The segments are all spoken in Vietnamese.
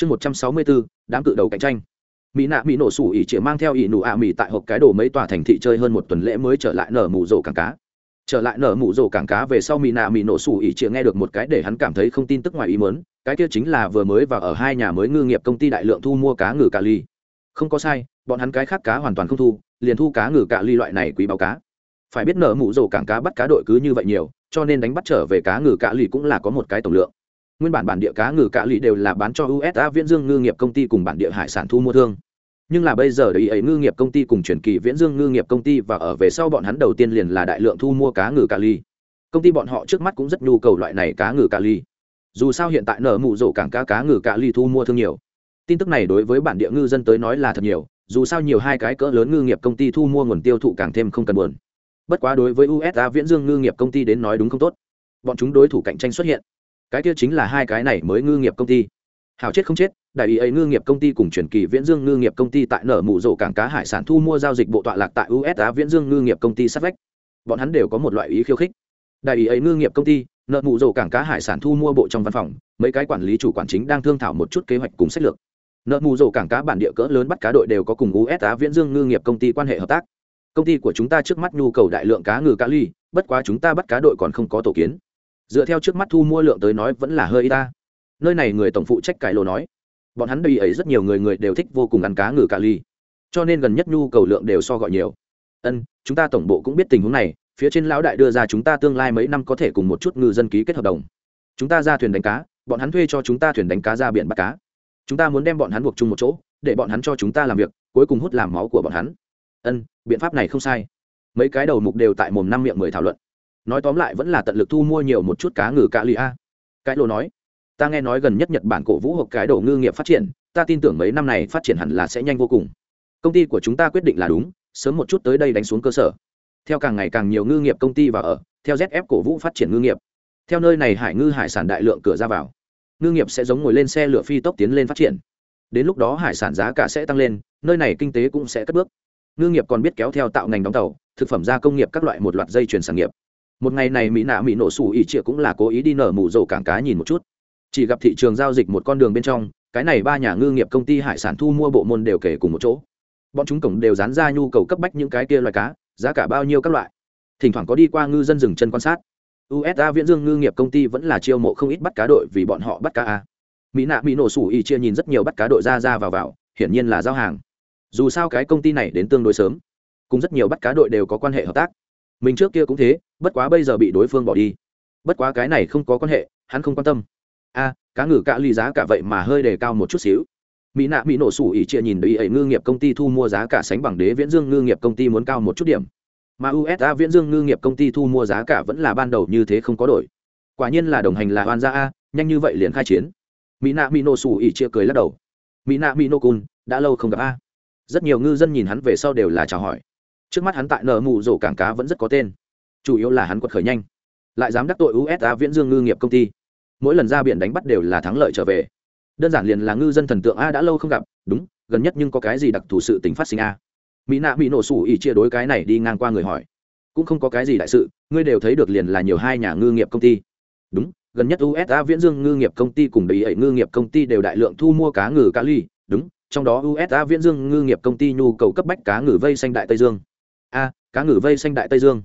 chương một trăm sáu mươi bốn đám cự đầu cạnh tranh. Mỹ nạ mỹ nổ sủ ỉ chỉ mang theo ỉ nụ ạ mỹ tại hộp cái đồ mấy tòa thành thị chơi hơn một tuần lễ mới trở lại nở mù rổ cảng cá. Trở lại nở mù rổ cảng cá về sau mỹ nạ mỹ nổ sủ ỉ chỉ nghe được một cái để hắn cảm thấy không tin tức ngoài ý mớn cái kia chính là vừa mới và ở hai nhà mới ngư nghiệp công ty đại lượng thu mua cá ngừ cà ly. Không có sai, bọn hắn cái khác cá hoàn toàn không thu, liền thu cá ngừ cà ly loại này quý báo cá. Phải biết nở mù rổ cảng cá bắt cá đội cứ như vậy nhiều, cho nên đánh bắt trở về cá ngừ cà ly cũng là có một cái tổng lượng nguyên bản bản địa cá ngừ cạ lì đều là bán cho usa viễn dương ngư nghiệp công ty cùng bản địa hải sản thu mua thương. Nhưng là bây giờ đấy ấy ngư nghiệp công ty cùng truyền kỳ viễn dương ngư nghiệp công ty và ở về sau bọn hắn đầu tiên liền là đại lượng thu mua cá ngừ cà ly công ty bọn họ trước mắt cũng rất nhu cầu loại này cá ngừ cà ly dù sao hiện tại nở mụ rổ cảng cá cá ngừ cà ly thu mua thương nhiều. Tin tức này đối với bản địa ngư dân tới nói là thật nhiều, dù sao nhiều hai cái cỡ lớn ngư nghiệp công ty thu mua nguồn tiêu thụ càng thêm không cần buồn. Bất quá đối với usa viễn dương ngư nghiệp công ty đến nói đúng không tốt. Bọn chúng đối thủ cạnh tranh xuất hiện cái kia chính là hai cái này mới ngư nghiệp công ty. Hào chết không chết, đại ý ấy ngư nghiệp công ty cùng truyền kỳ viễn dương ngư nghiệp công ty tại nở mụ rổ cảng cá hải sản thu mua giao dịch bộ tọa lạc tại usa viễn dương ngư nghiệp công ty sát vách. Bọn hắn đều có một loại ý khiêu khích. Đại ý ấy ngư nghiệp công ty nợ mụ rổ cảng cá hải sản thu mua bộ trong văn phòng, mấy cái quản lý chủ quản chính đang thương thảo một chút kế hoạch cùng sách lược. Nợ mù rổ cảng cá bản địa cỡ lớn bắt cá đội đều có cùng usa viễn dương ngư nghiệp công ty quan hệ hợp tác. Công ty của chúng ta trước mắt nhu cầu đại lượng cá ngừ cá ly, bất quá chúng ta bắt cá đội còn không có tổ kiến dựa theo trước mắt thu mua lượng tới nói vẫn là hơi y ta. Nơi này người tổng phụ trách cải lộ nói. Bọn hắn đầy ấy rất nhiều người người đều thích vô cùng ăn cá ngừ cà ly cho nên gần nhất nhu cầu lượng đều so gọi nhiều. Ân, chúng ta tổng bộ cũng biết tình huống này, phía trên lão đại đưa ra chúng ta tương lai mấy năm có thể cùng một chút ngư dân ký kết hợp đồng. Chúng ta ra thuyền đánh cá, bọn hắn thuê cho chúng ta thuyền đánh cá ra biển bắt cá. Chúng ta muốn đem bọn hắn buộc chung một chỗ, để bọn hắn cho chúng ta làm việc, cuối cùng hút làm máu của bọn hắn. Ân, biện pháp này không sai. Mấy cái đầu mục đều tại mồm năm miệng mười thảo luận nói tóm lại vẫn là tận lực thu mua nhiều một chút cá ngừ cá lì a. Cái lô nói, ta nghe nói gần nhất nhật bản cổ vũ hộp cái đồ ngư nghiệp phát triển, ta tin tưởng mấy năm này phát triển hẳn là sẽ nhanh vô cùng. Công ty của chúng ta quyết định là đúng, sớm một chút tới đây đánh xuống cơ sở. Theo càng ngày càng nhiều ngư nghiệp công ty vào ở, theo zf cổ vũ phát triển ngư nghiệp. Theo nơi này hải ngư hải sản đại lượng cửa ra vào, ngư nghiệp sẽ giống ngồi lên xe lửa phi tốc tiến lên phát triển. Đến lúc đó hải sản giá cả sẽ tăng lên, nơi này kinh tế cũng sẽ cất bước. Ngư nghiệp còn biết kéo theo tạo ngành đóng tàu, thực phẩm gia công nghiệp các loại một loạt dây chuyển sản nghiệp một ngày này mỹ nạ mỹ nổ sủ ỉ trịa cũng là cố ý đi nở mù rổ cảng cá nhìn một chút. Chỉ gặp thị trường giao dịch một con đường bên trong, cái này ba nhà ngư nghiệp công ty hải sản thu mua bộ môn đều kể cùng một chỗ. Bọn chúng cổng đều dán ra nhu cầu cấp bách những cái kia loài cá, giá cả bao nhiêu các loại. Thỉnh thoảng có đi qua ngư dân dừng chân quan sát. Usa viễn dương ngư nghiệp công ty vẫn là chiêu mộ không ít bắt cá đội vì bọn họ bắt cá a. Mỹ nạ mỹ nổ sủ ỉ chia nhìn rất nhiều bắt cá đội ra ra vào vào, hiển nhiên là giao hàng. Dù sao cái công ty này đến tương đối sớm, cùng rất nhiều bắt cá đội đều có quan hệ hợp tác mình trước kia cũng thế, bất quá bây giờ bị đối phương bỏ đi. Bất quá cái này không có quan hệ, hắn không quan tâm. A, cá ngừ cạ ly giá cả vậy mà hơi đề cao một chút xíu. Mỹ nạ mỹ nổ sủ ỉ chia nhìn đấy ấy ngư nghiệp công ty thu mua giá cả sánh bằng đế viễn dương ngư nghiệp công ty muốn cao một chút điểm. Mà usa viễn dương ngư nghiệp công ty thu mua giá cả vẫn là ban đầu như thế không có đổi. Quả nhiên là đồng hành là oan gia a, nhanh như vậy liền khai chiến. Mỹ nạ mỹ nổ sủ ỉ chia cười lắc đầu. Mỹ nạ mỹ nổ cun đã lâu không gặp a. Rất nhiều ngư dân nhìn hắn về sau đều là chào hỏi trước mắt hắn tại nở mù rổ cảng cá vẫn rất có tên. Chủ yếu là hắn quật khởi nhanh. Lại dám đắc tội usa viễn dương ngư nghiệp công ty. Mỗi lần ra biển đánh bắt đều là thắng lợi trở về. Đơn giản liền là ngư dân thần tượng a đã lâu không gặp. Đúng, gần nhất nhưng có cái gì đặc thù sự tính phát sinh a? Mỹ nạ bị nổ sủ ỉ chia đối cái này đi ngang qua người hỏi. Cũng không có cái gì đại sự, ngươi đều thấy được liền là nhiều hai nhà ngư nghiệp công ty. Đúng, gần nhất usa viễn dương ngư nghiệp công ty cùng đầy ẩy ngư nghiệp công ty đều đại lượng thu mua cá ngừ cá ly. Đúng, trong đó usa viễn dương ngư nghiệp công ty nhu cầu cấp bách cá ngừ vây xanh đại tây dương a, cá ngừ vây xanh đại tây dương.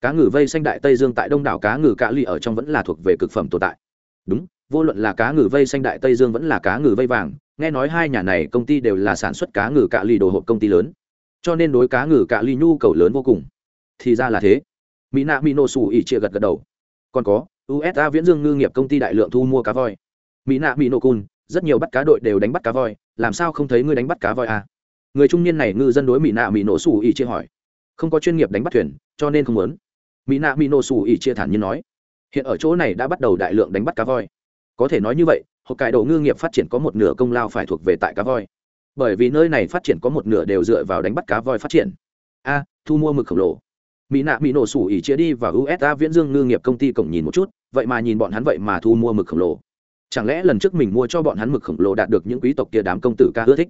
Cá ngừ vây xanh đại tây dương tại đông đảo cá ngừ cá ly ở trong vẫn là thuộc về cực phẩm tồn tại. Đúng, vô luận là cá ngừ vây xanh đại tây dương vẫn là cá ngừ vây vàng, nghe nói hai nhà này công ty đều là sản xuất cá ngừ cạ lì đồ hộp công ty lớn. Cho nên đối cá ngừ cạ lì nhu cầu lớn vô cùng. Thì ra là thế. Mỹ nạ mỹ nổ xù ỉ chia gật gật đầu. Còn có usa viễn dương ngư nghiệp công ty đại lượng thu mua cá voi. Mỹ nạ mỹ nổ cun rất nhiều bắt cá đội đều đánh bắt cá voi, làm sao không thấy ngươi đánh bắt cá voi à? người trung niên này ngư dân đối mỹ nạ mỹ nổ xù ỉ chia hỏi không có chuyên nghiệp đánh bắt thuyền, cho nên không muốn. Mỹ nạ mỹ nổ xù ỉ chia thản như nói, hiện ở chỗ này đã bắt đầu đại lượng đánh bắt cá voi. Có thể nói như vậy, hộp cải đồ ngư nghiệp phát triển có một nửa công lao phải thuộc về tại cá voi. Bởi vì nơi này phát triển có một nửa đều dựa vào đánh bắt cá voi phát triển. A, thu mua mực khổng lồ. Mỹ nạ mỹ nổ sủ ỉ chia đi và usa viễn dương ngư nghiệp công ty cổng nhìn một chút, vậy mà nhìn bọn hắn vậy mà thu mua mực khổng lồ. Chẳng lẽ lần trước mình mua cho bọn hắn mực khổng lồ đạt được những quý tộc kia đám công tử ca ưa thích?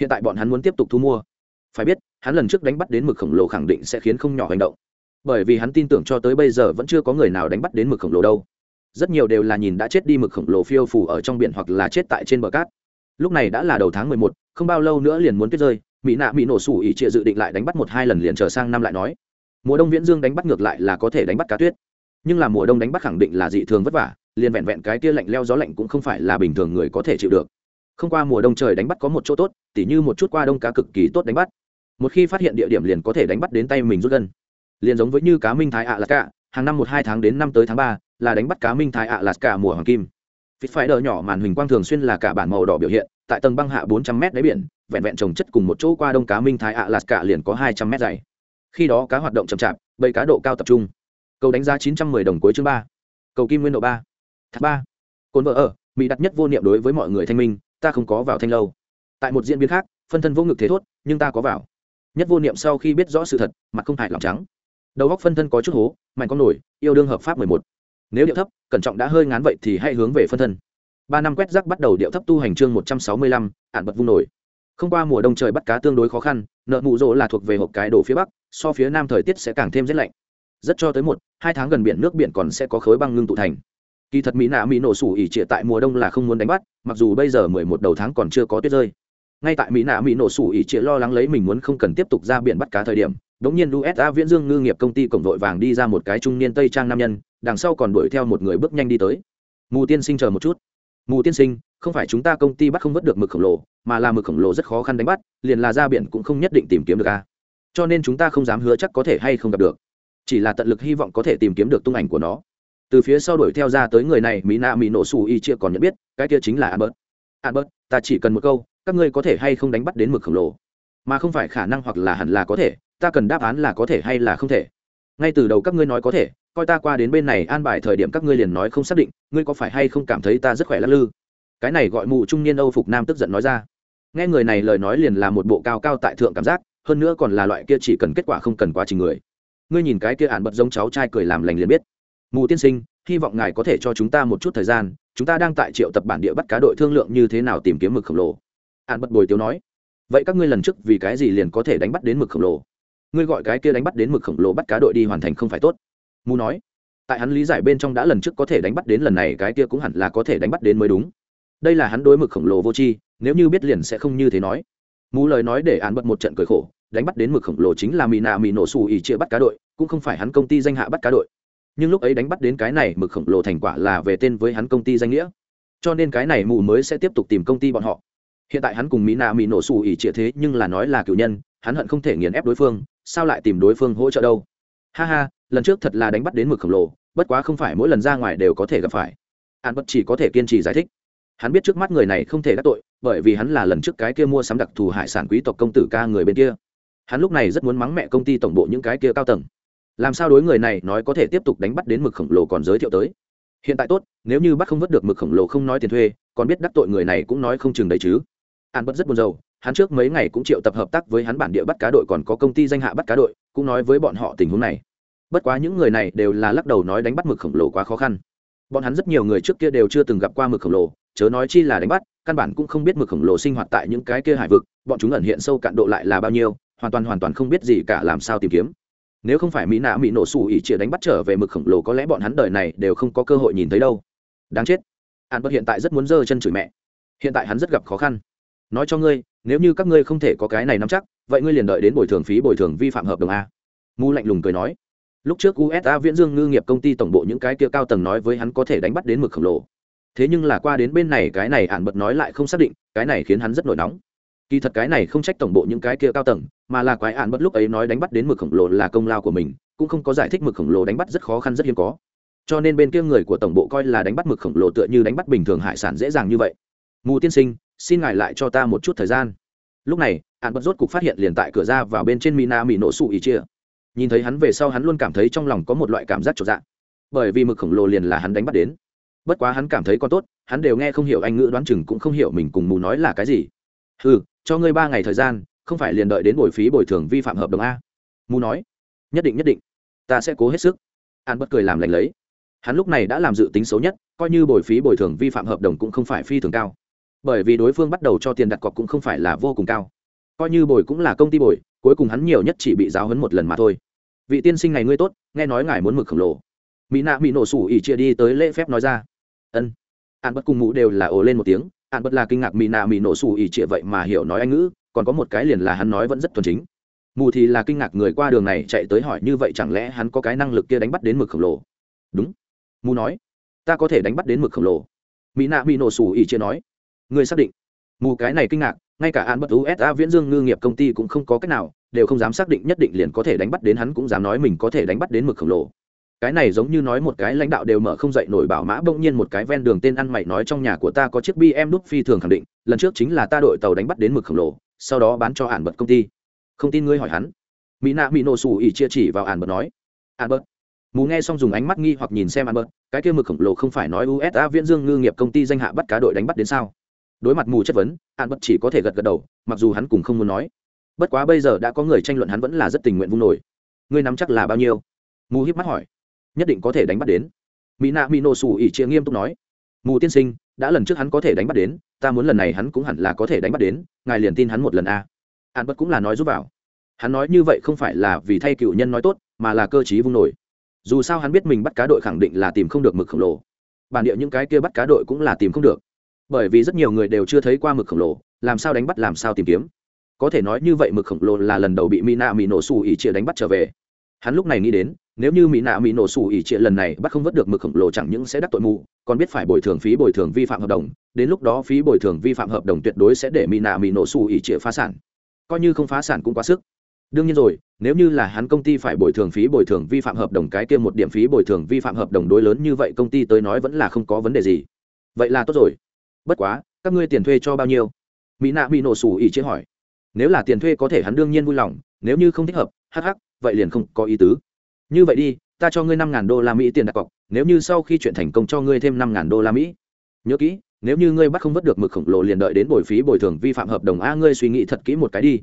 Hiện tại bọn hắn muốn tiếp tục thu mua. Phải biết hắn lần trước đánh bắt đến mực khổng lồ khẳng định sẽ khiến không nhỏ hành động. Bởi vì hắn tin tưởng cho tới bây giờ vẫn chưa có người nào đánh bắt đến mực khổng lồ đâu. Rất nhiều đều là nhìn đã chết đi mực khổng lồ phiêu phủ ở trong biển hoặc là chết tại trên bờ cát. Lúc này đã là đầu tháng mười một, không bao lâu nữa liền muốn tuyết rơi, mỹ nạ mỹ nổ sủ ỉ trịa dự định lại đánh bắt một hai lần liền trở sang năm lại nói. Mùa đông viễn dương đánh bắt ngược lại là có thể đánh bắt cá tuyết. Nhưng là mùa đông đánh bắt khẳng định là dị thường vất vả, liền vẹn vẹn cái kia lạnh leo gió lạnh cũng không phải là bình thường người có thể chịu được. Không qua mùa đông trời đánh bắt có một chỗ tốt, tỉ như một chút qua đông cá cực kỳ tốt đánh bắt một khi phát hiện địa điểm liền có thể đánh bắt đến tay mình rút gân liền giống với như cá minh thái ạ là cả hàng năm một hai tháng đến năm tới tháng ba là đánh bắt cá minh thái ạ là cả mùa hoàng kim Phít phải đỡ nhỏ màn hình quang thường xuyên là cả bản màu đỏ biểu hiện, tại tầng băng hạ 400 mét đáy biển, vẹn vẹn trồng chất cùng một chỗ qua đông cá minh thái ạ lạt cả liền có 200 mét dày. Khi đó cá hoạt động chậm chạp, bầy cá độ cao tập trung. Cầu đánh giá 910 đồng cuối chương ba Cầu kim nguyên độ ba Thác 3. Côn vợ ở, mỹ đặt nhất vô niệm đối với mọi người thanh minh, ta không có vào thanh lâu. Tại một diễn biến khác, phân thân vô ngực thế thốt, nhưng ta có vào. Nhất vô niệm sau khi biết rõ sự thật, mặt không hại lòng trắng. Đầu góc phân thân có chút hố, mạnh con nổi, yêu đương hợp pháp 11 nếu điệu thấp cẩn trọng đã hơi ngán vậy thì hãy hướng về phân thân. Ba năm quét rác bắt đầu điệu thấp tu hành chương một trăm sáu mươi lăm ạn bật vung nổi. Không qua mùa đông trời bắt cá tương đối khó khăn nợ mụ rỗ là thuộc về hộp cái đổ phía bắc so phía nam thời tiết sẽ càng thêm rét lạnh. Rất cho tới một hai tháng gần biển nước biển còn sẽ có khối băng ngưng tụ thành. Kỳ thật mỹ nạ mỹ nổ sủ ỉ trịa tại mùa đông là không muốn đánh bắt mặc dù bây giờ mười một đầu tháng còn chưa có tuyết rơi ngay tại mỹ nạ mỹ nổ sủ ỉ trịa lo lắng lấy mình muốn không cần tiếp tục ra biển bắt cá thời điểm, đống nhiên usa viễn dương ngư nghiệp công ty cổng vội vàng đi ra một cái trung niên tây trang nam nhân, đằng sau còn đuổi theo một người bước nhanh đi tới. Mù tiên sinh chờ một chút. Mù tiên sinh, không phải chúng ta công ty bắt không vớt được mực khổng lồ, mà là mực khổng lồ rất khó khăn đánh bắt, liền là ra biển cũng không nhất định tìm kiếm được a cho nên chúng ta không dám hứa chắc có thể hay không gặp được. Chỉ là tận lực hy vọng có thể tìm kiếm được tung ảnh của nó. Từ phía sau đuổi theo ra tới người này, mỹ nạ mỹ nổ xù y chia còn nhận biết, cái kia chính là albert. Albert, ta chỉ cần một câu các ngươi có thể hay không đánh bắt đến mực khổng lồ? Mà không phải khả năng hoặc là hẳn là có thể, ta cần đáp án là có thể hay là không thể. Ngay từ đầu các ngươi nói có thể, coi ta qua đến bên này an bài thời điểm các ngươi liền nói không xác định, ngươi có phải hay không cảm thấy ta rất khỏe lắc lư? Cái này gọi mù trung niên âu phục nam tức giận nói ra. Nghe người này lời nói liền là một bộ cao cao tại thượng cảm giác, hơn nữa còn là loại kia chỉ cần kết quả không cần quá trình người. Ngươi nhìn cái kia ạn bật giống cháu trai cười làm lành liền biết. Mù tiên sinh, hy vọng ngài có thể cho chúng ta một chút thời gian, chúng ta đang tại triệu tập bản địa bắt cá đội thương lượng như thế nào tìm kiếm mực khổng lồ ạn bật bồi tiếu nói, vậy các ngươi lần trước vì cái gì liền có thể đánh bắt đến mực khổng lồ? Ngươi gọi cái kia đánh bắt đến mực khổng lồ bắt cá đội đi hoàn thành không phải tốt. Mu nói, tại hắn lý giải bên trong đã lần trước có thể đánh bắt đến lần này, cái kia cũng hẳn là có thể đánh bắt đến mới đúng. Đây là hắn đối mực khổng lồ vô tri, nếu như biết liền sẽ không như thế nói. Mù lời nói để án bật một trận cười khổ, đánh bắt đến mực khổng lồ chính là mì nạ mì nổ xù ỉ chia bắt cá đội, cũng không phải hắn công ty danh hạ bắt cá đội. Nhưng lúc ấy đánh bắt đến cái này, mực khổng lồ thành quả là về tên với hắn công ty danh nghĩa. Cho nên cái này mù mới sẽ tiếp tục tìm công ty bọn họ hiện tại hắn cùng mỹ nạ mỹ nổ xù ỉ trịa thế nhưng là nói là cựu nhân, hắn hận không thể nghiền ép đối phương, sao lại tìm đối phương hỗ trợ đâu? Ha ha, lần trước thật là đánh bắt đến mực khổng lồ, bất quá không phải mỗi lần ra ngoài đều có thể gặp phải. An bất chỉ có thể kiên trì giải thích. Hắn biết trước mắt người này không thể đắc tội, bởi vì hắn là lần trước cái kia mua sắm đặc thù hải sản quý tộc công tử ca người bên kia. Hắn lúc này rất muốn mắng mẹ công ty tổng bộ những cái kia cao tầng. Làm sao đối người này nói có thể tiếp tục đánh bắt đến mực khổng lồ còn giới thiệu tới? Hiện tại tốt, nếu như bắt không vớt được mực khổng lồ không nói tiền thuê, còn biết đắc tội người này cũng nói không chừng đấy chứ an bất rất buồn rầu, hắn trước mấy ngày cũng triệu tập hợp tác với hắn bản địa bắt cá đội, còn có công ty danh hạ bắt cá đội, cũng nói với bọn họ tình huống này. Bất quá những người này đều là lắc đầu nói đánh bắt mực khổng lồ quá khó khăn. Bọn hắn rất nhiều người trước kia đều chưa từng gặp qua mực khổng lồ, chớ nói chi là đánh bắt, căn bản cũng không biết mực khổng lồ sinh hoạt tại những cái kia hải vực, bọn chúng ẩn hiện sâu cạn độ lại là bao nhiêu, hoàn toàn hoàn toàn không biết gì cả làm sao tìm kiếm. Nếu không phải mỹ nạ mỹ nổ xù ỉ chĩa đánh bắt trở về mực khổng lồ, có lẽ bọn hắn đời này đều không có cơ hội nhìn thấy đâu. Đáng chết. An bất hiện tại rất muốn giơ chân chửi mẹ. Hiện tại hắn rất gặp khó khăn nói cho ngươi, nếu như các ngươi không thể có cái này nắm chắc, vậy ngươi liền đợi đến bồi thường phí bồi thường vi phạm hợp đồng a. Mu lạnh lùng cười nói. Lúc trước usa viễn dương ngư nghiệp công ty tổng bộ những cái kia cao tầng nói với hắn có thể đánh bắt đến mực khổng lồ. Thế nhưng là qua đến bên này cái này ạn bật nói lại không xác định, cái này khiến hắn rất nổi nóng. Kỳ thật cái này không trách tổng bộ những cái kia cao tầng, mà là quái ạn bật lúc ấy nói đánh bắt đến mực khổng lồ là công lao của mình, cũng không có giải thích mực khổng lồ đánh bắt rất khó khăn rất hiếm có. Cho nên bên kia người của tổng bộ coi là đánh bắt mực khổng lồ tựa như đánh bắt bình thường hải sản dễ dàng như vậy. Mù tiên sinh xin ngài lại cho ta một chút thời gian. Lúc này ạn bật rốt cục phát hiện liền tại cửa ra vào bên trên mina mỹ nổ sụ ý chia. Nhìn thấy hắn về sau hắn luôn cảm thấy trong lòng có một loại cảm giác trọn dạng bởi vì mực khổng lồ liền là hắn đánh bắt đến. Bất quá hắn cảm thấy còn tốt, hắn đều nghe không hiểu anh ngữ đoán chừng cũng không hiểu mình cùng mù nói là cái gì. Ừ cho ngươi ba ngày thời gian, không phải liền đợi đến bồi phí bồi thường vi phạm hợp đồng a. Mù nói, nhất định nhất định, ta sẽ cố hết sức. An bất cười làm lành lấy. Hắn lúc này đã làm dự tính xấu nhất, coi như bồi phí bồi thường vi phạm hợp đồng cũng không phải phi thường cao bởi vì đối phương bắt đầu cho tiền đặt cọc cũng không phải là vô cùng cao. Coi như bồi cũng là công ty bồi, cuối cùng hắn nhiều nhất chỉ bị giáo hấn một lần mà thôi. Vị tiên sinh này ngươi tốt, nghe nói ngài muốn mực khổng lồ. Mỹ nạ mỹ nổ sủ ỉ chia đi tới lễ phép nói ra. Ân. An bất cùng mụ đều là ồ lên một tiếng, ạn bất là kinh ngạc mỹ nạ mỹ nổ sủ ỉ trịa vậy mà hiểu nói anh ngữ, còn có một cái liền là hắn nói vẫn rất thuần chính. Mù thì là kinh ngạc người qua đường này chạy tới hỏi như vậy chẳng lẽ hắn có cái năng lực kia đánh bắt đến mực khổng lồ? Đúng. Mù nói. Ta có thể đánh bắt đến mực khổng lồ. Mỹ nạ mỹ nổ sủ ỉ chia nói người xác định. Mù cái này kinh ngạc, ngay cả an bất usa viễn dương ngư nghiệp công ty cũng không có cách nào, đều không dám xác định nhất định liền có thể đánh bắt đến hắn cũng dám nói mình có thể đánh bắt đến mực khổng lồ. Cái này giống như nói một cái lãnh đạo đều mở không dậy nổi bảo mã bỗng nhiên một cái ven đường tên ăn mày nói trong nhà của ta có chiếc bm đúc phi thường khẳng định, lần trước chính là ta đội tàu đánh bắt đến mực khổng lồ, sau đó bán cho ản bật công ty. Không tin ngươi hỏi hắn. Mỹ nạ mỹ nổ xù ỉ chia chỉ vào ản bật nói. Ản bật mù nghe xong dùng ánh mắt nghi hoặc nhìn xem ản bật cái kia mực khổng lồ không phải nói usa viễn dương ngư nghiệp công ty danh hạ bắt cá đội đánh bắt đến sao? Đối mặt mù chất vấn hạn bất chỉ có thể gật gật đầu, mặc dù hắn cũng không muốn nói. Bất quá bây giờ đã có người tranh luận hắn vẫn là rất tình nguyện vung nổi. Ngươi nắm chắc là bao nhiêu? Mù hiếp mắt hỏi. Nhất định có thể đánh bắt đến. Mỹ nạ mỹ nổ xù ỉ chia nghiêm túc nói. Mù tiên sinh, đã lần trước hắn có thể đánh bắt đến, ta muốn lần này hắn cũng hẳn là có thể đánh bắt đến, ngài liền tin hắn một lần a. Hạn bất cũng là nói giúp vào. Hắn nói như vậy không phải là vì thay cựu nhân nói tốt, mà là cơ chí vung nổi. Dù sao hắn biết mình bắt cá đội khẳng định là tìm không được mực khổng lồ. Bản địa những cái kia bắt cá đội cũng là tìm không được bởi vì rất nhiều người đều chưa thấy qua mực khổng lồ, làm sao đánh bắt, làm sao tìm kiếm. Có thể nói như vậy mực khổng lồ là lần đầu bị mỹ nạ mỹ nổ xù ỉ chia đánh bắt trở về. Hắn lúc này nghĩ đến, nếu như mỹ nạ mỹ nổ xù ỉ chia lần này bắt không vớt được mực khổng lồ chẳng những sẽ đắc tội mù, còn biết phải bồi thường phí bồi thường vi phạm hợp đồng, đến lúc đó phí bồi thường vi phạm hợp đồng tuyệt đối sẽ để mỹ nạ mỹ nổ xù ỉ chia phá sản. Coi như không phá sản cũng quá sức. Đương nhiên rồi, nếu như là hắn công ty phải bồi thường phí bồi thường vi phạm hợp đồng cái kia một điểm phí bồi thường vi phạm hợp đồng đối lớn như vậy công ty tới nói vẫn là không có vấn đề gì. Vậy là tốt rồi bất quá, các ngươi tiền thuê cho bao nhiêu? Mỹ nạ bị nổ sủ ỉ chế hỏi. Nếu là tiền thuê có thể hắn đương nhiên vui lòng, nếu như không thích hợp, hắc hắc, vậy liền không có ý tứ. Như vậy đi, ta cho ngươi năm ngàn đô la mỹ tiền đặt cọc, nếu như sau khi chuyện thành công cho ngươi thêm năm ngàn đô la mỹ. Nhớ kỹ, nếu như ngươi bắt không vớt được mực khổng lồ liền đợi đến bồi phí bồi thường vi phạm hợp đồng a, ngươi suy nghĩ thật kỹ một cái đi.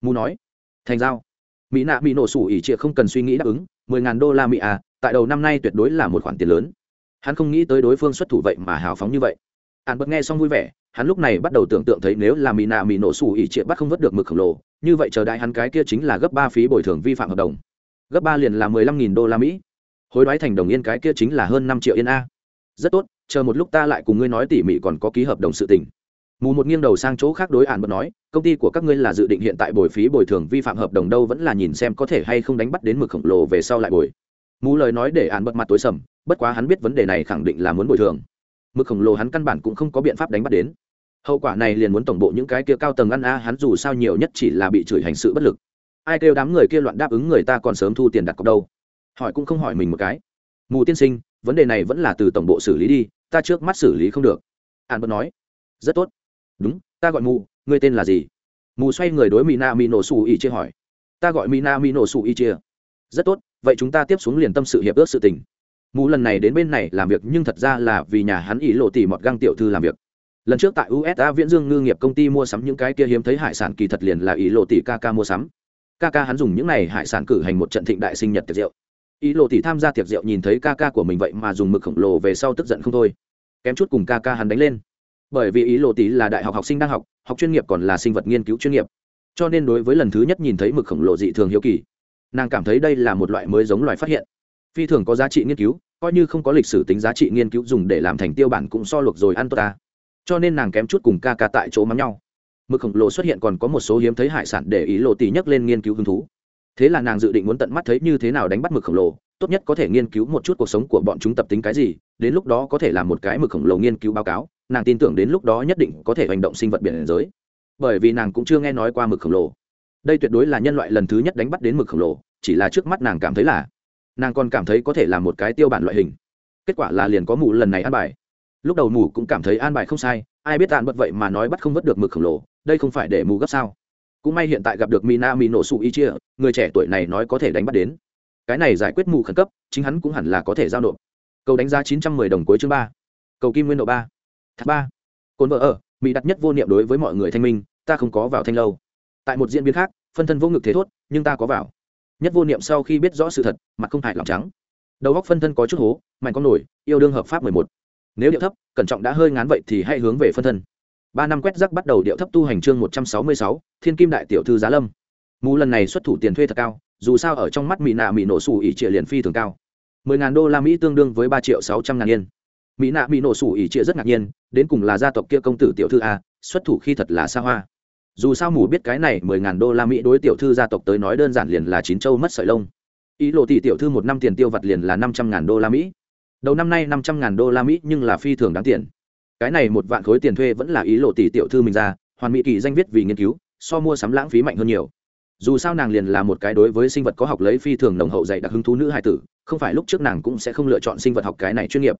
Mu nói. Thành giao. Mỹ nạ bị nổ sủ ỉ trịa không cần suy nghĩ đáp ứng, mười ngàn đô la mỹ à tại đầu năm nay tuyệt đối là một khoản tiền lớn. Hắn không nghĩ tới đối phương xuất thủ vậy mà hào phóng như vậy hắn bật nghe xong vui vẻ, hắn lúc này bắt đầu tưởng tượng thấy nếu là mỹ nạ mỹ nổ xù ỉ triệt bắt không vớt được mực khổng lồ, như vậy chờ đại hắn cái kia chính là gấp ba phí bồi thường vi phạm hợp đồng. Gấp ba liền là mười lăm nghìn đô la mỹ. Hối đoái thành đồng yên cái kia chính là hơn năm triệu yên a. Rất tốt, chờ một lúc ta lại cùng ngươi nói tỉ mỉ còn có ký hợp đồng sự tình. Mù một nghiêng đầu sang chỗ khác đối ạn bật nói, công ty của các ngươi là dự định hiện tại bồi phí bồi thường vi phạm hợp đồng đâu vẫn là nhìn xem có thể hay không đánh bắt đến mực khổng lồ về sau lại bồi. Mù lời nói để ạn bật mặt tối sầm, bất quá hắn biết vấn đề này khẳng định là muốn bồi thường mực khổng lồ hắn căn bản cũng không có biện pháp đánh bắt đến. Hậu quả này liền muốn tổng bộ những cái kia cao tầng ăn a, hắn dù sao nhiều nhất chỉ là bị chửi hành sự bất lực. Ai kêu đám người kia loạn đáp ứng người ta còn sớm thu tiền đặt cọc đâu? Hỏi cũng không hỏi mình một cái. Mù tiên sinh, vấn đề này vẫn là từ tổng bộ xử lý đi, ta trước mắt xử lý không được. An bất nói. Rất tốt. Đúng, ta gọi mù, ngươi tên là gì? Mù xoay người đối mina mi nổ xù y chia hỏi. Ta gọi mina mi nổ xù y chia. Rất tốt, vậy chúng ta tiếp xuống liền tâm sự hiệp ước sự tình mù lần này đến bên này làm việc nhưng thật ra là vì nhà hắn ý lộ tỉ mọt găng tiểu thư làm việc. Lần trước tại usa viễn dương ngư nghiệp công ty mua sắm những cái kia hiếm thấy hải sản kỳ thật liền là ý lộ tỷ ca ca mua sắm. Ca ca hắn dùng những này hải sản cử hành một trận thịnh đại sinh nhật tiệc rượu. Ý lộ tỷ tham gia tiệc rượu nhìn thấy ca ca của mình vậy mà dùng mực khổng lồ về sau tức giận không thôi. Kém chút cùng ca ca hắn đánh lên. Bởi vì ý lộ tỷ là đại học học sinh đang học học chuyên nghiệp còn là sinh vật nghiên cứu chuyên nghiệp. Cho nên đối với lần thứ nhất nhìn thấy mực khổng lồ dị thường hiếu kỳ, nàng cảm thấy đây là một loại mới giống loài phát hiện phi thường có giá trị nghiên cứu, coi như không có lịch sử tính giá trị nghiên cứu dùng để làm thành tiêu bản cũng so luộc rồi ăn tốt ta. Cho nên nàng kém chút cùng ca ca tại chỗ mắm nhau. Mực khổng lồ xuất hiện còn có một số hiếm thấy hải sản để ý lộ tỷ nhắc lên nghiên cứu hứng thú. Thế là nàng dự định muốn tận mắt thấy như thế nào đánh bắt mực khổng lồ, tốt nhất có thể nghiên cứu một chút cuộc sống của bọn chúng tập tính cái gì, đến lúc đó có thể làm một cái mực khổng lồ nghiên cứu báo cáo, nàng tin tưởng đến lúc đó nhất định có thể hành động sinh vật biển giới. Bởi vì nàng cũng chưa nghe nói qua mực khổng lồ. Đây tuyệt đối là nhân loại lần thứ nhất đánh bắt đến mực khổng lồ, chỉ là trước mắt nàng cảm thấy là nàng còn cảm thấy có thể là một cái tiêu bản loại hình. Kết quả là liền có mù lần này an bài. Lúc đầu mù cũng cảm thấy an bài không sai, ai biết tàn bật vậy mà nói bắt không vớt được mực khổng lồ, đây không phải để mù gấp sao? Cũng may hiện tại gặp được mina mi nổ sụ y chia người trẻ tuổi này nói có thể đánh bắt đến. Cái này giải quyết mù khẩn cấp, chính hắn cũng hẳn là có thể giao nộp. Cầu đánh giá chín trăm mười đồng cuối chương ba. Cầu kim nguyên độ ba. Thác ba. Cồn vợ ở, mỹ đặt nhất vô niệm đối với mọi người thanh minh, ta không có vào thanh lâu. Tại một diễn biến khác, phân thân vô ngực thế thốt, nhưng ta có vào nhất vô niệm sau khi biết rõ sự thật, mặt không hại lòng trắng. Đầu góc phân thân có chút hố, mạnh con nổi, yêu đương hợp pháp mười một. Nếu điệu thấp, cẩn trọng đã hơi ngán vậy thì hãy hướng về phân thân. Ba năm quét rắc bắt đầu điệu thấp tu hành chương một trăm sáu mươi sáu, thiên kim đại tiểu thư giá lâm. Mù lần này xuất thủ tiền thuê thật cao, dù sao ở trong mắt mỹ nạ mỹ nổ xù ỉ trịa liền phi thường cao. Mười ngàn đô la mỹ tương đương với ba triệu sáu trăm ngàn yên. Mỹ nạ mỹ nổ sủ ỉ trịa rất ngạc nhiên, đến cùng là gia tộc kia công tử tiểu thư a, xuất thủ khi thật là xa hoa dù sao mù biết cái này mười ngàn đô la mỹ đối tiểu thư gia tộc tới nói đơn giản liền là chín châu mất sợi lông. Ý lộ tỷ tiểu thư một năm tiền tiêu vặt liền là năm trăm ngàn đô la mỹ. Đầu năm nay năm trăm ngàn đô la mỹ nhưng là phi thường đáng tiền. Cái này một vạn khối tiền thuê vẫn là ý lộ tỷ tiểu thư mình ra, hoàn mỹ kỳ danh viết vì nghiên cứu, so mua sắm lãng phí mạnh hơn nhiều. Dù sao nàng liền là một cái đối với sinh vật có học lấy phi thường nồng hậu dạy đặc hứng thú nữ hải tử, không phải lúc trước nàng cũng sẽ không lựa chọn sinh vật học cái này chuyên nghiệp.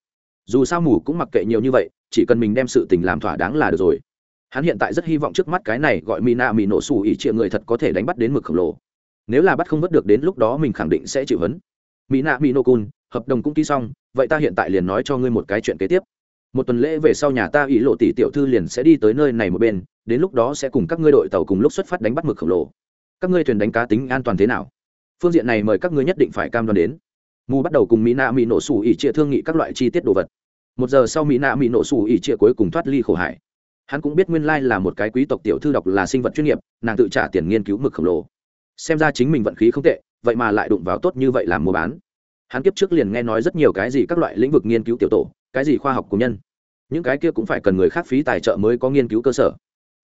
Dù sao mù cũng mặc kệ nhiều như vậy, chỉ cần mình đem sự tình làm thỏa đáng là được rồi hắn hiện tại rất hy vọng trước mắt cái này gọi mina mỹ nổ xù ỉ trịa người thật có thể đánh bắt đến mực khổng lồ. Nếu là bắt không vớt được đến lúc đó mình khẳng định sẽ chịu hấn. Mina mỹ nổ cun hợp đồng cũng ký xong, vậy ta hiện tại liền nói cho ngươi một cái chuyện kế tiếp. Một tuần lễ về sau nhà ta ỉ lộ tỷ tiểu thư liền sẽ đi tới nơi này một bên, đến lúc đó sẽ cùng các ngươi đội tàu cùng lúc xuất phát đánh bắt mực khổng lồ. Các ngươi thuyền đánh cá tính an toàn thế nào? Phương diện này mời các ngươi nhất định phải cam đoan đến. Mù bắt đầu cùng mỹ nạ mỹ nổ sủ ỉ trịa thương nghị các loại chi tiết đồ vật. Một giờ sau mỹ nạ mỹ nổ sủ ỉ trịa cuối cùng thoát ly khổ hải hắn cũng biết nguyên lai là một cái quý tộc tiểu thư đọc là sinh vật chuyên nghiệp, nàng tự trả tiền nghiên cứu mực khổng lồ. Xem ra chính mình vận khí không tệ, vậy mà lại đụng vào tốt như vậy làm mua bán. Hắn kiếp trước liền nghe nói rất nhiều cái gì các loại lĩnh vực nghiên cứu tiểu tổ, cái gì khoa học của nhân. Những cái kia cũng phải cần người khác phí tài trợ mới có nghiên cứu cơ sở.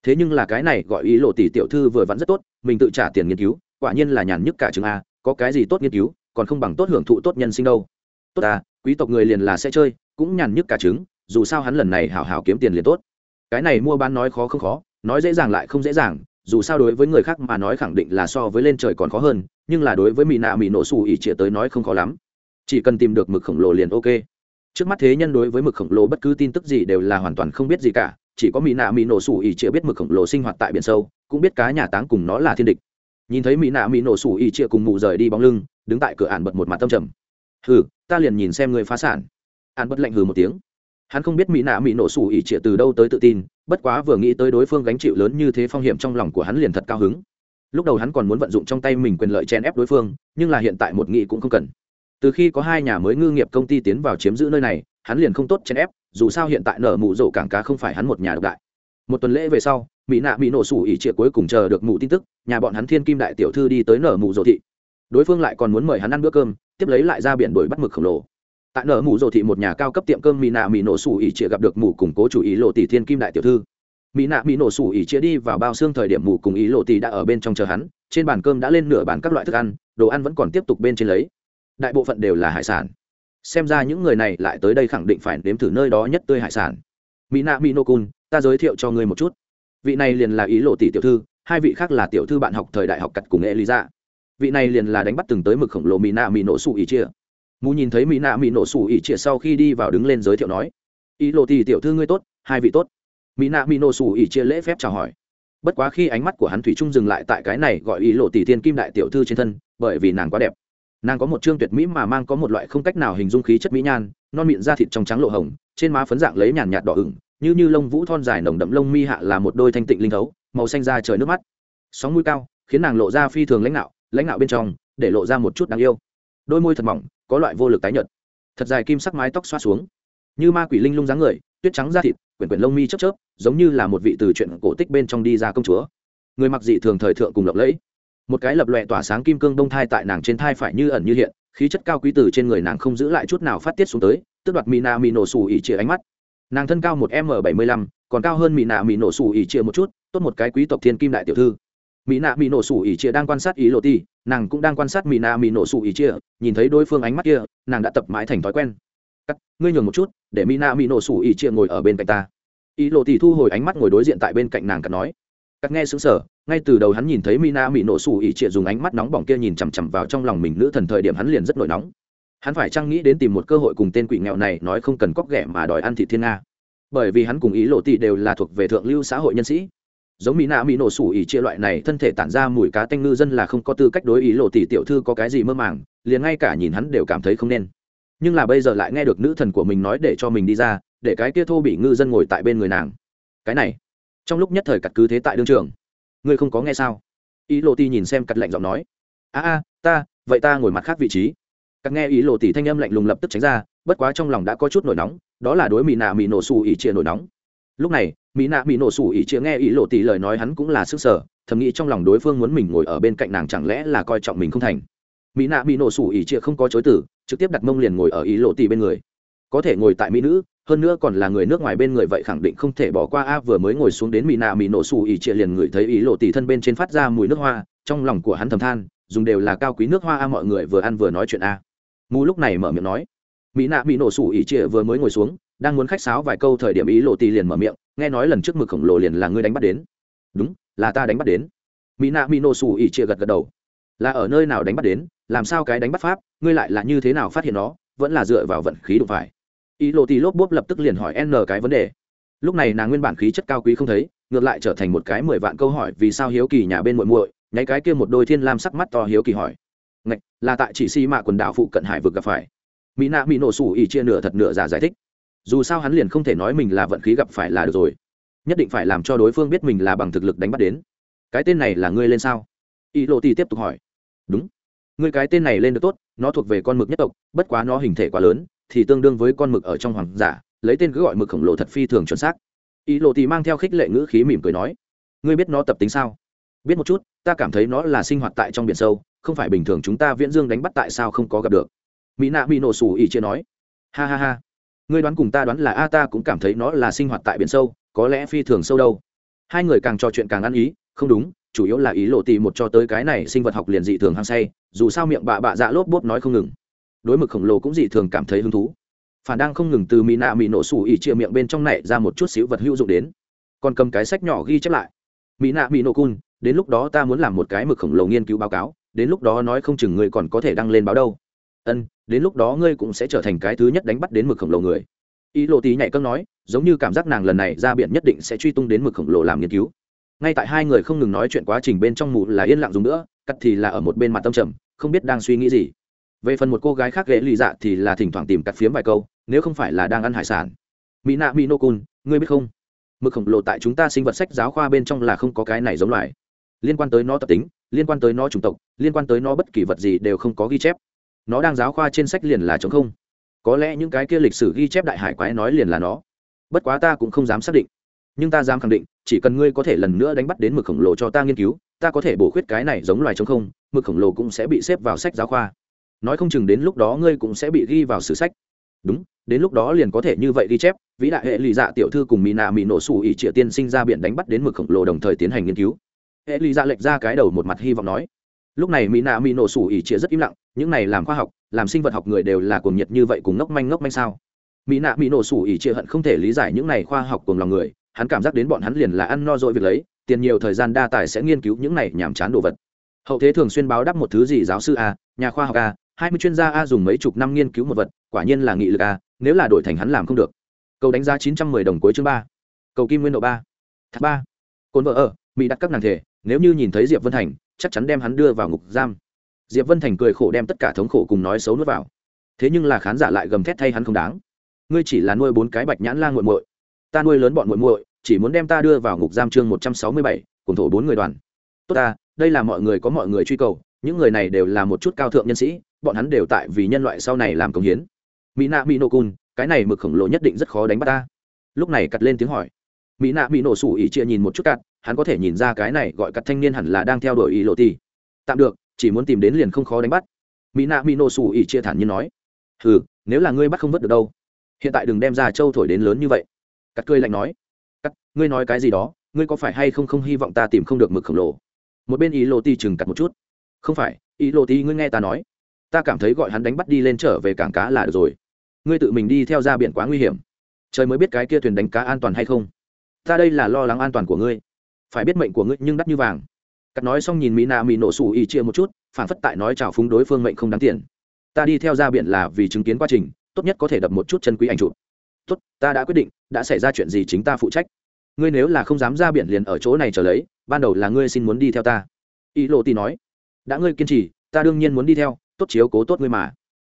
Thế nhưng là cái này gọi ý lộ tỷ tiểu thư vừa vặn rất tốt, mình tự trả tiền nghiên cứu, quả nhiên là nhàn nhức cả trường a, có cái gì tốt nghiên cứu, còn không bằng tốt hưởng thụ tốt nhân sinh đâu. Tốt à quý tộc người liền là sẽ chơi, cũng nhàn nhức cả trứng dù sao hắn lần này hảo hảo kiếm tiền liền tốt cái này mua bán nói khó không khó, nói dễ dàng lại không dễ dàng, dù sao đối với người khác mà nói khẳng định là so với lên trời còn khó hơn, nhưng là đối với mỹ nạ mỹ nổ xù ỉ trịa tới nói không khó lắm. Chỉ cần tìm được mực khổng lồ liền ok. Trước mắt thế nhân đối với mực khổng lồ bất cứ tin tức gì đều là hoàn toàn không biết gì cả, chỉ có mỹ nạ mỹ nổ xù ỉ trịa biết mực khổng lồ sinh hoạt tại biển sâu, cũng biết cá nhà táng cùng nó là thiên địch. Nhìn thấy mỹ nạ mỹ nổ xù ỉ trịa cùng mụ rời đi bóng lưng, đứng tại cửa ạn bật một mặt tâm trầm. Hừ, ta liền nhìn xem người phá sản. Ạn bật lạnh hừ một tiếng hắn không biết mỹ nạ mỹ nổ sủ ỉ trịa từ đâu tới tự tin, bất quá vừa nghĩ tới đối phương gánh chịu lớn như thế phong hiểm trong lòng của hắn liền thật cao hứng. Lúc đầu hắn còn muốn vận dụng trong tay mình quyền lợi chen ép đối phương, nhưng là hiện tại một nghị cũng không cần. Từ khi có hai nhà mới ngư nghiệp công ty tiến vào chiếm giữ nơi này, hắn liền không tốt chen ép, dù sao hiện tại nở mụ rổ cảng cá không phải hắn một nhà độc đại. Một tuần lễ về sau, mỹ nạ mỹ nổ sủ ỉ trịa cuối cùng chờ được mụ tin tức, nhà bọn hắn thiên kim đại tiểu thư đi tới nở mụ rổ thị. Đối phương lại còn muốn mời hắn ăn bữa cơm, tiếp lấy lại ra biển đuổi bắt mực khổng lồ tại nở mù rổ thị một nhà cao cấp tiệm cơm mỹ nạ mỹ nổ sủ ỉ trịa gặp được mù củng cố chủ ý lộ tỷ thiên kim đại tiểu thư. Mỹ nạ mỹ nổ sủ ỉ chia đi vào bao xương thời điểm mù cùng ý lộ tỷ đã ở bên trong chờ hắn, trên bàn cơm đã lên nửa bàn các loại thức ăn, đồ ăn vẫn còn tiếp tục bên trên lấy. Đại bộ phận đều là hải sản. Xem ra những người này lại tới đây khẳng định phải nếm thử nơi đó nhất tươi hải sản. Mỹ nạ mỹ nô cun ta giới thiệu cho ngươi một chút. Vị này liền là ý lộ tỷ tiểu thư, hai vị khác là tiểu thư bạn học thời đại học cặt cùng elisa. Ra vị này liền là đánh bắt từng tới mực khổng lồ mỹ nạ mỹ nổ sủ ỉ chia mù nhìn thấy mỹ nạ mỹ nổ sủ ỉ chia sau khi đi vào đứng lên giới thiệu nói, ý lộ tỷ tiểu thư ngươi tốt, hai vị tốt. Mỹ nạ mỹ nổ sủ ỉ chia lễ phép chào hỏi. Bất quá khi ánh mắt của hắn thủy trung dừng lại tại cái này gọi ý lộ tỷ tiên kim đại tiểu thư trên thân, bởi vì nàng quá đẹp. Nàng có một chương tuyệt mỹ mà mang có một loại không cách nào hình dung khí chất mỹ nhan, non miệng da thịt trong trắng lộ hồng, trên má phấn dạng lấy nhàn nhạt đỏ ửng, như như lông vũ thon dài nồng đậm lông mi hạ là một đôi thanh tịnh linh thấu, màu xanh da trời nước mắt. Sóng mũi cao, khiến nàng lộ ra phi thường lãnh đạo lãnh đạo bên trong, để lộ ra một chút đáng yêu. Đôi môi thật mỏng có loại vô lực tái nhợt. Thật dài kim sắc mái tóc xoa xuống. Như ma quỷ linh lung dáng người, tuyết trắng da thịt, quyển quyển lông mi chớp chớp, giống như là một vị từ chuyện cổ tích bên trong đi ra công chúa. Người mặc dị thường thời thượng cùng lộng lẫy. Một cái lập lòe tỏa sáng kim cương đông thai tại nàng trên thai phải như ẩn như hiện, khí chất cao quý từ trên người nàng không giữ lại chút nào phát tiết xuống tới tức đoạt mina nạ mỹ nổ xù ỉ chia ánh mắt. Nàng thân cao một m bảy mươi lăm, còn cao hơn mỹ nạ mỹ nổ xù ỉ chia một chút, tốt một cái quý tộc thiên kim đại tiểu thư mỹ nạ mỹ nổ Sủ ỉ chia đang quan sát ý lộ ti, nàng cũng đang quan sát mỹ nạ mỹ nổ Sủ ỉ chia, nhìn thấy đối phương ánh mắt kia, nàng đã tập mãi thành thói quen. Cắt, ngươi nhường một chút, để mỹ nạ mỹ nổ Sủ ỉ chia ngồi ở bên cạnh ta. Ý lộ ti thu hồi ánh mắt ngồi đối diện tại bên cạnh nàng cắt nói. Cắt nghe xứng sở ngay từ đầu hắn nhìn thấy mina mỹ nổ Sủ ỉ chia dùng ánh mắt nóng bỏng kia nhìn chằm chằm vào trong lòng mình nữ thần thời điểm hắn liền rất nổi nóng. Hắn phải chăng nghĩ đến tìm một cơ hội cùng tên quỷ nghèo này nói không cần cóc ghẻ mà đòi ăn thị thiên nga? Bởi vì hắn cùng ý lộ tỷ đều là thuộc về thượng lưu xã hội nhân sĩ giống mỹ nạ mỹ nổ sủ ỉ chia loại này thân thể tản ra mùi cá tanh ngư dân là không có tư cách đối ý lộ tỷ tiểu thư có cái gì mơ màng, liền ngay cả nhìn hắn đều cảm thấy không nên. Nhưng là bây giờ lại nghe được nữ thần của mình nói để cho mình đi ra, để cái kia thô bị ngư dân ngồi tại bên người nàng. Cái này, trong lúc nhất thời cặt cứ thế tại đương trường. Ngươi không có nghe sao? Ý lộ tỷ nhìn xem cặt lạnh giọng nói. A a, ta, vậy ta ngồi mặt khác vị trí. Cặt nghe ý lộ tỷ thanh âm lạnh lùng lập tức tránh ra, bất quá trong lòng đã có chút nổi nóng, đó là đối mỹ nạ mỹ nổ xù ỉ chia nổi nóng. Lúc này mỹ nạ mỹ nổ sủ ý chia nghe ý lộ tỷ lời nói hắn cũng là sức sở, thầm nghĩ trong lòng đối phương muốn mình ngồi ở bên cạnh nàng chẳng lẽ là coi trọng mình không thành. Mỹ nạ mỹ nổ sủ ý chia không có chối tử trực tiếp đặt mông liền ngồi ở ý lộ tỷ bên người. Có thể ngồi tại mỹ nữ, hơn nữa còn là người nước ngoài bên người vậy khẳng định không thể bỏ qua a vừa mới ngồi xuống đến mỹ nạ mỹ nổ xù ỉ trịa liền ngửi thấy ý lộ tỷ thân bên trên phát ra mùi nước hoa, trong lòng của hắn thầm than, dùng đều là cao quý nước hoa a mọi người vừa ăn vừa nói chuyện a. Mù lúc này mở miệng nói, mỹ nạ mỹ nổ xù ỉ trịa vừa mới ngồi xuống đang muốn khách sáo vài câu thời điểm ý lộ tì liền mở miệng, nghe nói lần trước mực khổng lồ liền là ngươi đánh bắt đến. Đúng, là ta đánh bắt đến. Mỹ nạ mỹ nổ xù ỉ chia gật gật đầu. Là ở nơi nào đánh bắt đến, làm sao cái đánh bắt pháp, ngươi lại là như thế nào phát hiện nó, vẫn là dựa vào vận khí đụng phải. Ý lộ tì lốp bốp lập tức liền hỏi n cái vấn đề. Lúc này nàng nguyên bản khí chất cao quý không thấy, ngược lại trở thành một cái mười vạn câu hỏi vì sao hiếu kỳ nhà bên muội muội, nháy cái kia một đôi thiên lam sắc mắt to hiếu kỳ hỏi. Ngạch, là tại chỉ si mạ quần đảo phụ cận hải vực gặp phải. Mỹ nạ mỹ nổ xù ỉ chia nửa thật nửa giả giải thích dù sao hắn liền không thể nói mình là vận khí gặp phải là được rồi. Nhất định phải làm cho đối phương biết mình là bằng thực lực đánh bắt đến. Cái tên này là ngươi lên sao? Y lộ tỷ tiếp tục hỏi. Đúng. Ngươi cái tên này lên được tốt, nó thuộc về con mực nhất tộc, bất quá nó hình thể quá lớn, thì tương đương với con mực ở trong hoàng giả, lấy tên cứ gọi mực khổng lồ thật phi thường chuẩn xác. Y lộ tỷ mang theo khích lệ ngữ khí mỉm cười nói. Ngươi biết nó tập tính sao? Biết một chút, ta cảm thấy nó là sinh hoạt tại trong biển sâu, không phải bình thường chúng ta viễn dương đánh bắt tại sao không có gặp được. Mỹ nạ bị nổ xù ỉ chia nói. Ha ha ha ngươi đoán cùng ta đoán là a, ta cũng cảm thấy nó là sinh hoạt tại biển sâu, có lẽ phi thường sâu đâu. Hai người càng trò chuyện càng ăn ý, không đúng, chủ yếu là ý lộ tì một cho tới cái này sinh vật học liền dị thường hăng say, dù sao miệng bạ bạ dạ lốp bốp nói không ngừng. Đối mực khổng lồ cũng dị thường cảm thấy hứng thú. Phản đang không ngừng từ mỹ nạ mỹ nổ sủ ỉ chia miệng bên trong này ra một chút xíu vật hữu dụng đến. Còn cầm cái sách nhỏ ghi chép lại. Mỹ nạ mỹ nổ cun, đến lúc đó ta muốn làm một cái mực khổng lồ nghiên cứu báo cáo, đến lúc đó nói không chừng người còn có thể đăng lên báo đâu. Ân đến lúc đó ngươi cũng sẽ trở thành cái thứ nhất đánh bắt đến mực khổng lồ người. Ý lộ tí nhảy cân nói, giống như cảm giác nàng lần này ra biển nhất định sẽ truy tung đến mực khổng lồ làm nghiên cứu. Ngay tại hai người không ngừng nói chuyện quá trình bên trong mù là yên lặng dùng nữa, cắt thì là ở một bên mặt tâm trầm, không biết đang suy nghĩ gì. Về phần một cô gái khác ghế lì dạ thì là thỉnh thoảng tìm cắt phiếm vài câu, nếu không phải là đang ăn hải sản. Mỹ nạ mỹ nô cun ngươi biết không? Mực khổng lồ tại chúng ta sinh vật sách giáo khoa bên trong là không có cái này giống loài. Liên quan tới nó tập tính, liên quan tới nó chủng tộc, liên quan tới nó bất kỳ vật gì đều không có ghi chép nó đang giáo khoa trên sách liền là chống không. Có lẽ những cái kia lịch sử ghi chép đại hải quái nói liền là nó. Bất quá ta cũng không dám xác định. Nhưng ta dám khẳng định, chỉ cần ngươi có thể lần nữa đánh bắt đến mực khổng lồ cho ta nghiên cứu, ta có thể bổ khuyết cái này giống loài chống không, mực khổng lồ cũng sẽ bị xếp vào sách giáo khoa. Nói không chừng đến lúc đó ngươi cũng sẽ bị ghi vào sử sách. Đúng, đến lúc đó liền có thể như vậy ghi chép, vĩ đại hệ lì dạ tiểu thư cùng mỹ nạ mỹ nổ sủ ỉ trịa tiên sinh ra biển đánh bắt đến mực khổng lồ đồng thời tiến hành nghiên cứu. Hệ lì dạ lệch ra cái đầu một mặt hy vọng nói lúc này mỹ nạ mỹ nổ sủ ỉ trịa rất im lặng, những này làm khoa học, làm sinh vật học người đều là cuồng nhiệt như vậy cùng ngốc manh ngốc manh sao? Mỹ nạ mỹ nổ sủ ỉ trịa hận không thể lý giải những này khoa học cùng lòng người, hắn cảm giác đến bọn hắn liền là ăn no dội việc lấy, tiền nhiều thời gian đa tài sẽ nghiên cứu những này nhàm chán đồ vật. Hậu thế thường xuyên báo đáp một thứ gì giáo sư a, nhà khoa học a, hai mươi chuyên gia a dùng mấy chục năm nghiên cứu một vật, quả nhiên là nghị lực a, nếu là đổi thành hắn làm không được. Cầu đánh giá chín trăm mười đồng cuối chương ba. Cầu kim nguyên độ ba. Thác ba. Cồn vợ ở, mỹ đặt các nàng thể, nếu như nhìn thấy diệp vân thành chắc chắn đem hắn đưa vào ngục giam. Diệp vân thành cười khổ đem tất cả thống khổ cùng nói xấu nuốt vào. Thế nhưng là khán giả lại gầm thét thay hắn không đáng. Ngươi chỉ là nuôi bốn cái bạch nhãn lang muội muội. Ta nuôi lớn bọn muội muội, chỉ muốn đem ta đưa vào ngục giam chương một trăm sáu mươi bảy, cùng thổ bốn người đoàn. Tốt ta, đây là mọi người có mọi người truy cầu, những người này đều là một chút cao thượng nhân sĩ, bọn hắn đều tại vì nhân loại sau này làm công hiến. Mỹ nạ mỹ nổ cun cái này mực khổng lồ nhất định rất khó đánh bắt ta. Lúc này cặt lên tiếng hỏi. Mỹ nạ mỹ nổ sủ ỉ chia nhìn một chút cặt hắn có thể nhìn ra cái này gọi cặt thanh niên hẳn là đang theo đuổi ý lộ ti tạm được, chỉ muốn tìm đến liền không khó đánh bắt. Mỹ nạ mỹ nổ xù ỉ chia thản nhiên nói. Ừ nếu là ngươi bắt không vớt được đâu. Hiện tại đừng đem ra châu thổi đến lớn như vậy. Cắt cười lạnh nói. Cắt, ngươi nói cái gì đó, ngươi có phải hay không không hy vọng ta tìm không được mực khổng lồ? Một bên ý lộ ti chừng cắt một chút. Không phải, ý lộ ti ngươi nghe ta nói. Ta cảm thấy gọi hắn đánh bắt đi lên trở về cảng cá là được rồi. Ngươi tự mình đi theo ra biển quá nguy hiểm. Trời mới biết cái kia thuyền đánh cá an toàn hay không. Ta đây là lo lắng an toàn của ngươi phải biết mệnh của ngươi nhưng đắt như vàng. Cắt nói xong nhìn mỹ nạ mỹ nổ sủ ý chia một chút, phản phất tại nói chào phúng đối phương mệnh không đáng tiền. Ta đi theo ra biển là vì chứng kiến quá trình, tốt nhất có thể đập một chút chân quý ảnh chụp. Tốt, ta đã quyết định, đã xảy ra chuyện gì chính ta phụ trách. Ngươi nếu là không dám ra biển liền ở chỗ này trở lấy, ban đầu là ngươi xin muốn đi theo ta. Ý lộ tì nói, đã ngươi kiên trì, ta đương nhiên muốn đi theo, tốt chiếu cố tốt ngươi mà.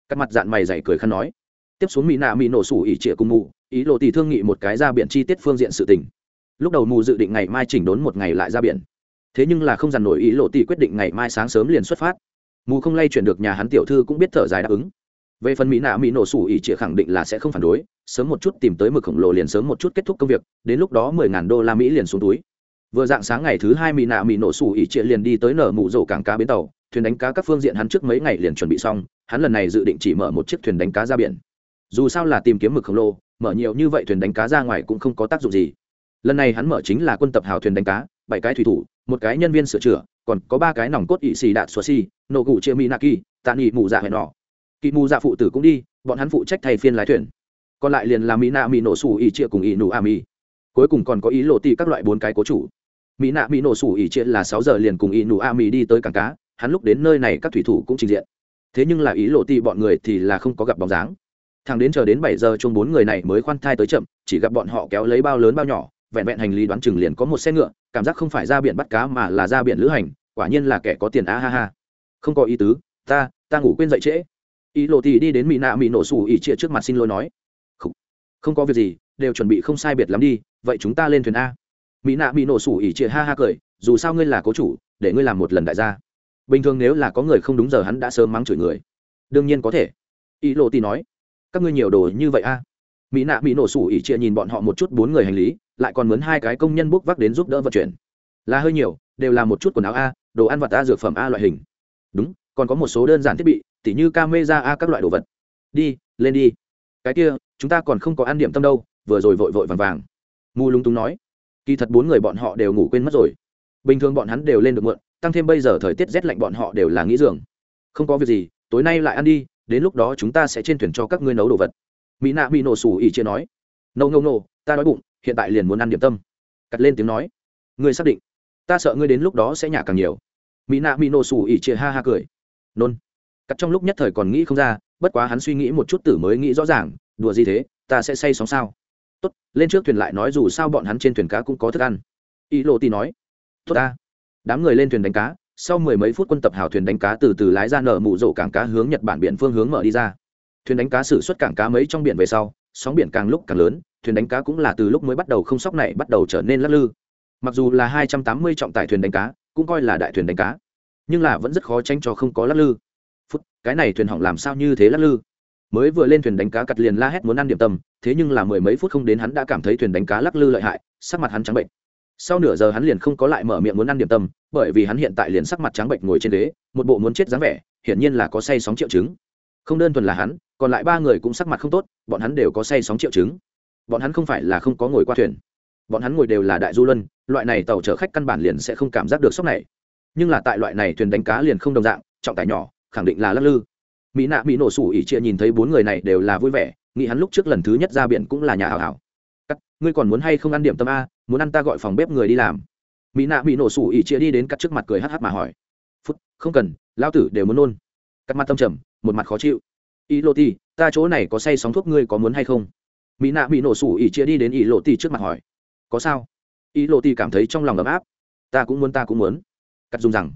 Cắt mặt dạng mày dày cười khăn nói, tiếp xuống mỹ nạ mỹ nổ sủ ỉ trịa cùng mù ý lộ tì thương nghị một cái ra biển chi tiết phương diện sự tình lúc đầu mù dự định ngày mai chỉnh đốn một ngày lại ra biển. Thế nhưng là không dằn nổi ý lộ tỷ quyết định ngày mai sáng sớm liền xuất phát. Mù không lay chuyển được nhà hắn tiểu thư cũng biết thở dài đáp ứng. Về phần mỹ nạ mỹ nổ sủ ỉ chĩa khẳng định là sẽ không phản đối, sớm một chút tìm tới mực khổng lồ liền sớm một chút kết thúc công việc, đến lúc đó mười ngàn đô la mỹ liền xuống túi. Vừa dạng sáng ngày thứ hai mỹ nạ mỹ nổ sủ ỉ chĩa liền đi tới nở mụ rổ cảng cá bến tàu, thuyền đánh cá các phương diện hắn trước mấy ngày liền chuẩn bị xong, hắn lần này dự định chỉ mở một chiếc thuyền đánh cá ra biển. Dù sao là tìm kiếm mực khổng lồ, mở nhiều như vậy thuyền đánh cá ra ngoài cũng không có tác dụng gì lần này hắn mở chính là quân tập hào thuyền đánh cá, bảy cái thủy thủ, một cái nhân viên sửa chữa, còn có ba cái nòng cốt ỵ xì đạn xua xi, nổ gù chia mỹ naki tạ nghị mù dạ hẹn nọ kỵ mù dạ phụ tử cũng đi, bọn hắn phụ trách thay phiên lái thuyền. Còn lại liền là mỹ nạ mỹ nổ sủ ỵ chia cùng ỵ nụ a mỹ cuối cùng còn có ý lộ ti các loại bốn cái cố chủ. Mỹ nạ mỹ nổ sủ ỵ chia là sáu giờ liền cùng ỵ nụ a mỹ đi tới cảng cá, hắn lúc đến nơi này các thủy thủ cũng trình diện. Thế nhưng là ý lộ ti bọn người thì là không có gặp bóng dáng. Thằng đến chờ đến bảy giờ chung bốn người này mới khoan thai tới chậm, chỉ gặp bọn họ kéo lấy bao lớn bao nhỏ vẹn vẹn hành lý đoán chừng liền có một xe ngựa cảm giác không phải ra biển bắt cá mà là ra biển lữ hành quả nhiên là kẻ có tiền a ha ha. Không có ý tứ ta ta ngủ quên dậy trễ. Ý lộ thì đi đến mỹ nạ mỹ nổ xù ỉ trịa trước mặt xin lỗi nói. Không, không có việc gì đều chuẩn bị không sai biệt lắm đi vậy chúng ta lên thuyền a. Mỹ nạ mỹ nổ xù ỉ trịa ha ha cười dù sao ngươi là cố chủ để ngươi làm một lần đại gia. Bình thường nếu là có người không đúng giờ hắn đã sớm mắng chửi người. Đương nhiên có thể. Ý lộ thì nói. Các ngươi nhiều đồ như vậy a mỹ nạ mỹ nổ sủ ỉ chia nhìn bọn họ một chút bốn người hành lý, lại còn mướn hai cái công nhân bốc vác đến giúp đỡ vận chuyển. Là hơi nhiều, đều là một chút quần áo a, đồ ăn vật a, dược phẩm a loại hình. Đúng, còn có một số đơn giản thiết bị, tỉ như camera a, các loại đồ vật. Đi, lên đi. Cái kia, chúng ta còn không có ăn điểm tâm đâu, vừa rồi vội vội vàng vàng. Mù lung túng nói. Kỳ thật bốn người bọn họ đều ngủ quên mất rồi. Bình thường bọn hắn đều lên được mượn tăng thêm bây giờ thời tiết rét lạnh bọn họ đều là nghĩ dường không có việc gì, tối nay lại ăn đi, đến lúc đó chúng ta sẽ trên thuyền cho các ngươi nấu đồ vật mỹ nạ bị nổ sủ ỉ chia nói. Nâu nâu nâu ta đói bụng, hiện tại liền muốn ăn điểm tâm. Cắt lên tiếng nói. Ngươi xác định. Ta sợ ngươi đến lúc đó sẽ nhả càng nhiều. Mỹ nạ mỹ nổ sủ ỉ chia ha ha cười. Nôn. Cắt trong lúc nhất thời còn nghĩ không ra, bất quá hắn suy nghĩ một chút tử mới nghĩ rõ ràng, đùa gì thế, ta sẽ say sóng sao. Tốt, lên trước thuyền lại nói dù sao bọn hắn trên thuyền cá cũng có thức ăn. Ý lộ tì nói. Tốt ta. Đám người lên thuyền đánh cá, sau mười mấy phút quân tập hào thuyền đánh cá từ từ lái ra nở mụ rổ cảng cá hướng nhật bản biển phương hướng mở đi ra thuyền đánh cá xử suất cảng cá mấy trong biển về sau, sóng biển càng lúc càng lớn, thuyền đánh cá cũng là từ lúc mới bắt đầu không sóc này bắt đầu trở nên lắc lư. Mặc dù là hai trăm tám mươi trọng tải thuyền đánh cá, cũng coi là đại thuyền đánh cá, nhưng là vẫn rất khó tranh cho không có lắc lư. Phút, cái này thuyền hỏng làm sao như thế lắc lư? Mới vừa lên thuyền đánh cá cặt liền la hét muốn ăn điểm tâm, thế nhưng là mười mấy phút không đến hắn đã cảm thấy thuyền đánh cá lắc lư lợi hại, sắc mặt hắn trắng bệnh. Sau nửa giờ hắn liền không có lại mở miệng muốn ăn điểm tâm, bởi vì hắn hiện tại liền sắc mặt trắng bệnh ngồi trên ghế, một bộ muốn chết dáng vẻ, hiển nhiên là có say sóng triệu chứng. Không đơn thuần là hắn còn lại ba người cũng sắc mặt không tốt, bọn hắn đều có say sóng triệu chứng. Bọn hắn không phải là không có ngồi qua thuyền. Bọn hắn ngồi đều là đại du luân, loại này tàu chở khách căn bản liền sẽ không cảm giác được sốc này. Nhưng là tại loại này thuyền đánh cá liền không đồng dạng, trọng tải nhỏ, khẳng định là lắc lư. Mỹ nạ mỹ nổ sủ ỉ chia nhìn thấy bốn người này đều là vui vẻ, nghĩ hắn lúc trước lần thứ nhất ra biển cũng là nhà hảo hảo cắt ngươi còn muốn hay không ăn điểm tâm a, muốn ăn ta gọi phòng bếp người đi làm. Mỹ nạ mỹ nổ sủ ỉ chia đi đến cắt trước mặt cười hh mà hỏi. Phút, không cần lao tử đều muốn nôn. Cắt mặt tâm trầm, một mặt khó chịu ý lộ ti ta chỗ này có say sóng thuốc ngươi có muốn hay không? Mỹ nạ bị nổ sủ ỉ chia đi đến ý lộ ti trước mặt hỏi. Có sao? Ý lộ ti cảm thấy trong lòng ấm áp. Ta cũng muốn, ta cũng muốn. Cắt dùng rằng.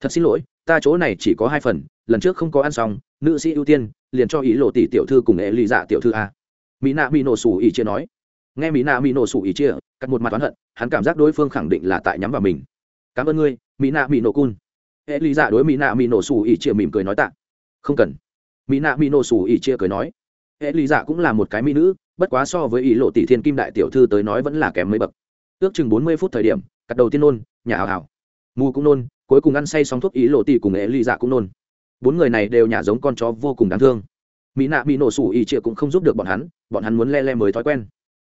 Thật xin lỗi, ta chỗ này chỉ có hai phần, lần trước không có ăn xong, nữ sĩ ưu tiên, liền cho ý lộ tỷ tiểu thư cùng ế lì dạ tiểu thư a. Mỹ nạ mỹ nổ sủ ỉ chia nói. Nghe mỹ nạ mỹ nổ sủ ỉ chia, cắt một mặt oán hận, hắn cảm giác đối phương khẳng định là tại nhắm vào mình. Cảm ơn ngươi, mỹ nạ mỹ nổ cun. Ế lì dạ đối mỹ nạ mỹ nổ sủ ỉ chia mỉm cười nói tạ. Không cần mỹ nạ mỹ nổ sủ ỉ chia cười nói hệ lý dạ cũng là một cái mỹ nữ bất quá so với ý lộ tỷ thiên kim đại tiểu thư tới nói vẫn là kém mấy bậc. Ước chừng bốn mươi phút thời điểm cắt đầu tiên nôn nhà hào hào. Mù cũng nôn cuối cùng ăn say xong thuốc ý lộ tỷ cùng hệ lý dạ cũng nôn. Bốn người này đều nhả giống con chó vô cùng đáng thương. Mỹ nạ mỹ nổ sủ ỉ chia cũng không giúp được bọn hắn bọn hắn muốn le le mới thói quen.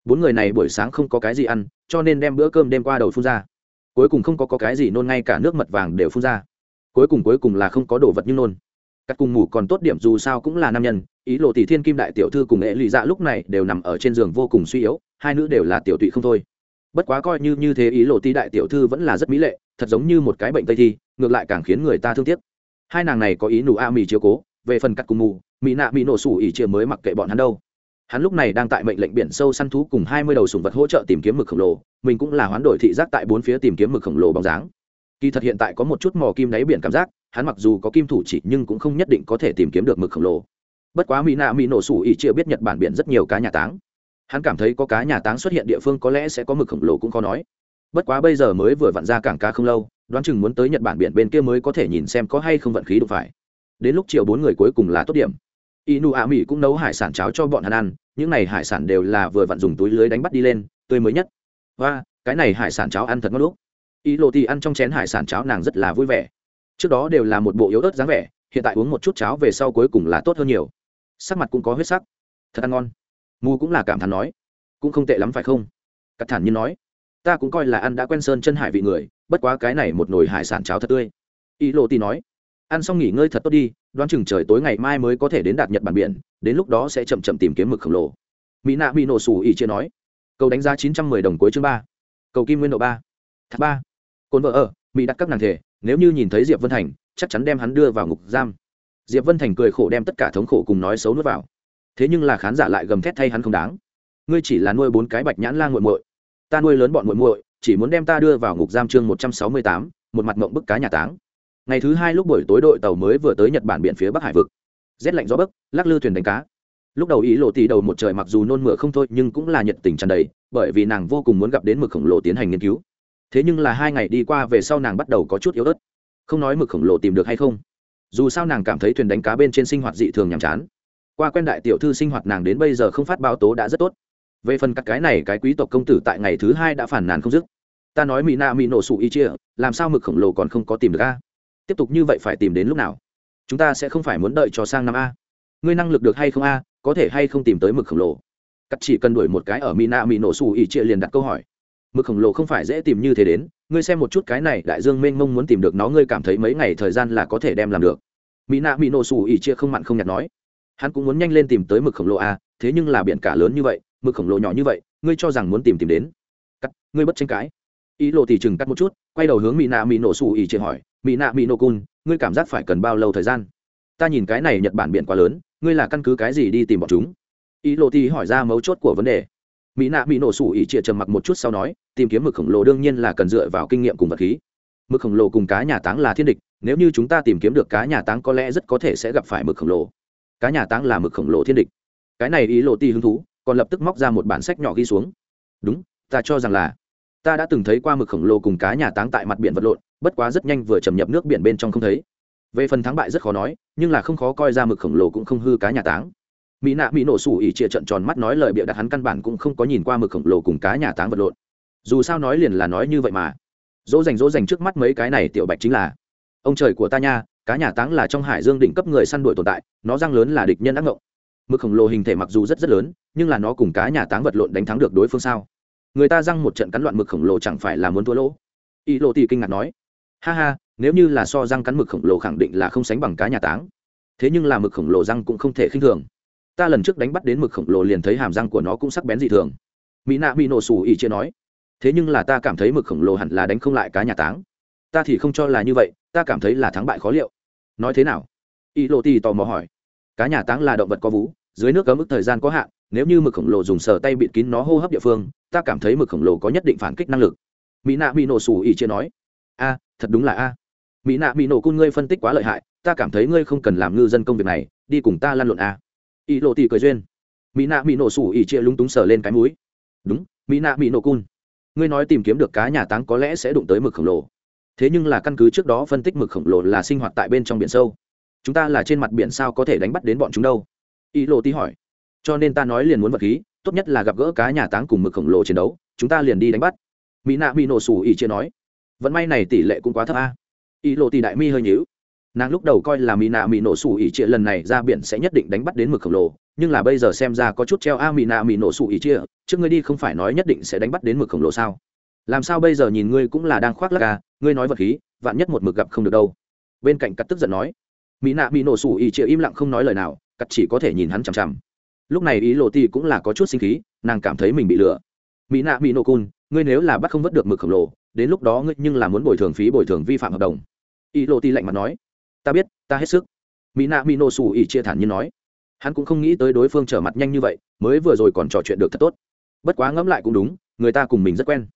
Bốn người này buổi sáng không có cái gì ăn cho nên đem bữa cơm đêm qua đầu phun ra. Cuối cùng không có, có cái gì nôn ngay cả nước mật vàng đều phun ra. Cuối cùng cuối cùng là không có đồ vật như nôn các cùng ngủ còn tốt điểm dù sao cũng là nam nhân, ý lộ tỷ thiên kim đại tiểu thư cùng nghệ lụy dạ lúc này đều nằm ở trên giường vô cùng suy yếu, hai nữ đều là tiểu tụy không thôi. Bất quá coi như như thế ý lộ tỷ đại tiểu thư vẫn là rất mỹ lệ, thật giống như một cái bệnh tây thi, ngược lại càng khiến người ta thương tiếc. Hai nàng này có ý nụ a mì chiếu cố, về phần cắt cùng mù mỹ nạ mỹ nổ sủ ỉ chia mới mặc kệ bọn hắn đâu. Hắn lúc này đang tại mệnh lệnh biển sâu săn thú cùng hai mươi đầu sùng vật hỗ trợ tìm kiếm mực khổng lồ, mình cũng là hoán đổi thị giác tại bốn phía tìm kiếm mực khổng lồ bóng dáng. Kỳ thật hiện tại có một chút mò kim đáy biển cảm giác hắn mặc dù có kim thủ chỉ nhưng cũng không nhất định có thể tìm kiếm được mực khổng lồ. Bất quá mỹ nạ mỹ nổ sủ ỉ chia biết nhật bản biển rất nhiều cá nhà táng. Hắn cảm thấy có cá nhà táng xuất hiện địa phương có lẽ sẽ có mực khổng lồ cũng khó nói. Bất quá bây giờ mới vừa vặn ra cảng cá không lâu, đoán chừng muốn tới nhật bản biển bên kia mới có thể nhìn xem có hay không vận khí đụng phải. Đến lúc chiều bốn người cuối cùng là tốt điểm. Inu a mỹ cũng nấu hải sản cháo cho bọn hắn ăn, những này hải sản đều là vừa vặn dùng túi lưới đánh bắt đi lên, tươi mới nhất. Và, cái này hải sản cháo ăn thật ngon lúc. Y lộ thì ăn trong chén hải sản cháo nàng rất là vui vẻ trước đó đều là một bộ yếu ớt dáng vẻ, hiện tại uống một chút cháo về sau cuối cùng là tốt hơn nhiều. Sắc mặt cũng có huyết sắc. Thật ăn ngon. Mù cũng là cảm thán nói. Cũng không tệ lắm phải không? Cắt thản nhiên nói. Ta cũng coi là ăn đã quen sơn chân hải vị người, bất quá cái này một nồi hải sản cháo thật tươi. Ý lộ tì nói. Ăn xong nghỉ ngơi thật tốt đi, đoán chừng trời tối ngày mai mới có thể đến đạt nhật bản biển, đến lúc đó sẽ chậm chậm tìm kiếm mực khổng lồ. Mỹ nạ bị nổ sủ ỉ chia nói. Cầu đánh giá chín trăm mười đồng cuối chương ba. Cầu kim nguyên độ ba. Thác ba. Cồn vợ ở, mỹ đặt các nàng thể nếu như nhìn thấy diệp vân thành, chắc chắn đem hắn đưa vào ngục giam. Diệp vân thành cười khổ đem tất cả thống khổ cùng nói xấu nuốt vào. Thế nhưng là khán giả lại gầm thét thay hắn không đáng. Ngươi chỉ là nuôi bốn cái bạch nhãn la nguội muội. Ta nuôi lớn bọn muội muội, chỉ muốn đem ta đưa vào ngục giam chương một trăm sáu mươi tám, một mặt mộng bức cá nhà táng. Ngày thứ hai lúc buổi tối đội tàu mới vừa tới nhật bản biển phía bắc hải vực. Rét lạnh gió bấc, lắc lư thuyền đánh cá. Lúc đầu ý lộ tì đầu một trời mặc dù nôn mửa không thôi nhưng cũng là nhiệt tình tràn đầy, bởi vì nàng vô cùng muốn gặp đến mực khổng lồ tiến hành nghiên cứu thế nhưng là hai ngày đi qua về sau nàng bắt đầu có chút yếu ớt. Không nói mực khổng lồ tìm được hay không, dù sao nàng cảm thấy thuyền đánh cá bên trên sinh hoạt dị thường nhàm chán. Qua quen đại tiểu thư sinh hoạt nàng đến bây giờ không phát báo tố đã rất tốt. Về phần các cái này, cái quý tộc công tử tại ngày thứ hai đã phản nàn không dứt. Ta nói mỹ na mỹ nổ sụ y chia, làm sao mực khổng lồ còn không có tìm được a? Tiếp tục như vậy phải tìm đến lúc nào? Chúng ta sẽ không phải muốn đợi cho sang năm a. Ngươi năng lực được hay không a? Có thể hay không tìm tới mực khổng lồ? Cắt chỉ cần đuổi một cái ở mỹ na mỹ nổ sụ y chia liền đặt câu hỏi mực khổng lồ không phải dễ tìm như thế đến, ngươi xem một chút cái này, đại dương mênh mông muốn tìm được nó, ngươi cảm thấy mấy ngày thời gian là có thể đem làm được. Mỹ nạ mỹ nổ xù ỉ chia không mặn không nhạt nói. Hắn cũng muốn nhanh lên tìm tới mực khổng lồ a thế nhưng là biển cả lớn như vậy, mực khổng lồ nhỏ như vậy, ngươi cho rằng muốn tìm tìm đến. Cắt, ngươi bất tranh cãi. Ý lộ thì chừng cắt một chút, quay đầu hướng mỹ nạ mỹ nổ xù ỉ chia hỏi, mỹ nạ mỹ nổ cun, ngươi cảm giác phải cần bao lâu thời gian? Ta nhìn cái này nhật bản biển quá lớn, ngươi là căn cứ cái gì đi tìm bọn chúng? Ý lộ thì hỏi ra mấu chốt của vấn đề. Mỹ nạ mỹ nổ xù ỉ chia trầm mặc một chút sau nói tìm kiếm mực khổng lồ đương nhiên là cần dựa vào kinh nghiệm cùng vật khí. Mực khổng lồ cùng cá nhà táng là thiên địch, nếu như chúng ta tìm kiếm được cá nhà táng có lẽ rất có thể sẽ gặp phải mực khổng lồ. Cá nhà táng là mực khổng lồ thiên địch. Cái này ý lộ ti hứng thú, còn lập tức móc ra một bản sách nhỏ ghi xuống. Đúng, ta cho rằng là, ta đã từng thấy qua mực khổng lồ cùng cá nhà táng tại mặt biển vật lộn, bất quá rất nhanh vừa chầm nhập nước biển bên trong không thấy. Về phần thắng bại rất khó nói, nhưng là không khó coi ra mực khổng lồ cũng không hư cá nhà táng. Mỹ nạ mỹ nổ sủ ỉ trịa trận tròn mắt nói lời bịa đặt hắn căn bản cũng không có nhìn qua mực khổng lồ cùng cá nhà táng vật lộn dù sao nói liền là nói như vậy mà. Dỗ dành dỗ dành trước mắt mấy cái này tiểu bạch chính là, ông trời của ta nha, cá nhà táng là trong hải dương đỉnh cấp người săn đuổi tồn tại, nó răng lớn là địch nhân ác ngộng. Mực khổng lồ hình thể mặc dù rất rất lớn, nhưng là nó cùng cá nhà táng vật lộn đánh thắng được đối phương sao? Người ta răng một trận cắn loạn mực khổng lồ chẳng phải là muốn thua lỗ? Y lộ tỷ kinh ngạc nói, ha ha, nếu như là so răng cắn mực khổng lồ khẳng định là không sánh bằng cá nhà táng. Thế nhưng là mực khổng lồ răng cũng không thể khinh thường. Ta lần trước đánh bắt đến mực khổng lồ liền thấy hàm răng của nó cũng sắc bén dị thường. Mỹ nạ bị nổ xù ỉ chia nói thế nhưng là ta cảm thấy mực khổng lồ hẳn là đánh không lại cá nhà táng. Ta thì không cho là như vậy, ta cảm thấy là thắng bại khó liệu. Nói thế nào? Y lộ tì tò mò hỏi. Cá nhà táng là động vật có vú, dưới nước có mức thời gian có hạn, nếu như mực khổng lồ dùng sờ tay bịt kín nó hô hấp địa phương, ta cảm thấy mực khổng lồ có nhất định phản kích năng lực. Mỹ nạ bị nổ sủ ỉ chia nói. A, thật đúng là a. Mỹ nạ bị nổ cun ngươi phân tích quá lợi hại, ta cảm thấy ngươi không cần làm ngư dân công việc này, đi cùng ta lăn lộn a. Y lộ tì cười duyên. Mỹ nạ bị nổ sủ ỉ chia lúng túng sờ lên cái mũi. Đúng, mỹ nạ bị nổ cun ngươi nói tìm kiếm được cá nhà táng có lẽ sẽ đụng tới mực khổng lồ. Thế nhưng là căn cứ trước đó phân tích mực khổng lồ là sinh hoạt tại bên trong biển sâu. Chúng ta là trên mặt biển sao có thể đánh bắt đến bọn chúng đâu? Ý lộ tí hỏi. Cho nên ta nói liền muốn vật khí, tốt nhất là gặp gỡ cá nhà táng cùng mực khổng lồ chiến đấu, chúng ta liền đi đánh bắt. Mỹ nạ bị nổ sủ ỉ chia nói. Vận may này tỷ lệ cũng quá thấp a. Ý lộ tỷ đại mi hơi nhíu nàng lúc đầu coi là mỹ nạ mỹ nổ sủ ỉ chia lần này ra biển sẽ nhất định đánh bắt đến mực khổng lồ, nhưng là bây giờ xem ra có chút treo a mỹ nạ mỹ nổ sủ ỉ chia trước ngươi đi không phải nói nhất định sẽ đánh bắt đến mực khổng lồ sao? Làm sao bây giờ nhìn ngươi cũng là đang khoác lắc à ngươi nói vật khí, vạn nhất một mực gặp không được đâu. Bên cạnh cắt tức giận nói mỹ nạ mỹ nổ sủ ỉ chia im lặng không nói lời nào, cắt chỉ có thể nhìn hắn chằm chằm. Lúc này ý lộ ti cũng là có chút sinh khí, nàng cảm thấy mình bị lừa. Mỹ nạ mỹ nổ cun ngươi nếu là bắt không vớt được mực khổng lồ, đến lúc đó ngươi nhưng là muốn bồi thường phí bồi thường vi phạm hợp đồng. Ý lộ ti lạnh mặt nói ta biết ta hết sức. Mỹ nạ mỹ nổ xù ỉ chia thản nhiên nói. Hắn cũng không nghĩ tới đối phương trở mặt nhanh như vậy mới vừa rồi còn trò chuyện được thật tốt. Bất quá ngẫm lại cũng đúng người ta cùng mình rất quen.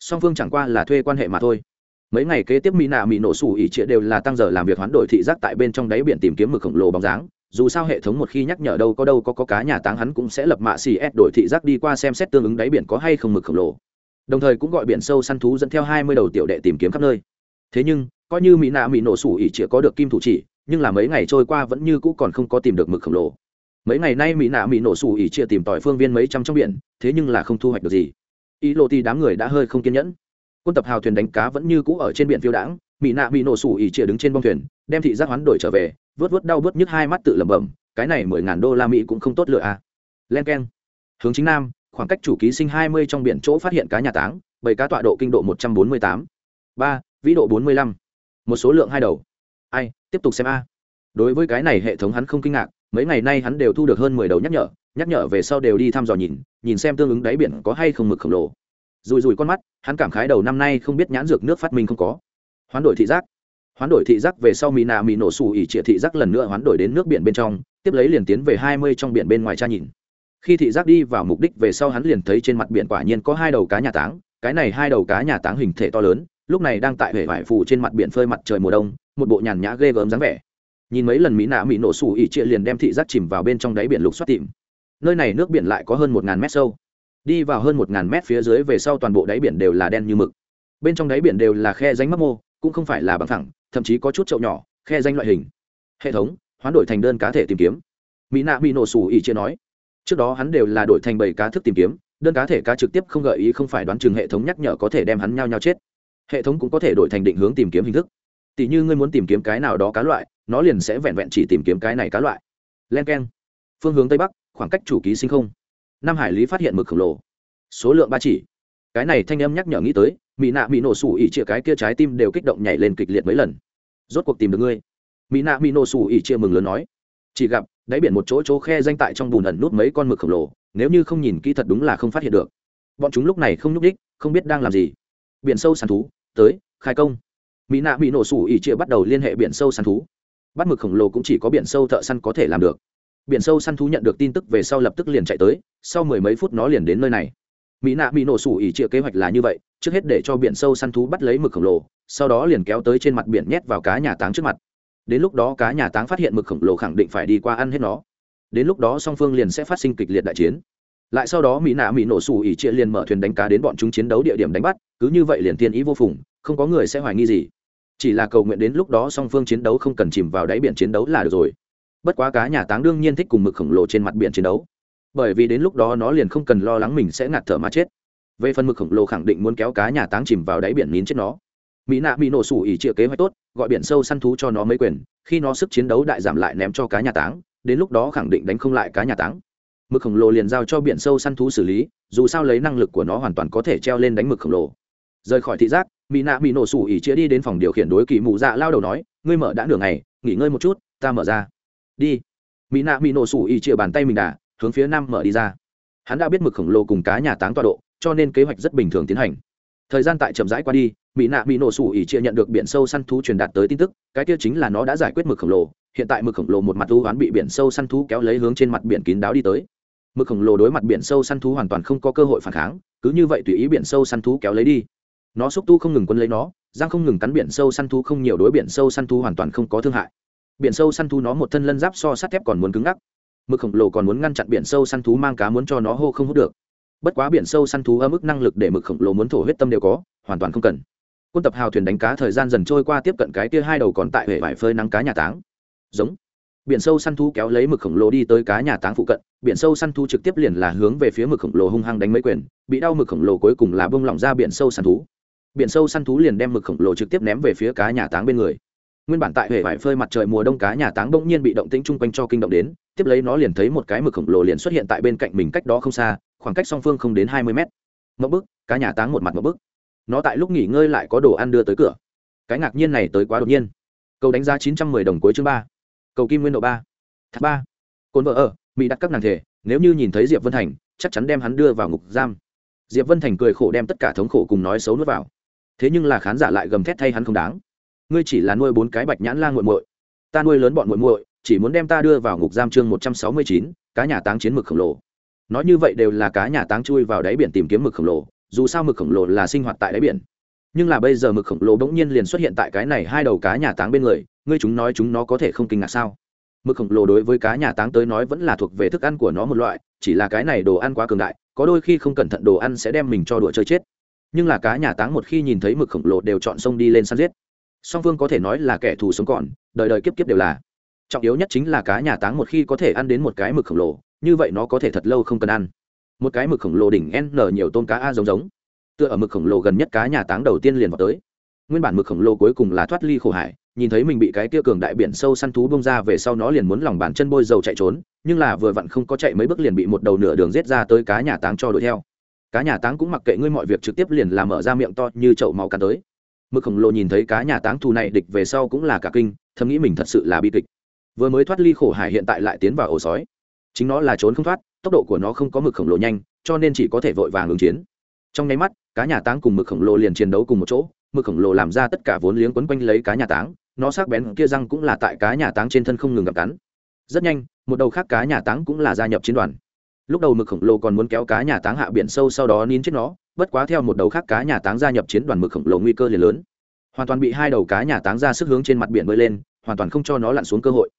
Song phương chẳng qua là thuê quan hệ mà thôi. Mấy ngày kế tiếp mỹ nạ mỹ nổ xù ỉ chia đều là tăng giờ làm việc hoán đổi thị giác tại bên trong đáy biển tìm kiếm mực khổng lồ bóng dáng. Dù sao hệ thống một khi nhắc nhở đâu có đâu có, có cá nhà táng hắn cũng sẽ lập mạ xì ép đổi thị giác đi qua xem xét tương ứng đáy biển có hay không mực khổng lồ. Đồng thời cũng gọi biển sâu săn thú dẫn theo hai mươi đầu tiểu đệ tìm kiếm khắp nơi thế nhưng, coi như mỹ nạ mỹ nổ sủ ỉ chĩa có được kim thủ chỉ, nhưng là mấy ngày trôi qua vẫn như cũ còn không có tìm được mực khổng lồ. Mấy ngày nay mỹ nạ mỹ nổ sủ ỉ chĩa tìm tỏi phương viên mấy trăm trong biển, thế nhưng là không thu hoạch được gì. Ý lộ thì đám người đã hơi không kiên nhẫn. Quân tập hào thuyền đánh cá vẫn như cũ ở trên biển phiêu đãng, mỹ nạ mỹ nổ sủ ỉ chĩa đứng trên bông thuyền, đem thị giác hoán đổi trở về, vớt vớt đau vớt nhức hai mắt tự lẩm bẩm, cái này mười ngàn đô la mỹ cũng không tốt lựa à. Len k e n hướng chính nam, khoảng cách chủ ký sinh hai mươi trong biển chỗ phát hiện cá nhà táng, bảy cá tọa độ kinh độ một trăm bốn mươi tám. Ba vĩ độ bốn mươi lăm. Một số lượng hai đầu. Ai, tiếp tục xem a. Đối với cái này hệ thống hắn không kinh ngạc, mấy ngày nay hắn đều thu được hơn mười đầu nhắc nhở nhắc nhở về sau đều đi thăm dò nhìn nhìn xem tương ứng đáy biển có hay không mực khổng lồ. Rùi rùi con mắt, hắn cảm khái đầu năm nay không biết nhãn dược nước phát minh không có. Hoán đổi thị giác. Hoán đổi thị giác về sau mỹ nạ mỹ nổ xù ỉ trịa thị giác lần nữa hoán đổi đến nước biển bên trong, tiếp lấy liền tiến về hai mươi trong biển bên ngoài cha nhìn. Khi thị giác đi vào mục đích về sau hắn liền thấy trên mặt biển quả nhiên có hai đầu cá nhà táng, cái này hai đầu cá nhà táng hình thể to lớn lúc này đang tại hệ vải phù trên mặt biển phơi mặt trời mùa đông, một bộ nhàn nhã ghê gớm dáng vẻ. Nhìn mấy lần mỹ nạ mỹ nổ xù ỉ chia liền đem thị giác chìm vào bên trong đáy biển lục xoát tìm. Nơi này nước biển lại có hơn một ngàn mét sâu. Đi vào hơn một ngàn mét phía dưới về sau toàn bộ đáy biển đều là đen như mực. Bên trong đáy biển đều là khe danh mắc mô, cũng không phải là bằng thẳng thậm chí có chút chậu nhỏ, khe danh loại hình. Hệ thống, hoán đổi thành đơn cá thể tìm kiếm. Mỹ nạ mỹ nổ xù ỉ chia nói. Trước đó hắn đều là đổi thành bảy cá thức tìm kiếm, đơn cá thể cá trực tiếp không gợi ý không phải đoán chừng hệ thống nhắc nhở có thể đem hắn nhao nhao chết hệ thống cũng có thể đổi thành định hướng tìm kiếm hình thức. Tỷ như ngươi muốn tìm kiếm cái nào đó cá loại, nó liền sẽ vẹn vẹn chỉ tìm kiếm cái này cá loại. Len k e n phương hướng tây bắc, khoảng cách chủ ký sinh không. Nam hải lý phát hiện mực khổng lồ. Số lượng ba chỉ. Cái này thanh âm nhắc nhở nghĩ tới, mỹ nạ mỹ nổ sủ ỉ chia cái kia trái tim đều kích động nhảy lên kịch liệt mấy lần. Rốt cuộc tìm được ngươi. Mỹ nạ mỹ nổ sủ ỉ chia mừng lớn nói. Chỉ gặp, đáy biển một chỗ chỗ khe danh tại trong bùn ẩn nút mấy con mực khổng lồ, nếu như không nhìn kỹ thật đúng là không phát hiện được. Bọn chúng lúc này không nhúc đích không biết đang làm gì biển sâu săn thú, tới, khai công. Mỹ nạ bị nổ sủ ỉ chia bắt đầu liên hệ biển sâu săn thú. Bắt mực khổng lồ cũng chỉ có biển sâu thợ săn có thể làm được. Biển sâu săn thú nhận được tin tức về sau lập tức liền chạy tới, sau mười mấy phút nó liền đến nơi này. Mỹ nạ bị nổ sủ ỉ chia kế hoạch là như vậy, trước hết để cho biển sâu săn thú bắt lấy mực khổng lồ, sau đó liền kéo tới trên mặt biển nhét vào cá nhà táng trước mặt. Đến lúc đó cá nhà táng phát hiện mực khổng lồ khẳng định phải đi qua ăn hết nó. Đến lúc đó song phương liền sẽ phát sinh kịch liệt đại chiến. Lại sau đó mỹ nạ mỹ nổ sủ ỉ chia liền mở thuyền đánh cá đến bọn chúng chiến đấu địa điểm đánh bắt cứ như vậy liền tiên ý vô phùng, không có người sẽ hoài nghi gì. Chỉ là cầu nguyện đến lúc đó song phương chiến đấu không cần chìm vào đáy biển chiến đấu là được rồi. Bất quá cá nhà táng đương nhiên thích cùng mực khổng lồ trên mặt biển chiến đấu. Bởi vì đến lúc đó nó liền không cần lo lắng mình sẽ ngạt thở mà chết. Về phần mực khổng lồ khẳng định muốn kéo cá nhà táng chìm vào đáy biển nín chết nó. Mỹ nạ bị nổ sủ ỉ chịa kế hoạch tốt, gọi biển sâu săn thú cho nó mấy quyền, khi nó sức chiến đấu đại giảm lại ném cho cá nhà táng, đến lúc đó khẳng định đánh không lại cá nhà táng. Mực khổng lồ liền giao cho biển sâu săn thú xử lý, dù sao lấy năng lực của nó hoàn toàn có thể treo lên đánh mực khổng lồ rời khỏi thị giác mỹ nạ bị nổ sủ ỉ chia đi đến phòng điều khiển đối kỳ mụ dạ lao đầu nói, ngươi mở đã nửa ngày, nghỉ ngơi một chút, ta mở ra. Đi. Mỹ nạ mỹ nổ sủ ỉ chia bàn tay mình đà, hướng phía nam mở đi ra. Hắn đã biết mực khổng lồ cùng cá nhà táng tọa độ, cho nên kế hoạch rất bình thường tiến hành. Thời gian tại chậm rãi qua đi mỹ nạ mỹ nổ sủ ỉ chia nhận được biển sâu săn thú truyền đạt tới tin tức, cái kia chính là nó đã giải quyết mực khổng lồ. Hiện tại mực khổng lồ một mặt thú hoán bị biển sâu săn thú kéo lấy hướng trên mặt biển kín đáo đi tới. Mực khổng lồ đối mặt biển sâu săn thú hoàn toàn không có cơ hội phản kháng, cứ như vậy tùy ý biển sâu săn thú kéo lấy đi nó xúc tu không ngừng quân lấy nó giang không ngừng cắn biển sâu săn thú không nhiều đối biển sâu săn thú hoàn toàn không có thương hại. Biển sâu săn thú nó một thân lân giáp so sắt thép còn muốn cứng ngắc. Mực khổng lồ còn muốn ngăn chặn biển sâu săn thú mang cá muốn cho nó hô không hút được. Bất quá biển sâu săn thú ở mức năng lực để mực khổng lồ muốn thổ huyết tâm đều có, hoàn toàn không cần. Quân tập hào thuyền đánh cá thời gian dần trôi qua tiếp cận cái kia hai đầu còn tại hệ vải phơi nắng cá nhà táng. Giống. Biển sâu săn thú kéo lấy mực khổng lồ đi tới cá nhà táng phụ cận, biển sâu săn thú trực tiếp liền là hướng về phía mực khổng lồ hung hăng đánh mấy quyền, bị đau mực khổng lồ cuối cùng là bông lỏng ra biển sâu săn thú biển sâu săn thú liền đem mực khổng lồ trực tiếp ném về phía cá nhà táng bên người. Nguyên bản tại hệ vải phơi mặt trời mùa đông cá nhà táng bỗng nhiên bị động tĩnh chung quanh cho kinh động đến, tiếp lấy nó liền thấy một cái mực khổng lồ liền xuất hiện tại bên cạnh mình cách đó không xa, khoảng cách song phương không đến hai mươi mét. Mậu bức, cá nhà táng một mặt mậu bức. Nó tại lúc nghỉ ngơi lại có đồ ăn đưa tới cửa. Cái ngạc nhiên này tới quá đột nhiên. Cầu đánh giá chín trăm mười đồng cuối chương ba. Cầu kim nguyên độ ba. Thác ba. Cồn vợ ở, mỹ đặt các nàng thể, nếu như nhìn thấy diệp vân thành, chắc chắn đem hắn đưa vào ngục giam. Diệp vân thành cười khổ đem tất cả thống khổ cùng nói xấu nuốt vào thế nhưng là khán giả lại gầm thét thay hắn không đáng. Ngươi chỉ là nuôi bốn cái bạch nhãn la muội muội. Ta nuôi lớn bọn muội muội, chỉ muốn đem ta đưa vào ngục giam chương một trăm sáu mươi chín, cá nhà táng chiến mực khổng lồ. Nói như vậy đều là cá nhà táng chui vào đáy biển tìm kiếm mực khổng lồ, dù sao mực khổng lồ là sinh hoạt tại đáy biển. Nhưng là bây giờ mực khổng lồ bỗng nhiên liền xuất hiện tại cái này hai đầu cá nhà táng bên người, ngươi chúng nói chúng nó có thể không kinh ngạc sao? Mực khổng lồ đối với cá nhà táng tới nói vẫn là thuộc về thức ăn của nó một loại, chỉ là cái này đồ ăn quá cường đại, có đôi khi không cẩn thận đồ ăn sẽ đem mình cho đùa chơi chết nhưng là cá nhà táng một khi nhìn thấy mực khổng lồ đều chọn sông đi lên săn giết. Song phương có thể nói là kẻ thù sống còn, đời đời kiếp kiếp đều là. Trọng yếu nhất chính là cá nhà táng một khi có thể ăn đến một cái mực khổng lồ, như vậy nó có thể thật lâu không cần ăn. Một cái mực khổng lồ đỉnh n nhiều tôm cá a giống giống. Tựa ở mực khổng lồ gần nhất cá nhà táng đầu tiên liền vào tới. Nguyên bản mực khổng lồ cuối cùng là thoát ly khổ hải, nhìn thấy mình bị cái kia cường đại biển sâu săn thú bông ra về sau nó liền muốn lòng bàn chân bôi dầu chạy trốn, nhưng là vừa vặn không có chạy mấy bước liền bị một đầu nửa đường giết ra tới cá nhà táng cho đuổi theo cá nhà táng cũng mặc kệ ngươi mọi việc trực tiếp liền làm mở ra miệng to như chậu máu cắn tới. Mực khổng lồ nhìn thấy cá nhà táng thù này địch về sau cũng là cả kinh, thầm nghĩ mình thật sự là bi kịch. Vừa mới thoát ly khổ hải hiện tại lại tiến vào ổ sói. Chính nó là trốn không thoát, tốc độ của nó không có mực khổng lồ nhanh, cho nên chỉ có thể vội vàng ứng chiến. Trong nháy mắt, cá nhà táng cùng mực khổng lồ liền chiến đấu cùng một chỗ, mực khổng lồ làm ra tất cả vốn liếng quấn quanh lấy cá nhà táng, nó sắc bén kia răng cũng là tại cá nhà táng trên thân không ngừng gặp cắn. Rất nhanh, một đầu khác cá nhà táng cũng là gia nhập chiến đoàn lúc đầu mực khổng lồ còn muốn kéo cá nhà táng hạ biển sâu sau đó nín chết nó, bất quá theo một đầu khác cá nhà táng gia nhập chiến đoàn mực khổng lồ nguy cơ liền lớn. Hoàn toàn bị hai đầu cá nhà táng ra sức hướng trên mặt biển bơi lên, hoàn toàn không cho nó lặn xuống cơ hội.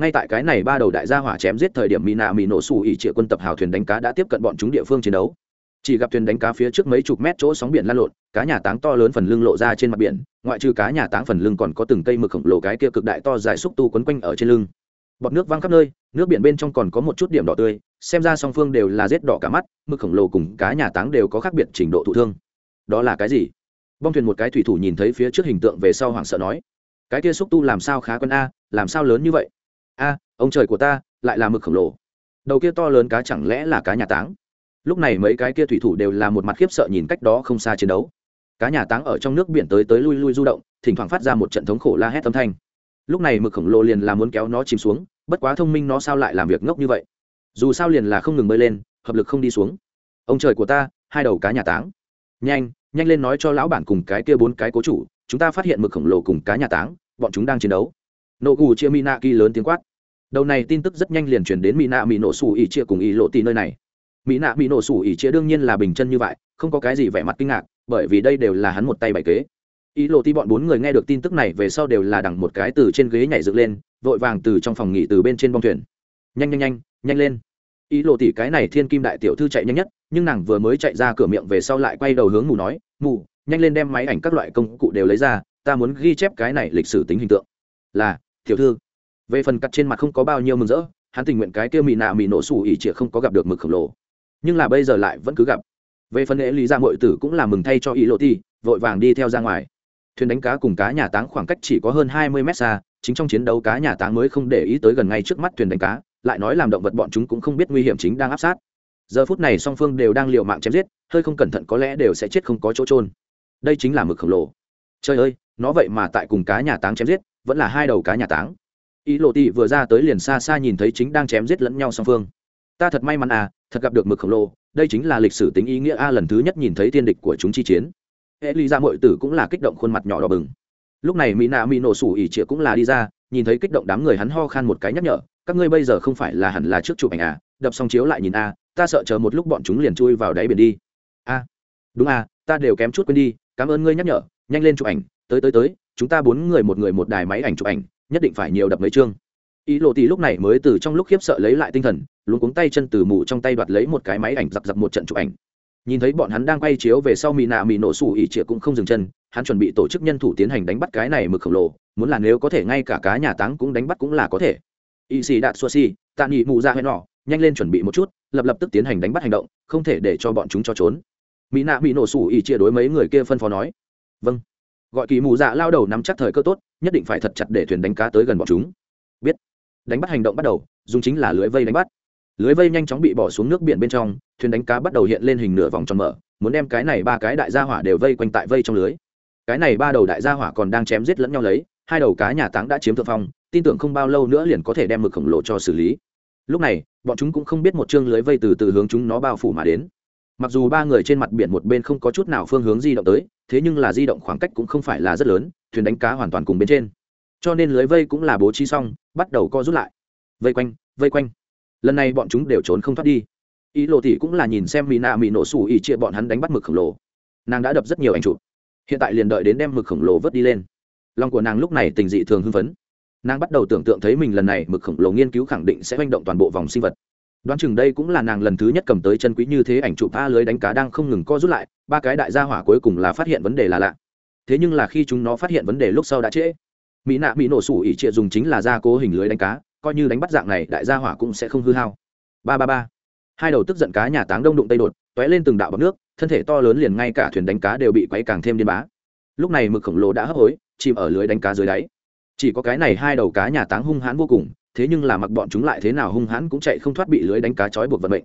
Ngay tại cái này ba đầu đại gia hỏa chém giết thời điểm mỹ nạ mỹ nổ xù ỉ trịa quân tập hào thuyền đánh cá đã tiếp cận bọn chúng địa phương chiến đấu. Chỉ gặp thuyền đánh cá phía trước mấy chục mét chỗ sóng biển lan lộn, cá nhà táng to lớn phần lưng lộ ra trên mặt biển, ngoại trừ cá nhà táng phần lưng còn có từng cây mực khổng lồ cái kia cực đại to dài xúc tu quấn quanh ở trên lưng. Bọt nước văng khắp nơi, nước biển bên trong còn có một chút điểm đỏ tươi xem ra song phương đều là rết đỏ cả mắt, mực khổng lồ cùng cá nhà táng đều có khác biệt trình độ thụ thương. Đó là cái gì? Bong thuyền một cái thủy thủ nhìn thấy phía trước hình tượng về sau hoảng sợ nói, cái kia xúc tu làm sao khá quân a, làm sao lớn như vậy? A, ông trời của ta, lại là mực khổng lồ. Đầu kia to lớn cá chẳng lẽ là cá nhà táng? Lúc này mấy cái kia thủy thủ đều là một mặt khiếp sợ nhìn cách đó không xa chiến đấu. Cá nhà táng ở trong nước biển tới tới lui lui du động, thỉnh thoảng phát ra một trận thống khổ la hét âm thanh. Lúc này mực khổng lồ liền là muốn kéo nó chìm xuống, bất quá thông minh nó sao lại làm việc ngốc như vậy? Dù sao liền là không ngừng bơi lên, hợp lực không đi xuống. Ông trời của ta, hai đầu cá nhà táng. Nhanh nhanh lên nói cho lão bản cùng cái kia bốn cái cố chủ, chúng ta phát hiện mực khổng lồ cùng cá nhà táng, bọn chúng đang chiến đấu. Nộ gù chia mina kỳ lớn tiếng quát. Đầu này tin tức rất nhanh liền chuyển đến mỹ nạ mỹ nổ sủ ỉ chia cùng ý lộ tì nơi này. Mỹ nạ mỹ nổ sủ ỉ chia đương nhiên là bình chân như vậy, không có cái gì vẻ mặt kinh ngạc, bởi vì đây đều là hắn một tay bày kế. Ý lộ ti bọn bốn người nghe được tin tức này về sau đều là đằng một cái từ trên ghế nhảy dựng lên, vội vàng từ trong phòng nghỉ từ bên trên bong thuyền nhanh nhanh nhanh nhanh lên. Ý lộ tỷ cái này thiên kim đại tiểu thư chạy nhanh nhất, nhưng nàng vừa mới chạy ra cửa miệng về sau lại quay đầu hướng mù nói, mù, nhanh lên đem máy ảnh các loại công cụ đều lấy ra, ta muốn ghi chép cái này lịch sử tính hình tượng. Là, tiểu thư. Về phần cắt trên mặt không có bao nhiêu mừng rỡ, hắn tình nguyện cái kia mì nạ mì nổ sủ ỉ chĩa không có gặp được mực khổng lồ. Nhưng là bây giờ lại vẫn cứ gặp. Về phần lễ lý ra mọi tử cũng là mừng thay cho ý lộ ti vội vàng đi theo ra ngoài. Thuyền đánh cá cùng cá nhà táng khoảng cách chỉ có hơn hai mươi mét xa, chính trong chiến đấu cá nhà táng mới không để ý tới gần ngay trước mắt thuyền đánh cá lại nói làm động vật bọn chúng cũng không biết nguy hiểm chính đang áp sát. Giờ phút này song phương đều đang l mạng chém giết, hơi không cẩn thận có lẽ đều sẽ chết không có chỗ trôn đây chính là mực khổng lồ. Trời ơi, nó vậy mà tại cùng cá nhà táng chém giết, vẫn là hai đầu cá nhà táng. Ý lộ tị vừa ra tới liền xa xa nhìn thấy chính đang chém giết lẫn nhau song phương. Ta thật may mắn à thật gặp được mực khổng lồ, đây chính là lịch sử tính ý nghĩa a lần thứ nhất nhìn thấy tiên địch của chúng chi chiến. Hệ ly ra mọi tử cũng là kích động khuôn mặt nhỏ đỏ bừng. Lúc này mỹ nạ mỹ nổ sủ ỉ trịa cũng là đi ra nhìn thấy kích động đám người hắn ho khan một cái nhắc nhở, các ngươi bây giờ không phải là hẳn là trước chụp ảnh à? Đập xong chiếu lại nhìn a, ta sợ chờ một lúc bọn chúng liền chui vào đáy biển đi. A, đúng à ta đều kém chút quên đi, cảm ơn ngươi nhắc nhở, nhanh lên chụp ảnh, tới tới tới, chúng ta bốn người một người một đài máy ảnh chụp ảnh, nhất định phải nhiều đập mấy chương. Ý lộ tỷ lúc này mới từ trong lúc khiếp sợ lấy lại tinh thần luôn cuống tay chân từ mù trong tay đoạt lấy một cái máy ảnh giặc giặc một trận chụp ảnh. Nhìn thấy bọn hắn đang quay chiếu về sau mì nạ mì nổ sủ ỉ chĩa cũng không dừng chân hắn chuẩn bị tổ chức nhân thủ tiến hành đánh bắt cái này mực khổng lồ, muốn là nếu có thể ngay cả cá nhà táng cũng đánh bắt cũng là có thể. Y xì đạt xua xì tạ nghị mù ra hẹn nọ, nhanh lên chuẩn bị một chút, lập lập tức tiến hành đánh bắt hành động, không thể để cho bọn chúng cho trốn. Mỹ nạ bị nổ sủ y chia đối mấy người kia phân phó nói. Vâng. Gọi kỳ mù dạ lao đầu nắm chắc thời cơ tốt, nhất định phải thật chặt để thuyền đánh cá tới gần bọn chúng. Biết. Đánh bắt hành động bắt đầu, dùng chính là lưới vây đánh bắt. Lưới vây nhanh chóng bị bỏ xuống nước biển bên trong, thuyền đánh cá bắt đầu hiện lên hình nửa vòng tròn mở, muốn đem cái này ba cái đại gia hỏa đều vây quanh tại vây trong lưới cái này ba đầu đại gia hỏa còn đang chém giết lẫn nhau lấy, hai đầu cá nhà táng đã chiếm thượng phong, tin tưởng không bao lâu nữa liền có thể đem mực khổng lồ cho xử lý. Lúc này, bọn chúng cũng không biết một chương lưới vây từ từ hướng chúng nó bao phủ mà đến. Mặc dù ba người trên mặt biển một bên không có chút nào phương hướng di động tới, thế nhưng là di động khoảng cách cũng không phải là rất lớn, thuyền đánh cá hoàn toàn cùng bên trên. Cho nên lưới vây cũng là bố trí xong, bắt đầu co rút lại. Vây quanh vây quanh. Lần này bọn chúng đều trốn không thoát đi. Ý lộ thì cũng là nhìn xem mỹ nạ mỹ nổ sủ ý chia bọn hắn đánh bắt mực khổng lồ. Nàng đã đập rất nhiều ảnh chụp hiện tại liền đợi đến đem mực khổng lồ vớt đi lên. Lòng của nàng lúc này tình dị thường hưng phấn. Nàng bắt đầu tưởng tượng thấy mình lần này mực khổng lồ nghiên cứu khẳng định sẽ manh động toàn bộ vòng sinh vật. Đoán chừng đây cũng là nàng lần thứ nhất cầm tới chân quý như thế ảnh chụp a lưới đánh cá đang không ngừng co rút lại, ba cái đại gia hỏa cuối cùng là phát hiện vấn đề là lạ. Thế nhưng là khi chúng nó phát hiện vấn đề lúc sau đã trễ. Mỹ nạ bị nổ sủ ỉ trịa dùng chính là gia cố hình lưới đánh cá, coi như đánh bắt dạng này, đại gia hỏa cũng sẽ không hư hao. Ba ba ba. Hai đầu tức giận cá nhà táng đông đụng tây đột t ó é lên từng đạo bọc nước thân thể to lớn liền ngay cả thuyền đánh cá đều bị quấy càng thêm điên bá. Lúc này mực khổng lồ đã hấp hối, chìm ở lưới đánh cá dưới đáy. Chỉ có cái này hai đầu cá nhà táng hung hãn vô cùng, thế nhưng là mặc bọn chúng lại thế nào hung hãn cũng chạy không thoát bị lưới đánh cá trói buộc vận mệnh.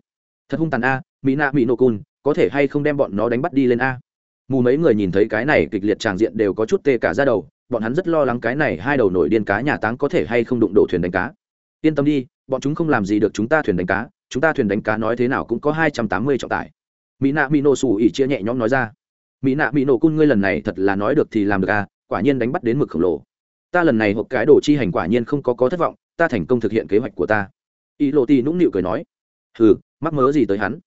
Thật hung tàn a, mỹ nạ mỹ nô cun, có thể hay không đem bọn nó đánh bắt đi lên a? Mù mấy người nhìn thấy cái này kịch liệt tràng diện đều có chút tê cả ra đầu, bọn hắn rất lo lắng cái này hai đầu nổi điên cá nhà táng có thể hay không đụng đổ thuyền đánh cá. Yên tâm đi, bọn chúng không làm gì được chúng ta thuyền đánh cá, chúng ta thuyền đánh cá nói thế nào cũng có hai trăm tám mươi trọng tải mỹ nạ mỹ nổ sủ ỉ chia nhẹ nhõm nói ra. Mỹ nạ mỹ nổ cun, ngươi lần này thật là nói được thì làm được à quả nhiên đánh bắt đến mực khổng lồ. Ta lần này hộp cái đồ chi hành quả nhiên không có có thất vọng, ta thành công thực hiện kế hoạch của ta. Ý lộ ti nũng nịu cười nói. Hừ, mắc mớ gì tới hắn?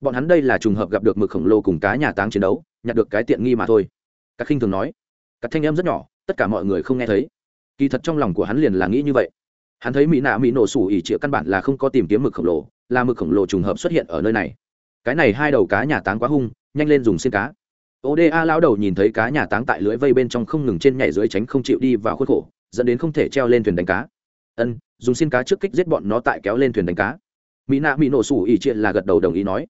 Bọn hắn đây là trùng hợp gặp được mực khổng lồ cùng cá nhà táng chiến đấu, nhặt được cái tiện nghi mà thôi. Các khinh thường nói. Các thanh em rất nhỏ, tất cả mọi người không nghe thấy. Kỳ thật trong lòng của hắn liền là nghĩ như vậy. Hắn thấy mỹ nạ mỹ nổ sủ ỉ chĩa căn bản là không có tìm kiếm mực khổng lồ, là mực khổng lồ trùng hợp xuất hiện ở nơi này cái này hai đầu cá nhà táng quá hung, nhanh lên dùng xin cá. Oda lao đầu nhìn thấy cá nhà táng tại lưới vây bên trong không ngừng trên nhảy dưới tránh không chịu đi vào khuất khổ, dẫn đến không thể treo lên thuyền đánh cá. Ân, dùng xin cá trước kích giết bọn nó tại kéo lên thuyền đánh cá. Mỹ nạ mỹ nổ sủ ỉ triệt là gật đầu đồng ý nói.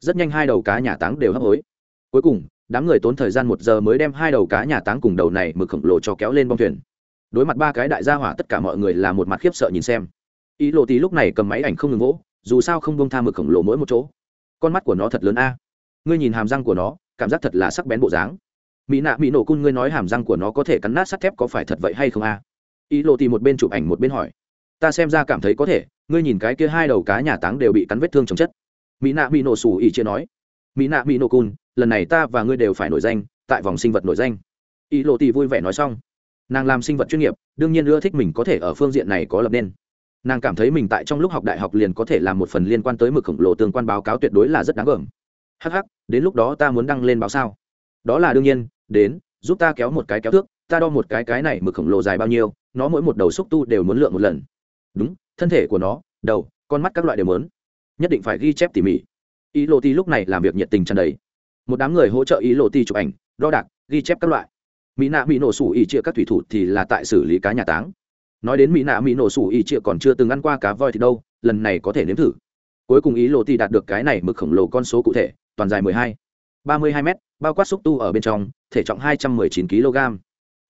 Rất nhanh hai đầu cá nhà táng đều hấp hối. Cuối cùng, đám người tốn thời gian một giờ mới đem hai đầu cá nhà táng cùng đầu này mực khổng lồ cho kéo lên bong thuyền. Đối mặt ba cái đại gia hỏa, tất cả mọi người là một mặt khiếp sợ nhìn xem. Ý lộ tí lúc này cầm máy ảnh không ngừng gỗ dù sao không bông tha mực khổng lồ mỗi một chỗ con mắt của nó thật lớn a. Ngươi nhìn hàm răng của nó, cảm giác thật là sắc bén bộ dáng. Mỹ nạ, mỹ nổ cun, ngươi nói hàm răng của nó có thể cắn nát sắt thép có phải thật vậy hay không a? Ý lộ thì một bên chụp ảnh một bên hỏi. Ta xem ra cảm thấy có thể, ngươi nhìn cái kia hai đầu cá nhà táng đều bị cắn vết thương chồng chất. Mỹ nạ, mỹ nổ xù ỉ chia nói. Mỹ nạ, mỹ nổ cun, lần này ta và ngươi đều phải nổi danh, tại vòng sinh vật nổi danh. Ý lộ thì vui vẻ nói xong. Nàng làm sinh vật chuyên nghiệp, đương nhiên ưa thích mình có thể ở phương diện này có lập nên nàng cảm thấy mình tại trong lúc học đại học liền có thể làm một phần liên quan tới mực khổng lồ tương quan báo cáo tuyệt đối là rất đáng gờm. Hh đến lúc đó ta muốn đăng lên báo sao? Đó là đương nhiên, đến, giúp ta kéo một cái kéo thước, ta đo một cái cái này mực khổng lồ dài bao nhiêu, nó mỗi một đầu xúc tu đều muốn lượng một lần. Đúng, thân thể của nó, đầu, con mắt các loại đều muốn. Nhất định phải ghi chép tỉ mỉ. Ý lộ ti lúc này làm việc nhiệt tình tràn đầy. Một đám người hỗ trợ ý lộ ti chụp ảnh, đo đạc, ghi chép các loại. Mỹ nạ bị nổ sủ ỉ chia các thủy thủ thì là tại xử lý cá nhà táng nói đến mỹ nạ mỹ nổ sủ ý chịa còn chưa từng ăn qua cá voi thì đâu lần này có thể nếm thử. Cuối cùng ý lộ thì đạt được cái này mực khổng lồ con số cụ thể toàn dài 12, 32 m bao quát xúc tu ở bên trong thể trọng 219 kg.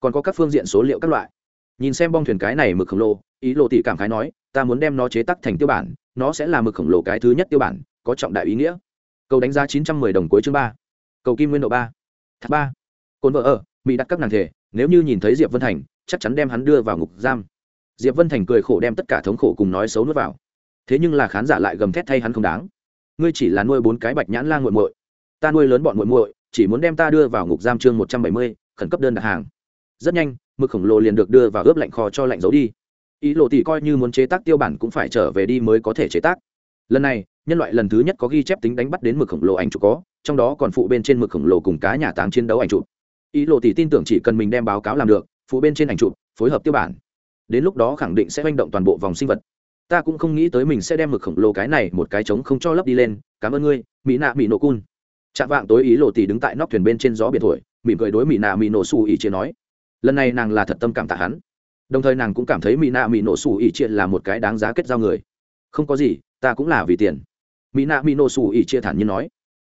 Còn có các phương diện số liệu các loại. Nhìn xem bong thuyền cái này mực khổng lồ ý lộ tỷ cảm khái nói ta muốn đem nó chế tắc thành tiêu bản nó sẽ là mực khổng lồ cái thứ nhất tiêu bản có trọng đại ý nghĩa. Cầu đánh giá 910 đồng cuối chương ba. Cầu kim nguyên độ ba. Thác ba. Cồn vợ ở mỹ đặt các nàng thể nếu như nhìn thấy diệp vân thành chắc chắn đem hắn đưa vào ngục giam diệp vân thành cười khổ đem tất cả thống khổ cùng nói xấu nuốt vào. Thế nhưng là khán giả lại gầm thét thay hắn không đáng. Ngươi chỉ là nuôi bốn cái bạch nhãn lan g u muội. Ta nuôi lớn bọn muội muội, chỉ muốn đem ta đưa vào ngục giam chương một trăm bảy mươi, khẩn cấp đơn đặt hàng. Rất nhanh, mực khổng lồ liền được đưa vào ướp lạnh kho cho lạnh giấu đi. Ý lộ tỷ coi như muốn chế tác tiêu bản cũng phải trở về đi mới có thể chế tác. Lần này, nhân loại lần thứ nhất có ghi chép tính đánh bắt đến mực khổng lồ ảnh chụp có, trong đó còn phụ bên trên mực khổng lồ cùng cá nhà táng chiến đấu ảnh chụp. Ý lộ tỷ tin tưởng chỉ cần mình đem báo cáo làm được, phụ bên trên ảnh chụp, phối hợp tiêu bản đến lúc đó khẳng định sẽ manh động toàn bộ vòng sinh vật. Ta cũng không nghĩ tới mình sẽ đem mực khổng lồ cái này một cái trống không cho lấp đi lên. Cảm ơn ngươi, mỹ nạ mỹ nổ cun. Chạm vạng tối ý lộ tỷ đứng tại nóc thuyền bên trên gió biển thổi, mỉm cười đối mỹ nạ mỹ nổ xù ỉ chia nói. Lần này nàng là thật tâm cảm tạ hắn. Đồng thời nàng cũng cảm thấy mỹ nạ mỹ nổ xù ỉ chia là một cái đáng giá kết giao người. Không có gì, ta cũng là vì tiền. Mỹ nạ mỹ nổ xù ỉ chia thản nhiên nói.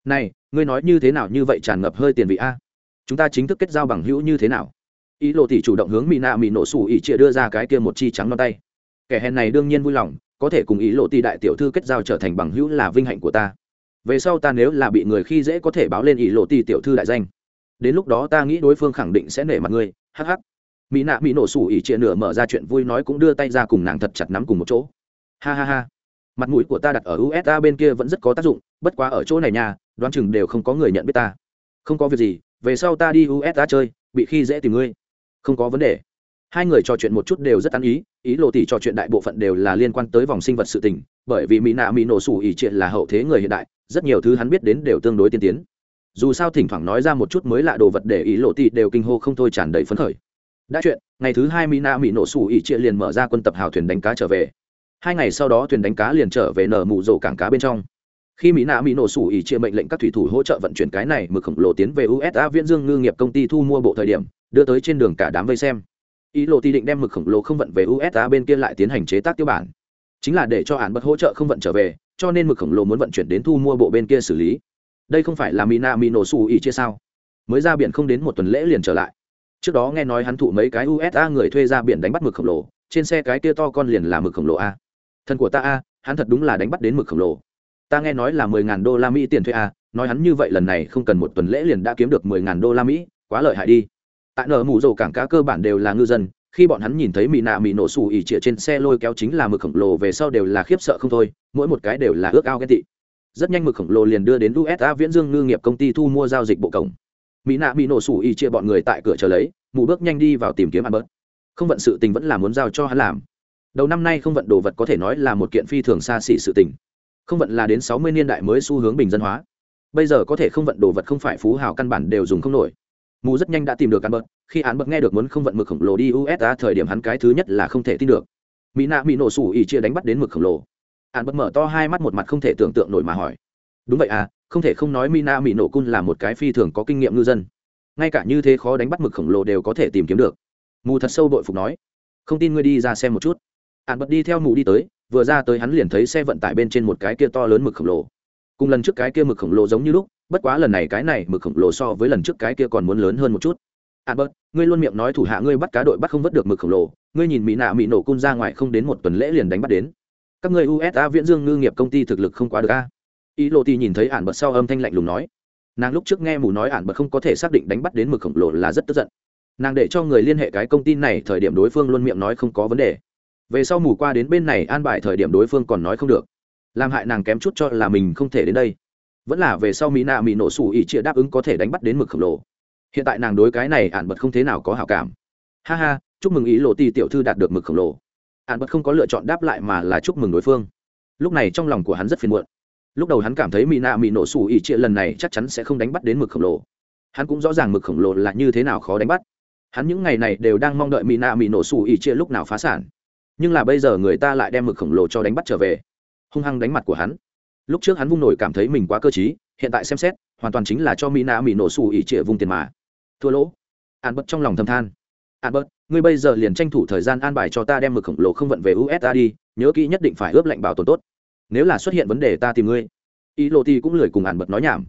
Này, ngươi nói như thế nào như vậy tràn ngập hơi tiền vị a? Chúng ta chính thức kết giao bằng hữu như thế nào? Ý lộ tỷ chủ động hướng mỹ nạ mỹ nổ xù ỉ chia đưa ra cái kia một chi trắng non tay. Kẻ hèn này đương nhiên vui lòng, có thể cùng ý lộ tỷ đại tiểu thư kết giao trở thành bằng hữu là vinh hạnh của ta. Về sau ta nếu là bị người khi dễ có thể báo lên ý lộ tỷ tiểu thư đại danh. Đến lúc đó ta nghĩ đối phương khẳng định sẽ nể mặt ngươi, hắc hắc. Mỹ nạ mỹ nổ sủ ỉ chia nửa mở ra chuyện vui nói cũng đưa tay ra cùng nàng thật chặt nắm cùng một chỗ. Ha ha ha. Mặt mũi của ta đặt ở usa bên kia vẫn rất có tác dụng, bất quá ở chỗ này nhà đoán chừng đều không có người nhận biết ta. Không có việc gì, về sau ta đi usa chơi, bị khi dễ tìm ngươi không có vấn đề. Hai người trò chuyện một chút đều rất ăn ý ý lộ tỷ trò chuyện đại bộ phận đều là liên quan tới vòng sinh vật sự tình, bởi vì mỹ nạ mỹ nổ sủ ỉ triệt là hậu thế người hiện đại, rất nhiều thứ hắn biết đến đều tương đối tiên tiến. Dù sao thỉnh thoảng nói ra một chút mới lạ đồ vật để ý lộ tỷ đều kinh hô không thôi tràn đầy phấn khởi. Đã chuyện, ngày thứ hai mỹ nạ mỹ nổ sủ ỉ triệt liền mở ra quân tập hào thuyền đánh cá trở về. Hai ngày sau đó thuyền đánh cá liền trở về nở mụ rổ cảng cá bên trong khi mỹ nạ mỹ nổ sủ ỉ chia mệnh lệnh các thủy thủ hỗ trợ vận chuyển cái này mực khổng lồ tiến về usa viễn dương ngư nghiệp công ty thu mua bộ thời điểm, đưa tới trên đường cả đám vây xem. Ý lộ thì định đem mực khổng lồ không vận về usa bên kia lại tiến hành chế tác tiêu bản. Chính là để cho hạn bật hỗ trợ không vận trở về, cho nên mực khổng lồ muốn vận chuyển đến thu mua bộ bên kia xử lý. Đây không phải là mỹ nạ mỹ nổ sủ ỉ chia sao? Mới ra biển không đến một tuần lễ liền trở lại. Trước đó nghe nói hắn thụ mấy cái usa người thuê ra biển đánh bắt mực khổng lồ, trên xe cái kia to con liền là mực khổng lồ a. Thần của ta a, hắn thật đúng là đánh bắt đến mực khổng lồ ta nghe nói là mười ngàn đô la mỹ tiền thuê à? nói hắn như vậy lần này không cần một tuần lễ liền đã kiếm được mười ngàn đô la mỹ, quá lợi hại đi. Tại nở mù rổ cảng cá cơ bản đều là ngư dân, khi bọn hắn nhìn thấy mỹ nạ mỹ nổ xù ỉ trịa trên xe lôi kéo chính là mực khổng lồ về sau đều là khiếp sợ không thôi, mỗi một cái đều là ước ao ghen tị. Rất nhanh mực khổng lồ liền đưa đến usa viễn dương ngư nghiệp công ty thu mua giao dịch bộ cổng. Mỹ nạ mỹ nổ xù ỉ chia bọn người tại cửa chờ lấy mụ bước nhanh đi vào tìm kiếm ăn bớt. Không vận sự tình vẫn là muốn giao cho hắn làm. Đầu năm nay không vận đồ vật có thể nói là một kiện phi thường xa xỉ sự tình không vận là đến sáu mươi niên đại mới xu hướng bình dân hóa. Bây giờ có thể không vận đồ vật không phải phú hào căn bản đều dùng không nổi. Mù rất nhanh đã tìm được căn bớt khi án bớt nghe được muốn không vận mực khổng lồ đi usa thời điểm hắn cái thứ nhất là không thể tin được. Mỹ nạ mỹ nổ sủ ỉ chia đánh bắt đến mực khổng lồ. Án bớt mở to hai mắt một mặt không thể tưởng tượng nổi mà hỏi. Đúng vậy à không thể không nói mina mỹ nổ cun là một cái phi thường có kinh nghiệm ngư dân. Ngay cả như thế khó đánh bắt mực khổng lồ đều có thể tìm kiếm được. Mù thật sâu bội phục nói. Không tin ngươi đi ra xem một chút. Án bật đi theo mù đi tới vừa ra tới hắn liền thấy xe vận tải bên trên một cái kia to lớn mực khổng lồ. Cùng lần trước cái kia mực khổng lồ giống như lúc, bất quá lần này cái này mực khổng lồ so với lần trước cái kia còn muốn lớn hơn một chút. Ạn bật ngươi luôn miệng nói thủ hạ ngươi bắt cá đội bắt không vớt được mực khổng lồ, ngươi nhìn mỹ nạ mỹ nổ cung ra ngoài không đến một tuần lễ liền đánh bắt đến. Các người usa viễn dương ngư nghiệp công ty thực lực không quá được a. Ý lộ thì nhìn thấy ạn bật sau âm thanh lạnh lùng nói. Nàng lúc trước nghe mù nói ạn bật không có thể xác định đánh bắt đến mực khổng lồ là rất tức giận. Nàng để cho người liên hệ cái công ty này, thời điểm đối phương luôn miệng nói không có vấn đề về sau mù qua đến bên này an bài thời điểm đối phương còn nói không được. Làm hại nàng kém chút cho là mình không thể đến đây. Vẫn là về sau mỹ nạ mỹ nổ sủ ỉ chia đáp ứng có thể đánh bắt đến mực khổng lồ. Hiện tại nàng đối cái này ạn bật không thế nào có hảo cảm. Ha ha, chúc mừng ý lộ ti tiểu thư đạt được mực khổng lồ. Ạn bật không có lựa chọn đáp lại mà là chúc mừng đối phương. Lúc này trong lòng của hắn rất phiền muộn. Lúc đầu hắn cảm thấy mỹ nạ mỹ nổ sủ ỉ chia lần này chắc chắn sẽ không đánh bắt đến mực khổng lồ. Hắn cũng rõ ràng mực khổng lồ là như thế nào khó đánh bắt. Hắn những ngày này đều đang mong đợi mỹ nạ mỹ nổ sủ ỉ chia lúc nào phá sản nhưng là bây giờ người ta lại đem mực khổng lồ cho đánh bắt trở về. Hung hăng đánh mặt của hắn. Lúc trước hắn vung nổi cảm thấy mình quá cơ t hiện tại xem xét, hoàn toàn chính là cho mỹ nạ mỹ nổ xù ỉ trịa vung tiền mà. Thua lỗ. An bớt trong lòng thâm than. An bớt ngươi bây giờ liền tranh thủ thời gian an bài cho ta đem mực khổng lồ không vận về usa đi, nhớ kỹ nhất định phải ướp lệnh bảo tồn tốt. Nếu là xuất hiện vấn đề ta tìm ngươi. Ý lộ ti cũng lười cùng ạn bật nói nhảm.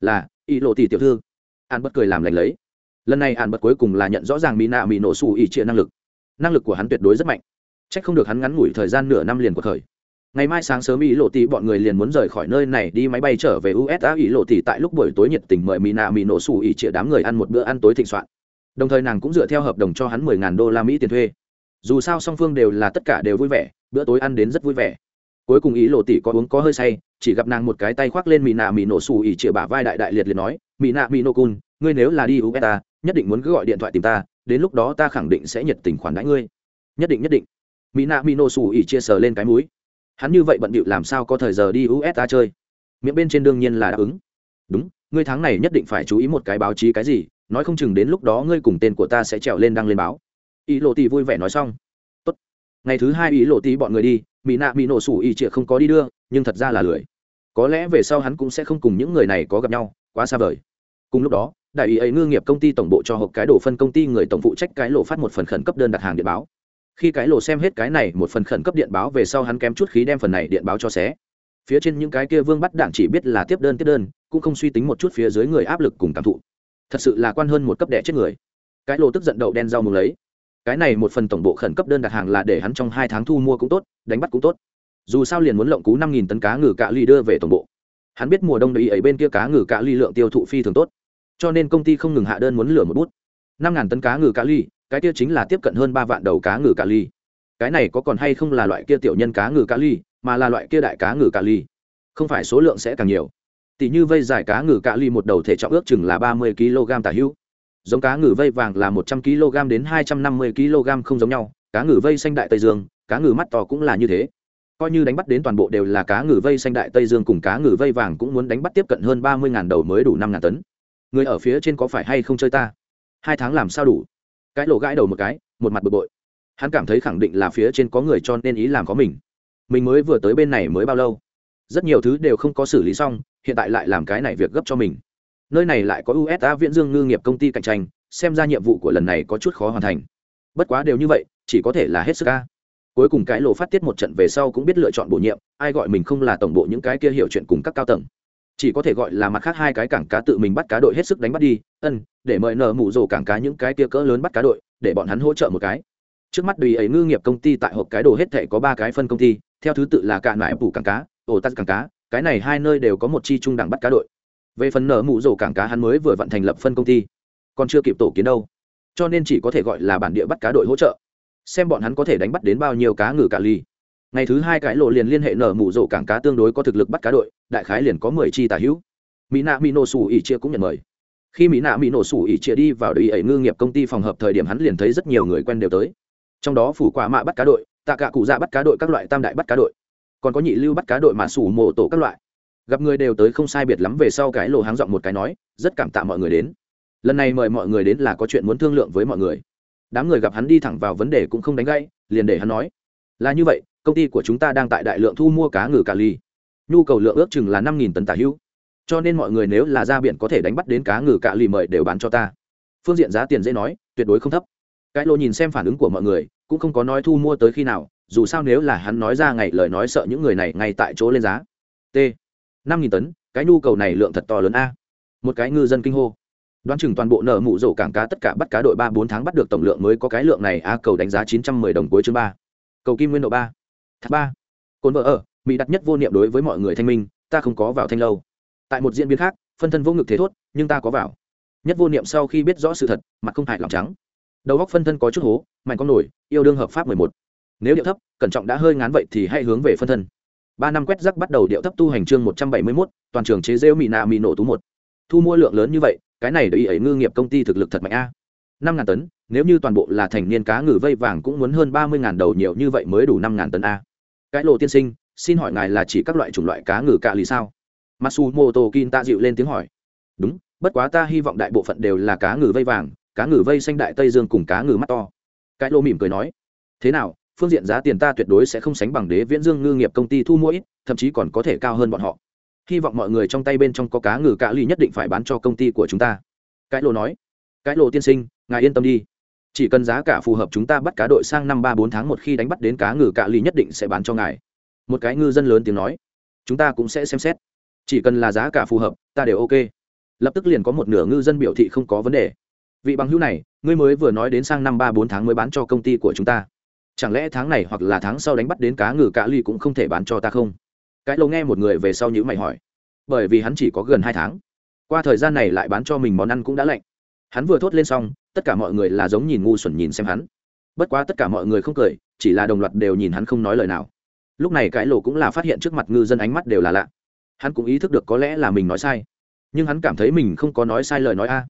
Là, ý lộ ti tiểu thư. Ạn bật cười làm lành lấy. Lần này ạn bật cuối cùng là nhận rõ ràng mỹ nạ mỹ nổ xù ỉ trịa năng lực. Năng lực của hắn tuyệt đối rất mạnh chắc không được hắn ngắn ngủi thời gian nửa năm liền của khởi. Ngày mai sáng sớm, ý lộ tỷ bọn người liền muốn rời khỏi nơi này đi máy bay trở về usa ý lộ tỷ tại lúc buổi tối nhiệt tình mời mỹ nạ mỹ nổ xù ỉ chia đám người ăn một bữa ăn tối thịnh soạn. Đồng thời nàng cũng dựa theo hợp đồng cho hắn mười ngàn đô la mỹ tiền thuê. Dù sao song phương đều là tất cả đều vui vẻ, bữa tối ăn đến rất vui vẻ. Cuối cùng ý lộ tỷ có uống có hơi say, chỉ gặp nàng một cái tay khoác lên mỹ nạ mỹ nổ xù ỉ chĩa bả vai đại đại liệt liệt nói mỹ nạ mỹ nổ cun ngươi nếu là đi USA nhất định muốn cứ gọi điện thoại tìm ta, đến lúc đó ta khẳng định sẽ nhiệt tình khoản đãi ngươi. Nhất định nhất định mỹ nạ mỹ nổ sủ ỉ chia sờ lên cái mũi. Hắn như vậy bận bịu làm sao có thời giờ đi usa chơi? Miệng bên trên đương nhiên là đáp ứng. Đúng, ngươi tháng này nhất định phải chú ý một cái báo chí cái gì, nói không chừng đến lúc đó ngươi cùng tên của ta sẽ trèo lên đăng lên báo. Ý lộ tỷ vui vẻ nói xong. Tốt. ngày thứ hai ý lộ tỷ bọn người đi, mỹ nạ mỹ nổ sủ ỉ trịa không có đi đưa, nhưng thật ra là lười. Có lẽ về sau hắn cũng sẽ không cùng những người này có gặp nhau, quá xa vời. Cùng lúc đó, đại ý ấy ngư nghiệp công ty tổng bộ cho hộp cái đổ phân công ty người tổng phụ trách cái lộ phát một phần khẩn cấp đơn đặt hàng điện báo khi cái lộ xem hết cái này, một phần khẩn cấp điện báo về sau hắn kém chút khí đem phần này điện báo cho xé. Phía trên những cái kia vương bắt đảng chỉ biết là tiếp đơn tiếp đơn, cũng không suy tính một chút phía dưới người áp lực cùng cảm thụ. Thật sự là quan hơn một cấp đẻ chết người. Cái lộ tức giận đậu đen rau mừng lấy. Cái này một phần tổng bộ khẩn cấp đơn đặt hàng là để hắn trong hai tháng thu mua cũng tốt, đánh bắt cũng tốt. Dù sao liền muốn lộng cú năm nghìn tấn cá ngừ cạ ly đưa về tổng bộ. Hắn biết mùa đông đầy ấy bên kia cá ngừ cạ ly lượng tiêu thụ phi thường tốt. Cho nên công ty không ngừng hạ đơn muốn lửa một bút. Năm ngàn tấn cá ngừ cạ ly cái kia chính là tiếp cận hơn ba vạn đầu cá ngừ cá ly. Cái này có còn hay không là loại kia tiểu nhân cá ngừ cá ly, mà là loại kia đại cá ngừ cá ly? Không phải số lượng sẽ càng nhiều. Tỷ như vây dài cá ngừ cá ly một đầu thể trọng ước chừng là ba mươi kg tả hữu. Giống cá ngừ vây vàng là một trăm kg đến hai trăm năm mươi kg không giống nhau, cá ngừ vây xanh đại tây dương, cá ngừ mắt to cũng là như thế. Coi như đánh bắt đến toàn bộ đều là cá ngừ vây xanh đại tây dương cùng cá ngừ vây vàng cũng muốn đánh bắt tiếp cận hơn ba mươi đầu mới đủ năm ngàn tấn. Người ở phía trên có phải hay không chơi ta? Hai tháng làm sao đủ? Cái lộ gãi đầu một cái, một mặt bực bội. Hắn cảm thấy khẳng định là phía trên có người cho nên ý làm có mình. Mình mới vừa tới bên này mới bao lâu? Rất nhiều thứ đều không có xử lý xong, hiện tại lại làm cái này việc gấp cho mình. Nơi này lại có usa viễn dương ngư nghiệp công ty cạnh tranh, xem ra nhiệm vụ của lần này có chút khó hoàn thành. Bất quá đều như vậy, chỉ có thể là hết sức ca cuối cùng cái lộ phát tiết một trận về sau cũng biết lựa chọn bổ nhiệm, ai gọi mình không là tổng bộ những cái kia hiểu chuyện cùng các cao tầng. Chỉ có thể gọi là mặt khác hai cái cảng cá tự mình bắt cá đội hết sức đánh bắt đi ân, để mời nở mụ rổ cảng cá những cái tia cỡ lớn bắt cá đội, để bọn hắn hỗ trợ một cái. Trước mắt đùi ấy ngư nghiệp công ty tại hộp cái đồ hết thể có ba cái phân công ty, theo thứ tự là cạn mãi phủ cảng cá, ổ tắt cảng cá, cái này hai nơi đều có một chi trung đẳng bắt cá đội. Về phần nở mụ rổ cảng cá hắn mới vừa vận thành lập phân công ty, còn chưa kịp tổ kiến đâu. Cho nên chỉ có thể gọi là bản địa bắt cá đội hỗ trợ. Xem bọn hắn có thể đánh bắt đến bao nhiêu cá ngừ cả ly. Ngày thứ hai cái lộ liền liên hệ nở mụ rổ cảng cá tương đối có thực lực bắt cá đội, đại khái liền có mười chi tả hữu. Mỹ nạ mỹ nô xù ỉ chia cũng nhận mời khi mỹ nạ mỹ nổ sủ ỉ chia đi vào đầy ấy ngư nghiệp công ty phòng hợp thời điểm hắn liền thấy rất nhiều người quen đều tới. Trong đó phủ quả mạ bắt cá đội, tạ cả cụ dạ bắt cá đội các loại tam đại bắt cá đội. Còn có nhị lưu bắt cá đội mà sủ mộ tổ các loại. Gặp người đều tới không sai biệt lắm về sau cái lộ háng giọng một cái nói, rất cảm tạ mọi người đến. Lần này mời mọi người đến là có chuyện muốn thương lượng với mọi người. Đám người gặp hắn đi thẳng vào vấn đề cũng không đánh gãy, liền để hắn nói, là như vậy, công ty của chúng ta đang tại đại lượng thu mua cá ngừ cà ly nhu cầu lượng ước chừng là năm tấn tả hữu cho nên mọi người nếu là ra biển có thể đánh bắt đến cá ngừ cạ lì mời đều bán cho ta. Phương diện giá tiền dễ nói, tuyệt đối không thấp. Cái lô nhìn xem phản ứng của mọi người, cũng không có nói thu mua tới khi nào, dù sao nếu là hắn nói ra ngày lời nói sợ những người này ngay tại chỗ lên giá. T. Năm nghìn tấn, cái nhu cầu này lượng thật to lớn a. Một cái ngư dân kinh hô. Đoán chừng toàn bộ nợ mụ rổ cảng cá tất cả bắt cá đội ba bốn tháng bắt được tổng lượng mới có cái lượng này a cầu đánh giá chín trăm mười đồng cuối chương ba. Cầu kim nguyên độ ba. Thác ba. Cồn vợ ở, mỹ đặt nhất vô niệm đối với mọi người thanh minh, ta không có vào thanh lâu tại một diễn biến khác, phân thân vô ngực thế thốt, nhưng ta có vào. Nhất vô niệm sau khi biết rõ sự thật, mặt không hại lòng trắng. Đầu góc phân thân có chút hố mạnh con nổi, yêu đương hợp pháp mười một. Nếu điệu thấp, cẩn trọng đã hơi ngán vậy thì hãy hướng về phân thân. Ba năm quét rắc bắt đầu điệu thấp tu hành chương một trăm bảy mươi mốt, toàn trường chế rêu mỹ nạ mỹ nổ tú một. Thu mua lượng lớn như vậy, cái này để ý ấy ngư nghiệp công ty thực lực thật mạnh a. Năm ngàn tấn, nếu như toàn bộ là thành niên cá ngừ vây vàng cũng muốn hơn ba mươi ngàn đầu nhiều như vậy mới đủ năm ngàn tấn a. Cái lộ tiên sinh, xin hỏi ngài là chỉ các loại chủng loại cá ngừ cạ lì sao? Matsumoto kin ta dịu lên tiếng hỏi. Đúng, bất quá ta hy vọng đại bộ phận đều là cá ngừ vây vàng, cá ngừ vây xanh đại tây dương cùng cá ngừ mắt to. Cái lô mỉm cười nói. Thế nào, phương diện giá tiền ta tuyệt đối sẽ không sánh bằng đế viễn dương ngư nghiệp công ty thu mỗi thậm chí còn có thể cao hơn bọn họ. Hy vọng mọi người trong tay bên trong có cá ngừ cả ly nhất định phải bán cho công ty của chúng ta. Cái lô nói. Cái lô tiên sinh, ngài yên tâm đi. Chỉ cần giá cả phù hợp chúng ta bắt cá đội sang năm ba bốn tháng một khi đánh bắt đến cá ngừ cạ lì nhất định sẽ bán cho ngài. Một cái ngư dân lớn tiếng nói. Chúng ta cũng sẽ xem xét chỉ cần là giá cả phù hợp, ta đều ok. Lập tức liền có một nửa ngư dân biểu thị không có vấn đề. Vị bằng hữu này, ngươi mới vừa nói đến sang năm ba bốn tháng mới bán cho công ty của chúng ta. Chẳng lẽ tháng này hoặc là tháng sau đánh bắt đến cá ngừ cá ly cũng không thể bán cho ta không? Cái lâu nghe một người về sau nhữ mày hỏi. Bởi vì hắn chỉ có gần hai tháng. Qua thời gian này lại bán cho mình món ăn cũng đã lạnh. Hắn vừa thốt lên xong, tất cả mọi người là giống nhìn ngu xuẩn nhìn xem hắn. Bất quá tất cả mọi người không cười, chỉ là đồng loạt đều nhìn hắn không nói lời nào. Lúc này cái lộ cũng là phát hiện trước mặt ngư dân ánh mắt đều là lạ hắn cũng ý thức được có lẽ là mình nói sai. Nhưng hắn cảm thấy mình không có nói sai lời nói a.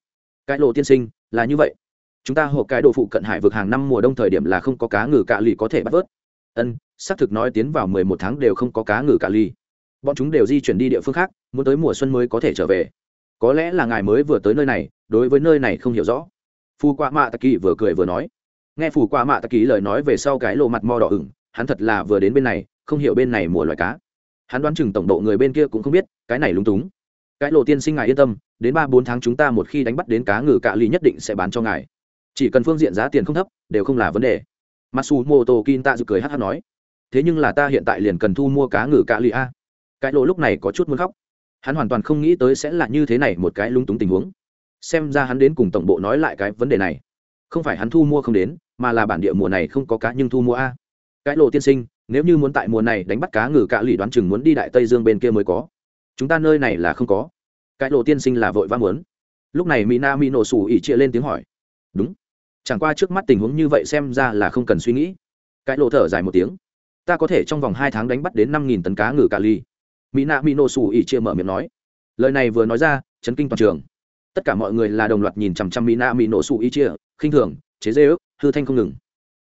Cái lộ tiên sinh, là như vậy. Chúng ta hộp cái đồ phụ cận hải vực hàng năm mùa đông thời điểm là không có cá ngừ cạ lì có thể bắt vớt. Ân, xác thực nói tiến vào mười một tháng đều không có cá ngừ cạ lì. bọn chúng đều di chuyển đi địa phương khác, muốn tới mùa xuân mới có thể trở về. Có lẽ là ngài mới vừa tới nơi này, đối với nơi này không hiểu rõ. Phù qua mạ tạ kỳ vừa cười vừa nói. Nghe phù qua mạ tạ kỳ lời nói về sau cái lộ mặt mo đỏ ửng, hắn thật là vừa đến bên này, không hiểu bên này mùa loài cá hắn đoán chừng tổng độ người bên kia cũng không biết, cái này lúng túng. Cái lộ tiên sinh ngài yên tâm, đến ba bốn tháng chúng ta một khi đánh bắt đến cá ngừ cạ ly nhất định sẽ bán cho ngài. Chỉ cần phương diện giá tiền không thấp, đều không là vấn đề. Matsumoto kinta dự cười hát hát nói, thế nhưng là ta hiện tại liền cần thu mua cá ngừ cạ ly a. Cái lộ lúc này có chút muốn khóc. Hắn hoàn toàn không nghĩ tới sẽ là như thế này một cái lúng túng tình huống. Xem ra hắn đến cùng tổng bộ nói lại cái vấn đề này. Không phải hắn thu mua không đến, mà là bản địa mùa này không có cá nhưng thu mua a. Cái lộ tiên sinh nếu như muốn tại mùa này đánh bắt cá ngừ cạ lì đoán chừng muốn đi đại tây dương bên kia mới có. Chúng ta nơi này là không có. Cái lộ tiên sinh là vội vã muốn. Lúc này mina mi nổ sủ ỉ chia lên tiếng hỏi. Đúng. Chẳng qua trước mắt tình huống như vậy xem ra là không cần suy nghĩ. Cái lộ thở dài một tiếng. Ta có thể trong vòng hai tháng đánh bắt đến năm nghìn tấn cá ngừ cà ly mina mi nổ sủ ỉ chia mở miệng nói. Lời này vừa nói ra, chấn kinh toàn trường. Tất cả mọi người là đồng loạt nhìn chằm chằm mina mi nổ sủ ỉ chia khinh thường, chế dê ức hư thanh không ngừng.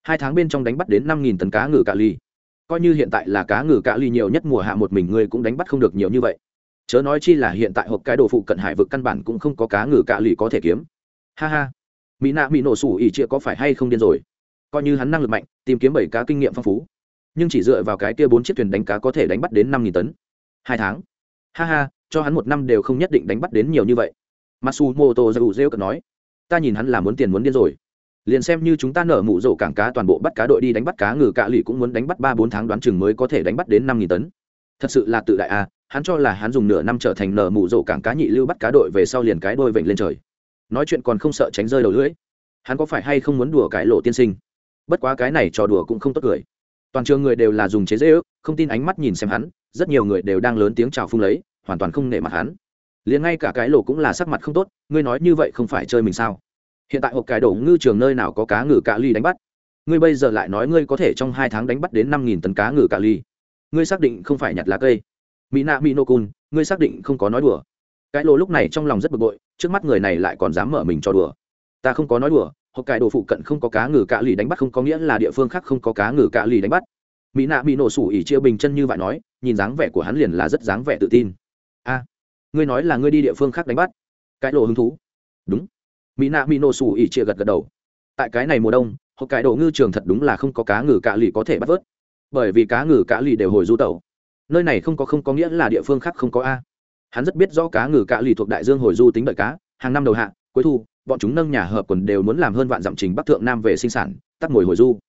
Hai tháng bên trong đánh bắt đến năm nghìn tấn cá ngừ cà ly coi như hiện tại là cá ngừ cạ ly nhiều nhất mùa hạ một mình ngươi cũng đánh bắt không được nhiều như vậy. Chớ nói chi là hiện tại hộp cái đồ phụ cận hải vực căn bản cũng không có cá ngừ cạ ly có thể kiếm. Ha ha. Mỹ nạ mỹ nổ sủ ỉ chia có phải hay không điên rồi? Coi như hắn năng lực mạnh, tìm kiếm bảy cá kinh nghiệm phong phú. Nhưng chỉ dựa vào cái kia bốn chiếc thuyền đánh cá có thể đánh bắt đến năm nghìn tấn. Hai tháng. Ha ha, cho hắn một năm đều không nhất định đánh bắt đến nhiều như vậy. Matsumoto dầu rêu cợt nói, ta nhìn hắn là muốn tiền muốn điên rồi liền xem như chúng ta nở mụ rổ cảng cá toàn bộ bắt cá đội đi đánh bắt cá, ngừ cạ lì cũng muốn đánh bắt ba bốn tháng đoán chừng mới có thể đánh bắt đến năm nghìn tấn. Thật sự là tự đại a, hắn cho là hắn dùng nửa năm trở thành nở mụ rổ cảng cá nhị lưu bắt cá đội về sau liền cái đôi vịnh lên trời. Nói chuyện còn không sợ tránh rơi đầu lưỡi. Hắn có phải hay không muốn đùa cái lộ tiên sinh? Bất quá cái này trò đùa cũng không tốt cười. Toàn trường người đều là dùng chế dễ ước, không tin ánh mắt nhìn xem hắn, rất nhiều người đều đang lớn tiếng chào phung lấy, hoàn toàn không nể mặt hắn. Liền ngay cả cái lộ cũng là sắc mặt không tốt, ngươi nói như vậy không phải chơi mình sao? Hiện tại hộp cái đổ ngư trường nơi nào có cá ngừ cạ ly đánh bắt? Ngươi bây giờ lại nói ngươi có thể trong hai tháng đánh bắt đến năm nghìn tấn cá ngừ cạ ly. Ngươi xác định không phải nhặt lá cây. Mỹ nạ mỹ nô cun ngươi xác định không có nói đùa. Cái lô lúc này trong lòng rất bực bội, trước mắt người này lại còn dám mở mình cho đùa. Ta không có nói đùa, hộp cái đồ phụ cận không có cá ngừ cạ lì đánh bắt không có nghĩa là địa phương khác không có cá ngừ cạ lì đánh bắt. Mỹ nạ bị nổ sủ ỉ chia bình chân như vậy nói, nhìn dáng vẻ của hắn liền là rất dáng vẻ tự tin. A, ngươi nói là ngươi đi địa phương khác đánh bắt? Cái lộ hứng thú. Đúng mỹ nạ mỹ nổ sủ ỉ chia gật gật đầu. Tại cái này mùa đông, hộp cái đồ ngư trường thật đúng là không có cá ngừ cạ lì có thể bắt vớt. Bởi vì cá ngừ cạ lì đều hồi du tẩu. Nơi này không có không có nghĩa là địa phương khác không có a. Hắn rất biết rõ cá ngừ cạ lì thuộc đại dương hồi du tính đợi cá, hàng năm đầu hạ, cuối thu, bọn chúng nâng nhà hợp quần đều muốn làm hơn vạn dặm trình bắc thượng nam về sinh sản, tắt mồi hồi du.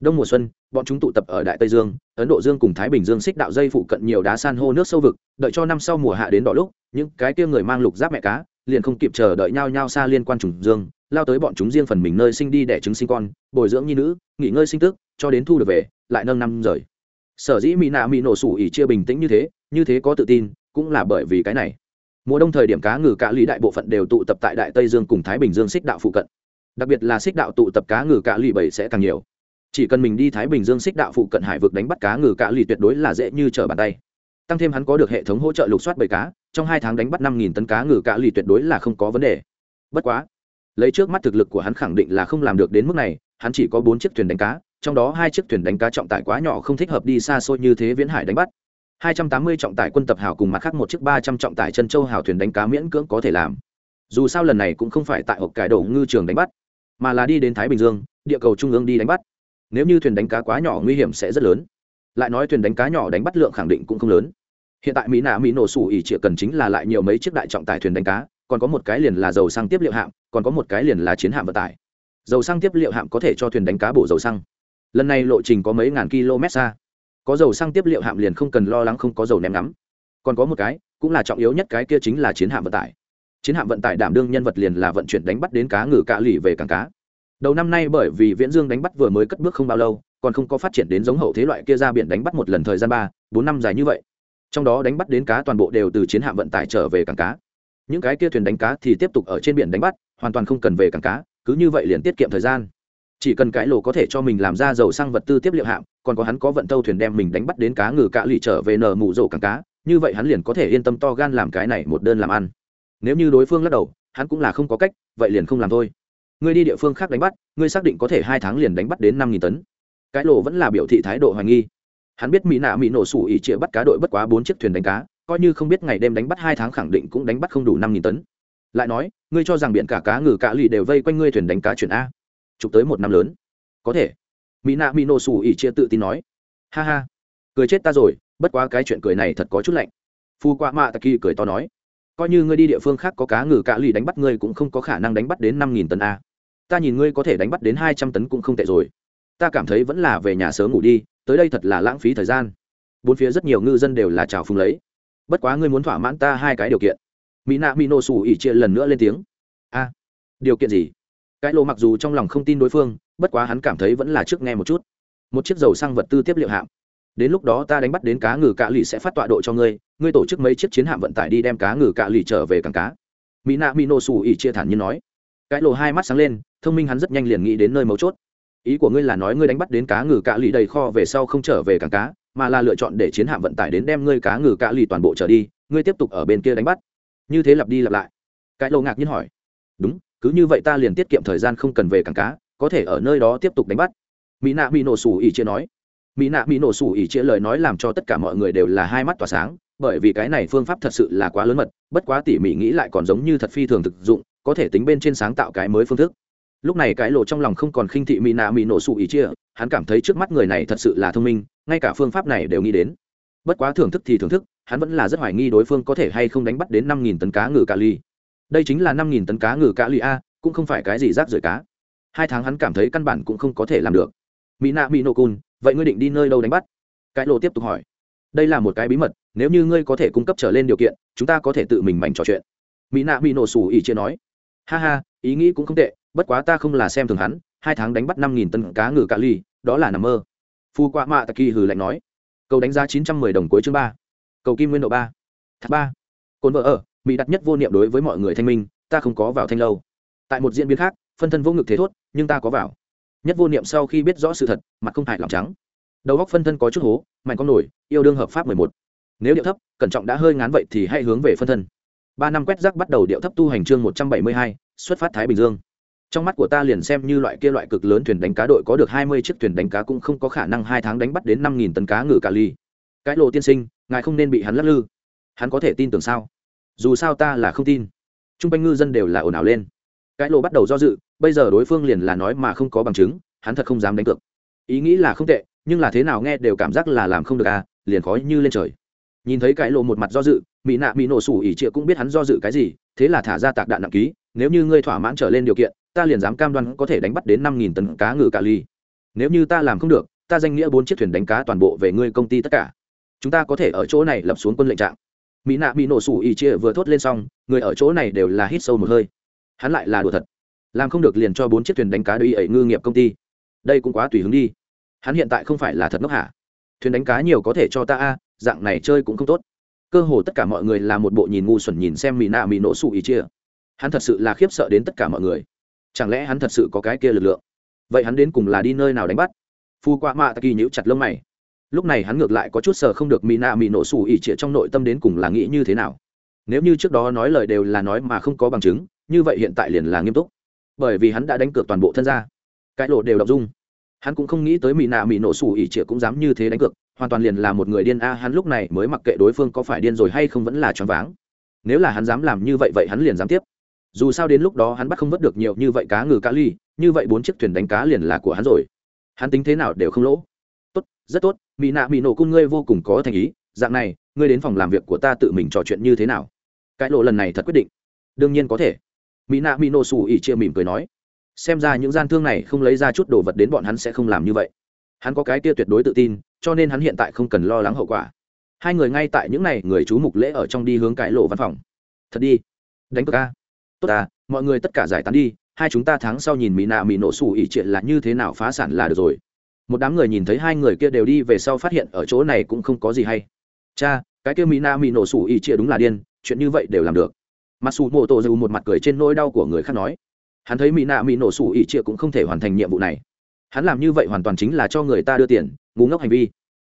Đông mùa xuân, bọn chúng tụ tập ở đại tây dương, ấn độ dương cùng thái bình dương xích đạo dây phụ cận nhiều đá san hô nước sâu vực, đợi cho năm sau mùa hạ đến đỏ lúc, những cái kia người mang lục giáp mẹ cá liền không kịp chờ đợi nhau nhau xa liên quan trùng dương, lao tới bọn chúng riêng phần mình nơi sinh đi đẻ trứng sinh con, bồi dưỡng nhi nữ, nghỉ ngơi sinh tức, cho đến thu được về, lại nâng năm rời. Sở dĩ mỹ nạ mỹ nổ sủ ỉ chia bình tĩnh như thế như thế có tự tin, cũng là bởi vì cái này. Mùa đông thời điểm cá ngừ cá lý đại bộ phận đều tụ tập tại đại tây dương cùng thái bình dương xích đạo phụ cận. Đặc biệt là xích đạo tụ tập cá ngừ cá lì bảy sẽ càng nhiều. Chỉ cần mình đi thái bình dương xích đạo phụ cận hải vực đánh bắt cá ngừ cá lì tuyệt đối là dễ như trở bàn tay tăng thêm hắn có được hệ thống hỗ trợ lục soát bầy cá trong hai tháng đánh bắt năm nghìn tấn cá ngừ cá lì tuyệt đối là không có vấn đề bất quá lấy trước mắt thực lực của hắn khẳng định là không làm được đến mức này hắn chỉ có bốn chiếc thuyền đánh cá trong đó hai chiếc thuyền đánh cá trọng tải quá nhỏ không thích hợp đi xa xôi như thế viễn hải đánh bắt 280 trọng tải quân tập hào cùng mặt khác một chiếc 300 trọng tải chân châu hào thuyền đánh cá miễn cưỡng có thể làm. Dù sao lần này cũng không phải tại hộp cải đổ ngư trường đánh bắt, mà là đi đến Thái Bình Dương, địa cầu trung ương đi đánh bắt. Nếu như thuyền đánh cá quá nhỏ nguy hiểm sẽ rất lớn. Lại nói thuyền đánh cá nhỏ đánh bắt lượng khẳng định cũng không lớn. Hiện tại Mỹ nạ Mỹ nổ sủ ỉ chỉ cần chính là lại nhiều mấy chiếc đại trọng tải thuyền đánh cá, còn có một cái liền là dầu xăng tiếp liệu hạm, còn có một cái liền là chiến hạm vận tải. Dầu xăng tiếp liệu hạm có thể cho thuyền đánh cá bổ dầu xăng. Lần này lộ trình có mấy ngàn km xa có dầu xăng tiếp liệu hạm liền không cần lo lắng không có dầu ném ngắm còn có một cái cũng là trọng yếu nhất cái kia chính là chiến hạm vận tải chiến hạm vận tải đảm đương nhân vật liền là vận chuyển đánh bắt đến cá ngừ cạ lì về cảng cá đầu năm nay bởi vì viễn dương đánh bắt vừa mới cất bước không bao lâu còn không có phát triển đến giống hậu thế loại kia ra biển đánh bắt một lần thời gian ba, bốn năm dài như vậy. Trong đó đánh bắt đến cá toàn bộ đều từ chiến hạm vận tải trở về cảng cá. Những cái kia thuyền đánh cá thì tiếp tục ở trên biển đánh bắt, hoàn toàn không cần về cảng cá, cứ như vậy liền tiết kiệm thời gian. Chỉ cần cái lồ có thể cho mình làm ra dầu xăng vật tư tiếp liệu hạm, còn có hắn có vận tâu thuyền đem mình đánh bắt đến cá ngừ cạ lì trở về nở mù rổ cảng cá, như vậy hắn liền có thể yên tâm to gan làm cái này một đơn làm ăn. Nếu như đối phương lắc đầu, hắn cũng là không có cách, vậy liền không làm thôi. Ngươi đi địa phương khác đánh bắt, ngươi xác định có thể hai tháng liền đánh bắt đến năm nghìn tấn cái lộ vẫn là biểu thị thái độ hoài nghi. Hắn biết mỹ nạ mỹ nổ sủ ỉ chĩa bắt cá đội bất quá bốn chiếc thuyền đánh cá, coi như không biết ngày đêm đánh bắt hai tháng khẳng định cũng đánh bắt không đủ năm nghìn tấn. Lại nói, ngươi cho rằng biển cả cá ngừ cả lì đều vây quanh ngươi thuyền đánh cá chuyển a. Chụp tới một năm lớn. Có thể. Mỹ nạ mỹ nổ sủ ỉ chia tự tin nói. Ha ha. Cười chết ta rồi, bất quá cái chuyện cười này thật có chút lạnh. Phu qua mạ ta kỳ cười to nói. Coi như ngươi đi địa phương khác có cá ngừ cạ lì đánh bắt ngươi cũng không có khả năng đánh bắt đến năm nghìn tấn a. Ta nhìn ngươi có thể đánh bắt đến hai trăm tấn cũng không tệ rồi ta cảm thấy vẫn là về nhà sớm ngủ đi, tới đây thật là lãng phí thời gian. Bốn phía rất nhiều ngư dân đều là trào phùng lấy. Bất quá ngươi muốn thỏa mãn ta hai cái điều kiện. Mỹ nạ mỹ nổ xù ỉ chia lần nữa lên tiếng. A, điều kiện gì? Cái lô mặc dù trong lòng không tin đối phương, bất quá hắn cảm thấy vẫn là trước nghe một chút. Một chiếc dầu xăng vật tư tiếp liệu hạm. Đến lúc đó ta đánh bắt đến cá ngừ cạ lì sẽ phát tọa độ cho ngươi ngươi tổ chức mấy chiếc chiến hạm vận tải đi đem cá ngừ cạ lì trở về cảng cá. Mỹ nạ mỹ nổ xù ỉ chia thản như nói. Cái lô hai mắt sáng lên, thông minh hắn rất nhanh liền nghĩ đến nơi mấu chốt ý của ngươi là nói ngươi đánh bắt đến cá ngừ cạ lì đầy kho về sau không trở về cảng cá, mà là lựa chọn để chiến hạm vận tải đến đem ngươi cá ngừ cạ lì toàn bộ trở đi, ngươi tiếp tục ở bên kia đánh bắt. Như thế lặp đi lặp lại. Cái lô ngạc nhiên hỏi. Đúng, cứ như vậy ta liền tiết kiệm thời gian không cần về cảng cá, có thể ở nơi đó tiếp tục đánh bắt. Mỹ nạ mỹ nổ sủ ỉ chia nói. Mỹ nạ mỹ nổ sủ ỉ chia lời nói làm cho tất cả mọi người đều là hai mắt tỏa sáng, bởi vì cái này phương pháp thật sự là quá lớn mật, bất quá tỉ mỉ nghĩ lại còn giống như thật phi thường thực dụng, có thể tính bên trên sáng tạo cái mới phương thức lúc này cái lộ trong lòng không còn khinh thị mỹ nạ mỹ nổ sụ ý chia, hắn cảm thấy trước mắt người này thật sự là thông minh, ngay cả phương pháp này đều nghĩ đến. Bất quá thưởng thức thì thưởng thức, hắn vẫn là rất hoài nghi đối phương có thể hay không đánh bắt đến năm nghìn tấn cá ngừ cà ly. Đây chính là năm nghìn tấn cá ngừ cà ly a, cũng không phải cái gì rác rưởi cá. Hai tháng hắn cảm thấy căn bản cũng không có thể làm được. Mỹ nạ mỹ nổ cun vậy ngươi định đi nơi đâu đánh bắt? Cái lộ tiếp tục hỏi. Đây là một cái bí mật, nếu như ngươi có thể cung cấp trở lên điều kiện, chúng ta có thể tự mình mảnh trò chuyện. Mỹ nạ mỹ nổ xù ý chia nói. Ha ha, ý nghĩ cũng không tệ bất quá ta không là xem thường hắn, hai tháng đánh bắt năm nghìn tấn cá ngừ cà ly, đó là nằm mơ. Phu quạ mạ tạ kỳ hừ lạnh nói, cầu đánh giá chín trăm mười đồng cuối chương ba, cầu kim nguyên độ ba, thác ba. Cồn vợ ở, mỹ đặt nhất vô niệm đối với mọi người thanh minh, ta không có vào thanh lâu. Tại một diễn biến khác, phân thân vô ngực thế thốt, nhưng ta có vào. Nhất vô niệm sau khi biết rõ sự thật, mặt không hại lòng trắng. Đầu góc phân thân có chút hố, mạnh con nổi, yêu đương hợp pháp mười một. Nếu điệu thấp, cẩn trọng đã hơi ngán vậy thì hãy hướng về phân thân. Ba năm quét rác bắt đầu điệu thấp tu hành chương một trăm bảy mươi hai, xuất phát thái bình dương trong mắt của ta liền xem như loại kia loại cực lớn thuyền đánh cá đội có được hai mươi chiếc thuyền đánh cá cũng không có khả năng hai tháng đánh bắt đến năm nghìn tấn cá ngừ cà ly. Cái lộ tiên sinh, ngài không nên bị hắn lắc lư. Hắn có thể tin tưởng sao? Dù sao ta là không tin. T r u n g quanh ngư dân đều là ồn ào lên. Cái lộ bắt đầu do dự, bây giờ đối phương liền là nói mà không có bằng chứng, hắn thật không dám đánh cược. Ý nghĩ là không tệ, nhưng là thế nào nghe đều cảm giác là làm không được à liền khói như lên trời. Nhìn thấy cái lộ một mặt do dự, mỹ nạ bị nổ sủ ỉ trịa cũng biết hắn do dự cái gì, thế là thả ra tạc đạn nặng ký, nếu như ngươi thỏa mãn trở lên điều kiện ta liền dám cam đoan có thể đánh bắt đến năm nghìn tấn cá ngừ cà ly. Nếu như ta làm không được, ta danh nghĩa bốn chiếc thuyền đánh cá toàn bộ về ngươi công ty tất cả. Chúng ta có thể ở chỗ này lập xuống quân lệnh trạng. Mỹ nạ bị nổ sủ ỉ chia vừa thốt lên xong, người ở chỗ này đều là hít sâu một hơi. Hắn lại là đùa thật. Làm không được liền cho bốn chiếc thuyền đánh cá đi ẩy ngư nghiệp công ty. Đây cũng quá tùy hứng đi. Hắn hiện tại không phải là thật ngốc hả? Thuyền đánh cá nhiều có thể cho ta a, dạng này chơi cũng không tốt. Cơ hồ tất cả mọi người là một bộ nhìn ngu xuẩn nhìn xem mỹ nạ mỹ nổ sủ ỉ chia. Hắn thật sự là khiếp sợ đến tất cả mọi người chẳng lẽ hắn thật sự có cái kia lực lượng? Vậy hắn đến cùng là đi nơi nào đánh bắt? Phu qua mạ kỳ nhíu chặt lông mày. Lúc này hắn ngược lại có chút sờ không được mỹ nạ mỹ nổ xù ỉ trịa trong nội tâm đến cùng là nghĩ như thế nào. Nếu như trước đó nói lời đều là nói mà không có bằng chứng, như vậy hiện tại liền là nghiêm túc. Bởi vì hắn đã đánh cược toàn bộ thân ra cái lộ đều đọc dung. Hắn cũng không nghĩ tới mỹ nạ mỹ nổ xù ỉ trịa cũng dám như thế đánh cược, hoàn toàn liền là một người điên a, hắn lúc này mới mặc kệ đối phương có phải điên rồi hay không vẫn là choáng váng. Nếu là hắn dám làm như vậy vậy hắn liền dám tiếp dù sao đến lúc đó hắn bắt không vớt được nhiều như vậy cá ngừ cá ly, như vậy bốn chiếc thuyền đánh cá liền là của hắn rồi. Hắn tính thế nào đều không lỗ. Tốt, rất tốt mỹ nạ mỹ nổ cung ngươi vô cùng có thành ý, dạng này, ngươi đến phòng làm việc của ta tự mình trò chuyện như thế nào? Cái lộ lần này thật quyết định. Đương nhiên có thể. Mỹ nạ mỹ nổ xù ỉ chia mỉm cười nói. Xem ra những gian thương này không lấy ra chút đồ vật đến bọn hắn sẽ không làm như vậy. Hắn có cái kia tuyệt đối tự tin, cho nên hắn hiện tại không cần lo lắng hậu quả. Hai người ngay tại những n à y người chú mục lễ ở trong đi hướng cái lộ văn phòng. Thật đi. Đánh cờ ca tốt ta, mọi người tất cả giải tán đi, hai chúng ta tháng sau nhìn mỹ nạ mỹ nổ xù ỉ triệt là như thế nào phá sản là được rồi. Một đám người nhìn thấy hai người kia đều đi về sau phát hiện ở chỗ này cũng không có gì hay. Cha, cái kia mỹ nạ mỹ nổ xù ỉ triệt đúng là điên, chuyện như vậy đều làm được. Mặc dù mô tô dù một mặt cười trên nỗi đau của người khác nói. Hắn thấy mỹ nạ mỹ nổ xù ỉ triệt cũng không thể hoàn thành nhiệm vụ này. Hắn làm như vậy hoàn toàn chính là cho người ta đưa tiền, ngu ngốc hành vi.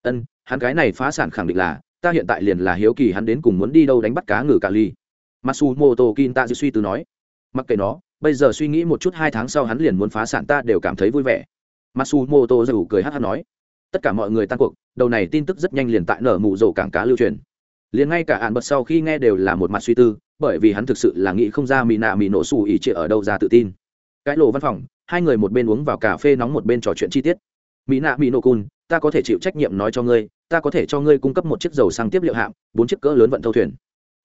Ân, hắn cái này phá sản khẳng định là, ta hiện tại liền là hiếu kỳ hắn đến cùng muốn đi đâu đánh bắt cá ngừ cà ly. Matsumoto Kinta suy tư nói, mặc kệ nó, bây giờ suy nghĩ một chút hai tháng sau hắn liền muốn phá sản ta đều cảm thấy vui vẻ. Matsumoto dù cười hát hát nói, tất cả mọi người tan cuộc, đầu này tin tức rất nhanh liền tại nở mụ rổ cảng cá lưu truyền. Liền ngay cả án bật sau khi nghe đều là một mặt suy tư, bởi vì hắn thực sự là nghĩ không ra mì nạ mì nổ xù ý chị ở đâu ra tự tin. Cái lộ văn phòng, hai người một bên uống vào cà phê nóng một bên trò chuyện chi tiết. Mỹ nạ mỹ nổ cun, ta có thể chịu trách nhiệm nói cho ngươi, ta có thể cho ngươi cung cấp một chiếc dầu xăng tiếp liệu hạm, bốn chiếc cỡ lớn vận thâu thuyền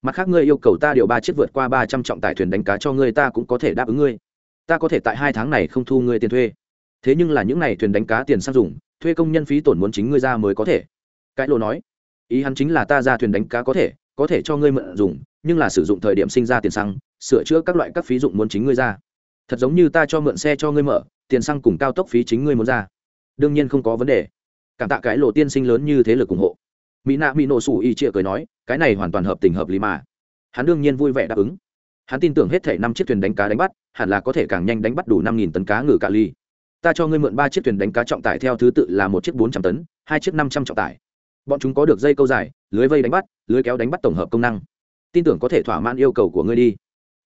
mặt khác ngươi yêu cầu ta điều ba chiếc vượt qua ba trăm trọng tải thuyền đánh cá cho ngươi, ta cũng có thể đáp ứng ngươi. Ta có thể tại hai tháng này không thu ngươi tiền thuê. Thế nhưng là những n à y thuyền đánh cá tiền sang dùng, thuê công nhân phí tổn muốn chính ngươi ra mới có thể. Cái lô nói, ý hắn chính là ta ra thuyền đánh cá có thể có thể cho ngươi mượn dùng, nhưng là sử dụng thời điểm sinh ra tiền xăng, sửa chữa các loại các phí dụng muốn chính ngươi ra. Thật giống như ta cho mượn xe cho ngươi mở, tiền xăng cùng cao tốc phí chính ngươi muốn ra. Đương nhiên không có vấn đề. Cảm tạ cái lộ tiên sinh lớn như thế lực ủng hộ. Mỹ nạ mỹ nổ sủ y chia cười nói cái này hoàn toàn hợp tình hợp lý mà. Hắn đương nhiên vui vẻ đáp ứng. Hắn tin tưởng hết thể năm chiếc thuyền đánh cá đánh bắt, hẳn là có thể càng nhanh đánh bắt đủ năm nghìn tấn cá ngừ cà ly. Ta cho ngươi mượn ba chiếc thuyền đánh cá trọng tải theo thứ tự là một chiếc bốn trăm tấn, hai chiếc năm trăm trọng tải. Bọn chúng có được dây câu dài, lưới vây đánh bắt, lưới kéo đánh bắt tổng hợp công năng. Tin tưởng có thể thỏa mãn yêu cầu của ngươi đi.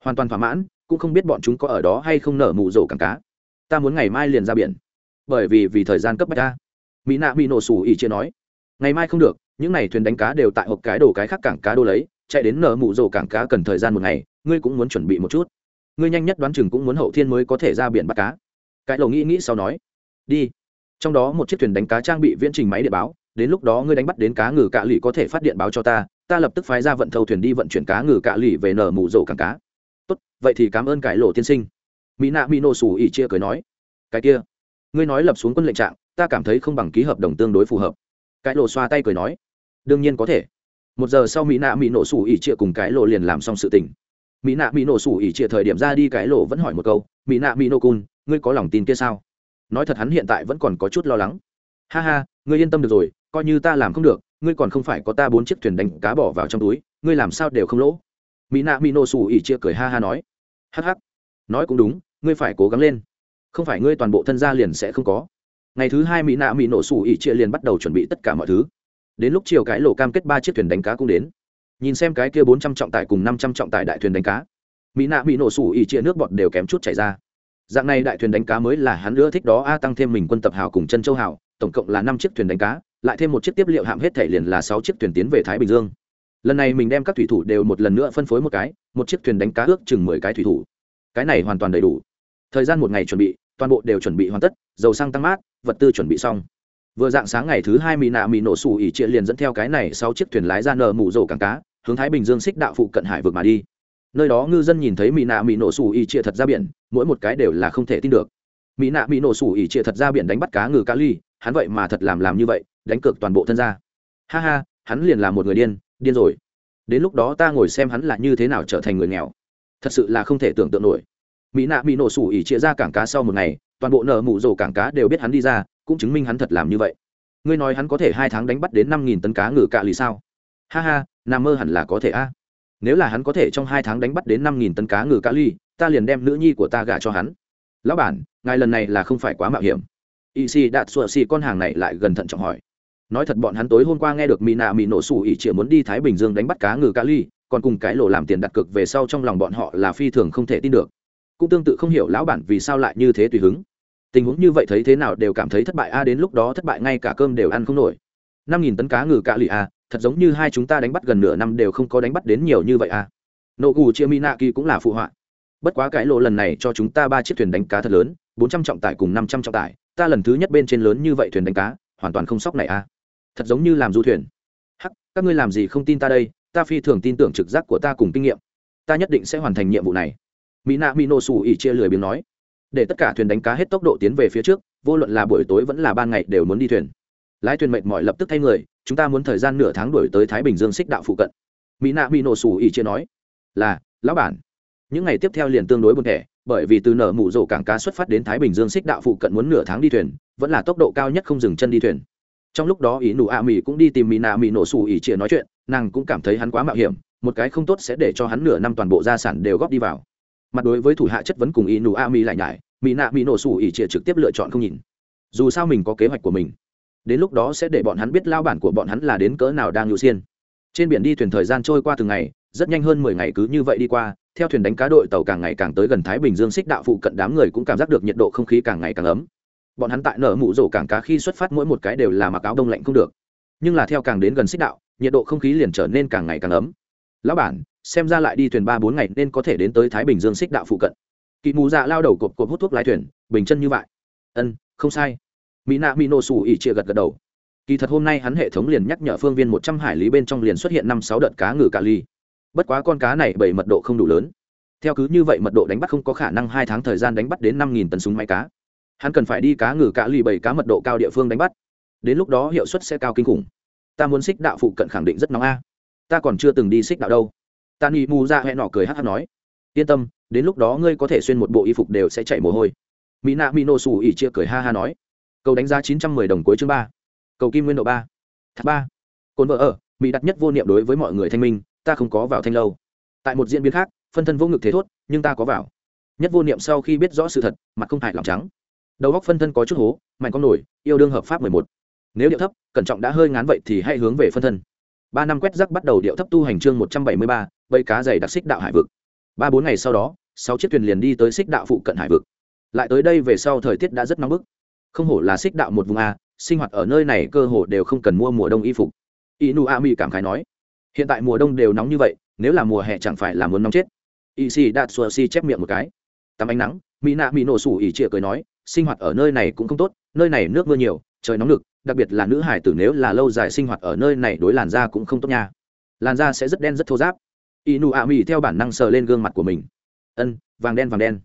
Hoàn toàn thỏa mãn, cũng không biết bọn chúng có ở đó hay không nở mù rổ cảng cá. Ta muốn ngày mai liền ra biển. Bởi vì vì thời gian cấp bách ta. Mỹ nạ bị nổ sủ ỉ chia nói. Ngày mai không được những n à y thuyền đánh cá đều tại hộp cái đồ cái khác cảng cá đô lấy, chạy đến nở mụ rổ cảng cá cần thời gian một ngày, ngươi cũng muốn chuẩn bị một chút. Ngươi nhanh nhất đoán chừng cũng muốn hậu thiên mới có thể ra biển bắt cá. Cái lầu nghĩ nghĩ sau nói, đi. Trong đó một chiếc thuyền đánh cá trang bị viễn trình máy điện báo, đến lúc đó ngươi đánh bắt đến cá ngừ cạ lì có thể phát điện báo cho ta ta lập tức phái ra vận thầu thuyền đi vận chuyển cá ngừ cạ lì về nở mụ rổ cảng cá. Tốt, vậy thì cảm ơn cái lộ tiên sinh. Mỹ nạ mỹ nổ xù ỉ chia cười nói, cái kia, ngươi nói lập xuống quân lệnh trạng, ta cảm thấy không bằng ký hợp đồng tương đối phù hợp. Cái lộ xoa tay cười nói đương nhiên có thể. Một giờ sau, mỹ nạ mỹ nổ sủ ỉ chia cùng cái lộ liền làm xong sự tình. Mỹ nạ mỹ nổ sủ ỉ trịa thời điểm ra đi, cái lộ vẫn hỏi một câu, mỹ nạ mỹ nổ cun ngươi có lòng tin kia sao? Nói thật hắn hiện tại vẫn còn có chút lo lắng. Ha ha, ngươi yên tâm được rồi, coi như ta làm không được, ngươi còn không phải có ta bốn chiếc thuyền đánh cá bỏ vào trong túi, ngươi làm sao đều không lỗ. Mỹ nạ mỹ nổ sủ ỉ chia cười ha ha nói. Hắc hắc, nói cũng đúng, ngươi phải cố gắng lên. Không phải ngươi toàn bộ thân gia liền sẽ không có. Ngày thứ hai, mỹ nạ mỹ nổ sủ ỉ chia liền bắt đầu chuẩn bị tất cả mọi thứ đến lúc chiều cái lộ cam kết ba chiếc thuyền đánh cá cũng đến. Nhìn xem cái kia bốn trăm trọng tải cùng năm trăm trọng tải đại thuyền đánh cá, mỹ nạ bị nổ sủ ỉ chia nước bọt đều kém chút chảy ra. Dạng này đại thuyền đánh cá mới là hắn ưa thích đó, a tăng thêm mình quân tập hào cùng chân châu hào, tổng cộng là năm chiếc thuyền đánh cá, lại thêm một chiếc tiếp liệu hạm hết thể liền là sáu chiếc thuyền tiến về thái bình dương. Lần này mình đem các thủy thủ đều một lần nữa phân phối một cái, một chiếc thuyền đánh cá ước chừng mười cái thủy thủ. Cái này hoàn toàn đầy đủ. Thời gian một ngày chuẩn bị, toàn bộ đều chuẩn bị hoàn tất, dầu xăng tăng mát, vật tư chuẩn bị xong vừa dạng sáng ngày thứ hai mỹ nạ mỹ nổ sủ ỉ trịa liền dẫn theo cái này sáu chiếc thuyền lái ra nở mù rổ cảng cá, hướng thái bình dương xích đạo phụ cận hải vượt mà đi. Nơi đó ngư dân nhìn thấy mỹ nạ mỹ nổ sủ ỉ trịa thật ra biển, mỗi một cái đều là không thể tin được. Mỹ nạ mỹ nổ sủ ỉ trịa thật ra biển đánh bắt cá ngừ cá ly, hắn vậy mà thật làm làm như vậy, đánh cược toàn bộ thân ra ha ha, hắn liền là một người điên điên rồi. Đến lúc đó ta ngồi xem hắn là như thế nào trở thành người nghèo. Thật sự là không thể tưởng tượng nổi. Mỹ nạ mỹ nổ sủ ỉ chia ra cảng cá sau một ngày, toàn bộ nợ mụ rổ cảng cá đều biết hắn đi ra cũng chứng minh hắn thật làm như vậy. Ngươi nói hắn có thể hai tháng đánh bắt đến năm nghìn tấn cá ngừ cạ lì sao? Ha ha nằm mơ hẳn là có thể a. Nếu là hắn có thể trong hai tháng đánh bắt đến năm nghìn tấn cá ngừ cạ ly ta liền đem nữ nhi của ta gả cho hắn. Lão bản, ngài lần này là không phải quá mạo hiểm. Y si đạt sụa xì con hàng này lại gần thận trọng hỏi. Nói thật bọn hắn tối hôm qua nghe được mỹ nạ mỹ nổ sủ ỉ chĩa muốn đi thái bình dương đánh bắt cá ngừ cá ly còn cùng cái lộ làm tiền đặt cược về sau trong lòng bọn họ là phi thường không thể tin được. Cũng tương tự không hiểu lão bản vì sao lại như thế tùy hứng tình huống như vậy thấy thế nào đều cảm thấy thất bại. A, đến lúc đó thất bại ngay cả cơm đều ăn không nổi. Năm nghìn tấn cá ngừ cạ lì a, thật giống như hai chúng ta đánh bắt gần nửa năm đều không có đánh bắt đến nhiều như vậy a. Nộ gù chia mina kỳ cũng là phụ họa. Bất quá cái lộ lần này cho chúng ta ba chiếc thuyền đánh cá thật lớn, bốn trăm trọng tải cùng năm trăm trọng tải, ta lần thứ nhất bên trên lớn như vậy thuyền đánh cá, hoàn toàn không sốc này a. Thật giống như làm du thuyền. Hắc, các ngươi làm gì không tin ta đây, ta phi thường tin tưởng trực giác của ta cùng kinh nghiệm. Ta nhất định sẽ hoàn thành nhiệm vụ này. Mỹ nạ mỹ nổ xù ỉ chia lười biếng nói để tất cả thuyền đánh cá hết tốc độ tiến về phía trước, vô luận là buổi tối vẫn là ban ngày đều muốn đi thuyền. Lái thuyền mệt mỏi lập tức thay người, chúng ta muốn thời gian nửa tháng đuổi tới thái bình dương xích đạo phụ cận. Mỹ nạ mỹ nổ xù ỉ chia nói, là, lão bản. Những ngày tiếp theo liền tương đối buồn thẻ, bởi vì từ nở mụ rổ cảng cá xuất phát đến thái bình dương xích đạo phụ cận muốn nửa tháng đi thuyền, vẫn là tốc độ cao nhất không dừng chân đi thuyền. Trong lúc đó ý nụ a mỹ cũng đi tìm mỹ nạ mỹ nổ xù ỉ chia nói chuyện, nàng cũng cảm thấy hắn quá mạo hiểm, một cái không tốt sẽ để cho hắn nửa năm toàn bộ gia sản đều góp đi vào mặt đối với thủ hạ chất vấn cùng ý nụ a mi lại nhải mỹ nạ mỹ nổ xù ỉ chia trực tiếp lựa chọn không nhìn. Dù sao mình có kế hoạch của mình. Đến lúc đó sẽ để bọn hắn biết lao bản của bọn hắn là đến cỡ nào đang ưu xiên trên biển đi thuyền thời gian trôi qua từng ngày, rất nhanh hơn mười ngày cứ như vậy đi qua, theo thuyền đánh cá đội tàu càng ngày càng tới gần thái bình dương xích đạo phụ cận đám người cũng cảm giác được nhiệt độ không khí càng ngày càng ấm. Bọn hắn tại nở mụ rổ cảng cá khi xuất phát mỗi một cái đều là mặc áo đông lạnh không được. Nhưng là theo càng đến gần xích đạo, nhiệt độ không khí liền trở nên càng ngày càng ấm. Lão bản xem ra lại đi thuyền ba bốn ngày nên có thể đến tới thái bình dương xích đạo phụ cận. Kỵ mù dạ lao đầu cộp cộp hút thuốc lái thuyền, bình chân như vậy. Ân, không sai. Mỹ nạ mỹ nổ xù ỉ chia gật gật đầu. Kỳ thật hôm nay hắn hệ thống liền nhắc nhở phương viên một trăm hải lý bên trong liền xuất hiện năm sáu đợt cá ngừ cà ly. Bất quá con cá này bảy mật độ không đủ lớn. Theo cứ như vậy mật độ đánh bắt không có khả năng hai tháng thời gian đánh bắt đến năm nghìn tấn súng máy cá. Hắn cần phải đi cá ngừ cà ly bảy cá mật độ cao địa phương đánh bắt. Đến lúc đó hiệu suất sẽ cao kinh khủng. Ta muốn xích đạo phụ cận khẳng định rất nóng a. Ta còn chưa từng đi xích đạo đâu ta nghị mù dạ ra hẹn nọ cười hát hát nói, yên tâm, đến lúc đó ngươi có thể xuyên một bộ y phục đều sẽ chạy mồ hôi. Mỹ nạ mỹ nổ xù ỉ chia cười ha ha nói, cầu đánh giá chín trăm mười đồng cuối chương ba, cầu kim nguyên độ ba, thác ba, cồn vợ ở mỹ đặt nhất vô niệm đối với mọi người thanh minh, ta không có vào thanh lâu. Tại một diễn biến khác, phân thân vô ngực thế thốt, nhưng ta có vào. Nhất vô niệm sau khi biết rõ sự thật, mặt không hại lòng trắng. Đầu góc phân thân có chút hố, mạnh con nổi, yêu đương hợp pháp mười một. Nếu điệu thấp, cẩn trọng đã hơi ngán vậy thì hãy hướng về phân thân. Ba năm quét rắc bắt đầu điệu thấp tu hành chương một trăm bảy mươi ba bầy cá dày đặc xích đạo hải vực. Ba bốn ngày sau đó, sáu chiếc thuyền liền đi tới xích đạo phụ cận hải vực. Lại tới đây về sau thời tiết đã rất nóng bức. Không hổ là xích đạo một vùng a, sinh hoạt ở nơi này cơ hồ đều không cần mua mùa đông y phục. Inu a mi cảm khái nói, hiện tại mùa đông đều nóng như vậy, nếu là mùa hè chẳng phải là muốn nóng chết? Y si đạt xua si chép miệng một cái. Tắm ánh nắng mỹ nạ mỹ nổ sủ ỉ chịa cười nói, sinh hoạt ở nơi này cũng không tốt, nơi này nước mưa nhiều, trời nóng lực, đặc biệt là nữ hải tử nếu là lâu dài sinh hoạt ở nơi này đối làn da cũng không tốt nha. Làn da sẽ rất đen rất thô giáp inu a mi theo bản năng sờ lên gương mặt của mình. Ân, vàng đen vàng đen.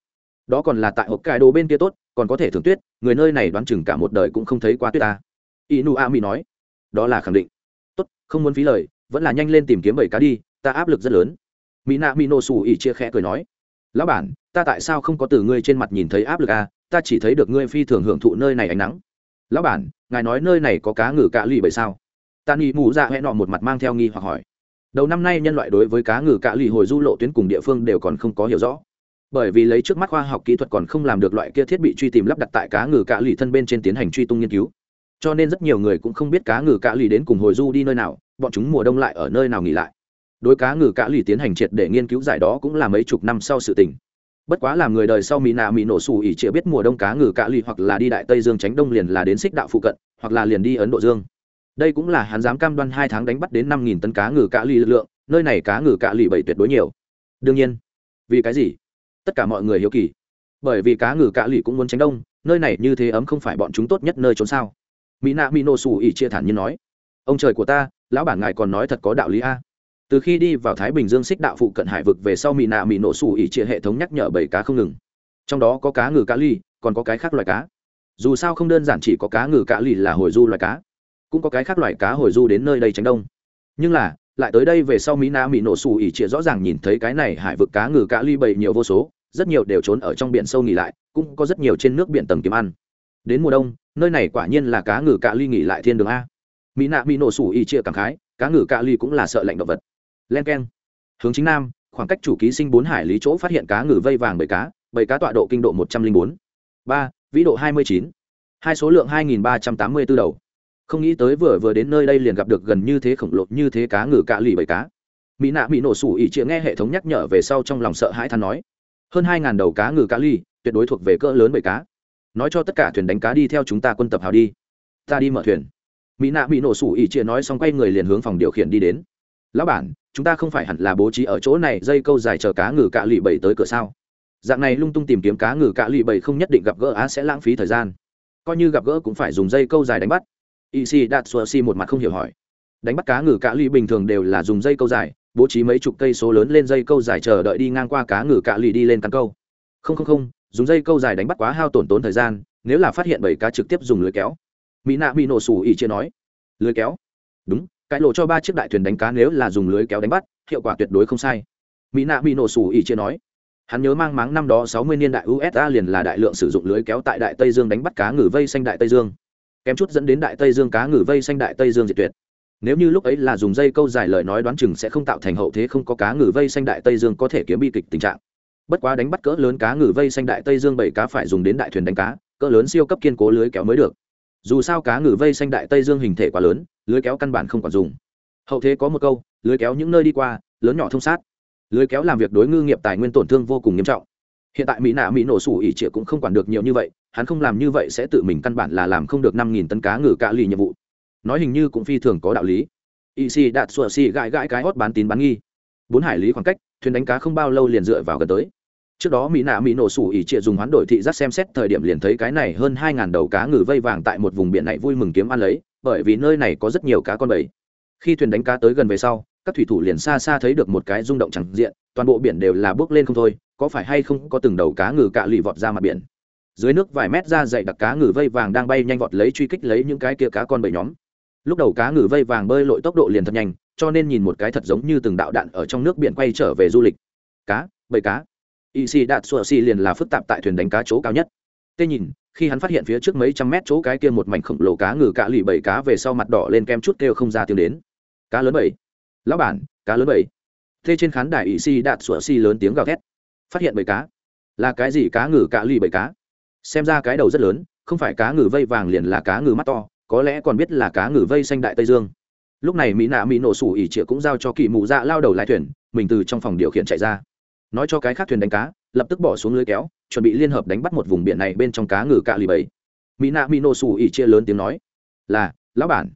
Đó còn là tại hộp cải đồ bên kia tốt, còn có thể thưởng tuyết, người nơi này đoán chừng cả một đời cũng không thấy qua tuyết ta. Inu a mi nói. Đó là khẳng định. Tốt, không muốn phí lời, vẫn là nhanh lên tìm kiếm bảy cá đi, ta áp lực rất lớn. Mỹ nạ mỹ nổ xù ỉ chia khẽ cười nói. Lão bản, ta tại sao không có từ ngươi trên mặt nhìn thấy áp lực à? Ta chỉ thấy được ngươi phi thường hưởng thụ nơi này ánh nắng. Lão bản, ngài nói nơi này có cá ngừ cạ lì bởi sao? Ta nghĩ mù dạ hẹn nọ một mặt mang theo nghi hoặc hỏi đầu năm nay nhân loại đối với cá ngừ cạ lì hồi du lộ tuyến cùng địa phương đều còn không có hiểu rõ. Bởi vì lấy trước mắt khoa học kỹ thuật còn không làm được loại kia thiết bị truy tìm lắp đặt tại cá ngừ cạ lì thân bên trên tiến hành truy tung nghiên cứu. Cho nên rất nhiều người cũng không biết cá ngừ cạ lì đến cùng hồi du đi nơi nào, bọn chúng mùa đông lại ở nơi nào nghỉ lại. Đối cá ngừ cạ lì tiến hành triệt để nghiên cứu giải đó cũng là mấy chục năm sau sự tình. Bất quá làm người đời sau mỹ nạ mỹ nổ xù ỉ chĩa biết mùa đông cá ngừ cạ lì hoặc là đi đại tây dương tránh đông liền là đến xích đạo phụ cận, hoặc là liền đi ấn độ dương đây cũng là hắn dám cam đoan hai tháng đánh bắt đến năm nghìn tấn cá ngừ cạ lì lực lượng, nơi này cá ngừ cạ lì bảy tuyệt đối nhiều. Đương nhiên, vì cái gì? Tất cả mọi người hiếu kỳ. Bởi vì cá ngừ cạ lì cũng muốn tránh đông, nơi này như thế ấm không phải bọn chúng tốt nhất nơi trốn sao? Mỹ nạ mỹ nổ xù ỉ chia thản nhiên nói. Ông trời của ta, lão bản ngài còn nói thật có đạo lý a. Từ khi đi vào thái bình dương xích đạo phụ cận hải vực về sau mỹ nạ mỹ nổ xù ỉ chia hệ thống nhắc nhở bảy cá không ngừng. Trong đó có cá ngừ cá ly còn có cái khác loài cá. Dù sao không đơn giản chỉ có cá ngừ cá ly là hồi du loài cá cũng có cái khác loài cá hồi du đến nơi đây tránh đông. Nhưng là, lại tới đây về sau mỹ na mỹ nổ xù ỉ chia rõ ràng nhìn thấy cái này hải vực cá ngừ cá ly bầy nhiều vô số, rất nhiều đều trốn ở trong biển sâu nghỉ lại, cũng có rất nhiều trên nước biển tầng kiếm ăn. Đến mùa đông, nơi này quả nhiên là cá ngừ cá ly nghỉ lại thiên đường a. Mỹ nạ mỹ nổ sủ y chia cảm khái, cá ngừ cá ly cũng là sợ lạnh động vật. Len k e n hướng chính nam, khoảng cách chủ ký sinh bốn hải lý chỗ phát hiện cá ngừ vây vàng bảy cá bảy cá tọa độ kinh độ một trăm linh bốn. Ba, vĩ độ hai mươi chín. Hai số lượng hai nghìn ba trăm tám mươi b ố đầu không nghĩ tới vừa vừa đến nơi đây liền gặp được gần như thế khổng lồ, như thế cá ngừ cạ lì bảy cá. Mỹ nạ mỹ nổ sủ ỉ chĩa nghe hệ thống nhắc nhở về sau trong lòng sợ hãi than nói, hơn hai ngàn đầu cá ngừ cá ly tuyệt đối thuộc về cỡ lớn bảy cá. Nói cho tất cả thuyền đánh cá đi theo chúng ta quân tập hào đi. Ta đi mở thuyền. Mỹ nạ bị nổ sủ ỉ chia nói xong quay người liền hướng phòng điều khiển đi đến. Lão bản, chúng ta không phải hẳn là bố trí ở chỗ này dây câu dài chờ cá ngừ cạ lì bầy tới cửa sao? Dạng này lung tung tìm kiếm cá ngừ cạ lì bầy không nhất định gặp gỡ á sẽ lãng phí thời gian. Coi như gặp gỡ cũng phải dùng dây câu dài đánh bắt y si đạt xua si một mặt không hiểu hỏi. Đánh bắt cá ngừ cạ lì bình thường đều là dùng dây câu dài, bố trí mấy chục cây số lớn lên dây câu dài chờ đợi đi ngang qua cá ngừ cạ lì đi lên cắn câu. Không không không, dùng dây câu dài đánh bắt quá hao tổn tốn thời gian, nếu là phát hiện bảy cá trực tiếp dùng lưới kéo. Mỹ nạ bị nổ sủ ỉ chia nói. Lưới kéo? Đúng, cái lộ cho ba chiếc đại thuyền đánh cá nếu là dùng lưới kéo đánh bắt, hiệu quả tuyệt đối không sai. Mỹ nạ bị nổ sủ ỉ chia nói. Hắn nhớ mang máng năm đó sáu mươi niên đại usa liền là đại lượng sử dụng lưới kéo tại đại tây dương đánh bắt cá ngừ vây xanh đại tây dương kém chút dẫn đến đại tây dương cá ngừ vây xanh đại tây dương diệt tuyệt. Nếu như lúc ấy là dùng dây câu dài lời nói đoán chừng sẽ không tạo thành hậu thế không có cá ngừ vây xanh đại tây dương có thể kiếm bi kịch tình trạng. Bất quá đánh bắt cỡ lớn cá ngừ vây xanh đại tây dương bảy cá phải dùng đến đại thuyền đánh cá, cỡ lớn siêu cấp kiên cố lưới kéo mới được. Dù sao cá ngừ vây xanh đại tây dương hình thể quá lớn, lưới kéo căn bản không còn dùng. Hậu thế có một câu, lưới kéo những nơi đi qua, lớn nhỏ thông sát. Lưới kéo làm việc đối ngư nghiệp tài nguyên tổn thương vô cùng nghiêm trọng. Hiện tại mỹ nạ mỹ nổ sủ ỉ trịa cũng không quản được nhiều như vậy hắn không làm như vậy sẽ tự mình căn bản là làm không được năm nghìn tấn cá ngừ cạ lì nhiệm vụ. Nói hình như cũng phi thường có đạo lý. Y si đạt sùa xì gãi gãi cái hót bán tín bán nghi. Bốn hải lý khoảng cách, thuyền đánh cá không bao lâu liền dựa vào gần tới. Trước đó mỹ nạ mỹ nổ sủ ỉ trịa dùng hoán đổi thị giác xem xét thời điểm liền thấy cái này hơn hai ngàn đầu cá ngừ vây vàng tại một vùng biển này vui mừng kiếm ăn lấy, bởi vì nơi này có rất nhiều cá con bầy. Khi thuyền đánh cá tới gần về sau, các thủy thủ liền xa xa thấy được một cái rung động chẳng diện, toàn bộ biển đều là bước lên không thôi, có phải hay không có từng đầu cá ngừ cạ lì vọt ra mặt biển? Dưới nước vài mét ra dậy đặc cá ngừ vây vàng đang bay nhanh vọt lấy truy kích lấy những cái kia cá con bầy nhóm. Lúc đầu cá ngừ vây vàng bơi lội tốc độ liền thật nhanh, cho nên nhìn một cái thật giống như từng đạo đạn ở trong nước biển quay trở về du lịch. Cá, bầy cá. Y si đạt sùa si liền là phức tạp tại thuyền đánh cá chỗ cao nhất. Tê nhìn, khi hắn phát hiện phía trước mấy trăm mét chỗ cái kia một mảnh khổng lồ cá ngừ cạ lì bảy cá về sau mặt đỏ lên kem chút kêu không ra tiếng đến. Cá lớn bảy lão bản, cá lớn bảy tê trên khán đài y si đạt sùa si lớn tiếng gào thét. Phát hiện bảy cá. Là cái gì cá ngừ cạ lì bảy cá? Xem ra cái đầu rất lớn, không phải cá ngừ vây vàng liền là cá ngừ mắt to, có lẽ còn biết là cá ngừ vây xanh đại tây dương. Lúc này mỹ nạ mỹ nổ sủ ỉ trịa cũng giao cho kỳ mụ dạ lao đầu lái thuyền, mình từ trong phòng điều khiển chạy ra. Nói cho cái khác thuyền đánh cá, lập tức bỏ xuống lưới kéo, chuẩn bị liên hợp đánh bắt một vùng biển này bên trong cá ngừ cạ lì bảy mỹ nạ mỹ nổ sủ ỉ chia lớn tiếng nói, là, lão bản,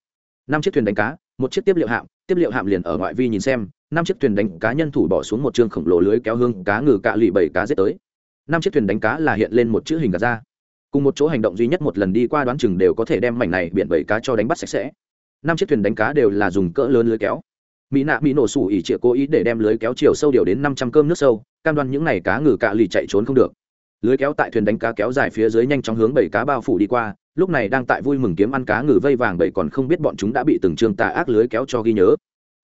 năm chiếc thuyền đánh cá, một chiếc tiếp liệu hạm, tiếp liệu hạm liền ở ngoại vi nhìn xem, năm chiếc thuyền đánh cá nhân thủ bỏ xuống một chương khổng lồ lưới kéo hương cá ngừ cạ lì bảy cá giết tới năm chiếc thuyền đánh cá là hiện lên một chữ hình gạt ra. Cùng một chỗ hành động duy nhất một lần đi qua đoán chừng đều có thể đem mảnh này biển bầy cá cho đánh bắt sạch sẽ. Năm chiếc thuyền đánh cá đều là dùng cỡ lớn lưới kéo. Mỹ nạ mỹ nổ sủ ỉ chĩa cố ý để đem lưới kéo chiều sâu điều đến năm trăm cơm nước sâu, cam đoan những n à y cá ngừ cạ lì chạy trốn không được. Lưới kéo tại thuyền đánh cá kéo dài phía dưới nhanh chóng hướng bảy cá bao phủ đi qua, lúc này đang tại vui mừng kiếm ăn cá ngừ vây vàng bảy còn không biết bọn chúng đã bị từng trường tà ác lưới kéo cho ghi nhớ.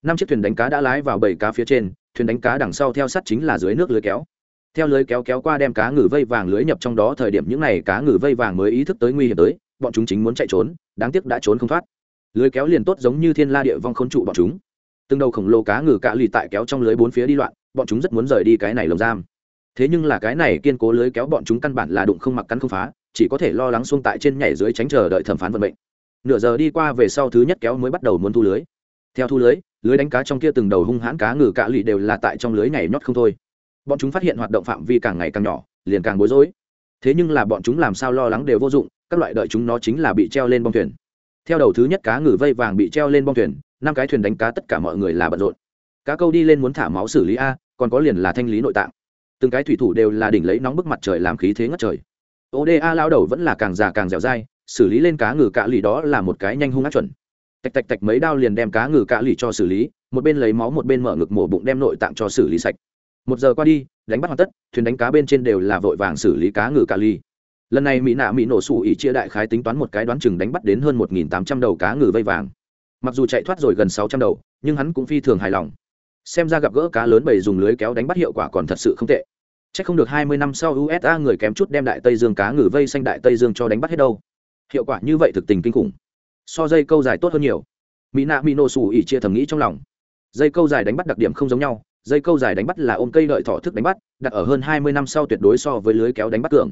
Năm chiếc thuyền đánh cá đã lái vào bầy cá phía trên, thuyền đánh cá đằng sau theo sắt chính là dưới nước lưới kéo theo lưới kéo kéo qua đem cá ngừ vây vàng lưới nhập trong đó, thời điểm những n à y cá ngừ vây vàng mới ý thức tới nguy hiểm tới, bọn chúng chính muốn chạy trốn, đáng tiếc đã trốn không thoát. Lưới kéo liền tốt giống như thiên la địa vong k h ô n trụ bọn chúng. Từng đầu khổng lồ cá ngừ cạ lì tại kéo trong lưới bốn phía đi loạn, bọn chúng rất muốn rời đi cái này lồng giam. Thế nhưng là cái này kiên cố lưới kéo bọn chúng căn bản là đụng không mặc cắn không phá, chỉ có thể lo lắng xuông tại trên nhảy dưới tránh chờ đợi thẩm phán vận mệnh. Nửa giờ đi qua về sau thứ nhất kéo mới bắt đầu muốn thu lưới. Theo thu lưới lưới đánh cá trong kia từng đầu hung hãn cá ngừ cạ lì đều là tại trong lưới nhảy nhót không thôi bọn chúng phát hiện hoạt động phạm vi càng ngày càng nhỏ, liền càng bối rối. Thế nhưng là bọn chúng làm sao lo lắng đều vô dụng, các loại đợi chúng nó chính là bị treo lên bong thuyền. Theo đầu thứ nhất cá ngừ vây vàng bị treo lên bong thuyền, năm cái thuyền đánh cá tất cả mọi người là bận rộn. Cá câu đi lên muốn thả máu xử lý a, còn có liền là thanh lý nội tạng. Từng cái thủy thủ đều là đỉnh lấy nóng bức mặt trời làm khí thế ngất trời. Oda lao đầu vẫn là càng già càng dẻo dai, xử lý lên cá ngừ cạ lì đó là một cái nhanh hung ác chuẩn. Tạch tạch tạch mấy đao liền đem cá ngừ cạ lì cho xử lý, một bên lấy máu một bên mở ngực mổ bụng đem nội tạng cho xử lý sạch một giờ qua đi, đánh bắt hoàn tất, thuyền đánh cá bên trên đều là vội vàng xử lý cá ngừ cà ly. Lần này mỹ nạ mỹ nổ sủ ỉ chia đại khái tính toán một cái đoán chừng đánh bắt đến hơn một nghìn tám trăm đầu cá ngừ vây vàng. Mặc dù chạy thoát rồi gần sáu trăm đầu, nhưng hắn cũng phi thường hài lòng. Xem ra gặp gỡ cá lớn bầy dùng lưới kéo đánh bắt hiệu quả còn thật sự không tệ. C h ắ c không được hai mươi năm sau usa người kém chút đem đại tây dương cá ngừ vây xanh đại tây dương cho đánh bắt hết đâu. Hiệu quả như vậy thực tình kinh khủng. So dây câu dài tốt hơn nhiều. Mỹ nạ mỹ nổ sủ ỉ chia thầm nghĩ trong lòng. Dây câu dài đánh bắt đặc điểm không giống nhau dây câu dài đánh bắt là ôm cây đợi thỏ thức đánh bắt, đặt ở hơn hai mươi năm sau tuyệt đối so với lưới kéo đánh bắt cường.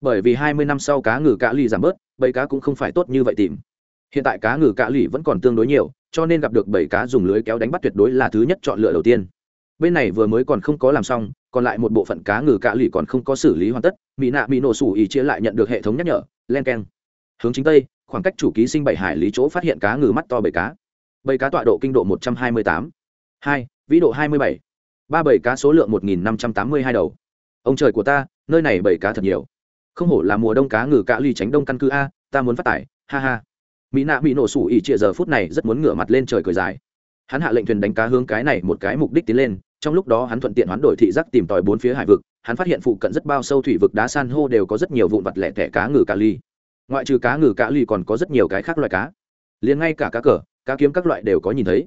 Bởi vì hai mươi năm sau cá ngừ cạ lì giảm bớt, bầy cá cũng không phải tốt như vậy tìm. Hiện tại cá ngừ cạ lì vẫn còn tương đối nhiều, cho nên gặp được bầy cá dùng lưới kéo đánh bắt tuyệt đối là thứ nhất chọn lựa đầu tiên. Bên này vừa mới còn không có làm xong, còn lại một bộ phận cá ngừ cạ lì còn không có xử lý hoàn tất, mỹ nạ bị nổ sủ ý chia lại nhận được hệ thống nhắc nhở, len k e n hướng chính tây, khoảng cách chủ ký sinh bảy hải lý chỗ phát hiện cá ngừ mắt to bầy cá. Bầy cá tọa độ kinh độ một trăm hai mươi tám. Hai, vĩ độ hai mươi bảy ba bảy cá số lượng một nghìn năm trăm tám mươi hai đầu. Ông trời của ta, nơi này bảy cá thật nhiều. Không hổ là mùa đông cá ngừ cạ ly tránh đông căn cứ a, ta muốn phát tải, ha ha. Mỹ nạ bị nổ sủ ỉ trịa giờ phút này rất muốn ngửa mặt lên trời cười dài. Hắn hạ lệnh thuyền đánh cá hướng cái này một cái mục đích tiến lên, trong lúc đó hắn thuận tiện hoán đổi thị giác tìm tòi bốn phía hải vực, hắn phát hiện phụ cận rất bao sâu thủy vực đá san hô đều có rất nhiều vụn vặt lẻ tẻ cá ngừ cá ly ngoại trừ cá ngừ cá ly còn có rất nhiều cái khác loại cá. Liền ngay cả cá cờ, cá kiếm các loại đều có nhìn thấy.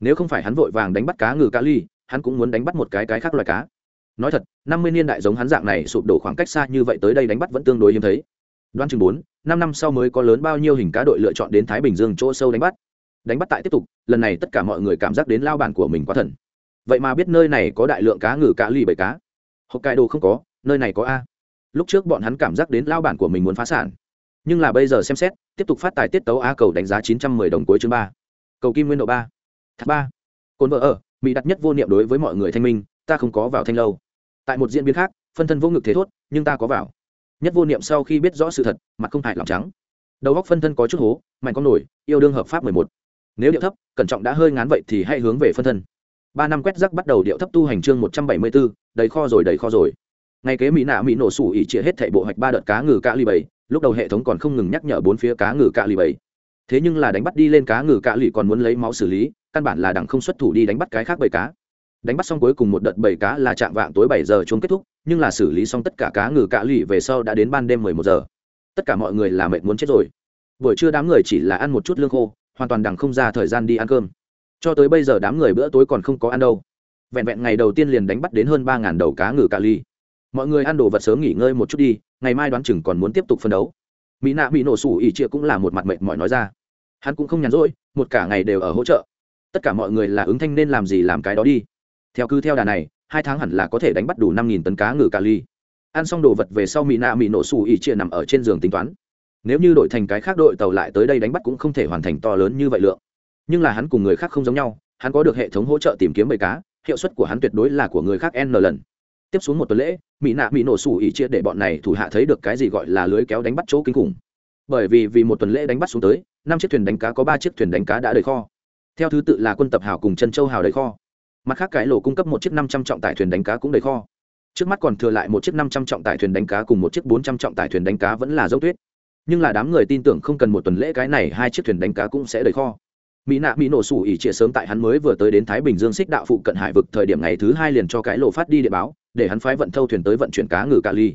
Nếu không phải hắn vội vàng đánh bắt cá ngừ cá ly hắn cũng muốn đánh bắt một cái cái khác loài cá. Nói thật, năm mươi niên đại giống hắn dạng này sụp đổ khoảng cách xa như vậy tới đây đánh bắt vẫn tương đối hiếm thấy. Đoan chừng bốn, năm năm sau mới có lớn bao nhiêu hình cá đội lựa chọn đến thái bình dương chỗ sâu đánh bắt. Đánh bắt tại tiếp tục, lần này tất cả mọi người cảm giác đến lao bản của mình quá thần. Vậy mà biết nơi này có đại lượng cá ngừ cá lì bảy cá. Hộp cài đồ không có, nơi này có a. Lúc trước bọn hắn cảm giác đến lao bản của mình muốn phá sản. Nhưng là bây giờ xem xét, tiếp tục phát tài tiết tấu a cầu đánh giá chín trăm mười đồng cuối chương ba. Cầu kim nguyên độ ba. Thác ba. Cồn vợ ở mỹ đặt nhất vô niệm đối với mọi người thanh minh, ta không có vào thanh lâu. Tại một diễn biến khác, phân thân vô ngực thế thốt, nhưng ta có vào. Nhất vô niệm sau khi biết rõ sự thật, mặt không hại lòng trắng. Đầu góc phân thân có chút hố, mạnh con nổi, yêu đương hợp pháp mười một. Nếu điệu thấp, cẩn trọng đã hơi ngán vậy thì hãy hướng về phân thân. Ba năm quét rắc bắt đầu điệu thấp tu hành chương một trăm bảy mươi bốn, đầy kho rồi, đầy kho rồi. Ngay kế mỹ nạ mỹ nổ sủ ỉ chia hết thảy bộ hạch ba đợt cá ngừ cạ lì bảy, lúc đầu hệ thống còn không ngừng nhắc nhở bốn phía cá ngừ cạ lì bảy. Thế nhưng là đánh bắt đi lên cá ngừ cạ lì còn muốn lấy máu xử lý căn bản là đằng không xuất thủ đi đánh bắt cái khác bầy cá. Đánh bắt xong cuối cùng một đợt bầy cá là chạm vạng tối bảy giờ chung kết thúc, nhưng là xử lý xong tất cả cá ngừ cạ lụy về sau đã đến ban đêm mười một giờ. Tất cả mọi người là mệt muốn chết rồi. Buổi trưa đám người chỉ là ăn một chút lương khô, hoàn toàn đằng không ra thời gian đi ăn cơm. Cho tới bây giờ đám người bữa tối còn không có ăn đâu. Vẹn vẹn ngày đầu tiên liền đánh bắt đến hơn ba ngàn đầu cá ngừ cạ ly mọi người ăn đồ vật sớm nghỉ ngơi một chút đi, ngày mai đoán chừng còn muốn tiếp tục phân đấu. Mỹ nạ bị nổ sủ ỉ chia cũng là một mặt mệt mỏi nói ra. Hắn cũng không nhàn rỗi, một cả ngày đều ở hỗ trợ tất cả mọi người là ứng thanh nên làm gì làm cái đó đi. Theo cứ theo đà này, hai tháng hẳn là có thể đánh bắt đủ năm nghìn tấn cá ngừ cà ly. Ăn xong đồ vật về sau mỹ nạ mỹ nổ xù ỉ chia nằm ở trên giường tính toán. Nếu như đội thành cái khác đội tàu lại tới đây đánh bắt cũng không thể hoàn thành to lớn như vậy lượng. Nhưng là hắn cùng người khác không giống nhau, hắn có được hệ thống hỗ trợ tìm kiếm bầy cá, hiệu suất của hắn tuyệt đối là của người khác n lần. Tiếp xuống một tuần lễ, mỹ nạ mỹ nổ xù ỉ chia để bọn này thủ hạ thấy được cái gì gọi là lưới kéo đánh bắt chỗ kinh khủng. Bởi vì vì một tuần lễ đánh bắt xuống tới, năm chiếc thuyền đánh cá có ba chiếc thuyền đánh cá đã đầy kho theo thứ tự là quân tập hào cùng chân châu hào đầy kho. Mặt khác cái lộ cung cấp một chiếc năm trăm trọng tải thuyền đánh cá cũng đầy kho. Trước mắt còn thừa lại một chiếc năm trăm trọng tải thuyền đánh cá cùng một chiếc bốn trăm trọng tải thuyền đánh cá vẫn là dấu tuyết. Nhưng là đám người tin tưởng không cần một tuần lễ cái này hai chiếc thuyền đánh cá cũng sẽ đầy kho. Mỹ nạ mỹ nổ sủ ỉ trịa sớm tại hắn mới vừa tới đến thái bình dương xích đạo phụ cận hải vực thời điểm ngày thứ hai liền cho cái lộ phát đi địa báo, để hắn phái vận thâu thuyền tới vận chuyển cá ngừ cà ly.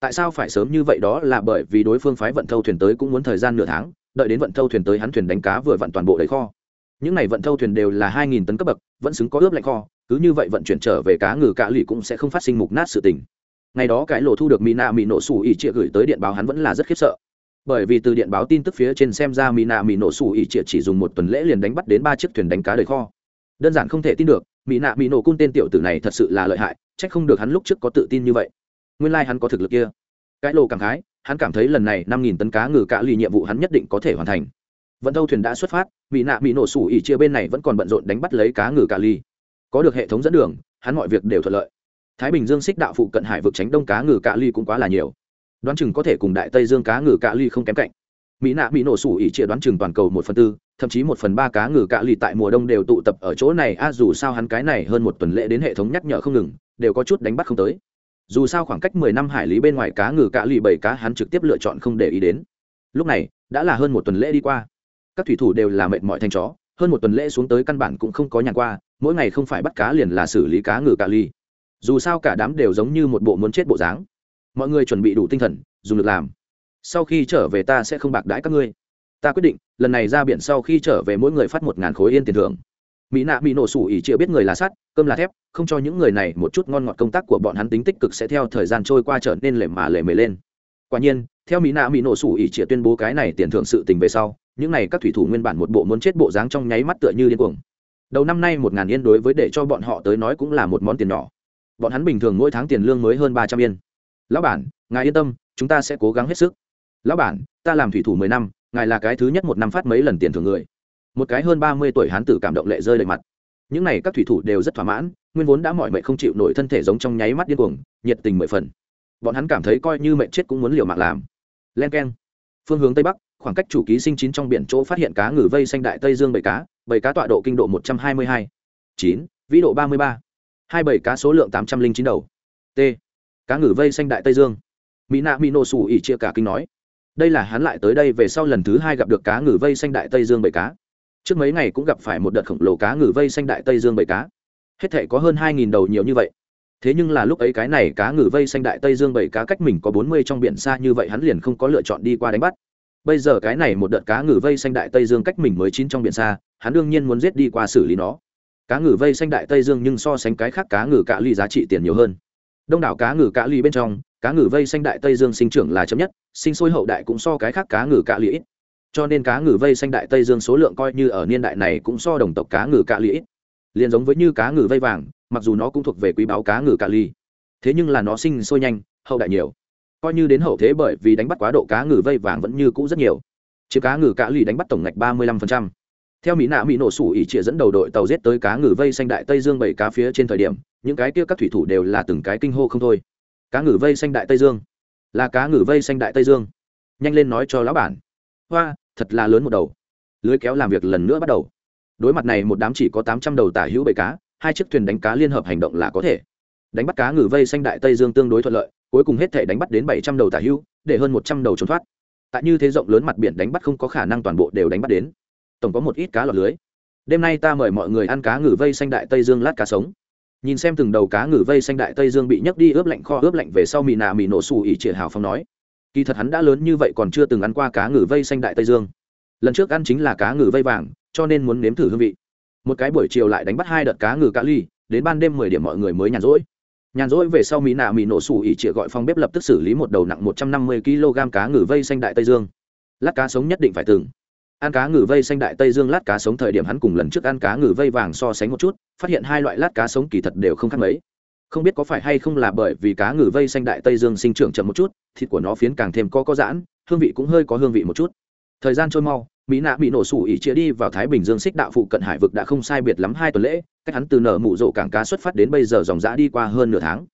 Tại sao phải sớm như vậy đó là bởi vì đối phương phái vận thâu thuyền tới cũng muốn thời gian nửa tháng, đợi đến vận thâu thuyền tới hắn thuyền đánh cá vừa vận toàn bộ đầy kho những này vận thâu thuyền đều là hai nghìn tấn cấp bậc, vẫn xứng có ướp lạnh kho, cứ như vậy vận chuyển trở về cá ngừ cạ lì cũng sẽ không phát sinh mục nát sự tình. Ngày đó cái lộ thu được mỹ nạ mỹ nổ sủ ỉ trịa gửi tới điện báo hắn vẫn là rất khiếp sợ. Bởi vì từ điện báo tin tức phía trên xem ra mỹ nạ mỹ nổ sủ ỉ trịa chỉ dùng một tuần lễ liền đánh bắt đến ba chiếc thuyền đánh cá đời kho. Đơn giản không thể tin được mỹ nạ mỹ nổ cung tên tiểu tử này thật sự là lợi hại trách không được hắn lúc trước có tự tin như vậy. Nguyên lai、like、hắn có thực lực kia. Cái lộ cảm khái, hắn cảm thấy lần này năm nghìn tấn cá ngừ cạ lì nhiệm vụ hắn nhất định có thể hoàn thành vận thâu thuyền đã xuất phát mỹ nạ mỹ nổ sủ ỉ chia bên này vẫn còn bận rộn đánh bắt lấy cá ngừ cà ly. Có được hệ thống dẫn đường, hắn mọi việc đều thuận lợi. Thái bình dương xích đạo phụ cận hải vực tránh đông cá ngừ cà ly cũng quá là nhiều. Đoán chừng có thể cùng đại tây dương cá ngừ cà ly không kém cạnh. Mỹ nạ bị nổ sủ ỉ chia đoán chừng toàn cầu một phần tư, thậm chí một phần ba cá ngừ cạ ly tại mùa đông đều tụ tập ở chỗ này, a, dù sao hắn cái này hơn một tuần lễ đến hệ thống nhắc nhở không ngừng, đều có chút đánh bắt không tới. Dù sao khoảng cách mười năm hải lý bên ngoài cá ngừ cạ ly bảy cá hắn trực tiếp lựa chọn không để ý đến. Lúc này, đã là hơn một tuần lễ đi qua các thủy thủ đều là mệt mỏi thành chó, hơn một tuần lễ xuống tới căn bản cũng không có nhàn qua, mỗi ngày không phải bắt cá liền là xử lý cá ngừ cà ly. Dù sao cả đám đều giống như một bộ muốn chết bộ dáng. Mọi người chuẩn bị đủ tinh thần, dùng được làm. Sau khi trở về ta sẽ không bạc đãi các ngươi. Ta quyết định, lần này ra biển sau khi trở về mỗi người phát một ngàn khối yên tiền thưởng. Mỹ nạ bị nổ sủ ỉ chịa biết người là sắt, cơm là thép, không cho những người này một chút ngon ngọt công tác của bọn hắn tính tích cực sẽ theo thời gian trôi qua trở nên lề mà lề mề lên. Quả nhiên, theo mỹ nạ mỹ nổ sủ ỉ chịa tuyên bố cái này tiền thưởng sự tình về sau những này các thủy thủ nguyên bản một bộ muốn chết bộ dáng trong nháy mắt tựa như điên cuồng. Đầu năm nay một ngàn yên đối với để cho bọn họ tới nói cũng là một món tiền nhỏ. Bọn hắn bình thường mỗi tháng tiền lương mới hơn ba trăm yên. Lão bản, ngài yên tâm, chúng ta sẽ cố gắng hết sức. Lão bản, ta làm thủy thủ mười năm, ngài là cái thứ nhất một năm phát mấy lần tiền thưởng người. Một cái hơn ba mươi tuổi hán tử cảm động lệ rơi đầy mặt. Những n à y các thủy thủ đều rất thỏa mãn, nguyên vốn đã mọi mệnh không chịu nổi thân thể giống trong nháy mắt điên cuồng, nhiệt tình mười phần. Bọn hắn cảm thấy coi như mệnh chết cũng muốn liều mạng làm. Len k e n phương hướng tây bắc khoảng cách chủ ký sinh chín trong biển chỗ phát hiện cá ngừ vây xanh đại tây dương bảy cá bảy cá tọa độ kinh độ một trăm hai mươi hai, chín, vĩ độ ba mươi ba, hai bảy cá số lượng tám trăm linh chín đầu, t, cá ngừ vây xanh đại tây dương. Mỹ nạ mỹ nổ xù ỉ chia cả kinh nói, đây là hắn lại tới đây về sau lần thứ hai gặp được cá ngừ vây xanh đại tây dương bảy cá. Trước mấy ngày cũng gặp phải một đợt khổng lồ cá ngừ vây xanh đại tây dương bảy cá. Hết thể có hơn hai nghìn đầu nhiều như vậy. Thế nhưng là lúc ấy cái này cá ngừ vây xanh đại tây dương bảy cá cách mình có bốn mươi trong biển xa như vậy hắn liền không có lựa chọn đi qua đánh bắt bây giờ cái này một đợt cá ngừ vây xanh đại tây dương cách mình mới chín trong biển xa, hắn đương nhiên muốn giết đi qua xử lý nó. Cá ngừ vây xanh đại tây dương nhưng so sánh cái khác cá ngừ cạ ly giá trị tiền nhiều hơn. Đông đảo cá ngừ cạ ly bên trong, cá ngừ vây xanh đại tây dương sinh trưởng là chấm nhất, sinh sôi hậu đại cũng so cái khác cá ngừ cạ ly ít. Cho nên cá ngừ vây xanh đại tây dương số lượng coi như ở niên đại này cũng so đồng tộc cá ngừ cạ ly ít. Liền giống với như cá ngừ vây vàng, mặc dù nó cũng thuộc về quý báo cá ngừ cạ ly. Thế nhưng là nó sinh sôi nhanh, hậu đại nhiều coi như đến hậu thế bởi vì đánh bắt quá độ cá ngừ vây vàng vẫn như cũ rất nhiều. Chiếc cá ngừ cá lì đánh bắt tổng ngạch ba mươi lăm phần trăm. Theo mỹ nạ mỹ nổ sủ ỉ trịa dẫn đầu đội tàu giết tới cá ngừ vây xanh đại tây dương bảy cá phía trên thời điểm, những cái kia các thủy thủ đều là từng cái kinh hô không thôi. Cá ngừ vây xanh đại tây dương. Là cá ngừ vây xanh đại tây dương. Nhanh lên nói cho lão bản. Hoa, thật là lớn một đầu. Lưới kéo làm việc lần nữa bắt đầu. Đối mặt này một đám chỉ có tám trăm đầu tả hữu bầy cá, hai chiếc thuyền đánh cá liên hợp hành động là có thể. Đánh bắt cá ngừ vây xanh đại tây dương tương đối thuận lợi cuối cùng hết thể đánh bắt đến bảy trăm đầu tả hữu để hơn một trăm đầu trốn thoát. Tại như thế rộng lớn mặt biển đánh bắt không có khả năng toàn bộ đều đánh bắt đến. Tổng có một ít cá lọt lưới. Đêm nay ta mời mọi người ăn cá ngừ vây xanh đại tây dương lát cá sống. Nhìn xem từng đầu cá ngừ vây xanh đại tây dương bị nhấc đi ướp lạnh kho ướp lạnh về sau mì nà mì nổ xù ỉ trịa hào phong nói, kỳ thật hắn đã lớn như vậy còn chưa từng ăn qua cá ngừ vây xanh đại tây dương. Lần trước ăn chính là cá ngừ vây vàng, cho nên muốn nếm thử hương vị. Một cái buổi chiều lại đánh bắt hai đợt cá ngừ cá ly, đến ban đêm mười điểm mọi người mới nhàn rỗi nhàn rỗi về sau mỹ nạ mỹ nổ sủ ỉ chĩa gọi phòng bếp lập tức xử lý một đầu nặng một trăm năm mươi kg cá ngừ vây xanh đại tây dương. Lát cá sống nhất định phải từng. Ăn cá ngừ vây xanh đại tây dương lát cá sống thời điểm hắn cùng lần trước ăn cá ngừ vây vàng so sánh một chút, phát hiện hai loại lát cá sống kỳ thật đều không khác mấy. Không biết có phải hay không là bởi vì cá ngừ vây xanh đại tây dương sinh trưởng chậm một chút, thịt của nó phiến càng thêm có có giãn, hương vị cũng hơi có hương vị một chút thời gian trôi mau, mỹ nạ bị nổ sủ ỉ chia đi vào thái bình dương xích đạo phụ cận hải vực đã không sai biệt lắm hai tuần lễ, cách hắn từ nở mụ rộ cảng cá xuất phát đến bây giờ dòng giã đi qua hơn nửa tháng.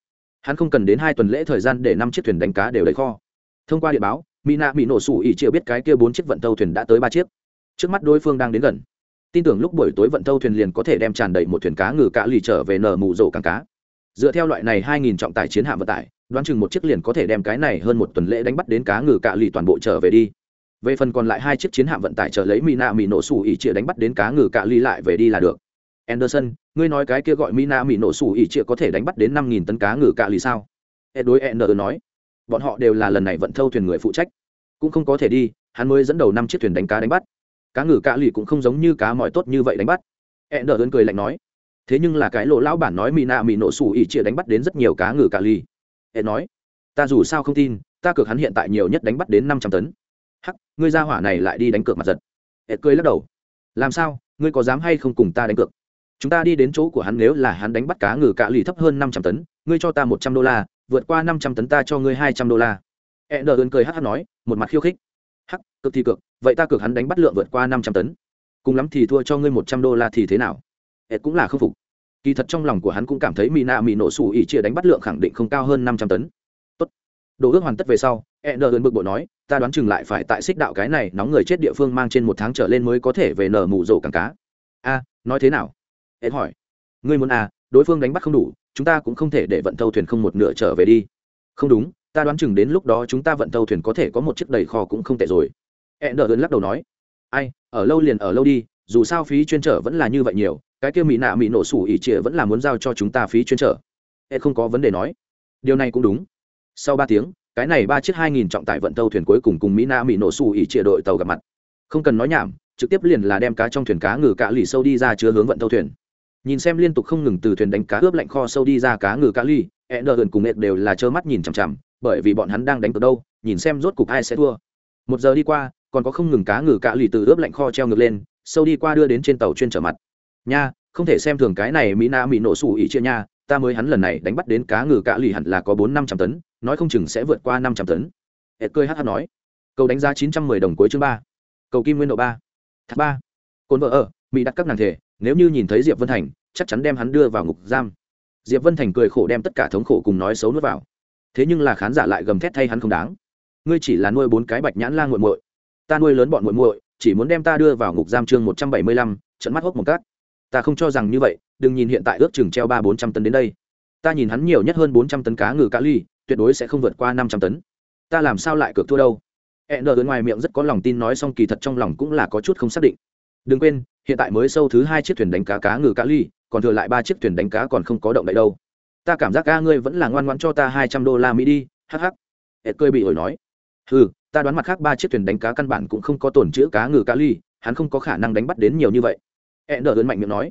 Hắn không cần đến hai tuần lễ thời gian để năm chiếc thuyền đánh cá đều đầy kho. Thông qua địa báo, mỹ nạ bị nổ sủ ỉ chia biết cái kia bốn chiếc vận tàu thuyền đã tới ba chiếc. Trước mắt đối phương đang đến gần. Tin tưởng lúc buổi tối vận tàu thuyền liền có thể đem tràn đầy một thuyền cá ngừ cạ lì trở về nở mụ rộ cảng cá. Dựa theo loại này hai nghìn trọng tải chiến hạm vận tải, đoán chừng một chiếc liền có thể đem cái này hơn một tuần lễ đánh bắt đến cá ngừ cạ lì toàn bộ trở về đi về phần còn lại hai chiếc chiến hạm vận tải chờ lấy mina mỹ nổ sủ ỉ chia đánh bắt đến cá ngừ cạ ly lại về đi là được. Anderson, ngươi nói cái kia gọi mina mỹ nổ sủ ỉ chia có thể đánh bắt đến năm nghìn tấn cá ngừ cạ ly sao? Ed đối anderson nói. Bọn họ đều là lần này vận thâu thuyền người phụ trách. Cũng không có thể đi, hắn mới dẫn đầu năm chiếc thuyền đánh cá đánh bắt. Cá ngừ cạ lì cũng không giống như cá mọi tốt như vậy đánh bắt. Ed ơn cười lạnh nói. Thế nhưng là cái lộ lão bản nói mỹ nạ mỹ nổ xù ỉ chia đánh bắt đến rất nhiều cá ngừ cạ lì e nói. Ta dù sao không tin, ta cược hắn hiện tại nhiều nhất đánh bắt đến năm trăm tấn hắc, ngươi ra hỏa này lại đi đánh cược mặt giật. Ed cười lắc đầu. Làm sao? Ngươi có dám hay không cùng ta đánh cược? Chúng ta đi đến chỗ của hắn nếu là hắn đánh bắt cá ngừ cạ lì thấp hơn năm trăm tấn, ngươi cho ta một trăm đô la, vượt qua năm trăm tấn ta cho ngươi hai trăm đô la. Ed đờ ơn cười hắc hắc nói, một mặt khiêu khích. Hắc cực thì cực vậy ta cược hắn đánh bắt lượng vượt qua năm trăm tấn. Cùng lắm thì thua cho ngươi một trăm đô la thì thế nào? Ed cũng là khâm phục. Kỳ thật trong lòng của hắn cũng cảm thấy mỹ nạ mỹ nổ xù ỉ chia đánh bắt lượng khẳng định không cao hơn năm trăm tấn. Tốt. Đồ ước hoàn tất về sau nờ ơn bực bội nói, ta đoán chừng lại phải tại xích đạo cái này nóng người chết địa phương mang trên một tháng trở lên mới có thể về nở mù rổ cảng cá. A, nói thế nào? Ed hỏi. Ngươi muốn à đối phương đánh bắt không đủ, chúng ta cũng không thể để vận tàu thuyền không một nửa trở về đi. Không đúng, ta đoán chừng đến lúc đó chúng ta vận tàu thuyền có thể có một chiếc đầy kho cũng không tệ rồi. E ơn lắc đầu nói. Ai, ở lâu liền ở lâu đi, dù sao phí chuyên trở vẫn là như vậy nhiều, cái kia mỹ nạ mỹ nổ sủ ỉ trịa vẫn là muốn giao cho chúng ta phí chuyên trở. E không có vấn đề nói. Điều này cũng đúng. Sau ba tiếng cái này ba chiếc hai nghìn trọng tải vận tàu thuyền cuối cùng cùng mỹ nạ mỹ nổ sủ ỉ đội tàu gặp mặt. Không cần nói nhảm, trực tiếp liền là đem cá trong thuyền cá ngừ cá lì sâu đi ra chứa hướng vận tàu thuyền. Nhìn xem liên tục không ngừng từ thuyền đánh cá ướp lạnh kho sâu đi ra cá ngừ cá ly e cùng ed đều là trơ mắt nhìn chằm chằm, bởi vì bọn hắn đang đánh từ đâu, nhìn xem rốt cục ai sẽ thua. Một giờ đi qua, còn có không ngừng cá ngừ cạ lì từ ướp lạnh kho treo ngược lên, sâu đi qua đưa đến trên tàu chuyên trở mặt. Nha, không thể xem thường cái này mỹ na mỹ nổ sủ ỉ chia nha ta mới hắn lần này đánh bắt đến cá ngừ cạ lì hẳn là có bốn năm trăm tấn, nói không chừng sẽ vượt qua năm trăm tấn. Ed cười hát hát nói. Cầu đánh giá chín trăm mười đồng cuối chương ba. Cầu kim nguyên độ ba. Thác ba. Cồn vợ ở, mỹ đặt các nàng thể, nếu như nhìn thấy diệp vân thành, chắc chắn đem hắn đưa vào ngục giam. Diệp vân thành cười khổ đem tất cả thống khổ cùng nói xấu nuốt vào. Thế nhưng là khán giả lại gầm thét thay hắn không đáng. Ngươi chỉ là nuôi bốn cái bạch nhãn la g u muội. Ta nuôi lớn bọn muội muội, chỉ muốn đem ta đưa vào ngục giam chương một trăm bảy mươi lăm, trận mắt hốc một cát. Ta không cho rằng như vậy đừng nhìn hiện tại ước chừng treo ba bốn trăm tấn đến đây. Ta nhìn hắn nhiều nhất hơn bốn trăm tấn cá ngừ cá ly, tuyệt đối sẽ không vượt qua năm trăm tấn. Ta làm sao lại cược thua đâu? Hẹn nờ ngoài miệng rất có lòng tin nói xong kỳ thật trong lòng cũng là có chút không xác định. Đừng quên, hiện tại mới sâu thứ hai chiếc thuyền đánh cá cá ngừ cá ly, còn thừa lại ba chiếc thuyền đánh cá còn không có động đậy đâu. Ta cảm giác ca ngươi vẫn là ngoan ngoan cho ta hai trăm đô la mỹ đi hh ed cười bị ổi nói. Ừ ta đoán mặt khác ba chiếc thuyền đánh cá căn bản cũng không có tổn chữ cá ngừ cá ly, hắn không có khả năng đánh bắt đến nhiều như vậy. Ed đờ lớn mạnh miệng nói.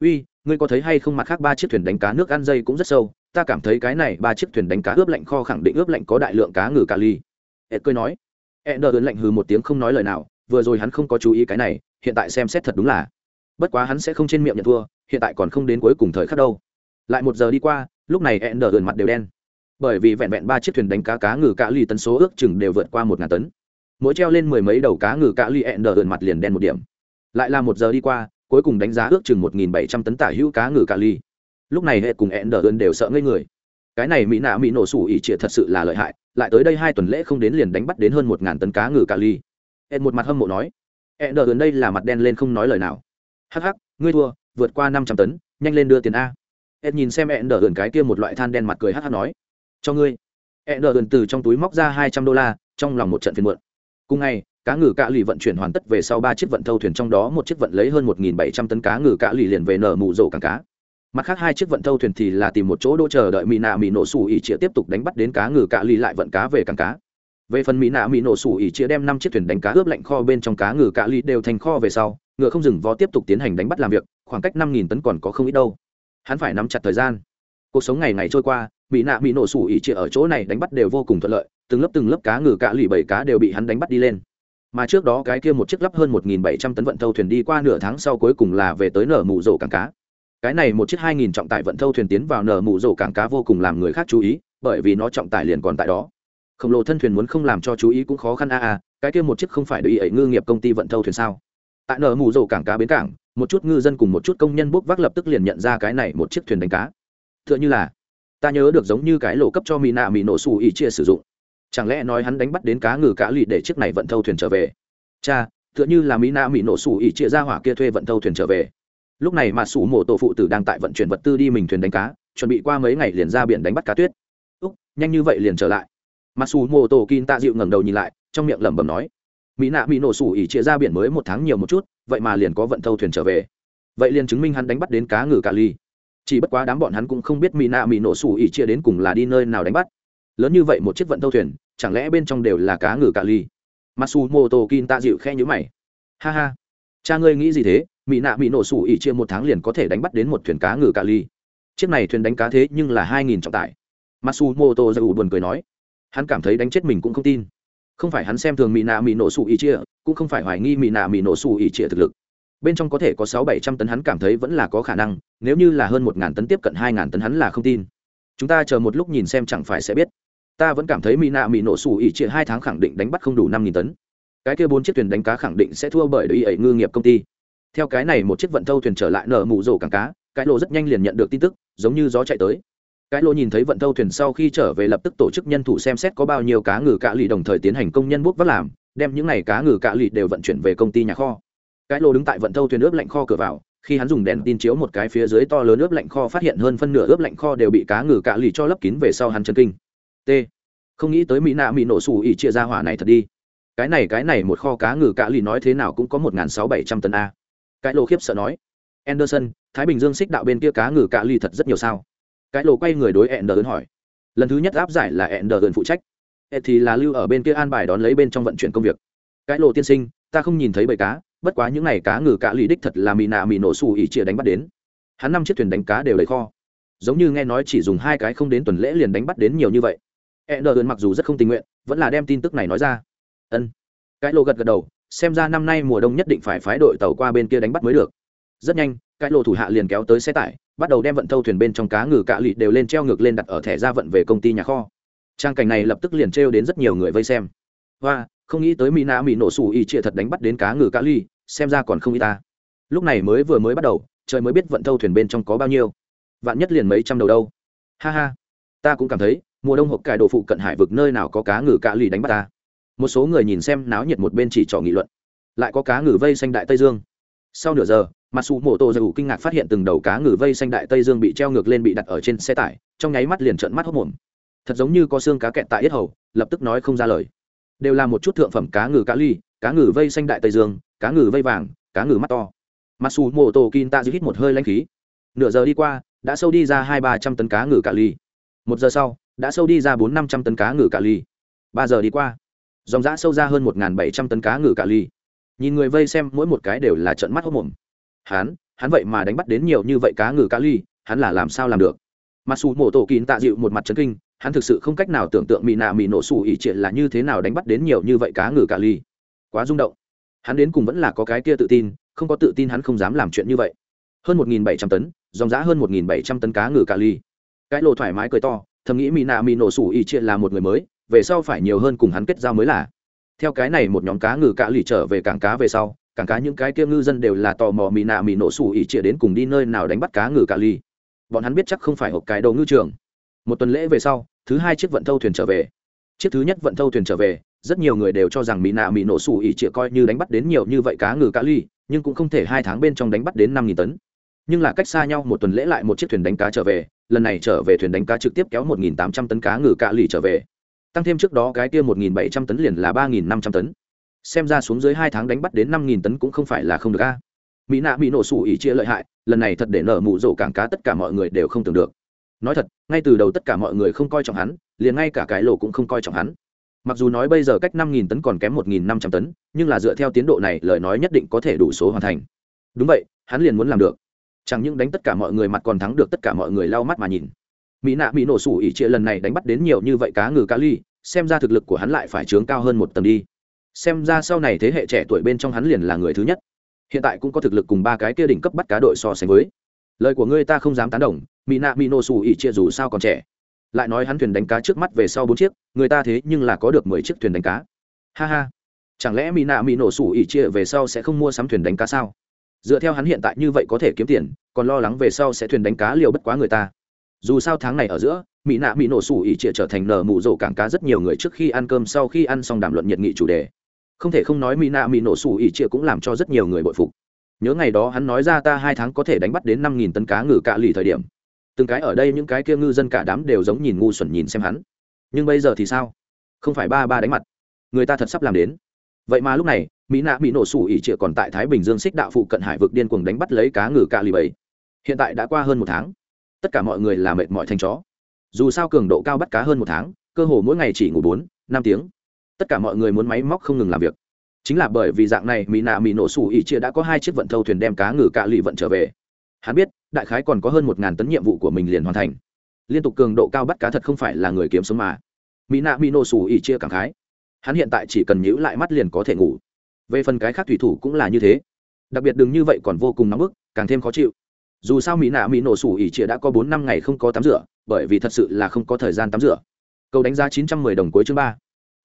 Uy ngươi có thấy hay không mặt khác ba chiếc thuyền đánh cá nước ăn dây cũng rất sâu, ta cảm thấy cái này ba chiếc thuyền đánh cá ướp lạnh kho khẳng định ướp lạnh có đại lượng cá ngừ cá ly. Ed cười nói. Ed đờ ướn lạnh hừ một tiếng không nói lời nào, vừa rồi hắn không có chú ý cái này, hiện tại xem xét thật đúng là. Bất quá hắn sẽ không trên miệng nhận thua, hiện tại còn không đến cuối cùng thời khắc đâu. Lại một giờ đi qua, lúc này ed đờ ướn mặt đều đen. Bởi vì vẹn vẹn ba chiếc thuyền đánh cá cá ngừ cá ly tấn số ước chừng đều vượt qua một ngàn tấn. Mỗi treo lên mười mấy đầu cá ngừ cá ly ed đờ ướn mặt liền đen một điểm. Lại là một giờ đi qua cuối cùng đánh giá ước chừng một nghìn bảy trăm tấn tả hữu cá ngừ cà ly. Lúc này hệ cùng ẹn đờ ơn đều sợ ngây người. Cái này mỹ nạ mỹ nổ sủ ỉ trịa thật sự là lợi hại, lại tới đây hai tuần lễ không đến liền đánh bắt đến hơn một ngàn tấn cá ngừ cà ly. Ẹn một mặt hâm mộ nói ẹn đờ ơn đây là mặt đen lên không nói lời nào. Hắc hắc, ngươi thua, vượt qua năm trăm tấn, nhanh lên đưa tiền a. Ẹn nhìn xem ẹn đờ ơn cái kia một loại than đen mặt cười hắc hắc nói, cho ngươi. E nờ ơn từ trong túi móc ra hai trăm đô la, trong lòng một trận phiền muộn. Cùng ngày cá ngừ cạ lì vận chuyển hoàn tất về sau ba chiếc vận thâu thuyền trong đó một chiếc vận lấy hơn một nghìn bảy trăm tấn cá ngừ cạ lì liền về nở mù rổ cảng cá. Mặt khác hai chiếc vận thâu thuyền thì là tìm một chỗ đỗ chờ đợi mỹ nạ mỹ nổ xù ỉ chĩa tiếp tục đánh bắt đến cá ngừ cạ lì lại vận cá về cảng cá. Về phần mỹ nạ mỹ nổ xù ỉ chĩa đem năm chiếc thuyền đánh cá ướp lạnh kho bên trong cá ngừ cạ lì đều thành kho về sau, ngựa không dừng vó tiếp tục tiến hành đánh bắt làm việc, khoảng cách năm nghìn tấn còn có không ít đâu. Hắn phải nắm chặt thời gian. Cuộc sống ngày ngày trôi qua bị nạ mỹ nổ xù ỉ chĩa ở chỗ này đánh bắt đều vô cùng thuận lợi, từng lớp từng lớp cá ngừ cạ lì bảy cá đều bị hắn đánh bắt đi lên mà trước đó cái kia một chiếc lắp hơn một nghìn bảy trăm tấn vận thâu thuyền đi qua nửa tháng sau cuối cùng là về tới nở mù rổ cảng cá. Cái này một chiếc hai nghìn trọng tải vận thâu thuyền tiến vào nở mù rổ cảng cá vô cùng làm người khác chú ý, bởi vì nó trọng tải liền còn tại đó. Khổng lồ thân thuyền muốn không làm cho chú ý cũng khó khăn a a, cái kia một chiếc không phải để ấy ngư nghiệp công ty vận thâu thuyền sao? Tại nở mù rổ cảng cá bến cảng, một chút ngư dân cùng một chút công nhân bốc vác lập tức liền nhận ra cái này một chiếc thuyền đánh cá. T h ư ợ n h ư là, ta nhớ được giống như cái lỗ cấp cho mỹ nạ mỹ nổ xù ỉ chia sử dụng chẳng lẽ nói hắn đánh bắt đến cá ngừ cá lì để chiếc này vận thâu thuyền trở về? Cha, tựa như là mỹ na mỹ nổ sủ ỉ chia ra hỏa kia thuê vận thâu thuyền trở về. Lúc này mà sủ mổ tổ phụ tử đang tại vận chuyển vật tư đi mình thuyền đánh cá, chuẩn bị qua mấy ngày liền ra biển đánh bắt cá tuyết. Úc, nhanh như vậy liền trở lại. Mặc dù mô tổ kin tạ dịu ngẩng đầu nhìn lại, trong miệng lẩm bẩm nói, mỹ nạ mỹ nổ sủ ỉ chia ra biển mới một tháng nhiều một chút, vậy mà liền có vận thâu thuyền trở về. Vậy liền chứng minh hắn đánh bắt đến cá ngừ cá ly chỉ bất quá đám bọn hắn cũng không biết mỹ nạ mỹ nổ sủ ỉ chia đến cùng là đi nơi nào đánh bắt lớn như vậy một chiếc vận tâu thuyền, chẳng lẽ bên trong đều là cá ngừ cà ly? Masu moto kin tạ dịu khe nhữ mày. Ha ha. Cha ngươi nghĩ gì thế? Mỹ nạ bị nổ sủ ỉ chia một tháng liền có thể đánh bắt đến một thuyền cá ngừ cà ly. Chiếc này thuyền đánh cá thế nhưng là hai nghìn trọng tải. Masu moto ra buồn cười nói. Hắn cảm thấy đánh chết mình cũng không tin. Không phải hắn xem thường mỹ nạ mỹ nổ sủ ỉ chia, cũng không phải hoài nghi mỹ nạ mỹ nổ sủ ỉ chia thực lực. Bên trong có thể có sáu bảy trăm tấn hắn cảm thấy vẫn là có khả năng, nếu như là hơn một ngàn tấn tiếp cận hai ngàn tấn hắn là không tin. Chúng ta chờ một lúc nhìn xem chẳng phải sẽ biết ta vẫn cảm thấy mỹ nạ mỹ nổ sủ ỉ chia hai tháng khẳng định đánh bắt không đủ năm nghìn tấn. Cái kia bốn chiếc thuyền đánh cá khẳng định sẽ thua bởi đội ấy ngư nghiệp công ty. Theo cái này một chiếc vận thâu thuyền trở lại nở mù rổ cảng cá, cái lô rất nhanh liền nhận được tin tức, giống như gió chạy tới. Cái lô nhìn thấy vận thâu thuyền sau khi trở về lập tức tổ chức nhân thủ xem xét có bao nhiêu cá ngừ cạ lì đồng thời tiến hành công nhân bút vắt làm, đem những n à y cá ngừ cạ lì đều vận chuyển về công ty nhà kho. Cái lô đứng tại vận thâu thuyền ướp lạnh kho cửa vào, khi hắn dùng đèn tin chiếu một cái phía dưới to lớn ướp lạnh kho phát hiện hơn phân nửa ướp lạnh kho đều bị cá ngừ cạ lì cho lấp kín về sau hắn chân kinh t. Không nghĩ tới mỹ nạ mỹ nổ xù ỉ chia ra hỏa này thật đi. Cái này cái này một kho cá ngừ cạ lì nói thế nào cũng có một n g h n sáu bảy trăm tấn a. Cái lô khiếp sợ nói. Anderson, thái bình dương xích đạo bên kia cá ngừ cạ lì thật rất nhiều sao? Cái lô quay người đối ẹn đờ ơn hỏi. Lần thứ nhất áp giải là ẹn đờ ơn phụ trách. E thì là lưu ở bên kia an bài đón lấy bên trong vận chuyển công việc. Cái lô tiên sinh, ta không nhìn thấy bầy cá, bất quá những n à y cá ngừ cạ lì đích thật là mỹ nạ mỹ nổ xù ỉ chia đánh bắt đến. Hắn năm chiếc thuyền đánh cá đều lấy kho. Giống như nghe nói chỉ dùng hai cái không đến tuần lễ liền đánh bắt đến nhiều như vậy. Anderson mặc dù rất không tình nguyện, vẫn là đem tin tức này nói ra. Ân. Cái lô gật gật đầu, xem ra năm nay mùa đông nhất định phải phái đội tàu qua bên kia đánh bắt mới được. Rất nhanh, cái lô thủ hạ liền kéo tới xe tải, bắt đầu đem vận thâu thuyền bên trong cá ngừ cạ lị đều lên treo ngược lên đặt ở thẻ ra vận về công ty nhà kho. Trang cảnh này lập tức liền trêu đến rất nhiều người vây xem. Và không nghĩ tới mỹ nạ mỹ nổ sủ y chia thật đánh bắt đến cá ngừ cạ ly xem ra còn không y ta. Lúc này mới vừa mới bắt đầu, trời mới biết vận thâu thuyền bên trong có bao nhiêu. Vạn nhất liền mấy trăm đầu đâu. Ha ha. Ta cũng cảm thấy mùa đông hộp cải đồ phụ cận hải vực nơi nào có cá ngừ cạ lì đánh bắt ta. Một số người nhìn xem náo nhiệt một bên chỉ trỏ nghị luận. Lại có cá ngừ vây xanh đại tây dương. Sau nửa giờ mặt xù mổ tổ dù kinh ngạc phát hiện từng đầu cá ngừ vây xanh đại tây dương bị treo ngược lên bị đặt ở trên xe tải, trong nháy mắt liền trợn mắt hốc mồm thật giống như có xương cá kẹt tại yết hầu, lập tức nói không ra lời. Đều là một chút thượng phẩm cá ngừ cá ly cá ngừ vây xanh đại tây dương, cá ngừ vây vàng, cá ngừ mắt to. Mặt xù mổ tổ kin ta giữ hít một hơi lanh khí. Nửa giờ đi qua, đã sâu đi ra hai ba trăm tấn cá ngừ cá ly một giờ sau đã sâu đi ra bốn năm trăm tấn cá ngừ cà ly. Ba giờ đi qua, dòng giã sâu ra hơn một bảy trăm tấn cá ngừ cà ly. Nhìn người vây xem, mỗi một cái đều là trận mắt hốc mồm hắn hắn vậy mà đánh bắt đến nhiều như vậy cá ngừ cá ly, hắn là làm sao làm được? Mặc dù mổ tổ kín tạ dịu một mặt trấn kinh, hắn thực sự không cách nào tưởng tượng mỹ nạ mỹ nổ xù ỉ triệt là như thế nào đánh bắt đến nhiều như vậy cá ngừ cá ly. Quá rung động. Hắn đến cùng vẫn là có cái kia tự tin, không có tự tin hắn không dám làm chuyện như vậy. Hơn một bảy trăm tấn, dòng giá hơn một bảy trăm tấn cá ngừ cá ly. Cái lộ thoải mái cười to thầm nghĩ mỹ nạ mỹ nổ sủ ỉ triệt là một người mới, về sau phải nhiều hơn cùng hắn kết giao mới là. Theo cái này một nhóm cá ngừ cạ lì trở về cảng cá về sau, cảng cá những cái kia ngư dân đều là tò mò mì nạ mì nổ sủ ỉ trịa đến cùng đi nơi nào đánh bắt cá ngừ cạ lì. Bọn hắn biết chắc không phải hộp cái đầu ngư trường. Một tuần lễ về sau, thứ hai chiếc vận thâu thuyền trở về. Chiếc thứ nhất vận thâu thuyền trở về, rất nhiều người đều cho rằng mỹ nạ mỹ nổ sủ ỉ trịa coi như đánh bắt đến nhiều như vậy cá ngừ cạ lì, nhưng cũng không thể hai tháng bên trong đánh bắt đến năm nghìn tấn nhưng là cách xa nhau, một tuần lễ lại một chiếc thuyền đánh cá trở về, lần này trở về thuyền đánh cá trực tiếp kéo một nghìn tám trăm tấn cá ngừ cạ lì trở về. Tăng thêm trước đó cái kia một nghìn bảy trăm tấn liền là ba nghìn năm trăm tấn. Xem ra xuống dưới hai tháng đánh bắt đến năm nghìn tấn cũng không phải là không được a. Mỹ nạ mỹ nổ sủ ỉ chia lợi hại, lần này thật để nở mụ rổ cảng cá tất cả mọi người đều không tưởng được. Nói thật, ngay từ đầu tất cả mọi người không coi trọng hắn, liền ngay cả cái lỗ cũng không coi trọng hắn. Mặc dù nói bây giờ cách năm nghìn tấn còn kém một nghìn năm trăm tấn, nhưng là dựa theo tiến độ này, lời nói nhất định có thể đủ số hoàn thành. Đúng vậy, hắn liền muốn làm được chẳng những đánh tất cả mọi người mặt còn thắng được tất cả mọi người lau mắt mà nhìn. Mỹ nạ mỹ nổ sủ ỉ chia lần này đánh bắt đến nhiều như vậy cá ngừ cá ly, xem ra thực lực của hắn lại phải trướng cao hơn một tầng đi. Xem ra sau này thế hệ trẻ tuổi bên trong hắn liền là người thứ nhất. Hiện tại cũng có thực lực cùng ba cái kia đỉnh cấp bắt cá đội so sánh với. Lời của ngươi ta không dám tán đồng, mỹ nạ mỹ nổ sủ ỉ chia dù sao còn trẻ. Lại nói hắn thuyền đánh cá trước mắt về sau bốn chiếc, người ta thế nhưng là có được mười chiếc thuyền đánh cá. Ha ha. Chẳng lẽ mỹ nạ mỹ nổ sủ ỉ chia về sau sẽ không mua sắm thuyền đánh cá sao? Dựa theo hắn hiện tại như vậy có thể kiếm tiền, còn lo lắng về sau sẽ thuyền đánh cá liều bất quá người ta. Dù sao tháng này ở giữa, mỹ nạ mỹ nổ sủ ỉ trịa trở thành nở mụ rổ cảng cá rất nhiều người trước khi ăn cơm sau khi ăn xong đàm luận nhiệt nghị chủ đề. Không thể không nói mỹ nạ mỹ nổ sủ ỉ trịa cũng làm cho rất nhiều người bội phục. Nhớ ngày đó hắn nói ra ta hai tháng có thể đánh bắt đến năm nghìn tấn cá ngừ cạ lì thời điểm. Từng cái ở đây những cái kia ngư dân cả đám đều giống nhìn ngu xuẩn nhìn xem hắn. Nhưng bây giờ thì sao? Không phải ba ba đánh mặt. Người ta thật sắp làm đến. Vậy mà lúc này mỹ nạ mỹ nổ sủ ỉ trịa còn tại thái bình dương xích đạo phụ cận hải vực điên cuồng đánh bắt lấy cá ngừ cạ lì bảy hiện tại đã qua hơn một tháng. Tất cả mọi người là mệt mỏi thành chó. Dù sao cường độ cao bắt cá hơn một tháng, cơ hồ mỗi ngày chỉ ngủ bốn, năm tiếng. Tất cả mọi người muốn máy móc không ngừng làm việc. Chính là bởi vì dạng này, mỹ nạ mỹ nổ sủ ỉ chia đã có hai chiếc vận thâu thuyền đem cá ngừ cạ lì vận trở về. Hắn biết, đại khái còn có hơn một ngàn tấn nhiệm vụ của mình liền hoàn thành. Liên tục cường độ cao bắt cá thật không phải là người kiếm sống mà. Mỹ nạ mỹ nổ sủ ỉ chia cảm khái. Hắn hiện tại chỉ cần nhữ lại mắt liền có thể ngủ về phần cái khác thủy thủ cũng là như thế. Đặc biệt đừng như vậy còn vô cùng nóng bức, càng thêm khó chịu. Dù sao mỹ nạ mỹ nổ sủ ỉ chia đã có bốn năm ngày không có tắm rửa, bởi vì thật sự là không có thời gian tắm rửa. Cầu đánh giá chín trăm mười đồng cuối chương ba.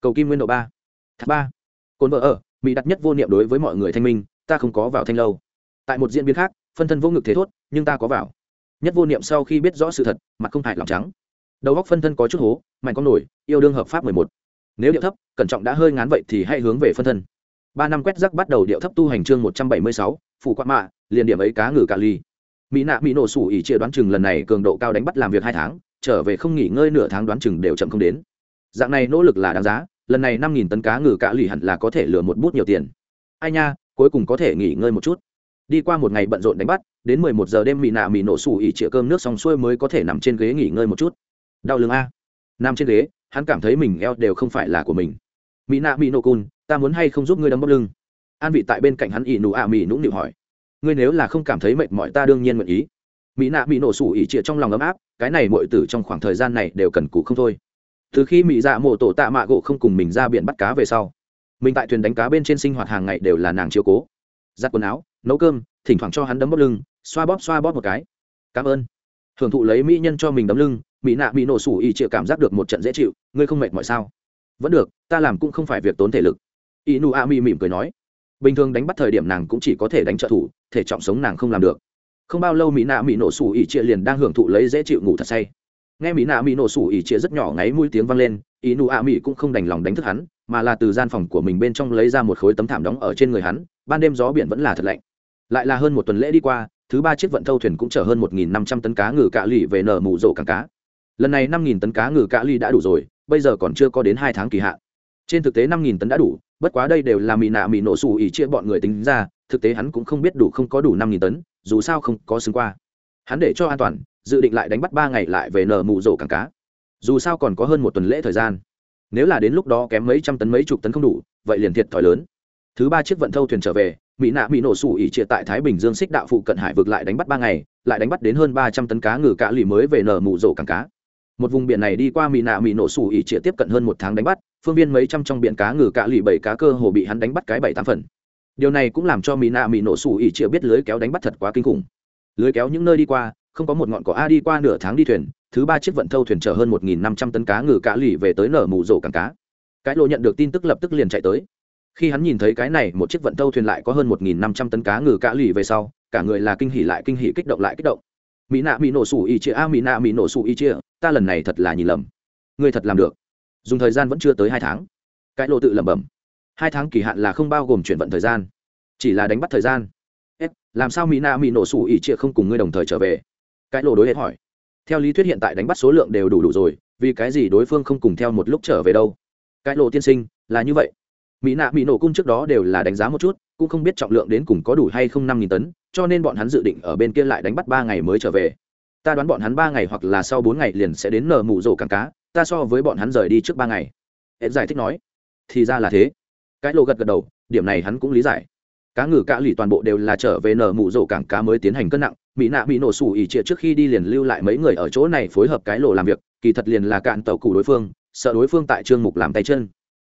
Cầu kim nguyên độ ba. Tháp ba. Cồn vợ ở, mỹ đặt nhất vô niệm đối với mọi người thanh minh, ta không có vào thanh lâu. Tại một diễn biến khác, phân thân vô ngực thế thốt, nhưng ta có vào. Nhất vô niệm sau khi biết rõ sự thật, mặt không hại lòng trắng. Đầu góc phân thân có chút hố, mạnh con nổi, yêu đương hợp pháp mười một. Nếu điệu thấp, cẩn trọng đã hơi ngán vậy thì hãy hướng về phân thân ba năm quét rắc bắt đầu điệu thấp tu hành chương một trăm bảy mươi sáu phủ quạ mạ, liền điểm ấy cá ngừ cà ly. Mỹ nạ mỹ nổ sủ ỉ chia đoán chừng lần này cường độ cao đánh bắt làm việc hai tháng, trở về không nghỉ ngơi nửa tháng đoán chừng đều chậm không đến. Dạng này nỗ lực là đáng giá, lần này năm nghìn tấn cá ngừ cạ lì hẳn là có thể lừa một bút nhiều tiền. Ai nha, cuối cùng có thể nghỉ ngơi một chút. Đi qua một ngày bận rộn đánh bắt, đến mười một giờ đêm mỹ nạ mỹ nổ sủ ỉ chĩa cơm nước xong xuôi mới có thể nằm trên ghế nghỉ ngơi một chút. Đau lưng a. Nằm trên ghế, hắn cảm thấy mình eo đều không phải là của mình. Mỹ nạ mỹ nổ cun ta muốn hay không giúp ngươi đấm bóp lưng? An vị tại bên cạnh hắn ỷ nụ ạ mỹ nũng nịu hỏi. Ngươi nếu là không cảm thấy mệt mỏi ta đương nhiên nguyện ý. Mỹ nạ bị nổ sủ ỉ trịa trong lòng ấm áp, cái này mọi tử trong khoảng thời gian này đều cần cụ không thôi. Từ khi mỹ dạ mộ tổ tạ mạ gỗ không cùng mình ra biển bắt cá về sau, mình tại thuyền đánh cá bên trên sinh hoạt hàng ngày đều là nàng chiếu cố. Giặt quần áo, nấu cơm, thỉnh thoảng cho hắn đấm bóp lưng, xoa bóp xoa bóp một cái. Cảm ơn. Hưởng thụ lấy mỹ nhân cho mình đấm lưng mỹ nạ bị nổ sủ ỉ trịa cảm giác được một trận dễ chịu. Ngươi không mệt mỏi sao? Vẫn được, ta làm cũng không phải việc tốn thể lực inu a mi mỉm cười nói. Bình thường đánh bắt thời điểm nàng cũng chỉ có thể đánh trợ thủ, thể trọng sống nàng không làm được. Không bao lâu mỹ nạ mỹ nổ sủ ỉ chia liền đang hưởng thụ lấy dễ chịu ngủ thật say. Nghe mỹ nạ mỹ nổ sủ ỉ chia rất nhỏ ngáy mũi tiếng vang lên ý nụ ạ mỹ cũng không đành lòng đánh thức hắn, mà là từ gian phòng của mình bên trong lấy ra một khối tấm thảm đóng ở trên người hắn, ban đêm gió biển vẫn là thật lạnh. Lại là hơn một tuần lễ đi qua, thứ ba chiếc vận thâu thuyền cũng chở hơn một nghìn năm trăm tấn cá ngừ cạ lì về nở mù rổ cảng cá. Lần này năm nghìn tấn cá ngừ cạ lì đã đủ rồi, bây giờ còn chưa có đến hai tháng kỳ hạn trên thực tế năm nghìn tấn đã đủ, bất quá đây đều là mì nạ mì nổ xù ỉ chia bọn người tính ra, thực tế hắn cũng không biết đủ không có đủ năm nghìn tấn, dù sao không có xứng qua. Hắn để cho an toàn, dự định lại đánh bắt ba ngày lại về nở mù rổ cảng cá. Dù sao còn có hơn một tuần lễ thời gian. Nếu là đến lúc đó kém mấy trăm tấn mấy chục tấn không đủ, vậy liền thiệt thòi lớn. Thứ ba chiếc vận thâu thuyền trở về mỹ nạ mỹ nổ sủ ỉ chia tại thái bình dương xích đạo phụ cận hải vực lại đánh bắt ba ngày, lại đánh bắt đến hơn ba trăm tấn cá ngừ cá lì mới về nở mù rổ cảng cá. Một vùng biển này đi qua mỹ nạ mỹ nổ sủ ỉ chia tiếp cận hơn một tháng đánh bắt phương viên mấy trăm trong biển cá ngừ cạ lì bảy cá cơ hồ bị hắn đánh bắt cái bảy tám phần. Điều này cũng làm cho mỹ nạ mỹ nổ sủ ỉ chia biết lưới kéo đánh bắt thật quá kinh khủng. Lưới kéo những nơi đi qua, không có một ngọn cỏ a đi qua nửa tháng đi thuyền, thứ ba chiếc vận thâu thuyền chở hơn một nghìn năm trăm tấn cá ngừ cạ lì về tới nở mù rổ cảng cá. Cái lộ nhận được tin tức lập tức liền chạy tới. Khi hắn nhìn thấy cái này, một chiếc vận thâu thuyền lại có hơn một nghìn năm trăm tấn cá ngừ cạ lì về sau, cả người là kinh hỉ lại kinh hỉ kích động lại kích động. Mỹ nạ mỹ nổ sủ ỉ chia a mỹ nạ mỹ nổ sủ ỉ chia ta lần này thật là nhìn lầm. Người thật làm được dùng thời gian vẫn chưa tới hai tháng. Cái lộ tự lẩm bẩm. Hai tháng kỳ hạn là không bao gồm chuyển vận thời gian, chỉ là đánh bắt thời gian. Ép làm sao mỹ na mỹ nổ sủ ỉ chia không cùng ngươi đồng thời trở về? Cái lộ đối hết hỏi. Theo lý thuyết hiện tại đánh bắt số lượng đều đủ đủ rồi, vì cái gì đối phương không cùng theo một lúc trở về đâu? Cái lộ tiên sinh, là như vậy. Mỹ nạ mỹ nổ cung trước đó đều là đánh giá một chút, cũng không biết trọng lượng đến cùng có đủ hay không năm nghìn tấn, cho nên bọn hắn dự định ở bên kia lại đánh bắt ba ngày mới trở về. Ta đoán bọn hắn ba ngày hoặc là sau bốn ngày liền sẽ đến nở mù rổ cảng cá ta so với bọn hắn rời đi trước ba ngày. Ed giải thích nói, thì ra là thế. Cái lộ gật gật đầu, điểm này hắn cũng lý giải. Cá ngừ cá lì toàn bộ đều là trở về nở mụ rổ cảng cá mới tiến hành cân nặng, mỹ nạ bị nổ sủ ỉ trịa trước khi đi liền lưu lại mấy người ở chỗ này phối hợp cái lộ làm việc, kỳ thật liền là cạn tàu cụ đối phương, sợ đối phương tại trương mục làm tay chân.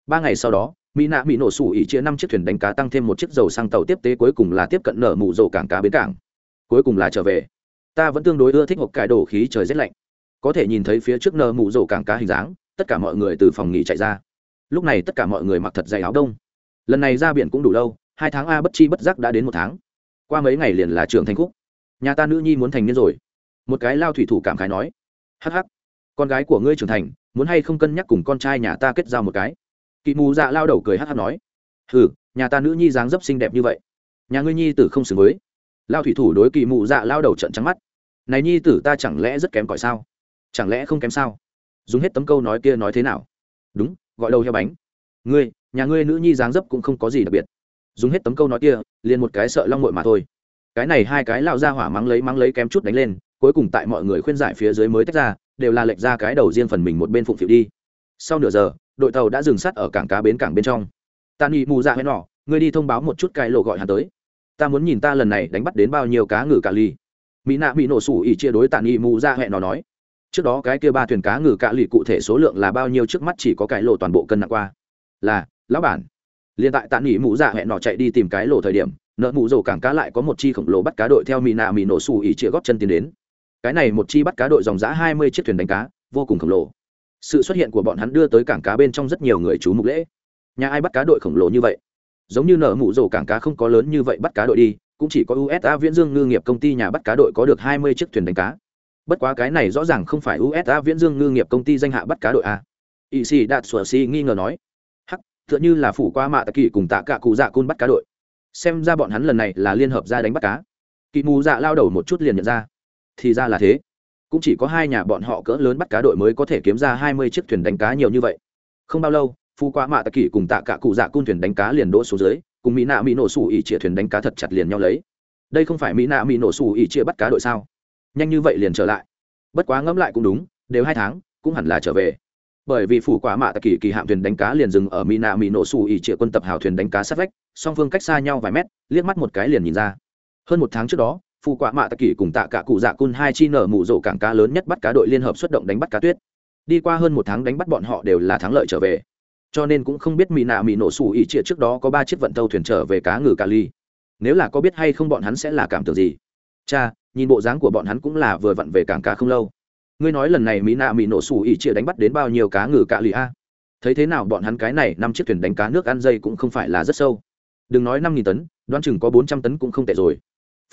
Ba ngày sau đó, mỹ nạ bị nổ sủ ỉ chia năm chiếc thuyền đánh cá tăng thêm một chiếc dầu sang tàu tiếp tế cuối cùng là tiếp cận nở mụ rổ cảng cá bến cảng. Cuối cùng là trở về. Ta vẫn tương đối ưa thích hộp cải đồ khí trời rét lạnh có thể nhìn thấy phía trước nơ mụ rổ cảng cá hình dáng, tất cả mọi người từ phòng nghỉ chạy ra. Lúc này tất cả mọi người mặc thật dày áo đông. Lần này ra biển cũng đủ lâu, hai tháng a bất chi bất giác đã đến một tháng. Qua mấy ngày liền là trường thanh khúc. Nhà ta nữ nhi muốn thành niên rồi. Một cái lao thủy thủ cảm khái nói hh con gái của ngươi trưởng thành, muốn hay không cân nhắc cùng con trai nhà ta kết giao một cái? Kỵ mù dạ lao đầu cười hh nói ừ nhà ta nữ nhi dáng dấp xinh đẹp như vậy, nhà ngươi nhi tử không xứng với. Lao thủy thủ đối kỵ mù dạ lao đầu trận trắng mắt, này nhi tử ta chẳng lẽ rất kém cỏi sao? Chẳng lẽ không kém sao? Dùng hết tấm câu nói kia nói thế nào? Đúng, gọi đầu heo bánh. Ngươi, nhà ngươi nữ nhi dáng dấp cũng không có gì đặc biệt. Dùng hết tấm câu nói kia, liền một cái sợ long mội mà thôi. Cái này hai cái lao ra hỏa mắng lấy mắng lấy kém chút đánh lên, cuối cùng tại mọi người khuyên giải phía dưới mới tách ra, đều là lệch ra cái đầu riêng phần mình một bên phụng phịu đi. Sau nửa giờ, đội tàu đã dừng sắt ở cảng cá bến cảng bên trong. Ta nghĩ mù dạ hay nọ, ngươi đi thông báo một chút cái lộ gọi hắn tới. Ta muốn nhìn ta lần này đánh bắt đến bao nhiêu cá ngừ cà ly. Mỹ nạ bị nổ sủ ỉ chia đối tạ nghị mù ra hẹn nó nói trước đó cái kia ba thuyền cá ngừ cạ lụy cụ thể số lượng là bao nhiêu trước mắt chỉ có cái lộ toàn bộ cân nặng qua. Là, lão bản. Liền tại tạ nghỉ mũ dạ hẹn nọ chạy đi tìm cái lộ thời điểm, nợ mũ rổ cảng cá lại có một chi khổng lồ bắt cá đội theo mì nạ mì nổ xù ỉ chĩa góp chân tiến đến. Cái này một chi bắt cá đội dòng giã hai mươi chiếc thuyền đánh cá, vô cùng khổng lồ. Sự xuất hiện của bọn hắn đưa tới cảng cá bên trong rất nhiều người chú mục lễ. Nhà ai bắt cá đội khổng lồ như vậy? Giống như nợ mũ rổ cảng cá không có lớn như vậy bắt cá đội đi, cũng chỉ có usa viễn dương ngư nghiệp công ty nhà bắt cá đội có được hai mươi chiếc thuyền đánh cá bất quá cái này rõ ràng không phải usa viễn dương ngư nghiệp công ty danh hạ bắt cá đội a. Y sĩ đạt sủa si nghi ngờ nói, hắc, tựa như là phủ qua mạ tạ kỳ cùng tạ cả cụ dạ Côn bắt cá đội. Xem ra bọn hắn lần này là liên hợp ra đánh bắt cá. Kỳ mù dạ lao đầu một chút liền nhận ra. Thì ra là thế. Cũng chỉ có hai nhà bọn họ cỡ lớn bắt cá đội mới có thể kiếm ra hai mươi chiếc thuyền đánh cá nhiều như vậy. Không bao lâu, phu qua mạ tạ kỳ cùng tạ cả cụ dạ cun thuyền đánh cá liền đỗ xuống dưới, cùng mỹ nạ mỹ nổ sủ ỉ chĩa thuyền đánh cá thật chặt liền nhau lấy. Đây không phải mỹ nạ mỹ nổ sủ ỉ chĩa bắt cá đội sao? Nhanh như vậy liền trở lại. Bất quá ngẫm lại cũng đúng, đều hai tháng, cũng hẳn là trở về. Bởi vì phủ quả mạ tạ kỳ kỳ hạm thuyền đánh cá liền dừng ở mina mỹ nổ sủ ỉ chĩa quân tập hào thuyền đánh cá sát vách, song phương cách xa nhau vài mét, liếc mắt một cái liền nhìn ra. Hơn một tháng trước đó phụ quả mạ tạ kỳ cùng tạ cả cụ dạ cun hai chi nở mụ rổ cảng cá lớn nhất bắt cá đội liên hợp xuất động đánh bắt cá tuyết. Đi qua hơn một tháng đánh bắt bọn họ đều là thắng lợi trở về. Cho nên cũng không biết mỹ nạ mỹ nổ sủ ỉ trịa trước đó có ba chiếc vận tàu thuyền trở về cá ngừ cà ly nếu là có biết hay không bọn hắn sẽ là cảm tưởng gì? Cha nhìn bộ dáng của bọn hắn cũng là vừa vặn về cảng cá không lâu. Ngươi nói lần này mỹ nạ mỹ nổ sủ ỉ trịa đánh bắt đến bao nhiêu cá ngừ cạ lì a? Thấy thế nào bọn hắn cái này năm chiếc thuyền đánh cá nước ăn dây cũng không phải là rất sâu. Đừng nói năm nghìn tấn, đoán chừng có bốn trăm tấn cũng không tệ rồi.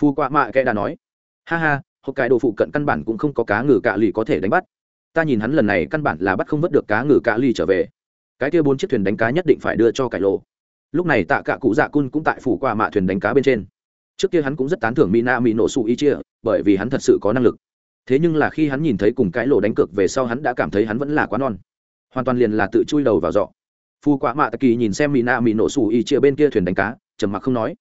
Phu quạ mạ kệ đã nói. Ha ha, hộp cái đồ phụ cận căn bản cũng không có cá ngừ cạ lì có thể đánh bắt. Ta nhìn hắn lần này căn bản là bắt không vớt được cá ngừ cạ lì trở về. Cái kia bốn chiếc thuyền đánh cá nhất định phải đưa cho cải lộ. Lúc này tạ cả cụ dạ cun cũng tại phủ qua mạ thuyền đánh cá bên trên. Trước kia hắn cũng rất tán thưởng mina mỹ nổ sụ y chia bởi vì hắn thật sự có năng lực. Thế nhưng là khi hắn nhìn thấy cùng cái lộ đánh cược về sau hắn đã cảm thấy hắn vẫn là quá non. Hoàn toàn liền là tự chui đầu vào dọ phu quá mạ kỳ nhìn xem mina mỹ nổ sụ y chia bên kia thuyền đánh cá, trầm mặc không nói.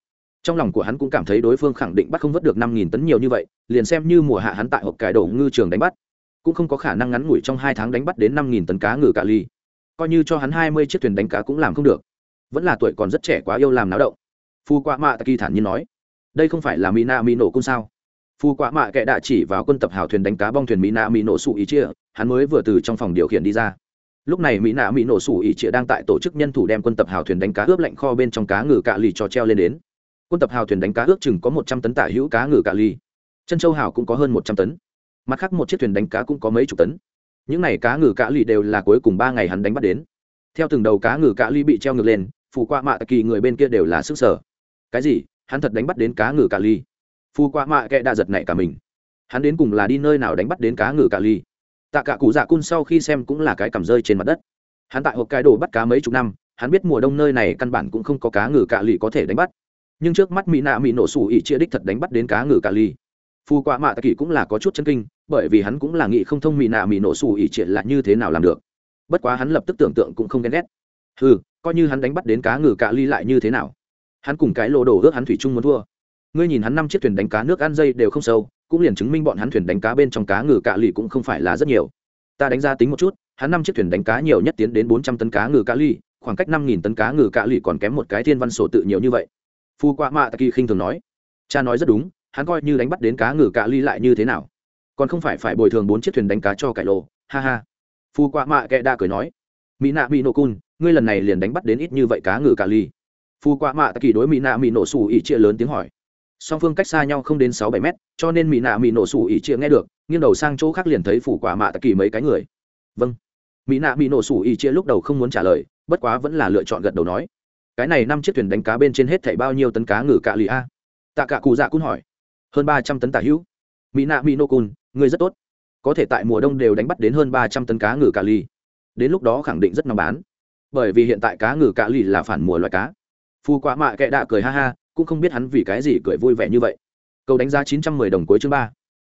Trong lòng của hắn cũng cảm thấy đối phương khẳng định bắt không vớt được năm nghìn tấn nhiều như vậy, liền xem như mùa hạ hắn tại hộp cải đổ ngư trường đánh bắt, cũng không có khả năng ngắn ngủi trong hai tháng đánh bắt đến năm nghìn tấn cá ngừ cà ly. Coi như cho hắn hai mươi chiếc thuyền đánh cá cũng làm không được. Vẫn là tuổi còn rất trẻ quá yêu làm náo động. Phu quạ mạ kỳ thản nhiên nói, đây không phải là mina mi nổ cung sao? Phu quạ mạ kệ đạ chỉ vào quân tập hào thuyền đánh cá bong thuyền mỹ nạ mỹ nổ sủ ý chia hắn mới vừa từ trong phòng điều khiển đi ra. Lúc này mỹ nạ mỹ nổ sủ ý chia đang tại tổ chức nhân thủ đem quân tập hào thuyền đánh cá ướp lạnh kho bên trong cá ngừ cạ lì cho treo lên đến. Quân tập hào thuyền đánh cá ước chừng có một trăm tấn tả hữu cá ngừ cạ lì, chân châu hào cũng có hơn một trăm tấn. Mặt khác một chiếc thuyền đánh cá cũng có mấy chục tấn. Những n à y cá ngừ cạ lì đều là cuối cùng ba ngày hắn đánh bắt đến. Theo từng đầu cá ngừ cạ lì bị treo ngược lên phù qua mạ kỳ người bên kia đều là sức sở. Cái gì? Hắn thật đánh bắt đến cá ngừ cạ lì? Phu qua mạ kệ đã giật nảy cả mình. Hắn đến cùng là đi nơi nào đánh bắt đến cá ngừ cà ly? Tạ cả cụ dạ cun sau khi xem cũng là cái cầm rơi trên mặt đất. Hắn tại hộp cái đồ bắt cá mấy chục năm, hắn biết mùa đông nơi này căn bản cũng không có cá ngừ cà ly có thể đánh bắt. Nhưng trước mắt mỹ nạ mỹ nổ sủ ỉ chia đích thật đánh bắt đến cá ngừ cà ly. Phu qua mạ tạ kỳ cũng là có chút chân kinh, bởi vì hắn cũng là nghĩ không thông mỹ nạ mỹ nổ sủ ỉ chia là như thế nào làm được. Bất quá hắn lập tức tưởng tượng cũng không ghen ghét. Ừ coi như hắn đánh bắt đến cá ngừ cà ly lại như thế nào? Hắn cùng cái lô đồ ước hắn thủy chung muốn thua ngươi nhìn hắn năm chiếc thuyền đánh cá nước ăn dây đều không sâu, cũng liền chứng minh bọn hắn thuyền đánh cá bên trong cá ngừ cạ lì cũng không phải là rất nhiều. Ta đánh ra tính một chút, hắn năm chiếc thuyền đánh cá nhiều nhất tiến đến bốn trăm tấn cá ngừ cạ lì, khoảng cách năm nghìn tấn cá ngừ cạ lì còn kém một cái thiên văn sổ tự nhiều như vậy. Phu qua mạ Kỳ khinh thường nói. Cha nói rất đúng, hắn coi như đánh bắt đến cá ngừ cạ lì lại như thế nào? Còn không phải phải bồi thường bốn chiếc thuyền đánh cá cho cải lộ, ha ha. Phu qua mạ kệ đa cười nói. Mỹ nạ mỹ nổ cun, ngươi lần này liền đánh bắt đến ít như vậy cá ngừ cạ lì. phu qua mạ Kỳ đối mỹ nạ mỹ nổ xù ỉ chia lớn tiếng hỏi song phương cách xa nhau không đến sáu bảy mét, cho nên mỹ nạ mỹ nổ Sủ ỉ chia nghe được, nghiêng đầu sang chỗ khác liền thấy phủ quả mạ kỳ mấy cái người. Vâng. Mỹ nạ mỹ nổ Sủ ỉ chia lúc đầu không muốn trả lời, bất quá vẫn là lựa chọn gật đầu nói, cái này năm chiếc thuyền đánh cá bên trên hết thảy bao nhiêu tấn cá ngừ cạ lì a? Tạ cả cụ dạ cun hỏi. Hơn ba trăm tấn tả hữu. Mỹ nạ mỹ nô cun người rất tốt. Có thể tại mùa đông đều đánh bắt đến hơn ba trăm tấn cá ngừ cạ lì. Đến lúc đó khẳng định rất nóng bán. Bởi vì hiện tại cá ngừ cạ lì là phản mùa loại cá. Phu quá mạ kệ đạ cười ha ha cũng không biết hắn vì cái gì cười vui vẻ như vậy. Cầu đánh giá chín trăm mười đồng cuối chương ba.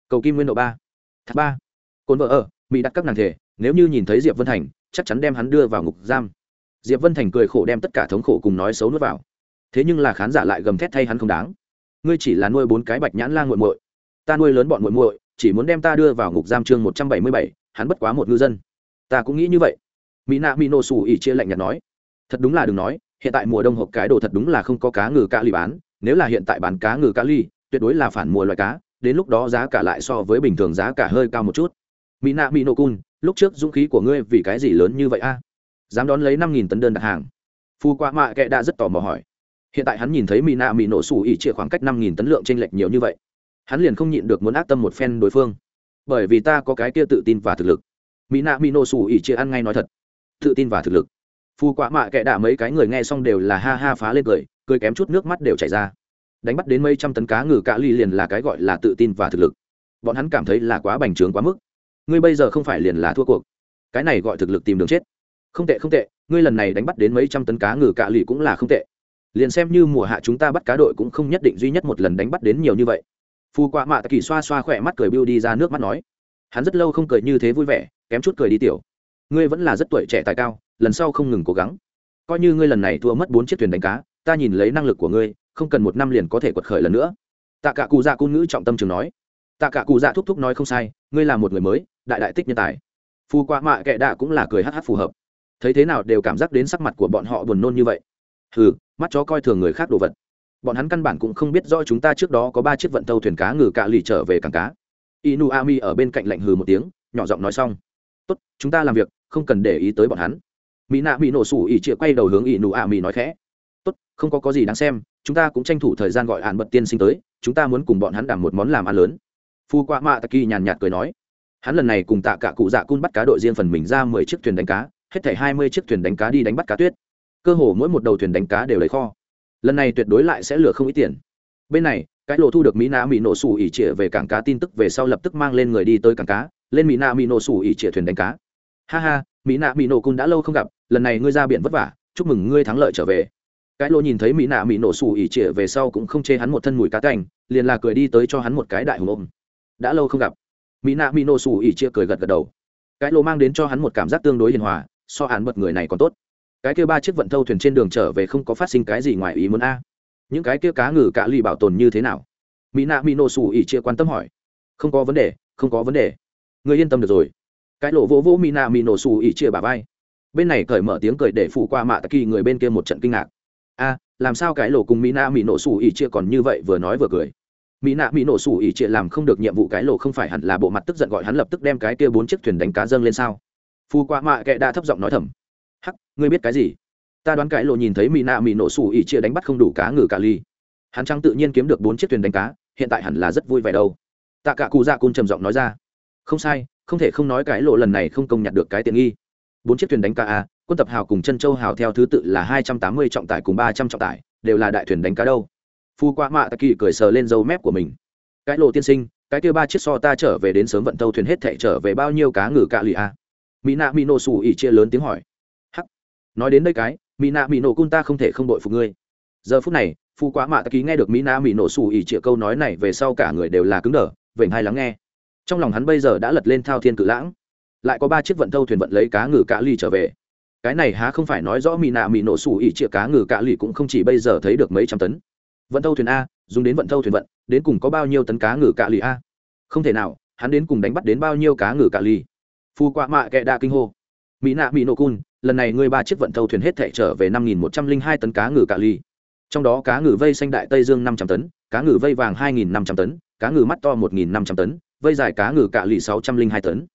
Cầu kim nguyên độ ba. Thác ba. Cồn vợ ở, mỹ đặt các nàng thể, nếu như nhìn thấy diệp vân thành, chắc chắn đem hắn đưa vào ngục giam. Diệp vân thành cười khổ đem tất cả thống khổ cùng nói xấu nuốt vào. Thế nhưng là khán giả lại gầm thét thay hắn không đáng. Ngươi chỉ là nuôi bốn cái bạch nhãn la nguội muội. Ta nuôi lớn bọn muội muội, chỉ muốn đem ta đưa vào ngục giam chương một trăm bảy mươi bảy, hắn bất quá một ngư dân. Ta cũng nghĩ như vậy. Mỹ nạ mỹ nổ xù ỉ chia lạnh nhạt nói. Thật đúng là đừng nói hiện tại mùa đông hộp cái đồ thật đúng là không có cá ngừ cá ly bán, nếu là hiện tại bán cá ngừ cá ly tuyệt đối là phản mùa loại cá, đến lúc đó giá cả lại so với bình thường giá cả hơi cao một chút. Mỹ nạ mỹ cun lúc trước dũng khí của ngươi vì cái gì lớn như vậy a? Dám đón lấy năm nghìn tấn đơn đặt hàng. Phu qua mạ kệ đã rất tò mò hỏi. Hiện tại hắn nhìn thấy mỹ nạ mỹ nổ ỉ trịa khoảng cách năm nghìn tấn lượng t r ê n lệch nhiều như vậy. Hắn liền không nhịn được muốn ác tâm một phen đối phương. Bởi vì ta có cái kia tự tin và thực lực. Mỹ nạ mỹ nổ ỉ trịa ăn ngay nói thật. Tự tin và thực lực phu quạ mạ kệ đạ mấy cái người nghe xong đều là ha ha phá lên cười cười kém chút nước mắt đều chảy ra. Đánh bắt đến mấy trăm tấn cá ngừ cạ ly liền là cái gọi là tự tin và thực lực. Bọn hắn cảm thấy là quá bành trướng quá mức. Ngươi bây giờ không phải liền là thua cuộc. Cái này gọi thực lực tìm đường chết. Không tệ không tệ, ngươi lần này đánh bắt đến mấy trăm tấn cá ngừ cạ lì cũng là không tệ. Liền xem như mùa hạ chúng ta bắt cá đội cũng không nhất định duy nhất một lần đánh bắt đến nhiều như vậy. Phu quạ mạ tạ kỳ xoa xoa khỏe mắt cười biêu đi ra nước mắt nói. Hắn rất lâu không cười như thế vui vẻ, kém chút cười đi tiểu. Ngươi vẫn là rất tuổi trẻ tài cao lần sau không ngừng cố gắng. Coi như ngươi lần này thua mất bốn chiếc thuyền đánh cá, ta nhìn lấy năng lực của ngươi, không cần một năm liền có thể quật khởi lần nữa. Tạ cả cụ dạ cung ngữ trọng tâm trường nói. Tạ cả cụ dạ thúc thúc nói không sai, ngươi là một người mới, đại đại tích nhân tài. Phu qua mạ kệ đạ cũng là cười hh phù hợp. Thấy thế nào đều cảm giác đến sắc mặt của bọn họ buồn nôn như vậy. Hừ, mắt chó coi thường người khác đồ vật. Bọn hắn căn bản cũng không biết do chúng ta trước đó có ba chiếc vận tàu thuyền cá ngừ cạ lì trở về cảng cá. Inu ami ở bên cạnh lạnh hừ một tiếng, nhỏ giọng nói xong. Tốt, chúng ta làm việc, không cần để ý tới bọn hắn mỹ nạ bị nổ sủ ỉ chĩa quay đầu hướng y nụ ạ mỹ nói khẽ. Tốt, không có có gì đáng xem, chúng ta cũng tranh thủ thời gian gọi hạn bật tiên sinh tới, chúng ta muốn cùng bọn hắn đảm một món làm ăn lớn. Phu qua mạ taki nhàn nhạt cười nói. Hắn lần này cùng tạ cả cụ dạ cun bắt cá đội riêng phần mình ra mười chiếc thuyền đánh cá, hết thảy hai mươi chiếc thuyền đánh cá đi đánh bắt cá tuyết. Cơ hồ mỗi một đầu thuyền đánh cá đều lấy kho. Lần này tuyệt đối lại sẽ lừa không ít tiền. Bên này, cái lộ thu được mỹ na mỹ nổ sủ ỉ trịa về cảng cá tin tức về sau lập tức mang lên người đi tới cảng cá, lên mỹ na mỹ nổ sủ ỉ trịa thuyền đánh cá. Ha ha, mỹ na mỹ nổ cun đã lâu không gặp lần này ngươi ra biển vất vả chúc mừng ngươi thắng lợi trở về. Cái lỗ nhìn thấy mỹ nạ mỹ nổ xù ỉ trịa về sau cũng không chê hắn một thân mùi cá cành, liền là cười đi tới cho hắn một cái đại hùng ôm. Đã lâu không gặp. Mỹ nạ mỹ nổ xù ỉ trịa cười gật gật đầu. Cái lỗ mang đến cho hắn một cảm giác tương đối hiền hòa so hắn bật người này còn tốt. Cái kia ba chiếc vận thâu thuyền trên đường trở về không có phát sinh cái gì ngoài ý muốn a. Những cái kia cá ngừ cả lì bảo tồn như thế nào? Mỹ nạ mỹ nổ xù ỉ trịa quan tâm hỏi. Không có vấn đề không có vấn đề. Người yên tâm được rồi. Cái lộ vỗ vỗ mỹ nạ mỹ nổ xù ỉ trịa bà vai bên này cởi mở tiếng cười để phủ qua mạ tạ kỳ người bên kia một trận kinh ngạc. A, làm sao cái lộ cùng mỹ nạ mỹ nổ xù ỉ chia còn như vậy vừa nói vừa cười? Mỹ nạ mỹ nổ xù ỉ chia làm không được nhiệm vụ cái lộ không phải hẳn là bộ mặt tức giận gọi hắn lập tức đem cái kia bốn chiếc thuyền đánh cá dâng lên sao? Phu qua mạ kệ đã thấp giọng nói thầm. Hắc, ngươi biết cái gì? Ta đoán cái lộ nhìn thấy mỹ nạ mỹ nổ xù ỉ chia đánh bắt không đủ cá ngừ cả ly. Hắn trăng tự nhiên kiếm được bốn chiếc thuyền đánh cá, hiện tại hẳn là rất vui vẻ đâu. Tạ cả cụ dạ cun trầm giọng nói ra. Không sai, không thể không nói cái lộ lần này không công nhặt được cái tiện nghi bốn chiếc thuyền đánh cá a, quân tập hào cùng chân châu hào theo thứ tự là hai trăm tám mươi trọng tải cùng ba trăm trọng tải, đều là đại thuyền đánh cá đâu. Phu qua mạ tạ kỳ cười sờ lên dâu mép của mình. Cái lộ tiên sinh, cái kia ba chiếc so ta trở về đến sớm vận tàu thuyền hết thệ trở về bao nhiêu cá ngừ cạ lì a? Mỹ nạ mỹ nổ xù ỉ chia lớn tiếng hỏi. Hắc. Nói đến đây cái mỹ nạ mỹ nổ cun ta không thể không đội phục ngươi. Giờ phút này, phu quá mạ tạ ký nghe được mỹ nạ mỹ nổ xù ỉ chia câu nói này về sau cả người đều là cứng đờ, vểnh hay lắng nghe. Trong lòng hắn bây giờ đã lật lên thao thiên cự lãng lại có ba chiếc vận thâu thuyền vận lấy cá ngừ cạ ly trở về. Cái này há không phải nói rõ mỹ nạ mỹ nổ xù ỉ chĩa cá ngừ cạ ly cũng không chỉ bây giờ thấy được mấy trăm tấn. Vận thâu thuyền a, dùng đến vận thâu thuyền vận, đến cùng có bao nhiêu tấn cá ngừ cạ ly a? Không thể nào, hắn đến cùng đánh bắt đến bao nhiêu cá ngừ cạ ly phu quạ mạ kệ đa kinh hô. Mỹ nạ mỹ nổ cun lần này ngươi ba chiếc vận thâu thuyền hết thể trở về năm nghìn một trăm linh hai tấn cá ngừ cạ ly trong đó cá ngừ vây xanh đại tây dương năm trăm tấn, cá ngừ vây vàng hai nghìn năm trăm tấn, cá ngừ mắt to một nghìn năm trăm tấn, vây dài cá ngừ cạ ly sáu trăm linh hai tấn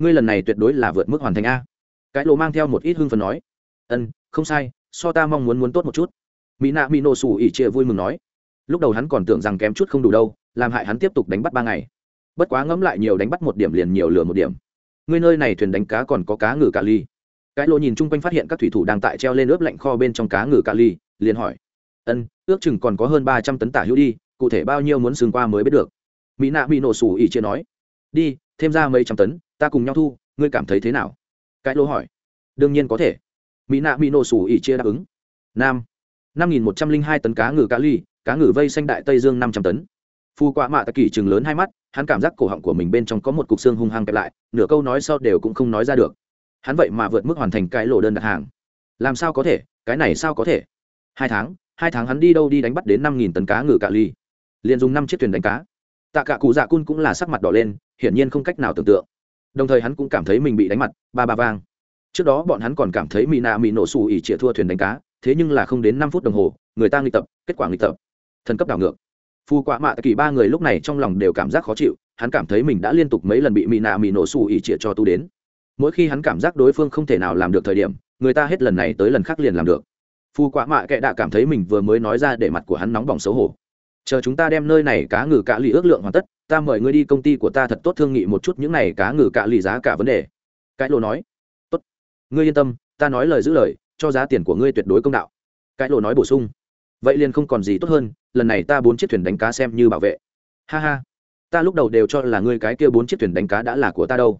ngươi lần này tuyệt đối là vượt mức hoàn thành a. Cái lộ mang theo một ít hưng phần nói. Ân, không sai, so ta mong muốn muốn tốt một chút. Mỹ nạ mỹ nổ xù ỉ chia vui mừng nói. Lúc đầu hắn còn tưởng rằng kém chút không đủ đâu, làm hại hắn tiếp tục đánh bắt ba ngày. Bất quá ngẫm lại nhiều đánh bắt một điểm liền nhiều lừa một điểm. Ngươi nơi này thuyền đánh cá còn có cá ngừ cà ly. Cái lô nhìn chung quanh phát hiện các thủy thủ đang tại treo lên ướp lạnh kho bên trong cá ngừ cà ly, liền hỏi. Ân, ước chừng còn có hơn ba trăm tấn tả hữu đi, cụ thể bao nhiêu muốn xương qua mới biết được? Mỹ nạ bị nổ sủ ỉ chia nói. Đi, thêm ra mấy trăm tấn ta cùng nhau thu, ngươi cảm thấy thế nào? Cái lô hỏi. Đương nhiên có thể. Mỹ nạ mỹ nổ sủ ỉ chia đáp ứng. Nam. năm nghìn một trăm linh hai tấn cá ngừ cá ly cá ngừ vây xanh đại tây dương năm trăm tấn. Phu qua mạ tạ kỳ chừng lớn hai mắt, hắn cảm giác cổ họng của mình bên trong có một cục xương hung hăng kẹp lại, nửa câu nói sau đều cũng không nói ra được. Hắn vậy mà vượt mức hoàn thành cái lộ đơn đặt hàng. Làm sao có thể? Cái này sao có thể? Hai tháng hai tháng hắn đi đâu đi đánh bắt đến năm nghìn tấn cá ngừ cạ ly liền dùng năm chiếc thuyền đánh cá. Tạ cả cụ dạ cun cũng là sắc mặt đỏ lên, hiển nhiên không cách nào tưởng tượng đồng thời hắn cũng cảm thấy mình bị đánh mặt, ba ba vang. Trước đó bọn hắn còn cảm thấy mỹ nạ mỹ nổ xù ỉ chĩa thua thuyền đánh cá, thế nhưng là không đến năm phút đồng hồ, người ta nghịch tập, kết quả nghịch tập. Thần cấp đảo ngược. Phu Quạ mạ kỳ ba người lúc này trong lòng đều cảm giác khó chịu, hắn cảm thấy mình đã liên tục mấy lần bị mỹ nạ mỹ nổ xù ỉ chĩa cho tu đến. Mỗi khi hắn cảm giác đối phương không thể nào làm được thời điểm, người ta hết lần này tới lần khác liền làm được. Phu Quạ mạ kệ đã cảm thấy mình vừa mới nói ra để mặt của hắn nóng bỏng xấu hổ chờ chúng ta đem nơi này cá ngừ cạ lì ước lượng hoàn tất, ta mời ngươi đi công ty của ta thật tốt thương nghị một chút những này cá ngừ cạ lì giá cả vấn đề. Cái lô nói. Tốt. Ngươi yên tâm, ta nói lời giữ lời, cho giá tiền của ngươi tuyệt đối công đạo. Cái lô nói bổ sung. Vậy liền không còn gì tốt hơn, lần này ta bốn chiếc thuyền đánh cá xem như bảo vệ. Ha ha. Ta lúc đầu đều cho là ngươi cái kia bốn chiếc thuyền đánh cá đã là của ta đâu.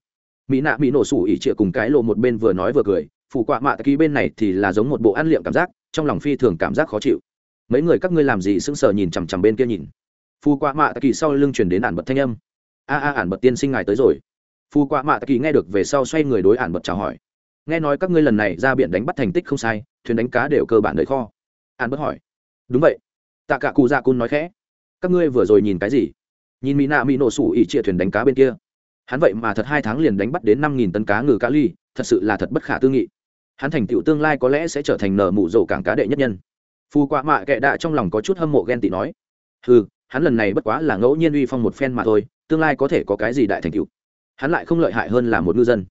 Mỹ nạ mỹ nổ sủ ỉ trịa cùng cái lộ một bên vừa nói vừa cười phụ quạ mạ ký bên này thì là giống một bộ ăn liệm cảm giác, trong lòng phi thường cảm giác khó chịu mấy người các ngươi làm gì sững sờ nhìn chằm chằm bên kia nhìn. Phu quạ mạ kỳ sau lưng chuyển đến ản bật thanh âm. A a, ản bật tiên sinh ngài tới rồi. Phu quạ mạ kỳ nghe được về sau xoay người đối ản bật chào hỏi. Nghe nói các ngươi lần này ra biển đánh bắt thành tích không sai, thuyền đánh cá đều cơ bản đầy kho. Ản bật hỏi. Đúng vậy. Tạ cả cụ dạ cun nói khẽ. Các ngươi vừa rồi nhìn cái gì? Nhìn mỹ nạ mỹ nổ sủ ỉ chia thuyền đánh cá bên kia. Hắn vậy mà thật hai tháng liền đánh bắt đến năm nghìn tấn cá ngừ cá ly, thật sự là thật bất khả tư nghị. Hắn thành tựu tương lai có lẽ sẽ trở thành nở mụ rổ cảng cá đệ nhất nhân phù quạ mạ kệ đạ trong lòng có chút hâm mộ ghen tị nói ừ hắn lần này bất quá là ngẫu nhiên uy phong một phen mà thôi, tương lai có thể có cái gì đại thành cựu hắn lại không lợi hại hơn là một ngư dân.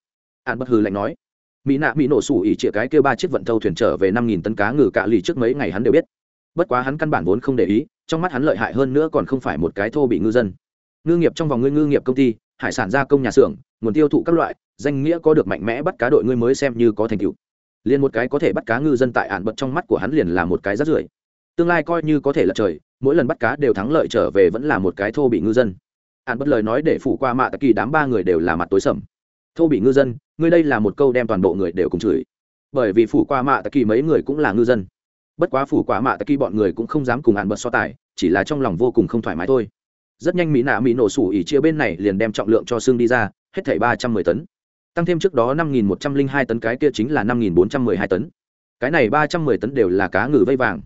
An bất hư lạnh nói mỹ nạ mỹ nổ sủ ỉ chĩa cái kêu ba chiếc vận thâu thuyền trở về năm nghìn tấn cá ngừ cạ lì trước mấy ngày hắn đều biết. Bất quá hắn căn bản vốn không để ý, trong mắt hắn lợi hại hơn nữa còn không phải một cái thô bị ngư dân. Ngư nghiệp trong vòng ngươi ngư nghiệp công ty, hải sản gia công nhà xưởng, nguồn tiêu thụ các loại, danh nghĩa có được mạnh mẽ bắt cá đội ngươi mới xem như có thành tựu liền một cái có thể bắt cá ngư dân tại ạn bật trong mắt của hắn liền là một cái rát rưởi. Tương lai coi như có thể là trời, mỗi lần bắt cá đều thắng lợi trở về vẫn là một cái thô bị ngư dân. Ạn bất lời nói để phủ qua mạ tặc kỳ đám ba người đều là mặt tối sầm. Thô bị ngư dân, ngươi đây là một câu đem toàn bộ người đều cùng chửi. Bởi vì phủ qua mạ tặc kỳ mấy người cũng là ngư dân. Bất quá phủ qua mạ tặc kỳ bọn người cũng không dám cùng ạn bật so tài, chỉ là trong lòng vô cùng không thoải mái thôi. Rất nhanh mỹ nạ mỹ nổ sủ ỉ chia bên này liền đem trọng lượng cho xương đi ra, hết thảy ba trăm mười tấn tăng thêm trước đó năm nghìn một trăm linh hai tấn, cái kia chính là năm nghìn bốn trăm mười hai tấn. Cái này ba trăm mười tấn đều là cá ngừ vây vàng.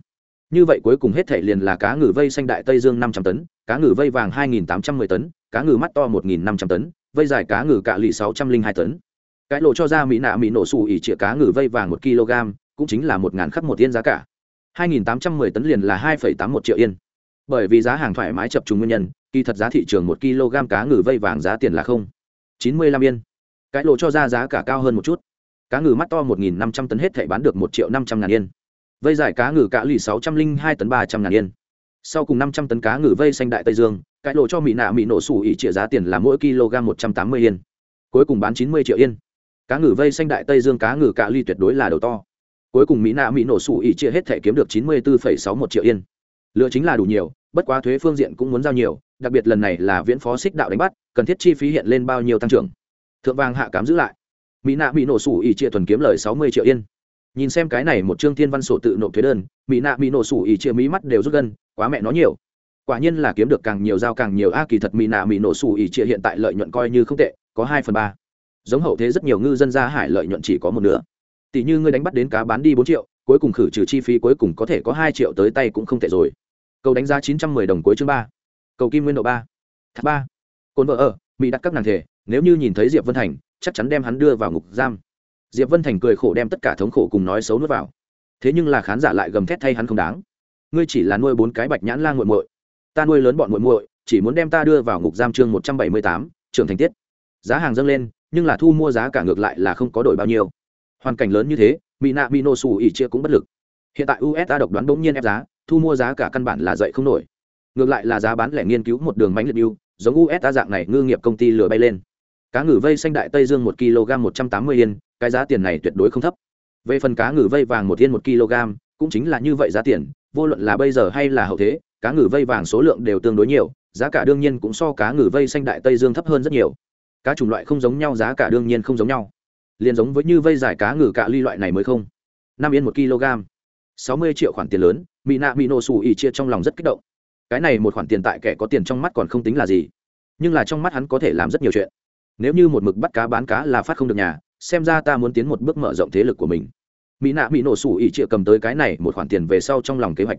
Như vậy cuối cùng hết thảy liền là cá ngừ vây xanh đại tây dương năm trăm tấn, cá ngừ vây vàng hai nghìn tám trăm mười tấn, cá ngừ mắt to một nghìn năm trăm tấn, vây dài cá ngừ cạ lì sáu trăm linh hai tấn. Cái lộ cho ra mỹ nạ mỹ nổ sủ ỉ chĩa cá ngừ vây vàng một kg cũng chính là một ngàn khắc một yên giá cả. hai nghìn tám trăm mười tấn liền là hai phẩy tám một triệu yên. Bởi vì giá hàng thoải mái chập trùng nguyên nhân, kỳ thật giá thị trường một kg cá ngừ vây vàng giá tiền là không. chín mươi lăm yên cái lộ cho ra giá cả cao hơn một chút. Cá ngừ mắt to một nghìn năm trăm tấn hết thể bán được một triệu năm trăm ngàn yên. Vây giải cá ngừ cả lì sáu trăm linh hai tấn ba trăm ngàn yên. Sau cùng năm trăm tấn cá ngừ vây xanh đại tây dương, cái lộ cho mỹ nạ mỹ nổ sủ ỉ trị giá tiền là mỗi kg một trăm tám mươi yên. Cuối cùng bán chín mươi triệu yên. Cá ngừ vây xanh đại tây dương cá ngừ cả ly tuyệt đối là đầu to. Cuối cùng mỹ nạ mỹ nổ sủ ỉ trị hết thể kiếm được chín mươi bốn sáu một triệu yên. Lựa chính là đủ nhiều, bất quá thuế phương diện cũng muốn giao nhiều, đặc biệt lần này là viễn phó xích đạo đánh bắt, cần thiết chi phí hiện lên bao nhiêu tăng trưởng thượng vàng hạ cám giữ lại. Mỹ nạ bị nổ sủ ỉ chia thuần kiếm lời sáu mươi triệu yên. Nhìn xem cái này một chương thiên văn sổ tự nộp thuế đơn, mỹ nạ bị nổ sủ ỉ chia mỹ mắt đều rút gân quá mẹ nó nhiều. Quả nhiên là kiếm được càng nhiều giao càng nhiều, a, kỳ thật mỹ nạ bị nổ sủ ỉ chia hiện tại lợi nhuận coi như không tệ, có hai phần ba. Giống hậu thế rất nhiều ngư dân ra hải lợi nhuận chỉ có một nửa. Tỷ như ngươi đánh bắt đến cá bán đi bốn triệu, cuối cùng khử trừ chi phí cuối cùng có thể có hai triệu tới tay cũng không tệ rồi. Cầu đánh giá chín trăm mười đồng cuối chương ba. Cầu kim nguyên độ ba. Thác ba. Cồn vợ ở, mỹ đặt các nàng thể nếu như nhìn thấy diệp vân thành, chắc chắn đem hắn đưa vào ngục giam. Diệp vân thành cười khổ đem tất cả thống khổ cùng nói xấu nuốt vào. Thế nhưng là khán giả lại gầm thét thay hắn không đáng. Ngươi chỉ là nuôi bốn cái bạch nhãn la nguội muội. Ta nuôi lớn bọn muội muội, chỉ muốn đem ta đưa vào ngục giam chương một trăm bảy mươi tám, trưởng thành tiết. Giá hàng dâng lên, nhưng là thu mua giá cả ngược lại là không có đổi bao nhiêu. Hoàn cảnh lớn như thế, mỹ nạ mỹ nô xù ỉ chia cũng bất lực. Hiện tại usa độc đoán bỗng nhiên ép giá, thu mua giá cả căn bản là dậy không nổi. Ngược lại là giá bán lẻ nghiên cứu một đường mánh liệt yêu giống usa dạng này ngư nghiệp công ty lừa bay lên cá ngừ vây xanh đại tây dương một kg một trăm tám mươi yên, cái giá tiền này tuyệt đối không thấp. Về phần cá ngừ vây vàng một yên một kg, cũng chính là như vậy giá tiền, vô luận là bây giờ hay là hậu thế, cá ngừ vây vàng số lượng đều tương đối nhiều, giá cả đương nhiên cũng so cá ngừ vây xanh đại tây dương thấp hơn rất nhiều. Cá chủng loại không giống nhau, giá cả đương nhiên không giống nhau. Liền giống với như vây giải cá ngừ cạ ly loại này mới không? Năm yên một kg. Sáu mươi triệu khoản tiền lớn mỹ nạ mỹ nổ xù ỉ chia trong lòng rất kích động. Cái này một khoản tiền tại kẻ có tiền trong mắt còn không tính là gì, nhưng là trong mắt hắn có thể làm rất nhiều chuyện nếu như một mực bắt cá bán cá là phát không được nhà, xem ra ta muốn tiến một bước mở rộng thế lực của mình. Mỹ nạ mỹ nổ sủ ỉ trịa cầm tới cái này một khoản tiền về sau trong lòng kế hoạch.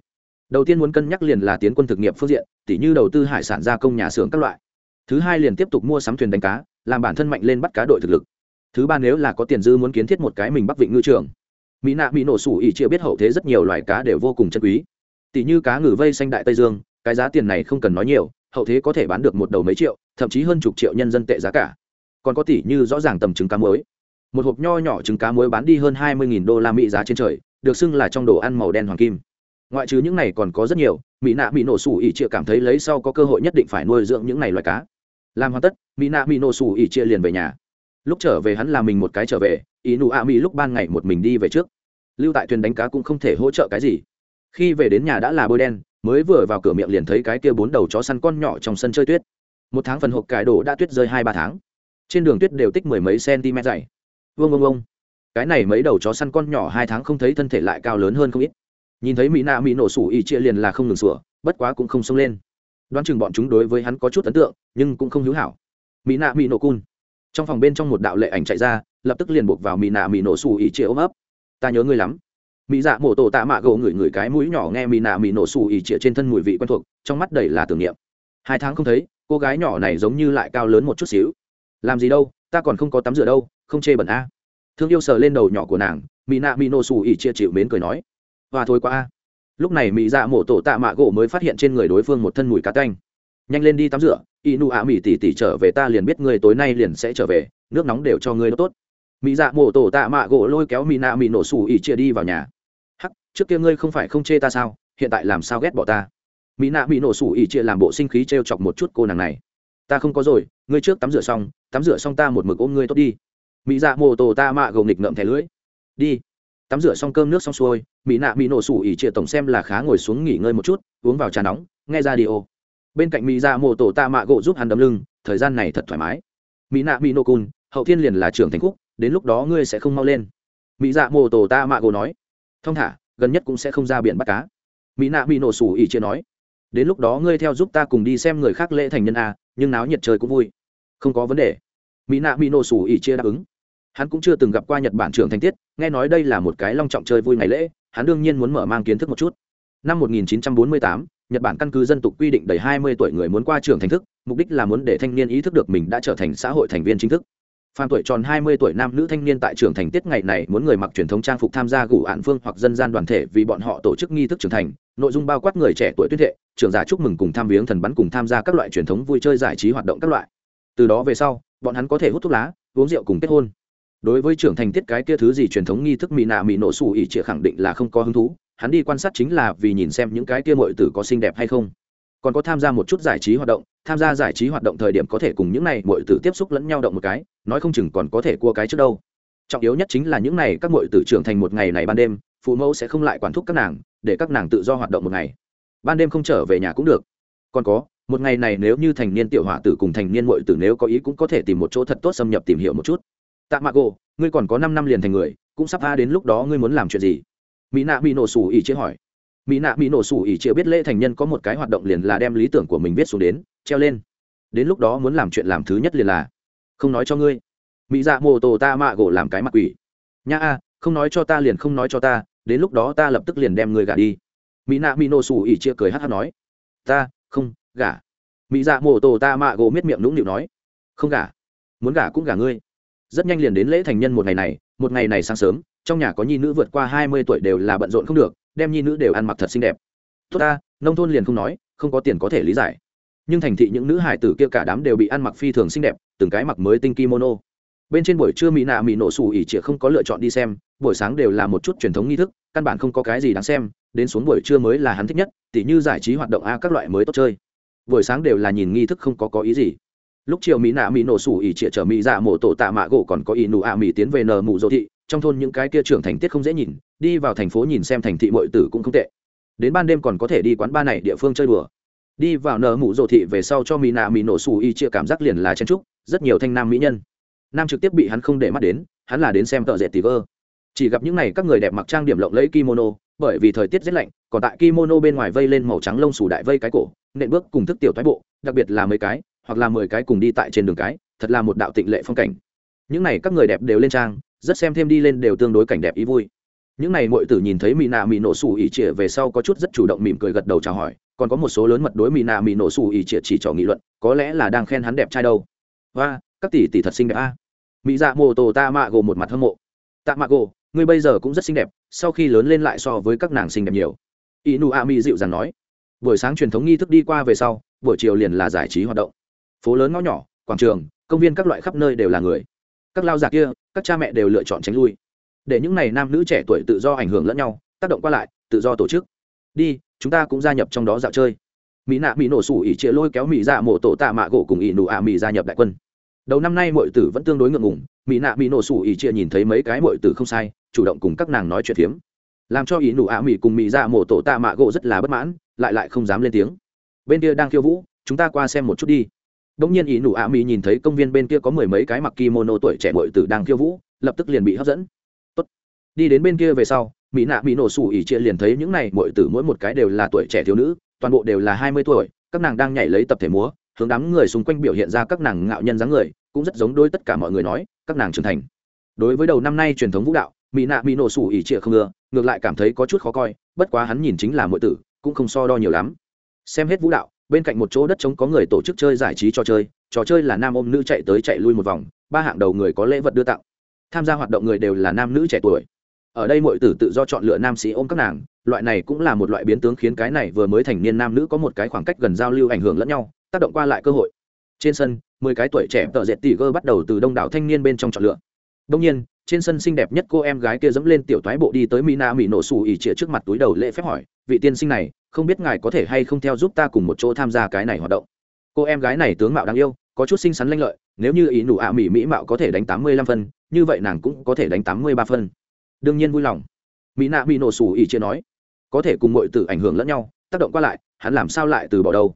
Đầu tiên muốn cân nhắc liền là tiến quân thực nghiệp phương diện, tỉ như đầu tư hải sản gia công nhà xưởng các loại. Thứ hai liền tiếp tục mua sắm thuyền đánh cá, làm bản thân mạnh lên bắt cá đội thực lực. Thứ ba nếu là có tiền dư muốn kiến thiết một cái mình bắc vịnh ngư trường. Mỹ nạ mỹ nổ sủ ỉ chia biết hậu thế rất nhiều loài cá đều vô cùng chân quý. Tỷ như cá ngừ vây xanh đại tây dương, cái giá tiền này không cần nói nhiều, hậu thế có thể bán được một đầu mấy triệu, thậm chí hơn chục triệu nhân dân tệ giá cả còn có tỷ như rõ ràng tầm trứng cá muối. Một hộp nho nhỏ trứng cá muối bán đi hơn hai mươi đô la mỹ giá trên trời, được xưng là trong đồ ăn màu đen hoàng kim. Ngoại trừ những này còn có rất nhiều, mỹ nạ mỹ nổ sủ ỉ chia cảm thấy lấy sau có cơ hội nhất định phải nuôi dưỡng những này loài cá. Làm hoàn tất, mỹ nạ mỹ nổ sủ ỉ chia liền về nhà. Lúc trở về hắn làm mình một cái trở về, ý nụ a à mỹ lúc ban ngày một mình đi về trước. Lưu tại thuyền đánh cá cũng không thể hỗ trợ cái gì. Khi về đến nhà đã là bôi đen, mới vừa vào cửa miệng liền thấy cái kia bốn đầu chó săn con nhỏ trong sân chơi tuyết. Một tháng phần hộp cải đồ đã tuyết rơi hai ba tháng trên đường tuyết đều tích mười mấy cm dày. Vương vương vương. Cái này mấy đầu chó săn con nhỏ hai tháng không thấy thân thể lại cao lớn hơn không ít. Nhìn thấy mỹ nạ mỹ nổ sủ ỉ chia liền là không ngừng sủa, bất quá cũng không xông lên. Đoán chừng bọn chúng đối với hắn có chút ấn tượng, nhưng cũng không hữu hảo. Mỹ nạ mỹ nổ cun. Trong phòng bên trong một đạo lệ ảnh chạy ra, lập tức liền buộc vào mỹ nạ mỹ nổ sủ ỉ chia ôm ấp. Ta nhớ ngươi lắm. Mỹ dạ mổ tổ tạ mạ gỗ ngửi ngửi cái mũi nhỏ nghe mỹ nạ mỹ nổ sủ ỉ chia trên thân mùi vị quen thuộc, trong mắt đầy là tưởng niệm. Hai tháng không thấy, cô gái nhỏ này giống như lại cao lớn một chút xíu làm gì đâu, ta còn không có tắm rửa đâu, không chê bẩn a. Thương yêu sờ lên đầu nhỏ của nàng mỹ nạ mỹ nổ xù ỉ chia chịu mến cười nói. Và thôi quá a. Lúc này mỹ dạ mổ tổ tạ mạ gỗ mới phát hiện trên người đối phương một thân mùi cá canh nhanh lên đi tắm rửa y nụ ạ mỹ tỉ tỉ trở về ta liền biết người tối nay liền sẽ trở về, nước nóng đều cho ngươi nó tốt. Mỹ dạ mổ tổ tạ mạ gỗ lôi kéo mỹ nạ mỹ nổ xù ỉ chia đi vào nhà. Hắc, trước kia ngươi không phải không chê ta sao, hiện tại làm sao ghét bỏ ta? Mỹ nạ mỹ nổ xù ỉ chia làm bộ sinh khí t r e o chọc một chút cô nàng này. Ta không có rồi, ngươi trước tắm rửa xong tắm rửa xong ta một mực ôm ngươi tốt đi. Mỹ dạ mô tổ ta mạ gồng nghịch ngậm thẻ lưỡi. Đi. Tắm rửa xong cơm nước xong xuôi mỹ nạ mỹ nổ sủ ỉ trịa tổng xem là khá ngồi xuống nghỉ ngơi một chút, uống vào trà nóng, nghe ra đi ô. Bên cạnh mỹ dạ mô tổ ta mạ gỗ giúp hắn đấm lưng, thời gian này thật thoải mái. Mỹ nạ mỹ nổ cun hậu thiên liền là trưởng thành khúc, đến lúc đó ngươi sẽ không mau lên. Mỹ dạ mô tổ ta mạ gỗ nói. Thông thả, gần nhất cũng sẽ không ra biển bắt cá. Mỹ nạ mỹ nổ sủ ỉ chia nói. Đến lúc đó ngươi theo giúp ta cùng đi xem người khác lễ thành nhân a, nhưng náo nhiệt trời cũng vui. Không có vấn đề mỹ nạ mỹ nổ sủ ỉ chia đáp ứng. Hắn cũng chưa từng gặp qua nhật bản trưởng thành tiết nghe nói đây là một cái long trọng chơi vui ngày lễ hắn đương nhiên muốn mở mang kiến thức một chút. Năm 1948, nhật bản căn cứ dân tục quy định đầy 20 tuổi người muốn qua trường thành thức mục đích là muốn để thanh niên ý thức được mình đã trở thành xã hội thành viên chính thức. Phan tuổi tròn 20 tuổi nam nữ thanh niên tại trường thành tiết ngày này muốn người mặc truyền thống trang phục tham gia gủ án phương hoặc dân gian đoàn thể vì bọn họ tổ chức nghi thức trưởng thành, nội dung bao quát người trẻ tuổi tuyên thệ, trưởng giả chúc mừng cùng tham viếng thần bắn cùng tham gia các loại truyền thống vui chơi giải trí hoạt động các loại. Từ đó về sau, bọn hắn có thể hút thuốc lá, uống rượu cùng kết hôn. Đối với trưởng thành tiết cái kia thứ gì truyền thống nghi thức mỹ nạ mỹ nổ xù ỉ chĩa khẳng định là không có hứng thú hắn đi quan sát chính là vì nhìn xem những cái kia mọi tử có xinh đẹp hay không. Còn có tham gia một chút giải trí hoạt động tham gia giải trí hoạt động thời điểm có thể cùng những này mọi tử tiếp xúc lẫn nhau động một cái nói không chừng còn có thể cua cái trước đâu. Trọng yếu nhất chính là những này các mọi tử trưởng thành một ngày này ban đêm phụ mẫu sẽ không lại quản thúc các nàng để các nàng tự do hoạt động một ngày. Ban đêm không trở về nhà cũng được. Còn có một ngày này nếu như thành niên tiểu hỏa tử cùng thành niên mọi tử nếu có ý cũng có thể tìm một chỗ thật tốt xâm nhập tìm hiểu một chút. Tạ mạ gỗ, ngươi còn có năm năm liền thành người, cũng sắp tha đến lúc đó ngươi muốn làm chuyện gì? Mỹ nạ mỹ nổ sủ ỉ chia hỏi. Mỹ nạ mỹ nổ sủ ỉ chia biết lễ thành nhân có một cái hoạt động liền là đem lý tưởng của mình viết xuống đến, treo lên. Đến lúc đó muốn làm chuyện làm thứ nhất liền là, không nói cho ngươi. Mỹ dạ mô tô ta mạ gỗ làm cái mặt quỷ. Nha a, không nói cho ta liền không nói cho ta, đến lúc đó ta lập tức liền đem người gả đi. Mỹ nạ mỹ nổ sủ ỉ chia cười hát hát nói. Ta, không gả. Mỹ dạ mô tô ta mạ gỗ miết miệng nũng nịu nói. Không gả. Muốn gả cũng gả ngươi. Rất nhanh liền đến lễ thành nhân một ngày này, một ngày này sáng sớm, trong nhà có nhi nữ vượt qua hai mươi tuổi đều là bận rộn không được, đem nhi nữ đều ăn mặc thật xinh đẹp. Tốt ta, nông thôn liền không nói, không có tiền có thể lý giải. Nhưng thành thị những nữ hải tử kia cả đám đều bị ăn mặc phi thường xinh đẹp, từng cái mặc mới tinh kimono. Bên trên buổi trưa mỹ nạ mỹ nổ xù ỉ chĩa không có lựa chọn đi xem, buổi sáng đều là một chút truyền thống nghi thức, căn bản không có cái gì đáng xem, đến xuống buổi trưa mới là hắn thích nhất, tỉ như giải trí hoạt động a, các loại mới tốt chơi buổi sáng đều là nhìn nghi thức không có có ý gì. Lúc chiều mỹ nạ mỹ nổ sủ ỉ trịa chở mỹ dạ mổ tổ tạ mạ gỗ còn có ỉ nụ ạ mỹ tiến về nờ mù dỗ thị, trong thôn những cái kia trưởng thành tiết không dễ nhìn, đi vào thành phố nhìn xem thành thị mọi tử cũng không tệ. Đến ban đêm còn có thể đi quán ba này địa phương chơi đùa. Đi vào nờ mù dỗ thị về sau cho mỹ nạ mỹ nổ sủ ỉ trịa cảm giác liền là chen trúc rất nhiều thanh nam mỹ nhân. Nam trực tiếp bị hắn không để mắt đến, hắn là đến xem tợ dệt tì vơ chỉ gặp những n à y các người đẹp mặc trang điểm lộng lẫy kimono, bởi vì thời tiết rét lạnh, còn tại kimono bên ngoài vây lên màu trắng lông xù đại vây cái cổ nện bước cùng thức tiểu thoái bộ, đặc biệt là mấy cái, hoặc là mười cái cùng đi tại trên đường cái, thật là một đạo tịnh lệ phong cảnh. Những này các người đẹp đều lên trang, rất xem thêm đi lên đều tương đối cảnh đẹp ý vui. Những này mọi tử nhìn thấy mỹ nạ mỹ nổ xù ỉ trịa về sau có chút rất chủ động mỉm cười gật đầu chào hỏi, còn có một số lớn mật đối mỹ nạ mỹ nổ xù ỉ trịa chỉ trò nghị luận, có lẽ là đang khen hắn đẹp trai đâu. Và các tỷ tỷ thật xinh đẹp a. Mỹ dạ mô tô ta mạ gồ một mặt hâm mộ. Tạ mạ gồ, ngươi bây giờ cũng rất xinh đẹp, sau khi lớn lên lại so với các nàng xinh đẹp nhiều. Y nụ a mi dịu dàng nói buổi sáng truyền thống nghi thức đi qua về sau, buổi chiều liền là giải trí hoạt động. Phố lớn ngõ nhỏ, quảng trường, công viên các loại khắp nơi đều là người. Các lao già kia, các cha mẹ đều lựa chọn tránh lui. Để những n à y nam nữ trẻ tuổi tự do ảnh hưởng lẫn nhau, tác động qua lại, tự do tổ chức. Đi, chúng ta cũng gia nhập trong đó dạo chơi. Mỹ nạ mỹ nổ sủ ỉ chia lôi kéo mỹ dạ mổ tổ tạ mạ gỗ cùng ỉ nụ ạ mỹ gia nhập đại quân. Đầu năm nay mọi tử vẫn tương đối ngượng ngùng, mỹ nạ mỹ nổ sủ ỉ chia nhìn thấy mấy cái mọi tử không sai, chủ động cùng các nàng nói chuyện phiếm làm cho ỉ nụ ạ mỹ cùng mỹ dạ mổ tổ tạ mạ gỗ rất là bất mãn lại lại không dám lên tiếng bên kia đang khiêu vũ chúng ta qua xem một chút đi Đông nhiên ý nụ ạ mỹ nhìn thấy công viên bên kia có mười mấy cái mặc kimono tuổi trẻ muội tử đang khiêu vũ, lập tức liền bị hấp dẫn. Tốt. Đi đến bên kia về sau, mỹ nạ mỹ nổ sủ ỉ chia liền thấy những này muội tử mỗi một cái đều là tuổi trẻ thiếu nữ, toàn bộ đều là hai mươi tuổi, các nàng đang nhảy lấy tập thể múa, hướng đám người xung quanh biểu hiện ra các nàng ngạo nhân dáng người, cũng rất giống đôi tất cả mọi người nói, các nàng trưởng thành. Đối với đầu năm nay truyền thống vũ đạo, mỹ nạ mỹ nổ sủ ỉ chia không ưa, ngược lại cảm thấy có chút khó coi, bất quá hắn nhìn chính là muội tử, cũng không so đo nhiều lắm. Xem hết vũ đạo, bên cạnh một chỗ đất trống có người tổ chức chơi giải trí trò chơi trò chơi là nam ôm nữ chạy tới chạy lui một vòng ba hạng đầu người có lễ vật đưa tặng. Tham gia hoạt động người đều là nam nữ trẻ tuổi. Ở đây mọi tử tự do chọn lựa nam sĩ ôm các nàng loại này cũng là một loại biến tướng khiến cái này vừa mới thành niên nam nữ có một cái khoảng cách gần giao lưu ảnh hưởng lẫn nhau tác động qua lại cơ hội. Trên sân mười cái tuổi trẻ tợ dệt tỉ gơ bắt đầu từ đông đảo thanh niên bên trong chọn lựa. Đông nhiên trên sân xinh đẹp nhất cô em gái kia dẫm lên tiểu thoái bộ đi tới mina mỹ nổ xù ỉ chĩa trước mặt túi đầu lễ phép hỏi, vị tiên sinh này, không biết ngài có thể hay không theo giúp ta cùng một chỗ tham gia cái này hoạt động? Cô em gái này tướng mạo đáng yêu, có chút xinh xắn lanh lợi, nếu như ý nụ ạ mỹ mỹ mạo có thể đánh tám mươi lăm phân, như vậy nàng cũng có thể đánh tám mươi ba phân. Đương nhiên vui lòng. Mỹ nạ mỹ nổ xù ỉ chia nói, có thể cùng mọi tử ảnh hưởng lẫn nhau, tác động qua lại, hắn làm sao lại từ bỏ đâu?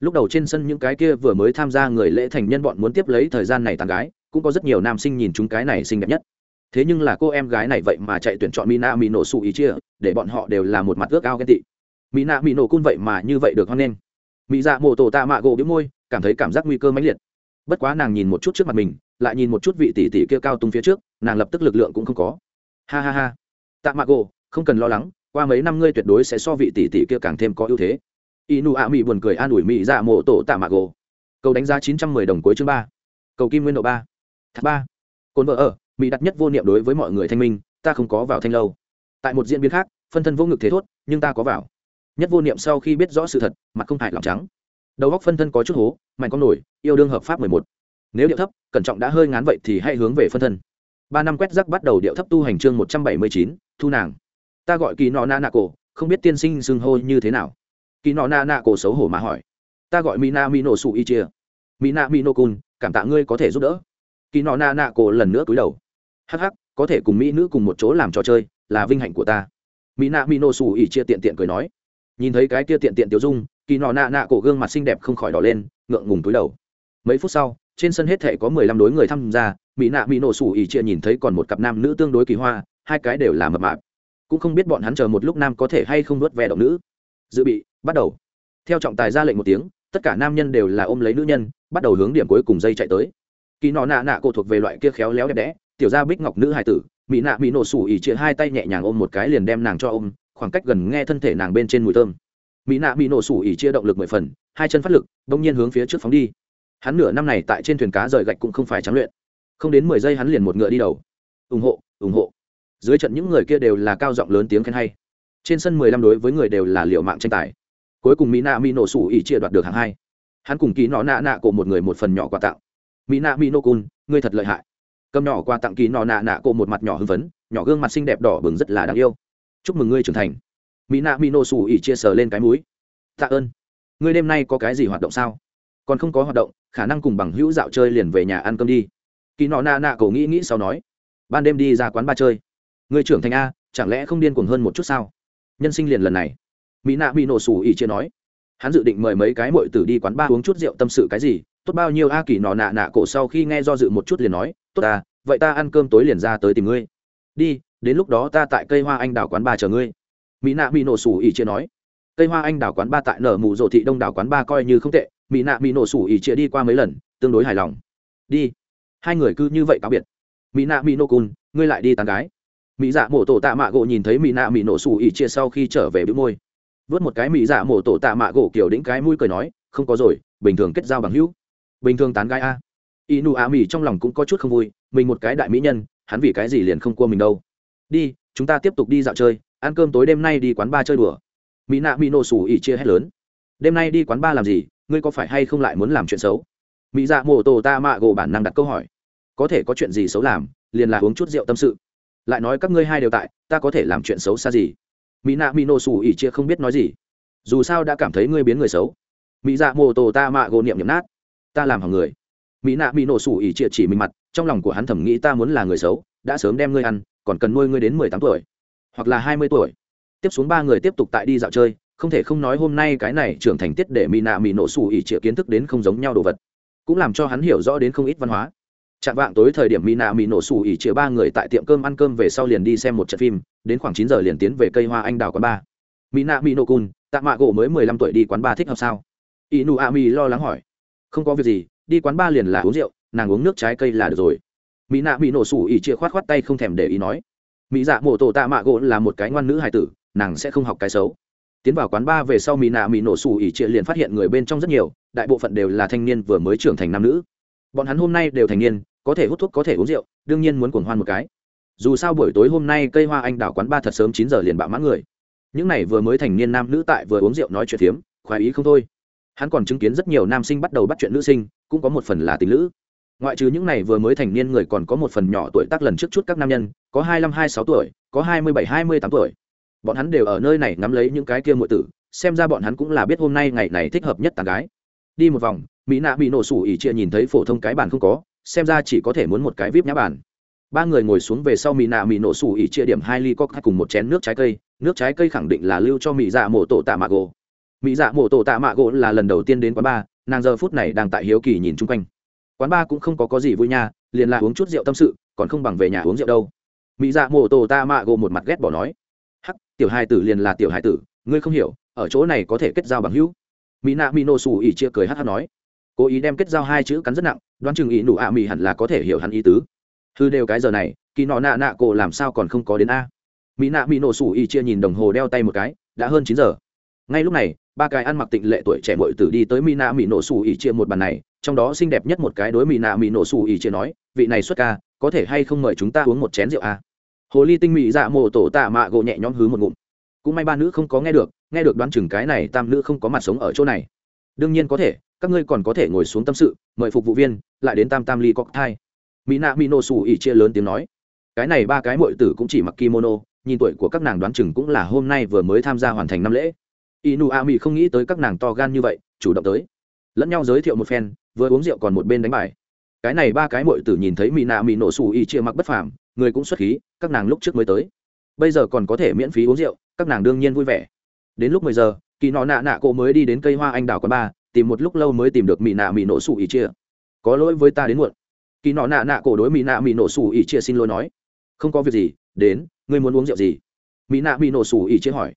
Lúc đầu trên sân những cái kia vừa mới tham gia người lễ thành nhân bọn muốn tiếp lấy thời gian này tàn gái, cũng có rất nhiều nam sinh nhìn chúng cái này xinh đẹp nhất thế nhưng là cô em gái này vậy mà chạy tuyển chọn mina mỹ nổ xù ý chia, để bọn họ đều là một mặt ước ao ghen tị. Mina mỹ nổ cun vậy mà như vậy được hoan nghênh. Mỹ dạ mô tổ tạ mạ gỗ đĩu môi, cảm thấy cảm giác nguy cơ mãnh liệt. Bất quá nàng nhìn một chút trước mặt mình, lại nhìn một chút vị tỷ tỷ kia cao tung phía trước, nàng lập tức lực lượng cũng không có. Ha ha ha. Tạ mạ gỗ, không cần lo lắng, qua mấy năm ngươi tuyệt đối sẽ so vị tỷ tỷ kia càng thêm có ưu thế. Inu a mỹ buồn cười an ủi mỹ dạ mô tổ tạ mạ gỗ. Cầu đánh giá chín trăm mười đồng cuối chương ba. Cầu kim nguyên độ ba. Thác ba. Cồn vợ ở mỹ đặt nhất vô niệm đối với mọi người thanh minh, ta không có vào thanh lâu. Tại một diễn biến khác, phân thân vô ngực thế thốt, nhưng ta có vào. Nhất vô niệm sau khi biết rõ sự thật, mặt không hại lòng trắng. Đầu góc phân thân có chút hố, mạnh con nổi, yêu đương hợp pháp mười một. Nếu điệu thấp, cẩn trọng đã hơi ngán vậy thì hãy hướng về phân thân. Ba năm quét rắc bắt đầu điệu thấp tu hành chương một trăm bảy mươi chín, thu nàng. Ta gọi kỳ nọ na nạ cổ, không biết tiên sinh xưng hô như thế nào. Kỳ nọ na nạ cổ xấu hổ mà hỏi. Ta gọi mina mino su y chia. Mina mino cun, cảm tạ ngươi có thể giúp đỡ kỳ nọ na nạ cổ lần nữa cúi đầu. Hắc hắc, có thể cùng mỹ nữ cùng một chỗ làm trò chơi, là vinh hạnh của ta. Mỹ nạ mỹ nô xù ỉ chia tiện tiện cười nói. Nhìn thấy cái kia tiện tiện tiêu dung, kỳ nọ nạ nạ cổ gương mặt xinh đẹp không khỏi đỏ lên, ngượng ngùng túi đầu. Mấy phút sau, trên sân hết thể có mười lăm đối người tham gia, mỹ nạ mỹ nổ sủ ỉ chia nhìn thấy còn một cặp nam nữ tương đối kỳ hoa, hai cái đều là mập mạp. Cũng không biết bọn hắn chờ một lúc nam có thể hay không nuốt ve động nữ. Dự bị, bắt đầu. Theo trọng tài ra lệnh một tiếng, tất cả nam nhân đều là ôm lấy nữ nhân, bắt đầu hướng điểm cuối cùng dây chạy tới kỳ nọ nạ nạ cổ thuộc về loại kia khéo léo đẹp đẽ, tiểu gia bích ngọc nữ hải tử, mỹ nạ mỹ nổ sủ ỉ chia hai tay nhẹ nhàng ôm một cái liền đem nàng cho ôm, khoảng cách gần nghe thân thể nàng bên trên mùi thơm. Mỹ nạ mỹ nổ sủ ỉ chia động lực mười phần, hai chân phát lực, bỗng nhiên hướng phía trước phóng đi. Hắn nửa năm này tại trên thuyền cá rời gạch cũng không phải trắng luyện. Không đến mười giây hắn liền một ngựa đi đầu. Ủng hộ ủng hộ. Dưới trận những người kia đều là cao giọng lớn tiếng khen hay. Trên sân mười lăm đối với người đều là liệu mạng tranh tài. Cuối cùng mỹ nạ mỹ nổ sủ ỉ chia đoạt được hạng hai. Hắn cùng ký nọ nạ nạ của một người một phần nhỏ quà tặng mỹ nạ mỹ nô cun, ngươi thật lợi hại. Cầm nhỏ quà tặng kỳ nọ nạ nạ cô một mặt nhỏ hưng phấn, nhỏ gương mặt xinh đẹp đỏ bừng rất là đáng yêu. Chúc mừng ngươi trưởng thành. Mỹ nạ mỹ nô xù ỉ chia sờ lên cái mũi. Tạ ơn. Ngươi đêm nay có cái gì hoạt động sao? Còn không có hoạt động, khả năng cùng bằng hữu dạo chơi liền về nhà ăn cơm đi. Kỳ nọ nạ nạ cậu nghĩ nghĩ sau nói. Ban đêm đi ra quán ba chơi. Người trưởng thành a, chẳng lẽ không điên cuồng hơn một chút sao? Nhân sinh liền lần này. Mỹ nạ mỹ nổ xù ỉ chia nói. Hắn dự định mời mấy cái mội tử đi quán ba uống chút rượu tâm sự cái gì tốt bao nhiêu a kỳ nọ nạ nạ cổ sau khi nghe do dự một chút liền nói, tốt à vậy ta ăn cơm tối liền ra tới tìm ngươi. Đi, đến lúc đó ta tại cây hoa anh đào quán ba chờ ngươi. Mỹ nạ mỹ nổ sủ ỉ chia nói. Cây hoa anh đào quán ba tại nở mù rộ thị đông đảo quán ba coi như không tệ, mỹ nạ mỹ nổ sủ ỉ chia đi qua mấy lần, tương đối hài lòng. Đi. Hai người cứ như vậy cáo biệt. Mỹ nạ mỹ nổ cun ngươi lại đi tán gái. Mỹ dạ mổ tổ tạ mạ gỗ nhìn thấy mỹ nạ mỹ nổ sủ ỉ chia sau khi trở về bĩu môi. Vớt một cái mỹ dạ mổ tổ tạ mạ gỗ kiểu đĩnh cái mũi cười nói, không có rồi, bình thường kết giao bằng hữu bình thường tán gái a. Y nụ a mỹ trong lòng cũng có chút không vui, mình một cái đại mỹ nhân, hắn vì cái gì liền không cua mình đâu. Đi, chúng ta tiếp tục đi dạo chơi, ăn cơm tối đêm nay đi quán bar chơi đùa. Mỹ nạ mỹ nổ sủ ỉ chia hét lớn. Đêm nay đi quán bar làm gì, ngươi có phải hay không lại muốn làm chuyện xấu? Mỹ dạ mổ tổ ta mạ gỗ bản năng đặt câu hỏi. Có thể có chuyện gì xấu làm, liền là uống chút rượu tâm sự. Lại nói các ngươi hai đều tại, ta có thể làm chuyện xấu xa gì? Mỹ nạ mỹ nổ sủ ỉ chia không biết nói gì. Dù sao đã cảm thấy ngươi biến người xấu. Mỹ dạ mổ tổ ta mạ gỗ niệm nhậm nát ta làm hỏng người. Mỹ nạ mỹ nổ sủ ỉ trịa chỉ mình mặt, trong lòng của hắn thầm nghĩ ta muốn là người xấu, đã sớm đem ngươi ăn, còn cần nuôi ngươi đến mười tám tuổi, hoặc là hai mươi tuổi. Tiếp xuống ba người tiếp tục tại đi dạo chơi, không thể không nói hôm nay cái này trưởng thành tiết để mỹ nạ mỹ nổ sủ ỉ trịa kiến thức đến không giống nhau đồ vật, cũng làm cho hắn hiểu rõ đến không ít văn hóa. Chạm vạng tối thời điểm mỹ nạ mỹ nổ sủ ỉ trịa ba người tại tiệm cơm ăn cơm về sau liền đi xem một trận phim, đến khoảng chín giờ liền tiến về cây hoa anh đào quán ba. Mỹ nạ mỹ nổ cun tạ mạ gỗ mới mười lăm tuổi đi quán ba thích hợp sao? Ỷ nụ a mi lo lắng hỏi không có việc gì, đi quán ba liền là uống rượu, nàng uống nước trái cây là được rồi. Mỹ nạ mỹ nổ sủ ỉ chia khoát khoát tay không thèm để ý nói. Mỹ dạ mổ tổ tạ mạ gỗ là một cái ngoan nữ hài tử, nàng sẽ không học cái xấu. Tiến vào quán ba về sau mỹ nạ mỹ nổ sủ ỉ chia liền phát hiện người bên trong rất nhiều, đại bộ phận đều là thanh niên vừa mới trưởng thành nam nữ. Bọn hắn hôm nay đều thành niên, có thể hút thuốc, có thể uống rượu, đương nhiên muốn cuồng hoan một cái. Dù sao buổi tối hôm nay cây hoa anh đào quán ba thật sớm chín giờ liền bạo mãn người. Những này vừa mới thành niên nam nữ tại vừa uống rượu nói chuyện phiếm, khoái ý không thôi hắn còn chứng kiến rất nhiều nam sinh bắt đầu bắt chuyện nữ sinh, cũng có một phần là tình nữ ngoại trừ những này vừa mới thành niên người còn có một phần nhỏ tuổi tác lần trước chút các nam nhân, có hai mươi hai sáu tuổi, có hai mươi bảy hai mươi tám tuổi. Bọn hắn đều ở nơi này ngắm lấy những cái kia muội tử, xem ra bọn hắn cũng là biết hôm nay ngày này thích hợp nhất tàn gái. Đi một vòng, mỹ nạ bị nổ sủ ỉ chia nhìn thấy phổ thông cái bàn không có, xem ra chỉ có thể muốn một cái vip nhã bàn. Ba người ngồi xuống về sau mỹ nạ mỹ nổ sủ ỉ chia điểm hai ly coca cùng một chén nước trái cây, nước trái cây khẳng định là lưu cho mỹ dạ mổ tổ tạ mạ gồ mỹ dạ mổ tổ tạ mạ gỗ là lần đầu tiên đến quán ba nàng giờ phút này đang tại hiếu kỳ nhìn chung quanh. Quán ba cũng không có có gì vui nha, liền là uống chút rượu tâm sự, còn không bằng về nhà uống rượu đâu. Mỹ dạ mổ tổ tạ mạ gỗ một mặt ghét bỏ nói. Hắc, tiểu hai tử liền là tiểu hai tử, ngươi không hiểu, ở chỗ này có thể kết giao bằng hữu. Mỹ nạ mỹ nổ xù ỉ chia cười hát hát nói. Cố ý đem kết giao hai chữ cắn rất nặng, đoán chừng ý nụ ạ à mỹ hẳn là có thể hiểu hắn ý tứ. Thư đều cái giờ này, kỳ nọ nạ nạ cổ làm sao còn không có đến a? Mỹ nạ mỹ nổ xù ỉ chia nhìn đồng hồ đeo tay một cái, đã hơn chín giờ ngay lúc này, ba cái ăn mặc tịnh lệ tuổi trẻ mội tử đi tới mina mỹ nổ xù ỉ chia một bàn này, trong đó xinh đẹp nhất một cái đối mina mỹ nổ xù ỉ chia nói, vị này xuất ca, có thể hay không mời chúng ta uống một chén rượu à? Hồ ly tinh mỹ dạ mộ tổ tạ mạ gỗ nhẹ nhõm hứ một ngụm. Cũng may ba nữ không có nghe được nghe được đoán chừng cái này tam nữ không có mặt sống ở chỗ này. Đương nhiên có thể, các ngươi còn có thể ngồi xuống tâm sự, mời phục vụ viên, lại đến tam tam ly cocktail mỹ nạ mỹ nổ xù ỉ chia lớn tiếng nói. Cái này ba cái mội tử cũng chỉ mặc kimono, nhìn tuổi của các nàng đoán chừng cũng là hôm nay vừa mới tham gia hoàn thành năm lễ inu a mỹ không nghĩ tới các nàng to gan như vậy, chủ động tới. Lẫn nhau giới thiệu một phen, vừa uống rượu còn một bên đánh bài. Cái này ba cái mội tử nhìn thấy mỹ nạ mỹ nổ xù y chia mặc bất phàm, người cũng xuất khí, các nàng lúc trước mới tới. Bây giờ còn có thể miễn phí uống rượu, các nàng đương nhiên vui vẻ. Đến lúc mười giờ, kỳ nọ nạ nạ cô mới đi đến cây hoa anh đào quán ba tìm một lúc lâu mới tìm được mỹ nạ mỹ nổ xù ỉ chia. Có lỗi với ta đến muộn. Kỳ nọ nạ nạ cổ đối mỹ nạ mỹ nổ xù ỉ chia xin lỗi nói. Không có việc gì, đến, ngươi muốn uống rượu gì? Mỹ nạ mỹ nổ xù ỉ chia hỏi.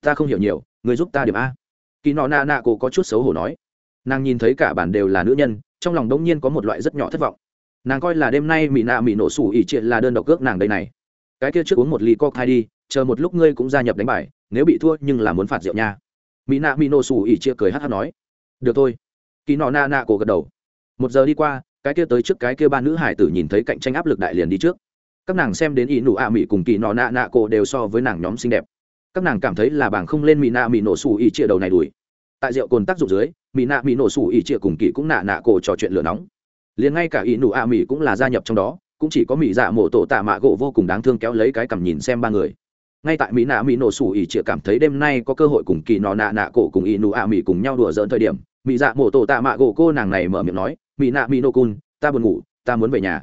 Ta không hiểu nhiều ngươi giúp ta điểm a kỳ nọ nạ nạ cổ có chút xấu hổ nói nàng nhìn thấy cả bản đều là nữ nhân trong lòng đông nhiên có một loại rất nhỏ thất vọng nàng coi là đêm nay mỹ nạ mỹ nổ sủ ỉ chia là đơn độc cước nàng đây này cái kia trước uống một ly cocktail đi chờ một lúc ngươi cũng gia nhập đánh bài nếu bị thua nhưng là muốn phạt rượu nha mỹ nạ mỹ nổ sủ ỉ chia cười hát hát nói được thôi kỳ nọ na nạ cổ gật đầu một giờ đi qua cái kia tới trước cái kia ba nữ hải tử nhìn thấy cạnh tranh áp lực đại liền đi trước các nàng xem đến ỷ nụ ạ mỹ cùng kỳ nọ nạ nạ cổ đều so với nàng nhóm xinh đẹp các nàng cảm thấy là bảng không lên mỹ nạ mỹ nổ xù ỉ chia đầu này đuổi tại rượu cồn tác dụng dưới mỹ nạ mỹ nổ xù ỉ chia cùng kỳ cũng nạ nạ cổ trò chuyện lửa nóng. Liền ngay cả ỷ nụ a mỹ cũng là gia nhập trong đó, cũng chỉ có mỹ dạ mổ tổ tạ mạ gỗ vô cùng đáng thương kéo lấy cái cầm nhìn xem ba người. Ngay tại mỹ nạ mỹ nổ sủ ỉ chĩa cảm thấy đêm nay có cơ hội cùng kỳ nọ nạ nạ cổ cùng ỷ nụ ạ mỹ cùng nhau đùa dỡn thời điểm, mỹ dạ mổ tổ tạ mạ gỗ cô nàng này mở miệng nói mỹ nạ mỹ nổ cun ta buồn ngủ, ta muốn về nhà.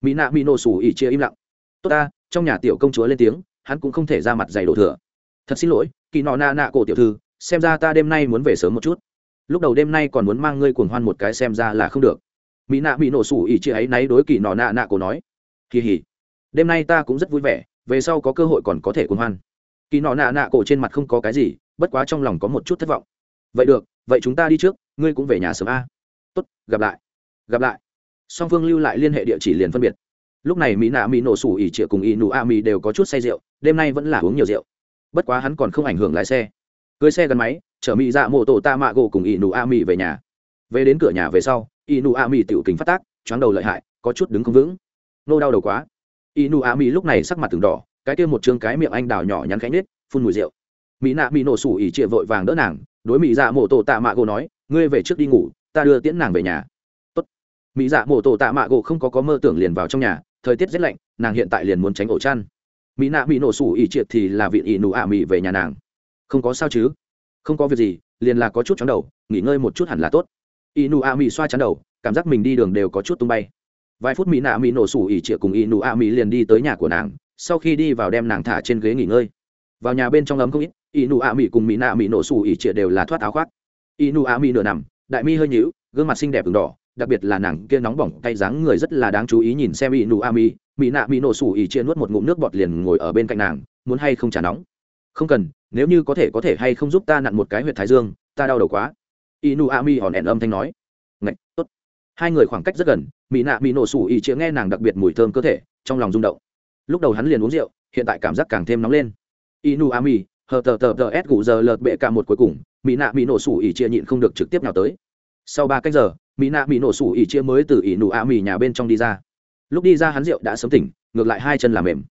Mỹ nạ mỹ nổ sủ ỉ chia im lặng. Tốt ta, trong nhà tiểu công chúa lên tiếng, hắn cũng không thể ra mặt giày đổ thừa thật xin lỗi, kỳ nọ nạ nạ cổ tiểu thư, xem ra ta đêm nay muốn về sớm một chút. Lúc đầu đêm nay còn muốn mang ngươi cuồng hoan một cái xem ra là không được. Mỹ nạ bị nổ sủ ỉ chị ấy náy đối kỳ nọ nạ nạ cổ nói. Kỳ hỉ, đêm nay ta cũng rất vui vẻ, về sau có cơ hội còn có thể cuồng hoan. Kỳ nọ nạ nạ cổ trên mặt không có cái gì, bất quá trong lòng có một chút thất vọng. Vậy được, vậy chúng ta đi trước, ngươi cũng về nhà sớm a. Tốt, gặp lại gặp lại. Song phương lưu lại liên hệ địa chỉ liền phân biệt. Lúc này mỹ nạ mỹ nổ sủ ỉ trịa cùng ỉ nụ a mỹ đều có chút say rượu, đêm nay vẫn là uống nhiều rượu bất quá hắn còn không ảnh hưởng lái xe. Cưới xe gắn máy, chở mỹ dạ mô tổ ta mạ gỗ cùng ỷ nụ a mỹ về nhà. Về đến cửa nhà về sau, ỷ nụ a mỹ tiểu kính phát tác, choáng đầu lợi hại, có chút đứng không vững. Nô đau đầu quá. Ỷ nụ a mỹ lúc này sắc mặt từng đỏ, cái kia một chương cái miệng anh đào nhỏ nhắn khánh nết phun mùi rượu. Mỹ nạ mỹ nổ sủ ỉ trịa vội vàng đỡ nàng, đối mỹ dạ mô tổ tạ mạ gỗ nói, ngươi về trước đi ngủ, ta đưa tiễn nàng về nhà. Tốt. mỹ dạ mô tổ tạ mạ gỗ không có có mơ tưởng liền vào trong nhà, thời tiết rét lạnh, nàng hiện tại liền muốn tránh ổ chăn mỹ nạ bị nổ sủ ỉ triệt thì là vị ỉ nụ ạ mỹ về nhà nàng. Không có sao chứ? Không có việc gì, liền là có chút chóng đầu, nghỉ ngơi một chút hẳn là tốt. Ỉ nụ ạ mỹ xoa chắn đầu, cảm giác mình đi đường đều có chút tung bay. Vài phút mỹ nạ mỹ nổ sủ ỉ triệt cùng ỉ nụ ạ mỹ liền đi tới nhà của nàng, sau khi đi vào đem nàng thả trên ghế nghỉ ngơi. Vào nhà bên trong ấm không ít ỉ nụ ạ mỹ cùng mỹ nạ mỹ nổ sủ ỉ triệt đều là thoát áo khoác. Ỉ nụ ạ mỹ nửa nằm, đại mi hơi nhíu, gương mặt xinh đẹp ửng đỏ đặc biệt là nàng kia nóng bỏng tay dáng người rất là đáng chú ý nhìn xem ỉ nụ a mi mỹ nạ mỹ nổ sủ ỉ chia nuốt một ngụm nước bọt liền ngồi ở bên cạnh nàng, muốn hay không trả nóng? Không cần, nếu như có thể có thể hay không giúp ta nặn một cái huyệt thái dương, ta đau đầu quá. Y nụ a mi hòn ẻn âm thanh nói. Ngạch, tốt. Hai người khoảng cách rất gần, mỹ nạ mỹ nổ sủ ỉ chia nghe nàng đặc biệt mùi thơm cơ thể, trong lòng rung động. Lúc đầu hắn liền uống rượu, hiện tại cảm giác càng thêm nóng lên. Y nụ a mi hờ tờ tờ tờ s gù giờ lợt bệ cả một cuối cùng, mỹ nạ mỹ nổ sủ ỉ chia nhịn không được trực tiếp nào tới. Sau ba cách giờ mỹ nạ mỹ nổ sủ ỉ chia mới từ ỉ nụ a mì nhà bên trong đi ra. Lúc đi ra hắn rượu đã sớm tỉnh, ngược lại hai chân làm mềm.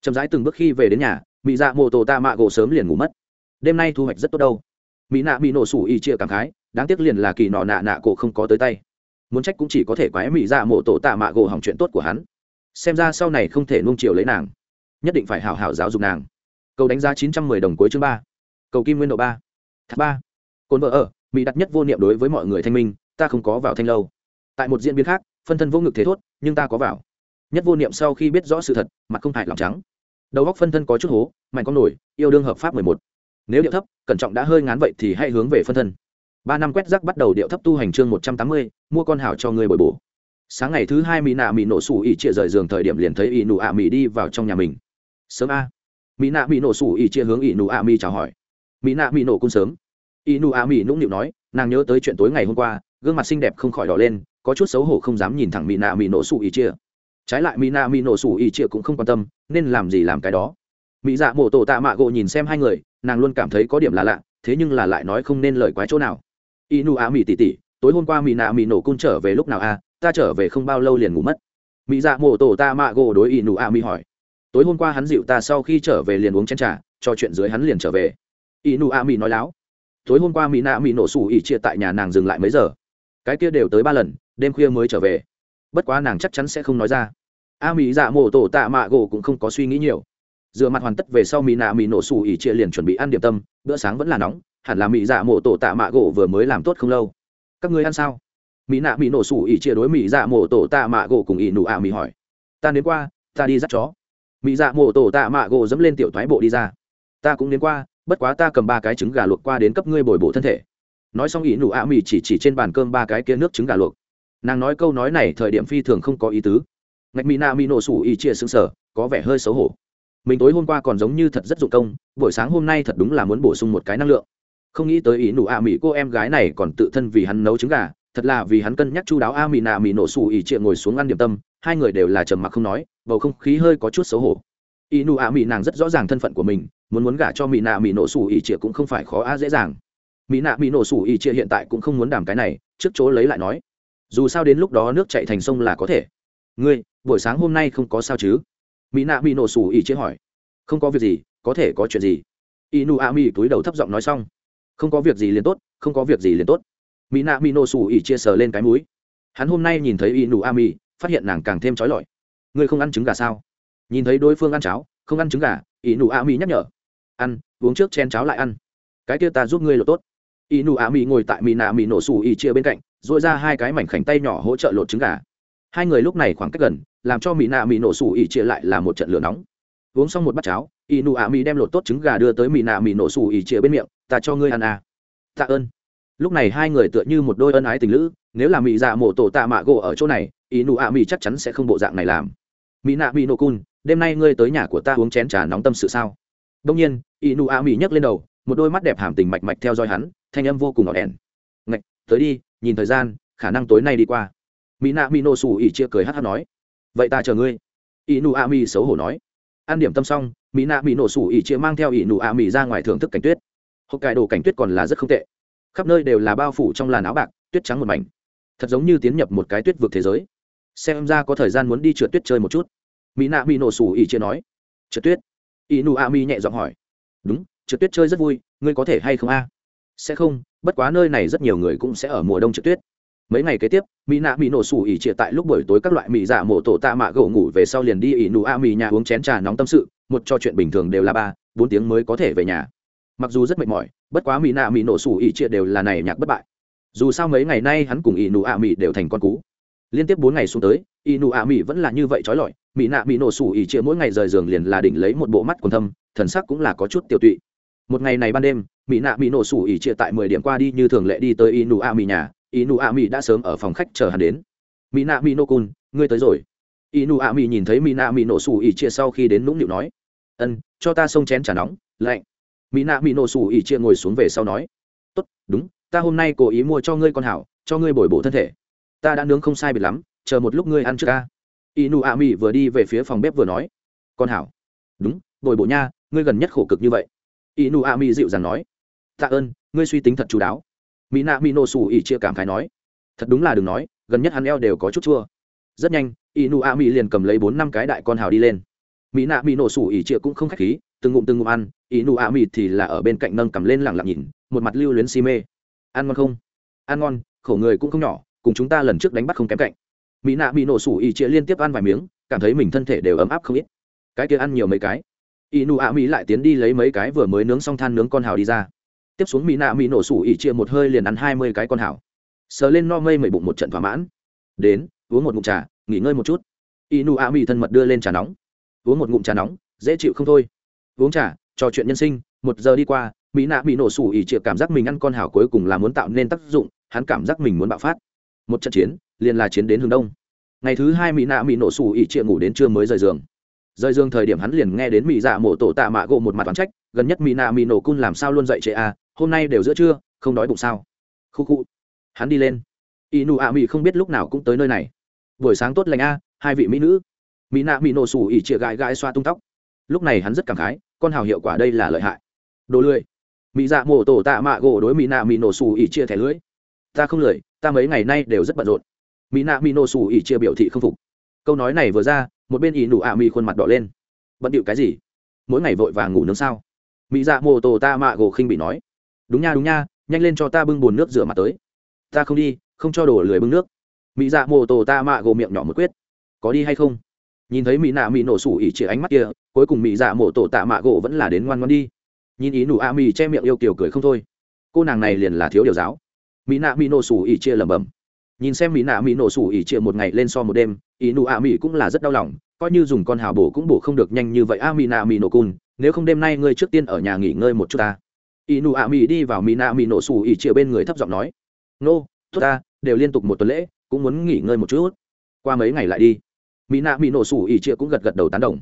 Chậm rãi từng bước khi về đến nhà, mỹ dạ mô tô ta mạ gỗ sớm liền ngủ mất. Đêm nay thu hoạch rất tốt đâu. Mỹ nạ mỹ nổ sủ ỉ chia cảm khái, đáng tiếc liền là kỳ nọ nạ nạ cổ không có tới tay. Muốn trách cũng chỉ có thể quái mỹ dạ mộ tổ ta mạ gỗ hỏng chuyện tốt của hắn. Xem ra sau này không thể nung chiều lấy nàng. Nhất định phải hào hào giáo dục nàng. Cầu đánh giá chín trăm mười đồng cuối chương ba. Cầu kim nguyên độ ba. Thác ba. Cồn vợ ở, mỹ đặt nhất vô niệm đối với mọi người thanh minh ta không có vào thanh lâu. Tại một diễn biến khác, phân thân vô ngực thế thốt, nhưng ta có vào. Nhất vô niệm sau khi biết rõ sự thật, mặt không hại lòng trắng. Đầu góc phân thân có chút hố, mạnh con nổi, yêu đương hợp pháp mười một. Nếu điệu thấp, cẩn trọng đã hơi ngán vậy thì hãy hướng về phân thân. Ba năm quét rác bắt đầu điệu thấp tu hành chương một trăm tám mươi, mua con hảo cho người bồi bổ. Sáng ngày thứ hai mỹ nạ mỹ nổ sủ ỉ chia rời giường thời điểm liền thấy ỉ nụ ạ mỹ đi vào trong nhà mình. Sớm a. Mỹ nạ mỹ nổ sủ ỉ chia hướng ỉ nụ ạ mỹ chào hỏi. Mỹ nạ mỹ nổ cung sớm. Ỉ nụ ạ mỹ nũng nịu nói, nàng nhớ tới chuyện tối ngày hôm qua gương mặt xinh đẹp không khỏi đỏ lên, có chút xấu hổ không dám nhìn thẳng mỹ nạ mỹ nổ sủ ỉ chia trái lại mỹ nạ mỹ nổ sủ ỉ chia cũng không quan tâm, nên làm gì làm cái đó. Mỹ dạ mổ tổ tạ mạ gỗ nhìn xem hai người, nàng luôn cảm thấy có điểm là lạ, thế nhưng là lại nói không nên lời quái chỗ nào. Y nu á mỹ tỉ tỉ tối hôm qua mỹ nạ mỹ nổ cung trở về lúc nào a, ta trở về không bao lâu liền ngủ mất. Mỹ dạ mổ tổ tạ mạ gỗ đối y nu á mỹ hỏi. Tối hôm qua hắn dịu ta sau khi trở về liền uống chén trà, cho chuyện dưới hắn liền trở về. Y nu á mỹ nói láo. Tối hôm qua mỹ nạ mỹ nổ sủ ỉ chia tại nhà nàng dừng lại mấy giờ? Cái kia đều tới ba lần, đêm khuya mới trở về. Bất quá nàng chắc chắn sẽ không nói ra. A mỹ dạ mổ tổ tạ mạ gỗ cũng không có suy nghĩ nhiều. Dựa mặt hoàn tất về sau mỹ nạ mỹ nổ sủ ỉ chia liền chuẩn bị ăn điểm tâm, bữa sáng vẫn là nóng, hẳn là mỹ dạ mổ tổ tạ mạ gỗ vừa mới làm tốt không lâu. Các người ăn sao? Mỹ nạ mỹ nổ sủ ỉ chia đối mỹ dạ mổ tổ tạ mạ gỗ cùng ỉ nụ ạ mỹ hỏi. Ta đến qua, ta đi dắt chó. Mỹ dạ mổ tổ tạ mạ gỗ dẫm lên tiểu thoái bộ đi ra. Ta cũng đến qua, bất quá ta cầm ba cái trứng gà luộc qua đến cấp ngươi bồi bổ thân thể nói xong ý nụ ạ mì chỉ chỉ trên bàn cơm ba cái kia nước trứng gà luộc. Nàng nói câu nói này thời điểm phi thường không có ý tứ. Ngạch mỹ na mỹ nổ sủ ý chia xứng sở có vẻ hơi xấu hổ. Mình tối hôm qua còn giống như thật rất dụng công, buổi sáng hôm nay thật đúng là muốn bổ sung một cái năng lượng. Không nghĩ tới ý nụ ạ mỹ cô em gái này còn tự thân vì hắn nấu trứng gà, thật là vì hắn cân nhắc chu đáo a mỹ nạ mỹ nổ sủ ỉ chia ngồi xuống ăn điểm tâm, hai người đều là trầm mặc không nói, bầu không khí hơi có chút xấu hổ. Ý nụ ạ mỹ nàng rất rõ ràng thân phận của mình, muốn muốn gả cho mỹ nạ mỹ nổ sủ ỉ chia cũng không phải khó a dễ dàng mỹ nạ mỹ nổ sủ ỉ chia hiện tại cũng không muốn đàm cái này, trước chỗ lấy lại nói. Dù sao đến lúc đó nước chạy thành sông là có thể. Ngươi, buổi sáng hôm nay không có sao chứ? Mỹ nạ mỹ nổ sủ ỉ chia hỏi. Không có việc gì, có thể có chuyện gì? Inu a mi túi đầu thấp giọng nói xong. Không có việc gì liền tốt, không có việc gì liền tốt. Mỹ nạ mỹ nổ sủ ỉ chia sờ lên cái mũi. hắn hôm nay nhìn thấy inu a mi phát hiện nàng càng thêm trói lọi. Ngươi không ăn trứng gà sao? Nhìn thấy đối phương ăn cháo, không ăn trứng gà, inu a mi nhắc nhở. Ăn, uống trước chen cháo lại ăn. Cái kia ta giúp ngươi lột tốt inu a mi ngồi tại mỹ nạ mỹ nổ sủ ỉ chia bên cạnh dội ra hai cái mảnh khảnh tay nhỏ hỗ trợ lột trứng gà. Hai người lúc này khoảng cách gần, làm cho mỹ nạ mỹ nổ sủ ỉ chia lại là một trận lửa nóng. Uống xong một bát cháo, inu a mi đem lột tốt trứng gà đưa tới mỹ nạ mỹ nổ sủ ỉ chia bên miệng, ta cho ngươi ăn à. tạ ơn. Lúc này hai người tựa như một đôi ân ái tình lữ, nếu là mỹ dạ mổ tổ tạ mạ gỗ ở chỗ này, inu a mi chắc chắn sẽ không bộ dạng này làm. Mỹ nạ mỹ nổ cun đêm nay ngươi tới nhà của ta uống chén trà nóng tâm sự sao? Đông nhiên, inu a mi nhấc lên đầu một đôi mắt đẹp hàm tình mạch mạch theo dõi hắn, thanh âm vô cùng ngọt đèn ngạch, tới đi, nhìn thời gian, khả năng tối nay đi qua. Mỹ nạ mỹ nô sủ ỉ chia cười hát hát nói. Vậy ta chờ ngươi. Inu a mi xấu hổ nói. Ăn điểm tâm xong mỹ nạ mỹ nổ sủ ỉ chia mang theo ỷ nụ a Mi ra ngoài thưởng thức cảnh tuyết. Hộp cải đồ cảnh tuyết còn là rất không tệ. Khắp nơi đều là bao phủ trong làn áo bạc, tuyết trắng một mảnh. Thật giống như tiến nhập một cái tuyết vượt thế giới. Xem ra có thời gian muốn đi trượt tuyết chơi một chút. Mỹ nạ mỹ nổ sủ ỉ chia nói. Trượt tuyết. Ỷ nụ a mi nhẹ giọng hỏi. Đúng trượt tuyết chơi rất vui, ngươi có thể hay không a? Sẽ không, bất quá nơi này rất nhiều người cũng sẽ ở mùa đông trượt tuyết. Mấy ngày kế tiếp, mỹ nạ mỹ nổ sủ ỉ trịa tại lúc buổi tối các loại mỹ giả dạ mổ tổ tạ mạ gỗ ngủ về sau liền đi ỉ nụ a mỹ nhà uống chén trà nóng tâm sự, một trò chuyện bình thường đều là ba, bốn tiếng mới có thể về nhà. Mặc dù rất mệt mỏi, bất quá mỹ nạ mỹ nổ sủ ỉ trịa đều là này nhạc bất bại. Dù sao mấy ngày nay hắn cùng ỉ nụ a mỹ đều thành con cú. Liên tiếp bốn ngày xuống tới, ỉ nụ a mỹ vẫn là như vậy trói lọi, mỹ nạ mỹ nổ sủ ỉ trịa mỗi ngày rời giường liền là đỉnh lấy một bộ mắt quần thâm, thần sắc cũng là có chút tiêu tụy một ngày này ban đêm, mỹ nạ mỹ nổ sủ ỉ chia tại mười điểm qua đi như thường lệ đi tới inu nụ a mỹ nhà. Inu a mỹ đã sớm ở phòng khách chờ hắn đến. Mỹ nạ mỹ nô cun, ngươi tới rồi. Inu a mỹ nhìn thấy mỹ nạ mỹ nổ sủ ỉ chia sau khi đến nũng nịu nói, ân, cho ta xông chén trà nóng, lạnh. Mỹ nạ mỹ nổ sủ ỉ chia ngồi xuống về sau nói, tốt, đúng, ta hôm nay cố ý mua cho ngươi con hảo, cho ngươi bồi bổ thân thể. Ta đã nướng không sai biệt lắm, chờ một lúc ngươi ăn trước ca inu a mỹ vừa đi về phía phòng bếp vừa nói, con hảo. Đúng, bồi bổ nha, ngươi gần nhất khổ cực như vậy inu a mi dịu dàng nói, tạ ơn, ngươi suy tính thật chú đáo. Mỹ nạ mỹ nổ ỉ chia cảm khái nói, thật đúng là đừng nói, gần nhất hắn eo đều có chút chua. Rất nhanh ỷ nụ a liền cầm lấy bốn năm cái đại con hào đi lên. Mỹ nạ mỹ nổ ỉ chia cũng không k h á c h khí, từng ngụm từng ngụm ăn ỷ nụ a thì là ở bên cạnh nâng cầm lên lẳng lặng nhìn, một mặt lưu luyến si mê. Ăn ngon không? Ăn ngon khẩu người cũng không nhỏ, cùng chúng ta lần trước đánh bắt không kém cạnh. Mỹ nạ mỹ nổ ỉ chia liên tiếp ăn vài miếng, cảm thấy mình thân thể đều ấm áp không ít. Cái kia ăn nhiều mấy cái y nụ a mỹ lại tiến đi lấy mấy cái vừa mới nướng xong than nướng con hào đi ra. Tiếp xuống mỹ nạ mỹ nổ sủ ỉ chia một hơi liền ăn hai mươi cái con hào. sờ lên no mây mẩy bụng một trận thỏa mãn. Đến, uống một ngụm trà, nghỉ ngơi một chút. Y nụ a mỹ thân mật đưa lên trà nóng. Uống một ngụm trà nóng, dễ chịu không thôi. Uống trà, trò chuyện nhân sinh, một giờ đi qua, mỹ nạ bị nổ sủ ỉ chia cảm giác mình ăn con hào cuối cùng là muốn tạo nên tác dụng, hắn cảm giác mình muốn bạo phát. Một trận chiến, liền là chiến đến hướng đông. Ngày thứ hai mỹ nạ mỹ nổ sủ ỉ chia ngủ đến trưa mới rời giường rời giường thời điểm hắn liền nghe đến mỹ dạ mổ tổ tạ mạ gỗ một mặt toán trách, gần nhất mỹ nạ mỹ nổ cun làm sao luôn dậy trễ à hôm nay đều giữa trưa, không đói bụng sao? Khu khu. Hắn đi lên. Y nụ ạ mỹ không biết lúc nào cũng tới nơi này. Buổi sáng tốt lành a, hai vị mỹ nữ. Mỹ nạ mỹ nổ sủ ỉ chĩa gãi gãi xoa tung tóc. Lúc này hắn rất cảm khái, con hào hiệu quả đây là lợi hại. Đồ lười. Mỹ dạ mổ tổ tạ mạ gỗ đối mỹ nạ mỹ nổ sủ ỉ chia thẻ lưới. Ta không lười, ta mấy ngày nay đều rất bận rộn. Mỹ nạ mỹ nổ sủ ỉ chia biểu thị không phục câu nói này vừa ra, một bên ỉ nụ ạ mỹ khuôn mặt đỏ lên. Bận điệu cái gì? Mỗi ngày vội vàng ngủ nướng sao? Mỹ dạ mô tô ta mạ gỗ khinh bị nói. Đúng nha đúng nha, nhanh lên cho ta bưng bồn nước rửa mặt tới. Ta không đi, không cho đổ lười bưng nước. Mỹ dạ mô tô ta mạ gồ miệng nhỏ một quyết. Có đi hay không? Nhìn thấy mỹ nạ mỹ nổ sủ ỉ chỉ ánh mắt kia, cuối cùng mỹ dạ mô tổ tạ mạ gỗ vẫn là đến ngoan ngoan đi. Nhìn ý nụ a mỹ che miệng yêu kiểu cười không thôi. Cô nàng này liền là thiếu điều giáo. Mỹ nạ mỹ nổ sủ ỉ chia lẩm bẩm nhìn xem mỹ nạ mỹ nổ sủ ỉ chia một ngày lên so một đêm, ý nụ a mỹ cũng là rất đau lòng, coi như dùng con hào bổ cũng bổ không được nhanh như vậy. A, mỹ nạ mỹ nổ cun nếu không đêm nay ngươi trước tiên ở nhà nghỉ ngơi một chút ta. Inu a mỹ đi vào mỹ nạ mỹ nổ sủ ỉ chĩa bên người thấp giọng nói, nô, tốt ta, đều liên tục một tuần lễ, cũng muốn nghỉ ngơi một chút. Qua mấy ngày lại đi. Mỹ nạ mỹ nổ sủ ỉ chĩa cũng gật gật đầu tán đồng.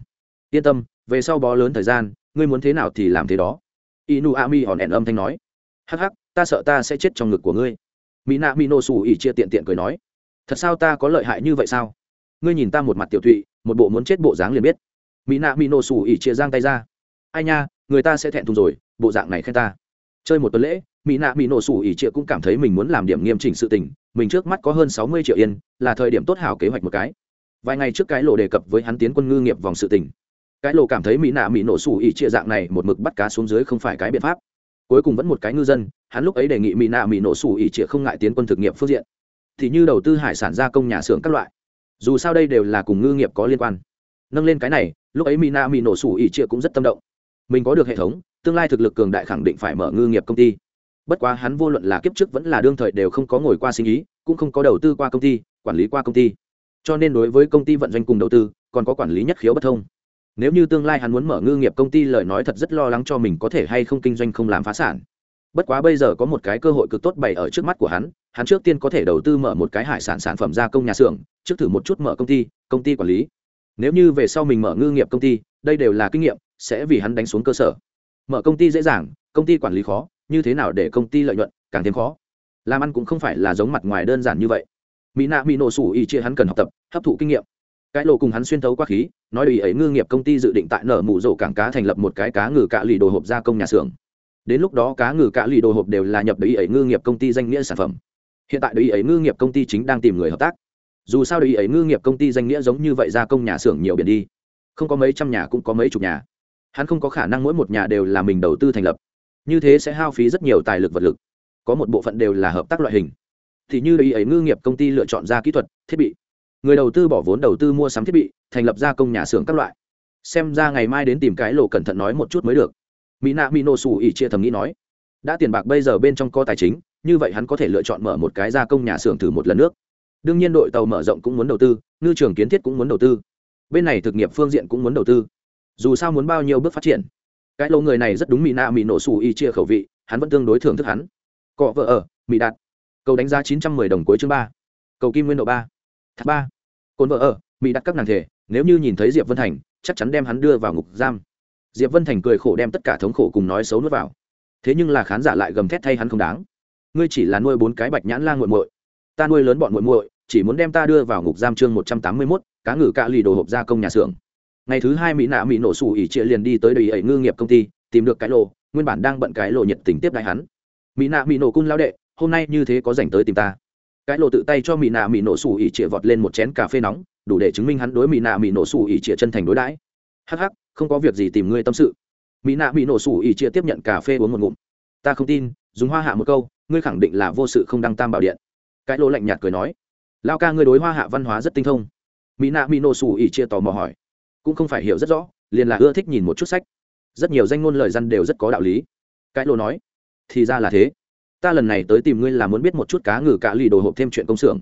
Yên tâm, về sau bó lớn thời gian, ngươi muốn thế nào thì làm thế đó. Inu a mi hòn ẻn âm thanh nói, hắc hắc, ta sợ ta sẽ chết trong ngực của ngươi. Mỹ Nạ Mỹ nổ xù ỉ Chia tiện tiện cười nói, thật sao ta có lợi hại như vậy sao? Ngươi nhìn ta một mặt tiểu thụy, một bộ muốn chết bộ dáng liền biết. Mỹ Nạ Mỹ nổ xù ỉ Chia giang tay ra, ai nha, người ta sẽ thẹn thùng rồi, bộ dạng này khen ta. Chơi một tuần lễ, mỹ nạ mỹ nổ sủ ỉ Chia cũng cảm thấy mình muốn làm điểm nghiêm chỉnh sự tình, mình trước mắt có hơn sáu mươi triệu yên, là thời điểm tốt hảo kế hoạch một cái. Vài ngày trước cái lộ đề cập với hắn tiến quân ngư nghiệp vòng sự tình. Cái lộ cảm thấy mỹ nạ mỹ nổ sủ ỉ Chia dạng này một mực bắt cá xuống dưới không phải cái biện pháp cuối cùng vẫn một cái ngư dân, hắn lúc ấy đề nghị mỹ nạ mỹ nổ sủ ỉ trịa không ngại tiến quân thực nghiệm phương diện. Thì như đầu tư hải sản gia công nhà xưởng các loại. Dù sao đây đều là cùng ngư nghiệp có liên quan. Nâng lên cái này, lúc ấy mỹ nạ mỹ nổ sủ ỉ trịa cũng rất tâm động. Mình có được hệ thống, tương lai thực lực cường đại khẳng định phải mở ngư nghiệp công ty. Bất quá hắn vô luận là kiếp trước vẫn là đương thời đều không có ngồi qua sinh ý cũng không có đầu tư qua công ty, quản lý qua công ty. Cho nên đối với công ty vận doanh cùng đầu tư, còn có quản lý nhất khiếu bất thông nếu như tương lai hắn muốn mở ngư nghiệp công ty lời nói thật rất lo lắng cho mình có thể hay không kinh doanh không làm phá sản. Bất quá bây giờ có một cái cơ hội cực tốt bày ở trước mắt của hắn hắn trước tiên có thể đầu tư mở một cái hải sản sản phẩm gia công nhà xưởng, trước thử một chút mở công ty công ty quản lý. Nếu như về sau mình mở ngư nghiệp công ty, đây đều là kinh nghiệm, sẽ vì hắn đánh xuống cơ sở. Mở công ty dễ dàng, công ty quản lý khó, như thế nào để công ty lợi nhuận, càng thêm khó. Làm ăn cũng không phải là giống mặt ngoài đơn giản như vậy. Mỹ nạ mỹ nổ sủ ý chia hắn cần học tập, hấp thụ kinh nghiệm. Cái lộ cùng hắn xuyên thấu qua khí nói ủy ấy ngư nghiệp công ty dự định tại nở mù rổ cảng cá thành lập một cái cá ngừ cạ lì đồ hộp gia công nhà xưởng. Đến lúc đó cá ngừ cạ lì đồ hộp đều là nhập ý ấy ngư nghiệp công ty danh nghĩa sản phẩm. Hiện tại ý ấy ngư nghiệp công ty chính đang tìm người hợp tác. Dù sao ý ấy ngư nghiệp công ty danh nghĩa giống như vậy gia công nhà xưởng nhiều biển đi. Không có mấy trăm nhà cũng có mấy chục nhà. Hắn không có khả năng mỗi một nhà đều là mình đầu tư thành lập. Như thế sẽ hao phí rất nhiều tài lực vật lực. Có một bộ phận đều là hợp tác loại hình. Thì như ý ấy ngư nghiệp công ty lựa chọn ra kỹ thuật, thiết bị người đầu tư bỏ vốn đầu tư mua sắm thiết bị, thành lập gia công nhà xưởng các loại. Xem ra ngày mai đến tìm cái lộ cẩn thận nói một chút mới được. Mỹ nạ mỹ nổ xù ỉ chia thầm nghĩ nói. Đã tiền bạc bây giờ bên trong có tài chính, như vậy hắn có thể lựa chọn mở một cái gia công nhà xưởng thử một lần nước. Đương nhiên đội tàu mở rộng cũng muốn đầu tư, ngư trường kiến thiết cũng muốn đầu tư. Bên này thực nghiệp phương diện cũng muốn đầu tư. Dù sao muốn bao nhiêu bước phát triển. Cái lô người này rất đúng mỹ nạ mỹ nổ xù y chia khẩu vị, hắn vẫn tương đối thưởng thức hắn. Cọ vợ ở mỹ đạt. Cầu đánh giá chín trăm mười đồng cuối chương ba. Cầu kim nguyên độ ba thác ba. Cồn vợ ở, mỹ đặt các nàng thể, nếu như nhìn thấy diệp vân thành, chắc chắn đem hắn đưa vào ngục giam. Diệp vân thành cười khổ đem tất cả thống khổ cùng nói xấu nuốt vào. Thế nhưng là khán giả lại gầm thét thay hắn không đáng. Ngươi chỉ là nuôi bốn cái bạch nhãn la nguội muội. Ta nuôi lớn bọn muội muội, chỉ muốn đem ta đưa vào ngục giam chương một trăm tám mươi mốt, cá ngừ cạ lì đồ hộp gia công nhà xưởng. Ngày thứ hai mỹ nạ mỹ nổ sủ ỉ trịa liền đi tới đầy ẩy ngư nghiệp công ty, tìm được cái lộ nguyên bản đang bận cái lộ nhiệt tình tiếp đại hắn. Mỹ nạ mỹ nổ cun lao đệ, hôm nay như thế có dành tới tìm ta cái lộ tự tay cho mỹ nạ mỹ nổ sủ ỉ chĩa vọt lên một chén cà phê nóng, đủ để chứng minh hắn đối mỹ nạ mỹ nổ sủ ỉ chĩa chân thành đối đãi. Hắc hắc, không có việc gì tìm ngươi tâm sự. Mỹ nạ mỹ nổ sủ ỉ chĩa tiếp nhận cà phê uống một ngụm. Ta không tin, dùng hoa hạ một câu, ngươi khẳng định là vô sự không đăng tam bảo điện. Cái lộ lạnh nhạt cười nói. Lao ca ngươi đối hoa hạ văn hóa rất tinh thông. Mỹ nạ mỹ nổ sủ ỉ chia tò mò hỏi. Cũng không phải hiểu rất rõ, liền là ưa thích nhìn một chút sách. Rất nhiều danh ngôn lời dân đều rất có đạo lý. Cái lộ nói. Thì ra là thế ta lần này tới tìm ngươi là muốn biết một chút cá ngừ cả lì đồ hộp thêm chuyện công xưởng.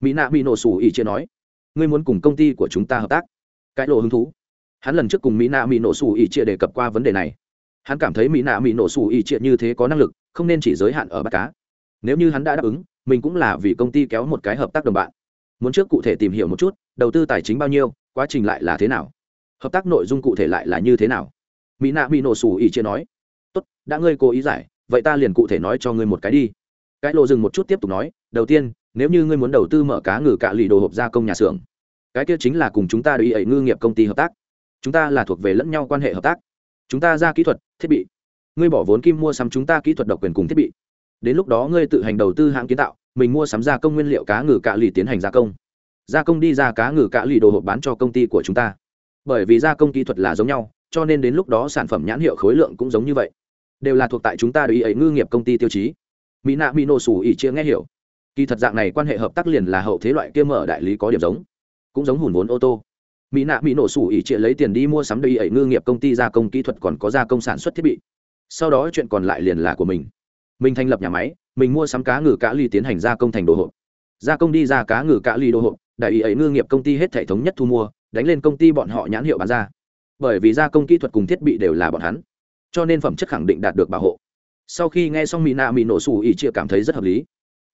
Mỹ nạ bị nổ sủ ỉ chia nói, ngươi muốn cùng công ty của chúng ta hợp tác. Cái lộ hứng thú. Hắn lần trước cùng mỹ nạ mỹ nổ sủ ỉ chia đề cập qua vấn đề này. Hắn cảm thấy mỹ nạ mỹ nổ sủ ỉ chia như thế có năng lực, không nên chỉ giới hạn ở bắt cá. Nếu như hắn đã đáp ứng, mình cũng là vì công ty kéo một cái hợp tác đồng bạn. Muốn trước cụ thể tìm hiểu một chút, đầu tư tài chính bao nhiêu, quá trình lại là thế nào? Hợp tác nội dung cụ thể lại là như thế nào? Mỹ nạ mỹ nổ sủ ỉ chia nói, tốt, đã ngươi cố ý giải vậy ta liền cụ thể nói cho ngươi một cái đi. Cái lộ dừng một chút tiếp tục nói, đầu tiên, nếu như ngươi muốn đầu tư mở cá ngừ cạ lì đồ hộp gia công nhà xưởng, cái kia chính là cùng chúng ta đối ấy ngư nghiệp công ty hợp tác. Chúng ta là thuộc về lẫn nhau quan hệ hợp tác. Chúng ta ra kỹ thuật, thiết bị. Ngươi bỏ vốn kim mua sắm chúng ta kỹ thuật độc quyền cùng thiết bị. Đến lúc đó ngươi tự hành đầu tư hãng kiến tạo, mình mua sắm gia công nguyên liệu cá ngừ cạ lì tiến hành gia công. Gia công đi ra cá ngừ cạ lì đồ hộp bán cho công ty của chúng ta. Bởi vì gia công kỹ thuật là giống nhau, cho nên đến lúc đó sản phẩm nhãn hiệu khối lượng cũng giống như vậy đều là thuộc tại chúng ta đối ấy ngư nghiệp công ty tiêu chí. Mỹ nạ mỹ nổ sủ ỉ chia nghe hiểu. Kỳ thật dạng này quan hệ hợp tác liền là hậu thế loại kia mở đại lý có điểm giống. Cũng giống hùn vốn ô tô. Mỹ nạ mỹ nổ sủ ỉ chia lấy tiền đi mua sắm đầy ấy ngư nghiệp công ty gia công kỹ thuật còn có gia công sản xuất thiết bị. Sau đó chuyện còn lại liền là của mình. Mình thành lập nhà máy, mình mua sắm cá ngừ cá ly tiến hành gia công thành đồ hộp. Gia công đi ra cá ngừ cá ly đồ hộp, đại ý ấy ngư nghiệp công ty hết hệ thống nhất thu mua, đánh lên công ty bọn họ nhãn hiệu bán ra. Bởi vì gia công kỹ thuật cùng thiết bị đều là bọn hắn cho nên phẩm chất khẳng định đạt được bảo hộ. Sau khi nghe xong mỹ nạ mỹ nổ xù ỉ chia cảm thấy rất hợp lý.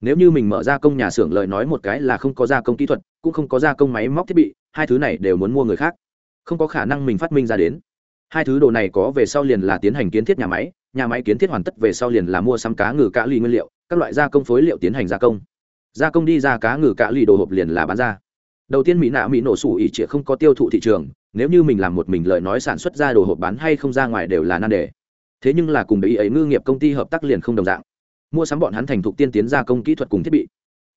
Nếu như mình mở ra công nhà xưởng lời nói một cái là không có gia công kỹ thuật, cũng không có gia công máy móc thiết bị, hai thứ này đều muốn mua người khác. Không có khả năng mình phát minh ra đến. Hai thứ đồ này có về sau liền là tiến hành kiến thiết nhà máy nhà máy kiến thiết hoàn tất về sau liền là mua sắm cá ngừ cá lì nguyên liệu, các loại gia công phối liệu tiến hành gia công. Gia công đi ra cá ngừ cá lì đồ hộp liền là bán ra. Đầu tiên mỹ nạ mỹ nổ sủ ỉ trịa không có tiêu thụ thị trường nếu như mình làm một mình lời nói sản xuất ra đồ hộp bán hay không ra ngoài đều là nan đề. Thế nhưng là cùng đấy ấy ngư nghiệp công ty hợp tác liền không đồng dạng. Mua sắm bọn hắn thành thục tiên tiến gia công kỹ thuật cùng thiết bị.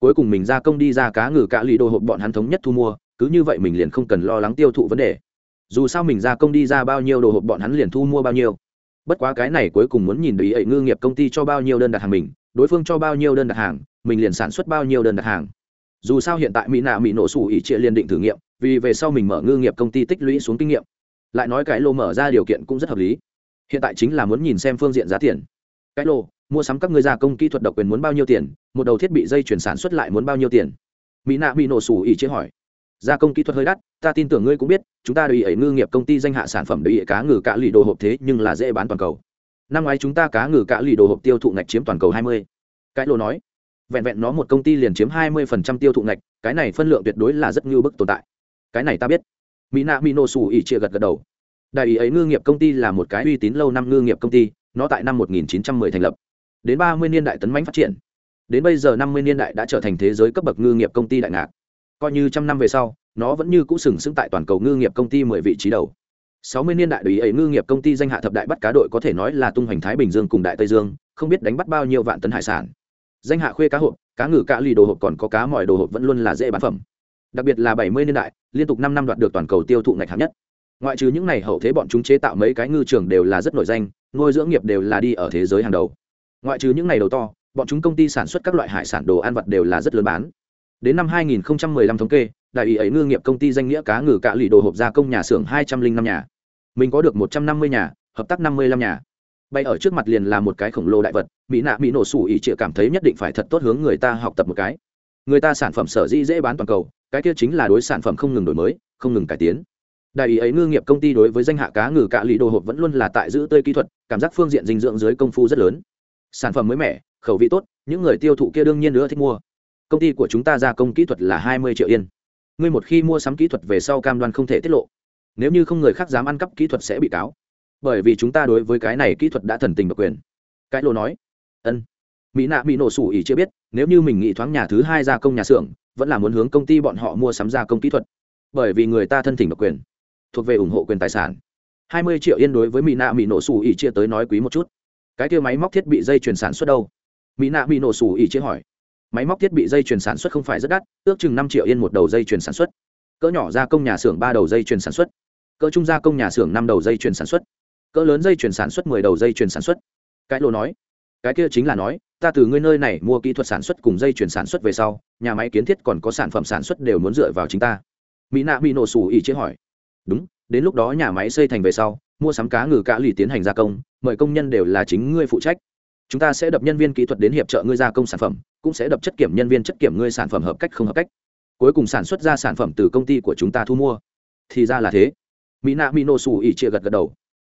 Cuối cùng mình gia công đi ra cá ngừ cạ lì đồ hộp bọn hắn thống nhất thu mua, cứ như vậy mình liền không cần lo lắng tiêu thụ vấn đề. Dù sao mình gia công đi ra bao nhiêu đồ hộp bọn hắn liền thu mua bao nhiêu. Bất quá cái này cuối cùng muốn nhìn đấy ấy ngư nghiệp công ty cho bao nhiêu đơn đặt hàng mình, đối phương cho bao nhiêu đơn đặt hàng, mình liền sản xuất bao nhiêu đơn đặt hàng dù sao hiện tại mỹ nạ mỹ nổ sủ ỉ trịa liền định thử nghiệm, vì về sau mình mở ngư nghiệp công ty tích lũy xuống kinh nghiệm. Lại nói cái lô mở ra điều kiện cũng rất hợp lý. Hiện tại chính là muốn nhìn xem phương diện giá tiền. Cái lô, mua sắm các người gia công kỹ thuật độc quyền muốn bao nhiêu tiền, một đầu thiết bị dây chuyển sản xuất lại muốn bao nhiêu tiền? Mỹ nạ mỹ nổ sủ ỉ chế hỏi. Gia công kỹ thuật hơi đắt, ta tin tưởng ngươi cũng biết, chúng ta đối ẩy ngư nghiệp công ty danh hạ sản phẩm đối cá ngừ cạ lì đồ hộp thế nhưng là dễ bán toàn cầu. Năm ngoái chúng ta cá ngừ cạ lì đồ hộp tiêu thụ ngạch chiếm toàn cầu hai mươi. Cái lô nói vẹn vẹn nó một công ty liền chiếm hai mươi phần trăm tiêu thụ ngạch, cái này phân lượng tuyệt đối là rất ngưu bức tồn tại. Cái này ta biết. Mỹ nạ mỹ nổ xù ỉ chia gật gật đầu. Đại ý ấy ngư nghiệp công ty là một cái uy tín lâu năm ngư nghiệp công ty, nó tại năm 1910 thành lập. Đến 30 niên đại tấn mãnh phát triển. Đến bây giờ 50 niên đại đã trở thành thế giới cấp bậc ngư nghiệp công ty đại ngạc. Coi như trăm năm về sau, nó vẫn như cũ sừng sững tại toàn cầu ngư nghiệp công ty 10 vị trí đầu. 60 niên đại đối ấy ngư nghiệp công ty danh hạ thập đại bắt cá đội có thể nói là tung hoành thái bình dương cùng đại tây dương, không biết đánh bắt bao nhiêu vạn tấn hải sản danh hạ khuê cá hộp, cá ngừ cá lì đồ hộp còn có cá mọi đồ hộp vẫn luôn là dễ bán phẩm. Đặc biệt là 70 niên đại, liên tục năm năm đoạt được toàn cầu tiêu thụ ngạch hạng nhất. Ngoại trừ những này hậu thế bọn chúng chế tạo mấy cái ngư trường đều là rất nổi danh, nuôi dưỡng nghiệp đều là đi ở thế giới hàng đầu. Ngoại trừ những này đầu to, bọn chúng công ty sản xuất các loại hải sản đồ ăn vật đều là rất lớn bán. Đến năm 2015 thống kê, đại ủy ấy ngư nghiệp công ty danh nghĩa cá ngừ cạ lì đồ hộp gia công nhà xưởng 205 nhà. Mình có được 150 nhà, hợp tác 55 nhà bay ở trước mặt liền là một cái khổng lồ đại vật, mỹ nạ mỹ nổ sủ ỉ chịa cảm thấy nhất định phải thật tốt hướng người ta học tập một cái. Người ta sản phẩm sở dĩ dễ bán toàn cầu, cái kia chính là đối sản phẩm không ngừng đổi mới, không ngừng cải tiến. Đại ý ấy ngư nghiệp công ty đối với danh hạ cá ngừ cạ lì đồ hộp vẫn luôn là tại giữ tươi kỹ thuật, cảm giác phương diện dinh dưỡng dưới công phu rất lớn. Sản phẩm mới mẻ, khẩu vị tốt, những người tiêu thụ kia đương nhiên nữa thích mua. Công ty của chúng ta gia công kỹ thuật là hai mươi triệu yên. Ngươi một khi mua sắm kỹ thuật về sau cam đoan không thể tiết lộ. Nếu như không người khác dám ăn cắp kỹ thuật sẽ bị cáo bởi vì chúng ta đối với cái này kỹ thuật đã thần tình độc quyền. Cái lô nói, ân. Mỹ nạ bị nổ sủ ỉ chưa biết, nếu như mình nghĩ thoáng nhà thứ hai gia công nhà xưởng, vẫn là muốn hướng công ty bọn họ mua sắm gia công kỹ thuật. Bởi vì người ta thân thỉnh độc quyền, thuộc về ủng hộ quyền tài sản. Hai mươi triệu yên đối với mỹ nạ mỹ nổ sủ ỉ chia tới nói quý một chút. Cái kia máy móc thiết bị dây chuyển sản xuất đâu? Mỹ nạ mỹ nổ sủ ỉ chia hỏi. Máy móc thiết bị dây chuyển sản xuất không phải rất đắt, ước chừng năm triệu yên một đầu dây chuyển sản xuất. Cỡ nhỏ gia công nhà xưởng ba đầu dây chuyển sản xuất. Cỡ trung gia công nhà xưởng năm đầu dây chuyển sản xuất cỡ lớn dây chuyển sản xuất mười đầu dây chuyển sản xuất. Cái lô nói, cái kia chính là nói, ta từ ngươi nơi này mua kỹ thuật sản xuất cùng dây chuyển sản xuất về sau, nhà máy kiến thiết còn có sản phẩm sản xuất đều muốn dựa vào chính ta. Mỹ nạ mỹ nổ xù ỉ chế hỏi, đúng, đến lúc đó nhà máy xây thành về sau, mua sắm cá ngừ cá lì tiến hành gia công, mời công nhân đều là chính ngươi phụ trách. Chúng ta sẽ đập nhân viên kỹ thuật đến hiệp trợ ngươi gia công sản phẩm, cũng sẽ đập chất kiểm nhân viên chất kiểm ngươi sản phẩm hợp cách không hợp cách. Cuối cùng sản xuất ra sản phẩm từ công ty của chúng ta thu mua. Thì ra là thế. Mỹ nạ mỹ nổ xù ỉ chia gật gật đầu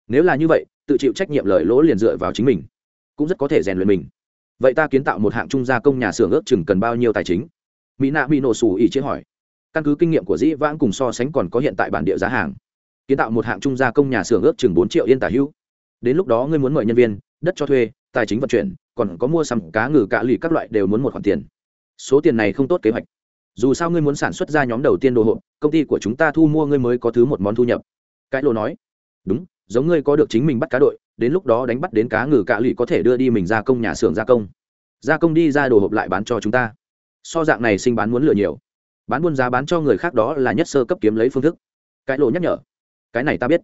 nếu là như vậy, tự chịu trách nhiệm lời lỗ liền dựa vào chính mình. Cũng rất có thể rèn luyện mình. Vậy ta kiến tạo một hạng trung gia công nhà xưởng ước chừng cần bao nhiêu tài chính? Mỹ nạ bị nổ xù ý chế hỏi. Căn cứ kinh nghiệm của dĩ vãng cùng so sánh còn có hiện tại bản địa giá hàng. Kiến tạo một hạng trung gia công nhà xưởng ước chừng bốn triệu yên tả hữu. Đến lúc đó ngươi muốn mời nhân viên, đất cho thuê, tài chính vận chuyển, còn có mua sắm cá ngừ cạ lì các loại đều muốn một khoản tiền. Số tiền này không tốt kế hoạch. Dù sao ngươi muốn sản xuất ra nhóm đầu tiên đồ hộp công ty của chúng ta thu mua ngươi mới có thứ một món thu nhập. Cái lô nói. Đúng giống ngươi có được chính mình bắt cá đội, đến lúc đó đánh bắt đến cá ngừ cạ lụy có thể đưa đi mình ra công nhà xưởng gia công. Gia công đi ra đồ hộp lại bán cho chúng ta. So dạng này sinh bán muốn lựa nhiều. Bán buôn giá bán cho người khác đó là nhất sơ cấp kiếm lấy phương thức. Cái lộ nhắc nhở. Cái này ta biết.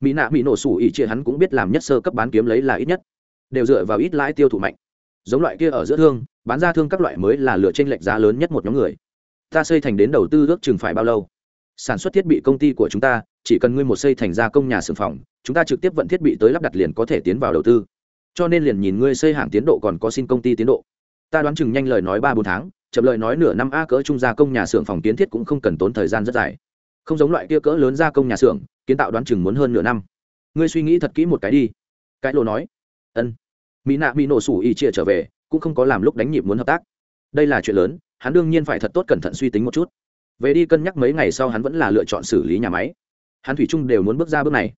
Mỹ nạ mỹ nổ sủ ỉ chia hắn cũng biết làm nhất sơ cấp bán kiếm lấy là ít nhất. Đều dựa vào ít lãi tiêu thụ mạnh. Giống loại kia ở giữa thương, bán ra thương các loại mới là lựa tranh lệch giá lớn nhất một nhóm người. Ta xây thành đến đầu tư ước chừng phải bao lâu? Sản xuất thiết bị công ty của chúng ta, chỉ cần ngươi một xây thành gia công nhà xưởng phòng, chúng ta trực tiếp vận thiết bị tới lắp đặt liền có thể tiến vào đầu tư. Cho nên liền nhìn ngươi xây hàng tiến độ còn có xin công ty tiến độ. Ta đoán chừng nhanh lời nói ba bốn tháng, chậm lời nói nửa năm a cỡ trung gia công nhà xưởng phòng kiến thiết cũng không cần tốn thời gian rất dài. Không giống loại kia cỡ lớn gia công nhà xưởng, kiến tạo đoán chừng muốn hơn nửa năm. Ngươi suy nghĩ thật kỹ một cái đi. Cái lô nói. Ân. Mỹ nạ mỹ nổ sủ y chia trở về, cũng không có làm lúc đánh nhịp muốn hợp tác. Đây là chuyện lớn, hắn đương nhiên phải thật tốt cẩn thận suy tính một chút về đi cân nhắc mấy ngày sau hắn vẫn là lựa chọn xử lý nhà máy. Hắn thủy chung đều muốn bước ra bước này.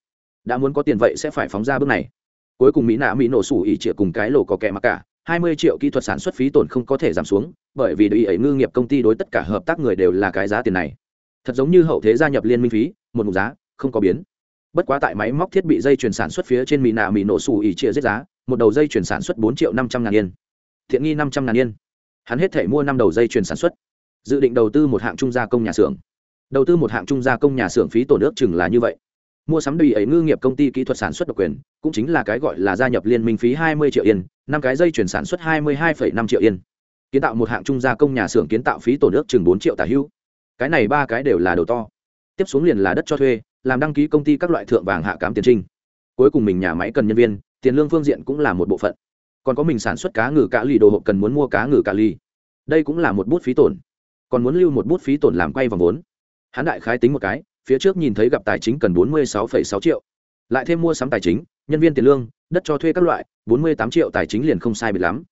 Đã muốn có tiền vậy sẽ phải phóng ra bước này. Cuối cùng mỹ nạ mỹ nổ sủ ỉ trịa cùng cái lỗ có kẻ mặc cả, hai mươi triệu kỹ thuật sản xuất phí tổn không có thể giảm xuống, bởi vì đối ấy ngư nghiệp công ty đối tất cả hợp tác người đều là cái giá tiền này. Thật giống như hậu thế gia nhập liên minh phí, một mục giá, không có biến. Bất quá tại máy móc thiết bị dây chuyển sản xuất phía trên mỹ nạ mỹ nổ sủ ỉ trịa giết giá, một đầu dây chuyển sản xuất bốn triệu năm trăm ngàn yên. Thiện nghi năm trăm ngàn yên. Hắn hết thể mua năm đầu dây chuyển sản xuất dự định đầu tư một hạng trung gia công nhà xưởng. Đầu tư một hạng trung gia công nhà xưởng phí tổn ước chừng là như vậy. Mua sắm đầy ấy ngư nghiệp công ty kỹ thuật sản xuất độc quyền, cũng chính là cái gọi là gia nhập liên minh phí hai mươi triệu yên, năm cái dây chuyển sản xuất hai mươi hai năm triệu yên. Kiến tạo một hạng trung gia công nhà xưởng kiến tạo phí tổn ước chừng bốn triệu tả hữu cái này ba cái đều là đầu to. Tiếp xuống liền là đất cho thuê, làm đăng ký công ty các loại thượng vàng hạ cám tiền trinh. Cuối cùng mình nhà máy cần nhân viên, tiền lương phương diện cũng là một bộ phận. Còn có mình sản xuất cá ngừ cá lì đồ hộp cần muốn mua cá ngừ cá ly. Đây cũng là một bút phí tổn còn muốn lưu một bút phí tổn làm quay vòng vốn. Hắn đại khái tính một cái, phía trước nhìn thấy gặp tài chính cần bốn mươi sáu sáu triệu. Lại thêm mua sắm tài chính, nhân viên tiền lương, đất cho thuê các loại, bốn mươi tám triệu tài chính liền không sai biệt lắm.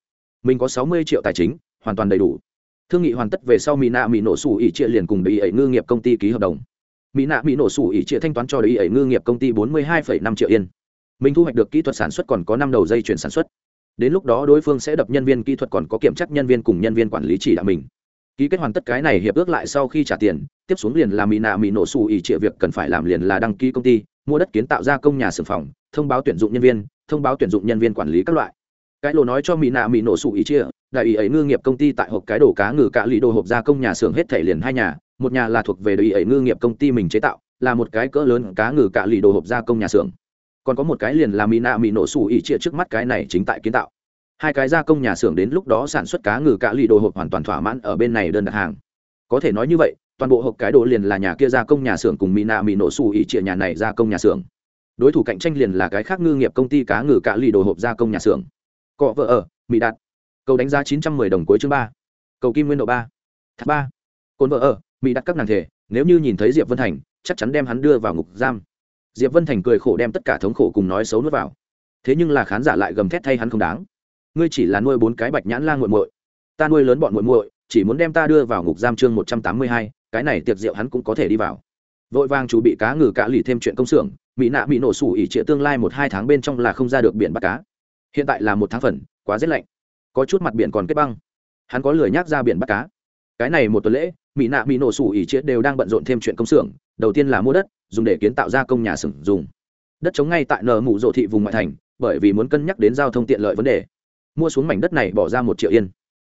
Mình có sáu mươi triệu tài chính, hoàn toàn đầy đủ. Thương nghị hoàn tất về sau mỹ nạ mỹ nổ sủ ỉ trịa liền cùng đầy ấy ngư nghiệp công ty ký hợp đồng. Mỹ nạ mỹ nổ sủ ỉ trịa thanh toán cho đầy ấy ngư nghiệp công ty bốn mươi hai năm triệu yên. Mình thu hoạch được kỹ thuật sản xuất còn có năm đầu dây chuyển sản xuất. Đến lúc đó, đối phương sẽ đập nhân viên kỹ thuật còn có kiểm tra nhân viên cùng nhân viên quản lý chỉ đạo mình ký kết hoàn tất cái này hiệp ước lại sau khi trả tiền, tiếp xuống liền là mỹ nạ mỹ nổ xù ỉ trịa việc cần phải làm liền là đăng ký công ty, mua đất kiến tạo ra công nhà xưởng phòng, thông báo tuyển dụng nhân viên, thông báo tuyển dụng nhân viên quản lý các loại. Cái lộ nói cho mỹ nạ mỹ nổ xù ỉ trịa, đại ý ấy ngư nghiệp công ty tại hộp cái đồ cá ngừ cả lì đồ hộp ra công nhà xưởng hết thể liền hai nhà, một nhà là thuộc về đại ý ấy ngư nghiệp công ty mình chế tạo, là một cái cỡ lớn cá ngừ cạ lì đồ hộp ra công nhà xưởng. Còn có một cái liền là mỹ nạ mỹ nổ xù ỉ trịa trước mắt cái này chính tại kiến tạo hai cái gia công nhà xưởng đến lúc đó sản xuất cá ngừ cạ lì đồ hộp hoàn toàn thỏa mãn ở bên này đơn đặt hàng. Có thể nói như vậy, toàn bộ hộp cái đồ liền là nhà kia gia công nhà xưởng cùng mỹ nạ mỹ nổ sủ ỉ trịa nhà này gia công nhà xưởng. Đối thủ cạnh tranh liền là cái khác ngư nghiệp công ty cá ngừ cạ lì đồ hộp gia công nhà xưởng. Cọ vợ ở mỹ đạt. Cầu đánh giá chín trăm mười đồng cuối chương ba. Cầu kim nguyên độ ba. Thác ba. Cồn vợ ở mỹ đặt các nàng thể, nếu như nhìn thấy diệp vân thành, chắc chắn đem hắn đưa vào ngục giam. Diệp vân thành cười khổ đem tất cả thống khổ cùng nói xấu nuốt vào. Thế nhưng là khán giả lại gầm thét thay hắn không đáng ngươi chỉ là nuôi bốn cái bạch nhãn la muội muội. Ta nuôi lớn bọn muội muội, chỉ muốn đem ta đưa vào ngục giam chương một trăm tám mươi hai, cái này tiệc rượu hắn cũng có thể đi vào. Vội vàng chủ bị cá ngừ cá lì thêm chuyện công xưởng, mỹ nạ bị nổ sủ ỉ trịa tương lai một hai tháng bên trong là không ra được biển bắt cá. Hiện tại là một tháng phần, quá rét lạnh. Có chút mặt biển còn kết băng. Hắn có lười nhác ra biển bắt cá. Cái này một tuần lễ, mỹ nạ bị nổ sủ ỉ triệt đều đang bận rộn thêm chuyện công xưởng, đầu tiên là mua đất, dùng để kiến tạo ra công nhà xưởng dùng. Đất chống ngay tại nờ mụ rộ thị vùng ngoại thành, bởi vì muốn cân nhắc đến giao thông tiện lợi vấn đề mua xuống mảnh đất này bỏ ra một triệu yên.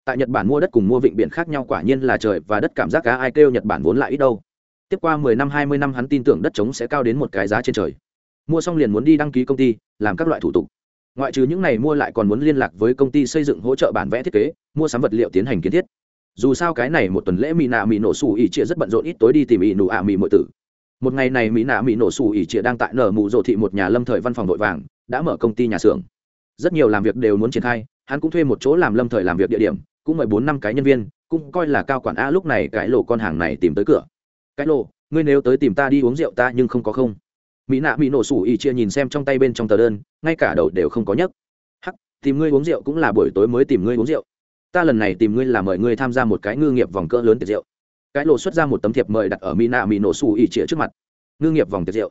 Tại nhật bản mua đất cùng mua vịnh biển khác nhau quả nhiên là trời và đất cảm giác cá ai kêu nhật bản vốn lại ít đâu. Tiếp qua mười năm, hai mươi năm hắn tin tưởng đất trống sẽ cao đến một cái giá trên trời. Mua xong liền muốn đi đăng ký công ty, làm các loại thủ tục. Ngoại trừ những này mua lại còn muốn liên lạc với công ty xây dựng hỗ trợ bản vẽ thiết kế, mua sắm vật liệu tiến hành kiến thiết. Dù sao cái này một tuần lễ mỹ nạ mỹ nổ xù ỉ chia rất bận rộn ít tối đi tìm ỉ nụ ạ mỹ mọi tử. Một ngày này mỹ nạ mỹ nổ xù ỉ chia đang tại nở mụ rộ thị một nhà lâm thời văn phòng vội vàng, đã mở công ty nhà xưởng rất nhiều làm việc đều muốn triển khai, hắn cũng thuê một chỗ làm lâm thời làm việc địa điểm, cũng mời bốn năm cái nhân viên, cũng coi là cao quản a lúc này cái lộ con hàng này tìm tới cửa. Cái lộ ngươi nếu tới tìm ta đi uống rượu ta nhưng không có không. Mỹ nạ mỹ nổ sủ ỉ chia nhìn xem trong tay bên trong tờ đơn, ngay cả đầu đều không có nhấc. Hắc, tìm ngươi uống rượu cũng là buổi tối mới tìm ngươi uống rượu. Ta lần này tìm ngươi là mời ngươi tham gia một cái ngư nghiệp vòng cỡ lớn tiệc rượu. Cái lộ xuất ra một tấm thiệp mời đặt ở mỹ nạ mỹ nổ sủ ỉ chia trước mặt. Ngư nghiệp vòng tiệc rượu.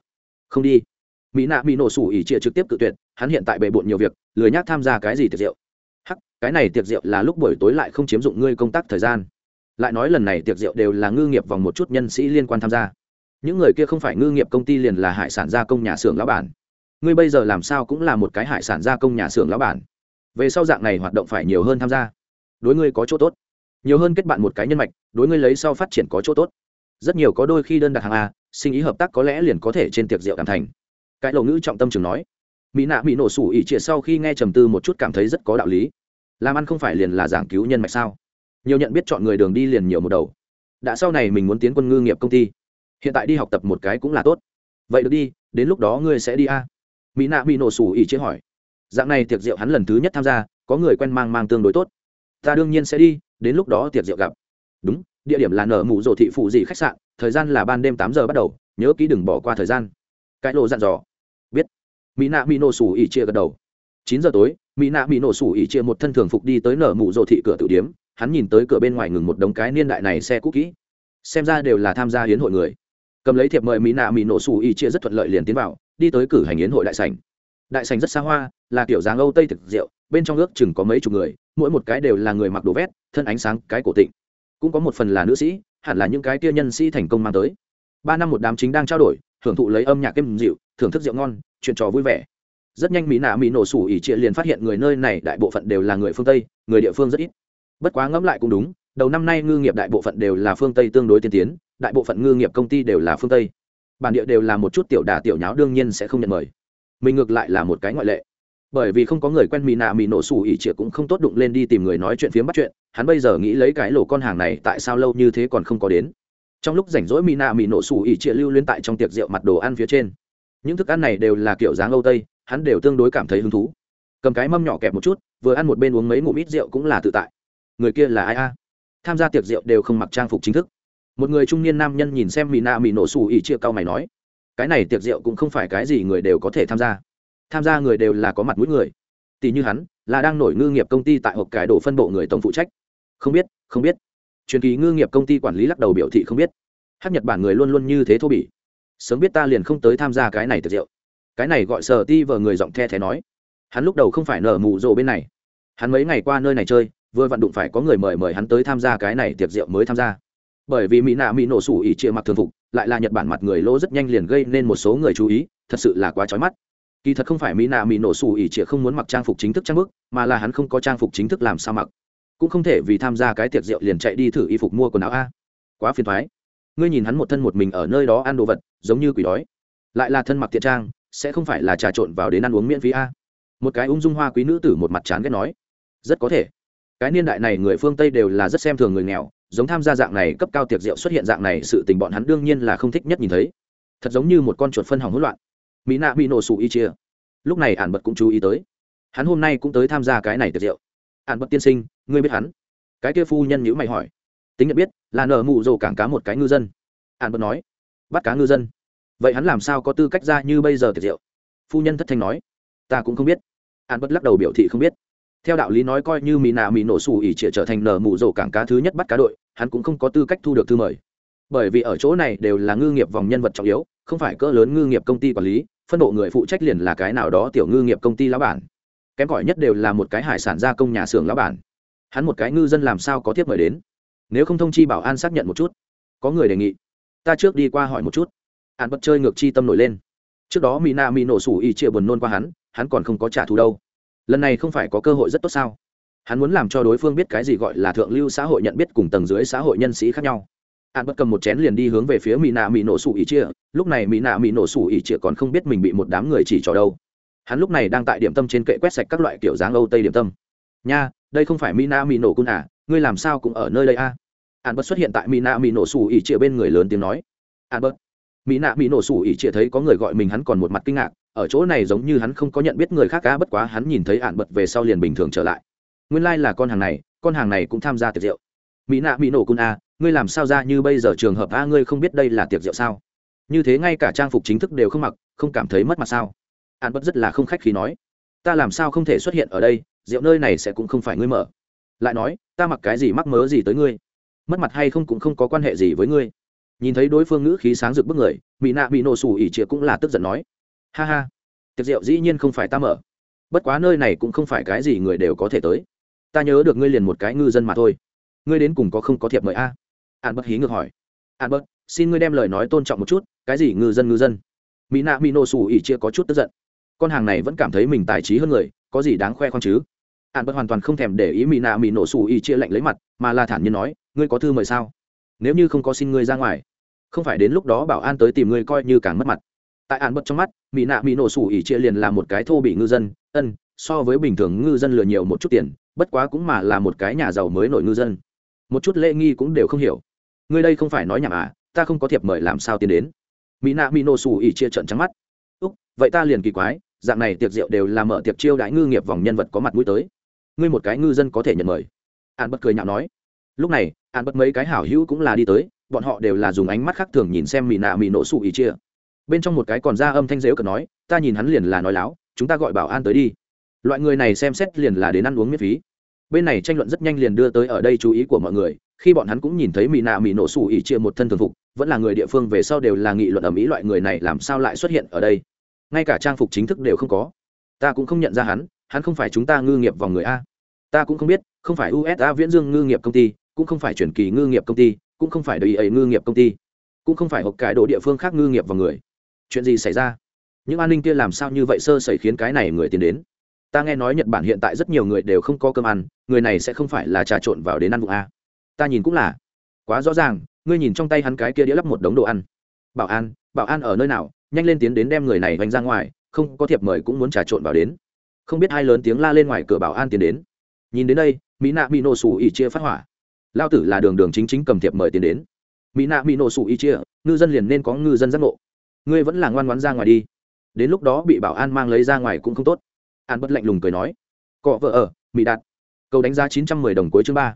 Không đi mỹ nạ mỹ nổ sủ ỉ chia trực tiếp cự tuyệt, hắn hiện tại bề bộn nhiều việc, lười nhác tham gia cái gì tiệc rượu. Hắc, cái này tiệc rượu là lúc buổi tối lại không chiếm dụng ngươi công tác thời gian. Lại nói lần này tiệc rượu đều là ngư nghiệp vòng một chút nhân sĩ liên quan tham gia. Những người kia không phải ngư nghiệp công ty liền là hải sản gia công nhà xưởng lão bản. Ngươi bây giờ làm sao cũng là một cái hải sản gia công nhà xưởng lão bản. Về sau dạng này hoạt động phải nhiều hơn tham gia. Đối ngươi có chỗ tốt. Nhiều hơn kết bạn một cái nhân mạch, đối ngươi lấy sau phát triển có chỗ tốt. Rất nhiều có đôi khi đơn đặt hàng a, sinh ý hợp tác có lẽ liền có thể trên tiệc rượu cảm thành cái lầu ngữ trọng tâm trường nói, mỹ nạ bị nổ sủ ỉ trịa sau khi nghe trầm tư một chút cảm thấy rất có đạo lý. Làm ăn không phải liền là giảng cứu nhân mạch sao? Nhiều nhận biết chọn người đường đi liền nhiều một đầu. Đã sau này mình muốn tiến quân ngư nghiệp công ty. Hiện tại đi học tập một cái cũng là tốt. Vậy được đi, đến lúc đó ngươi sẽ đi a. Mỹ nạ bị nổ sủ ỉ chế hỏi. Dạng này tiệc rượu hắn lần thứ nhất tham gia, có người quen mang mang tương đối tốt. Ta đương nhiên sẽ đi, đến lúc đó tiệc rượu gặp. Đúng, địa điểm là nở mù rộ thị phụ dị khách sạn, thời gian là ban đêm tám giờ bắt đầu, nhớ kỹ đừng bỏ qua thời gian. Cái lộ dặn dò mỹ nạ bị nổ sủ ỉ chia gật đầu. Chín giờ tối, mỹ nạ bị nổ sủ ỉ chia một thân thường phục đi tới nở mụ rộ thị cửa tử điếm. Hắn nhìn tới cửa bên ngoài ngừng một đống cái niên đại này xe cũ kỹ. Xem ra đều là tham gia hiến hội người. Cầm lấy thiệp mời mỹ nạ mỹ nổ sủ ỉ chia rất thuận lợi liền tiến vào, đi tới cử hành hiến hội đại sành đại sành rất xa hoa, là kiểu dáng âu tây thực rượu, bên trong ước chừng có mấy chục người, mỗi một cái đều là người mặc đồ vét, thân ánh sáng cái cổ tịnh. Cũng có một phần là nữ sĩ, hẳn là những cái tia nhân sĩ thành công mang tới. Ba năm một đám chính đang trao đổi, thưởng thụ lấy âm nhạc êm dịu, thưởng thức rượu ngon chuyện trò vui vẻ. Rất nhanh mỹ nạ mỹ nổ sủ ỉ trịa liền phát hiện người nơi này đại bộ phận đều là người phương tây, người địa phương rất ít. Bất quá ngẫm lại cũng đúng, đầu năm nay ngư nghiệp đại bộ phận đều là phương tây tương đối tiên tiến, đại bộ phận ngư nghiệp công ty đều là phương tây. Bản địa đều là một chút tiểu đà tiểu nháo đương nhiên sẽ không nhận mời. Mình ngược lại là một cái ngoại lệ. Bởi vì không có người quen mỹ nạ mỹ nổ xù ỉ chĩa cũng không tốt đụng lên đi tìm người nói chuyện phiếm bắt chuyện, hắn bây giờ nghĩ lấy cái lỗ con hàng này tại sao lâu như thế còn không có đến. Trong lúc rảnh rỗi mỹ nạ mỹ nổ xù ỉ chĩa lưu luyến tại trong tiệc rượu mặt đồ ăn phía trên những thức ăn này đều là kiểu dáng âu tây, hắn đều tương đối cảm thấy hứng thú. Cầm cái mâm nhỏ kẹp một chút, vừa ăn một bên uống mấy ngụm ít rượu cũng là tự tại. Người kia là ai a? Tham gia tiệc rượu đều không mặc trang phục chính thức. Một người trung niên nam nhân nhìn xem mỹ nạ mỹ nổ xù ỉ chia cao mày nói, cái này tiệc rượu cũng không phải cái gì người đều có thể tham gia. Tham gia người đều là có mặt mũi người. Tỷ như hắn, là đang nổi ngư nghiệp công ty tại hộp cải đồ phân bộ người tổng phụ trách. Không biết không biết. Truyền kỳ ngư nghiệp công ty quản lý lắc đầu biểu thị không biết. Hát nhật bản người luôn luôn như thế thô bỉ sớm biết ta liền không tới tham gia cái này tiệc rượu. Cái này gọi sờ ti vờ người giọng the thé nói. Hắn lúc đầu không phải nở mù rộ bên này. Hắn mấy ngày qua nơi này chơi, vừa vặn đụng phải có người mời mời hắn tới tham gia cái này tiệc rượu mới tham gia. Bởi vì mỹ nạ mỹ nổ sủ ỉ chia mặc thường phục, lại là nhật bản mặt người lỗ rất nhanh liền gây nên một số người chú ý, thật sự là quá trói mắt. Kỳ thật không phải mỹ nạ mỹ nổ sủ ỉ chia không muốn mặc trang phục chính thức trang bức, mà là hắn không có trang phục chính thức làm sao mặc. Cũng không thể vì tham gia cái tiệc rượu liền chạy đi thử y phục mua quần áo a. Quá phiền thoái ngươi nhìn hắn một thân một mình ở nơi đó ăn đồ vật, giống như quỷ đói. Lại là thân mặc thiện trang, sẽ không phải là trà trộn vào đến ăn uống miễn phí a? Một cái ung dung hoa quý nữ tử một mặt chán ghét nói. Rất có thể. Cái niên đại này người phương tây đều là rất xem thường người nghèo, giống tham gia dạng này cấp cao tiệc rượu xuất hiện dạng này sự tình bọn hắn đương nhiên là không thích nhất nhìn thấy. Thật giống như một con chuột phân hỏng hỗn loạn. Mỹ nạ bị nổ sụ y chia. Lúc này ản bật cũng chú ý tới. Hắn hôm nay cũng tới tham gia cái này tiệc rượu. Ản bật tiên sinh, ngươi biết hắn? Cái kia phu nhân nhữ mày hỏi tính nhận biết, là nở mụ rồ cảng cá một cái ngư dân. Ản bật nói, bắt cá ngư dân. Vậy hắn làm sao có tư cách ra như bây giờ tiệc rượu? Phu nhân thất thanh nói, ta cũng không biết. Ản bật lắc đầu biểu thị không biết. Theo đạo lý nói coi như mỹ nạ mỹ nổ xù ỉ trịa trở thành nở mụ rổ cảng cá thứ nhất bắt cá đội, hắn cũng không có tư cách thu được thư mời. Bởi vì ở chỗ này đều là ngư nghiệp vòng nhân vật trọng yếu, không phải cỡ lớn ngư nghiệp công ty quản lý, phân độ người phụ trách liền là cái nào đó tiểu ngư nghiệp công ty lão bản. Kém cỏi nhất đều là một cái hải sản gia công nhà xưởng lão bản. Hắn một cái ngư dân làm sao có tiếp mời đến? Nếu không thông chi bảo an xác nhận một chút, có người đề nghị, ta trước đi qua hỏi một chút. Hắn bất chơi ngược chi tâm nổi lên. Trước đó mỹ na mỹ nổ sủ y chia buồn nôn qua hắn hắn còn không có trả thù đâu. Lần này không phải có cơ hội rất tốt sao? Hắn muốn làm cho đối phương biết cái gì gọi là thượng lưu xã hội nhận biết cùng tầng dưới xã hội nhân sĩ khác nhau. An bất cầm một chén liền đi hướng về phía mỹ nạ mỹ nổ sủ ỉ chia lúc này mỹ nạ mỹ nổ sủ ỉ chia còn không biết mình bị một đám người chỉ trò đâu. Hắn lúc này đang tại điểm tâm trên kệ quét sạch các loại kiểu dáng âu tây điểm tâm. Nha, đây không phải mỹ nạ mỹ nổ cun à ngươi làm sao cũng ở nơi đây a? À? an bớt xuất hiện tại mỹ nạ mỹ nổ xù ỉ trịa bên người lớn tiếng nói. An bớt mỹ nạ mỹ nổ xù ỉ trịa thấy có người gọi mình hắn còn một mặt kinh ngạc, ở chỗ này giống như hắn không có nhận biết người khác cá bất quá hắn nhìn thấy ạn bật về sau liền bình thường trở lại. Nguyên lai、like、là con hàng này, con hàng này cũng tham gia tiệc rượu. Mỹ nạ mỹ nổ cun a, ngươi làm sao ra như bây giờ trường hợp a, ngươi không biết đây là tiệc rượu sao? Như thế ngay cả trang phục chính thức đều không mặc, không cảm thấy mất mặt sao? Ạn bớt rất là không khách khi nói. Ta làm sao không thể xuất hiện ở đây, rượu nơi này sẽ cũng không phải ngươi mở lại nói, ta mặc cái gì mắc mớ gì tới ngươi? Mất mặt hay không cũng không có quan hệ gì với ngươi. Nhìn thấy đối phương ngữ khí sáng rực bức người mỹ nạ bị nổ sủ ỉ chĩa cũng là tức giận nói, ha ha, tiệc rượu dĩ nhiên không phải ta mở. Bất quá nơi này cũng không phải cái gì người đều có thể tới. Ta nhớ được ngươi liền một cái ngư dân mà thôi. Ngươi đến cùng có không có thiệp mời a? An bất hí ngược hỏi. An bất, xin ngươi đem lời nói tôn trọng một chút, cái gì ngư dân ngư dân? Mỹ nạ mỹ nổ sủ ỉ chia có chút tức giận. Con hàng này vẫn cảm thấy mình tài trí hơn người, có gì đáng khoe khoang chứ? An bất hoàn toàn không thèm để ý mỹ nạ mỹ nổ xù y chia lạnh lấy mặt, mà là thản nhiên nói, ngươi có thư mời sao? Nếu như không có xin ngươi ra ngoài, không phải đến lúc đó bảo an tới tìm ngươi coi như càng mất mặt. Tại ạn bật trong mắt mỹ nạ mỹ nổ sủ y chia liền là một cái thô bị ngư dân, ân, so với bình thường ngư dân lừa nhiều một chút tiền, bất quá cũng mà là một cái nhà giàu mới nổi ngư dân. Một chút lễ nghi cũng đều không hiểu. Ngươi đây không phải nói nhảm à ta không có thiệp mời làm sao tiến đến? Mỹ nạ mỹ nổ sủ ỉ chia trận trắng mắt. Úc, vậy ta liền kỳ quái, dạng này tiệc rượu đều là mở tiệc chiêu đãi ngư nghiệp vòng nhân vật có mặt mũi tới ngươi một cái ngư dân có thể nhận mời. An bất cười nhạo nói. Lúc này, an bất mấy cái hảo hữu cũng là đi tới, bọn họ đều là dùng ánh mắt khác thường nhìn xem mì nạ mì nổ sụ ý chia. Bên trong một cái còn ra âm thanh dễu cần nói, ta nhìn hắn liền là nói láo, chúng ta gọi bảo an tới đi. Loại người này xem xét liền là đến ăn uống miễn phí. Bên này tranh luận rất nhanh liền đưa tới ở đây chú ý của mọi người, khi bọn hắn cũng nhìn thấy mỹ nạ mỹ nổ sủ ỉ chia một thân thường phục, vẫn là người địa phương về sau đều là nghị luận ở mỹ loại người này làm sao lại xuất hiện ở đây. Ngay cả trang phục chính thức đều không có. Ta cũng không nhận ra hắn hắn không phải chúng ta ngư nghiệp vòng người a. Ta cũng không biết, không phải usa viễn dương ngư nghiệp công ty, cũng không phải chuyển kỳ ngư nghiệp công ty, cũng không phải đầy ấy ngư nghiệp công ty, cũng không phải hộp cải đồ địa phương khác ngư nghiệp vào người. Chuyện gì xảy ra? Những an ninh kia làm sao như vậy sơ sẩy khiến cái này người tiến đến? Ta nghe nói nhật bản hiện tại rất nhiều người đều không có cơm ăn, người này sẽ không phải là trà trộn vào đến ăn vụ a. Ta nhìn cũng là. Quá rõ ràng, ngươi nhìn trong tay hắn cái kia đĩa lắp một đống đồ ăn. Bảo an bảo an ở nơi nào? Nhanh lên tiến đến đem người này vành ra ngoài, không có thiệp mời cũng muốn trà trộn vào đến không biết hai lớn tiếng la lên ngoài cửa bảo an tiến đến. Nhìn đến đây, mỹ nạ bị nổ sủ ỉ chia phát hỏa. Lao tử là đường đường chính chính cầm thiệp mời tiến đến. Mỹ nạ bị nổ sủ ỉ chia, ngư dân liền nên có ngư dân giác ngộ. Ngươi vẫn là ngoan ngoan ra ngoài đi. Đến lúc đó bị bảo an mang lấy ra ngoài cũng không tốt. An bất lạnh lùng cười nói, cọ vợ ở, mỹ đạt. Cầu đánh giá chín trăm mười đồng cuối chương ba.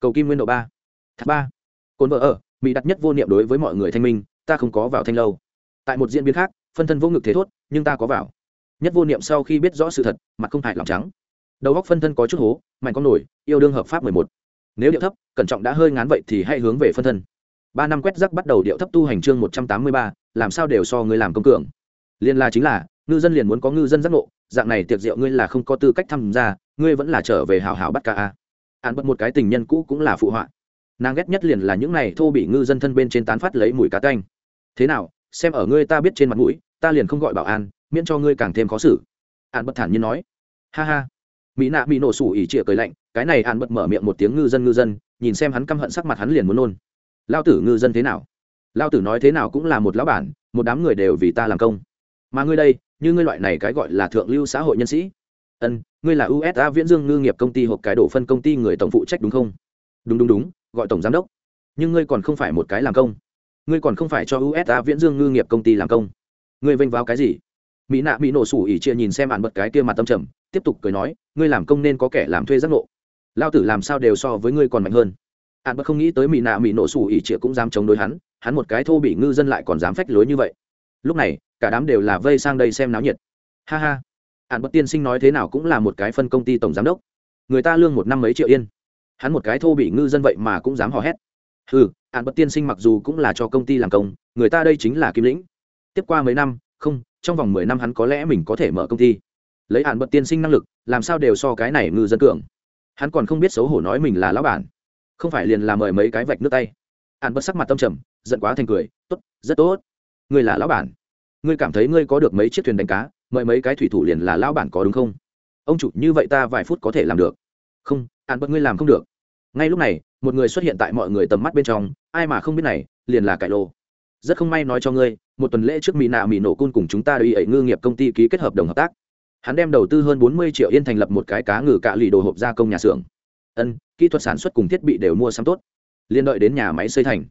Cầu kim nguyên độ ba. Thác ba. Cồn vợ ở, mỹ đạt nhất vô niệm đối với mọi người thanh minh, ta không có vào thanh lâu. Tại một diễn biến khác, phân thân vô ngực thế thốt, nhưng ta có vào nhất vô niệm sau khi biết rõ sự thật, mặt không hại lòng trắng. Đầu góc phân thân có chút hố, mạnh con nổi, yêu đương hợp pháp mười một. Nếu điệu thấp, cẩn trọng đã hơi ngán vậy thì hãy hướng về phân thân. Ba năm quét rắc bắt đầu điệu thấp tu hành chương một trăm tám mươi ba, làm sao đều so người làm công cường. Liên la chính là, ngư dân liền muốn có ngư dân giác ngộ, dạng này tiệc rượu ngươi là không có tư cách tham gia, ngươi vẫn là trở về hào hào bắt ca a. An bật một cái tình nhân cũ cũng là phụ họa. Nàng ghét nhất liền là những này thô bị ngư dân thân bên trên tán phát lấy mùi cá canh thế nào, xem ở ngươi ta biết trên mặt mũi, ta liền không gọi bảo an miễn cho ngươi càng thêm khó xử. Hạn bất thản nhiên nói. Ha ha. Mỹ nạ bị nổ sủ ỉ trịa cười lạnh, cái này hạn bật mở miệng một tiếng ngư dân ngư dân, nhìn xem hắn căm hận sắc mặt hắn liền muốn nôn. Lao tử ngư dân thế nào? Lao tử nói thế nào cũng là một lão bản, một đám người đều vì ta làm công. Mà ngươi đây, như ngươi loại này cái gọi là thượng lưu xã hội nhân sĩ. Ân, ngươi là usa viễn dương ngư nghiệp công ty hộp cái đổ phân công ty người tổng phụ trách đúng không? Đúng đúng đúng, gọi tổng giám đốc. Nhưng ngươi còn không phải một cái làm công. Ngươi còn không phải cho usa viễn dương ngư nghiệp công ty làm công. Ngươi vênh vào cái gì? Mỹ nạ bị nổ sủ ỉ chia nhìn xem ạn bật cái kia mặt tâm trầm, tiếp tục cười nói, ngươi làm công nên có kẻ làm thuê giác ngộ. Lao tử làm sao đều so với ngươi còn mạnh hơn. Ạn bật không nghĩ tới mỹ nạ mỹ nổ sủ ỉ chia cũng dám chống đối hắn hắn một cái thô bị ngư dân lại còn dám phách lối như vậy. Lúc này, cả đám đều là vây sang đây xem náo nhiệt. Ha ha. Ạn bật tiên sinh nói thế nào cũng là một cái phân công ty tổng giám đốc. Người ta lương một năm mấy triệu yên. Hắn một cái thô bị ngư dân vậy mà cũng dám hò hét. Ừ ạn bất tiên sinh mặc dù cũng là cho công ty làm công, người ta đây chính là kim lĩnh. Tiếp qua mấy năm không, trong vòng mười năm hắn có lẽ mình có thể mở công ty. Lấy hạn bật tiên sinh năng lực, làm sao đều so cái này ngư dân cường. Hắn còn không biết xấu hổ nói mình là lão bản. Không phải liền là mời mấy cái vạch nước tay. Hạn bật sắc mặt tâm trầm, giận quá thành cười, tốt, rất tốt. Ngươi là lão bản. Ngươi cảm thấy ngươi có được mấy chiếc thuyền đánh cá, mời mấy cái thủy thủ liền là lão bản có đúng không? Ông chủ, như vậy ta vài phút có thể làm được. Không hạn bật ngươi làm không được. Ngay lúc này, một người xuất hiện tại mọi người tầm mắt bên trong, ai mà không biết này, liền là cải lô rất không may nói cho ngươi, một tuần lễ trước mỹ nạ mỹ nổ cun cùng chúng ta đi ấy ngư nghiệp công ty ký kết hợp đồng hợp tác. Hắn đem đầu tư hơn bốn mươi triệu yên thành lập một cái cá ngừ cạ lì đồ hộp gia công nhà xưởng. Ân, kỹ thuật sản xuất cùng thiết bị đều mua sắm tốt. Liên đợi đến nhà máy xây thành.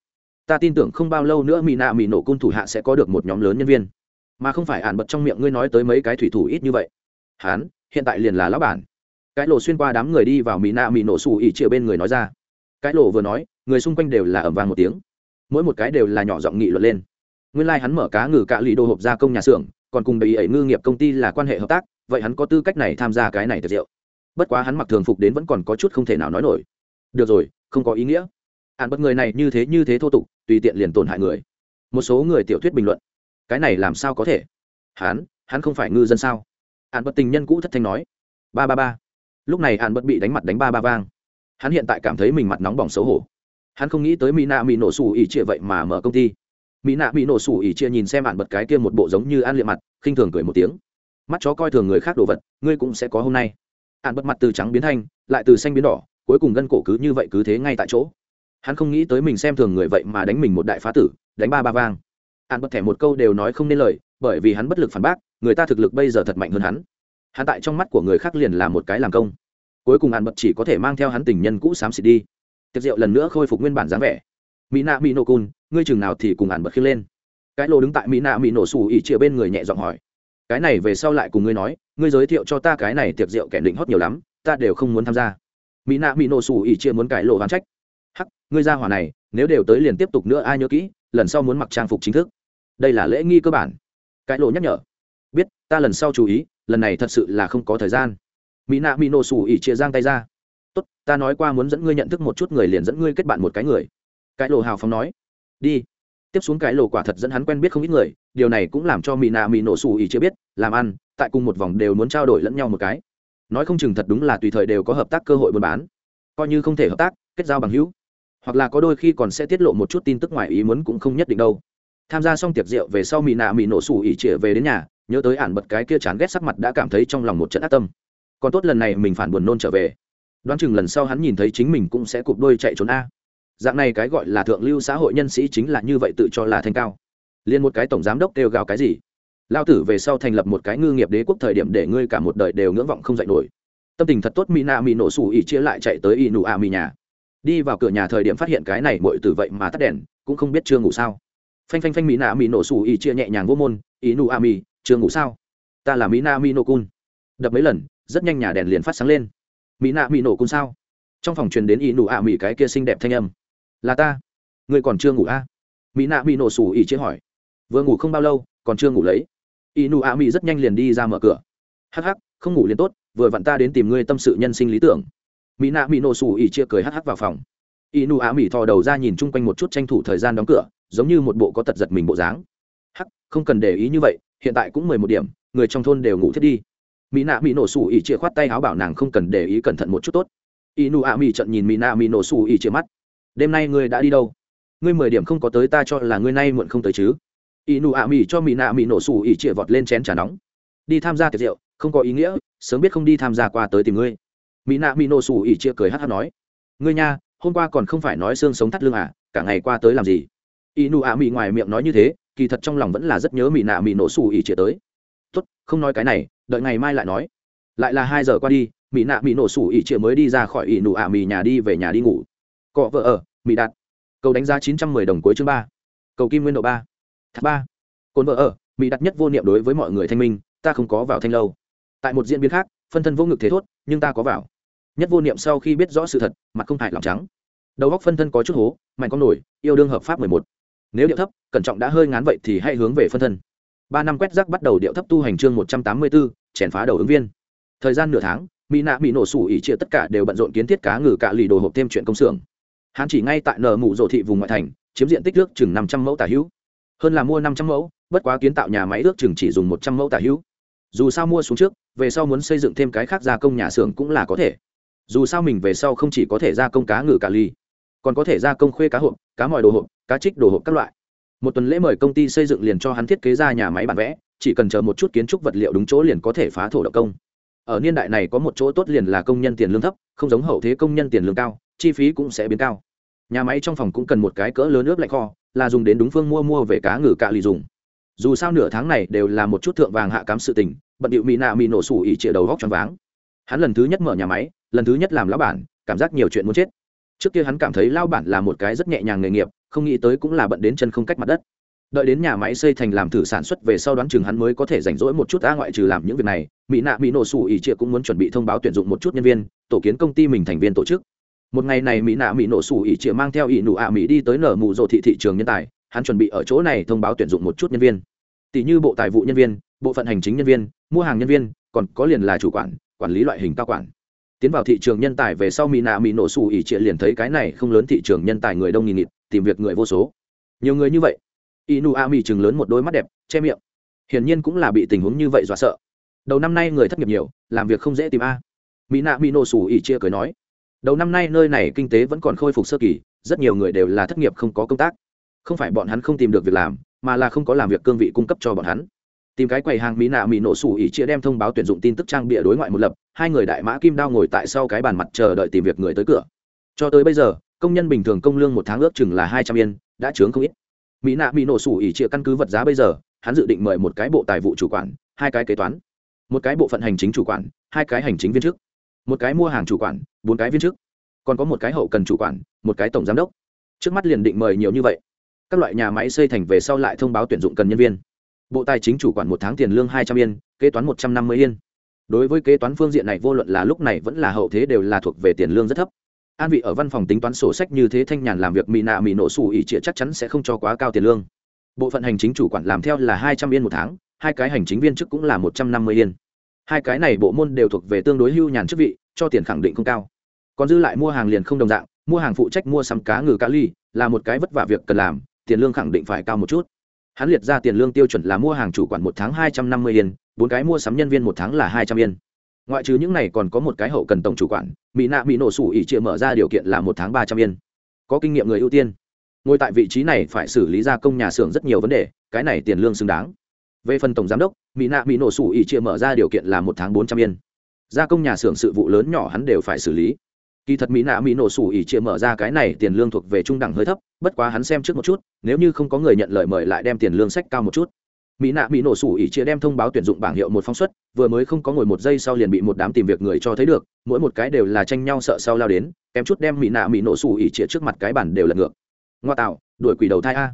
Ta tin tưởng không bao lâu nữa mỹ nạ mỹ nổ cun thủ hạ sẽ có được một nhóm lớn nhân viên. Mà không phải ản bật trong miệng ngươi nói tới mấy cái thủy thủ ít như vậy. Hắn, hiện tại liền là lão bản. Cái lộ xuyên qua đám người đi vào mỹ nạ mỹ nổ xù ỉ chia bên người nói ra. Cái lộ vừa nói, người xung quanh đều là ẩm vàng một tiếng mỗi một cái đều là nhỏ giọng nghị luận lên. Nguyên Lai hắn mở cá ngừ cạ lì đồ hộp gia công nhà xưởng, còn cùng bầy ấy ngư nghiệp công ty là quan hệ hợp tác, vậy hắn có tư cách này tham gia cái này tiệc rượu? Bất quá hắn mặc thường phục đến vẫn còn có chút không thể nào nói nổi. Được rồi, không có ý nghĩa. Hạn bất người này như thế như thế thô tục, tùy tiện liền tổn hại người. Một số người tiểu thuyết bình luận. Cái này làm sao có thể? Hắn hắn không phải ngư dân sao? Hạn bất tình nhân cũ thất thanh nói. Ba ba ba. Lúc này hạn bất bị đánh mặt đánh ba ba vang. Hắn hiện tại cảm thấy mình mặt nóng bỏng xấu hổ hắn không nghĩ tới mỹ nạ mỹ nổ xù ỉ chia vậy mà mở công ty. Mỹ nạ mỹ nổ xù ỉ chia nhìn xem bạn bật cái kia một bộ giống như ăn liệm mặt, khinh thường cười một tiếng. Mắt chó coi thường người khác đồ vật, ngươi cũng sẽ có hôm nay. Ạn bật mặt từ trắng biến thanh, lại từ xanh biến đỏ, cuối cùng gân cổ cứ như vậy cứ thế ngay tại chỗ. Hắn không nghĩ tới mình xem thường người vậy mà đánh mình một đại phá tử, đánh ba ba vang. Ạn bật thẻ một câu đều nói không nên lời, bởi vì hắn bất lực phản bác, người ta thực lực bây giờ thật mạnh hơn hắn. Hắn tại trong mắt của người khác liền là một cái làm công. Cuối cùng ạn bật chỉ có thể mang theo hắn tình nhân cũ xám xịt đi tiệc rượu lần nữa khôi phục nguyên bản dáng vẻ. Mỹ nạ mỹ nổ cun ngươi chừng nào thì cùng ản bật khiêng lên. Cái lô đứng tại mỹ nạ mỹ nổ xù ỉ chia bên người nhẹ giọng hỏi. Cái này về sau lại cùng ngươi nói, ngươi giới thiệu cho ta cái này tiệc rượu kẻ định hót nhiều lắm, ta đều không muốn tham gia. Mỹ nạ mỹ nổ xù ỉ chia muốn cải lộ hoán trách. Hắc, ngươi ra hỏa này, nếu đều tới liền tiếp tục nữa ai nhớ kỹ, lần sau muốn mặc trang phục chính thức. Đây là lễ nghi cơ bản. Cái lộ nhắc nhở. Biết, ta lần sau chú ý, lần này thật sự là không có thời gian. Mỹ nạ mỹ nổ xù ỉ chia giang tay ra tốt, ta nói qua muốn dẫn ngươi nhận thức một chút người liền dẫn ngươi kết bạn một cái người. Cái lộ hào phóng nói, đi. Tiếp xuống cái lộ quả thật dẫn hắn quen biết không ít người, điều này cũng làm cho mỹ nạ mỹ nổ xù Ý chưa biết, làm ăn, tại cùng một vòng đều muốn trao đổi lẫn nhau một cái. Nói không chừng thật đúng là tùy thời đều có hợp tác cơ hội buôn bán. Coi như không thể hợp tác, kết giao bằng hữu. Hoặc là có đôi khi còn sẽ tiết lộ một chút tin tức ngoài ý muốn cũng không nhất định đâu. Tham gia xong tiệc rượu về sau mỹ nạ mỹ nổ xù ỉ chĩa về đến nhà, nhớ tới ản bật cái kia chán ghét sắc mặt đã cảm thấy trong lòng một trận ác tâm. Còn tốt lần này mình phản buồn nôn trở về đoán chừng lần sau hắn nhìn thấy chính mình cũng sẽ cụp đôi chạy trốn a. Dạng này cái gọi là thượng lưu xã hội nhân sĩ chính là như vậy tự cho là thanh cao. Liền một cái tổng giám đốc kêu gào cái gì? Lao tử về sau thành lập một cái ngư nghiệp đế quốc thời điểm để ngươi cả một đời đều ngưỡng vọng không dạy nổi. Tâm tình thật tốt mỹ nạ mỹ nổ xù ỉ chia lại chạy tới ỉ nụ a mỹ nhà. Đi vào cửa nhà thời điểm phát hiện cái này muội từ vậy mà tắt đèn, cũng không biết chưa ngủ sao. Phanh phanh phanh mỹ nạ mỹ nổ xù ỉ chia nhẹ nhàng vô môn ỉ nụ a mỹ chưa ngủ sao? Ta là mỹ nạ mỹ nổ cun. Đập mấy lần, rất nhanh nhà đèn liền phát sáng lên mỹ nạ mỹ nổ cung sao? Trong phòng truyền đến y nụ a mỹ cái kia xinh đẹp thanh âm. Là ta. Người còn chưa ngủ a à? mỹ nạ mỹ nổ sủ ỉ chế hỏi. Vừa ngủ không bao lâu, còn chưa ngủ lấy. Y nụ a mỹ rất nhanh liền đi ra mở cửa. Hắc hắc, không ngủ liền tốt, vừa vặn ta đến tìm ngươi tâm sự nhân sinh lý tưởng. Mỹ nạ mỹ nổ sủ ỉ chia cười hắc hắc vào phòng. Y nụ a mỹ thò đầu ra nhìn chung quanh một chút tranh thủ thời gian đóng cửa, giống như một bộ có tật giật mình bộ dáng. Hắc, không cần để ý như vậy, hiện tại cũng mười một điểm, người trong thôn đều ngủ thiết đi mỹ nạ mỹ nổ xù ỉ chia khoát tay áo bảo nàng không cần để ý cẩn thận một chút tốt. Y nụ ạ mỹ trận nhìn mỹ nạ mỹ nổ xù ỉ chia mắt. Đêm nay ngươi đã đi đâu? Ngươi mười điểm không có tới ta cho là ngươi nay muộn không tới chứ. Y nụ ạ mỹ cho mỹ nạ mỹ nổ xù ỉ chĩa vọt lên chén trà nóng. Đi tham gia tiệc rượu, không có ý nghĩa, sớm biết không đi tham gia qua tới tìm ngươi. Mỹ nạ mỹ nổ xù ỉ chĩa cười hát hát nói. Ngươi nha, hôm qua còn không phải nói xương sống thắt lưng à cả ngày qua tới làm gì? Y nụ ạ mỹ ngoài miệng nói như thế, kỳ thật trong lòng vẫn là rất nhớ mỹ nạ mỹ nổ xù ỉ chia tới. Tốt, không nói cái này đợi ngày mai lại nói. Lại là hai giờ qua đi, mỹ nạ mỹ nổ sủ ỉ chia mới đi ra khỏi ỉ nụ à mì nhà đi về nhà đi ngủ. Cọ vợ ở, mỹ đạt. Cầu đánh giá chín trăm mười đồng cuối chương ba. Cầu kim nguyên độ ba. Thác ba. Cồn vợ ở, mỹ đặt nhất vô niệm đối với mọi người thanh minh, ta không có vào thanh lâu. Tại một diễn biến khác, phân thân vô ngực thế thốt, nhưng ta có vào. Nhất vô niệm sau khi biết rõ sự thật, mặt không hại lòng trắng. Đầu góc phân thân có chút hố, mạnh con nổi, yêu đương hợp pháp mười một. Nếu điệu thấp, cẩn trọng đã hơi ngán vậy thì hãy hướng về phân thân ba năm quét rác bắt đầu điệu thấp tu hành chương một trăm tám mươi bốn chèn phá đầu ứng viên. Thời gian nửa tháng, mỹ nạ bị nổ sủ ỉ chia tất cả đều bận rộn kiến thiết cá ngừ cạ lì đồ hộp thêm chuyện công xưởng. Hắn chỉ ngay tại nở mù rộ thị vùng ngoại thành, chiếm diện tích nước chừng năm trăm mẫu tả hữu. Hơn là mua năm trăm mẫu, bất quá kiến tạo nhà máy ước chừng chỉ dùng một trăm mẫu tả hữu. Dù sao mua xuống trước, về sau muốn xây dựng thêm cái khác gia công nhà xưởng cũng là có thể. Dù sao mình về sau không chỉ có thể gia công cá ngừ cà ly còn có thể gia công khuê cá hộp, cá mòi đồ hộp, cá trích đồ hộp các loại một tuần lễ mời công ty xây dựng liền cho hắn thiết kế ra nhà máy bản vẽ, chỉ cần chờ một chút kiến trúc vật liệu đúng chỗ liền có thể phá thổ động công. Ở niên đại này có một chỗ tốt liền là công nhân tiền lương thấp, không giống hậu thế công nhân tiền lương cao, chi phí cũng sẽ biến cao. Nhà máy trong phòng cũng cần một cái cỡ lớn nước lạnh kho, là dùng đến đúng phương mua mua về cá ngừ cạ lì dùng. Dù sao nửa tháng này đều là một chút thượng vàng hạ cám sự tình, bận điệu mỹ nạ mỹ nổ sủ ỉ chĩa đầu góc choáng váng. Hắn lần thứ nhất mở nhà máy, lần thứ nhất làm lão bản, cảm giác nhiều chuyện muốn chết. Trước kia hắn cảm thấy lao bản là một cái rất nhẹ nhàng nghề nghiệp không nghĩ tới cũng là bận đến chân không cách mặt đất. Đợi đến nhà máy xây thành làm thử sản xuất về sau đoán chừng hắn mới có thể rảnh rỗi một chút a ngoại trừ làm những việc này, mỹ nạ mỹ nổ sủ ỉ trịa cũng muốn chuẩn bị thông báo tuyển dụng một chút nhân viên, tổ kiến công ty mình thành viên tổ chức. Một ngày này mỹ nạ mỹ nổ sủ ỉ trịa mang theo ỉ nụ ạ mỹ đi tới nở mù rộ thị thị trường nhân tài, hắn chuẩn bị ở chỗ này thông báo tuyển dụng một chút nhân viên. Tỷ như bộ tài vụ nhân viên, bộ phận hành chính nhân viên, mua hàng nhân viên, còn có liền là chủ quản quản lý loại hình cao quản. Tiến vào thị trường nhân tài về sau mỹ nạ mỹ nổ xù ỉ trịa liền thấy cái này không lớn thị trường nhân tài người đông nghìn nghịt tìm việc người vô số. Nhiều người như vậy. Inu a mỹ chừng lớn một đôi mắt đẹp, che miệng. Hiển nhiên cũng là bị tình huống như vậy dọa sợ. Đầu năm nay người thất nghiệp nhiều, làm việc không dễ tìm a. Mỹ nạ mỹ nổ sủ ỉ chia cười nói. Đầu năm nay nơi này kinh tế vẫn còn khôi phục sơ kỳ, rất nhiều người đều là thất nghiệp không có công tác. Không phải bọn hắn không tìm được việc làm, mà là không có làm việc cương vị cung cấp cho bọn hắn. Tìm cái quầy hàng mỹ nạ mỹ nổ sủ ỉ chia đem thông báo tuyển dụng tin tức trang bịa đối ngoại một lập, hai người đại mã kim đao ngồi tại sau cái bàn mặt chờ đợi tìm việc người tới cửa. Cho tới bây giờ công nhân bình thường công lương một tháng ước chừng là hai trăm yên, đã chướng không ít. Mỹ nạ mỹ nổ sủ ỉ chia căn cứ vật giá bây giờ, hắn dự định mời một cái bộ tài vụ chủ quản, hai cái kế toán. Một cái bộ phận hành chính chủ quản, hai cái hành chính viên chức. Một cái mua hàng chủ quản, bốn cái viên chức. Còn có một cái hậu cần chủ quản, một cái tổng giám đốc. Trước mắt liền định mời nhiều như vậy. Các loại nhà máy xây thành về sau lại thông báo tuyển dụng cần nhân viên. Bộ tài chính chủ quản một tháng tiền lương hai trăm yên, kế toán một trăm năm mươi yên. Đối với kế toán phương diện này vô luận là lúc này vẫn là hậu thế đều là thuộc về tiền lương rất thấp an vị ở văn phòng tính toán sổ sách như thế thanh nhàn làm việc mỹ nạ mỹ nổ xù ỉ trịa chắc chắn sẽ không cho quá cao tiền lương. Bộ phận hành chính chủ quản làm theo là hai trăm yên một tháng, hai cái hành chính viên chức cũng là một trăm năm mươi yên. Hai cái này bộ môn đều thuộc về tương đối hưu nhàn chức vị, cho tiền khẳng định không cao. Còn dư lại mua hàng liền không đồng dạng, mua hàng phụ trách mua sắm cá ngừ cá ly, là một cái vất vả việc cần làm, tiền lương khẳng định phải cao một chút. Hắn liệt ra tiền lương tiêu chuẩn là mua hàng chủ quản một tháng hai trăm năm mươi yên, bốn cái mua sắm nhân viên một tháng là hai trăm yên ngoại trừ những này còn có một cái hậu cần tổng chủ quản, mỹ nạ mỹ nổ sủ ỉ chia mở ra điều kiện là một tháng ba trăm yên. Có kinh nghiệm người ưu tiên. Ngồi tại vị trí này phải xử lý gia công nhà xưởng rất nhiều vấn đề, cái này tiền lương xứng đáng. Về phần tổng giám đốc, mỹ nạ mỹ nổ sủ ỉ chia mở ra điều kiện là một tháng bốn trăm yên. Gia công nhà xưởng sự vụ lớn nhỏ hắn đều phải xử lý. Kỳ thật mỹ nạ mỹ nổ sủ ỉ chia mở ra cái này tiền lương thuộc về trung đẳng hơi thấp, bất quá hắn xem trước một chút, nếu như không có người nhận lời mời lại đem tiền lương sách cao một chút mỹ nạ mỹ nổ sủ ỉ chia đem thông báo tuyển dụng bảng hiệu một phóng xuất, vừa mới không có ngồi một giây sau liền bị một đám tìm việc người cho thấy được, mỗi một cái đều là tranh nhau sợ sau lao đến, kém chút đem mỹ nạ mỹ nổ sủ ỉ chia trước mặt cái bản đều lật ngược. Ngoa tạo, đuổi quỷ đầu thai a.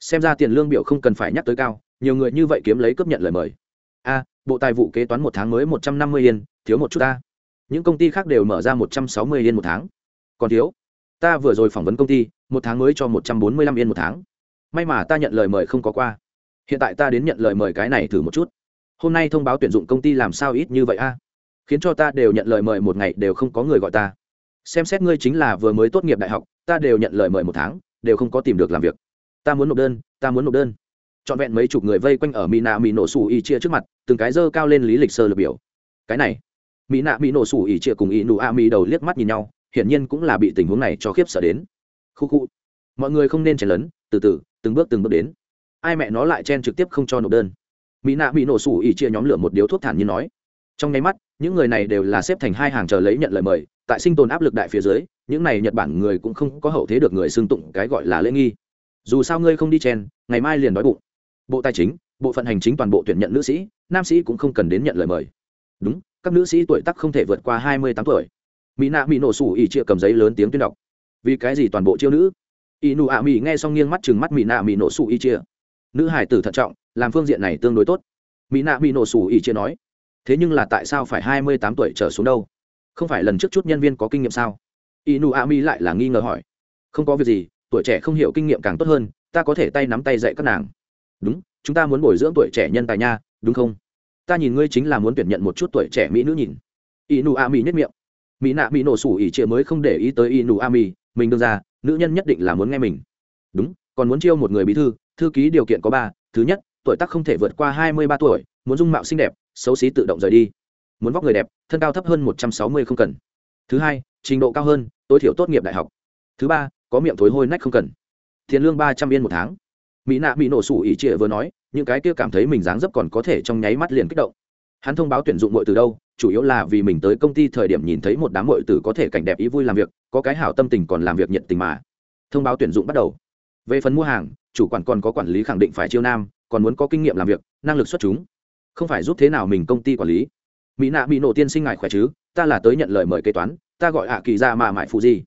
Xem ra tiền lương biểu không cần phải nhắc tới cao, nhiều người như vậy kiếm lấy cấp nhận lời mời. A, bộ tài vụ kế toán một tháng mới một trăm năm mươi yên, thiếu một chút ta. Những công ty khác đều mở ra một trăm sáu mươi yên một tháng. Còn thiếu, ta vừa rồi phỏng vấn công ty, một tháng mới cho một trăm bốn mươi lăm yên một tháng. May mà ta nhận lời mời không có qua hiện tại ta đến nhận lời mời cái này thử một chút. Hôm nay thông báo tuyển dụng công ty làm sao ít như vậy a? Khiến cho ta đều nhận lời mời một ngày đều không có người gọi ta. Xem xét ngươi chính là vừa mới tốt nghiệp đại học, ta đều nhận lời mời một tháng, đều không có tìm được làm việc. Ta muốn nộp đơn, ta muốn nộp đơn. Trọn vẹn mấy chục người vây quanh ở mỹ nạ mỹ nổ xù y chia trước mặt, từng cái dơ cao lên lý lịch sơ lược biểu. Cái này mỹ nạ mỹ nổ sủ ỉ chia cùng ỉ nụ a mỹ đầu liếc mắt nhìn nhau, hiển nhiên cũng là bị tình huống này cho khiếp sợ đến. Khu khu, mọi người không nên chen lấn, từ từ, từng bước từng bước đến ai mẹ nó lại chen trực tiếp không cho nộp đơn. Mỹ nạ mỹ nổ sủ ỉ chia nhóm lửa một điếu thuốc thản như nói. Trong nháy mắt, những người này đều là xếp thành hai hàng chờ lấy nhận lời mời, tại sinh tồn áp lực đại phía dưới, những này nhật bản người cũng không có hậu thế được người xưng tụng cái gọi là lễ nghi. Dù sao ngươi không đi chen, ngày mai liền đói bụng. Bộ tài chính, bộ phận hành chính toàn bộ tuyển nhận nữ sĩ, nam sĩ cũng không cần đến nhận lời mời. Đúng, các nữ sĩ tuổi tác không thể vượt qua hai mươi tám tuổi. Mỹ nạ mỹ nổ sủ ỉ chia cầm giấy lớn tiếng tuyên đọc. Vì cái gì toàn bộ chiêu nữ? Ỷ nụ ạ mỹ nghe xong nghiêng mắt chừng mắt mỹ nạ mỹ nổ sủ ỉ chia nữ hải tử thận trọng, làm phương diện này tương đối tốt. Mỹ nạ mỹ nổ sủ ỉ chia nói, thế nhưng là tại sao phải hai mươi tám tuổi trở xuống đâu? Không phải lần trước chút nhân viên có kinh nghiệm sao? Y nu a mi lại là nghi ngờ hỏi. Không có việc gì, tuổi trẻ không hiểu kinh nghiệm càng tốt hơn, ta có thể tay nắm tay dạy các nàng. Đúng, chúng ta muốn bồi dưỡng tuổi trẻ nhân tài nha, đúng không? Ta nhìn ngươi chính là muốn tuyển nhận một chút tuổi trẻ mỹ nữ nhìn. Y nu a mi nhất miệng. Mỹ nạ mỹ nổ sủ ỉ chia mới không để ý tới y nu a mi, mình đương ra, nữ nhân nhất định là muốn nghe mình. Đúng còn muốn chiêu một người bí thư thư ký điều kiện có ba, thứ nhất, tuổi tác không thể vượt qua hai mươi ba tuổi, muốn dung mạo xinh đẹp, xấu xí tự động rời đi. Muốn vóc người đẹp, thân cao thấp hơn một trăm sáu mươi không cần. Thứ hai, trình độ cao hơn, tối thiểu tốt nghiệp đại học. Thứ ba, có miệng thối hôi nách không cần. Tiền lương ba trăm yên một tháng. Mỹ nạ bị nổ sủ ỉ trịa vừa nói, những cái kia cảm thấy mình dáng dấp còn có thể trong nháy mắt liền kích động. Hắn thông báo tuyển dụng mọi từ đâu, chủ yếu là vì mình tới công ty thời điểm nhìn thấy một đám mọi từ có thể cảnh đẹp ý vui làm việc, có cái hảo tâm tình còn làm việc nhiệt tình mà. Thông báo tuyển dụng bắt đầu về phần mua hàng, chủ quản còn có quản lý khẳng định phải chiêu nam, còn muốn có kinh nghiệm làm việc, năng lực xuất chúng. Không phải giúp thế nào mình công ty quản lý. Mỹ nạ mỹ nổ tiên sinh ngại khỏe chứ, ta là tới nhận lời mời kế toán, ta gọi hạ kỳ ra mà mại phụ gì.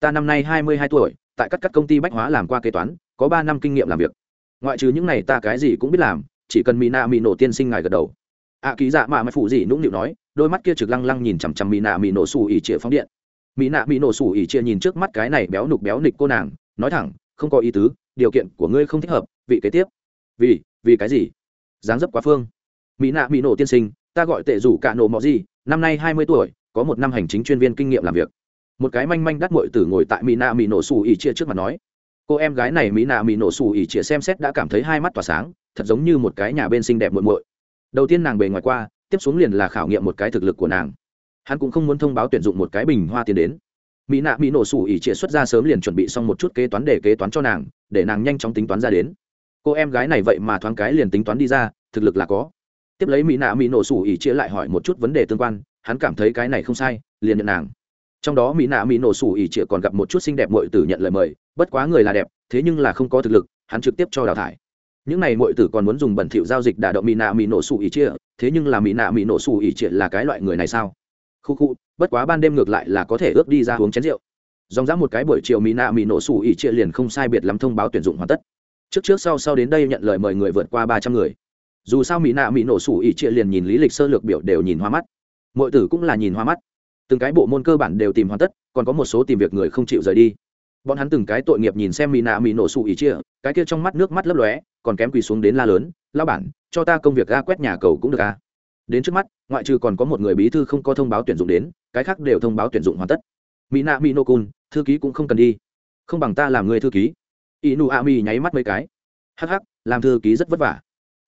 Ta năm nay hai mươi hai tuổi, tại các các công ty bách hóa làm qua kế toán, có ba năm kinh nghiệm làm việc. Ngoại trừ những này ta cái gì cũng biết làm, chỉ cần mỹ nạ mỹ nổ tiên sinh ngài gật đầu. Ạ ký dạ mạ mãi phụ gì nũng nịu nói, đôi mắt kia trực lăng lăng nhìn chằm chằm mỹ nạ mỹ nổ xù ỉ chĩa phóng điện. Mỹ nạ mỹ nổ xù ỉ chĩa nhìn trước mắt cái này béo nục béo nịch cô nàng, nói thẳng không có ý tứ, điều kiện của ngươi không thích hợp, vị kế tiếp. Vì vì cái gì? Dáng dấp quá phương. Mỹ nạ mỹ nổ tiên sinh, ta gọi tệ rủ cả nổ mọ gì, năm nay hai mươi tuổi, có một năm hành chính chuyên viên kinh nghiệm làm việc. Một cái manh manh đắt mội tử ngồi tại mỹ nạ mỹ nổ xù ỉ chia trước mặt nói. Cô em gái này mỹ nạ mỹ nổ xù ỉ chia xem xét đã cảm thấy hai mắt tỏa sáng, thật giống như một cái nhà bên xinh đẹp muội muội. Đầu tiên nàng bề ngoài qua, tiếp xuống liền là khảo nghiệm một cái thực lực của nàng. Hắn cũng không muốn thông báo tuyển dụng một cái bình hoa tiền đến mỹ nạ mỹ nổ sủ ỉ trịa xuất ra sớm liền chuẩn bị xong một chút kế toán để kế toán cho nàng, để nàng nhanh chóng tính toán ra đến. Cô em gái này vậy mà thoáng cái liền tính toán đi ra, thực lực là có. Tiếp lấy mỹ nạ mỹ nổ sủ ỉ trịa lại hỏi một chút vấn đề tương quan, hắn cảm thấy cái này không sai, liền nhận nàng. Trong đó mỹ nạ mỹ nổ sủ ỉ trịa còn gặp một chút xinh đẹp mội tử nhận lời mời, bất quá người là đẹp, thế nhưng là không có thực lực, hắn trực tiếp cho đào thải. Những này mội tử còn muốn dùng bẩn thỉu giao dịch đả động mỹ nạ mỹ nổ sủ ỉ trịa, thế nhưng là mỹ nạ mỹ nổ sủ ỉ trịa là cái loại người này sao? Khu khu bất quá ban đêm ngược lại là có thể ước đi ra uống chén rượu. Dòng dã một cái buổi chiều mỹ nạ mỹ nổ sủ ỉ chia liền không sai biệt lắm thông báo tuyển dụng hoàn tất. Trước trước sau sau đến đây nhận lời mời người vượt qua ba trăm người. Dù sao mỹ nạ mỹ nổ sủ ỉ chia liền nhìn lý lịch sơ lược biểu đều nhìn hoa mắt. Mọi tử cũng là nhìn hoa mắt. Từng cái bộ môn cơ bản đều tìm hoàn tất, còn có một số tìm việc người không chịu rời đi. Bọn hắn từng cái tội nghiệp nhìn xem mỹ nạ mỹ nổ sụ ý chia, cái kia trong mắt nước mắt lấp lóe, còn kém quỳ xuống đến la lớn lao bản, cho ta công việc ga quét nhà cầu cũng được a đến trước mắt, ngoại trừ còn có một người bí thư không có thông báo tuyển dụng đến cái khác đều thông báo tuyển dụng hoàn tất. Mỹ nạ mỹ nô cun thư ký cũng không cần đi. Không bằng ta làm người thư ký. Inu a mi nháy mắt mấy cái. Hắc hắc, làm thư ký rất vất vả.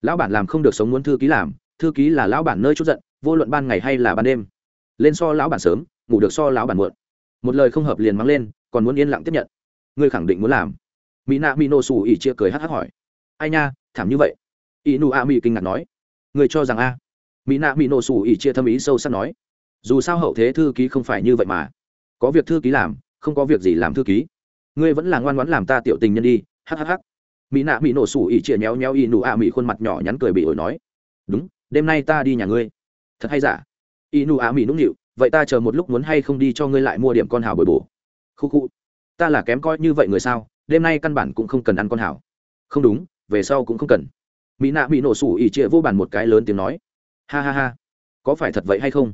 Lão bản làm không được sống muốn thư ký làm, thư ký là lão bản nơi chút giận, vô luận ban ngày hay là ban đêm. Lên so lão bản sớm, ngủ được so lão bản muộn. Một lời không hợp liền mắng lên, còn muốn yên lặng tiếp nhận. Ngươi khẳng định muốn làm. Mỹ nạ mỹ nô xù ỉ chia cười hắc hắc hỏi. Ai nha, thảm như vậy. Ỷ a mi kinh ngạc nói. Người cho rằng a? Mỹ nạ mỹ nổ xù ỉ chia thâm ý sâu sắc nói dù sao hậu thế thư ký không phải như vậy mà. Có việc thư ký làm, không có việc gì làm thư ký. Ngươi vẫn là ngoan ngoãn làm ta tiểu tình nhân đi hhh mỹ nạ mỹ nổ sủ ỉ chia nhéo nhéo ỷ nụ ạ mỹ khuôn mặt nhỏ nhắn cười bị ổi nói. Đúng, đêm nay ta đi nhà ngươi. Thật hay giả? Y nụ ạ mỹ nũng nịu, vậy ta chờ một lúc muốn hay không đi cho ngươi lại mua điểm con hào bồi bổ. Khu khu. Ta là kém coi như vậy người sao, đêm nay căn bản cũng không cần ăn con hào. Không đúng, về sau cũng không cần. Mỹ nạ bị nổ sủ ỉ trịa vô bàn một cái lớn tiếng nói. Ha ha ha. Có phải thật vậy hay không?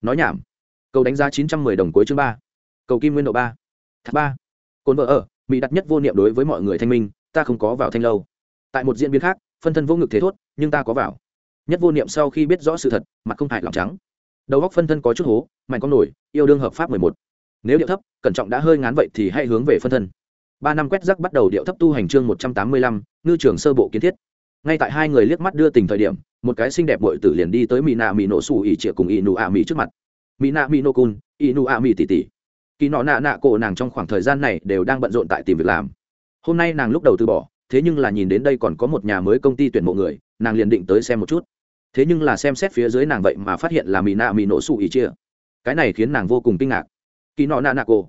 Nói nhảm. Cầu đánh giá chín trăm mười đồng cuối chương ba. Cầu kim nguyên độ ba. Thác ba. Cồn vợ ở, mỹ đặt nhất vô niệm đối với mọi người thanh minh, ta không có vào thanh lâu. Tại một diễn biến khác, phân thân vô ngực thế thốt, nhưng ta có vào. Nhất vô niệm sau khi biết rõ sự thật, mặt không hại lòng trắng. Đầu góc phân thân có chút hố, mạnh con nổi, yêu đương hợp pháp mười một. Nếu điệu thấp, cẩn trọng đã hơi ngán vậy thì hãy hướng về phân thân. Ba năm quét rắc bắt đầu điệu thấp tu hành chương một trăm tám mươi lăm, ngư trường sơ bộ kiến thiết ngay tại hai người liếc mắt đưa tình thời điểm, một cái xinh đẹp bội tử liền đi tới mỹ nạ mỹ nổ xù ỉ trịa cùng ỉ nụ ạ mỹ trước mặt. Mỹ nạ mỹ nô cun ỉ nụ ạ mỹ tỉ tỉ kỳ nọ nạ nạ cổ nàng trong khoảng thời gian này đều đang bận rộn tại tìm việc làm. Hôm nay nàng lúc đầu từ bỏ, thế nhưng là nhìn đến đây còn có một nhà mới công ty tuyển mộ người, nàng liền định tới xem một chút. Thế nhưng là xem xét phía dưới nàng vậy mà phát hiện là mỹ nạ mỹ nổ xù ỉ chia cái này khiến nàng vô cùng kinh ngạc. Kỳ nọ nạ nạ cô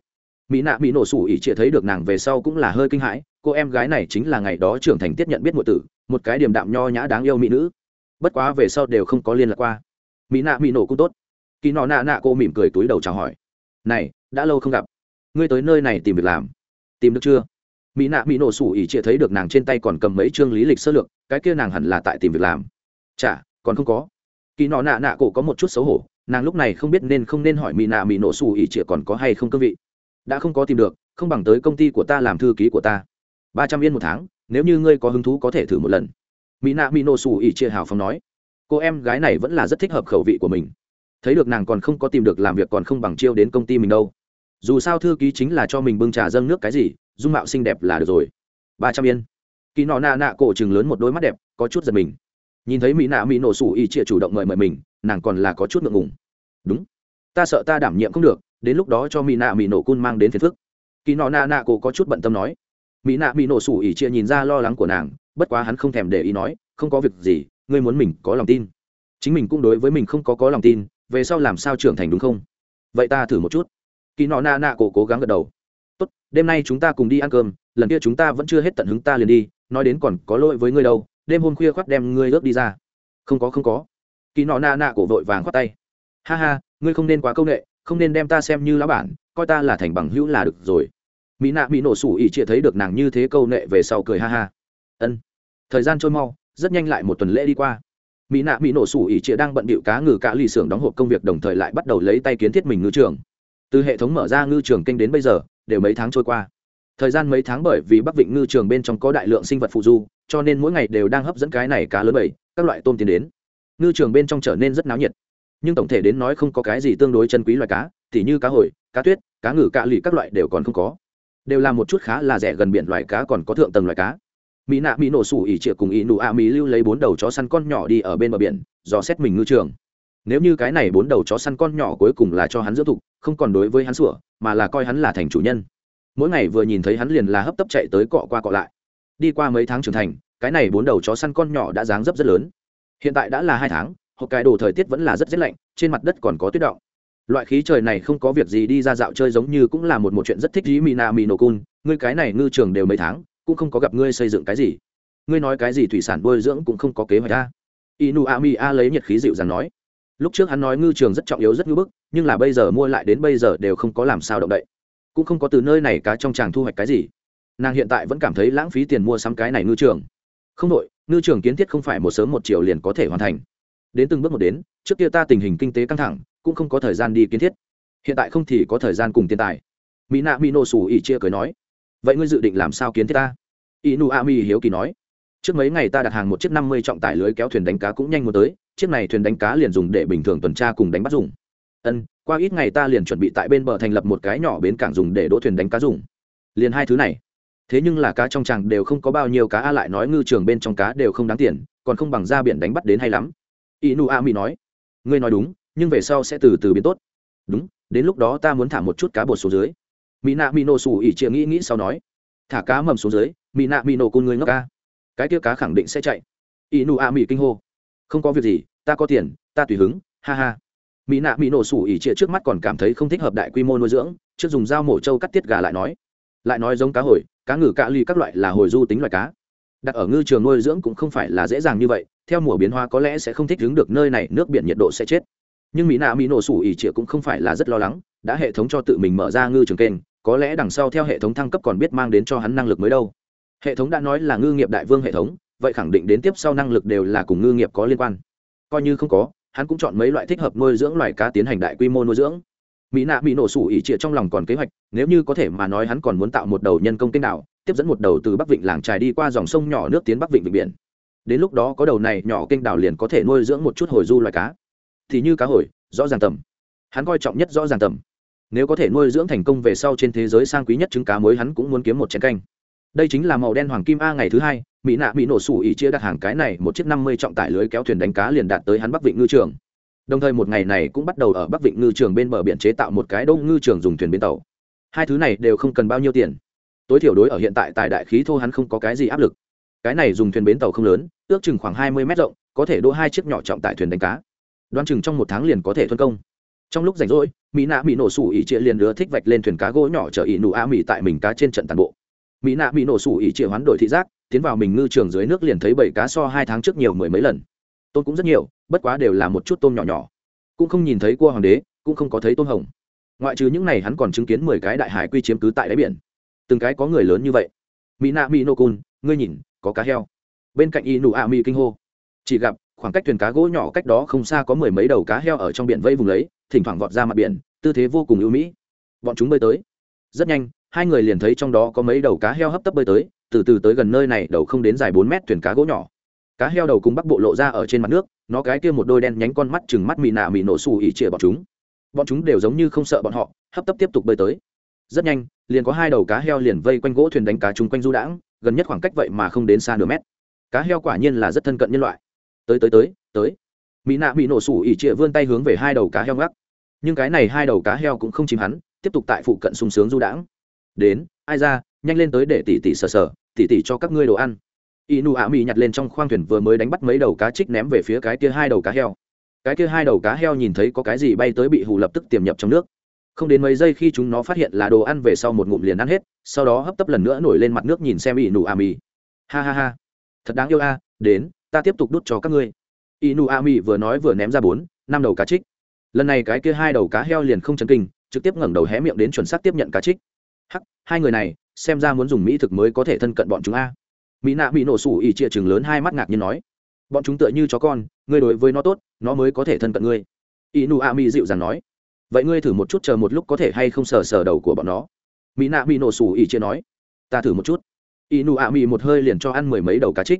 mỹ nạ mỹ nổ xù ỉ chia thấy được nàng về sau cũng là hơi kinh hãi, cô em gái này chính là ngày đó trưởng thành tiết nhận biết ngụ tử một cái điểm đạm nho nhã đáng yêu mỹ nữ. Bất quá về sau đều không có liên lạc qua. Mỹ nạ mỹ nổ cũng tốt. Kỳ nọ nạ nạ cô mỉm cười túi đầu chào hỏi. Này, đã lâu không gặp. Ngươi tới nơi này tìm việc làm. Tìm được chưa? Mỹ nạ mỹ nổ sủ ỉ chia thấy được nàng trên tay còn cầm mấy chương lý lịch sơ lược, cái kia nàng hẳn là tại tìm việc làm. Chả còn không có. Kỳ nọ nạ nạ cổ có một chút xấu hổ, nàng lúc này không biết nên không nên hỏi mỹ nạ mỹ nổ sủ ỉ chia còn có hay không cương vị. Đã không có tìm được, không bằng tới công ty của ta làm thư ký của ta. Ba trăm yên một tháng nếu như ngươi có hứng thú có thể thử một lần. Mỹ nạ mỹ nổ sủ ỉ chia hào phóng nói, cô em gái này vẫn là rất thích hợp khẩu vị của mình. Thấy được nàng còn không có tìm được làm việc còn không bằng chiêu đến công ty mình đâu. Dù sao thư ký chính là cho mình bưng trà dâng nước cái gì, dung mạo xinh đẹp là được rồi. Ba trăm yên. Kỳ nọ nạ nạ cổ chừng lớn một đôi mắt đẹp, có chút giật mình. Nhìn thấy mỹ nạ mỹ nổ sủ y chia chủ động mời mời mình, nàng còn là có chút ngượng ngùng. Đúng, ta sợ ta đảm nhiệm không được, đến lúc đó cho mỹ nạ mỹ nổ cun mang đến phiền phức. Kỳ nọ nạ nạ cổ có chút bận tâm nói mỹ nạ mỹ nổ sủ ỉ chia nhìn ra lo lắng của nàng, bất quá hắn không thèm để ý nói, không có việc gì, ngươi muốn mình có lòng tin. Chính mình cũng đối với mình không có có lòng tin, về sau làm sao trưởng thành đúng không? Vậy ta thử một chút. Kỳ nọ nạ nạ cổ cố gắng gật đầu. Tốt, đêm nay chúng ta cùng đi ăn cơm, lần kia chúng ta vẫn chưa hết tận hứng ta liền đi, nói đến còn có lỗi với ngươi đâu, đêm hôm khuya khoác đem ngươi ướp đi ra. Không có không có. Kỳ nọ nạ nạ cổ vội vàng khoát tay. Ha ha, ngươi không nên quá công nghệ, không nên đem ta xem như lá bản, coi ta là thành bằng hữu là được rồi mỹ nạ mỹ nổ sủ ỉ chia thấy được nàng như thế câu nệ về sau cười ha ha. Ân thời gian trôi mau rất nhanh lại một tuần lễ đi qua. Mỹ nạ mỹ nổ sủ ỉ chia đang bận bịu cá ngừ cá lì xưởng đóng hộp công việc đồng thời lại bắt đầu lấy tay kiến thiết mình ngư trường. Từ hệ thống mở ra ngư trường kinh đến bây giờ đều mấy tháng trôi qua. Thời gian mấy tháng bởi vì bắc vịnh ngư trường bên trong có đại lượng sinh vật phụ du cho nên mỗi ngày đều đang hấp dẫn cái này cá lớn bảy, các loại tôm tiến đến. Ngư trường bên trong trở nên rất náo nhiệt. Nhưng tổng thể đến nói không có cái gì tương đối chân quý loài cá thì như cá hồi cá tuyết cá ngừ cạ lì các loại đều còn không có đều là một chút khá là rẻ gần biển loài cá còn có thượng tầng loài cá. Mỹ nạ mỹ nổ sủ ỉ trịa cùng ỉ nụ a mỹ lưu lấy bốn đầu chó săn con nhỏ đi ở bên bờ biển, dò xét mình ngư trường. Nếu như cái này bốn đầu chó săn con nhỏ cuối cùng là cho hắn dưỡng thụ, không còn đối với hắn sủa, mà là coi hắn là thành chủ nhân. Mỗi ngày vừa nhìn thấy hắn liền là hấp tấp chạy tới cọ qua cọ lại. Đi qua mấy tháng trưởng thành, cái này bốn đầu chó săn con nhỏ đã dáng dấp rất lớn. Hiện tại đã là hai tháng hoặc cái đồ thời tiết vẫn là rất rét lạnh, trên mặt đất còn có tuyết động loại khí trời này không có việc gì đi ra dạo chơi giống như cũng là một một chuyện rất thích dí mỹ nạ mỹ nổ cun ngươi cái này ngư trường đều mấy tháng, cũng không có gặp ngươi xây dựng cái gì. Ngươi nói cái gì thủy sản bồi dưỡng cũng không có kế hoạch a. Inu a mi a lấy nhiệt khí dịu dàng nói. Lúc trước hắn nói ngư trường rất trọng yếu rất ngưỡng bức, nhưng là bây giờ mua lại đến bây giờ đều không có làm sao động đậy. Cũng không có từ nơi này cá trong tràng thu hoạch cái gì. Nàng hiện tại vẫn cảm thấy lãng phí tiền mua sắm cái này ngư trường. Không đội ngư trường kiến thiết không phải một sớm một chiều liền có thể hoàn thành. Đến từng bước một đến, trước kia ta tình hình kinh tế căng thẳng cũng không có thời gian đi kiến thiết. Hiện tại không thì có thời gian cùng tiền tài. Mỹ nạ mỹ nổ sủ ỉ chia cười nói, vậy ngươi dự định làm sao kiến thiết ta? Inu a mi hiếu kỳ nói, trước mấy ngày ta đặt hàng một chiếc năm mươi trọng tải lưới kéo thuyền đánh cá cũng nhanh muốn tới, chiếc này thuyền đánh cá liền dùng để bình thường tuần tra cùng đánh bắt dùng. Ân, qua ít ngày ta liền chuẩn bị tại bên bờ thành lập một cái nhỏ bến cảng dùng để đỗ thuyền đánh cá dùng. Liền hai thứ này. Thế nhưng là cá trong tràng đều không có bao nhiêu cá, a lại nói ngư trường bên trong cá đều không đáng tiền, còn không bằng ra biển đánh bắt đến hay lắm. Inu a mi nói, ngươi nói đúng nhưng về sau sẽ từ từ biến tốt. Đúng, đến lúc đó ta muốn thả một chút cá bột xuống dưới. Mỹ nạ mỹ nổ xù ỉ chia nghĩ nghĩ sau nói. Thả cá mầm xuống dưới mỹ nạ mỹ nổ côn người ngốc ca. Cái kia cá khẳng định sẽ chạy. Ỷ nụ a mỹ kinh hô. Không có việc gì, ta có tiền, ta tùy hứng, ha ha. Mỹ nạ mỹ nổ sủ ỉ trịa trước mắt còn cảm thấy không thích hợp đại quy mô nuôi dưỡng, trước dùng dao mổ trâu cắt tiết gà lại nói. Lại nói giống cá hồi, cá ngừ cạ ly các loại là hồi du tính loại cá. Đặt ở ngư trường nuôi dưỡng cũng không phải là dễ dàng như vậy, theo mùa biến hóa có lẽ sẽ không thích ứng được nơi này, nước biển nhiệt độ sẽ chết nhưng mỹ nạ mỹ nổ sủ ỉ trịa cũng không phải là rất lo lắng, đã hệ thống cho tự mình mở ra ngư trường kênh, có lẽ đằng sau theo hệ thống thăng cấp còn biết mang đến cho hắn năng lực mới đâu. Hệ thống đã nói là ngư nghiệp đại vương hệ thống, vậy khẳng định đến tiếp sau năng lực đều là cùng ngư nghiệp có liên quan. Coi như không có, hắn cũng chọn mấy loại thích hợp nuôi dưỡng loài cá tiến hành đại quy mô nuôi dưỡng. Mỹ nạ bị nổ sủ ỉ trịa trong lòng còn kế hoạch, nếu như có thể mà nói hắn còn muốn tạo một đầu nhân công kênh đảo, tiếp dẫn một đầu từ bắc vịnh làng trài đi qua dòng sông nhỏ nước tiến bắc vịnh vịnh biển. Đến lúc đó có đầu này nhỏ kênh đảo liền có thể nuôi dưỡng một chút hồi du loài cá thì như cá hồi, rõ ràng tầm. Hắn coi trọng nhất rõ ràng tầm. Nếu có thể nuôi dưỡng thành công về sau trên thế giới sang quý nhất trứng cá mới hắn cũng muốn kiếm một chén canh. Đây chính là màu đen hoàng kim a ngày thứ hai, mỹ nạ bị nổ sủ ỉ chia đặt hàng cái này một chiếc năm mươi trọng tải lưới kéo thuyền đánh cá liền đạt tới hắn bắc vịnh ngư trường. Đồng thời một ngày này cũng bắt đầu ở bắc vịnh ngư trường bên bờ biển chế tạo một cái đông ngư trường dùng thuyền bến tàu. Hai thứ này đều không cần bao nhiêu tiền. Tối thiểu đối ở hiện tại tại đại khí thô hắn không có cái gì áp lực. Cái này dùng thuyền bến tàu không lớn, ước chừng khoảng hai mươi mét rộng, có thể đỗ hai chiếc nhỏ trọng tải thuyền đánh cá đoan chừng trong một tháng liền có thể thuân công. Trong lúc rảnh rỗi, mỹ nạ Mỹ nổ sủ ỉ chia liền đưa thích vạch lên thuyền cá gỗ nhỏ chở ỉ nụ a mỹ tại mình cá trên trận tàn bộ. Mỹ nạ Mỹ nổ sủ ỉ chia hoán đổi thị giác, tiến vào mình ngư trường dưới nước liền thấy bảy cá so hai tháng trước nhiều mười mấy lần. Tôm cũng rất nhiều, bất quá đều là một chút tôm nhỏ nhỏ. Cũng không nhìn thấy cua hoàng đế, cũng không có thấy tôm hồng. Ngoại trừ những này hắn còn chứng kiến mười cái đại hải quy chiếm cứ tại đáy biển. Từng cái có người lớn như vậy. Mỹ nạ mỹ nô cun ngươi nhìn, có cá heo. Bên cạnh y nụ a mỹ kinh hô. Chỉ gặp khoảng cách thuyền cá gỗ nhỏ cách đó không xa có mười mấy đầu cá heo ở trong biển vây vùng lấy, thỉnh thoảng vọt ra mặt biển, tư thế vô cùng ưu mỹ. Bọn chúng bơi tới. Rất nhanh, hai người liền thấy trong đó có mấy đầu cá heo hấp tấp bơi tới, từ từ tới gần nơi này, đầu không đến dài bốn mét thuyền cá gỗ nhỏ. Cá heo đầu cùng bắc bộ lộ ra ở trên mặt nước, nó cái kia một đôi đen nhánh con mắt chừng mắt mị nạ mị nổ xù ỉ chĩa bọn chúng. Bọn chúng đều giống như không sợ bọn họ, hấp tấp tiếp tục bơi tới. Rất nhanh, liền có hai đầu cá heo liền vây quanh gỗ thuyền đánh cá chung quanh du đãng, gần nhất khoảng cách vậy mà không đến xa nửa mét. Cá heo quả nhiên là rất thân cận nhân loại tới tới tới tới. Mỹ nạ bị nổ sủ ỉ trịa vươn tay hướng về hai đầu cá heo gác. Nhưng cái này hai đầu cá heo cũng không chìm hắn, tiếp tục tại phụ cận sung sướng du đãng. Đến, ai ra, nhanh lên tới để tỉ tỉ sờ sờ, tỉ tỉ cho các ngươi đồ ăn. Y nụ ạ mỹ nhặt lên trong khoang thuyền vừa mới đánh bắt mấy đầu cá trích ném về phía cái kia hai đầu cá heo. Cái kia hai đầu cá heo nhìn thấy có cái gì bay tới bị hù lập tức tiềm nhập trong nước. Không đến mấy giây khi chúng nó phát hiện là đồ ăn về sau một ngụm liền ăn hết, sau đó hấp tấp lần nữa nổi lên mặt nước nhìn xem y nụ ả mì ha ha ha. Thật đáng yêu a, đến ta tiếp tục đút cho các ngươi. Inu a Mi vừa nói vừa ném ra bốn, năm đầu cá trích. Lần này cái kia hai đầu cá heo liền không chấn kinh, trực tiếp ngẩng đầu hé miệng đến chuẩn xác tiếp nhận cá trích. Hắc, hai người này, xem ra muốn dùng mỹ thực mới có thể thân cận bọn chúng a. Mỹ nạ bị nổ sủ ỉ chia chừng lớn hai mắt ngạc nhiên nói. Bọn chúng tựa như chó con, ngươi đối với nó tốt, nó mới có thể thân cận ngươi. Inu a Mi dịu dàng nói. Vậy ngươi thử một chút chờ một lúc có thể hay không sờ sờ đầu của bọn nó. Mỹ nạ bị nổ sủ ỉ chia nói. Ta thử một chút. Inu a Mi một hơi liền cho ăn mười mấy đầu cá trích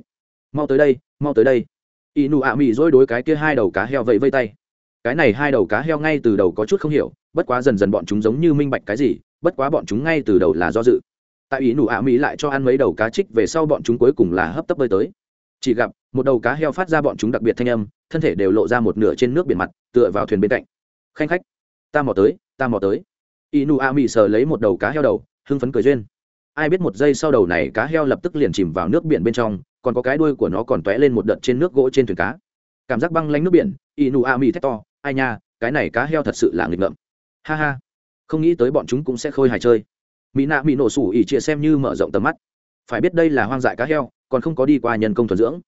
mau tới đây, mau tới đây. Y nụ a mị dối đối cái kia hai đầu cá heo vẫy vây tay. Cái này hai đầu cá heo ngay từ đầu có chút không hiểu, bất quá dần dần bọn chúng giống như minh bạch cái gì, bất quá bọn chúng ngay từ đầu là do dự. Tại ý nụ ạ mỹ lại cho ăn mấy đầu cá trích về sau bọn chúng cuối cùng là hấp tấp bơi tới. Chỉ gặp, một đầu cá heo phát ra bọn chúng đặc biệt thanh âm, thân thể đều lộ ra một nửa trên nước biển mặt, tựa vào thuyền bên cạnh. Khanh khách, ta mò tới, ta mò tới. Inu a mỹ sờ lấy một đầu cá heo đầu, hưng phấn cười duyên. Ai biết một giây sau đầu này cá heo lập tức liền chìm vào nước biển bên trong còn có cái đuôi của nó còn tóe lên một đợt trên nước gỗ trên thuyền cá. Cảm giác băng lanh nước biển inu a mi thét to, ai nha, cái này cá heo thật sự là nghịch ngợm. Ha ha. Không nghĩ tới bọn chúng cũng sẽ khôi hài chơi. Mỹ nạ mỹ nổ sủ ỉ chia xem như mở rộng tầm mắt. Phải biết đây là hoang dại cá heo, còn không có đi qua nhân công thuần dưỡng.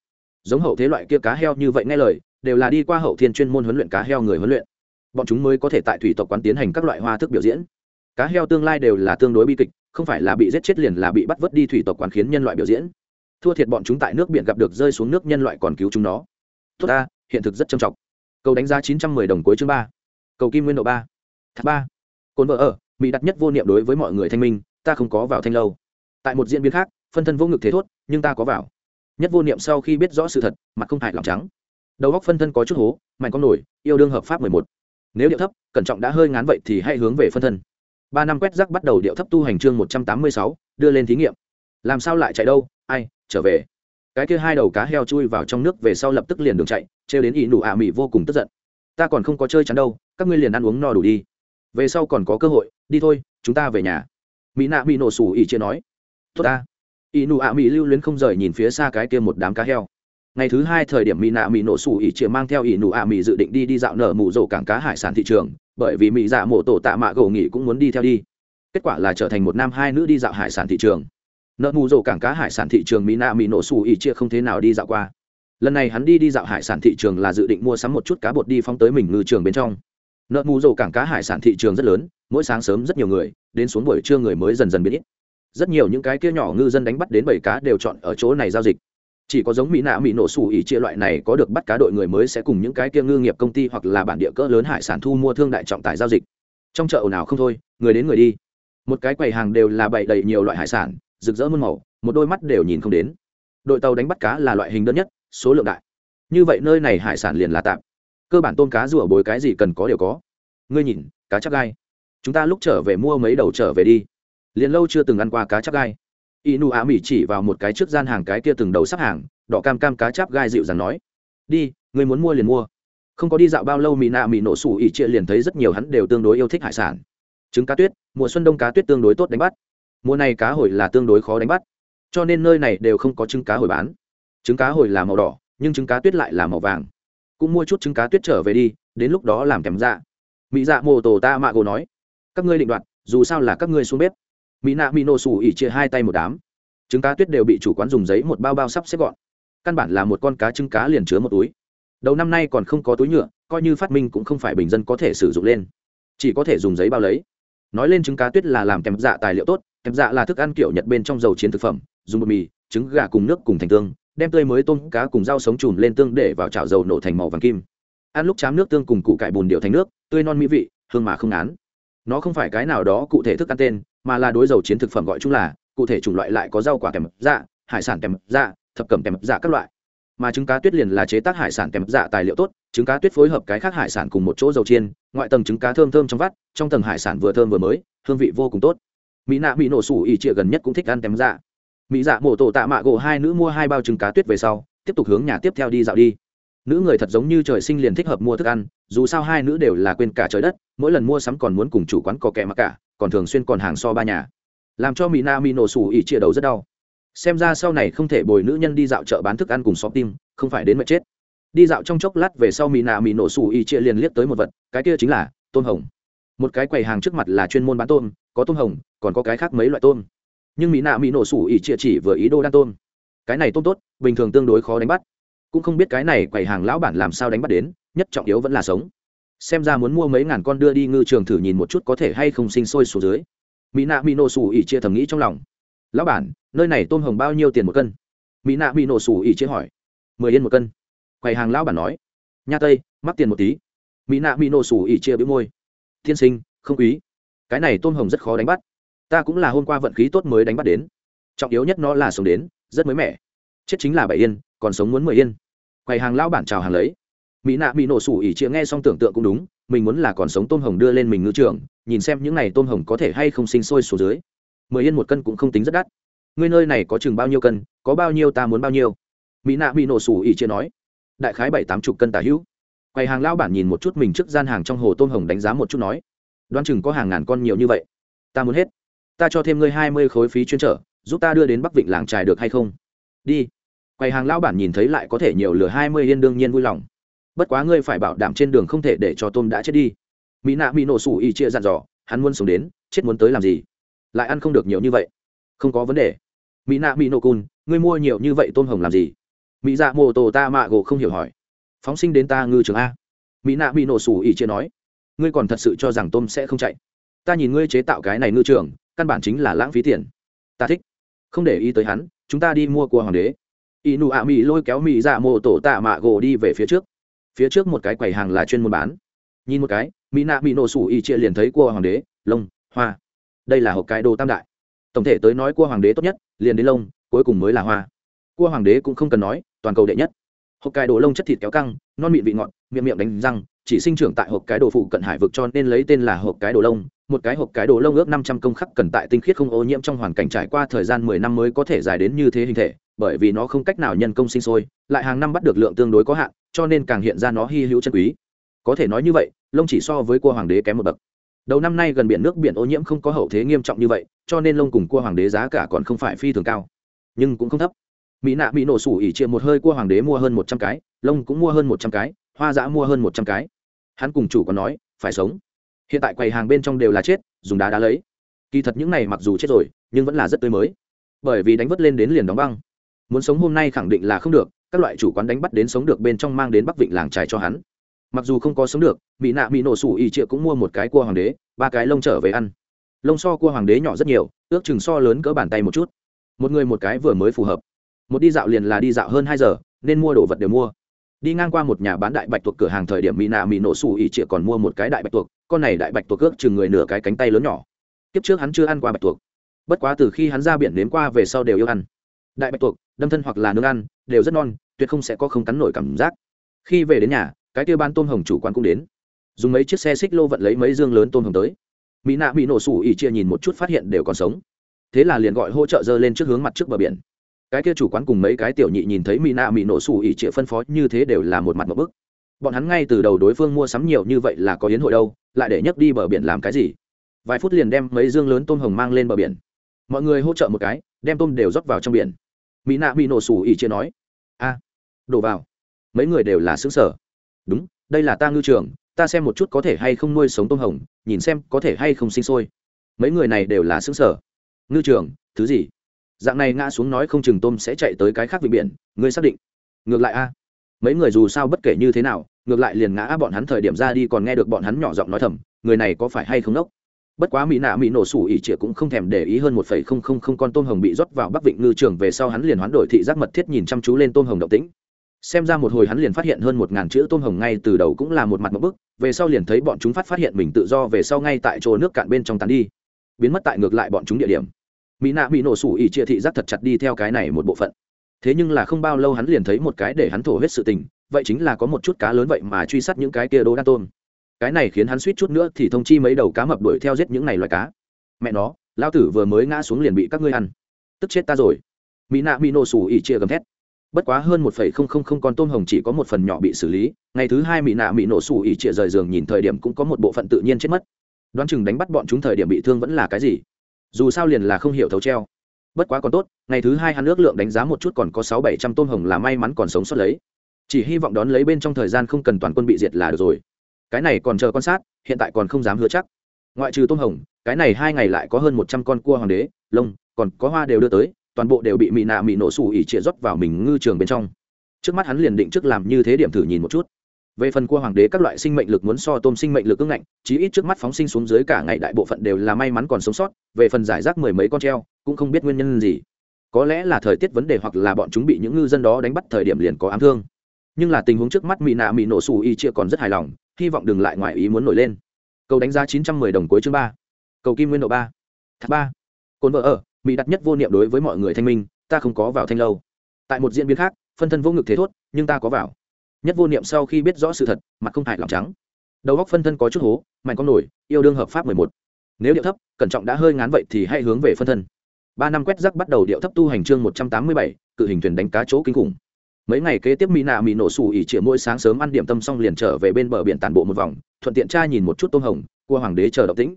Giống hậu thế loại kia cá heo như vậy nghe lời, đều là đi qua hậu thiên chuyên môn huấn luyện cá heo người huấn luyện. Bọn chúng mới có thể tại thủy tộc quán tiến hành các loại hoa thức biểu diễn. Cá heo tương lai đều là tương đối bi kịch, không phải là bị giết chết liền là bị bắt vớt đi thủy tộc quán khiến nhân loại biểu diễn thua thiệt bọn chúng tại nước biển gặp được rơi xuống nước nhân loại còn cứu chúng nó. Tốt ta, hiện thực rất trầm trọng. Cầu đánh giá chín trăm mười đồng cuối chương ba. Cầu kim nguyên độ ba. Thác ba. Cồn vợ ở, mỹ đặt nhất vô niệm đối với mọi người thanh minh, ta không có vào thanh lâu. Tại một diễn biến khác, phân thân vô ngực thế thốt, nhưng ta có vào. Nhất vô niệm sau khi biết rõ sự thật, mặt không hại lòng trắng. Đầu góc phân thân có chút hố, mạnh con nổi, yêu đương hợp pháp mười một. Nếu điệu thấp, cẩn trọng đã hơi ngán vậy thì hãy hướng về phân thân. Ba năm quét rác bắt đầu điệu thấp tu hành chương một trăm tám mươi sáu, đưa lên thí nghiệm. Làm sao lại chạy đâu? Ai? Trở về. Cái kia hai đầu cá heo chui vào trong nước về sau lập tức liền đường chạy, trêu đến ỷ nụ ạ mị vô cùng tức giận. Ta còn không có chơi chắn đâu, các ngươi liền ăn uống no đủ đi. Về sau còn có cơ hội, đi thôi, chúng ta về nhà. Mỹ nạ bị nổ sủ ỉ chia nói. Tốt ta. Ỷ nụ ạ mị lưu luyến không rời nhìn phía xa cái kia một đám cá heo. Ngày thứ hai thời điểm mỹ nạ mỹ nổ sủ ỉ chia mang theo ỷ nụ ạ mị dự định đi đi dạo nở mù rổ cảng cá hải sản thị trường, bởi vì mỹ dạ mộ tổ tạ mạ gỗ nghỉ cũng muốn đi theo đi. Kết quả là trở thành một nam hai nữ đi dạo hải sản thị trường nợ mù rổ cảng cá hải sản thị trường mỹ nạ mỹ nổ xù ỉ chia không thế nào đi dạo qua. Lần này hắn đi đi dạo hải sản thị trường là dự định mua sắm một chút cá bột đi phóng tới mình ngư trường bên trong. Nợ mù rổ cảng cá hải sản thị trường rất lớn, mỗi sáng sớm rất nhiều người, đến xuống buổi trưa người mới dần dần biến ít. Rất nhiều những cái kia nhỏ ngư dân đánh bắt đến bảy cá đều chọn ở chỗ này giao dịch. Chỉ có giống mỹ nạ mỹ nổ xù ỉ chia loại này có được bắt cá đội người mới sẽ cùng những cái kia ngư nghiệp công ty hoặc là bản địa cỡ lớn hải sản thu mua thương đại trọng tài giao dịch. Trong chợ ồn ào không thôi, người đến người đi. Một cái quầy hàng đều là bày đầy nhiều loại hải sản rực rỡ muôn màu, một đôi mắt đều nhìn không đến. Đội tàu đánh bắt cá là loại hình đơn nhất, số lượng đại. Như vậy nơi này hải sản liền là tạm. Cơ bản tôm cá, rùa bồi cái gì cần có đều có. Ngươi nhìn, cá chắc gai. Chúng ta lúc trở về mua mấy đầu trở về đi. Liền lâu chưa từng ăn qua cá chắc gai. Inu á mỹ chỉ vào một cái trước gian hàng cái kia từng đầu sắp hàng, đỏ cam cam cá chắp gai dịu dàng nói. Đi người muốn mua liền mua. Không có đi dạo bao lâu mỹ nạ mỹ nổ sủ ỉ chia liền thấy rất nhiều hắn đều tương đối yêu thích hải sản. Trứng cá tuyết, mùa xuân đông cá tuyết tương đối tốt đánh bắt mùa này cá hồi là tương đối khó đánh bắt, cho nên nơi này đều không có trứng cá hồi bán. Trứng cá hồi là màu đỏ, nhưng trứng cá tuyết lại là màu vàng. Cũng mua chút trứng cá tuyết trở về đi, đến lúc đó làm kèm dạ. Mỹ dạ mô tổ ta mạ gồ nói, các ngươi định đoạt, dù sao là các ngươi xuống bếp. Mỹ nạ mỹ nổ sủ ỉ chia hai tay một đám. Trứng cá tuyết đều bị chủ quán dùng giấy một bao bao sắp xếp gọn. Căn bản là một con cá trứng cá liền chứa một túi. Đầu năm nay còn không có túi nhựa, coi như phát minh cũng không phải bình dân có thể sử dụng lên. Chỉ có thể dùng giấy bao lấy. Nói lên trứng cá tuyết là làm kèm dạ tài liệu tốt kẹp dạ là thức ăn kiểu nhật bên trong dầu chiến thực phẩm, dùng bột mì, trứng gà cùng nước cùng thành tương, đem tươi mới tôm, cá cùng rau sống chùm lên tương để vào chảo dầu nổ thành màu vàng kim. Ăn lúc chám nước tương cùng củ cải bùn điệu thành nước, tươi non mỹ vị, hương mà không án nó không phải cái nào đó cụ thể thức ăn tên, mà là đối dầu chiến thực phẩm gọi chung là, cụ thể chủng loại lại có rau quả kèm dạ hải sản kèm dạ thập cẩm kèm dạ các loại. Mà trứng cá tuyết liền là chế tác hải sản kèm dạ tài liệu tốt, trứng cá tuyết phối hợp cái khác hải sản cùng một chỗ dầu chiên, ngoại tầng trứng cá thơm thơm trong vắt, trong tầng hải sản vừa thơm vừa mới, hương vị vô cùng tốt mỹ nạ bị nổ sủ ỉ trịa gần nhất cũng thích ăn tém dạ. Mỹ dạ mổ tổ tạ mạ gỗ hai nữ mua hai bao trứng cá tuyết về sau, tiếp tục hướng nhà tiếp theo đi dạo đi. Nữ người thật giống như trời sinh liền thích hợp mua thức ăn, dù sao hai nữ đều là quên cả trời đất, mỗi lần mua sắm còn muốn cùng chủ quán có kẻ mặc cả, còn thường xuyên còn hàng so ba nhà. Làm cho mỹ na mỹ nổ sủ ỉ chia đầu rất đau. Xem ra sau này không thể bồi nữ nhân đi dạo chợ bán thức ăn cùng xóm tim không phải đến mệt chết. Đi dạo trong chốc lát về sau mỹ nạ mỹ nổ sủ ỉ chia liền liếc tới một vật, cái kia chính là tôm hồng một cái quầy hàng trước mặt là chuyên môn bán tôm, có tôm hồng, còn có cái khác mấy loại tôm. Nhưng mỹ nạ mỹ nổ sủ ỉ chia chỉ vừa ý đô đan tôm. Cái này tôm tốt, bình thường tương đối khó đánh bắt. Cũng không biết cái này quầy hàng lão bản làm sao đánh bắt đến, nhất trọng yếu vẫn là sống. Xem ra muốn mua mấy ngàn con đưa đi ngư trường thử nhìn một chút có thể hay không sinh sôi xuống dưới. Mỹ nạ mỹ nổ sủ ỉ chia thầm nghĩ trong lòng. Lão bản, nơi này tôm hồng bao nhiêu tiền một cân? Mỹ nạ mỹ nổ sủ ỉ chia hỏi. Mười yên một cân. Quầy hàng lão bản nói. Nha tây, mắc tiền một tí. Mỹ nạ mỹ nổ sủ ỉ chia bĩu môi tiên sinh, không quý. Cái này tôm hồng rất khó đánh bắt. Ta cũng là hôm qua vận khí tốt mới đánh bắt đến. Trọng yếu nhất nó là sống đến, rất mới mẻ. Chết chính là bảy yên, còn sống muốn mười yên. Quầy hàng lão bản chào hàng lấy. Mỹ nạ bị nổ sủ ỉ chĩa nghe xong tưởng tượng cũng đúng, mình muốn là còn sống tôm hồng đưa lên mình ngư trường, nhìn xem những n à y tôm hồng có thể hay không sinh sôi xuống dưới. Mười yên một cân cũng không tính rất đắt. Ngươi nơi này có chừng bao nhiêu cân, có bao nhiêu ta muốn bao nhiêu? Mỹ nạ bị nổ sủ ỉ chĩa nói. Đại khái bảy tám chục cân tả hữu quầy hàng lão bản nhìn một chút mình trước gian hàng trong hồ tôm hồng đánh giá một chút nói, đoán chừng có hàng ngàn con nhiều như vậy. Ta muốn hết. Ta cho thêm ngươi hai mươi khối phí chuyên trở, giúp ta đưa đến bắc vịnh làng trài được hay không? Đi. Quầy hàng lão bản nhìn thấy lại có thể nhiều lửa hai mươi yên đương nhiên vui lòng. Bất quá ngươi phải bảo đảm trên đường không thể để cho tôm đã chết đi. Mỹ nạ mỹ nổ sủ y chia dặn dò, hắn muốn sống đến, chết muốn tới làm gì? Lại ăn không được nhiều như vậy. Không có vấn đề. Mỹ nạ mỹ nổ cun ngươi mua nhiều như vậy tôm hồng làm gì? Mỹ dạ mô tô ta mạ gỗ không hiểu hỏi phóng sinh đến ta ngư trường a. Mỹ nạ bị nổ sủ y chia nói. Ngươi còn thật sự cho rằng tôm sẽ không chạy? Ta nhìn ngươi chế tạo cái này ngư trường, căn bản chính là lãng phí tiền. Ta thích. Không để ý tới hắn, chúng ta đi mua của hoàng đế. Y nụ ạ mỹ lôi kéo mỹ dạ mô tổ tạ mạ gỗ đi về phía trước. Phía trước một cái quầy hàng là chuyên môn bán. Nhìn một cái, mỹ nạ bị nổ sủ y chia liền thấy cua hoàng đế, lông, hoa. Đây là hộp cái đồ tam đại. Tổng thể tới nói cua hoàng đế tốt nhất, liền đến lông, cuối cùng mới là hoa. Cua hoàng đế cũng không cần nói, toàn cầu đệ nhất hộp cái đồ lông chất thịt kéo căng, non mịn vị ngọt, miệng miệng đánh răng, chỉ sinh trưởng tại hộp cái đồ phụ cận hải vực cho nên lấy tên là hộp cái đồ lông. Một cái hộp cái đồ lông ước năm trăm công khắc cần tại tinh khiết không ô nhiễm trong hoàn cảnh trải qua thời gian mười năm mới có thể dài đến như thế hình thể, bởi vì nó không cách nào nhân công sinh sôi, lại hàng năm bắt được lượng tương đối có hạn, cho nên càng hiện ra nó hy hữu chân quý. Có thể nói như vậy, lông chỉ so với cua hoàng đế kém một bậc. Đầu năm nay gần biển nước biển ô nhiễm không có hậu thế nghiêm trọng như vậy, cho nên lông cùng cua hoàng đế giá cả còn không phải phi thường cao, nhưng cũng không thấp mỹ nạ bị nổ sủ ỉ chia một hơi cua hoàng đế mua hơn một trăm cái, lông cũng mua hơn một trăm cái, hoa giã mua hơn một trăm cái. Hắn cùng chủ còn nói, phải sống. Hiện tại quầy hàng bên trong đều là chết, dùng đá đá lấy. Kỳ thật những này mặc dù chết rồi, nhưng vẫn là rất tươi mới. Bởi vì đánh vất lên đến liền đóng băng. Muốn sống hôm nay khẳng định là không được, các loại chủ quán đánh bắt đến sống được bên trong mang đến bắc vịnh làng trài cho hắn. Mặc dù không có sống được, mỹ nạ mỹ nổ sủ ỉ chia cũng mua một cái cua hoàng đế, ba cái lông trở về ăn. Lông so cua hoàng đế nhỏ rất nhiều, ước chừng so lớn cỡ bàn tay một chút. Một người một cái vừa mới phù hợp một đi dạo liền là đi dạo hơn hai giờ, nên mua đồ vật đều mua. Đi ngang qua một nhà bán đại bạch tuộc cửa hàng thời điểm mỹ nạ mỹ nổ xù ỉ chịa còn mua một cái đại bạch tuộc, con này đại bạch tuộc ước chừng người nửa cái cánh tay lớn nhỏ. Kiếp trước hắn chưa ăn qua bạch tuộc. Bất quá từ khi hắn ra biển nếm qua về sau đều yêu ăn. Đại bạch tuộc, đâm thân hoặc là nướng ăn, đều rất non tuyệt không sẽ có không cắn nổi cảm giác. Khi về đến nhà, cái kia ban tôm hồng chủ quán cũng đến. Dùng mấy chiếc xe xích lô vận lấy mấy dương lớn tôm hồng tới. Mỹ nạ mỹ nổ xù ỉ chia nhìn một chút phát hiện đều còn sống. Thế là liền gọi hỗ trợ dơ lên trước hướng mặt trước bờ biển cái kia chủ quán cùng mấy cái tiểu nhị nhìn thấy mỹ nạ mỹ nổ xù ỉ trịa phân phó như thế đều là một mặt một bức. Bọn hắn ngay từ đầu đối phương mua sắm nhiều như vậy là có yến hội đâu, lại để nhấc đi bờ biển làm cái gì? Vài phút liền đem mấy dương lớn tôm hồng mang lên bờ biển. Mọi người hỗ trợ một cái, đem tôm đều rót vào trong biển. Mỹ nạ bị nổ sủ ỉ chia nói, a, đổ vào. Mấy người đều là xứ sở đúng, đây là ta ngư trường, ta xem một chút có thể hay không nuôi sống tôm hồng, nhìn xem có thể hay không sinh sôi. Mấy người này đều là xứ sở ngư trường, thứ gì? Dạng này ngã xuống nói không chừng tôm sẽ chạy tới cái khác vị biển, ngươi xác định? Ngược lại a. Mấy người dù sao bất kể như thế nào, ngược lại liền ngã bọn hắn thời điểm ra đi còn nghe được bọn hắn nhỏ giọng nói thầm, người này có phải hay không nốc bất quá mỹ nạ mỹ nổ sủ ỉ trịa cũng không thèm để ý hơn một phẩy không không không con tôm hồng bị rót vào bắc vịnh ngư trường về sau hắn liền hoán đổi thị giác mật thiết nhìn chăm chú lên tôm hồng động tĩnh. Xem ra một hồi hắn liền phát hiện hơn một ngàn chữ tôm hồng ngay từ đầu cũng là một mặt một bức, về sau liền thấy bọn chúng phát phát hiện mình tự do về sau ngay tại chỗ nước cạn bên trong tán đi. Biến mất tại ngược lại bọn chúng địa điểm mỹ nạ bị nổ sủ ỉ chia thị giác thật chặt đi theo cái này một bộ phận. Thế nhưng là không bao lâu hắn liền thấy một cái để hắn thổ hết sự tình, vậy chính là có một chút cá lớn vậy mà truy sát những cái kia đố đa tôm cái này khiến hắn suýt chút nữa thì thông chi mấy đầu cá mập đuổi theo giết những này loài cá. Mẹ nó lao tử vừa mới ngã xuống liền bị các ngươi ăn. Tức chết ta rồi. Mỹ nạ bị nổ sủ ỉ chia gầm thét. Bất quá hơn một phẩy không không không con tôm hồng chỉ có một phần nhỏ bị xử lý, ngày thứ hai mỹ nạ mỹ nổ sủ ỉ chia rời giường nhìn thời điểm cũng có một bộ phận tự nhiên chết mất. Đoán chừng đánh bắt bọn chúng thời điểm bị thương vẫn là cái gì? Dù sao liền là không hiểu thấu treo. Bất quá còn tốt, ngày thứ hai hắn ước lượng đánh giá một chút còn có sáu bảy trăm tôm hồng là may mắn còn sống sót lấy. Chỉ hy vọng đón lấy bên trong thời gian không cần toàn quân bị diệt là được rồi. Cái này còn chờ quan sát, hiện tại còn không dám hứa chắc. Ngoại trừ tôm hồng, cái này hai ngày lại có hơn một trăm con cua hoàng đế, lông, còn có hoa đều đưa tới, toàn bộ đều bị mị nạ mị nổ sủ ỉ trịa rót vào mình ngư trường bên trong. Trước mắt hắn liền định trước làm như thế điểm thử nhìn một chút về phần cua hoàng đế các loại sinh mệnh lực muốn so tôm sinh mệnh lực ưng ngạnh, chí ít trước mắt phóng sinh xuống dưới cả ngày đại bộ phận đều là may mắn còn sống sót, về phần giải rác mười mấy con treo, cũng không biết nguyên nhân gì. Có lẽ là thời tiết vấn đề hoặc là bọn chúng bị những ngư dân đó đánh bắt thời điểm liền có ám thương. Nhưng là tình huống trước mắt mỹ nạ mỹ nổ xù y chia còn rất hài lòng, hy vọng đừng lại ngoài ý muốn nổi lên. Cầu đánh giá chín trăm mười đồng cuối chương ba. Cầu kim nguyên độ ba. Thác ba. Cồn vợ ở mỹ đặt nhất vô niệm đối với mọi người thanh minh, ta không có vào thanh lâu. Tại một diễn biến khác, phân thân vô ngực thế thốt, nhưng ta có vào nhất vô niệm sau khi biết rõ sự thật, mặt không hại lòng trắng. Đầu góc phân thân có chút hố mạnh con nổi, yêu đương hợp pháp mười một. Nếu điệu thấp, cẩn trọng đã hơi ngán vậy thì hãy hướng về phân thân. Ba năm quét rắc bắt đầu điệu thấp tu hành chương một trăm tám mươi bảy, cự hình thuyền đánh cá chỗ kinh khủng. Mấy ngày kế tiếp mỹ nạ mỹ nổ xù ỉ chĩa mỗi sáng sớm ăn điểm tâm xong liền trở về bên bờ biển tàn bộ một vòng, thuận tiện tra nhìn một chút tôm hồng, cua hoàng đế chờ động tĩnh.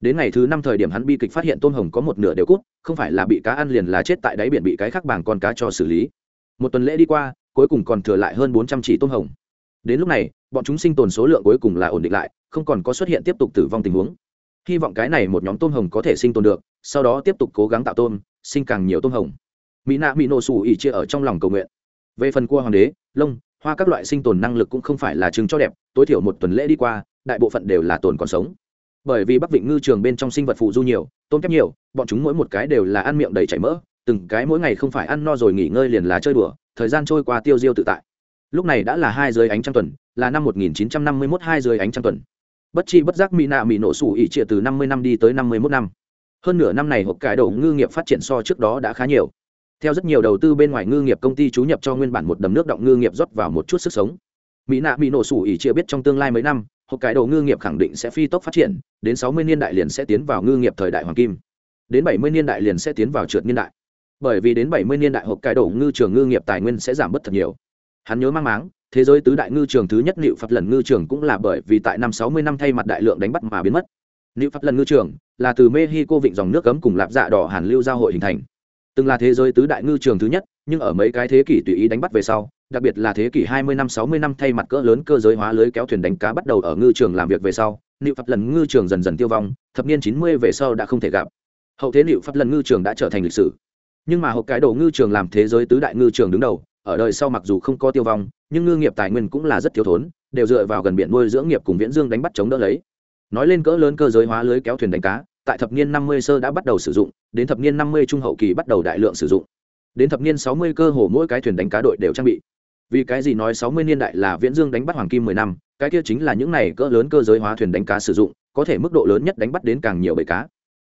Đến ngày thứ năm thời điểm hắn bi kịch phát hiện tôm hồng có một nửa đều cút, không phải là bị cá ăn liền là chết tại đáy biển bị cái khác bảng con cá cho xử lý. Một tuần lễ đi qua cuối cùng còn thừa lại hơn bốn trăm chỉ tôm hồng. Đến lúc này, bọn chúng sinh tồn số lượng cuối cùng là ổn định lại, không còn có xuất hiện tiếp tục tử vong tình huống. Hy vọng cái này một nhóm tôm hồng có thể sinh tồn được, sau đó tiếp tục cố gắng tạo tôm, sinh càng nhiều tôm hồng. Mỹ nạ mỹ nổ xù ỉ chia ở trong lòng cầu nguyện. Về phần cua hoàng đế, lông, hoa các loại sinh tồn năng lực cũng không phải là chứng cho đẹp, tối thiểu một tuần lễ đi qua, đại bộ phận đều là tồn còn sống. Bởi vì bắc vịnh ngư trường bên trong sinh vật phụ du nhiều, tôm kép nhiều, bọn chúng mỗi một cái đều là ăn miệng đầy chảy mỡ từng cái mỗi ngày không phải ăn no rồi nghỉ ngơi liền là chơi đùa, thời gian trôi qua tiêu diêu tự tại. Lúc này đã là hai dưới ánh trăng tuần, là năm 1951 hai dưới ánh trăng tuần. Bất chi bất giác mỹ nạ mỹ nổ sủ ỉ trịa từ 50 năm đi tới 51 năm. Hơn nửa năm này hộp cải đầu ngư nghiệp phát triển so trước đó đã khá nhiều. Theo rất nhiều đầu tư bên ngoài ngư nghiệp công ty chú nhập cho nguyên bản một đầm nước động ngư nghiệp rót vào một chút sức sống. Mỹ nạ mỹ nổ sủ ỉ chia biết trong tương lai mấy năm, hộp cái đầu ngư nghiệp khẳng định sẽ phi tốc phát triển, đến sáu mươi niên đại liền sẽ tiến vào ngư nghiệp thời đại hoàng kim. Đến bảy mươi niên đại liền sẽ tiến vào trượt niên đại bởi vì đến bảy mươi niên đại hộp cải đổ ngư trường ngư nghiệp tài nguyên sẽ giảm bớt thật nhiều. Hắn nhớ mang máng, thế giới tứ đại ngư trường thứ nhất liệu phật lần ngư trường cũng là bởi vì tại năm sáu mươi năm thay mặt đại lượng đánh bắt mà biến mất. Liệu phật lần ngư trường là từ mexico vịnh dòng nước cấm cùng lạp dạ đỏ hàn lưu giao hội hình thành. Từng là thế giới tứ đại ngư trường thứ nhất, nhưng ở mấy cái thế kỷ tùy ý đánh bắt về sau, đặc biệt là thế kỷ 20 năm 60 năm thay mặt cỡ lớn cơ giới hóa lưới kéo thuyền đánh cá bắt đầu ở ngư trường làm việc về sau liệu pháp lần ngư trường dần dần tiêu vong, thập niên 90 về sau đã không thể gặp. Hậu thế liệu pháp lần ngư trường đã trở thành lịch sử nhưng mà hộp cái đồ ngư trường làm thế giới tứ đại ngư trường đứng đầu, ở đời sau mặc dù không có tiêu vong, nhưng ngư nghiệp tài nguyên cũng là rất thiếu thốn, đều dựa vào gần biển nuôi dưỡng nghiệp cùng viễn dương đánh bắt chống đỡ lấy. Nói lên cỡ lớn cơ giới hóa lưới kéo thuyền đánh cá, tại thập niên 50 sơ đã bắt đầu sử dụng, đến thập niên 50 trung hậu kỳ bắt đầu đại lượng sử dụng. Đến thập niên 60 cơ hồ mỗi cái thuyền đánh cá đội đều trang bị. Vì cái gì nói 60 niên đại là viễn dương đánh bắt hoàng kim 10 năm, cái kia chính là những này cỡ lớn cơ giới hóa thuyền đánh cá sử dụng, có thể mức độ lớn nhất đánh bắt đến càng nhiều bầy cá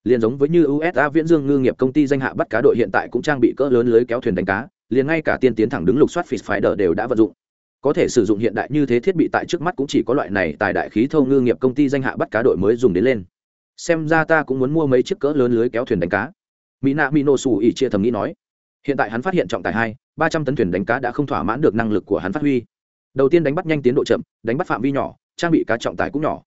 liền giống với như usa viễn dương ngư nghiệp công ty danh hạ bắt cá đội hiện tại cũng trang bị cỡ lớn lưới kéo thuyền đánh cá, liền ngay cả tiên tiến thẳng đứng lục soát fish finder đều đã vận dụng. Có thể sử dụng hiện đại như thế thiết bị tại trước mắt cũng chỉ có loại này tài đại khí thâu ngư nghiệp công ty danh hạ bắt cá đội mới dùng đến lên. Xem ra ta cũng muốn mua mấy chiếc cỡ lớn lưới kéo thuyền đánh cá. Mỹ nạ mỹ nổ xù ỉ chia thầm nghĩ nói. Hiện tại hắn phát hiện trọng tài hai, ba trăm tấn thuyền đánh cá đã không thỏa mãn được năng lực của hắn phát huy. Đầu tiên đánh bắt nhanh tiến độ chậm, đánh bắt phạm vi nhỏ, trang bị cá trọng tài cũng nhỏ.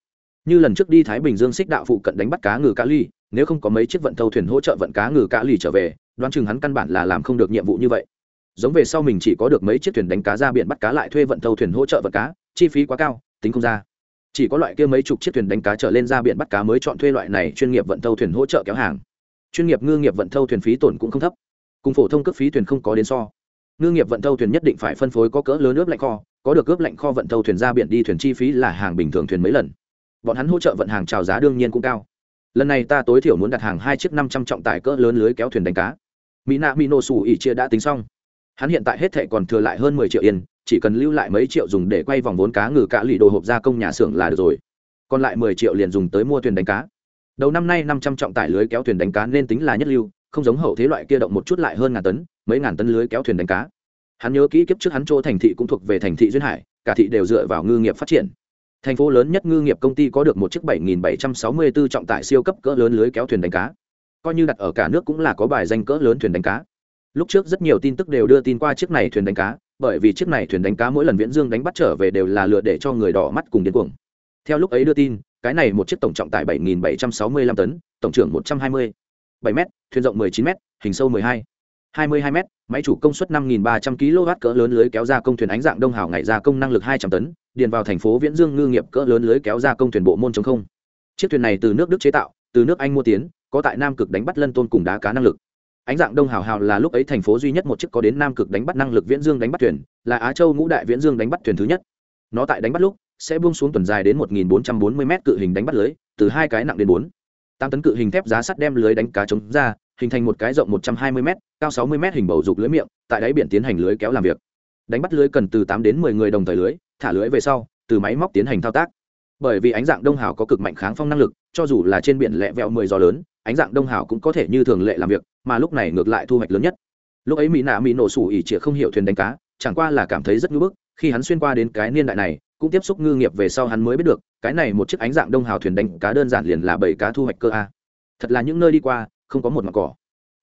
Như lần trước đi thái bình dương xích đạo phụ cận đánh bắt cá ngừ cá ly nếu không có mấy chiếc vận thâu thuyền hỗ trợ vận cá ngừ cá lì trở về, đoán chừng hắn căn bản là làm không được nhiệm vụ như vậy. Giống về sau mình chỉ có được mấy chiếc thuyền đánh cá ra biển bắt cá lại thuê vận thâu thuyền hỗ trợ vận cá, chi phí quá cao, tính không ra. Chỉ có loại kia mấy chục chiếc thuyền đánh cá trở lên ra biển bắt cá mới chọn thuê loại này chuyên nghiệp vận thâu thuyền hỗ trợ kéo hàng. Chuyên nghiệp ngư nghiệp vận thâu thuyền phí tổn cũng không thấp. Cùng phổ thông cước phí thuyền không có đến so. Ngư nghiệp vận thâu thuyền nhất định phải phân phối có cỡ lớn ướp lạnh kho, có được ướp lạnh kho vận thâu thuyền ra biển đi thuyền chi phí là hàng bình thường thuyền mấy lần. Bọn hắn hỗ trợ vận hàng trào giá đương nhiên cũng cao lần này ta tối thiểu muốn đặt hàng hai chiếc năm trăm trọng tải cỡ lớn lưới kéo thuyền đánh cá. Mỹ nạ mỹ nổ xù ỉ chia đã tính xong. Hắn hiện tại hết thệ còn thừa lại hơn mười triệu yên, chỉ cần lưu lại mấy triệu dùng để quay vòng vốn cá ngừ cả lì đồ hộp gia công nhà xưởng là được rồi. Còn lại mười triệu liền dùng tới mua thuyền đánh cá. Đầu năm nay năm trăm trọng tải lưới kéo thuyền đánh cá nên tính là nhất lưu, không giống hậu thế loại kia động một chút lại hơn ngàn tấn, mấy ngàn tấn lưới kéo thuyền đánh cá. Hắn nhớ kỹ kiếp trước hắn chỗ thành thị cũng thuộc về thành thị duyên hải, cả thị đều dựa vào ngư nghiệp phát triển thành phố lớn nhất ngư nghiệp công ty có được một chiếc 7.764 trọng tải siêu cấp cỡ lớn lưới kéo thuyền đánh cá. Coi như đặt ở cả nước cũng là có bài danh cỡ lớn thuyền đánh cá. Lúc trước rất nhiều tin tức đều đưa tin qua chiếc này thuyền đánh cá, bởi vì chiếc này thuyền đánh cá mỗi lần viễn dương đánh bắt trở về đều là lựa để cho người đỏ mắt cùng điên cuồng. Theo lúc ấy đưa tin, cái này một chiếc tổng trọng tải 7.765 tấn, tổng trưởng 120 7 m thuyền rộng 19 m hình sâu 12 22 m máy chủ công suất 5.300 kW cỡ lớn lưới kéo ra công thuyền ánh dạng đông hào ngày ra công năng lực 200 tấn, điền vào thành phố viễn dương ngư nghiệp cỡ lớn lưới kéo ra công thuyền bộ môn chống không. Chiếc thuyền này từ nước đức chế tạo, từ nước anh mua tiến, có tại nam cực đánh bắt lân tôn cùng đá cá năng lực. Ánh dạng đông hào hào là lúc ấy thành phố duy nhất một chiếc có đến nam cực đánh bắt năng lực viễn dương đánh bắt thuyền, là á châu ngũ đại viễn dương đánh bắt thuyền thứ nhất. Nó tại đánh bắt lúc, sẽ buông xuống tuần dài đến 1.440 m cự hình đánh bắt lưới, từ hai cái nặng đến bốn. Tám tấn cự hình thép giá sắt đem lưới đánh cá chống ra hình thành một cái rộng 120 m cao 60 m hình bầu dục lưới miệng, tại đáy biển tiến hành lưới kéo làm việc. Đánh bắt lưới cần từ tám đến 10 người đồng thời lưới, thả lưới về sau, từ máy móc tiến hành thao tác. Bởi vì ánh dạng đông hào có cực mạnh kháng phong năng lực, cho dù là trên biển lẹ vẹo mười gió lớn, ánh dạng đông hào cũng có thể như thường lệ làm việc, mà lúc này ngược lại thu hoạch lớn nhất. Lúc ấy mỹ nạ mỹ nổ sủ ỉ chĩa không hiểu thuyền đánh cá, chẳng qua là cảm thấy rất ngưỡng bức, khi hắn xuyên qua đến cái niên đại này, cũng tiếp xúc ngư nghiệp về sau hắn mới biết được, cái này một chiếc ánh dạng đông hào thuyền đánh cá đơn giản liền là bảy cá thu hoạch cơ a. Thật là những nơi đi qua không có một mặt cỏ.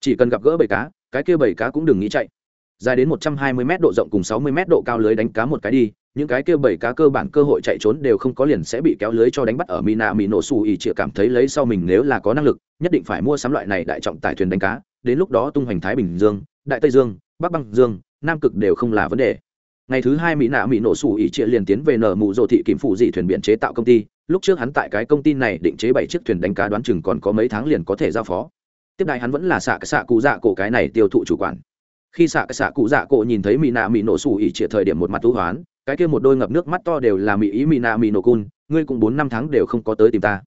Chỉ cần gặp gỡ bảy cá, cái kia bảy cá cũng đừng nghĩ chạy. Dài đến một trăm hai mươi m độ rộng cùng sáu mươi m độ cao lưới đánh cá một cái đi, những cái kia bảy cá cơ bản cơ hội chạy trốn đều không có liền sẽ bị kéo lưới cho đánh bắt ở mina mỹ nổ xù ỉ chịa cảm thấy lấy sau mình nếu là có năng lực, nhất định phải mua sắm loại này đại trọng tải thuyền đánh cá, đến lúc đó tung hoành thái bình dương, đại tây dương, bắc băng dương, nam cực đều không là vấn đề. Ngày thứ hai mỹ nạ mỹ nổ xù ỉ trịa liền tiến về nở mụ rộ thị kiểm phụ dị thuyền biển chế tạo công ty, lúc trước hắn tại cái công ty này định chế bảy chiếc thuyền đánh cá đoán chừng còn có mấy tháng liền có thể giao phó tiếp đại hắn vẫn là xạ xạ cụ dạ cổ cái này tiêu thụ chủ quản. Khi xạ xạ cụ dạ cổ nhìn thấy mỹ nạ mỹ nổ xù ỉ trịa thời điểm một mặt thú hoán, cái kia một đôi ngập nước mắt to đều là mỹ ý mỹ nạ mỹ nổ cun, ngươi cũng bốn năm tháng đều không có tới tìm ta.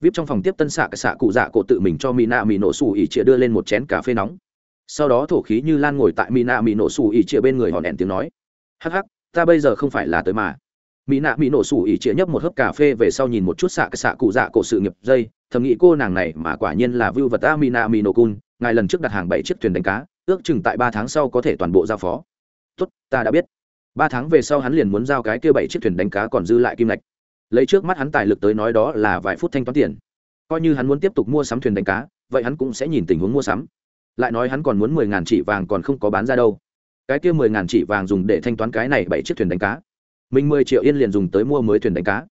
Vip trong phòng tiếp tân xạ xạ cụ dạ cổ tự mình cho mỹ nạ mỹ nổ xù ỉ trịa đưa lên một chén cà phê nóng. Sau đó thổ khí như lan ngồi tại mỹ nạ mỹ nổ xù ỉ trịa bên người hòn đèn tiếng nói. Hắc hắc, ta bây giờ không phải là tới mà mỹ nạ mỹ nổ sủ ỉ chĩa nhấp một hớp cà phê về sau nhìn một chút xạ xạ cụ dạ cổ sự nghiệp dây, thầm nghĩ cô nàng này mà quả nhiên là vưu vật a mỹ nạ mỹ nổ cun, ngài lần trước đặt hàng bảy chiếc thuyền đánh cá, ước chừng tại ba tháng sau có thể toàn bộ giao phó. Tốt, ta đã biết. Ba tháng về sau hắn liền muốn giao cái kia bảy chiếc thuyền đánh cá còn dư lại kim lạch lấy trước mắt hắn tài lực tới nói đó là vài phút thanh toán tiền. Coi như hắn muốn tiếp tục mua sắm thuyền đánh cá, vậy hắn cũng sẽ nhìn tình huống mua sắm. Lại nói hắn còn muốn mười ngàn chỉ vàng còn không có bán ra đâu. Cái kia mười ngàn chỉ vàng dùng để thanh toán cái này bảy chiếc thuyền đánh cá mình mười triệu yên liền dùng tới mua mới thuyền đánh cá.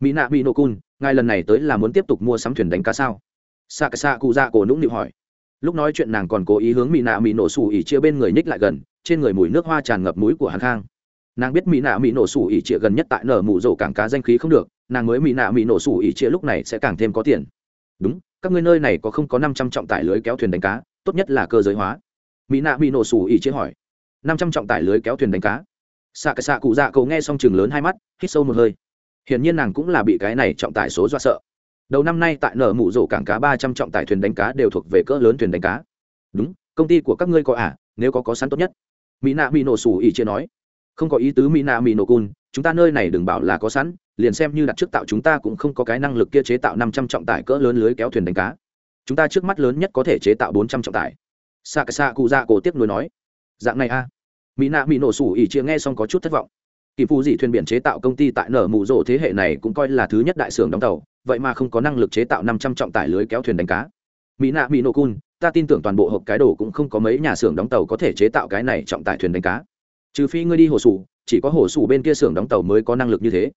Mỹ nạ bị nô cun ngài lần này tới là muốn tiếp tục mua sắm thuyền đánh cá sao? Xạ xạ cụ dạ cổ nũng nịu hỏi. Lúc nói chuyện nàng còn cố ý hướng mỹ nạ mỹ nổ xù ỉ chia bên người nhích lại gần, trên người mùi nước hoa tràn ngập mũi của hắn khang. Nàng biết mỹ nạ mỹ nổ xù ỉ chia gần nhất tại nở mụ rổ cảng cá danh khí không được, nàng mới mỹ nạ mỹ nổ xù ỉ chia lúc này sẽ càng thêm có tiền. Đúng, các ngươi nơi này có không có năm trăm trọng tải lưới kéo thuyền đánh cá, tốt nhất là cơ giới hóa. Mỹ nạ mỹ nổ xù ỉ chia hỏi. Năm trăm trọng tải lưới kéo thuyền đánh cá? Xạ cái xạ cụ dạ cầu nghe xong chừng lớn hai mắt, hít sâu một hơi. Hiển nhiên nàng cũng là bị cái này trọng tải số do sợ. Đầu năm nay tại nở mụ rổ cảng cá ba trăm trọng tải thuyền đánh cá đều thuộc về cỡ lớn thuyền đánh cá. Đúng, công ty của các ngươi có à nếu có có sẵn tốt nhất. Mỹ nạ mỹ nổ xù ỉ chia nói. Không có ý tứ mỹ nạ mỹ nổ cun, chúng ta nơi này đừng bảo là có sẵn, liền xem như đặt trước tạo chúng ta cũng không có cái năng lực kia chế tạo năm trăm trọng tải cỡ lớn lưới kéo thuyền đánh cá. Chúng ta trước mắt lớn nhất có thể chế tạo bốn trăm trọng tải. Xạ cái xạ cụ dạ cổ tiếp nối nói. Dạng này a mỹ nạ mỹ nổ sủ ỉ chia nghe xong có chút thất vọng. Kỳ phụ dị thuyền biển chế tạo công ty tại nở mù rộ thế hệ này cũng coi là thứ nhất đại xưởng đóng tàu, vậy mà không có năng lực chế tạo năm trăm trọng tải lưới kéo thuyền đánh cá. Mỹ nạ mỹ nổ cun, ta tin tưởng toàn bộ hộp cái đồ cũng không có mấy nhà xưởng đóng tàu có thể chế tạo cái này trọng tải thuyền đánh cá. Trừ phi ngươi đi hồ sủ, chỉ có hồ sủ bên kia xưởng đóng tàu mới có năng lực như thế.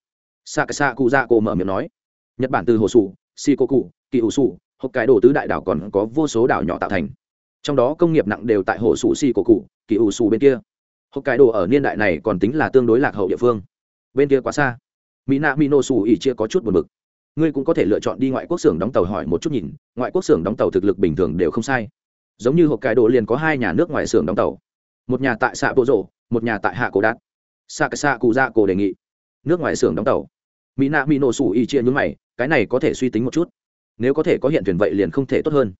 Sa sa cụ dạ cổ mở miệng nói. Nhật bản từ hồ sủ si cô cụ kỳ ủ sủ hộp cái đồ tứ đại đảo còn có vô số đảo nhỏ tạo thành. Trong đó công nghiệp nặng đều tại hồ sủ si cô cụ kỳ ủ sủ bên kia hộp cái đồ ở niên đại này còn tính là tương đối lạc hậu địa phương. Bên kia quá xa. Mỹ nạ mỹ nổ xù ỉ chia có chút buồn bực. Ngươi cũng có thể lựa chọn đi ngoại quốc xưởng đóng tàu hỏi một chút nhìn, ngoại quốc xưởng đóng tàu thực lực bình thường đều không sai. Giống như hộp cải đồ liền có hai nhà nước ngoài xưởng đóng tàu. Một nhà tại xạ bộ rộ một nhà tại hạ cổ đạt xạ cái xạ cụ dạ cổ đề nghị. Nước ngoài xưởng đóng tàu. Mỹ nạ mỹ nổ xù y chia nhún mày, cái này có thể suy tính một chút. Nếu có thể có hiện thuyền vậy liền không thể tốt hơn.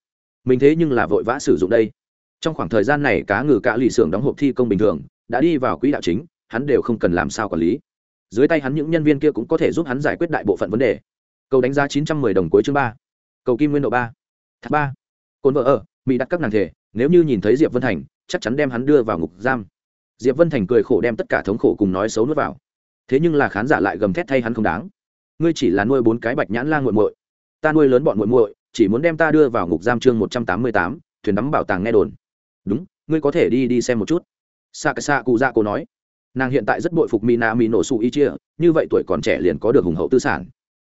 Mình thế nhưng là vội vã sử dụng đây. Trong khoảng thời gian này cá ngừ cả lì xưởng đóng hộp thi công bình thường đã đi vào quỹ đạo chính, hắn đều không cần làm sao quản lý. Dưới tay hắn những nhân viên kia cũng có thể giúp hắn giải quyết đại bộ phận vấn đề. Cầu đánh giá chín trăm mười đồng cuối chương ba. Cầu kim nguyên độ ba. Thác ba. Cồn vợ ở, mỹ đặt các nàng thể, nếu như nhìn thấy diệp vân thành, chắc chắn đem hắn đưa vào ngục giam. Diệp vân thành cười khổ đem tất cả thống khổ cùng nói xấu nuốt vào. Thế nhưng là khán giả lại gầm thét thay hắn không đáng. Ngươi chỉ là nuôi bốn cái bạch nhãn lan g u muội. Ta nuôi lớn bọn muội muội, chỉ muốn đem ta đưa vào ngục giam chương một trăm tám mươi tám, thuyền đắm bảo tàng nghe đồn. Đúng, ngươi có thể đi đi xem một chút sa cái sa cụ dạ cô nói, nàng hiện tại rất bội phục mina mi nổ sụ y chia, như vậy tuổi còn trẻ liền có được hùng hậu tư sản.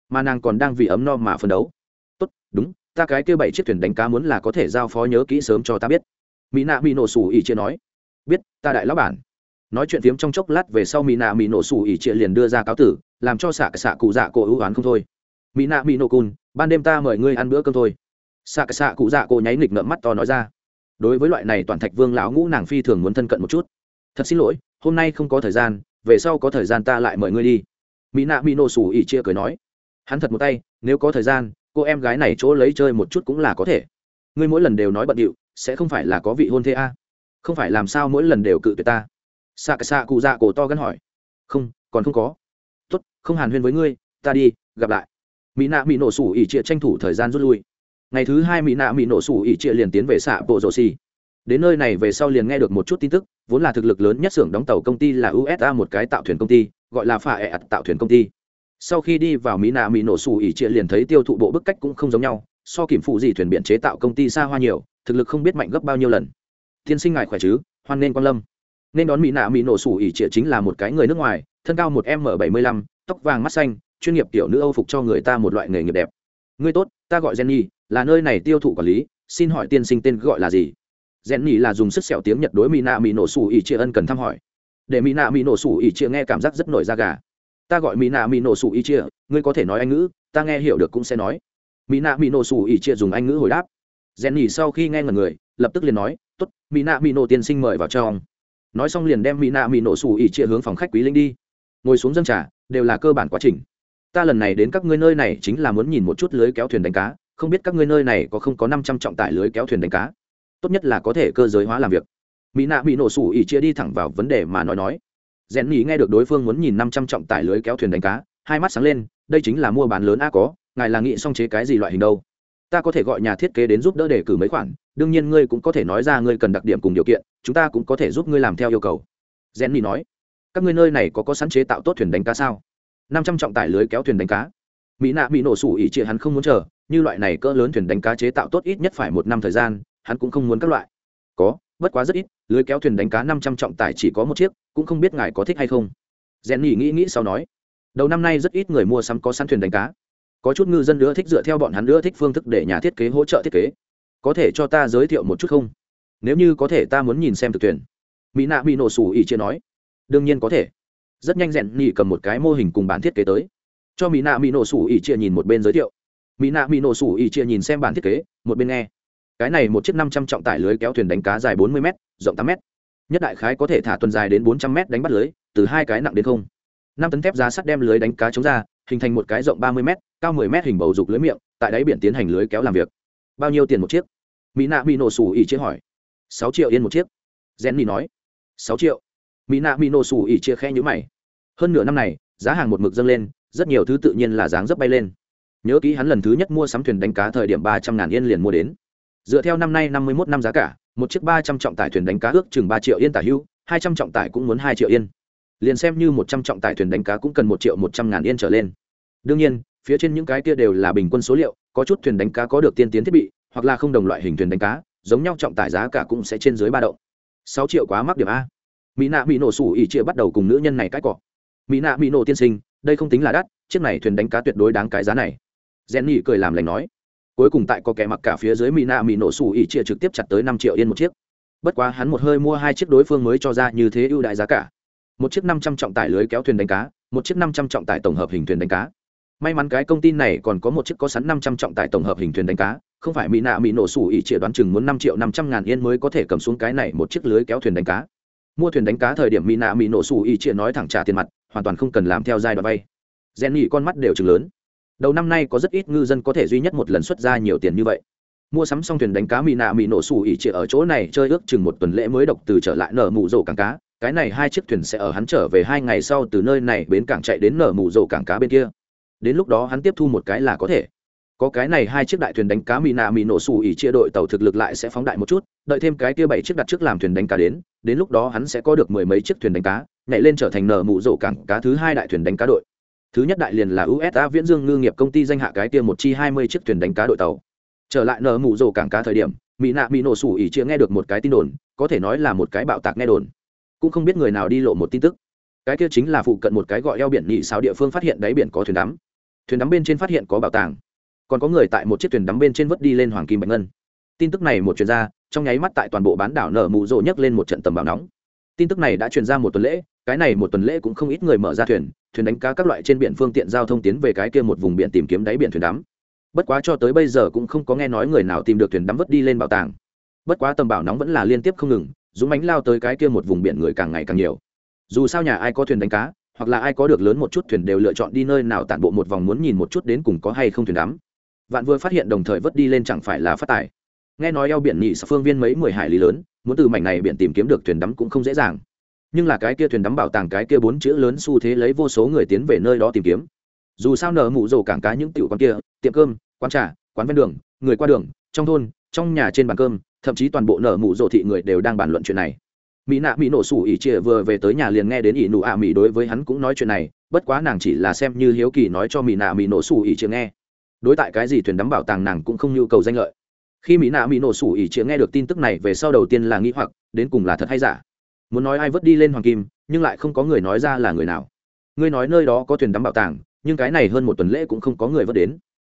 Mà nàng còn đang vì ấm no mà phấn đấu. Tốt, đúng, ta cái kêu bảy chiếc thuyền đánh cá muốn là có thể giao phó nhớ kỹ sớm cho ta biết. Mỹ nạ mỹ nổ sủ ỉ chia nói, biết, ta đại lão bản. Nói chuyện phiếm trong chốc lát về sau mỹ nạ mỹ nổ sủ ỉ chia liền đưa ra cáo tử, làm cho xạ xạ cụ dạ cổ ưu oán không thôi. Mỹ nạ mỹ nổ cun ban đêm ta mời ngươi ăn bữa cơm thôi. Xạ xạ cụ dạ cổ nháy nghịch ngợm mắt to nói ra đối với loại này toàn thạch vương lão ngũ nàng phi thường muốn thân cận một chút. Thật xin lỗi, hôm nay không có thời gian, về sau có thời gian ta lại mời ngươi đi. Mỹ nạ mỹ nổ sủ ỉ chia cười nói. Hắn thật một tay, nếu có thời gian, cô em gái này chỗ lấy chơi một chút cũng là có thể. Ngươi mỗi lần đều nói bận điệu, sẽ không phải là có vị hôn thê a? Không phải làm sao mỗi lần đều cự tuyệt ta? Xạ cái xạ cụ dạ cổ to gắn hỏi. Không, còn không có. Tốt, không hàn huyên với ngươi, ta đi, gặp lại. Mỹ nạ mỹ nổ sủ ỉ trịa tranh thủ thời gian rút lui ngày thứ hai mỹ nạ mỹ nổ sủ ỉ trịa liền tiến về xạ bộ rổ xì. Đến nơi này về sau liền nghe được một chút tin tức, vốn là thực lực lớn nhất xưởng đóng tàu công ty là usa một cái tạo thuyền công ty, gọi là phà ẹ tạo thuyền công ty. Sau khi đi vào mỹ nạ mỹ nổ sủ ỉ trịa liền thấy tiêu thụ bộ bức cách cũng không giống nhau, so kiểm phụ gì thuyền biển chế tạo công ty xa hoa nhiều, thực lực không biết mạnh gấp bao nhiêu lần. Tiên sinh ngài khỏe chứ? Hoan nên quan lâm. Nên đón mỹ nạ mỹ nổ sủ ỉ trịa chính là một cái người nước ngoài, thân cao một m bảy mươi lăm, tóc vàng mắt xanh, chuyên nghiệp tiểu nữ âu phục cho người ta một loại nghề nghiệp đẹp. Ngươi tốt, ta gọi jenny là nơi này tiêu thụ quản lý, xin hỏi tiên sinh tên gọi là gì? Jenny là dùng sức sẹo tiếng nhật đối mỹ nạ mỹ nổ sủ ỉ chia ân cần thăm hỏi. Để mỹ nạ mỹ nổ sủ ỉ chia nghe cảm giác rất nổi da gà. Ta gọi mỹ nạ mỹ nổ sủ ỉ chia ngươi có thể nói anh ngữ, ta nghe hiểu được cũng sẽ nói. Mỹ nạ mỹ nổ sủ ỉ chia dùng anh ngữ hồi đáp. Jenny sau khi nghe ngần người, lập tức liền nói t ố t mỹ nạ mỹ nổ tiên sinh mời vào trong. Nói xong liền đem mỹ nạ mỹ nổ sủ ỉ chia hướng phòng khách quý linh đi. Ngồi xuống dân trà, đều là cơ bản quá trình. Ta lần này đến các ngươi nơi này chính là muốn nhìn một chút lưới kéo thuyền đánh cá không biết các ngươi nơi này có không có năm trăm trọng tải lưới kéo thuyền đánh cá. Tốt nhất là có thể cơ giới hóa làm việc. Mỹ nạ bị nổ sủ ỉ chia đi thẳng vào vấn đề mà nói nói. Rèn nhỉ nghe được đối phương muốn nhìn năm trăm trọng tải lưới kéo thuyền đánh cá, hai mắt sáng lên, đây chính là mua bán lớn a có, ngài là nghĩ xong chế cái gì loại hình đâu. Ta có thể gọi nhà thiết kế đến giúp đỡ để cử mấy khoản, đương nhiên ngươi cũng có thể nói ra ngươi cần đặc điểm cùng điều kiện, chúng ta cũng có thể giúp ngươi làm theo yêu cầu. Jenny nói, các ngươi nơi này có có sẵn chế tạo tốt thuyền đánh cá sao? Năm trăm trọng tải lưới kéo thuyền đánh cá mỹ nạ bị nổ sủ ỉ chia hắn không muốn chờ, như loại này cỡ lớn thuyền đánh cá chế tạo tốt ít nhất phải một năm thời gian, hắn cũng không muốn các loại. Có, bất quá rất ít, lưới kéo thuyền đánh cá năm trăm trọng tải chỉ có một chiếc, cũng không biết ngài có thích hay không. Jenny nghĩ nghĩ sau nói, đầu năm nay rất ít người mua sắm có sẵn thuyền đánh cá. Có chút ngư dân nữa thích dựa theo bọn hắn nữa thích phương thức để nhà thiết kế hỗ trợ thiết kế. Có thể cho ta giới thiệu một chút không? Nếu như có thể ta muốn nhìn xem thực tuyển mỹ nạ bị nổ sủ ỉ chia nói, đương nhiên có thể. Rất nhanh rèn nhỉ cầm một cái mô hình cùng bản thiết kế tới cho mỹ nạ mỹ nổ sủ ỉ chia nhìn một bên giới thiệu. Mỹ nạ mỹ nổ sủ ỉ chia nhìn xem bản thiết kế, một bên nghe. Cái này một chiếc năm trăm trọng tải lưới kéo thuyền đánh cá dài bốn mươi m rộng tám m nhất đại khái có thể thả tuần dài đến bốn trăm m đánh bắt lưới, từ hai cái nặng đến không. Năm tấn thép giá sắt đem lưới đánh cá chống ra, hình thành một cái rộng ba mươi m cao mười m hình bầu dục lưới miệng, tại đáy biển tiến hành lưới kéo làm việc. Bao nhiêu tiền một chiếc? Mỹ nạ mỹ nổ sủ ỉ chia hỏi. Sáu triệu yên một chiếc. Gen mỹ nói. Sáu triệu. Mỹ nạ mỹ nổ sủ ỉ chia khe nhữ mày. Hơn nửa năm này, giá hàng một mực dâng lên rất nhiều thứ tự nhiên là dáng dấp bay lên. Nhớ kỹ hắn lần thứ nhất mua sắm thuyền đánh cá thời điểm ba trăm ngàn yên liền mua đến. Dựa theo năm nay năm mươi một năm giá cả, một chiếc ba trăm trọng tải thuyền đánh cá ước chừng ba triệu yên tả hưu, hai trăm trọng tải cũng muốn hai triệu yên. Liền xem như một trăm trọng tải thuyền đánh cá cũng cần một triệu một trăm ngàn yên trở lên. Đương nhiên, phía trên những cái kia đều là bình quân số liệu, có chút thuyền đánh cá có được tiên tiến thiết bị, hoặc là không đồng loại hình thuyền đánh cá, giống nhau trọng tải giá cả cũng sẽ trên dưới ba động. Sáu triệu quá mắc điểm a. Mỹ nạ mỹ nổ sủ ỉ chia bắt đầu cùng nữ nhân này cãi cọ. Mỹ nạ mỹ nổ tiên sinh đây không tính là đắt, chiếc này thuyền đánh cá tuyệt đối đáng cái giá này. Rèn nhị cười làm lành nói. Cuối cùng tại có kẻ mặc cả phía dưới mỹ nạ mỹ nổ xù ỉ chia trực tiếp chặt tới năm triệu yên một chiếc. Bất quá hắn một hơi mua hai chiếc đối phương mới cho ra như thế ưu đại giá cả. Một chiếc năm trăm trọng tải lưới kéo thuyền đánh cá, một chiếc năm trăm trọng tải tổng hợp hình thuyền đánh cá. May mắn cái công ty này còn có một chiếc có sẵn năm trăm trọng tải tổng hợp hình thuyền đánh cá, không phải mỹ nạ mỹ nổ sủ ỉ chĩa đoán chừng muốn năm triệu năm trăm ngàn yên mới có thể cầm xuống cái này một chiếc lưới kéo thuyền đánh cá. Mua thuyền đánh cá thời điểm mỹ nạ mỹ nổ sủ ỉ chĩa nói thẳng trả tiền mặt hoàn toàn không cần làm theo giai đoạn vay. Rèn nhỉ con mắt đều chừng lớn. Đầu năm nay có rất ít ngư dân có thể duy nhất một lần xuất ra nhiều tiền như vậy. Mua sắm xong thuyền đánh cá mỹ nạ mỹ nổ xù ỉ chĩa ở chỗ này chơi ước chừng một tuần lễ mới độc từ trở lại nở mù rổ cảng cá. Cái này hai chiếc thuyền sẽ ở hắn trở về hai ngày sau từ nơi này bến cảng chạy đến nở mù rổ cảng cá bên kia. Đến lúc đó hắn tiếp thu một cái là có thể. Có cái này hai chiếc đại thuyền đánh cá mỹ nạ mỹ nổ xù ỉ chia đội tàu thực lực lại sẽ phóng đại một chút, đợi thêm cái kia bảy chiếc đặt trước làm thuyền đánh cá đến đến lúc đó hắn sẽ có được mười mấy chiếc thuyền đánh cá nhảy lên trở thành nở mụ rổ cảng cá thứ hai đại thuyền đánh cá đội. Thứ nhất đại liền là usa viễn dương ngư nghiệp công ty danh hạ cái kia một chi hai mươi chiếc thuyền đánh cá đội tàu. Trở lại nở mụ rổ cảng cá thời điểm, mỹ nạ mỹ nổ sủ ỉ chia nghe được một cái tin đồn, có thể nói là một cái bạo tạc nghe đồn. Cũng không biết người nào đi lộ một tin tức. Cái kia chính là phụ cận một cái gọi eo biển nhị sáu địa phương phát hiện đáy biển có thuyền đắm. Thuyền đắm bên trên phát hiện có bảo tàng. Còn có người tại một chiếc thuyền đắm bên trên vớt đi lên hoàng kim bạch ngân. Tin tức này một chuyên gia trong nháy mắt tại toàn bộ bán đảo nở mù rộ nhấc lên một trận tầm bảo nóng. Tin tức này đã truyền ra một tuần lễ cái này một tuần lễ cũng không ít người mở ra thuyền thuyền đánh cá các loại trên biển phương tiện giao thông tiến về cái kia một vùng biển tìm kiếm đáy biển thuyền đắm. Bất quá cho tới bây giờ cũng không có nghe nói người nào tìm được thuyền đắm vớt đi lên bảo tàng. Bất quá tầm bảo nóng vẫn là liên tiếp không ngừng, dũng bánh lao tới cái kia một vùng biển người càng ngày càng nhiều. Dù sao nhà ai có thuyền đánh cá, hoặc là ai có được lớn một chút thuyền đều lựa chọn đi nơi nào tản bộ một vòng muốn nhìn một chút đến cùng có hay không thuyền đắm. Vạn vừa phát hiện đồng thời vớt đi lên chẳng phải là phát tài. Nghe nói eo biển nhị sa phương viên mấy mười hải lý lớn, muốn từ mảnh này biển tìm kiếm được thuyền đắm cũng không dễ dàng nhưng là cái kia thuyền đắm bảo tàng cái kia bốn chữ lớn xu thế lấy vô số người tiến về nơi đó tìm kiếm. Dù sao nở mụ rồ cảng cá những tiểu quán kia, tiệm cơm, quán trà, quán ven đường, người qua đường, trong thôn, trong nhà trên bàn cơm, thậm chí toàn bộ nở mụ rồ thị người đều đang bàn luận chuyện này. Mỹ nạ mỹ nổ sủ ỉ chia vừa về tới nhà liền nghe đến ỉ nụ ạ mỹ đối với hắn cũng nói chuyện này, bất quá nàng chỉ là xem như hiếu kỳ nói cho mỹ nạ mỹ nổ sủ ỉ chia nghe. Đối tại cái gì thuyền đắm bảo tàng nàng cũng không nhu cầu danh lợi. Khi mỹ nạ mỹ nổ sủ ỉ chia nghe được tin tức này về sau đầu tiên là nghĩ hoặc, đến cùng là thật hay giả? Muốn nói ai vớt đi lên hoàng kim, nhưng lại không có người nói ra là người nào. Ngươi nói nơi đó có thuyền đắm bảo tàng, nhưng cái này hơn một tuần lễ cũng không có người vớt đến.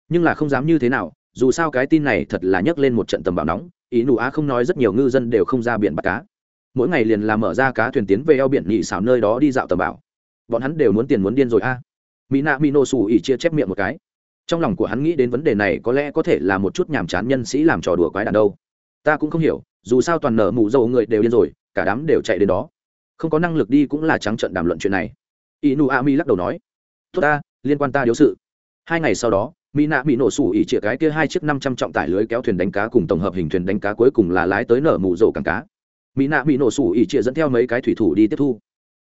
Nhưng là không dám như thế nào, dù sao cái tin này thật là nhấc lên một trận tầm bảo nóng, ý nụ á không nói rất nhiều ngư dân đều không ra biển bắt cá. Mỗi ngày liền làm mở ra cá thuyền tiến về eo biển nhị xảo nơi đó đi dạo tầm bảo bọn hắn đều muốn tiền muốn điên rồi a. Mỹ nạ mỹ nô xù ỉ chia chép miệng một cái. Trong lòng của hắn nghĩ đến vấn đề này có lẽ có thể là một chút nhàm chán nhân sĩ làm trò đùa quái đàn đâu. Ta cũng không hiểu, dù sao toàn nở mù dầu người đều điên rồi cả đám đều chạy đến đó. Không có năng lực đi cũng là trắng trận đàm luận chuyện này. Inu mi lắc đầu nói, tốt ta, liên quan ta điếu sự. Hai ngày sau đó mỹ nạ bị nổ sủ ỉ chĩa cái kia hai chiếc năm trăm trọng tải lưới kéo thuyền đánh cá cùng tổng hợp hình thuyền đánh cá cuối cùng là lái tới nở mù rổ cảng cá. Mỹ nạ bị nổ sủ ỉ chĩa dẫn theo mấy cái thủy thủ đi tiếp thu.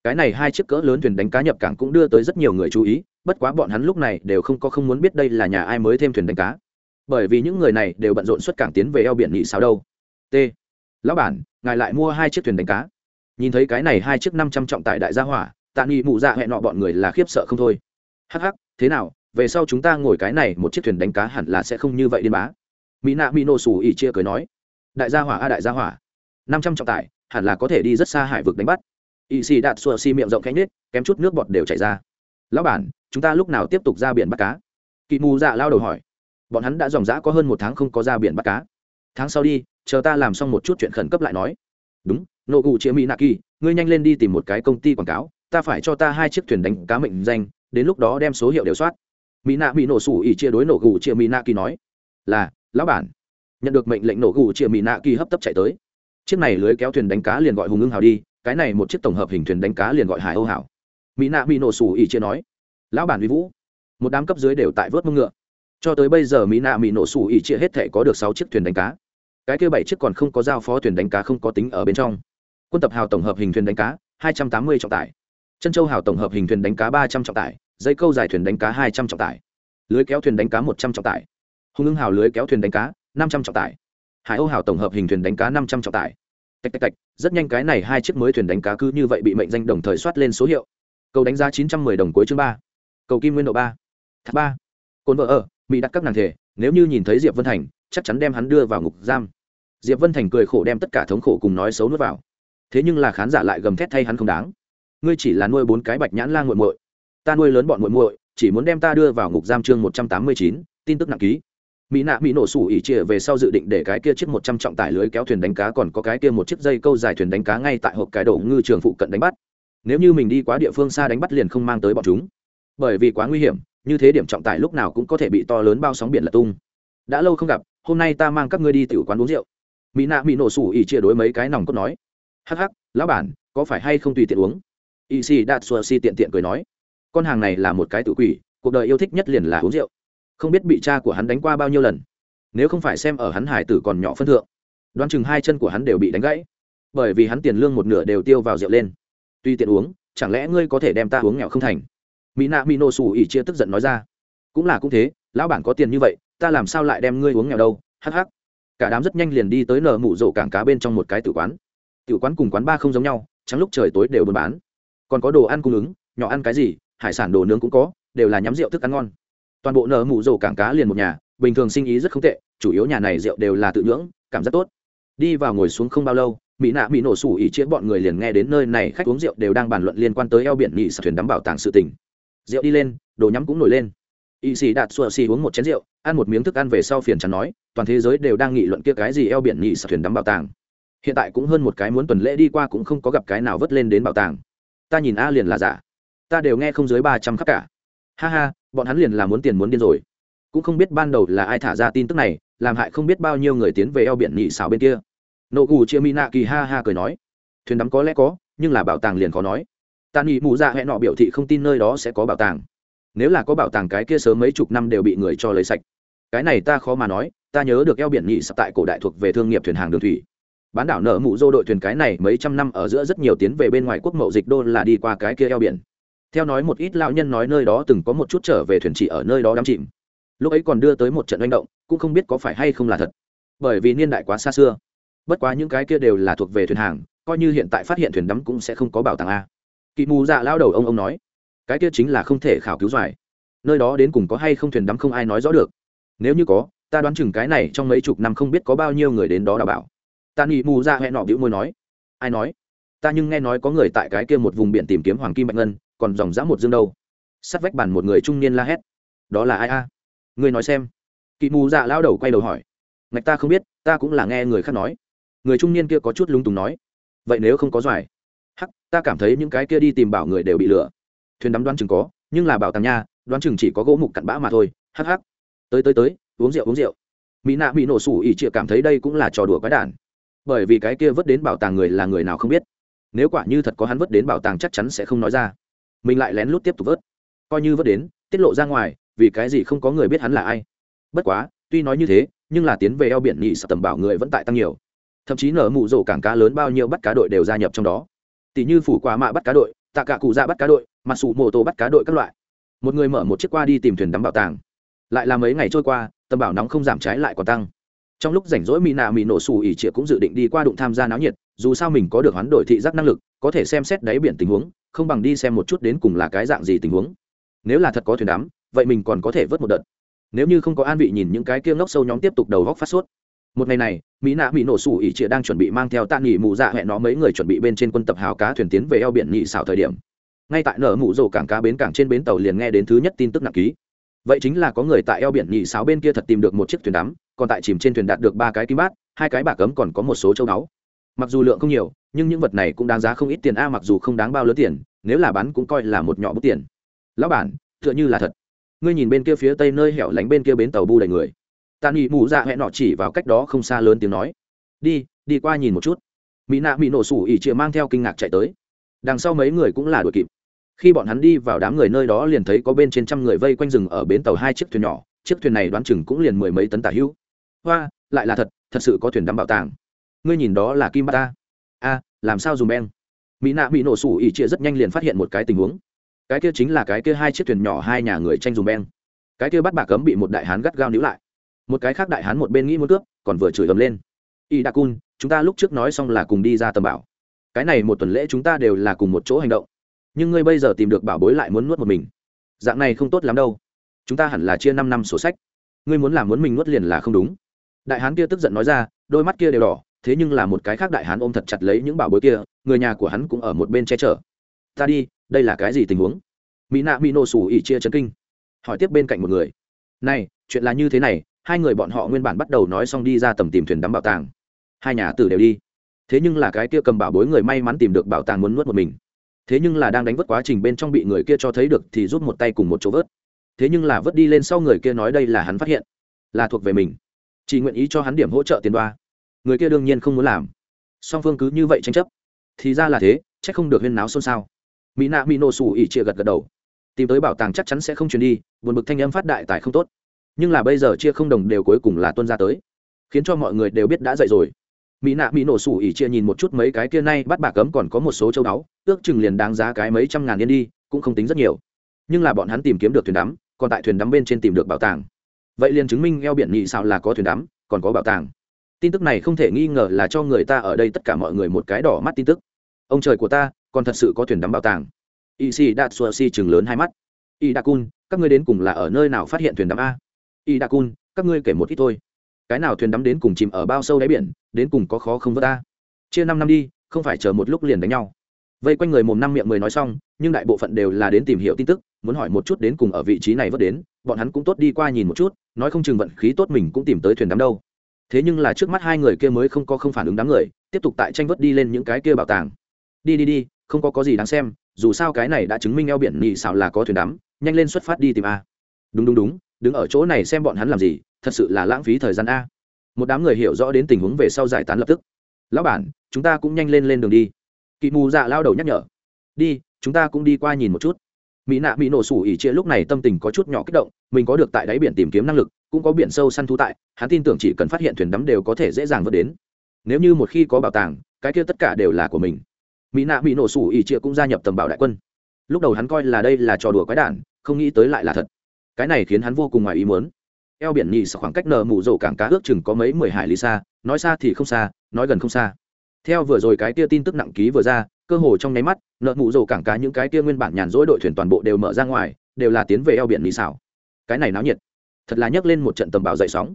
Cái này hai chiếc cỡ lớn thuyền đánh cá nhập cảng cũng đưa tới rất nhiều người chú ý, bất quá bọn hắn lúc này đều không có không muốn biết đây là nhà ai mới thêm thuyền đánh cá. Bởi vì những người này đều bận rộn xuất cảng tiến về eo biển nghị sao đâu. T. Lão bản ngài lại mua hai chiếc thuyền đánh cá. Nhìn thấy cái này hai chiếc năm trăm trọng tại đại gia hỏa, tạ nghị mụ dạ hẹn nọ bọn người là khiếp sợ không thôi. Hắc hắc, thế nào, về sau chúng ta ngồi cái này một chiếc thuyền đánh cá hẳn là sẽ không như vậy điên bá. Mỹ nạ mỹ nổ xù ỉ chia cười nói. Đại gia hỏa a đại gia hỏa. Năm trăm trọng tải, hẳn là có thể đi rất xa hải vực đánh bắt. Y xì đạt xua xi miệng rộng cánh nết kém chút nước bọt đều chảy ra. Lão bản, chúng ta lúc nào tiếp tục ra biển bắt cá? Kỵ mù dạ lao đầu hỏi. Bọn hắn đã dòng dã có hơn một tháng không có ra biển bắt cá. Tháng sau đi chờ ta làm xong một chút chuyện khẩn cấp lại nói. Đúng nộ cụ chĩa mỹ nạ kỳ ngươi nhanh lên đi tìm một cái công ty quảng cáo, ta phải cho ta hai chiếc thuyền đánh cá mệnh danh, đến lúc đó đem số hiệu đều soát. Mỹ nạ bị nổ sủ ỉ chia đối nổ gù chia mỹ nạ kỳ nói. Là, lão bản. Nhận được mệnh lệnh nổ gù chia mỹ nạ kỳ hấp tấp chạy tới. Chiếc này lưới kéo thuyền đánh cá liền gọi hùng ưng hào đi, cái này một chiếc tổng hợp hình thuyền đánh cá liền gọi hải âu hảo mỹ nạ bị nổ sủ ỉ chia nói. Lão bản vi vũ. Một đám cấp dưới đều tại vớt mông ngựa. Cho tới bây giờ mỹ nạ bị nổ sủ ỉ chia hết thể có được sáu chiếc thuyền đánh cá cái kia bảy chiếc còn không có giao phó thuyền đánh cá không có tính ở bên trong. Quân tập hào tổng hợp hình thuyền đánh cá, hai trăm tám mươi trọng tải. Chân châu hào tổng hợp hình thuyền đánh cá ba trăm trọng tải, dây câu dài thuyền đánh cá hai trăm trọng tải. Lưới kéo thuyền đánh cá một trăm trọng tải. Hùng ưng hào lưới kéo thuyền đánh cá, năm trăm trọng tải. Hải âu hào tổng hợp hình thuyền đánh cá năm trăm trọng tải. Tạch tạch tạch, rất nhanh cái này hai chiếc mới thuyền đánh cá cứ như vậy bị mệnh danh đồng thời soát lên số hiệu. Cầu đánh giá chín trăm mười đồng cuối chương ba. Cầu kim nguyên độ ba. Thác ba. Cồn vợ ở, mỹ đặt các nàng thể, nếu như nhìn thấy diệp vân thành chắc chắn đem hắn đưa vào ngục giam. Diệp vân thành cười khổ đem tất cả thống khổ cùng nói xấu nuốt vào. Thế nhưng là khán giả lại gầm thét thay hắn không đáng. Ngươi chỉ là nuôi bốn cái bạch nhãn la nguội muội. Ta nuôi lớn bọn muội muội, chỉ muốn đem ta đưa vào ngục giam chương một trăm tám mươi chín, tin tức nặng ký. Mỹ nạ mỹ nổ sủ ỉ chia về sau dự định để cái kia chiếc một trăm trọng tải lưới kéo thuyền đánh cá còn có cái kia một chiếc dây câu dài thuyền đánh cá ngay tại hộp cái đổ ngư trường phụ cận đánh bắt. Nếu như mình đi quá địa phương xa đánh bắt liền không mang tới bọn chúng. Bởi vì quá nguy hiểm, như thế điểm trọng tải lúc nào cũng có thể bị to lớn bao sóng biển lật tung. Đã lâu không gặp hôm nay ta mang các ngươi đi tiểu quán uống rượu. Mỹ nạ mỹ nổ sủ ỉ chia đối mấy cái nòng cốt nói. Hắc hắc, lão bản, có phải hay không tùy tiện uống? Ỵ xì đạt xua xì tiện tiện cười nói. Con hàng này là một cái tự quỷ, cuộc đời yêu thích nhất liền là uống rượu. Không biết bị cha của hắn đánh qua bao nhiêu lần. Nếu không phải xem ở hắn hải tử còn nhỏ phân thượng, đoán chừng hai chân của hắn đều bị đánh gãy. Bởi vì hắn tiền lương một nửa đều tiêu vào rượu lên. Tuy tiện uống, chẳng lẽ ngươi có thể đem ta uống nghèo không thành? Mỹ nạ mỹ nổ sủ ỉ chia tức giận nói ra. Cũng là cũng thế, lão bản có tiền như vậy ta làm sao lại đem ngươi uống nghèo đâu hh cả đám rất nhanh liền đi tới nở mụ rổ cảng cá bên trong một cái tử quán. Tử quán cùng quán ba không giống nhau, trắng lúc trời tối đều buôn bán. Còn có đồ ăn cung ứng, nhỏ ăn cái gì, hải sản đồ nướng cũng có, đều là nhắm rượu thức ăn ngon. Toàn bộ nở mụ rổ cảng cá liền một nhà, bình thường sinh ý rất không tệ, chủ yếu nhà này rượu đều là tự nhưỡng, cảm giác tốt. Đi vào ngồi xuống không bao lâu, mỹ nạ mỹ nổ sủ ỉ chĩa bọn người liền nghe đến nơi này khách uống rượu đều đang bàn luận liên quan tới eo biển nhị sạt thuyền đắm bảo tàng sự tình. Rượu đi lên, đồ nhắm cũng nổi lên. Y sĩ đạt xua xì uống một chén rượu, ăn một miếng thức ăn về sau phiền chắn nói, toàn thế giới đều đang nghị luận kia cái gì eo biển nhị sập thuyền đắm bảo tàng. Hiện tại cũng hơn một cái muốn tuần lễ đi qua cũng không có gặp cái nào vất lên đến bảo tàng. Ta nhìn a liền là giả. Ta đều nghe không dưới ba trăm khắc cả. Ha ha, bọn hắn liền là muốn tiền muốn điên rồi. Cũng không biết ban đầu là ai thả ra tin tức này, làm hại không biết bao nhiêu người tiến về eo biển nhị xảo bên kia. Nộ gù chia mỹ nạ kỳ ha ha cười nói, thuyền đắm có lẽ có, nhưng là bảo tàng liền khó nói. Ta nghĩ mù dạ hẹn nọ biểu thị không tin nơi đó sẽ có bảo tàng nếu là có bảo tàng cái kia sớm mấy chục năm đều bị người cho lấy sạch. Cái này ta khó mà nói, ta nhớ được eo biển nhị sập tại cổ đại thuộc về thương nghiệp thuyền hàng đường thủy. Bán đảo nở mụ dô đội thuyền cái này mấy trăm năm ở giữa rất nhiều tiến về bên ngoài quốc mậu dịch đô là đi qua cái kia eo biển. Theo nói một ít lão nhân nói nơi đó từng có một chút trở về thuyền chỉ ở nơi đó đắm chìm. Lúc ấy còn đưa tới một trận manh động, cũng không biết có phải hay không là thật. Bởi vì niên đại quá xa xưa. Bất quá những cái kia đều là thuộc về thuyền hàng, coi như hiện tại phát hiện thuyền đắm cũng sẽ không có bảo tàng a. Kỵ mù dạ lao đầu ông ông nói cái kia chính là không thể khảo cứu dài, nơi đó đến cùng có hay không thuyền đắm không ai nói rõ được. Nếu như có ta đoán chừng cái này trong mấy chục năm không biết có bao nhiêu người đến đó đảm bảo. Ta nghĩ mù ra hẹn nọ bĩu môi nói. Ai nói? Ta nhưng nghe nói có người tại cái kia một vùng biển tìm kiếm hoàng kim bạch ngân còn dòng dã một dương đâu. Sắt vách bàn một người trung niên la hét. Đó là ai a? Người nói xem. Kỵ mù dạ lao đầu quay đầu hỏi. Ngạch ta không biết ta cũng là nghe người khác nói. Người trung niên kia có chút lúng túng nói. Vậy nếu không có doài? Hắc ta cảm thấy những cái kia đi tìm bảo người đều bị lừa thuyền đắm đoán chừng có, nhưng là bảo tàng nha, đoán chừng chỉ có gỗ mục cặn bã mà thôi, hắc hắc. Tới tới tới, uống rượu uống rượu. Mỹ nạ bị nổ sủ ỉ chịa cảm thấy đây cũng là trò đùa quái đản. Bởi vì cái kia vớt đến bảo tàng người là người nào không biết. Nếu quả như thật có hắn vớt đến bảo tàng chắc chắn sẽ không nói ra. Mình lại lén lút tiếp tục vớt. Coi như vớt đến, tiết lộ ra ngoài, vì cái gì không có người biết hắn là ai. Bất quá, tuy nói như thế, nhưng là tiến về eo biển nhị sợ tầm bảo người vẫn tại tăng nhiều. Thậm chí nở mụ rổ cảng cá lớn bao nhiêu bắt cá đội đều gia nhập trong đó. Tỷ như phủ quá mạ bắt cá đội tạ cả cụ dạ bắt cá đội mặt sủ mô tô bắt cá đội các loại. Một người mở một chiếc qua đi tìm thuyền đắm bảo tàng. Lại là mấy ngày trôi qua, tầm bảo nóng không giảm trái lại còn tăng. Trong lúc rảnh rỗi mỹ nạ mỹ nổ xù ỉ trịa cũng dự định đi qua đụng tham gia náo nhiệt, dù sao mình có được hoán đổi thị giác năng lực, có thể xem xét đáy biển tình huống, không bằng đi xem một chút đến cùng là cái dạng gì tình huống. Nếu là thật có thuyền đắm, vậy mình còn có thể vớt một đợt. Nếu như không có an vị nhìn những cái kia ngốc sâu nhóm tiếp tục đầu góc phát sốt một ngày này, mỹ nạ mỹ nổ sủ ỉ chĩa đang chuẩn bị mang theo tạ nghỉ mù dạ hẹn nó mấy người chuẩn bị bên trên quân tập hào cá thuyền tiến về eo biển nhị xảo thời điểm. Ngay tại nở mụ rổ cảng cá bến cảng trên bến tàu liền nghe đến thứ nhất tin tức nặng ký. Vậy chính là có người tại eo biển nhị xảo bên kia thật tìm được một chiếc thuyền đắm, còn tại chìm trên thuyền đạt được ba cái kim bát, hai cái bạc cấm còn có một số châu báu. Mặc dù lượng không nhiều, nhưng những vật này cũng đáng giá không ít tiền a, mặc dù không đáng bao lớn tiền, nếu là bán cũng coi là một nhỏ bút tiền. Lão bản, tựa như là thật. Ngươi nhìn bên kia phía tây nơi hẻo lánh bên kia bến tàu bu đầy người. Tàn nghị mù dạ hẹn nọ chỉ vào cách đó không xa lớn tiếng nói. Đi đi qua nhìn một chút. Mỹ nạ bị nổ sủ ỉ chịa mang theo kinh ngạc chạy tới. Đằng sau mấy người cũng là đuổi kịp. Khi bọn hắn đi vào đám người nơi đó liền thấy có bên trên trăm người vây quanh rừng ở bến tàu hai chiếc thuyền nhỏ. Chiếc thuyền này đoán chừng cũng liền mười mấy tấn tả hữu. Hoa, lại là thật thật sự có thuyền đắm bảo tàng. Ngươi nhìn đó là kim bát ta. A, làm sao dùng beng? Mỹ nạ bị nổ sủ ỉ trịa rất nhanh liền phát hiện một cái tình huống. Cái kia chính là cái kia hai chiếc thuyền nhỏ hai nhà người tranh dùng beng. Cái kia bắt bà cấm bị một đại hán gắt gao níu lại một cái khác đại hán một bên nghĩ muốn cướp, còn vừa chửi ầm lên. Y đa cun, chúng ta lúc trước nói xong là cùng đi ra tầm bảo. Cái này một tuần lễ chúng ta đều là cùng một chỗ hành động. Nhưng ngươi bây giờ tìm được bảo bối lại muốn nuốt một mình. Dạng này không tốt lắm đâu. Chúng ta hẳn là chia năm năm sổ sách. Ngươi muốn làm muốn mình nuốt liền là không đúng. Đại hán kia tức giận nói ra, đôi mắt kia đều đỏ, thế nhưng là một cái khác đại hán ôm thật chặt lấy những bảo bối kia, người nhà của hắn cũng ở một bên che chở. Ta đi, đây là cái gì tình huống? Mỹ nạ mỹ nổ sủ ỉ chia chân kinh. Hỏi tiếp bên cạnh một người. Này, chuyện là như thế này hai người bọn họ nguyên bản bắt đầu nói xong đi ra tầm tìm thuyền đắm bảo tàng. Hai nhà tử đều đi. Thế nhưng là cái kia cầm bảo bối người may mắn tìm được bảo tàng muốn nuốt một mình. Thế nhưng là đang đánh vớt quá trình bên trong bị người kia cho thấy được thì rút một tay cùng một chỗ vớt. Thế nhưng là vớt đi lên sau người kia nói đây là hắn phát hiện, là thuộc về mình. Chỉ nguyện ý cho hắn điểm hỗ trợ tiền đoa. Người kia đương nhiên không muốn làm. Song phương cứ như vậy tranh chấp. Thì ra là thế c h ắ c không được huyên náo xôn xao. Mỹ nạ mỹ nổ xù ỉ chia gật gật đầu. Tìm tới bảo tàng chắc chắn sẽ không chuyển đi, buồn bực thanh âm phát đại tài không tốt nhưng là bây giờ chia không đồng đều cuối cùng là tuân ra tới, khiến cho mọi người đều biết đã dậy rồi. Mỹ nạ mỹ nổ sủ ỉ chia nhìn một chút mấy cái kia nay bắt bà cấm còn có một số châu báu, ước chừng liền đáng giá cái mấy trăm ngàn yên đi, cũng không tính rất nhiều. Nhưng là bọn hắn tìm kiếm được thuyền đắm, còn tại thuyền đắm bên trên tìm được bảo tàng. Vậy liền chứng minh eo biển nhị sao là có thuyền đắm, còn có bảo tàng. Tin tức này không thể nghi ngờ là cho người ta ở đây tất cả mọi người một cái đỏ mắt tin tức. Ông trời của ta, còn thật sự có thuyền đắm bảo tàng. Y si đạt xua si chừng lớn hai mắt. Y đa cun, các ngươi đến cùng là ở nơi nào phát hiện thuyền đắm a? Y đa cun, các ngươi kể một ít thôi. Cái nào thuyền đắm đến cùng chìm ở bao sâu đáy biển, đến cùng có khó không vớt ta? Chia năm năm đi, không phải chờ một lúc liền đánh nhau. Vây quanh người mồm năm miệng mười nói xong, nhưng đại bộ phận đều là đến tìm hiểu tin tức, muốn hỏi một chút đến cùng ở vị trí này vớt đến, bọn hắn cũng tốt đi qua nhìn một chút, nói không chừng vận khí tốt mình cũng tìm tới thuyền đắm đâu. Thế nhưng là trước mắt hai người kia mới không có không phản ứng đám người, tiếp tục tại tranh vớt đi lên những cái kia bảo tàng. Đi đi đi, không có có gì đáng xem, dù sao cái này đã chứng minh eo biển nhị xào là có thuyền đắm, nhanh lên xuất phát đi tìm a. Đúng đúng đúng đứng ở chỗ này xem bọn hắn làm gì, thật sự là lãng phí thời gian a. Một đám người hiểu rõ đến tình huống về sau giải tán lập tức. Lão bản, chúng ta cũng nhanh lên lên đường đi. Kỵ mù dạ lao đầu nhắc nhở. Đi, chúng ta cũng đi qua nhìn một chút. Mỹ nạ bị nổ sủ ỉ chia lúc này tâm tình có chút nhỏ kích động, mình có được tại đáy biển tìm kiếm năng lực, cũng có biển sâu săn thú tại, hắn tin tưởng chỉ cần phát hiện thuyền đắm đều có thể dễ dàng vượt đến. Nếu như một khi có bảo tàng, cái kia tất cả đều là của mình. Mỹ nạ bị nổ sủ ỉ chia cũng gia nhập tầm bảo đại quân. Lúc đầu hắn coi là đây là trò đùa quái đản, không nghĩ tới lại là thật cái này khiến hắn vô cùng ngoài ý muốn. Eo biển nhì khoảng cách nờ mù rổ cảng cá ước chừng có mấy mười hải lý xa, nói xa thì không xa, nói gần không xa. Theo vừa rồi cái tia tin tức nặng ký vừa ra, cơ hồ trong nháy mắt nợ mù rổ cảng cá những cái tia nguyên bản nhàn rỗi đội thuyền toàn bộ đều mở ra ngoài, đều là tiến về eo biển nhì xảo. Cái này náo nhiệt. Thật là nhấc lên một trận tầm bão dậy sóng.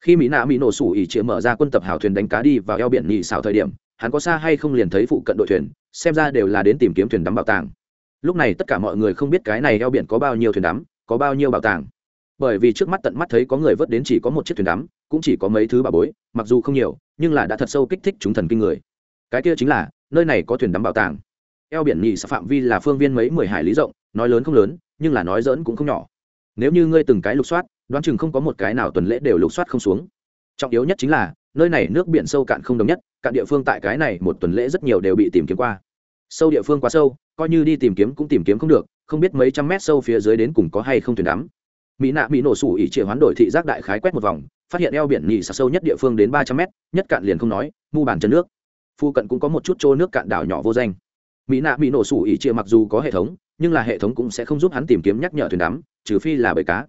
Khi mỹ nạ mỹ nổ sủ ỉ chĩa mở ra quân tập hào thuyền đánh cá đi vào eo biển nhì xảo thời điểm, hắn có xa hay không liền thấy phụ cận đội thuyền, xem ra đều là đến tìm kiếm thuyền đắm bảo tàng. Lúc này tất cả mọi người không biết cái này eo biển có bao nhiêu thuyền đắm có bao nhiêu bảo tàng. Bởi vì trước mắt tận mắt thấy có người vớt đến chỉ có một chiếc thuyền đắm, cũng chỉ có mấy thứ bà bối, mặc dù không nhiều, nhưng là đã thật sâu kích thích chúng thần kinh người. Cái kia chính là, nơi này có thuyền đắm bảo tàng. Eo biển nhị phạm vi là phương viên mấy mười hải lý rộng, nói lớn không lớn, nhưng là nói dỡn cũng không nhỏ. Nếu như ngươi từng cái lục soát, đoán chừng không có một cái nào tuần lễ đều lục soát không xuống. Trọng yếu nhất chính là, nơi này nước biển sâu cạn không đồng nhất, cạn địa phương tại cái này một tuần lễ rất nhiều đều bị tìm kiếm qua. Sâu địa phương quá sâu, coi như đi tìm kiếm cũng tìm kiếm không được không biết mấy trăm mét sâu phía dưới đến cùng có hay không thuyền đắm. Mỹ nạ bị nổ sủ ỉ chĩa hoán đổi thị giác đại khái quét một vòng, phát hiện eo biển nhì sạt sâu nhất địa phương đến ba trăm mét, nhất cạn liền không nói, mu bàn chân nước. Phu cận cũng có một chút chỗ nước cạn đảo nhỏ vô danh. Mỹ nạ bị nổ sủ ỉ chĩa mặc dù có hệ thống, nhưng là hệ thống cũng sẽ không giúp hắn tìm kiếm nhắc nhở thuyền đắm, trừ phi là bầy cá.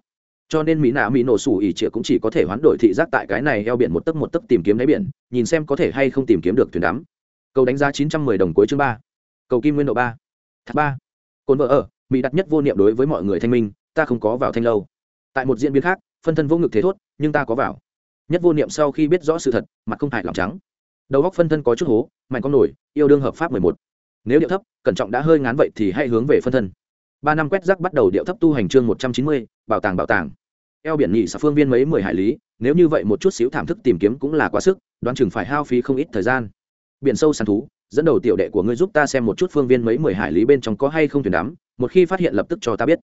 Cho nên mỹ nạ mỹ nổ sủ ỉ chĩa cũng chỉ có thể hoán đổi thị giác tại cái này eo biển một tấc một tấc tìm kiếm đáy biển, nhìn xem có thể hay không tìm kiếm được thuyền đắm. Cầu đánh giá chín trăm mười đồng cuối chương ba. Cầu kim nguyên độ ba. Thác ba. Cồn vợ ở mỹ đặt nhất vô niệm đối với mọi người thanh minh, ta không có vào thanh lâu. Tại một diễn biến khác, phân thân vô ngực thế thốt, nhưng ta có vào. Nhất vô niệm sau khi biết rõ sự thật, mặt không hại lòng trắng. Đầu góc phân thân có chút hố, mạnh con nổi, yêu đương hợp pháp mười một. Nếu điệu thấp, cẩn trọng đã hơi ngán vậy thì hãy hướng về phân thân. Ba năm quét rác bắt đầu điệu thấp tu hành chương một trăm chín mươi, bảo tàng bảo tàng. Eo biển nhị xã phương viên mấy mười hải lý, nếu như vậy một chút xíu thảm thức tìm kiếm cũng là quá sức, đoán chừng phải hao phí không ít thời gian. Biển sâu săn thú, dẫn đầu tiểu đệ của ngươi giúp ta xem một chút phương viên mấy mười hải lý bên trong có hay không thuyền đắm một khi phát hiện lập tức cho ta biết.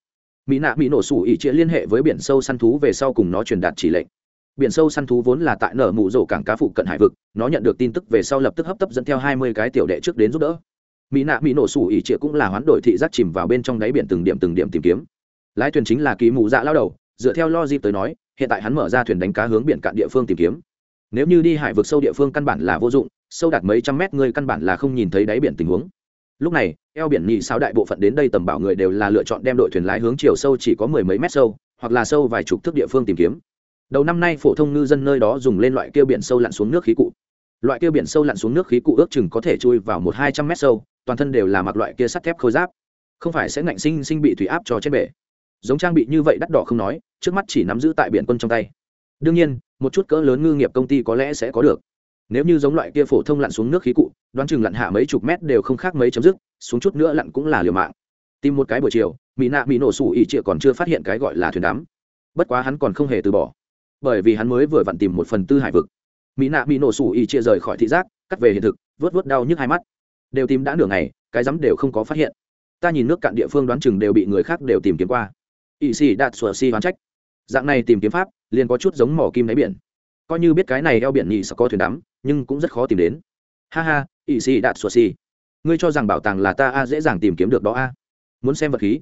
Mỹ nạ mỹ nổ sủ ỉ trịa liên hệ với biển sâu săn thú về sau cùng nó truyền đạt chỉ lệnh. Biển sâu săn thú vốn là tại nở mụ rổ cảng cá phụ cận hải vực, nó nhận được tin tức về sau lập tức hấp tấp dẫn theo hai mươi cái tiểu đệ trước đến giúp đỡ. Mỹ nạ mỹ nổ sủ ỉ trịa cũng là hoán đổi thị giác chìm vào bên trong đáy biển từng điểm từng điểm tìm kiếm. Lái thuyền chính là ký mù dạ lao đầu, dựa theo lo logic tới nói, hiện tại hắn mở ra thuyền đánh cá hướng biển cạn địa phương tìm kiếm. Nếu như đi hải vực sâu địa phương căn bản là vô dụng, sâu đạt mấy trăm mét, người căn bản là không nhìn thấy đáy biển tình huống lúc này, eo biển nhị sao đại bộ phận đến đây tầm bảo người đều là lựa chọn đem đội thuyền lái hướng chiều sâu chỉ có mười mấy mét sâu, hoặc là sâu vài chục thước địa phương tìm kiếm. Đầu năm nay phổ thông ngư dân nơi đó dùng lên loại kia biển sâu lặn xuống nước khí cụ. Loại kia biển sâu lặn xuống nước khí cụ ước chừng có thể chui vào một hai trăm mét sâu, toàn thân đều là mặc loại kia sắt thép khôi giáp. Không phải sẽ ngạnh sinh sinh bị thủy áp cho trên bể. Giống trang bị như vậy đắt đỏ không nói, trước mắt chỉ nắm giữ tại biển quân trong tay. Đương nhiên, một chút cỡ lớn ngư nghiệp công ty có lẽ sẽ có được nếu như giống loại kia phổ thông lặn xuống nước khí cụ, đoán chừng lặn hạ mấy chục mét đều không khác mấy chấm dứt, xuống chút nữa lặn cũng là liều mạng. Tìm một cái buổi chiều mỹ nạ mỹ nổ sủ ỉ trịa còn chưa phát hiện cái gọi là thuyền đắm. Bất quá hắn còn không hề từ bỏ. Bởi vì hắn mới vừa vặn tìm một phần tư hải vực. Mỹ nạ mỹ nổ sủ ỉ trịa rời khỏi thị giác, cắt về hiện thực vớt vớt đau nhức hai mắt. Đều tìm đã nửa ngày, cái rắm đều không có phát hiện. Ta nhìn nước cạn địa phương đoán chừng đều bị người khác đều tìm kiếm qua. Ỵ xì đạt sủa si hoán trách. Dạng này tìm kiếm pháp, liền có chút giống mỏ kim đáy biển. Coi như biết cái này eo biển nhì sẽ có thuyền đắm nhưng cũng rất khó tìm đến. Ha ha ỵ xì đạt sùa xì. Ngươi cho rằng bảo tàng là ta a dễ dàng tìm kiếm được đó a? Muốn xem vật khí.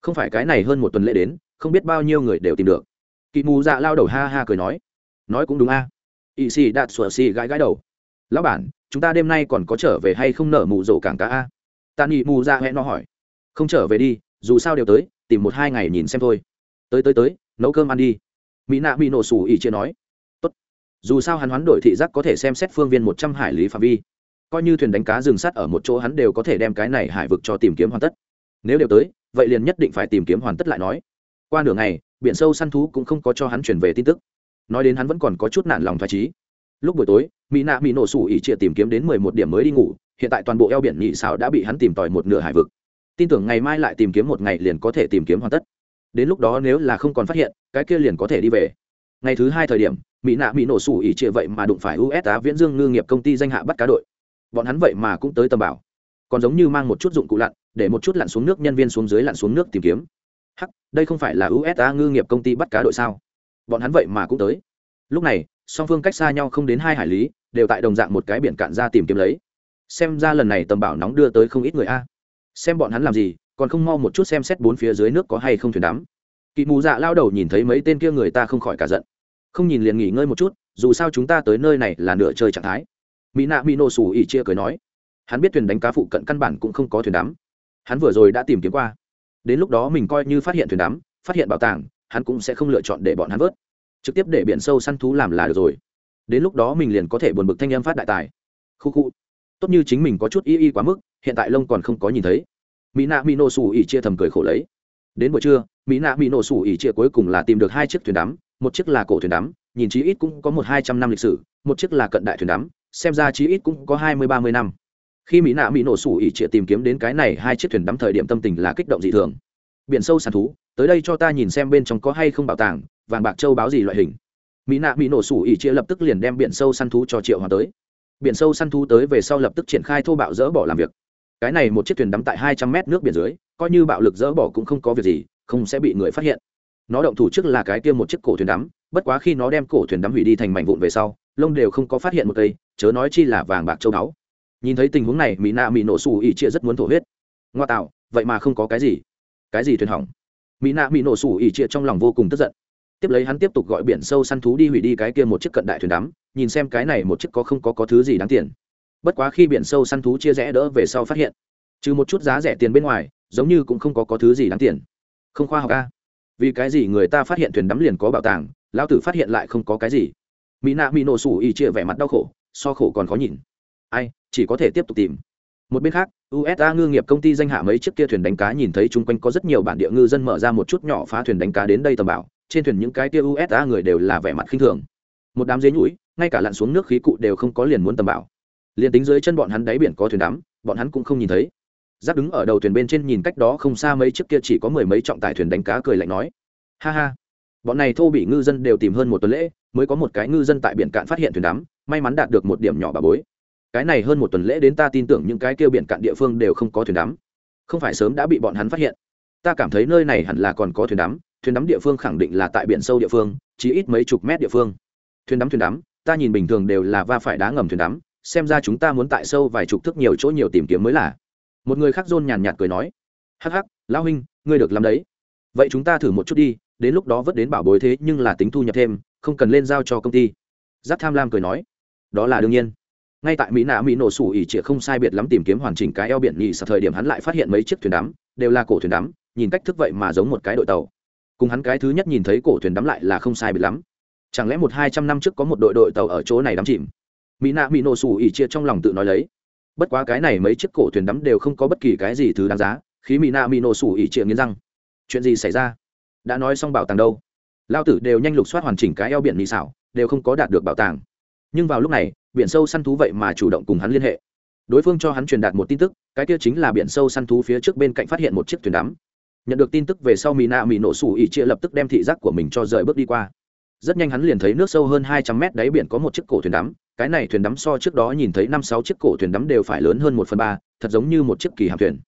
Không phải cái này hơn một tuần lễ đến, không biết bao nhiêu người đều tìm được. Kỵ mù dạ lao đầu ha ha cười nói. Nói cũng đúng a. Ỵ xì đạt sùa xì gãi gãi đầu. Lão bản, chúng ta đêm nay còn có trở về hay không nở mù rổ cảng cá a? Ta nghị mù dạ hẹn nó hỏi. Không trở về đi, dù sao đều tới, tìm một hai ngày nhìn xem thôi. Tới tới tới, nấu cơm ăn đi. Mỹ nạ bị nổ sủ ỉ chia nói dù sao hắn hoán đổi thị giác có thể xem xét phương viên một trăm hải lý phạm vi. Coi như thuyền đánh cá rừng sắt ở một chỗ hắn đều có thể đem cái này hải vực cho tìm kiếm hoàn tất. Nếu đều tới, vậy liền nhất định phải tìm kiếm hoàn tất lại nói. Qua nửa ngày, biển sâu săn thú cũng không có cho hắn chuyển về tin tức. Nói đến hắn vẫn còn có chút nản lòng thoải trí lúc buổi tối, mỹ nạ mỹ nổ sủ ỉ chia tìm kiếm đến mười một điểm mới đi ngủ, hiện tại toàn bộ eo biển nhị xảo đã bị hắn tìm tòi một nửa hải vực. Tin tưởng ngày mai lại tìm kiếm một ngày liền có thể tìm kiếm hoàn tất. Đến lúc đó nếu là không còn phát hiện, cái kia liền có thể đi về ngày thứ hai thời điểm, mỹ nạ bị nổ sủ ỉ trịa vậy mà đụng phải usa viễn dương ngư nghiệp công ty danh hạ bắt cá đội. Bọn hắn vậy mà cũng tới tầm bảo. Còn giống như mang một chút dụng cụ lặn, để một chút lặn xuống nước, nhân viên xuống dưới lặn xuống nước tìm kiếm. Hắc, đây không phải là usa ngư nghiệp công ty bắt cá đội sao? Bọn hắn vậy mà cũng tới. Lúc này, song phương cách xa nhau không đến hai hải lý, đều tại đồng dạng một cái biển cạn ra tìm kiếm lấy. Xem ra lần này tầm bảo nóng đưa tới không ít người a. Xem bọn hắn làm gì, còn không mau một chút xem xét bốn phía dưới nước có hay không thuyền đắm kỵ mù dạ lao đầu nhìn thấy mấy tên kia người ta không khỏi cả giận. Không nhìn liền nghỉ ngơi một chút, dù sao chúng ta tới nơi này là nửa chơi trạng thái. Mỹ nạ mỹ nổ xù ỉ chia cười nói. Hắn biết thuyền đánh cá phụ cận căn bản cũng không có thuyền đắm. Hắn vừa rồi đã tìm kiếm qua. Đến lúc đó mình coi như phát hiện thuyền đắm, phát hiện bảo tàng, hắn cũng sẽ không lựa chọn để bọn hắn vớt. Trực tiếp để biển sâu săn thú làm là được rồi. Đến lúc đó mình liền có thể buồn bực thanh em phát đại tài. Khu khu. Tốt như chính mình có chút y y quá mức, hiện tại lông còn không có nhìn thấy. Mỹ nạ mỹ nổ xù ỉ chia thầm cười khổ lấy. Đến buổi trưa mỹ nạ mỹ nổ sủ ỉ trịa cuối cùng là tìm được hai chiếc thuyền đắm, một chiếc là cổ thuyền đắm, nhìn chí ít cũng có một hai trăm năm lịch sử, một chiếc là cận đại thuyền đắm, xem ra chí ít cũng có hai mươi, ba mươi năm. Khi mỹ nạ mỹ nổ sủ ỉ trịa tìm kiếm đến cái này, hai chiếc thuyền đắm thời điểm tâm tình là kích động dị thường. Biển sâu sàn thú, tới đây cho ta nhìn xem bên trong có hay không bảo tàng, vàng bạc châu báo gì loại hình. Mỹ nạ mỹ nổ sủ ỉ chia lập tức liền đem biển sâu săn thú cho triệu hòa tới. Biển sâu săn thú tới về sau lập tức triển khai thô bạo dỡ bỏ làm việc. Cái này một chiếc thuyền đắm tại hai trăm mét nước biển dưới, coi như bạo lực dỡ bỏ cũng không có việc gì không sẽ bị người phát hiện. Nó động thủ trước là cái kia một chiếc cổ thuyền đắm, bất quá khi nó đem cổ thuyền đắm hủy đi thành mảnh vụn về sau, lông đều không có phát hiện một cây, chớ nói chi là vàng bạc châu báu. Nhìn thấy tình huống này mỹ nạ mỹ nổ xù ỉ chia rất muốn thổ huyết. Ngoa tạo, vậy mà không có cái gì. Cái gì thuyền hỏng? Mỹ nạ mỹ nổ xù ỉ chia trong lòng vô cùng tức giận. Tiếp lấy hắn tiếp tục gọi biển sâu săn thú đi hủy đi cái kia một chiếc cận đại thuyền đắm, nhìn xem cái này một chiếc có không có có thứ gì đáng tiền. Bất quá khi biển sâu săn thú chia rẽ đỡ về sau phát hiện, trừ một chút giá rẻ tiền bên ngoài, giống như cũng không có có thứ gì đáng tiền không khoa học a. Vì cái gì người ta phát hiện thuyền đắm liền có bảo tàng, lão tử phát hiện lại không có cái gì. Mỹ nạ mỹ nổ sủ ỉ chia vẻ mặt đau khổ, so khổ còn khó nhìn. Ai, chỉ có thể tiếp tục tìm. Một bên khác usa ngư nghiệp công ty danh hạ mấy chiếc kia thuyền đánh cá nhìn thấy chung quanh có rất nhiều bản địa ngư dân mở ra một chút nhỏ phá thuyền đánh cá đến đây tầm bảo, trên thuyền những cái kia usa người đều là vẻ mặt khinh thường. Một đám dế nhũi ngay cả lặn xuống nước khí cụ đều không có liền muốn tầm bảo. Liền tính dưới chân bọn hắn đáy biển có thuyền đắm, bọn hắn cũng không nhìn thấy giáp đứng ở đầu thuyền bên trên nhìn cách đó không xa mấy chiếc kia chỉ có mười mấy trọng tải thuyền đánh cá cười lạnh nói. Ha ha. Bọn này thô bị ngư dân đều tìm hơn một tuần lễ, mới có một cái ngư dân tại biển cạn phát hiện thuyền đắm, may mắn đạt được một điểm nhỏ bà bối. Cái này hơn một tuần lễ đến ta tin tưởng những cái kia biển cạn địa phương đều không có thuyền đắm. Không phải sớm đã bị bọn hắn phát hiện. Ta cảm thấy nơi này hẳn là còn có thuyền đắm thuyền đắm địa phương khẳng định là tại biển sâu địa phương, chỉ ít mấy chục mét địa phương. Thuyền đắm thuyền đắm, ta nhìn bình thường đều là va phải đá ngầm thuyền đắm, xem ra chúng ta muốn tại sâu vài chục thước nhiều chỗ nhiều tìm kiếm mới là một người khác rôn nhàn nhạt cười nói, hắc hắc, lão huynh, ngươi được làm đấy. Vậy chúng ta thử một chút đi, đến lúc đó vớt đến bảo bối thế nhưng là tính thu nhập thêm, không cần lên giao cho công ty. Giáp tham lam cười nói, đó là đương nhiên. Ngay tại mỹ nạ mỹ nổ sủ ỉ trịa không sai biệt lắm tìm kiếm hoàn chỉnh cái eo biển nhì sập thời điểm hắn lại phát hiện mấy chiếc thuyền đắm, đều là cổ thuyền đắm, nhìn cách thức vậy mà giống một cái đội tàu. Cùng hắn cái thứ nhất nhìn thấy cổ thuyền đắm lại là không sai biệt lắm. Chẳng lẽ một hai trăm năm trước có một đội đội tàu ở chỗ này đắm chìm? Mỹ nạ mỹ nổ sủ ỉ chia trong lòng tự nói lấy bất quá cái này mấy chiếc cổ thuyền đắm đều không có bất kỳ cái gì thứ đáng giá, khí mỹ nạ mỹ nổ sủ ỉ trịa nghiến răng. Chuyện gì xảy ra? Đã nói xong bảo tàng đâu? Lao tử đều nhanh lục soát hoàn chỉnh cái eo biển mỹ xảo, đều không có đạt được bảo tàng. Nhưng vào lúc này, biển sâu săn thú vậy mà chủ động cùng hắn liên hệ. Đối phương cho hắn truyền đạt một tin tức, cái kia chính là biển sâu săn thú phía trước bên cạnh phát hiện một chiếc thuyền đắm. Nhận được tin tức về sau mỹ nạ mỹ nổ sủ ỉ chia lập tức đem thị giác của mình cho rời bước đi qua rất nhanh hắn liền thấy nước sâu hơn hai trăm mét đáy biển có một chiếc cổ thuyền đắm, cái này thuyền đắm so trước đó nhìn thấy năm sáu chiếc cổ thuyền đắm đều phải lớn hơn một phần ba, thật giống như một chiếc kỳ hạm thuyền.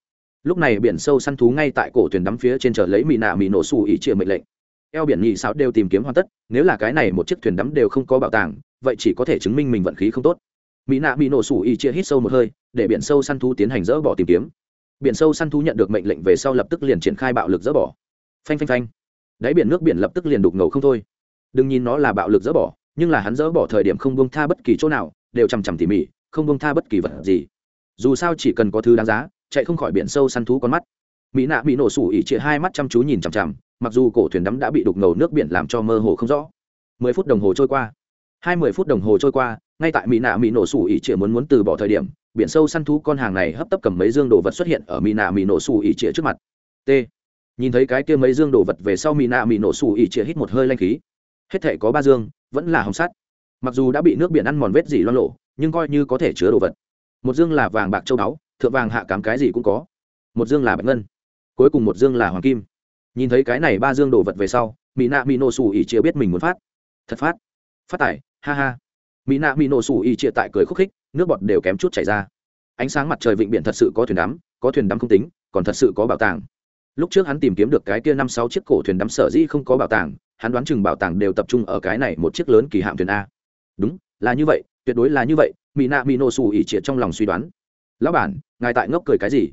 Lúc này biển sâu săn thú ngay tại cổ thuyền đắm phía trên chờ lấy mỹ nạ mỹ nổ sủ ý chia mệnh lệnh. Eo biển nhị sao đều tìm kiếm hoàn tất, nếu là cái này một chiếc thuyền đắm đều không có bảo tàng, vậy chỉ có thể chứng minh mình vận khí không tốt. Mỹ nạ bị nổ sủ y chia hít sâu một hơi, để biển sâu săn thú tiến hành dỡ bỏ tìm kiếm. Biển sâu săn thú nhận được mệnh lệnh về sau lập tức liền triển khai bạo lực dỡ bỏ. Phanh phanh phanh. Đáy biển nước biển lập tức liền đục ngầu không thôi đừng nhìn nó là bạo lực dỡ bỏ, nhưng là hắn dỡ bỏ thời điểm không buông tha bất kỳ chỗ nào, đều chằm chằm tỉ mỉ, không buông tha bất kỳ vật gì. Dù sao chỉ cần có thứ đáng giá, chạy không khỏi biển sâu săn thú con mắt. Mỹ nạ bị nổ sủ ỉ chĩa hai mắt chăm chú nhìn chằm chằm, mặc dù cổ thuyền đắm đã bị đục ngầu nước biển làm cho mơ hồ không rõ. Mười phút đồng hồ trôi qua. Hai mươi phút đồng hồ trôi qua, ngay tại mỹ nạ mỹ nổ sủ ỉ chĩa muốn muốn từ bỏ thời điểm, biển sâu săn thú con hàng này hấp tấp cầm mấy dương đồ vật xuất hiện ở mỹ nạ mỹ nổ sủ ỉ chĩa trước mặt. T. Nhìn thấy cái kia mấy dương đồ vật về sau, mỹ nạ mỹ nổ sủ ỉ chĩa hít một hơi lanh khí hết thể có ba dương, vẫn là hồng sắt. Mặc dù đã bị nước biển ăn mòn vết dỉ loan lộ nhưng coi như có thể chứa đồ vật. Một dương là vàng bạc châu báu, thượng vàng hạ cám cái gì cũng có. Một dương là bạch ngân, cuối cùng một dương là hoàng kim. Nhìn thấy cái này ba dương đồ vật về sau, mỹ nạ mỹ nổ xù ỉ chia biết mình muốn phát. Thật phát. Phát tải ha ha. Mỹ nạ mỹ nổ xù ỉ chia tại cười khúc khích, nước bọt đều kém chút chảy ra. Ánh sáng mặt trời vịnh biển thật sự có thuyền đắm, có thuyền đắm không tính, còn thật sự có bảo tàng. Lúc trước hắn tìm kiếm được cái kia năm sáu chiếc cổ thuyền đắm sở dĩ không có bảo tàng hắn đoán chừng bảo tàng đều tập trung ở cái này một chiếc lớn kỳ hạm thuyền a. Đúng, là như vậy, tuyệt đối là như vậy mỹ nạ mỹ nổ xù ỉ triệt trong lòng suy đoán. Lão bản, ngài tại ngốc cười cái gì?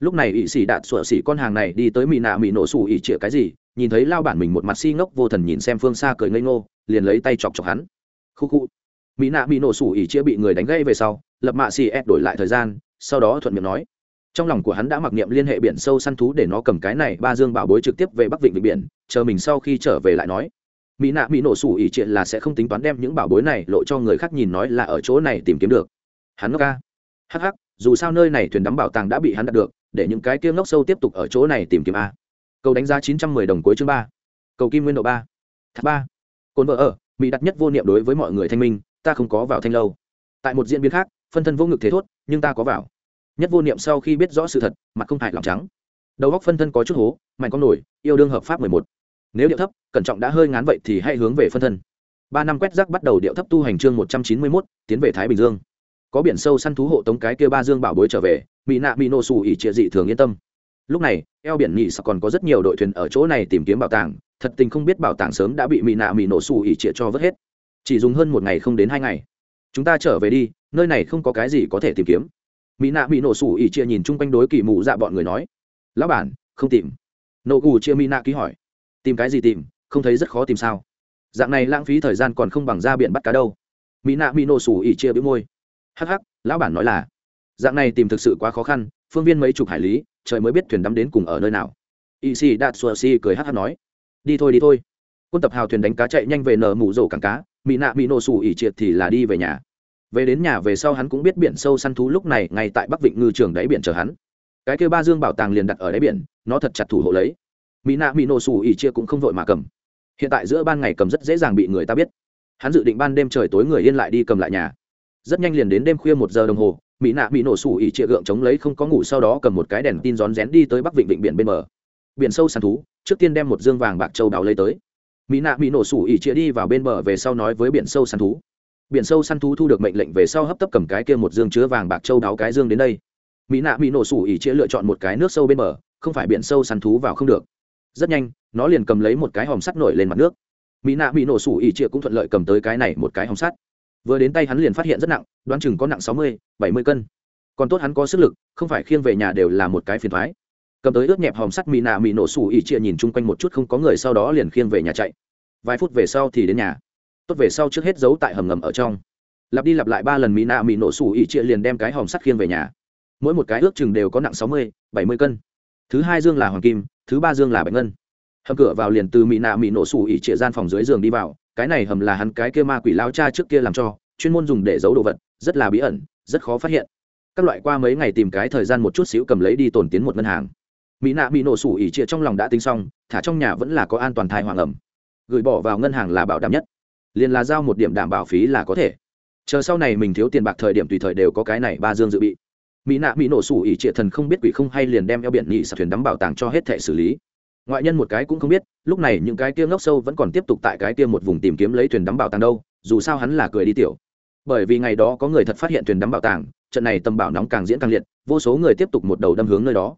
Lúc này ỉ xỉ đạt sủa xỉ con hàng này đi tới mỹ nạ mỹ nổ xù ỉ triệt cái gì, nhìn thấy lao bản mình một mặt si ngốc vô thần nhìn xem phương xa cười ngây ngô, liền lấy tay chọc chọc hắn. Khu khu. Mỹ nạ mỹ nổ xù ỉ triệt bị người đánh gây về sau, lập mạ xì ép đổi lại thời gian, sau đó thuận miệng nói trong lòng của hắn đã mặc niệm liên hệ biển sâu săn thú để nó cầm cái này, ba dương bảo bối trực tiếp về bắc vịnh vịnh biển, chờ mình sau khi trở về lại nói. Mỹ nạ, mỹ nổ sủ ỉ triện là sẽ không tính toán đem những bảo bối này lộ cho người khác nhìn nói là ở chỗ này tìm kiếm được. Hắn ngốc ca. Hắc, dù sao nơi này thuyền đắm bảo tàng đã bị hắn đặt được, để những cái kia ngốc sâu tiếp tục ở chỗ này tìm kiếm a. Cầu đánh giá chín trăm mười đồng cuối chương ba. Cầu kim nguyên độ ba. Thác ba. Cồn vợ ở, mỹ đặt nhất vô niệm đối với mọi người thanh minh, ta không có vào thanh lâu. Tại một diễn biến khác, phân thân vô ngực thế thốt, nhưng ta có vào nhất vô niệm sau khi biết rõ sự thật, mặt không hại lòng trắng. Đầu góc phân thân có chút hố mạnh con nổi, yêu đương hợp pháp mười một. Nếu điệu thấp, cẩn trọng đã hơi ngán vậy thì hãy hướng về phân thân. Ba năm quét rác bắt đầu điệu thấp tu hành chương một trăm chín mươi mốt, tiến về thái bình dương. Có biển sâu săn thú hộ tống cái kia ba dương bảo bối trở về mỹ nạ mỹ nổ xù ỉ trịa dị thường yên tâm. Lúc này, eo biển nhị sao còn có rất nhiều đội thuyền ở chỗ này tìm kiếm bảo tàng, thật tình không biết bảo tàng sớm đã bị mỹ nạ mỹ nổ xù ỉ trịa cho vớt hết. Chỉ dùng hơn một ngày không đến hai ngày. Chúng ta trở về đi, nơi này không có cái gì có thể tìm kiếm mỹ nạ bị nổ sủ ỉ chia nhìn chung quanh đối kỳ mụ dạ bọn người nói, lão bản, không tìm. Nổ gù chia mỹ nạ ký hỏi, tìm cái gì tìm? Không thấy rất khó tìm sao? Dạng này lãng phí thời gian còn không bằng ra biển bắt cá đâu. Mỹ nạ bị nổ sủ ỉ chia bĩu môi hh lão bản nói là, dạng này tìm thực sự quá khó khăn, phương viên mấy chục hải lý, trời mới biết thuyền đắm đến cùng ở nơi nào. Ỵ xì đạt xua xì cười hh nói, đi thôi đi thôi. Quân tập hào thuyền đánh cá chạy nhanh về nở mù rổ cảng cá, mỹ nạ mỹ nổ sủ ỉ triệt thì là đi về nhà về đến nhà về sau hắn cũng biết biển sâu săn thú lúc này ngay tại bắc vịnh ngư trường đáy biển chờ hắn. Cái kêu ba dương bảo tàng liền đặt ở đáy biển, nó thật chặt thủ hộ lấy. Mỹ nạ mỹ nổ xù ỉ chia cũng không vội mà cầm. Hiện tại giữa ban ngày cầm rất dễ dàng bị người ta biết. Hắn dự định ban đêm trời tối người yên lại đi cầm lại nhà. Rất nhanh liền đến đêm khuya một giờ đồng hồ mỹ nạ bị nổ sủ ỉ chia gượng chống lấy không có ngủ sau đó cầm một cái đèn tin rón rén đi tới bắc vịnh vịnh biển bên bờ. Biển sâu săn thú, trước tiên đem một dương vàng bạc châu đào lấy tới. Mỹ nạ bị nổ sủ ỉ chia đi vào bên bờ về sau nói với biển sâu săn thú biển sâu săn thú thu được mệnh lệnh về sau hấp tấp cầm cái kia một dương chứa vàng bạc châu đáo cái dương đến đây. Mỹ nạ bị nổ sủ ỉ chia lựa chọn một cái nước sâu bên bờ, không phải biển sâu săn thú vào không được. Rất nhanh, nó liền cầm lấy một cái hòm sắt nổi lên mặt nước. Mỹ nạ bị nổ sủ ỉ chia cũng thuận lợi cầm tới cái này một cái hòm sắt. Vừa đến tay hắn liền phát hiện rất nặng, đoán chừng có nặng sáu mươi, bảy mươi cân. Còn tốt hắn có sức lực, không phải khiêng về nhà đều là một cái phiền thoái. Cầm tới ướt nhẹp hòm sắt, mỹ nạ mỹ nổ sủ ỉ chia nhìn chung quanh một chút không có người sau đó liền khiêng về nhà chạy. Vài phút về sau thì đến nhà tốt về sau trước hết giấu tại hầm ngầm ở trong. Lặp đi lặp lại ba lần mỹ nạ mỹ nổ sủ ỉ chia liền đem cái hòm sắt khiêng về nhà. Mỗi một cái ước chừng đều có nặng sáu mươi, bảy mươi cân. Thứ hai dương là hoàng kim, thứ ba dương là bạch ngân. Hầm cửa vào liền từ mỹ nạ mỹ nổ sủ ỉ trịa gian phòng dưới giường đi vào, cái này hầm là hắn cái kia ma quỷ lao cha trước kia làm cho, chuyên môn dùng để giấu đồ vật, rất là bí ẩn, rất khó phát hiện. Các loại qua mấy ngày tìm cái thời gian một chút xíu cầm lấy đi tồn tiến một ngân hàng. Mỹ nạ mỹ nổ sủ ỉ chia trong lòng đã tính xong, thả trong nhà vẫn là có an toàn thai hoàng ẩm. Gửi bỏ vào ngân hàng là bảo đảm nhất liền là giao một điểm đảm bảo phí là có thể. Chờ sau này mình thiếu tiền bạc thời điểm tùy thời đều có cái này ba dương dự bị. Mỹ nạ mỹ nổ sủ ỉ trịa thần không biết quỷ không hay liền đem eo biển nhị sạc thuyền đắm bảo tàng cho hết thẻ xử lý. Ngoại nhân một cái cũng không biết, lúc này những cái kia ngốc sâu vẫn còn tiếp tục tại cái kia một vùng tìm kiếm lấy thuyền đắm bảo tàng đâu, dù sao hắn là cười đi tiểu. Bởi vì ngày đó có người thật phát hiện thuyền đắm bảo tàng, trận này tầm bảo nóng càng diễn càng liệt, vô số người tiếp tục một đầu đâm hướng nơi đó.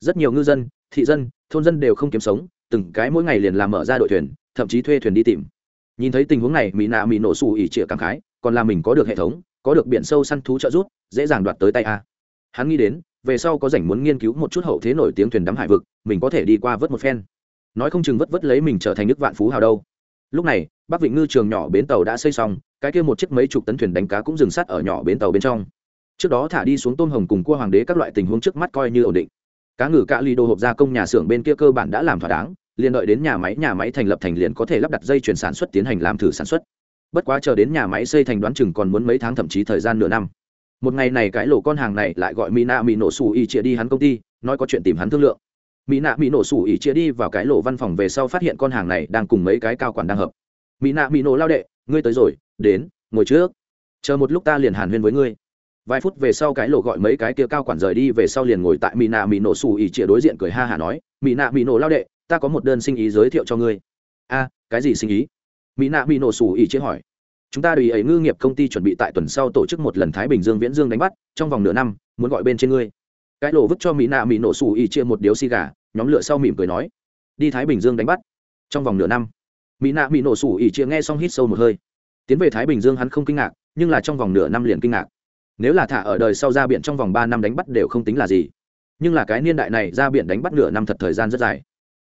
Rất nhiều ngư dân, thị dân, thôn dân đều không kiếm sống, từng cái mỗi ngày liền làm mở ra đội thuyền, thậm chí thuê thuyền đi tìm nhìn thấy tình huống này, mỹ nạ mỹ nổ xù ỉ trịa cảm khái, còn là mình có được hệ thống, có được biển sâu săn thú trợ giúp, dễ dàng đoạt tới tay a. Hắn nghĩ đến, về sau có rảnh muốn nghiên cứu một chút hậu thế nổi tiếng thuyền đắm hải vực, mình có thể đi qua vớt một phen. Nói không chừng vất vất lấy mình trở thành nước vạn phú hào đâu. Lúc này, bắc vịnh ngư trường nhỏ bến tàu đã xây xong, cái kia một chiếc mấy chục tấn thuyền đánh cá cũng dừng sát ở nhỏ bến tàu bên trong. Trước đó thả đi xuống tôm hồng cùng cua hoàng đế các loại tình huống trước mắt coi như ổn định. Cá ngừ cạ ly đồ hộp gia công nhà xưởng bên kia cơ bản đã làm thỏa đáng liền đợi đến nhà máy nhà máy thành lập thành liền có thể lắp đặt dây chuyển sản xuất tiến hành làm thử sản xuất. Bất quá chờ đến nhà máy xây thành đoán chừng còn muốn mấy tháng thậm chí thời gian nửa năm. Một ngày này cái lỗ con hàng này lại gọi mỹ nạ mỹ nổ xù ỉ chia đi hắn công ty, nói có chuyện tìm hắn thương lượng. Mỹ nạ mỹ nổ xù ỉ chia đi vào cái lỗ văn phòng về sau phát hiện con hàng này đang cùng mấy cái cao quản đang hợp. Mỹ nạ mỹ nổ lao đệ, ngươi tới rồi, đến, ngồi trước. Chờ một lúc ta liền hàn huyên với ngươi. Vài phút về sau cái lỗ gọi mấy cái kia cao quản rời đi về sau liền ngồi tại mỹ nạ mỹ nổ xù ỉ chia đối diện cười ha hả nói mỹ nạ mỹ nổ lao đệ ta có một đơn sinh ý giới thiệu cho ngươi. A, cái gì sinh ý? Mỹ nạ mỹ nổ sủ ý chế hỏi. Chúng ta đùi ấy ngư nghiệp công ty chuẩn bị tại tuần sau tổ chức một lần thái bình dương viễn dương đánh bắt, trong vòng nửa năm, muốn gọi bên trên ngươi. Cái lộ vứt cho mỹ nạ mỹ nổ sủ ý chia một điếu xì gà, nhóm lửa sau mỉm cười nói. Đi thái bình dương đánh bắt. Trong vòng nửa năm, mỹ nạ mỹ nổ sủ ý chia nghe xong hít sâu một hơi. Tiến về thái bình dương hắn không kinh ngạc, nhưng là trong vòng nửa năm liền kinh ngạc. Nếu là thả ở đời sau ra biển trong vòng ba năm đánh bắt đều không tính là gì. Nhưng là cái niên đại này ra biển đánh bắt nửa năm thật thời gian rất dài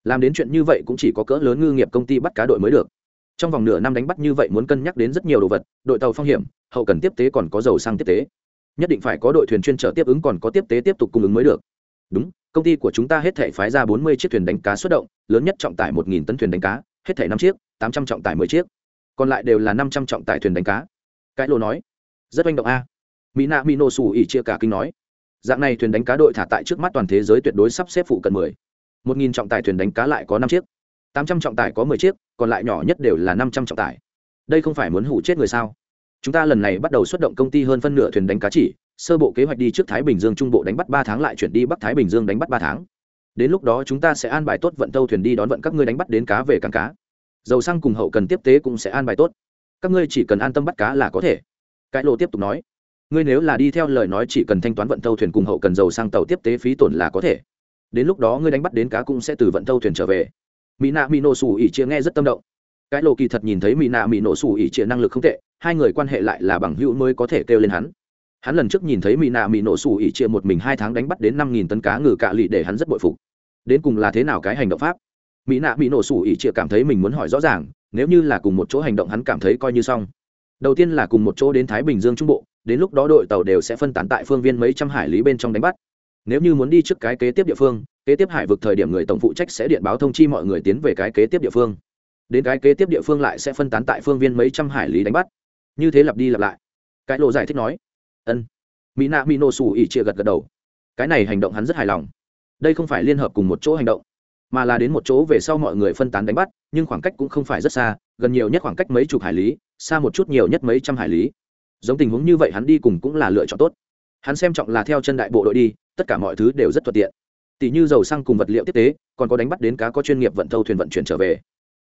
làm đến chuyện như vậy cũng chỉ có cỡ lớn ngư nghiệp công ty bắt cá đội mới được. Trong vòng nửa năm đánh bắt như vậy muốn cân nhắc đến rất nhiều đồ vật, đội tàu phong hiểm, hậu cần tiếp tế còn có dầu xăng tiếp tế. Nhất định phải có đội thuyền chuyên trở tiếp ứng còn có tiếp tế tiếp tục cung ứng mới được. Đúng, công ty của chúng ta hết thể phái ra bốn mươi chiếc thuyền đánh cá xuất động, lớn nhất trọng tải một nghìn tấn thuyền đánh cá, hết thể năm chiếc, tám trăm trọng tải mười chiếc. Còn lại đều là năm trăm trọng tải thuyền đánh cá. Cái lô nói, rất oanh động a. Mỹ nạ mỹ nô xù ỉ chia cả kinh nói, dạng này thuyền đánh cá đội thả tại trước mắt toàn thế giới tuyệt đối sắp xếp phụ cận mười một nghìn trọng tải thuyền đánh cá lại có năm chiếc. Tám trăm trọng tải có mười chiếc, còn lại nhỏ nhất đều là năm trăm trọng tải. Đây không phải muốn hủ chết người sao? Chúng ta lần này bắt đầu xuất động công ty hơn phân nửa thuyền đánh cá chỉ, sơ bộ kế hoạch đi trước thái bình dương trung bộ đánh bắt ba tháng lại chuyển đi bắc thái bình dương đánh bắt ba tháng. Đến lúc đó chúng ta sẽ an bài tốt vận tâu thuyền đi đón vận các ngươi đánh bắt đến cá về cảng cá. Dầu xăng cùng hậu cần tiếp tế cũng sẽ an bài tốt. Các ngươi chỉ cần an tâm bắt cá là có thể. Cái lộ tiếp tục nói. Ngươi nếu là đi theo lời nói chỉ cần thanh toán vận tâu thuyền cùng hậu cần dầu sang tàu tiếp tế phí tổn là có thể đến lúc đó ngươi đánh bắt đến cá cũng sẽ từ vận thâu thuyền trở về. Mỹ nạ mỹ nổ xù ỉ chia nghe rất tâm động. Cái lộ kỳ thật nhìn thấy mỹ nạ mỹ nổ xù ỉ chia năng lực không tệ, hai người quan hệ lại là bằng hữu mới có thể kêu lên hắn. Hắn lần trước nhìn thấy mỹ nạ mỹ nổ xù ỉ chia một mình hai tháng đánh bắt đến năm nghìn tấn cá ngừ cạ lì để hắn rất bội phục. Đến cùng là thế nào cái hành động pháp? Mỹ nạ mỹ nổ xù ỉ chia cảm thấy mình muốn hỏi rõ ràng, nếu như là cùng một chỗ hành động hắn cảm thấy coi như xong. Đầu tiên là cùng một chỗ đến thái bình dương trung bộ, đến lúc đó đội tàu đều sẽ phân tán tại phương viên mấy trăm hải lý bên trong đánh bắt nếu như muốn đi trước cái kế tiếp địa phương, kế tiếp hải vực thời điểm người tổng phụ trách sẽ điện báo thông chi mọi người tiến về cái kế tiếp địa phương. Đến cái kế tiếp địa phương lại sẽ phân tán tại phương viên mấy trăm hải lý đánh bắt. Như thế lặp đi lặp lại. Cái lộ giải thích nói. Ân. Mỹ nạ mỹ nổ xù ỉ chia gật gật đầu. Cái này hành động hắn rất hài lòng. Đây không phải liên hợp cùng một chỗ hành động, mà là đến một chỗ về sau mọi người phân tán đánh bắt, nhưng khoảng cách cũng không phải rất xa, gần nhiều nhất khoảng cách mấy chục hải lý, xa một chút nhiều nhất mấy trăm hải lý. Giống tình huống như vậy hắn đi cùng cũng là lựa chọn tốt hắn xem trọng là theo chân đại bộ đội đi, tất cả mọi thứ đều rất thuận tiện. Tỷ như dầu xăng cùng vật liệu tiếp tế, còn có đánh bắt đến cá có chuyên nghiệp vận thâu thuyền vận chuyển trở về.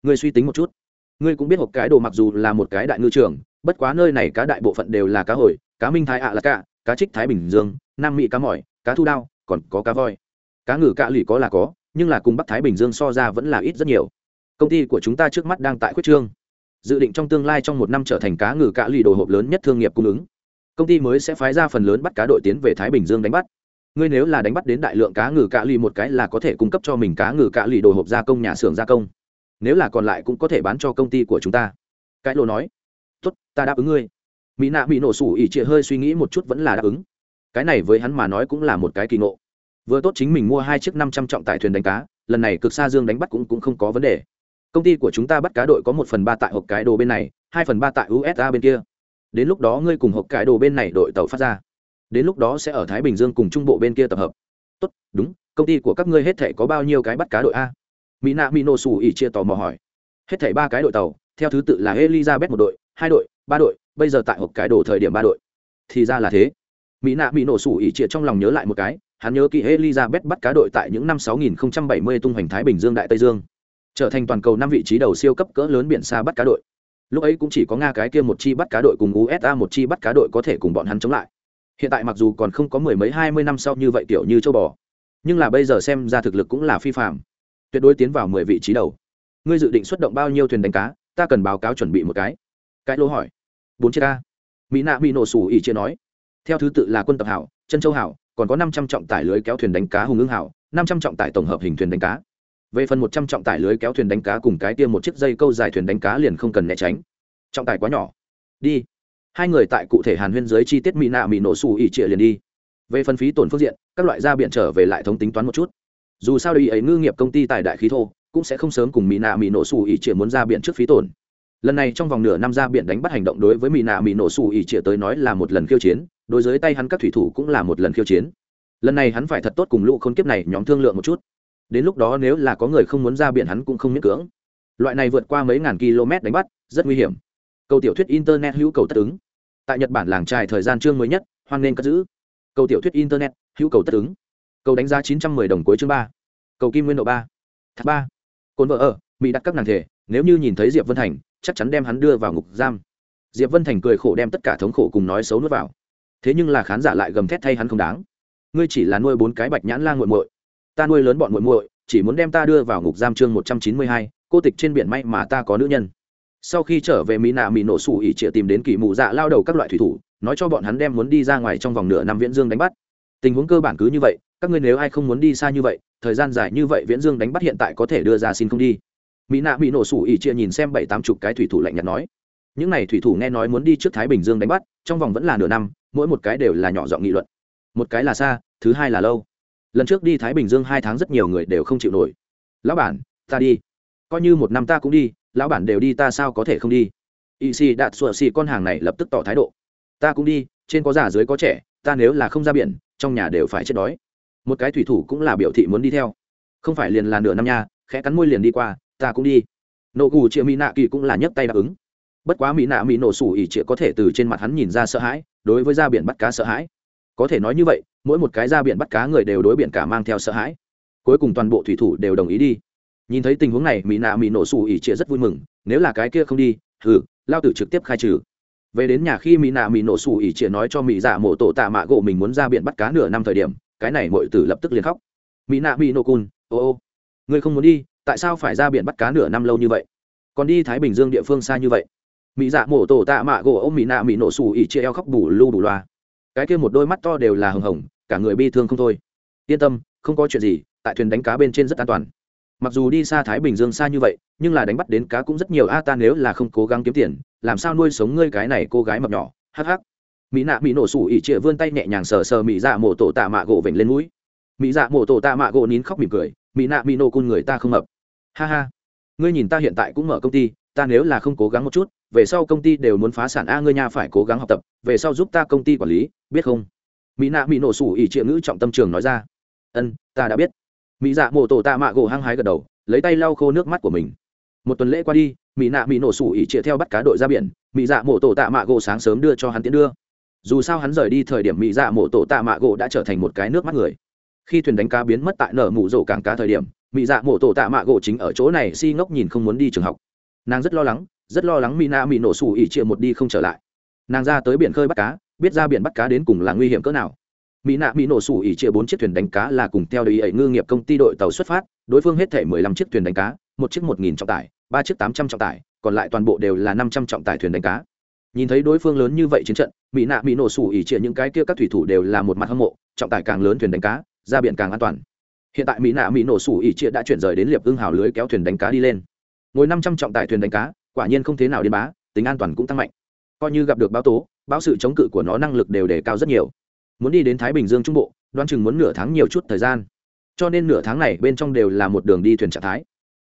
Ngươi suy tính một chút. Ngươi cũng biết một cái đồ mặc dù là một cái đại ngư trường, bất quá nơi này cá đại bộ phận đều là cá hồi, cá minh thái ạ là cá cá trích thái bình dương, nam mỹ cá mỏi, cá thu đao, còn có cá voi. Cá ngừ cạ lì có là có, nhưng là cùng bắc thái bình dương so ra vẫn là ít rất nhiều. Công ty của chúng ta trước mắt đang tại khuyết trương. Dự định trong tương lai trong một năm trở thành cá ngừ cạ lì đồ hộp lớn nhất thương nghiệp cung ứng công ty mới sẽ phái ra phần lớn bắt cá đội tiến về thái bình dương đánh bắt. Ngươi nếu là đánh bắt đến đại lượng cá ngừ cạ lì một cái là có thể cung cấp cho mình cá ngừ cạ lì đồ hộp gia công nhà xưởng gia công. Nếu là còn lại cũng có thể bán cho công ty của chúng ta. Cái lô nói. Tốt ta đáp ứng ngươi. Mỹ nạ bị nổ sủ ỉ trịa hơi suy nghĩ một chút vẫn là đáp ứng. Cái này với hắn mà nói cũng là một cái kỳ ngộ. Vừa tốt chính mình mua hai chiếc năm trăm trọng tải thuyền đánh cá lần này cực xa dương đánh bắt cũng, cũng không có vấn đề. Công ty của chúng ta bắt cá đội có một phần ba tại hộp cái đồ bên này hai phần ba tại usa bên kia đến lúc đó ngươi cùng hộp cái đồ bên này đội tàu phát ra. Đến lúc đó sẽ ở thái bình dương cùng trung bộ bên kia tập hợp. Tốt, đúng, công ty của các ngươi hết thể có bao nhiêu cái bắt cá đội a? Mỹ nạ mỹ nổ xù ỉ chia tò mò hỏi. Hết thảy ba cái đội tàu, theo thứ tự là elizabeth một đội, hai đội, ba đội, bây giờ tại hộp cái đồ thời điểm ba đội. Thì ra là thế. Mỹ nạ mỹ nổ sủ ỉ chia trong lòng nhớ lại một cái, hắn nhớ kỹ elizabeth bắt cá đội tại những năm 6070 tung hoành thái bình dương đại tây dương. Trở thành toàn cầu năm vị trí đầu siêu cấp cỡ lớn biển xa bắt cá đội lúc ấy cũng chỉ có nga cái kia một chi bắt cá đội cùng usa một chi bắt cá đội có thể cùng bọn hắn chống lại. Hiện tại mặc dù còn không có mười mấy hai mươi năm sau như vậy kiểu như châu bò, nhưng là bây giờ xem ra thực lực cũng là phi phạm tuyệt đối tiến vào mười vị trí đầu. Ngươi dự định xuất động bao nhiêu thuyền đánh cá? Ta cần báo cáo chuẩn bị một cái. Cái lô hỏi. Bốn chiếc ca mỹ nạ bị nổ sủ ỉ chia nói. Theo thứ tự là quân tập hảo chân châu hảo, còn có năm trăm trọng tải lưới kéo thuyền đánh cá hùng ưng hảo, năm trăm trọng tải tổng hợp hình thuyền đánh cá về phần một trăm trọng tải lưới kéo thuyền đánh cá cùng cái tiêm một chiếc dây câu dài thuyền đánh cá liền không cần né tránh. Trọng tải quá nhỏ. Đi. Hai người tại cụ thể hàn huyên dưới chi tiết mỹ nạ mỹ nổ xù ỉ trịa liền đi. Về phần phí tổn phương diện, các loại gia biện trở về lại thống tính toán một chút. Dù sao đây ấy ngư nghiệp công ty tài đại khí thô, cũng sẽ không sớm cùng mỹ nạ mỹ nổ xù ỉ trịa muốn ra biện trước phí tổn. Lần này trong vòng nửa năm ra biển đánh bắt hành động đối với mỹ nạ mỹ nổ xù ỉ trịa tới nói là một lần khiêu chiến, đối với tay hắn các thủy thủ cũng là một lần khiêu chiến. Lần này hắn phải thật tốt cùng lũ k h ô n kiếp này nhóm thương lượng một chút đến lúc đó nếu là có người không muốn ra biển hắn cũng không miễn cưỡng. Loại này vượt qua mấy ngàn km đánh bắt, rất nguy hiểm. Câu tiểu thuyết internet hữu cầu tất ứng. Tại nhật bản làng trài thời gian chương mới nhất, hoan nên cất giữ. Câu tiểu thuyết internet hữu cầu tất ứng. Câu đánh giá chín trăm mười đồng cuối chương ba. Cầu kim nguyên độ ba. Thác ba. Cồn vợ ở, mỹ đặt các nàng thể, nếu như nhìn thấy diệp vân thành, chắc chắn đem hắn đưa vào ngục giam. Diệp vân thành cười khổ đem tất cả thống khổ cùng nói xấu nuốt vào. Thế nhưng là khán giả lại gầm thét thay hắn không đáng. Ngươi chỉ là nuôi bốn cái bạch nhãn la nguội u muội ta nuôi lớn bọn muội muội, chỉ muốn đem ta đưa vào ngục giam chương một trăm chín mươi hai, cô tịch trên biển may mà ta có nữ nhân. Sau khi trở về mỹ nạ mỹ nổ sủ ỉ tìm đến kỳ mù dạ lao đầu các loại thủy thủ, nói cho bọn hắn đem muốn đi ra ngoài trong vòng nửa năm viễn dương đánh bắt. Tình huống cơ bản cứ như vậy, các ngươi nếu ai không muốn đi xa như vậy, thời gian dài như vậy viễn dương đánh bắt hiện tại có thể đưa ra xin không đi. Mỹ nạ mỹ nổ sủ ỉ chia nhìn xem bảy tám chục cái thủy thủ lạnh nhạt nói, những n à y thủy thủ nghe nói muốn đi trước thái bình dương đánh bắt, trong vòng vẫn là nửa năm, mỗi một cái đều là nhỏ giọng nghị luận. Một cái là xa, thứ hai là lâu lần trước đi thái bình dương hai tháng rất nhiều người đều không chịu nổi. Lão bản, ta đi. Coi như một năm ta cũng đi, lão bản đều đi, ta sao có thể không đi? Y si đạt sụa xì con hàng này lập tức tỏ thái độ. Ta cũng đi, trên có già dưới có trẻ, ta nếu là không ra biển, trong nhà đều phải chết đói. Một cái thủy thủ cũng là biểu thị muốn đi theo. Không phải liền là nửa năm nha, khẽ cắn môi liền đi qua, ta cũng đi. Nộ gù chịa mỹ nạ kỳ cũng là nhấc tay đáp ứng. Bất quá mỹ nạ mỹ nổ sủ ỉ chịa có thể từ trên mặt hắn nhìn ra sợ hãi, đối với ra biển bắt cá sợ hãi. Có thể nói như vậy mỗi một cái ra biển bắt cá người đều đối biển cả mang theo sợ hãi. Cuối cùng toàn bộ thủy thủ đều đồng ý đi. Nhìn thấy tình huống này mỹ nạ mỹ nổ xù ỉ chia rất vui mừng, nếu là cái kia không đi, hừ, lao tử trực tiếp khai trừ. Về đến nhà khi mỹ nạ mỹ nổ xù ỉ chia nói cho mỹ dạ mộ tổ tạ mạ gỗ mình muốn ra biển bắt cá nửa năm thời điểm, cái này mọi tử lập tức liền khóc. Mỹ nạ mỹ nổ cun, ô ô, ngươi không muốn đi, tại sao phải ra biển bắt cá nửa năm lâu như vậy? Còn đi thái bình dương địa phương xa như vậy. Mỹ dạ mổ tổ tạ mạ gỗ ô mỹ nạ mỹ nổ xù ỉ chia eo khóc bù lưu bù loa cái kia một đôi mắt to đều là hồng hồng, cả người bi thương không thôi. Yên tâm, không có chuyện gì, tại thuyền đánh cá bên trên rất an toàn. Mặc dù đi xa thái bình dương xa như vậy, nhưng là đánh bắt đến cá cũng rất nhiều. A, ta nếu là không cố gắng kiếm tiền, làm sao nuôi sống ngươi cái này cô gái mập nhỏ? Hắc hắc. Mỹ nạ mỹ nổ sủ ỉ trịa vươn tay nhẹ nhàng sờ sờ mỹ dạ mổ tổ tạ mạ gỗ vểnh lên mũi. Mỹ dạ mổ tổ tạ mạ gỗ nín khóc mỉm cười, mỹ nạ mỹ nổ cun người ta không mập. Ha ha. Ngươi nhìn ta hiện tại cũng mở công ty, ta nếu là không cố gắng một chút, về sau công ty đều muốn phá sản a, ngươi nha phải cố gắng học tập, về sau giúp ta công ty quản lý biết không? Mỹ nạ mỹ nổ sủ ỉ triệu ngữ trọng tâm trường nói ra. Ân, ta đã biết. Mỹ dạ mổ tổ tạ mạ gỗ hăng hái gật đầu, lấy tay lau khô nước mắt của mình. Một tuần lễ qua đi, mỹ nạ mỹ nổ sủ ỉ triệu theo bắt cá đội ra biển, mỹ dạ mổ tổ tạ mạ gỗ sáng sớm đưa cho hắn tiến đưa. Dù sao hắn rời đi thời điểm mỹ dạ mổ tổ tạ mạ gỗ đã trở thành một cái nước mắt người. Khi thuyền đánh cá biến mất tại nở mụ rổ cảng cá thời điểm, mỹ dạ mổ tổ tạ mạ gỗ chính ở chỗ này si ngốc nhìn không muốn đi trường học. Nàng rất lo lắng, rất lo lắng mỹ nạ mỹ nổ sủ ỉ triệu một đi không trở lại. Nàng ra tới biển khơi bắt cá biết ra biển bắt cá đến cùng là nguy hiểm cỡ nào. Mỹ nạ mỹ nổ sủ ỉ chia bốn chiếc thuyền đánh cá là cùng theo đầy ẩy ngư nghiệp công ty đội tàu xuất phát, đối phương hết thể mười lăm chiếc thuyền đánh cá, một chiếc một nghìn trọng tải, ba chiếc tám trăm trọng tải, còn lại toàn bộ đều là năm trăm trọng tải thuyền đánh cá. Nhìn thấy đối phương lớn như vậy chiến trận, mỹ nạ mỹ nổ sủ ỉ chia những cái kia các thủy thủ đều là một mặt hâm mộ, trọng tải càng lớn thuyền đánh cá, ra biển càng an toàn. Hiện tại mỹ nạ mỹ nổ sủ ỉ chia đã chuyển rời đến liệp ưng hào lưới kéo thuyền đánh cá đi lên. Ngồi năm trăm trọng tải thuyền đánh cá, quả nhiên không thế nào đến bá, tính an toàn cũng tăng mạnh. Coi như gặp được báo tố bão sự chống cự của nó năng lực đều đề cao rất nhiều. Muốn đi đến thái bình dương trung bộ, đoán chừng muốn nửa tháng nhiều chút thời gian. Cho nên nửa tháng này bên trong đều là một đường đi thuyền trạng thái.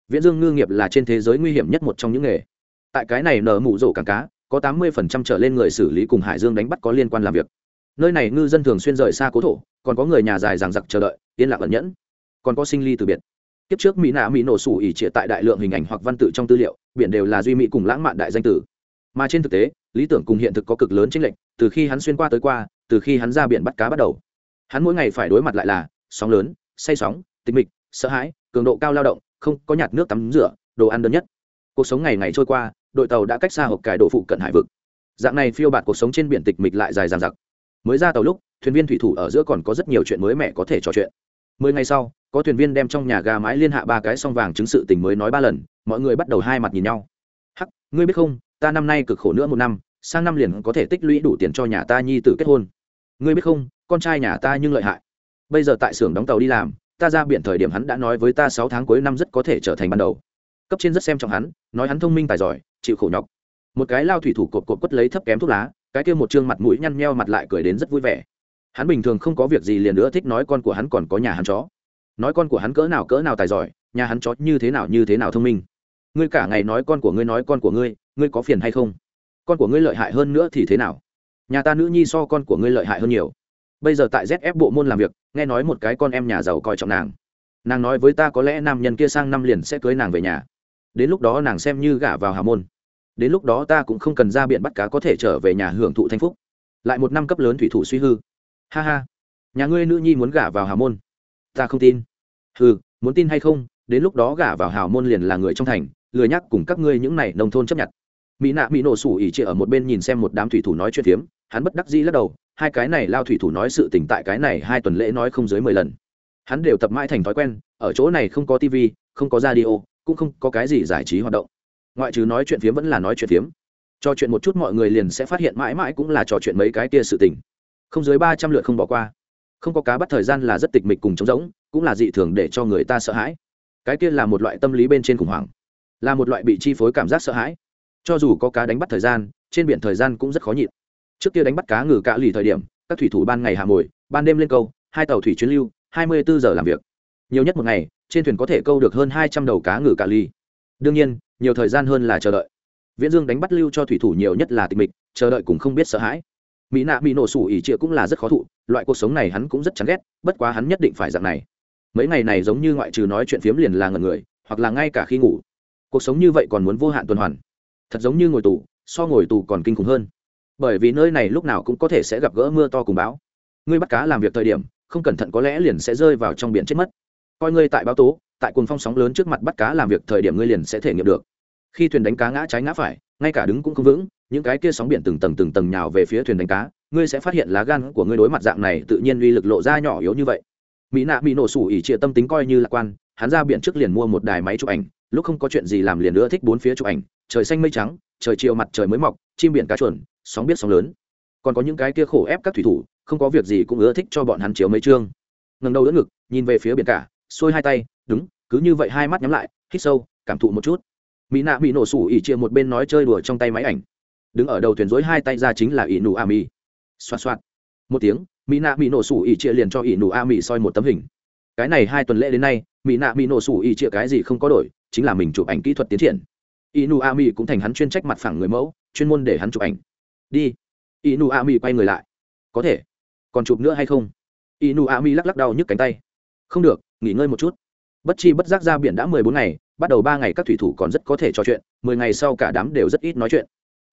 Viễn dương ngư nghiệp là trên thế giới nguy hiểm nhất một trong những nghề. Tại cái này nở mụ rổ cảng cá, có tám mươi phần trăm trở lên người xử lý cùng hải dương đánh bắt có liên quan làm việc. Nơi này ngư dân thường xuyên rời xa cố thổ, còn có người nhà dài ràng giặc chờ đợi, yên lạc ẩn nhẫn. Còn có sinh ly từ biệt. Kiếp trước mỹ nạ mỹ nổ sủ ỉ trịa tại đại lượng hình ảnh hoặc văn tự trong tư liệu, biển đều là duy mỹ cùng lãng mạn đại danh tử. Mà trên thực tế lý tưởng cùng hiện thực có cực lớn chênh lệch, từ khi hắn xuyên qua tới qua, từ khi hắn ra biển bắt cá bắt đầu. Hắn mỗi ngày phải đối mặt lại là sóng lớn, say sóng, tịch mịch, sợ hãi, cường độ cao lao động, không có nhạt nước tắm rửa, đồ ăn đơn nhất. Cuộc sống ngày ngày trôi qua, đội tàu đã cách xa hộp cải độ phụ cận hải vực. Dạng này phiêu bạt cuộc sống trên biển tịch mịch lại dài dàn giặc mới ra tàu lúc, thuyền viên thủy thủ ở giữa còn có rất nhiều chuyện mới mẻ có thể trò chuyện. Mười ngày sau, có thuyền viên đem trong nhà gà mái liên hạ ba cái song vàng chứng sự tình mới nói ba lần, mọi người bắt đầu hai mặt nhìn nhau. Hắc, ngươi biết không ta năm nay cực khổ nữa một năm, sang năm liền có thể tích lũy đủ tiền cho nhà ta nhi tử kết hôn. Ngươi biết không, con trai nhà ta nhưng lợi hại. Bây giờ tại xưởng đóng tàu đi làm, ta ra biển thời điểm hắn đã nói với ta sáu tháng cuối năm rất có thể trở thành ban đầu. Cấp trên rất xem trọng hắn, nói hắn thông minh tài giỏi, chịu khổ nhọc. Một cái lao thủy thủ cột cột quất lấy thấp kém thuốc lá, cái kia một chương mặt mũi nhăn nheo mặt lại cười đến rất vui vẻ. Hắn bình thường không có việc gì liền nữa thích nói con của hắn còn có nhà hắn chó. Nói con của hắn cỡ nào cỡ nào tài giỏi, nhà hắn chó như thế nào như thế nào thông minh. Ngươi cả ngày nói con của ngươi nói con của ngươi ngươi có phiền hay không? Con của ngươi lợi hại hơn nữa thì thế nào? Nhà ta nữ nhi so con của ngươi lợi hại hơn nhiều. Bây giờ tại zf bộ môn làm việc, nghe nói một cái con em nhà giàu coi trọng nàng. Nàng nói với ta có lẽ nam nhân kia sang năm liền sẽ cưới nàng về nhà. Đến lúc đó nàng xem như gả vào hà môn. Đến lúc đó ta cũng không cần ra biển bắt cá có thể trở về nhà hưởng thụ thanh phúc. Lại một năm cấp lớn thủy thủ suy hư. Ha ha. Nhà ngươi nữ nhi muốn gả vào hà môn. Ta không tin. Ừ muốn tin hay không, đến lúc đó gả vào hào môn liền là người trong thành, lười nhắc cùng các ngươi những này nông thôn chấp nhận mỹ nạ mỹ nổ sủ ỉ chia ở một bên nhìn xem một đám thủy thủ nói chuyện phiếm, hắn bất đắc dĩ lắc đầu, hai cái này lao thủy thủ nói sự tình tại cái này hai tuần lễ nói không dưới mười lần. Hắn đều tập mãi thành thói quen, ở chỗ này không có tv không có radio, cũng không có cái gì giải trí hoạt động. Ngoại trừ nói chuyện phiếm vẫn là nói chuyện phiếm. Cho chuyện một chút mọi người liền sẽ phát hiện mãi mãi cũng là trò chuyện mấy cái kia sự tình. Không dưới ba trăm lượt không bỏ qua. Không có cá bắt thời gian là rất tịch mịch cùng trống rỗng, cũng là dị thường để cho người ta sợ hãi. Cái kia là một loại tâm lý bên trên khủng hoảng. Là một loại bị chi phối cảm giác sợ hãi cho dù có cá đánh bắt thời gian, trên biển thời gian cũng rất khó nhịn. Trước kia đánh bắt cá ngừ cạ lì thời điểm, các thủy thủ ban ngày hạ mồi, ban đêm lên câu, hai tàu thủy chuyến lưu, hai mươi bốn giờ làm việc. Nhiều nhất một ngày, trên thuyền có thể câu được hơn hai trăm đầu cá ngừ cạ lì. đương nhiên, nhiều thời gian hơn là chờ đợi. Viễn dương đánh bắt lưu cho thủy thủ nhiều nhất là tịch mịch, chờ đợi cũng không biết sợ hãi. Mỹ nạ bị nổ sủ ỉ trịa cũng là rất khó thụ, loại cuộc sống này hắn cũng rất chán ghét, bất quá hắn nhất định phải dạng này. Mấy ngày này giống như ngoại trừ nói chuyện phiếm liền là ngần người, hoặc là ngay cả khi ngủ. Cuộc sống như vậy còn muốn vô hạn tuần hoàn thật giống như ngồi tù, so ngồi tù còn kinh khủng hơn. Bởi vì nơi này lúc nào cũng có thể sẽ gặp gỡ mưa to cùng báo ngươi bắt cá làm việc thời điểm, không cẩn thận có lẽ liền sẽ rơi vào trong biển chết mất. Coi ngươi tại báo tố, tại cuồng phong sóng lớn trước mặt bắt cá làm việc thời điểm ngươi liền sẽ thể nghiệm được. Khi thuyền đánh cá ngã trái ngã phải, ngay cả đứng cũng không vững, những cái kia sóng biển từng tầng từng tầng nhào về phía thuyền đánh cá, ngươi sẽ phát hiện lá gan của ngươi đối mặt dạng này tự nhiên uy lực lộ ra nhỏ yếu như vậy. Mỹ nạ bị nổ sủ ỉ trịa tâm tính coi như lạc quan, hắn ra biển trước liền mua một đài máy chụp ảnh, lúc không có chuyện gì làm liền nữa thích bốn phía chụp ảnh trời xanh mây trắng, trời chiều mặt trời mới mọc, chim biển cá chuồn, sóng biết sóng lớn. Còn có những cái kia khổ ép các thủy thủ, không có việc gì cũng ưa thích cho bọn hắn chiếu mấy chương. Ngần đầu đỡ ngực, nhìn về phía biển cả, xuôi hai tay, đúng, cứ như vậy hai mắt nhắm lại, hít sâu, cảm thụ một chút. Mỹ nạ bị nổ sủ ỉ chia một bên nói chơi đùa trong tay máy ảnh. Đứng ở đầu thuyền dối hai tay ra chính là ỉ nụ a mi. Xoa xoa một tiếng, mỹ nạ bị nổ sủ ỉ chia liền cho ỉ nụ a mi soi một tấm hình. Cái này hai tuần lễ đến nay, mỹ nạ bị nổ sủ ỉ chia cái gì không có đổi, chính là mình chụp ảnh kỹ thuật tiến triển inu ami a mi cũng thành hắn chuyên trách mặt phẳng người mẫu, chuyên môn để hắn chụp ảnh. Đi. Inu ami a mi quay người lại. Có thể. Còn chụp nữa hay không? Inu ami a mi lắc lắc đau nhức cánh tay. Không được, nghỉ ngơi một chút. Bất chi bất giác ra biển đã mười bốn ngày, bắt đầu ba ngày các thủy thủ còn rất có thể trò chuyện, mười ngày sau cả đám đều rất ít nói chuyện.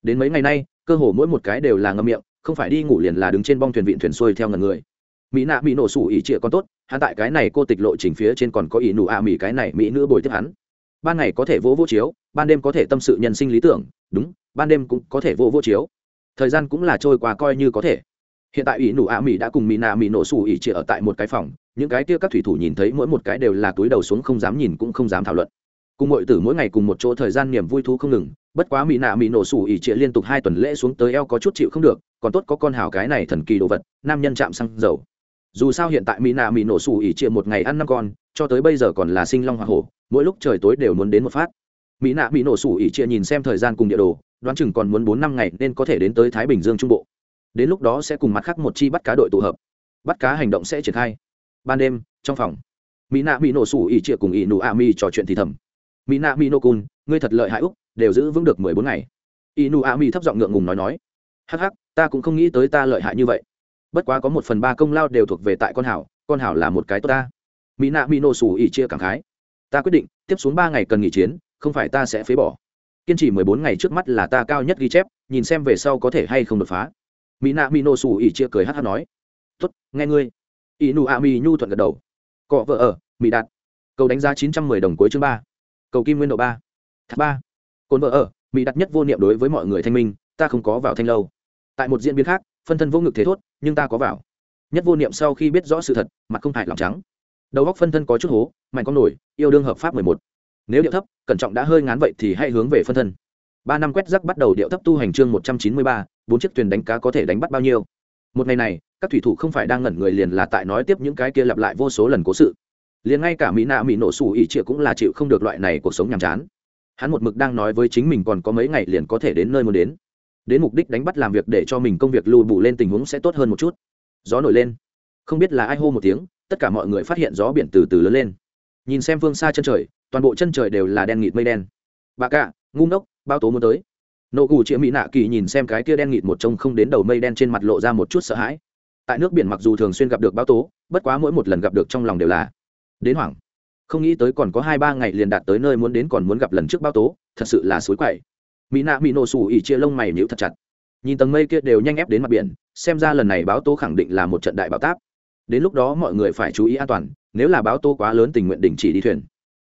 Đến mấy ngày nay, cơ hồ mỗi một cái đều là ngâm miệng, không phải đi ngủ liền là đứng trên bong thuyền vịn thuyền xuôi theo ngần người. Mỹ nạ bị nổ sủ ỉ trịa còn tốt, hắn tại cái này cô tịch lộ trình phía trên còn có ỉ nụ ạ mỹ cái này mỹ nữ bồi tiếp hắn ban ngày có thể vỗ vỗ chiếu, ban đêm có thể tâm sự nhân sinh lý tưởng, đúng, ban đêm cũng có thể vỗ vỗ chiếu. Thời gian cũng là trôi qua coi như có thể. Hiện tại ỷ nụ ạ mỹ đã cùng mỹ nạ mỹ nổ sủ ỷ trịa ở tại một cái phòng, những cái kia các thủy thủ nhìn thấy mỗi một cái đều là túi đầu xuống không dám nhìn cũng không dám thảo luận. Cùng mọi tử mỗi ngày cùng một chỗ thời gian niềm vui thú không ngừng, bất quá mỹ nạ mỹ nổ sủ ỉ trịa liên tục hai tuần lễ xuống tới eo có chút chịu không được, còn tốt có con hào cái này thần kỳ đồ vật, nam nhân chạm xăng dầu. Dù sao hiện tại mỹ nạ mỹ nổ sủ ỉ trịa một ngày ăn năm con, cho tới bây giờ còn là sinh long hoa hổ mỗi lúc trời tối đều muốn đến một phát. Mỹ nạ bị nổ sủ ỉ chia nhìn xem thời gian cùng địa đồ, đoán chừng còn muốn bốn năm ngày nên có thể đến tới thái bình dương trung bộ. Đến lúc đó sẽ cùng mặt khác một chi bắt cá đội tụ hợp. Bắt cá hành động sẽ triển khai. Ban đêm, trong phòng, mỹ nạ mỹ nổ sủ ỉ chia cùng ỉ nụ a mi trò chuyện thì thầm. Mỹ nạ mỹ nô cun ngươi thật lợi hại úc, đều giữ vững được mười bốn ngày. Ỉ nụ a mi thấp giọng ngượng ngùng nói nói. Hắc hắc, ta cũng không nghĩ tới ta lợi hại như vậy. Bất quá có một phần ba công lao đều thuộc về tại con hảo con hảo là một cái tốt ta. Mỹ nạ mỹ nổ sủ ỉ chia cảm khái ta quyết định, tiếp xuống ba ngày cần nghỉ chiến, không phải ta sẽ phế bỏ. Kiên trì mười bốn ngày trước mắt là ta cao nhất ghi chép, nhìn xem về sau có thể hay không đột phá. Mỹ nạ mỹ nổ xù ỉ chia cười hát hát nói. Tốt, nghe ngươi. Ỷ nụ a mi nhu thuận gật đầu. Cọ vợ ở mỹ đạt. Cầu đánh giá chín trăm mười đồng cuối chương ba. Cầu kim nguyên độ ba. Thác ba. Cồn vợ ở mỹ đặt nhất vô niệm đối với mọi người thanh minh, ta không có vào thanh lâu. Tại một diễn biến khác, phân thân vô ngực thế thốt, nhưng ta có vào. Nhất vô niệm sau khi biết rõ sự thật, mặt không hại lòng trắng đầu góc phân thân có chút hố, mạnh con nổi, yêu đương hợp pháp mười một. Nếu điệu thấp, cẩn trọng đã hơi ngán vậy thì hãy hướng về phân thân. Ba năm quét rắc bắt đầu điệu thấp tu hành chương một trăm chín mươi ba, bốn chiếc thuyền đánh cá có thể đánh bắt bao nhiêu? Một ngày này, các thủy thủ không phải đang ngẩn người liền là tại nói tiếp những cái kia lặp lại vô số lần cố sự. Liền ngay cả mỹ nạ mỹ nổ xù ỉ trịa cũng là chịu không được loại này cuộc sống nhàm chán. Hắn một mực đang nói với chính mình còn có mấy ngày liền có thể đến nơi muốn đến. Đến mục đích đánh bắt làm việc để cho mình công việc lùi bù lên tình huống sẽ tốt hơn một chút. Gió nổi lên. Không biết là ai hô một tiếng tất cả mọi người phát hiện gió biển từ từ lớn lên. Nhìn xem phương xa chân trời, toàn bộ chân trời đều là đen nghịt mây đen. Bà cạ ngu ngốc, bao tố muốn tới. Nộ gù chĩa mỹ nạ kỳ nhìn xem cái kia đen nghịt một trông không đến đầu mây đen trên mặt lộ ra một chút sợ hãi. Tại nước biển mặc dù thường xuyên gặp được bao tố, bất quá mỗi một lần gặp được trong lòng đều là đến hoảng. Không nghĩ tới còn có hai ba ngày liền đạt tới nơi muốn đến còn muốn gặp lần trước bao tố, thật sự là suối quậy. Mỹ nạ mỹ nổ xù ỉ chia lông mày nhíu thật chặt. Nhìn tầng mây kia đều nhanh ép đến mặt biển, xem ra lần này báo tố khẳng định là một trận đại bão táp đến lúc đó mọi người phải chú ý an toàn, nếu là báo tố quá lớn tình nguyện đình chỉ đi thuyền.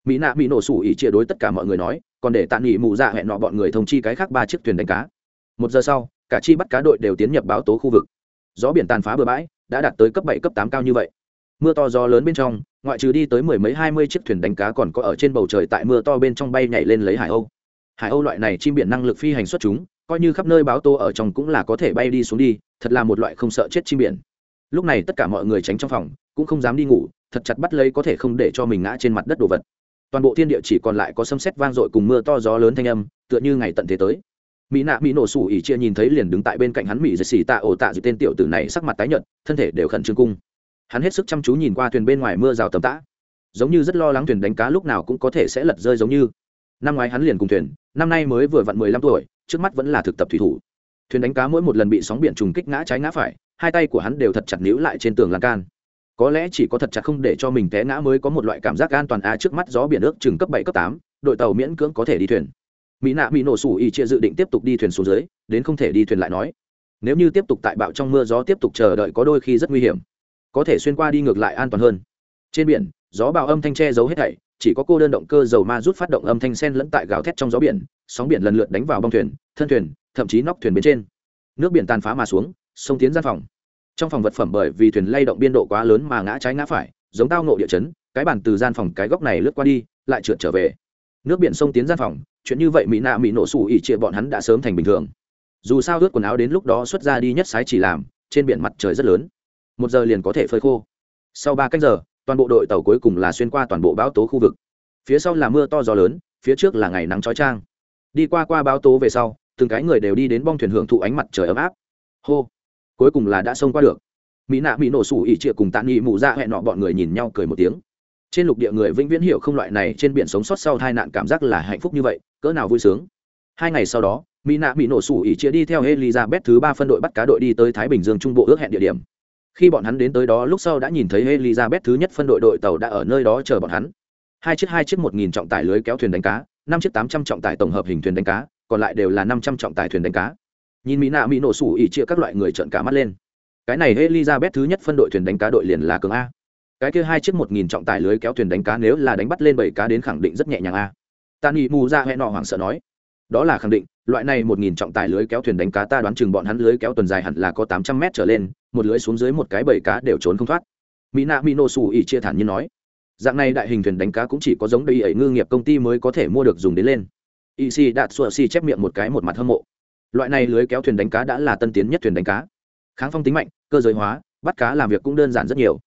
Mỹ nạ bị nổ sủ ỉ chia đối tất cả mọi người nói, còn để tạm nghỉ mù dạ hẹn nọ bọn người thông chi cái khác ba chiếc thuyền đánh cá. Một giờ sau, cả chi bắt cá đội đều tiến nhập báo tố khu vực. Gió biển tàn phá bừa bãi, đã đạt tới cấp bảy, cấp tám cao như vậy. Mưa to gió lớn bên trong, ngoại trừ đi tới mười mấy, hai mươi chiếc thuyền đánh cá còn có ở trên bầu trời tại mưa to bên trong bay nhảy lên lấy hải âu. Hải âu loại này chim biển năng lực phi hành xuất chúng, coi như khắp nơi báo tô ở trong cũng là có thể bay đi xuống đi, thật là một loại không sợ chết chim biển lúc này tất cả mọi người tránh trong phòng, cũng không dám đi ngủ, thật chặt bắt lấy có thể không để cho mình ngã trên mặt đất đồ vật. Toàn bộ thiên địa chỉ còn lại có sấm sét vang dội cùng mưa to gió lớn thanh âm, tựa như ngày tận thế tới. Mỹ nạ mỹ nổ sủ ỉ chia nhìn thấy liền đứng tại bên cạnh hắn mỹ dệt xì tạ ổ tạ dự tên tiểu tử này sắc mặt tái nhợt, thân thể đều khẩn trương cung. Hắn hết sức chăm chú nhìn qua thuyền bên ngoài mưa rào tầm tã. Giống như rất lo lắng thuyền đánh cá lúc nào cũng có thể sẽ lật rơi giống như. Năm ngoái hắn liền cùng thuyền, năm nay mới vừa vặn mười lăm tuổi, trước mắt vẫn là thực tập thủy thủ. Thuyền đánh cá mỗi một lần bị sóng biển trùng kích ngã trái ngã phải hai tay của hắn đều thật chặt níu lại trên tường lan can. Có lẽ chỉ có thật chặt không để cho mình té ngã mới có một loại cảm giác an toàn a trước mắt gió biển ước chừng cấp bảy, cấp tám, đội tàu miễn cưỡng có thể đi thuyền. Mỹ nạ mỹ nổ sủ ỉ chia dự định tiếp tục đi thuyền xuống dưới, đến không thể đi thuyền lại nói. Nếu như tiếp tục tại bạo trong mưa gió tiếp tục chờ đợi có đôi khi rất nguy hiểm. Có thể xuyên qua đi ngược lại an toàn hơn. Trên biển, gió bạo âm thanh che giấu hết thảy, chỉ có cô đơn động cơ dầu ma rút phát động âm thanh sen lẫn tại gào thét trong gió biển, sóng biển lần lượt đánh vào bong thuyền, thân thuyền, thậm chí nóc thuyền bên trên. Nước biển tàn phá mà xuống sông tiến gian phòng. Trong phòng vật phẩm bởi vì thuyền lay động biên độ quá lớn mà ngã trái ngã phải, giống tao nộ địa chấn, cái bàn từ gian phòng cái góc này lướt qua đi, lại trượt trở về. Nước biển sông tiến gian phòng, chuyện như vậy mỹ nạ mỹ nổ sủ ỉ trịa bọn hắn đã sớm thành bình thường. Dù sao ướt quần áo đến lúc đó xuất ra đi nhất sái chỉ làm, trên biển mặt trời rất lớn. Một giờ liền có thể phơi khô. Sau ba cách giờ, toàn bộ đội tàu cuối cùng là xuyên qua toàn bộ bão tố khu vực. Phía sau là mưa to gió lớn, phía trước là ngày nắng trói trang đi qua qua bão tố về sau, từng cái người đều đi đến bong thuyền hưởng thụ ánh mặt trời ấm áp. Hô cuối cùng là đã xông qua được. Mỹ nạ mỹ nổ sủ ỉ trịa cùng tạ nghị mụ ra hẹn nọ bọn người nhìn nhau cười một tiếng. Trên lục địa người vĩnh viễn hiểu không loại này trên biển sống sót sau tai nạn cảm giác là hạnh phúc như vậy, cỡ nào vui sướng. Hai ngày sau đó, mỹ nạ bị nổ sủ ỉ chia đi theo elizabeth thứ ba phân đội bắt cá đội đi tới thái bình dương trung bộ ước hẹn địa điểm. Khi bọn hắn đến tới đó lúc sau đã nhìn thấy elizabeth thứ nhất phân đội đội tàu đã ở nơi đó chờ bọn hắn. Hai chiếc hai chiếc một nghìn trọng tải lưới kéo thuyền đánh cá, năm chiếc tám trăm trọng tải tổng hợp hình thuyền đánh cá, còn lại đều là năm trăm trọng tải thuyền đánh cá nhìn mỹ nạ mỹ nổ sủ ỉ chia các loại người trợn cả mắt lên. Cái này elizabeth thứ nhất phân đội thuyền đánh cá đội liền là cường a. Cái kia hai chiếc một nghìn trọng tải lưới kéo thuyền đánh cá nếu là đánh bắt lên bảy cá đến khẳng định rất nhẹ nhàng a. Tàn nghị mù ra hẹn nọ hoảng sợ nói. Đó là khẳng định, loại này một nghìn trọng tải lưới kéo thuyền đánh cá ta đoán chừng bọn hắn lưới kéo tuần dài hẳn là có tám trăm mét trở lên, một lưới xuống dưới một cái bảy cá đều trốn không thoát. Mỹ nạ mỹ nổ sủ ỉ chia thản như nói. Dạng này đại hình thuyền đánh cá cũng chỉ có giống đây ấy ngư nghiệp công ty mới có thể mua được dùng đến lên. Y đạt sùa si chép miệng một cái một mặt hâm mộ loại này lưới kéo thuyền đánh cá đã là tân tiến nhất thuyền đánh cá. Kháng phong tính mạnh, cơ giới hóa, bắt cá làm việc cũng đơn giản rất nhiều.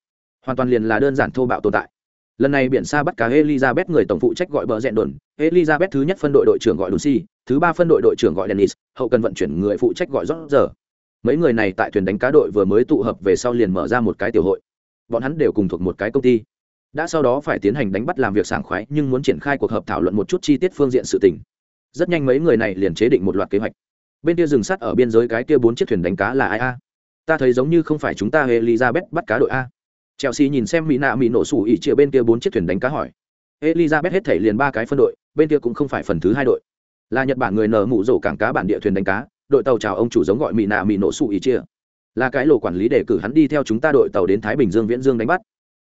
Hoàn toàn liền là đơn giản thô bạo tồn tại. Lần này biển xa bắt cá elizabeth người tổng phụ trách gọi bờ rẽn đồn. Elizabeth thứ nhất phân đội đội trưởng gọi lucy, thứ ba phân đội đội trưởng gọi dennis, hậu cần vận chuyển người phụ trách gọi rót giờ mấy người này tại thuyền đánh cá đội vừa mới tụ hợp về sau liền mở ra một cái tiểu hội. Bọn hắn đều cùng thuộc một cái công ty. Đã sau đó phải tiến hành đánh bắt làm việc sảng khoái, nhưng muốn triển khai cuộc họp thảo luận một chút chi tiết phương diện sự tình. Rất nhanh mấy người này liền chế định một loạt kế hoạch bên kia rừng sắt ở biên giới cái kia bốn chiếc thuyền đánh cá là ai a? Ta thấy giống như không phải chúng ta elizabeth bắt cá đội a. Chelsea nhìn xem mỹ nạ mỹ nổ sủ ỉ chia bên kia bốn chiếc thuyền đánh cá hỏi. Elizabeth hết thể liền ba cái phân đội, bên kia cũng không phải phần thứ hai đội. Là nhật bản người nở mụ rổ cảng cá bản địa thuyền đánh cá, đội tàu chào ông chủ giống gọi mỹ nạ mỹ nổ sủ ỉ chia là cái lộ quản lý để cử hắn đi theo chúng ta đội tàu đến thái bình dương viễn dương đánh bắt.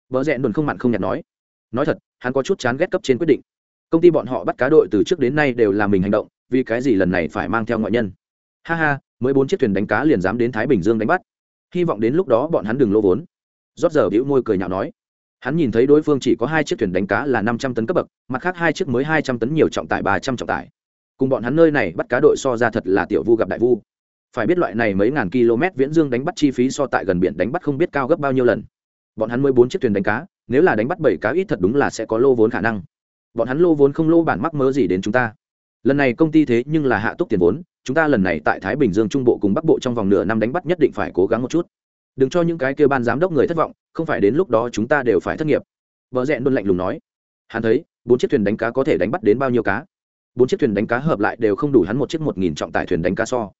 Vợ rẽ đồn không mặn không nhạt nói. Nói thật, hắn có chút chán ghét cấp trên quyết định. Công ty bọn họ bắt cá đội từ trước đến nay đều là mình hành động, vì cái gì lần này phải mang theo ngoại nhân? Ha ha, mới bốn chiếc thuyền đánh cá liền dám đến thái bình dương đánh bắt. Hy vọng đến lúc đó bọn hắn đừng lô vốn. Rót giờ bĩu môi cười nhạo nói. Hắn nhìn thấy đối phương chỉ có hai chiếc thuyền đánh cá là năm trăm tấn cấp bậc, mặt khác hai chiếc mới hai trăm tấn nhiều trọng tải ba trăm trọng tải. Cùng bọn hắn nơi này bắt cá đội so ra thật là tiểu vu gặp đại vu. Phải biết loại này mấy ngàn km viễn dương đánh bắt chi phí so tại gần biển đánh bắt không biết cao gấp bao nhiêu lần. Bọn hắn mới bốn chiếc thuyền đánh cá, nếu là đánh bắt bảy cá ít thật đúng là sẽ có lô vốn khả năng. Bọn hắn lô vốn không lô bản mắc mớ gì đến chúng ta. Lần này công ty thế nhưng là hạ túc tiền vốn chúng ta lần này tại thái bình dương trung bộ cùng bắc bộ trong vòng nửa năm đánh bắt nhất định phải cố gắng một chút. Đừng cho những cái kêu ban giám đốc người thất vọng, không phải đến lúc đó chúng ta đều phải thất nghiệp. Vợ rẽn luôn lạnh lùng nói. Hắn thấy, bốn chiếc thuyền đánh cá có thể đánh bắt đến bao nhiêu cá? Bốn chiếc thuyền đánh cá hợp lại đều không đủ hắn một chiếc một nghìn trọng tải thuyền đánh cá so.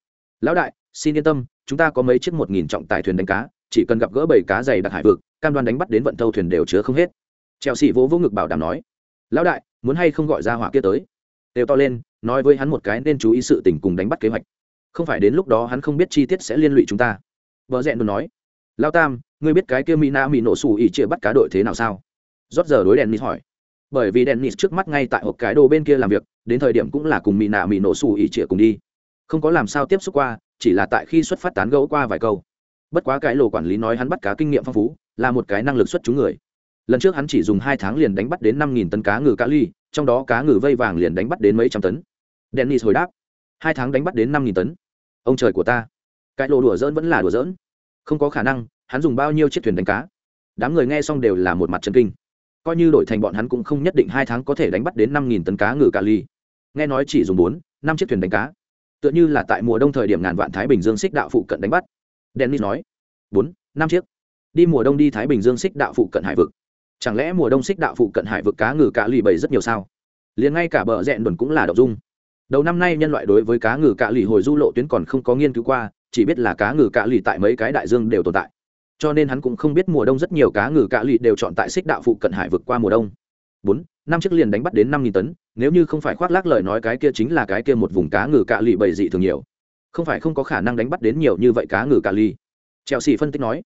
Lão đại, xin yên tâm, chúng ta có mấy chiếc một nghìn trọng tải thuyền đánh cá, chỉ cần gặp gỡ bảy cá dày đặc hải vực, cam đoan đánh bắt đến vận thâu thuyền đều chứa không hết. Treo xỉ vỗ vỗ ngực bảo đảm nói. Lão đại, muốn hay không gọi ra hỏa kia tới? Đều to lên nói với hắn một cái nên chú ý sự tình cùng đánh bắt kế hoạch. Không phải đến lúc đó hắn không biết chi tiết sẽ liên lụy chúng ta. Vợ rẽ đồn nói, lao tam, ngươi biết cái kia mỹ na mỹ nổ xù ỉ chia bắt cá đội thế nào sao? Rót giờ đối đèn nít hỏi. Bởi vì đèn nít trước mắt ngay tại hộp cái đồ bên kia làm việc, đến thời điểm cũng là cùng mỹ nạ mỹ nổ xù ỉ chia cùng đi. Không có làm sao tiếp xúc qua, chỉ là tại khi xuất phát tán gẫu qua vài câu. Bất quá cái lồ quản lý nói hắn bắt cá kinh nghiệm phong phú, là một cái năng lực xuất chúng người. Lần trước hắn chỉ dùng hai tháng liền đánh bắt đến năm nghìn tấn cá ngừ cá ly, trong đó cá ngừ vây vàng liền đánh bắt đến mấy trăm tấn dennis hồi đáp, hai tháng đánh bắt đến năm nghìn tấn. Ông trời của ta. Cái lỗ đùa dỡn vẫn là đùa dỡn không có khả năng, hắn dùng bao nhiêu chiếc thuyền đánh cá? Đám người nghe xong đều là một mặt chân kinh. Coi như đổi thành bọn hắn cũng không nhất định hai tháng có thể đánh bắt đến năm nghìn tấn cá ngừ cà ly. Nghe nói chỉ dùng bốn, năm chiếc thuyền đánh cá. Tựa như là tại mùa đông thời điểm ngàn vạn thái bình dương xích đạo phụ cận đánh bắt. Dennis nói, bốn, năm chiếc. Đi mùa đông đi thái bình dương xích đạo phụ cận hải vực. Chẳng lẽ mùa đông xích đạo phụ cận hải vực cá ngừ cá lì bầy rất nhiều sao? Liền ngay cả bờ rẽn đồn cũng là đậu dung đầu năm nay nhân loại đối với cá ngừ cạ lì hồi du lộ tuyến còn không có nghiên cứu qua, chỉ biết là cá ngừ cạ lì tại mấy cái đại dương đều tồn tại. Cho nên hắn cũng không biết mùa đông rất nhiều cá ngừ cạ lì đều chọn tại xích đạo phụ cận hải vượt qua mùa đông. Bốn, năm chiếc liền đánh bắt đến năm nghìn tấn, nếu như không phải khoác lác lời nói cái kia chính là cái kia một vùng cá ngừ cạ lì bầy dị thường nhiều. Không phải không có khả năng đánh bắt đến nhiều như vậy cá ngừ cạ lì. Trèo xì phân tích nói,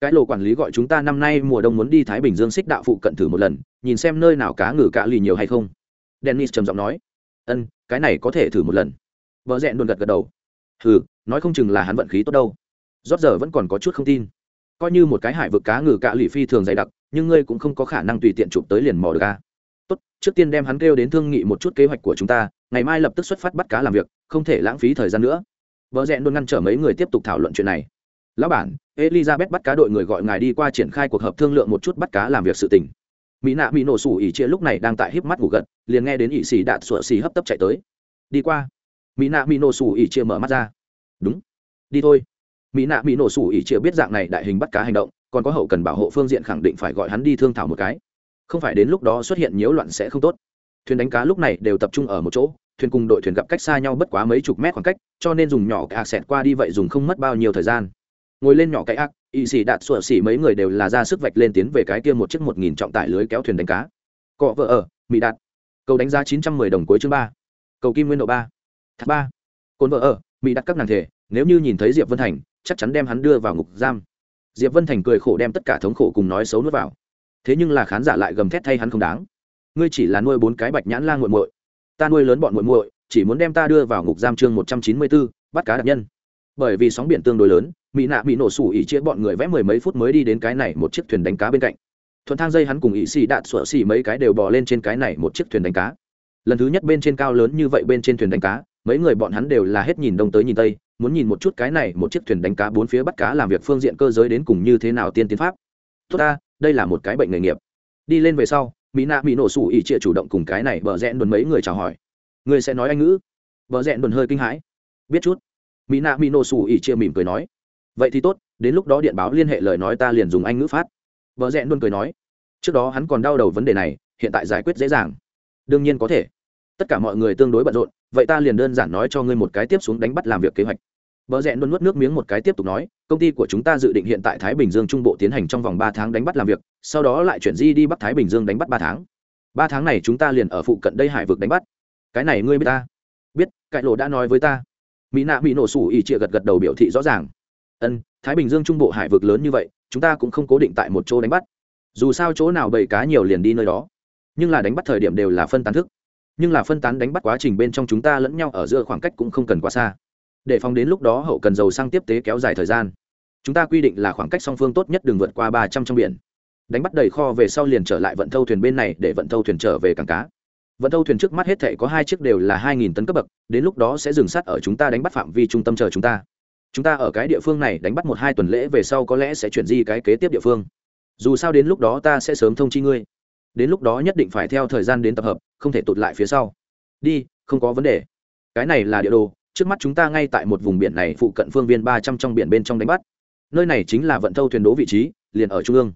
cái lồ quản lý gọi chúng ta năm nay mùa đông muốn đi thái bình dương xích đạo phụ cận thử một lần, nhìn xem nơi nào cá ngừ cạ lì nhiều hay không. Dennis trầm giọng nói ân, cái này có thể thử một lần. Vợ rẽn đồn gật gật đầu. Hừ, nói không chừng là hắn vận khí tốt đâu. Rót giờ vẫn còn có chút không tin. Coi như một cái hải vực cá ngừ cạ lì phi thường dày đặc, nhưng ngươi cũng không có khả năng tùy tiện chụp tới liền mò được ca tốt, trước tiên đem hắn kêu đến thương nghị một chút kế hoạch của chúng ta, ngày mai lập tức xuất phát bắt cá làm việc, không thể lãng phí thời gian nữa. Vợ rẽn đồn ngăn trở mấy người tiếp tục thảo luận chuyện này. Lão bản, elizabeth bắt cá đội người gọi ngài đi qua triển khai cuộc họp thương lượng một chút bắt cá làm việc sự tình mỹ nạ mỹ nổ sủ ỉ chia lúc này đang tại híp mắt ngủ gật, liền nghe đến ỉ xì đạn sủa xì hấp tấp chạy tới. Đi qua. Mỹ nạ mỹ nổ sủ ỉ chia mở mắt ra. Đúng. Đi thôi. Mỹ nạ mỹ nổ sủ ỉ chia biết dạng này đại hình bắt cá hành động, còn có hậu cần bảo hộ phương diện khẳng định phải gọi hắn đi thương thảo một cái. Không phải đến lúc đó xuất hiện nhiễu loạn sẽ không tốt. Thuyền đánh cá lúc này đều tập trung ở một chỗ, thuyền cùng đội thuyền gặp cách xa nhau bất quá mấy chục mét khoảng cách, cho nên dùng nhỏ cái ạc xẹt qua đi vậy dùng không mất bao nhiêu thời gian. Ngồi lên nhỏ cái ác y sĩ đạt sủa xỉ mấy người đều là ra sức vạch lên tiến về cái kia một chiếc một nghìn trọng tải lưới kéo thuyền đánh cá. Cọ vợ ở mỹ đạt. Cầu đánh giá chín trăm mười đồng cuối chương ba. Cầu kim nguyên độ ba. Thác ba. Cồn vợ ở mỹ đặt các nàng thể nếu như nhìn thấy diệp vân thành chắc chắn đem hắn đưa vào ngục giam. Diệp vân thành cười khổ đem tất cả thống khổ cùng nói xấu nuốt vào. Thế nhưng là khán giả lại gầm thét thay hắn không đáng. Ngươi chỉ là nuôi bốn cái bạch nhãn la nguội muội. Ta nuôi lớn bọn muội muội chỉ muốn đem ta đưa vào ngục giam chương một trăm chín mươi 194, bắt cá đặc nhân. Bởi vì sóng biển tương đối lớn mỹ nạ bị nổ sủ ỉ chia bọn người vẽ mười mấy phút mới đi đến cái này một chiếc thuyền đánh cá bên cạnh. Thuận thang dây hắn cùng ỉ xì đạn sủa xì mấy cái đều bò lên trên cái này một chiếc thuyền đánh cá. Lần thứ nhất bên trên cao lớn như vậy bên trên thuyền đánh cá, mấy người bọn hắn đều là hết nhìn đông tới nhìn tây, muốn nhìn một chút cái này một chiếc thuyền đánh cá bốn phía bắt cá làm việc phương diện cơ giới đến cùng như thế nào tiên tiến pháp. Tốt ta, đây là một cái bệnh nghề nghiệp. Đi lên về sau mỹ nạ bị nổ sủ ỉ chia chủ động cùng cái này bờ rẽn đồn mấy người chào hỏi. Người sẽ nói anh ngữ. Bờ rẽn đồn hơi kinh hãi. Biết chút. Mỹ nạ mỹ nổ sủ ỉ chia mỉm cười nói vậy thì tốt đến lúc đó điện báo liên hệ lời nói ta liền dùng anh ngữ phát vợ rẽ luôn cười nói trước đó hắn còn đau đầu vấn đề này hiện tại giải quyết dễ dàng đương nhiên có thể tất cả mọi người tương đối bận rộn vậy ta liền đơn giản nói cho ngươi một cái tiếp xuống đánh bắt làm việc kế hoạch Bờ rẽ luôn nuốt nước miếng một cái tiếp tục nói, công ty của chúng ta dự định hiện tại Thái Bình Dương Trung Bộ tiến hành trong vòng ba tháng đánh bắt làm việc, sau đó lại chuyển di đi Bắc Thái Bình Dương đánh bắt ba tháng. Ba tháng này chúng ta liền ở phụ cận đây hải vực đánh bắt. Cái này ngươi biết ta? Biết, cải lộ đã nói với ta. Mỹ nạ bị nổ sủ ỉ trịa gật gật đầu biểu thị rõ ràng ân, thái bình dương trung bộ hải vực lớn như vậy, chúng ta cũng không cố định tại một chỗ đánh bắt. Dù sao chỗ nào bầy cá nhiều liền đi nơi đó. Nhưng là đánh bắt thời điểm đều là phân tán thức. Nhưng là phân tán đánh bắt quá trình bên trong chúng ta lẫn nhau ở giữa khoảng cách cũng không cần quá xa. Để phòng đến lúc đó hậu cần dầu sang tiếp tế kéo dài thời gian. Chúng ta quy định là khoảng cách song phương tốt nhất đừng vượt qua ba trăm trong biển. Đánh bắt đầy kho về sau liền trở lại vận thâu thuyền bên này để vận thâu thuyền trở về cảng cá. Vận thâu thuyền trước mắt hết thể có hai chiếc đều là hai nghìn tấn cấp bậc, đến lúc đó sẽ dừng sát ở chúng ta đánh bắt phạm vi trung tâm chờ chúng ta chúng ta ở cái địa phương này đánh bắt một hai tuần lễ về sau có lẽ sẽ chuyển di cái kế tiếp địa phương. Dù sao đến lúc đó ta sẽ sớm thông chi ngươi. Đến lúc đó nhất định phải theo thời gian đến tập hợp, không thể tụt lại phía sau. Đi, không có vấn đề. Cái này là địa đồ, trước mắt chúng ta ngay tại một vùng biển này phụ cận phương viên ba trăm trong biển bên trong đánh bắt. Nơi này chính là vận thâu thuyền đố vị trí, liền ở trung ương.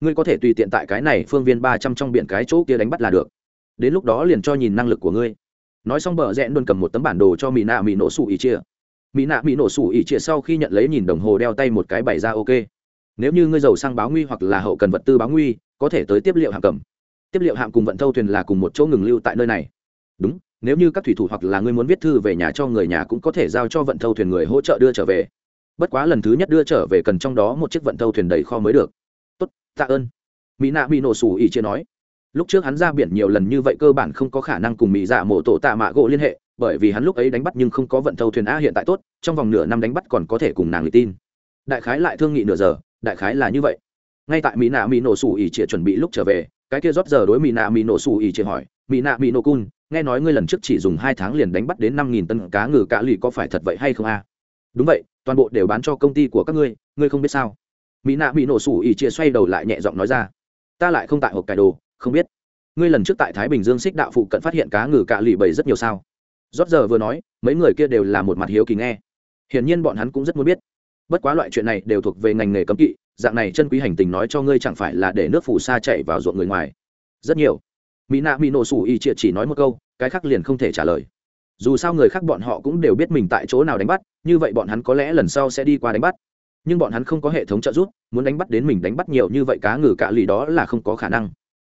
Ngươi có thể tùy tiện tại cái này phương viên ba trăm trong biển cái chỗ kia đánh bắt là được. Đến lúc đó liền cho nhìn năng lực của ngươi. Nói xong bờ rẽ luôn cầm một tấm bản đồ cho mỹ nạ mỹ nổ sụ ý chia mỹ nạ mỹ nổ sủ ỉ trịa sau khi nhận lấy nhìn đồng hồ đeo tay một cái bày ra ok. Nếu như ngươi giàu sang báo nguy hoặc là hậu cần vật tư báo nguy, có thể tới tiếp liệu hạng cầm. Tiếp liệu hạng cùng vận thâu thuyền là cùng một chỗ ngừng lưu tại nơi này. Đúng, nếu như các thủy thủ hoặc là ngươi muốn viết thư về nhà cho người nhà cũng có thể giao cho vận thâu thuyền người hỗ trợ đưa trở về. Bất quá lần thứ nhất đưa trở về cần trong đó một chiếc vận thâu thuyền đầy kho mới được. Tốt, tạ ơn. Mỹ nạ bị nổ sủ ỉ chia nói. Lúc trước hắn ra biển nhiều lần như vậy cơ bản không có khả năng cùng mỹ dạ mộ tổ tạ mạ gỗ liên hệ bởi vì hắn lúc ấy đánh bắt nhưng không có vận thâu thuyền a hiện tại tốt, trong vòng nửa năm đánh bắt còn có thể cùng nàng lịch tin. Đại khái lại thương nghị nửa giờ, đại khái là như vậy. Ngay tại mỹ nạ mỹ nổ sủ ỉ chia chuẩn bị lúc trở về, cái kia rót giờ đối mỹ nạ mỹ nổ sủ ỉ chia hỏi, mỹ nạ mỹ nổ cun, nghe nói ngươi lần trước chỉ dùng hai tháng liền đánh bắt đến năm nghìn tân cá ngừ cá lì có phải thật vậy hay không a? Đúng vậy, toàn bộ đều bán cho công ty của các ngươi ngươi không biết sao? Mỹ nạ mỹ nổ sủ ỉ chia xoay đầu lại nhẹ giọng nói ra, ta lại không tại hộp cải đồ, không biết. Ngươi lần trước tại thái bình dương xích đạo phụ cận phát hiện cá ngừ cạ lì bầy rất nhiều sao? Rót giờ vừa nói, mấy người kia đều là một mặt hiếu kỳ nghe. Hiển nhiên bọn hắn cũng rất muốn biết. Bất quá loại chuyện này đều thuộc về ngành nghề cấm kỵ, dạng này chân quý hành tình nói cho ngươi chẳng phải là để nước phù sa chạy vào ruộng người ngoài. Rất nhiều. Mỹ nạ mỹ nổ sủ y triệt chỉ nói một câu, cái khác liền không thể trả lời. Dù sao người khác bọn họ cũng đều biết mình tại chỗ nào đánh bắt, như vậy bọn hắn có lẽ lần sau sẽ đi qua đánh bắt. Nhưng bọn hắn không có hệ thống trợ giúp, muốn đánh bắt đến mình đánh bắt nhiều như vậy cá ngừ cạ lì đó là không có khả năng.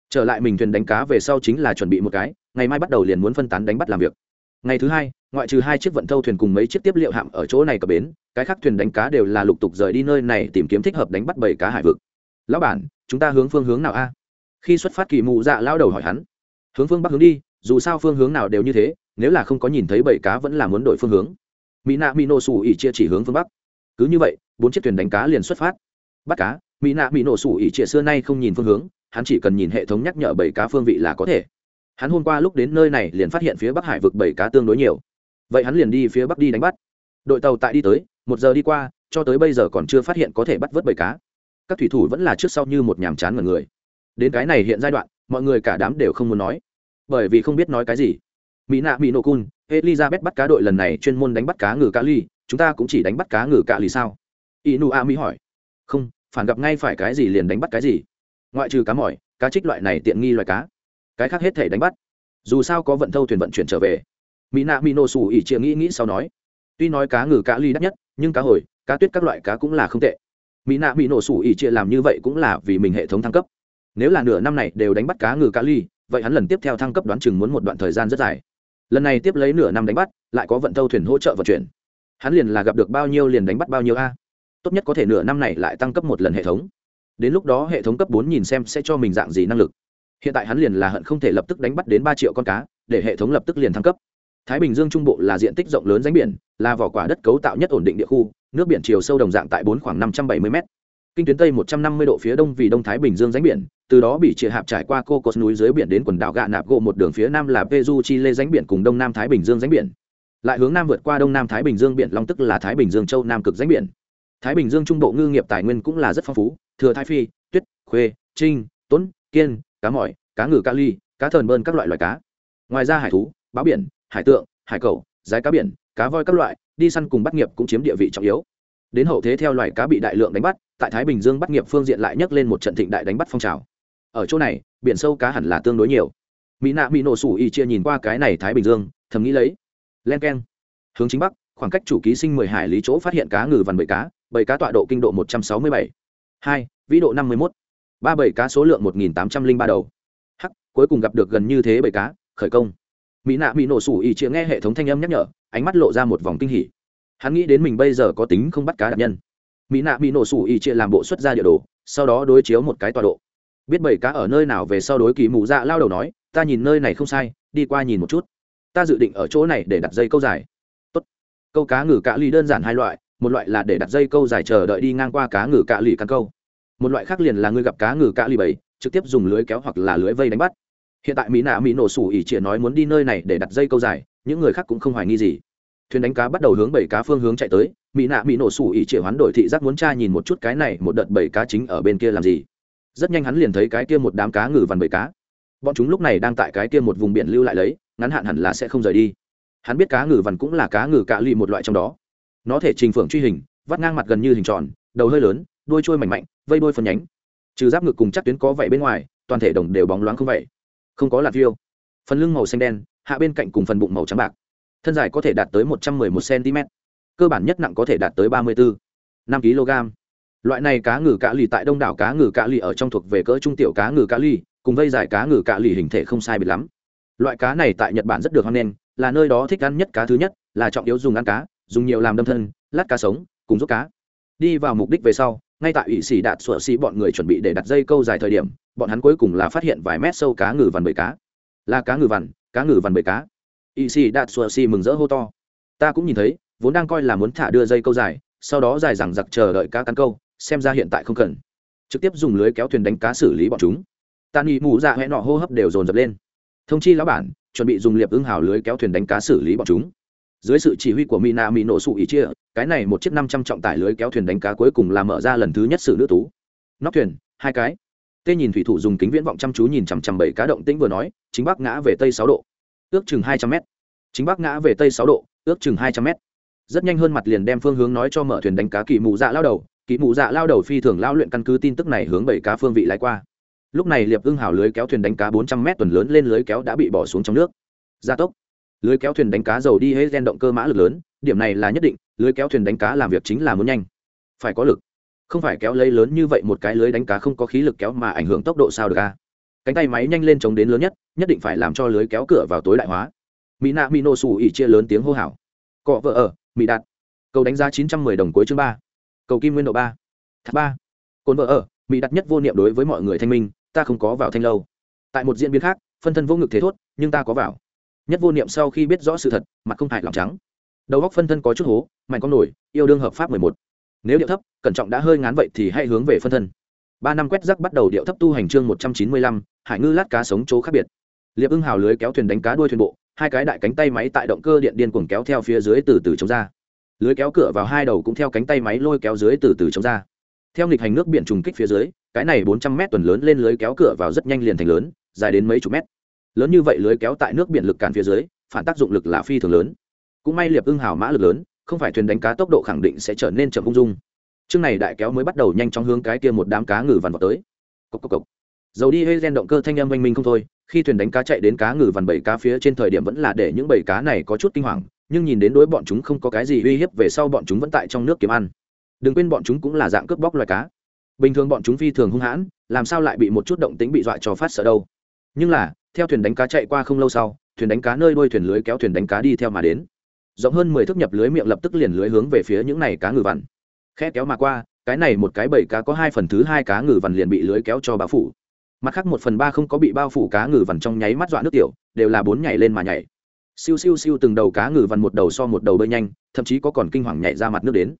Trở lại mình thuyền đánh cá về sau chính là chuẩn bị một cái, ngày mai bắt đầu liền muốn phân tán đánh bắt làm việc ngày thứ hai, ngoại trừ hai chiếc vận thâu thuyền cùng mấy chiếc tiếp liệu hạm ở chỗ này cập bến, cái khác thuyền đánh cá đều là lục tục rời đi nơi này tìm kiếm thích hợp đánh bắt bảy cá hải vực. Lão bản, chúng ta hướng phương hướng nào a? Khi xuất phát kỳ mụ dạ lao đầu hỏi hắn. Hướng phương bắc hướng đi, dù sao phương hướng nào đều như thế, nếu là không có nhìn thấy bảy cá vẫn là muốn đổi phương hướng. Mỹ nạ mỹ nổ sủ ỉ chia chỉ hướng phương bắc. Cứ như vậy, bốn chiếc thuyền đánh cá liền xuất phát. Bắt cá mỹ nạ mỹ nổ sủ ỉ chia xưa nay không nhìn phương hướng, hắn chỉ cần nhìn hệ thống nhắc nhở bảy cá phương vị là có thể hắn hôm qua lúc đến nơi này liền phát hiện phía bắc hải vực bảy cá tương đối nhiều. Vậy hắn liền đi phía bắc đi đánh bắt. Đội tàu tại đi tới, một giờ đi qua, cho tới bây giờ còn chưa phát hiện có thể bắt vớt bảy cá. Các thủy thủ vẫn là trước sau như một nhàm chán mọi người. Đến cái này hiện giai đoạn, mọi người cả đám đều không muốn nói. Bởi vì không biết nói cái gì. Mỹ nạ mỹ Nô cun, elizabeth bắt cá đội lần này chuyên môn đánh bắt cá ngừ cá ly, chúng ta cũng chỉ đánh bắt cá ngừ cá ly sao? Inu a mỹ hỏi. Không, phản gặp ngay phải cái gì liền đánh bắt cái gì. Ngoại trừ cá mỏi, cá trích loại này tiện nghi loại cá cái khác hết thể đánh bắt. Dù sao có vận thâu thuyền vận chuyển trở về. Mỹ nạ mỹ nổ sủ ỉ chia nghĩ nghĩ sau nói, tuy nói cá ngừ cá ly đắt nhất, nhưng cá hồi, cá tuyết các loại cá cũng là không tệ. Mỹ nạ mỹ nổ sủ ỉ chia làm như vậy cũng là vì mình hệ thống thăng cấp. Nếu là nửa năm này đều đánh bắt cá ngừ cá ly, vậy hắn lần tiếp theo thăng cấp đoán chừng muốn một đoạn thời gian rất dài. Lần này tiếp lấy nửa năm đánh bắt, lại có vận thâu thuyền hỗ trợ vận chuyển. Hắn liền là gặp được bao nhiêu liền đánh bắt bao nhiêu a. Tốt nhất có thể nửa năm này lại tăng cấp một lần hệ thống. Đến lúc đó hệ thống cấp bốn nhìn xem sẽ cho mình dạng gì năng lực hiện tại hắn liền là hận không thể lập tức đánh bắt đến ba triệu con cá, để hệ thống lập tức liền thăng cấp. Thái bình dương trung bộ là diện tích rộng lớn ránh biển, là vỏ quả đất cấu tạo nhất ổn định địa khu, nước biển chiều sâu đồng dạng tại bốn khoảng năm trăm bảy mươi m kinh tuyến tây một trăm năm mươi độ phía đông vì đông thái bình dương ránh biển, từ đó bị chia hạp trải qua cô cột núi dưới biển đến quần đảo gạ nạp gộ một đường phía nam là peru chile ránh biển cùng đông nam thái bình dương ránh biển. Lại hướng nam vượt qua đông nam thái bình dương biển long tức là thái bình dương châu nam cực ránh biển. Thái bình dương trung bộ ngư nghiệp tài nguyên cũng là rất phong phú, thừa thái phi, tuyết, khuê, trinh, tuấn, kiên cá mỏi, cá ngừ ca ly, cá thờn bơn các loại loài cá. Ngoài ra hải thú, báo biển, hải tượng, hải cầu rái cá biển, cá voi các loại, đi săn cùng bắt nghiệp cũng chiếm địa vị trọng yếu. Đến hậu thế theo loài cá bị đại lượng đánh bắt, tại thái bình dương bắt nghiệp phương diện lại nhấc lên một trận thịnh đại đánh bắt phong trào. Ở chỗ này, biển sâu cá hẳn là tương đối nhiều. Mỹ nạ mỹ nổ sủ y chia nhìn qua cái này thái bình dương, thầm nghĩ lấy. Len k e n hướng chính bắc, khoảng cách chủ ký sinh mười hải lý chỗ phát hiện cá ngừ vằn bầy cá bầy cá tọa độ kinh độ một trăm sáu mươi bảy. Hai, vĩ độ năm mươi một ba bảy cá số lượng một nghìn tám trăm linh ba đầu. Hắc, cuối cùng gặp được gần như thế bảy cá, khởi công. Mỹ nạ mỹ nổ sủ ỉ chĩa nghe hệ thống thanh âm nhắc nhở, ánh mắt lộ ra một vòng kinh hỉ. Hắn nghĩ đến mình bây giờ có tính không bắt cá đặc nhân. Mỹ nạ mỹ nổ sủ ỉ chĩa làm bộ xuất ra địa đồ, sau đó đối chiếu một cái tọa độ. Biết bảy cá ở nơi nào về sau đối kỳ mù dạ lao đầu nói, ta nhìn nơi này không sai, đi qua nhìn một chút. Ta dự định ở chỗ này để đặt dây câu dài. Tốt. câu cá ngừ cạ ly đơn giản hai loại, một loại là để đặt dây câu dài chờ đợi đi ngang qua cá ngừ cạ lì căn câu một loại khác liền là ngươi gặp cá ngừ cá lì bầy, trực tiếp dùng lưới kéo hoặc là lưới vây đánh bắt. Hiện tại mỹ nạ mỹ nổ sủ ỉ chĩa nói muốn đi nơi này để đặt dây câu dài, những người khác cũng không hoài nghi gì. Thuyền đánh cá bắt đầu hướng bảy cá phương hướng chạy tới, mỹ nạ mỹ nổ sủ ỉ chĩa hoán đổi thị giác muốn tra nhìn một chút cái này một đợt bảy cá chính ở bên kia làm gì. Rất nhanh hắn liền thấy cái kia một đám cá ngừ vằn bảy cá. Bọn chúng lúc này đang tại cái kia một vùng biển lưu lại lấy, ngắn hạn hẳn là sẽ không rời đi. Hắn biết cá ngừ vằn cũng là cá ngừ cạ lì một loại trong đó. Nó thể trình phượng truy hình, vắt ngang mặt gần như hình tròn, đầu hơi lớn đuôi trôi mảnh mạnh, vây đuôi phần nhánh. Trừ giáp ngực cùng chắc tuyến có vậy bên ngoài, toàn thể đồng đều bóng loáng không vậy. Không có lạt phiêu. Phần lưng màu xanh đen, hạ bên cạnh cùng phần bụng màu trắng bạc. Thân dài có thể đạt tới một trăm mười một cm cơ bản nhất nặng có thể đạt tới ba mươi bốn năm kg loại này cá ngừ cá lì tại đông đảo cá ngừ cá lì ở trong thuộc về cỡ trung tiểu cá ngừ cá lì, cùng vây dài cá ngừ cá lì hình thể không sai biệt lắm. Loại cá này tại nhật bản rất được hoan nghênh, là nơi đó thích ăn nhất cá thứ nhất, là trọng yếu dùng ăn cá, dùng nhiều làm đâm thân, lát cá sống, cùng giúp cá. Đi vào mục đích về sau ngay tại ủy xỉ đạt sủa xỉ bọn người chuẩn bị để đặt dây câu dài thời điểm, bọn hắn cuối cùng là phát hiện vài mét sâu cá ngừ vằn bầy cá. Là cá ngừ vằn, cá ngừ vằn bầy cá. Ỵ xỉ đạt sủa xỉ mừng rỡ hô to. Ta cũng nhìn thấy, vốn đang coi là muốn thả đưa dây câu dài, sau đó dài rằng giặc chờ đợi cá cắn câu, xem ra hiện tại không cần. Trực tiếp dùng lưới kéo thuyền đánh cá xử lý bọn chúng. Tàn nghị mù dạ hẹn nọ hô hấp đều dồn dập lên. Thông chi lão bản, chuẩn bị dùng liệp ưng hào lưới kéo thuyền đánh cá xử lý bọn chúng. Dưới sự chỉ huy của mina mỹ nổ sụ ý chia cái này một chiếc năm trăm trọng tải lưới kéo thuyền đánh cá cuối cùng là mở ra lần thứ nhất sự nữ tú. Nóc thuyền, hai cái. Tê nhìn thủy thủ dùng kính viễn vọng chăm chú nhìn chằm chằm bảy cá động tĩnh vừa nói, chính bắc ngã về tây sáu độ. Ước chừng hai trăm m chính bắc ngã về tây sáu độ, ước chừng hai trăm m rất nhanh hơn mặt liền đem phương hướng nói cho mở thuyền đánh cá kỳ mù dạ lao đầu, kỳ mù dạ lao đầu phi thường lao luyện căn cứ tin tức này hướng bảy cá phương vị lái qua. Lúc này liệp ưng hào lưới kéo thuyền đánh cá bốn trăm mét tuần lớn lên lưới kéo đã bị bỏ xuống trong nước. Gia tốc. Lưới kéo thuyền đánh cá dầu đi hết gen động cơ mã lực lớn, điểm này là nhất định lưới kéo thuyền đánh cá làm việc chính là muốn nhanh. Phải có lực. Không phải kéo lấy lớn như vậy một cái lưới đánh cá không có khí lực kéo mà ảnh hưởng tốc độ sao được a cánh tay máy nhanh lên chống đến lớn nhất nhất định phải làm cho lưới kéo cửa vào tối đại hóa. Mỹ nạ mỹ nô xù ỉ chia lớn tiếng hô hào. Cọ vợ ở mỹ đạt. Cầu đánh giá chín trăm mười đồng cuối chương ba. Cầu kim nguyên độ ba. Tháp ba. Cồn vợ ở mỹ đặt nhất vô niệm đối với mọi người thanh minh, ta không có vào thanh lâu. Tại một diễn biến khác, phân thân vô ngực thế thốt, nhưng ta có vào. Nhất vô niệm sau khi biết rõ sự thật, mặt không hại lòng trắng đầu góc phân thân có chút hố, mạnh con nổi, yêu đương hợp pháp mười một. Nếu điệu thấp, cẩn trọng đã hơi ngán vậy thì hãy hướng về phân thân. Ba năm quét rắc bắt đầu điệu thấp tu hành chương một trăm chín mươi lăm, hải ngư lát cá sống chỗ khác biệt. Liệp ưng hào lưới kéo thuyền đánh cá đuôi thuyền bộ, hai cái đại cánh tay máy tại động cơ điện điên cuồng kéo theo phía dưới từ từ chống ra. Lưới kéo cửa vào hai đầu cũng theo cánh tay máy lôi kéo dưới từ từ chống ra. Theo nghịch hành nước biển trùng kích phía dưới, cái này bốn trăm mét tuần lớn lên lưới kéo cửa vào rất nhanh liền thành lớn, dài đến mấy chục mét. Lớn như vậy lưới kéo tại nước biển lực cản phía dưới, phản tác dụng lực là phi thường lớn cũng may liệp ưng hào mã lực lớn, không phải thuyền đánh cá tốc độ khẳng định sẽ trở nên chậm ung dung. Chương này đại kéo mới bắt đầu nhanh chóng hướng cái kia một đám cá ngừ vằn vào tới. Cốc cốc cốc. dầu đi hơi gen động cơ thanh âm oanh minh không thôi, khi thuyền đánh cá chạy đến cá ngừ vằn bảy cá phía trên thời điểm vẫn là để những bảy cá này có chút kinh hoàng, nhưng nhìn đến đối bọn chúng không có cái gì uy hiếp về sau bọn chúng vẫn tại trong nước kiếm ăn. Đừng quên bọn chúng cũng là dạng cướp bóc loài cá. Bình thường bọn chúng phi thường hung hãn, làm sao lại bị một chút động tính bị dọa cho phát sợ đâu. Nhưng là, theo thuyền đánh cá chạy qua không lâu sau, thuyền đánh cá nơi đuôi thuyền lưới kéo thuyền đánh cá đi theo mà đến rộng hơn mười thước nhập lưới miệng lập tức liền lưới hướng về phía những này cá ngừ vằn. Khe kéo mà qua, cái này một cái bầy cá có hai phần thứ hai cá ngừ vằn liền bị lưới kéo cho bao phủ. Mặt khác một phần ba không có bị bao phủ cá ngừ vằn trong nháy mắt dọa nước tiểu, đều là bốn nhảy lên mà nhảy. Siêu siêu siêu từng đầu cá ngừ vằn một đầu so một đầu bơi nhanh, thậm chí có còn kinh hoàng nhảy ra mặt nước đến.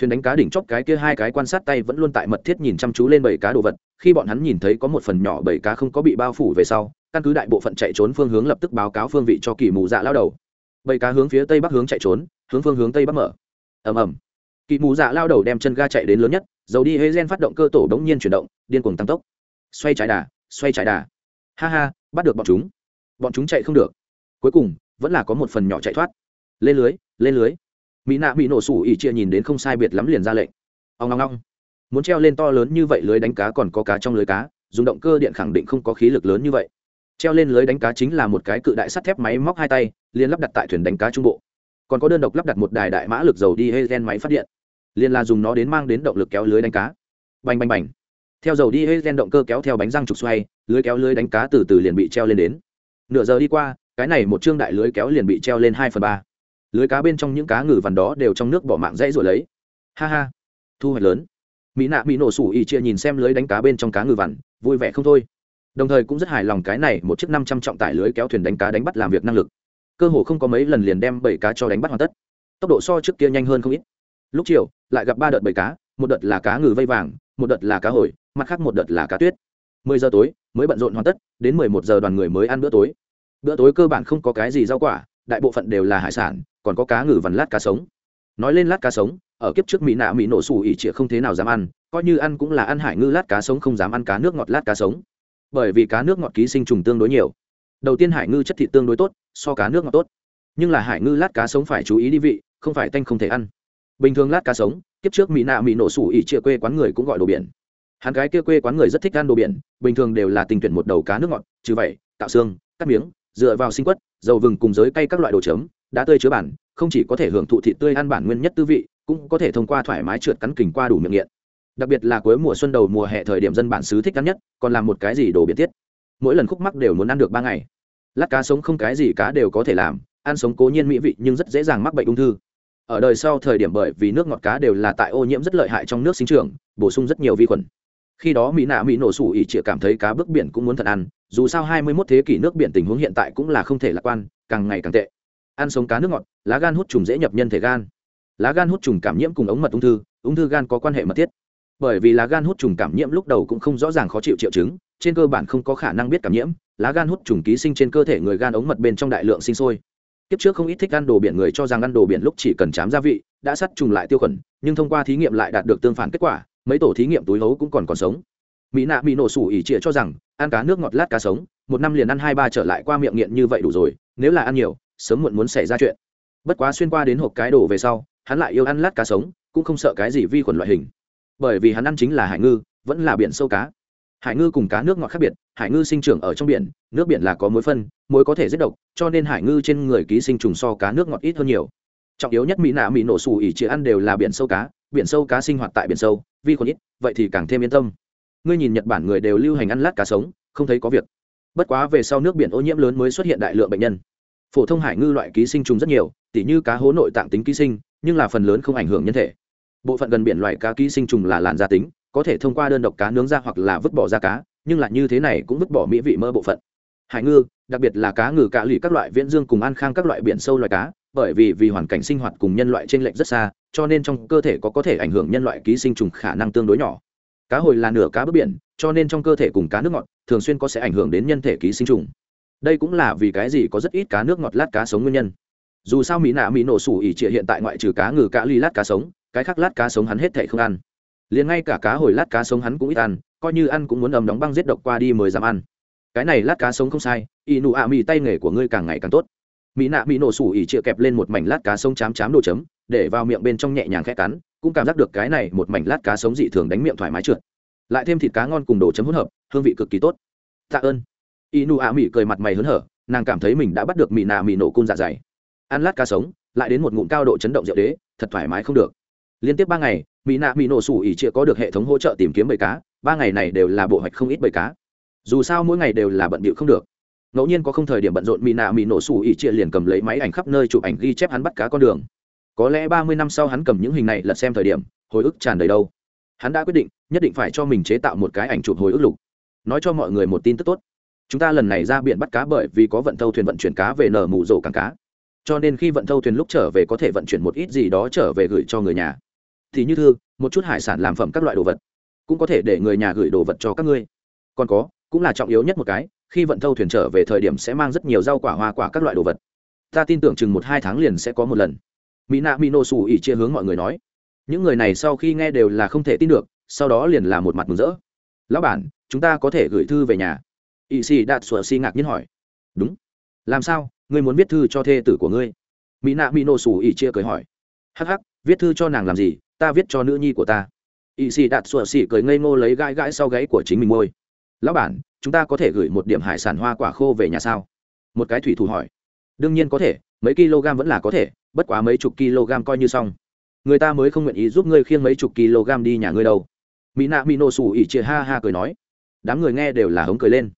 Thuyền đánh cá đỉnh chóp cái kia hai cái quan sát tay vẫn luôn tại mật thiết nhìn chăm chú lên bầy cá đồ vật, khi bọn hắn nhìn thấy có một phần nhỏ bầy cá không có bị bao phủ về sau, căn cứ đại bộ phận chạy trốn phương hướng lập tức báo cáo phương vị cho kỳ mù dạ lao đầu bầy cá hướng phía tây bắc hướng chạy trốn, hướng phương hướng tây bắc mở. Ầm ầm. Kỳ mù dạ lao đầu đem chân ga chạy đến lớn nhất, dầu đi hê gen phát động cơ tổ đống nhiên chuyển động, điên cuồng tăng tốc. Xoay trái đà, xoay trái đà. Ha ha, bắt được bọn chúng. Bọn chúng chạy không được. Cuối cùng, vẫn là có một phần nhỏ chạy thoát. Lên lưới lên lưới. Mỹ nạ bị nổ sủ ỉ chia nhìn đến không sai biệt lắm liền ra lệnh. Ông ngong ngong muốn treo lên to lớn như vậy lưới đánh cá còn có cá trong lưới cá, dùng động cơ điện khẳng định không có khí lực lớn như vậy treo lên lưới đánh cá chính là một cái cự đại sắt thép máy móc hai tay liên lắp đặt tại thuyền đánh cá trung bộ. Còn có đơn độc lắp đặt một đài đại mã lực dầu đi hay gen máy phát điện. Liên là dùng nó đến mang đến động lực kéo lưới đánh cá. Bành bành bành. Theo dầu đi hay gen động cơ kéo theo bánh răng trục xoay, lưới kéo lưới đánh cá từ từ liền bị treo lên đến. Nửa giờ đi qua, cái này một chương đại lưới kéo liền bị treo lên hai phần ba. Lưới cá bên trong những cá ngừ vằn đó đều trong nước bỏ mạng dãy rồi lấy. Ha ha. Thu hoạch lớn. Mỹ nạ bị nổ sủ ỉ chia nhìn xem lưới đánh cá bên trong cá ngừ vằn, vui vẻ không thôi đồng thời cũng rất hài lòng cái này một chiếc năm trăm trọng tải lưới kéo thuyền đánh cá đánh bắt làm việc năng lực. Cơ hồ không có mấy lần liền đem bảy cá cho đánh bắt hoàn tất. Tốc độ so trước kia nhanh hơn không ít. Lúc chiều, lại gặp ba đợt bảy cá, một đợt là cá ngừ vây vàng, một đợt là cá hồi, mặt khác một đợt là cá tuyết. Mười giờ tối, mới bận rộn hoàn tất, đến mười một giờ đoàn người mới ăn bữa tối. Bữa tối cơ bản không có cái gì rau quả, đại bộ phận đều là hải sản, còn có cá ngừ vằn lát cá sống. Nói lên lát cá sống, ở kiếp trước mỹ nạ mỹ nổ xù ỉ không thế nào dám ăn, coi như ăn cũng là ăn hải ngư lát cá sống không dám ăn cá nước ngọt lát cá sống bởi vì cá nước ngọt ký sinh trùng tương đối nhiều. Đầu tiên hải ngư chất thịt tương đối tốt, so cá nước ngọt tốt. Nhưng là hải ngư lát cá sống phải chú ý đi vị, không phải tanh không thể ăn. Bình thường lát cá sống, kiếp trước mỹ nạ mỹ nổ sủ ỉ chia quê quán người cũng gọi đồ biển. Hắn gái kia quê quán người rất thích ăn đồ biển, bình thường đều là tình tuyển một đầu cá nước ngọt, trừ vậy, tạo xương, cắt miếng, dựa vào sinh quất, dầu vừng cùng giới cay các loại đồ chấm, đã tươi chứa bản, không chỉ có thể hưởng thụ thịt tươi ăn bản nguyên nhất tư vị, cũng có thể thông qua thoải mái trượt cắn kình qua đủ miệng nghiện đặc biệt là cuối mùa xuân đầu mùa hè thời điểm dân bản xứ thích ăn nhất, còn làm một cái gì đồ biệt tiết mỗi lần khúc mắc đều muốn ăn được ba ngày. Lát cá sống không cái gì cá đều có thể làm, ăn sống cố nhiên mỹ vị nhưng rất dễ dàng mắc bệnh ung thư. Ở đời sau thời điểm bởi vì nước ngọt cá đều là tại ô nhiễm rất lợi hại trong nước sinh trưởng, bổ sung rất nhiều vi khuẩn. Khi đó mỹ nạ mỹ nổ sủ ỉ chĩa cảm thấy cá bước biển cũng muốn thật ăn, dù sao hai mươi 21 thế kỷ nước biển tình huống hiện tại cũng là không thể lạc quan, càng ngày càng tệ. Ăn sống cá nước ngọt, lá gan hút trùng dễ nhập nhân thể gan. Lá gan hút trùng cảm nhiễm cùng ống mật ung thư ung thư gan có quan hệ mật thiết bởi vì lá gan hút trùng cảm nhiễm lúc đầu cũng không rõ ràng khó chịu triệu chứng trên cơ bản không có khả năng biết cảm nhiễm lá gan hút trùng ký sinh trên cơ thể người gan ống mật bên trong đại lượng sinh sôi Tiếp trước không ít thích ăn đồ biển người cho rằng ăn đồ biển lúc chỉ cần chám gia vị, đã sát trùng lại tiêu khuẩn, nhưng thông qua thí nghiệm lại đạt được tương phản kết quả, mấy tổ thí nghiệm túi hấu cũng còn còn sống. Mỹ nạ bị nổ sủ ỉ trịa cho rằng, ăn cá nước ngọt lát cá sống, một năm liền ăn hai ba trở lại qua miệng nghiện như vậy đủ rồi, nếu là ăn nhiều, sớm muộn muốn xảy ra chuyện. Bất quá xuyên qua đến hộp cái đồ về sau, hắn lại yêu ăn lát cá sống, cũng không sợ cái gì vi khuẩn loại hình. Bởi vì hắn ăn chính là hải ngư, vẫn là biển sâu cá. Hải ngư cùng cá nước ngọt khác biệt hải ngư sinh trưởng ở trong biển nước biển là có mối phân mối có thể giết độc cho nên hải ngư trên người ký sinh trùng so cá nước ngọt ít hơn nhiều. Trọng yếu nhất mỹ nạ mỹ nổ xù ỉ chỉ ăn đều là biển sâu cá biển sâu cá sinh hoạt tại biển sâu vi khuẩn ít vậy thì càng thêm yên tâm. Ngươi nhìn nhật bản người đều lưu hành ăn lát cá sống không thấy có việc. Bất quá về sau nước biển ô nhiễm lớn mới xuất hiện đại lượng bệnh nhân. Phổ thông hải ngư loại ký sinh trùng rất nhiều tỉ như cá hố nội tạng tính ký sinh nhưng là phần lớn không ảnh hưởng nhân thể bộ phận gần biển loại cá ký sinh trùng là làn da tính, có thể thông qua đơn độc cá nướng ra hoặc là vứt bỏ ra cá, nhưng lại như thế này cũng vứt bỏ mỹ vị mơ bộ phận. Hải ngư, đặc biệt là cá ngừ cạ lì các loại viễn dương cùng ăn khang các loại biển sâu loài cá, bởi vì vì hoàn cảnh sinh hoạt cùng nhân loại trên lệch rất xa, cho nên trong cơ thể có có thể ảnh hưởng nhân loại ký sinh trùng khả năng tương đối nhỏ. Cá hồi là nửa cá bước biển, cho nên trong cơ thể cùng cá nước ngọt thường xuyên có sẽ ảnh hưởng đến nhân thể ký sinh trùng. Đây cũng là vì cái gì có rất ít cá nước ngọt lát cá sống nguyên nhân. Dù sao mỹ nạ mỹ nổ sủ ỉ trịa hiện tại ngoại trừ cá ngừ cá ly lát cá sống cái khác lát cá sống hắn hết thảy không ăn. Liền ngay cả cá hồi lát cá sống hắn cũng ít ăn, coi như ăn cũng muốn ầm đóng băng giết độc qua đi mới dám ăn. Cái này lát cá sống không sai, y nụ ạ mì tay nghề của ngươi càng ngày càng tốt. Mỹ nạ bị nổ sủ ỉ chĩa kẹp lên một mảnh lát cá sống chám chám đồ chấm, để vào miệng bên trong nhẹ nhàng khẽ cắn, cũng cảm giác được cái này một mảnh lát cá sống dị thường đánh miệng thoải mái trượt. Lại thêm thịt cá ngon cùng đồ chấm hỗn hợp, hương vị cực kỳ tốt. Tạ ơn. Y nụ ạ mì cười mặt mày hớn hở, nàng cảm thấy mình đã bắt được mỹ nạ mỹ nổ cung dạ dày. Ăn lát cá sống, lại đến một ngụm cao độ chấn động rượu đế, thật thoải mái không được liên tiếp ba ngày, mỹ nạ mỹ nổ sủ ỉ chia có được hệ thống hỗ trợ tìm kiếm bầy cá, ba ngày này đều là bộ hoạch không ít bầy cá. Dù sao mỗi ngày đều là bận bịu không được. Ngẫu nhiên có không thời điểm bận rộn mỹ nạ mỹ nổ sủ ỉ chia liền cầm lấy máy ảnh khắp nơi chụp ảnh ghi chép hắn bắt cá con đường. Có lẽ ba mươi năm sau hắn cầm những hình này lật xem thời điểm, hồi ức tràn đầy đâu. Hắn đã quyết định, nhất định phải cho mình chế tạo một cái ảnh chụp hồi ức lục. Nói cho mọi người một tin tức tốt. Chúng ta lần này ra biển bắt cá bởi vì có vận thâu thuyền vận chuyển cá về nở mù rổ cảng cá. Cho nên khi vận thâu thuyền lúc trở về có thể vận chuyển một ít gì đó trở về gửi cho người nhà thì như thư, một chút hải sản làm phẩm các loại đồ vật, cũng có thể để người nhà gửi đồ vật cho các ngươi. Còn có, cũng là trọng yếu nhất một cái, khi vận thâu thuyền trở về thời điểm sẽ mang rất nhiều rau quả hoa quả các loại đồ vật. Ta tin tưởng chừng một hai tháng liền sẽ có một lần. Mỹ nạ mỹ nô xù ỉ chia hướng mọi người nói. Những người này sau khi nghe đều là không thể tin được, sau đó liền là một mặt mừng rỡ. Lão bản, chúng ta có thể gửi thư về nhà. Ỵ xì đạt sủa si ngạc nhiên hỏi. Đúng. Làm sao? Ngươi muốn viết thư cho thê tử của ngươi? Mỹ nạ mỹ nô xù ỉ chia cười hỏi. Hắc hắc, viết thư cho nàng làm gì? Ta viết cho nữ nhi của ta. Y sĩ đạt sủa xỉ cười ngây ngô lấy gãi gãi sau gáy của chính mình môi lão bản, chúng ta có thể gửi một điểm hải sản hoa quả khô về nhà sao? Một cái thủy thủ hỏi. Đương nhiên có thể, mấy kg vẫn là có thể, bất quá mấy chục kg coi như xong. Người ta mới không nguyện ý giúp ngươi khiêng mấy chục kg đi nhà ngươi đâu. Mỹ nạ mỹ nổ xù ỉ chia ha ha cười nói. Đám người nghe đều là hống cười lên.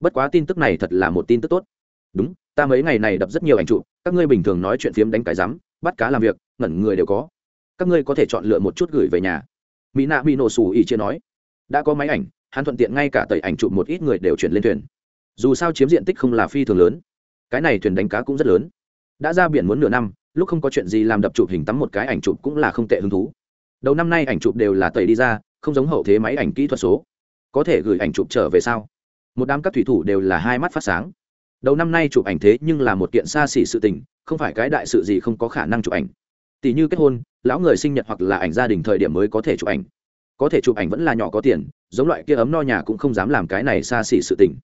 Bất quá tin tức này thật là một tin tức tốt. Đúng, ta mấy ngày này đập rất nhiều ảnh trụ các ngươi bình thường nói chuyện phiếm đánh cái rắm bắt cá làm việc, ngẩn người đều có các ngươi có thể chọn lựa một chút gửi về nhà. Mỹ nạ mỹ nổ xù ỉ chia nói, đã có máy ảnh, hắn thuận tiện ngay cả tẩy ảnh chụp một ít người đều chuyển lên thuyền. Dù sao chiếm diện tích không là phi thường lớn. Cái này thuyền đánh cá cũng rất lớn. Đã ra biển muốn nửa năm, lúc không có chuyện gì làm đập chụp hình tắm một cái ảnh chụp cũng là không tệ hứng thú. Đầu năm nay ảnh chụp đều là tẩy đi ra, không giống hậu thế máy ảnh kỹ thuật số. Có thể gửi ảnh chụp trở về sao? Một đám các thủy thủ đều là hai mắt phát sáng. Đầu năm nay chụp ảnh thế nhưng là một kiện xa xỉ sự tình, không phải cái đại sự gì không có khả năng chụp ảnh tỷ như kết hôn, lão người sinh nhật hoặc là ảnh gia đình thời điểm mới có thể chụp ảnh. Có thể chụp ảnh vẫn là nhỏ có tiền, giống loại kia ấm no nhà cũng không dám làm cái này xa xỉ sự tình.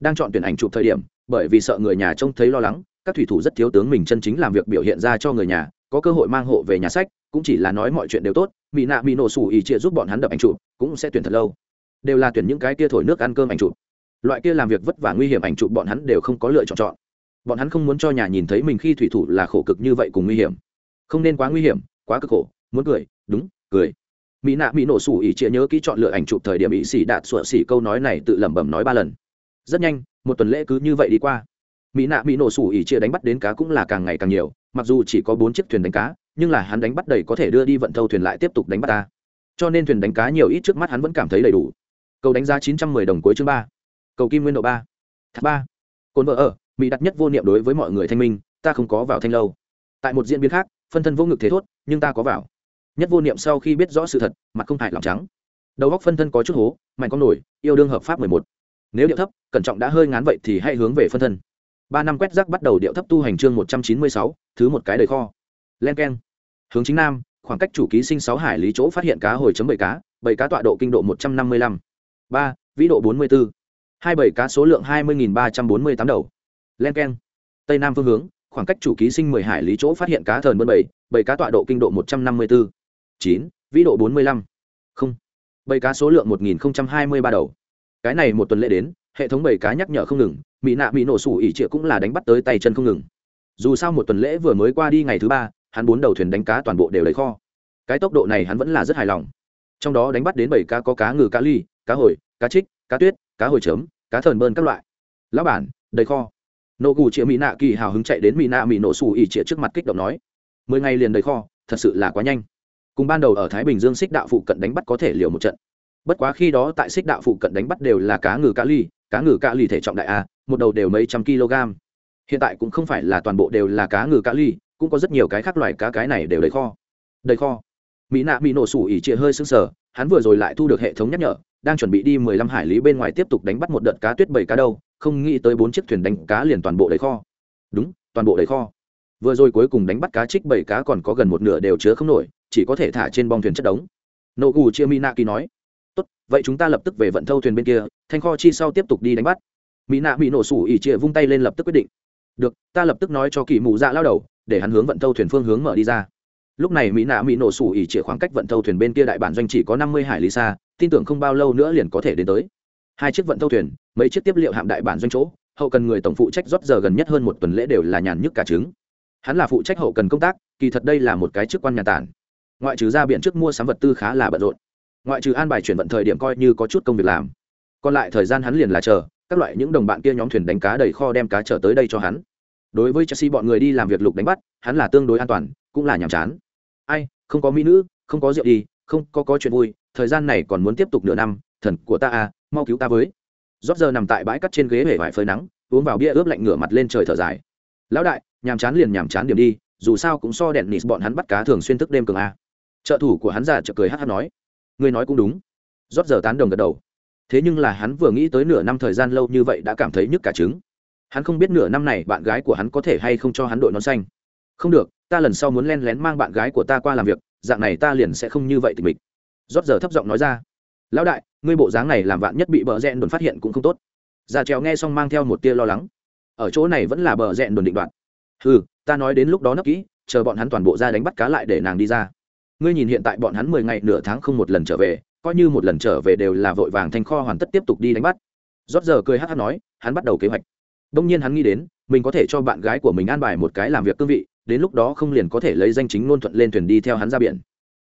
Đang chọn tuyển ảnh chụp thời điểm, bởi vì sợ người nhà trông thấy lo lắng, các thủy thủ rất thiếu tướng mình chân chính làm việc biểu hiện ra cho người nhà, có cơ hội mang hộ về nhà sách, cũng chỉ là nói mọi chuyện đều tốt mỹ nạ bị nổ sủ ý chia giúp bọn hắn đập ảnh chụp, cũng sẽ tuyển thật lâu. Đều là tuyển những cái kia thổi nước ăn cơm ảnh chụp. Loại kia làm việc vất vả nguy hiểm ảnh chụp bọn hắn đều không có lựa chọn chọn. Bọn hắn không muốn cho nhà nhìn thấy mình khi thủy thủ là khổ cực như vậy cùng nguy hiểm không nên quá nguy hiểm, quá cực khổ, muốn cười, đúng, cười. Mỹ nạ mỹ nổ sủ ỉ chia nhớ kỹ chọn lựa ảnh chụp thời điểm ỵ xỉ đạt sủa xỉ câu nói này tự lẩm bẩm nói ba lần. Rất nhanh, một tuần lễ cứ như vậy đi qua. Mỹ nạ mỹ nổ sủ ỉ chia đánh bắt đến cá cũng là càng ngày càng nhiều, mặc dù chỉ có bốn chiếc thuyền đánh cá, nhưng là hắn đánh bắt đầy có thể đưa đi vận thâu thuyền lại tiếp tục đánh bắt ta. Cho nên thuyền đánh cá nhiều ít trước mắt hắn vẫn cảm thấy đầy đủ. Cầu đánh giá chín trăm mười đồng cuối chương ba. Cầu kim nguyên độ ba. Tháp ba. Cồn vợ ở, mỹ đặt nhất vô niệm đối với mọi người thanh minh, ta không có vào thanh lâu. Tại một diễn biến khác phân thân vô ngực thế thốt, nhưng ta có vào. Nhất vô niệm sau khi biết rõ sự thật, mặt không hại lòng trắng. Đầu góc phân thân có chút hố, mạnh con nổi, yêu đương hợp pháp mười một. Nếu điệu thấp, cẩn trọng đã hơi ngán vậy thì hãy hướng về phân thân. Ba năm quét rác bắt đầu điệu thấp tu hành chương một trăm chín mươi sáu, thứ một cái đời kho. Len k e n hướng chính nam, khoảng cách chủ ký sinh sáu hải lý chỗ phát hiện cá hồi chấm bảy cá bảy cá tọa độ kinh độ một trăm năm mươi lăm. Ba, vĩ độ bốn mươi bốn hai bảy cá số lượng hai mươi ba trăm bốn mươi tám đầu. Len k e n tây nam phương hướng khoảng cách chủ ký sinh mười hải lý chỗ phát hiện cá thần bơn bảy bảy cá tọa độ kinh độ một trăm năm mươi bốn chín, vĩ độ bốn mươi lăm. Không. Bảy cá số lượng một nghìn hai mươi ba đầu. Cái này một tuần lễ đến, hệ thống bảy cá nhắc nhở không ngừng, mỹ nạ mỹ nổ sủ ỉ trịa cũng là đánh bắt tới tay chân không ngừng. Dù sao một tuần lễ vừa mới qua đi ngày thứ ba, hắn bốn đầu thuyền đánh cá toàn bộ đều lấy kho. Cái tốc độ này hắn vẫn là rất hài lòng. Trong đó đánh bắt đến bảy cá có cá ngừ, cá ly, cá hồi, cá trích, cá tuyết, cá hồi chấm, cá thần bơn các loại. Lão bản, đầy kho nô gù chĩa mỹ nạ kỳ hào hứng chạy đến mỹ nạ mỹ nổ xù ỉ chĩa trước mặt kích động nói, mười ngày liền đầy kho, thật sự là quá nhanh. Cùng ban đầu ở thái bình dương xích đạo phụ cận đánh bắt có thể liều một trận. Bất quá khi đó tại xích đạo phụ cận đánh bắt đều là cá ngừ cá ly, cá ngừ cá ly thể trọng đại a, một đầu đều mấy trăm kg. Hiện tại cũng không phải là toàn bộ đều là cá ngừ cá ly, cũng có rất nhiều cái khác loại cá cái này đều đầy kho. Đầy kho. Mỹ nạ bị nổ sủ ỉ trịa hơi sưng sờ, hắn vừa rồi lại thu được hệ thống nhắc nhở, đang chuẩn bị đi mười lăm hải lý bên ngoài tiếp tục đánh bắt một đợt cá tuyết bảy cá đâu không nghĩ tới bốn chiếc thuyền đánh cá liền toàn bộ đầy kho. Đúng, toàn bộ đầy kho. Vừa rồi cuối cùng đánh bắt cá trích bảy cá còn có gần một nửa đều chứa không nổi, chỉ có thể thả trên bong thuyền chất đống. Nô gù chia mina kỳ nói. Tốt, vậy chúng ta lập tức về vận thâu thuyền bên kia, thanh kho chi sau tiếp tục đi đánh bắt. Mỹ nạ bị nổ sủ ỉ chia vung tay lên lập tức quyết định. Được, ta lập tức nói cho kỳ mù dạ lao đầu, để hắn hướng vận thâu thuyền phương hướng mở đi ra. Lúc này mỹ nạ mỹ nổ sủ ỉ chia khoảng cách vận thâu thuyền bên kia đại bản doanh chỉ có năm mươi hải lý xa, tin tưởng không bao lâu nữa liền có thể đến tới hai chiếc vận thâu thuyền, mấy chiếc tiếp liệu hạm đại bản doanh chỗ, hậu cần người tổng phụ trách rót giờ gần nhất hơn một tuần lễ đều là nhàn nhức cả trứng. Hắn là phụ trách hậu cần công tác, kỳ thật đây là một cái chức quan nhà tản. Ngoại trừ ra biện trước mua sắm vật tư khá là bận rộn. Ngoại trừ an bài chuyển vận thời điểm coi như có chút công việc làm. Còn lại thời gian hắn liền là chờ, các loại những đồng bạn kia nhóm thuyền đánh cá đầy kho đem cá trở tới đây cho hắn. Đối với chelsea bọn người đi làm việc lục đánh bắt, hắn là tương đối an toàn, cũng là nhàm chán. Ai, không có mỹ nữ, không có rượu đi, không có có chuyện vui, thời gian này còn muốn tiếp tục nửa năm, thần của ta à mau cứu ta với. Rót giờ nằm tại bãi cắt trên ghế hể vải phơi nắng, uống vào bia ướp lạnh ngửa mặt lên trời thở dài. Lão đại, nhàm chán liền nhàm chán điểm đi, dù sao cũng so đèn nịt bọn hắn bắt cá thường xuyên thức đêm cường a. Trợ thủ của hắn già chợt cười hát hát nói. Ngươi nói cũng đúng. Rót giờ tán đồng gật đầu. Thế nhưng là hắn vừa nghĩ tới nửa năm thời gian lâu như vậy đã cảm thấy nhức cả trứng. Hắn không biết nửa năm này bạn gái của hắn có thể hay không cho hắn đội nón xanh. Không được, ta lần sau muốn len lén mang bạn gái của ta qua làm việc, dạng này ta liền sẽ không như vậy tình mình rót giờ thấp giọng nói ra lão đại, ngươi bộ dáng này làm vạn nhất bị bờ rẽn đồn phát hiện cũng không tốt. Già trèo nghe xong mang theo một tia lo lắng. Ở chỗ này vẫn là bờ rẽn đồn định đoạn ừ ta nói đến lúc đó nấp kỹ, chờ bọn hắn toàn bộ ra đánh bắt cá lại để nàng đi ra. Ngươi nhìn hiện tại bọn hắn mười ngày, nửa tháng không một lần trở về, coi như một lần trở về đều là vội vàng thành kho hoàn tất tiếp tục đi đánh bắt. Rót giờ cười hát hát nói, hắn bắt đầu kế hoạch. Đông nhiên hắn nghĩ đến, mình có thể cho bạn gái của mình an bài một cái làm việc cương vị, đến lúc đó không liền có thể lấy danh chính ngôn thuận lên thuyền đi theo hắn ra biển.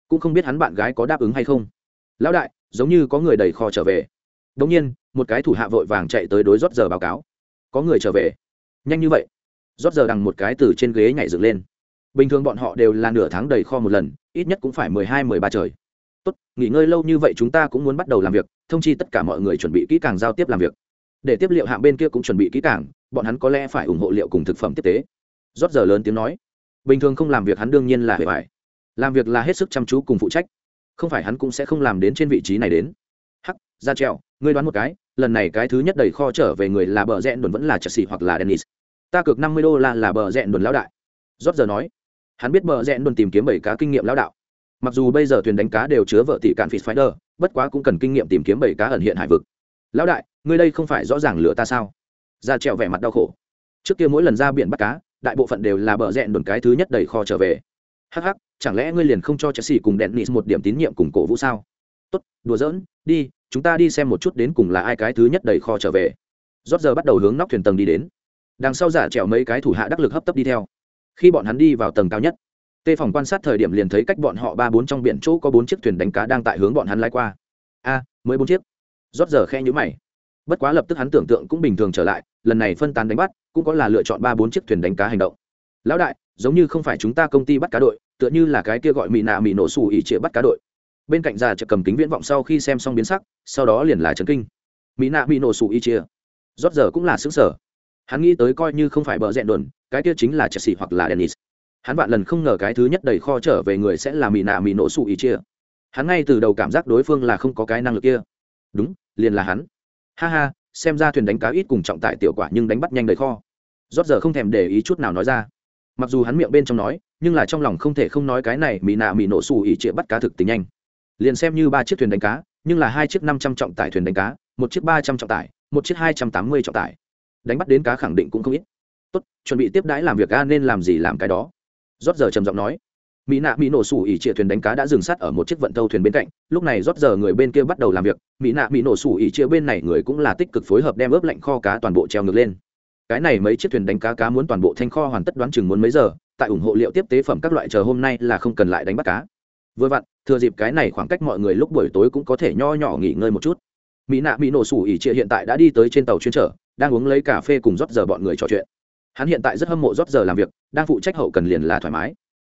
Cũng không biết hắn bạn gái có đáp ứng hay không. Lão đại giống như có người đầy kho trở về. Đông nhiên, một cái thủ hạ vội vàng chạy tới đối rót giờ báo cáo. Có người trở về. Nhanh như vậy. Rót giờ đằng một cái từ trên ghế nhảy dựng lên. Bình thường bọn họ đều là nửa tháng đầy kho một lần, ít nhất cũng phải mười hai, mười ba trời. Tốt, nghỉ ngơi lâu như vậy chúng ta cũng muốn bắt đầu làm việc, thông chi tất cả mọi người chuẩn bị kỹ càng giao tiếp làm việc. Để tiếp liệu hạng bên kia cũng chuẩn bị kỹ càng, bọn hắn có lẽ phải ủng hộ liệu cùng thực phẩm tiếp tế. Rót giờ lớn tiếng nói. Bình thường không làm việc hắn đương nhiên là hề phải làm việc là hết sức chăm chú cùng phụ trách không phải hắn cũng sẽ không làm đến trên vị trí này đến. Hắc, ra treo ngươi đoán một cái, lần này cái thứ nhất đầy kho trở về người là bờ rẽn đồn vẫn là chelsea hoặc là dennis. Ta cược năm mươi đô la là bờ rẽn đồn lão đại. Rót giờ nói, hắn biết bờ rẽn đồn tìm kiếm bảy cá kinh nghiệm lão đạo. Mặc dù bây giờ thuyền đánh cá đều chứa vợ tỷ cạn phịt spider, bất quá cũng cần kinh nghiệm tìm kiếm bảy cá ẩn hiện hải vực. Lão đại, ngươi đây không phải rõ ràng lửa ta sao? Ra treo vẻ mặt đau khổ. Trước kia mỗi lần ra biển bắt cá, đại bộ phận đều là bờ rẽn đồn cái thứ nhất đầy kho trở về hắc hắc, chẳng lẽ ngươi liền không cho chelsea cùng dennis một điểm tín nhiệm cùng cổ vũ sao? Tốt, đùa giỡn, đi, chúng ta đi xem một chút đến cùng là ai cái thứ nhất đầy kho trở về. Rót giờ bắt đầu hướng nóc thuyền tầng đi đến. Đằng sau giả trèo mấy cái thủ hạ đắc lực hấp tấp đi theo. Khi bọn hắn đi vào tầng cao nhất tê phòng quan sát thời điểm liền thấy cách bọn họ ba bốn trong biển chỗ có bốn chiếc thuyền đánh cá đang tại hướng bọn hắn lái qua. A, mới bốn chiếc. Rót giờ khe nhữ mày. Bất quá lập tức hắn tưởng tượng cũng bình thường trở lại, lần này phân tán đánh bắt, cũng có là lựa chọn ba bốn chiếc thuyền đánh cá hành động lão đại, giống như không phải chúng ta công ty bắt cá đội, tựa như là cái kia gọi mỹ nạ mỹ nổ xù ỉ trịa bắt cá đội. Bên cạnh già chợ cầm kính viễn vọng sau khi xem xong biến sắc, sau đó liền là trấn kinh. Mỹ nạ bị nổ xù ỉ chia rót giờ cũng là xứng sở hắn nghĩ tới coi như không phải bờ rẽn đồn, cái kia chính là chelsea hoặc là dennis. Hắn vạn lần không ngờ cái thứ nhất đầy kho trở về người sẽ là mỹ nạ mỹ nổ xù ỉ chia hắn ngay từ đầu cảm giác đối phương là không có cái năng lực kia. Đúng, liền là hắn. Ha ha, xem ra thuyền đánh cá ít cùng trọng tại tiểu quả nhưng đánh bắt nhanh đầy kho. Rót giờ không thèm để ý chút nào nói ra mặc dù hắn miệng bên trong nói, nhưng là trong lòng không thể không nói cái này mỹ nạ mỹ nổ xù ỉ trịa bắt cá thực tình nhanh. Liền xem như ba chiếc thuyền đánh cá, nhưng là hai chiếc năm trăm trọng tải thuyền đánh cá, một chiếc ba trăm trọng tải, một chiếc hai trăm tám mươi trọng tải. Đánh bắt đến cá khẳng định cũng không ít. Tốt, chuẩn bị tiếp đãi làm việc a, nên làm gì làm cái đó. Rót giờ trầm giọng nói. Mỹ nạ mỹ nổ sủ ỉ chia thuyền đánh cá đã dừng sát ở một chiếc vận tàu thuyền bên cạnh, lúc này rót giờ người bên kia bắt đầu làm việc. Mỹ nạ mỹ nổ sủ ỉ chia bên này người cũng là tích cực phối hợp đem ướp lạnh kho cá toàn bộ treo ngược lên cái này mấy chiếc thuyền đánh cá cá muốn toàn bộ thanh kho hoàn tất đoán chừng muốn mấy giờ, tại ủng hộ liệu tiếp tế phẩm các loại chờ hôm nay là không cần lại đánh bắt cá. Vừa vặn, thừa dịp cái này khoảng cách mọi người lúc buổi tối cũng có thể nho nhỏ nghỉ ngơi một chút. Mỹ nạ mỹ nổ sủ ỉ trịa hiện tại đã đi tới trên tàu chuyên trở đang uống lấy cà phê cùng rót giờ bọn người trò chuyện. Hắn hiện tại rất hâm mộ rót giờ làm việc, đang phụ trách hậu cần liền là thoải mái.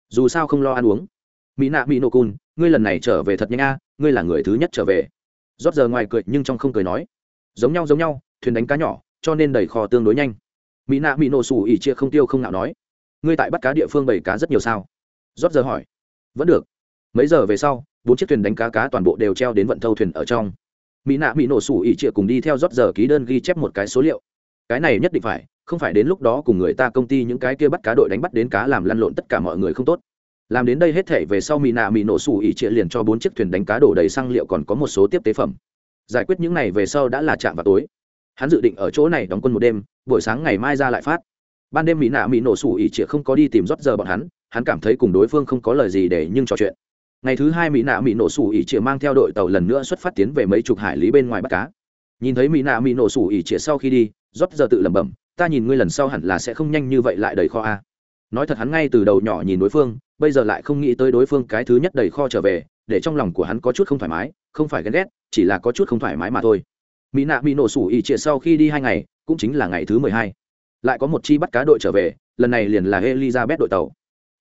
Dù sao không lo ăn uống. Mỹ nạ mỹ nổ cun ngươi lần này trở về thật nhanh a, ngươi là người thứ nhất trở về. Rót giờ ngoài cười nhưng trong không cười nói. Giống nhau giống nhau, thuyền đánh cá nhỏ, cho nên đầy kho tương đối nhanh mỹ nạ mỹ nổ sủ ỉ chia không tiêu không nạo nói, ngươi tại bắt cá địa phương bảy cá rất nhiều sao? Rót giờ hỏi, vẫn được. Mấy giờ về sau, bốn chiếc thuyền đánh cá cá toàn bộ đều treo đến vận thâu thuyền ở trong. Mỹ nạ mỹ nổ sủ ỉ chia cùng đi theo rót giờ ký đơn ghi chép một cái số liệu. Cái này nhất định phải, không phải đến lúc đó cùng người ta công ty những cái kia bắt cá đội đánh bắt đến cá làm lăn lộn tất cả mọi người không tốt. Làm đến đây hết thể về sau mỹ nạ mỹ nổ sủ ỉ trịa liền cho bốn chiếc thuyền đánh cá đổ đầy xăng liệu còn có một số tiếp tế phẩm. Giải quyết những này về sau đã là chạm vào tối hắn dự định ở chỗ này đóng quân một đêm, buổi sáng ngày mai ra lại phát. Ban đêm mỹ nạ mỹ nổ sủ ỉ chĩa không có đi tìm rót giờ bọn hắn hắn cảm thấy cùng đối phương không có lời gì để nhưng trò chuyện. Ngày thứ hai mỹ nạ mỹ nổ sủ ỉ chĩa mang theo đội tàu lần nữa xuất phát tiến về mấy chục hải lý bên ngoài bắt cá nhìn thấy mỹ nạ mỹ nổ sủ ỉ chĩa sau khi đi, rót giờ tự lẩm bẩm, ta nhìn ngươi lần sau hẳn là sẽ không nhanh như vậy lại đầy kho a. Nói thật hắn ngay từ đầu nhỏ nhìn đối phương, bây giờ lại không nghĩ tới đối phương cái thứ nhất đầy kho trở về, để trong lòng của hắn có chút không thoải mái, không phải ghen ghét, chỉ là có chút không thoải mái mà thôi mỹ nạ bị nổ sủ ỉ trịa sau khi đi hai ngày, cũng chính là ngày thứ mười hai. Lại có một chi bắt cá đội trở về, lần này liền là elizabeth đội tàu.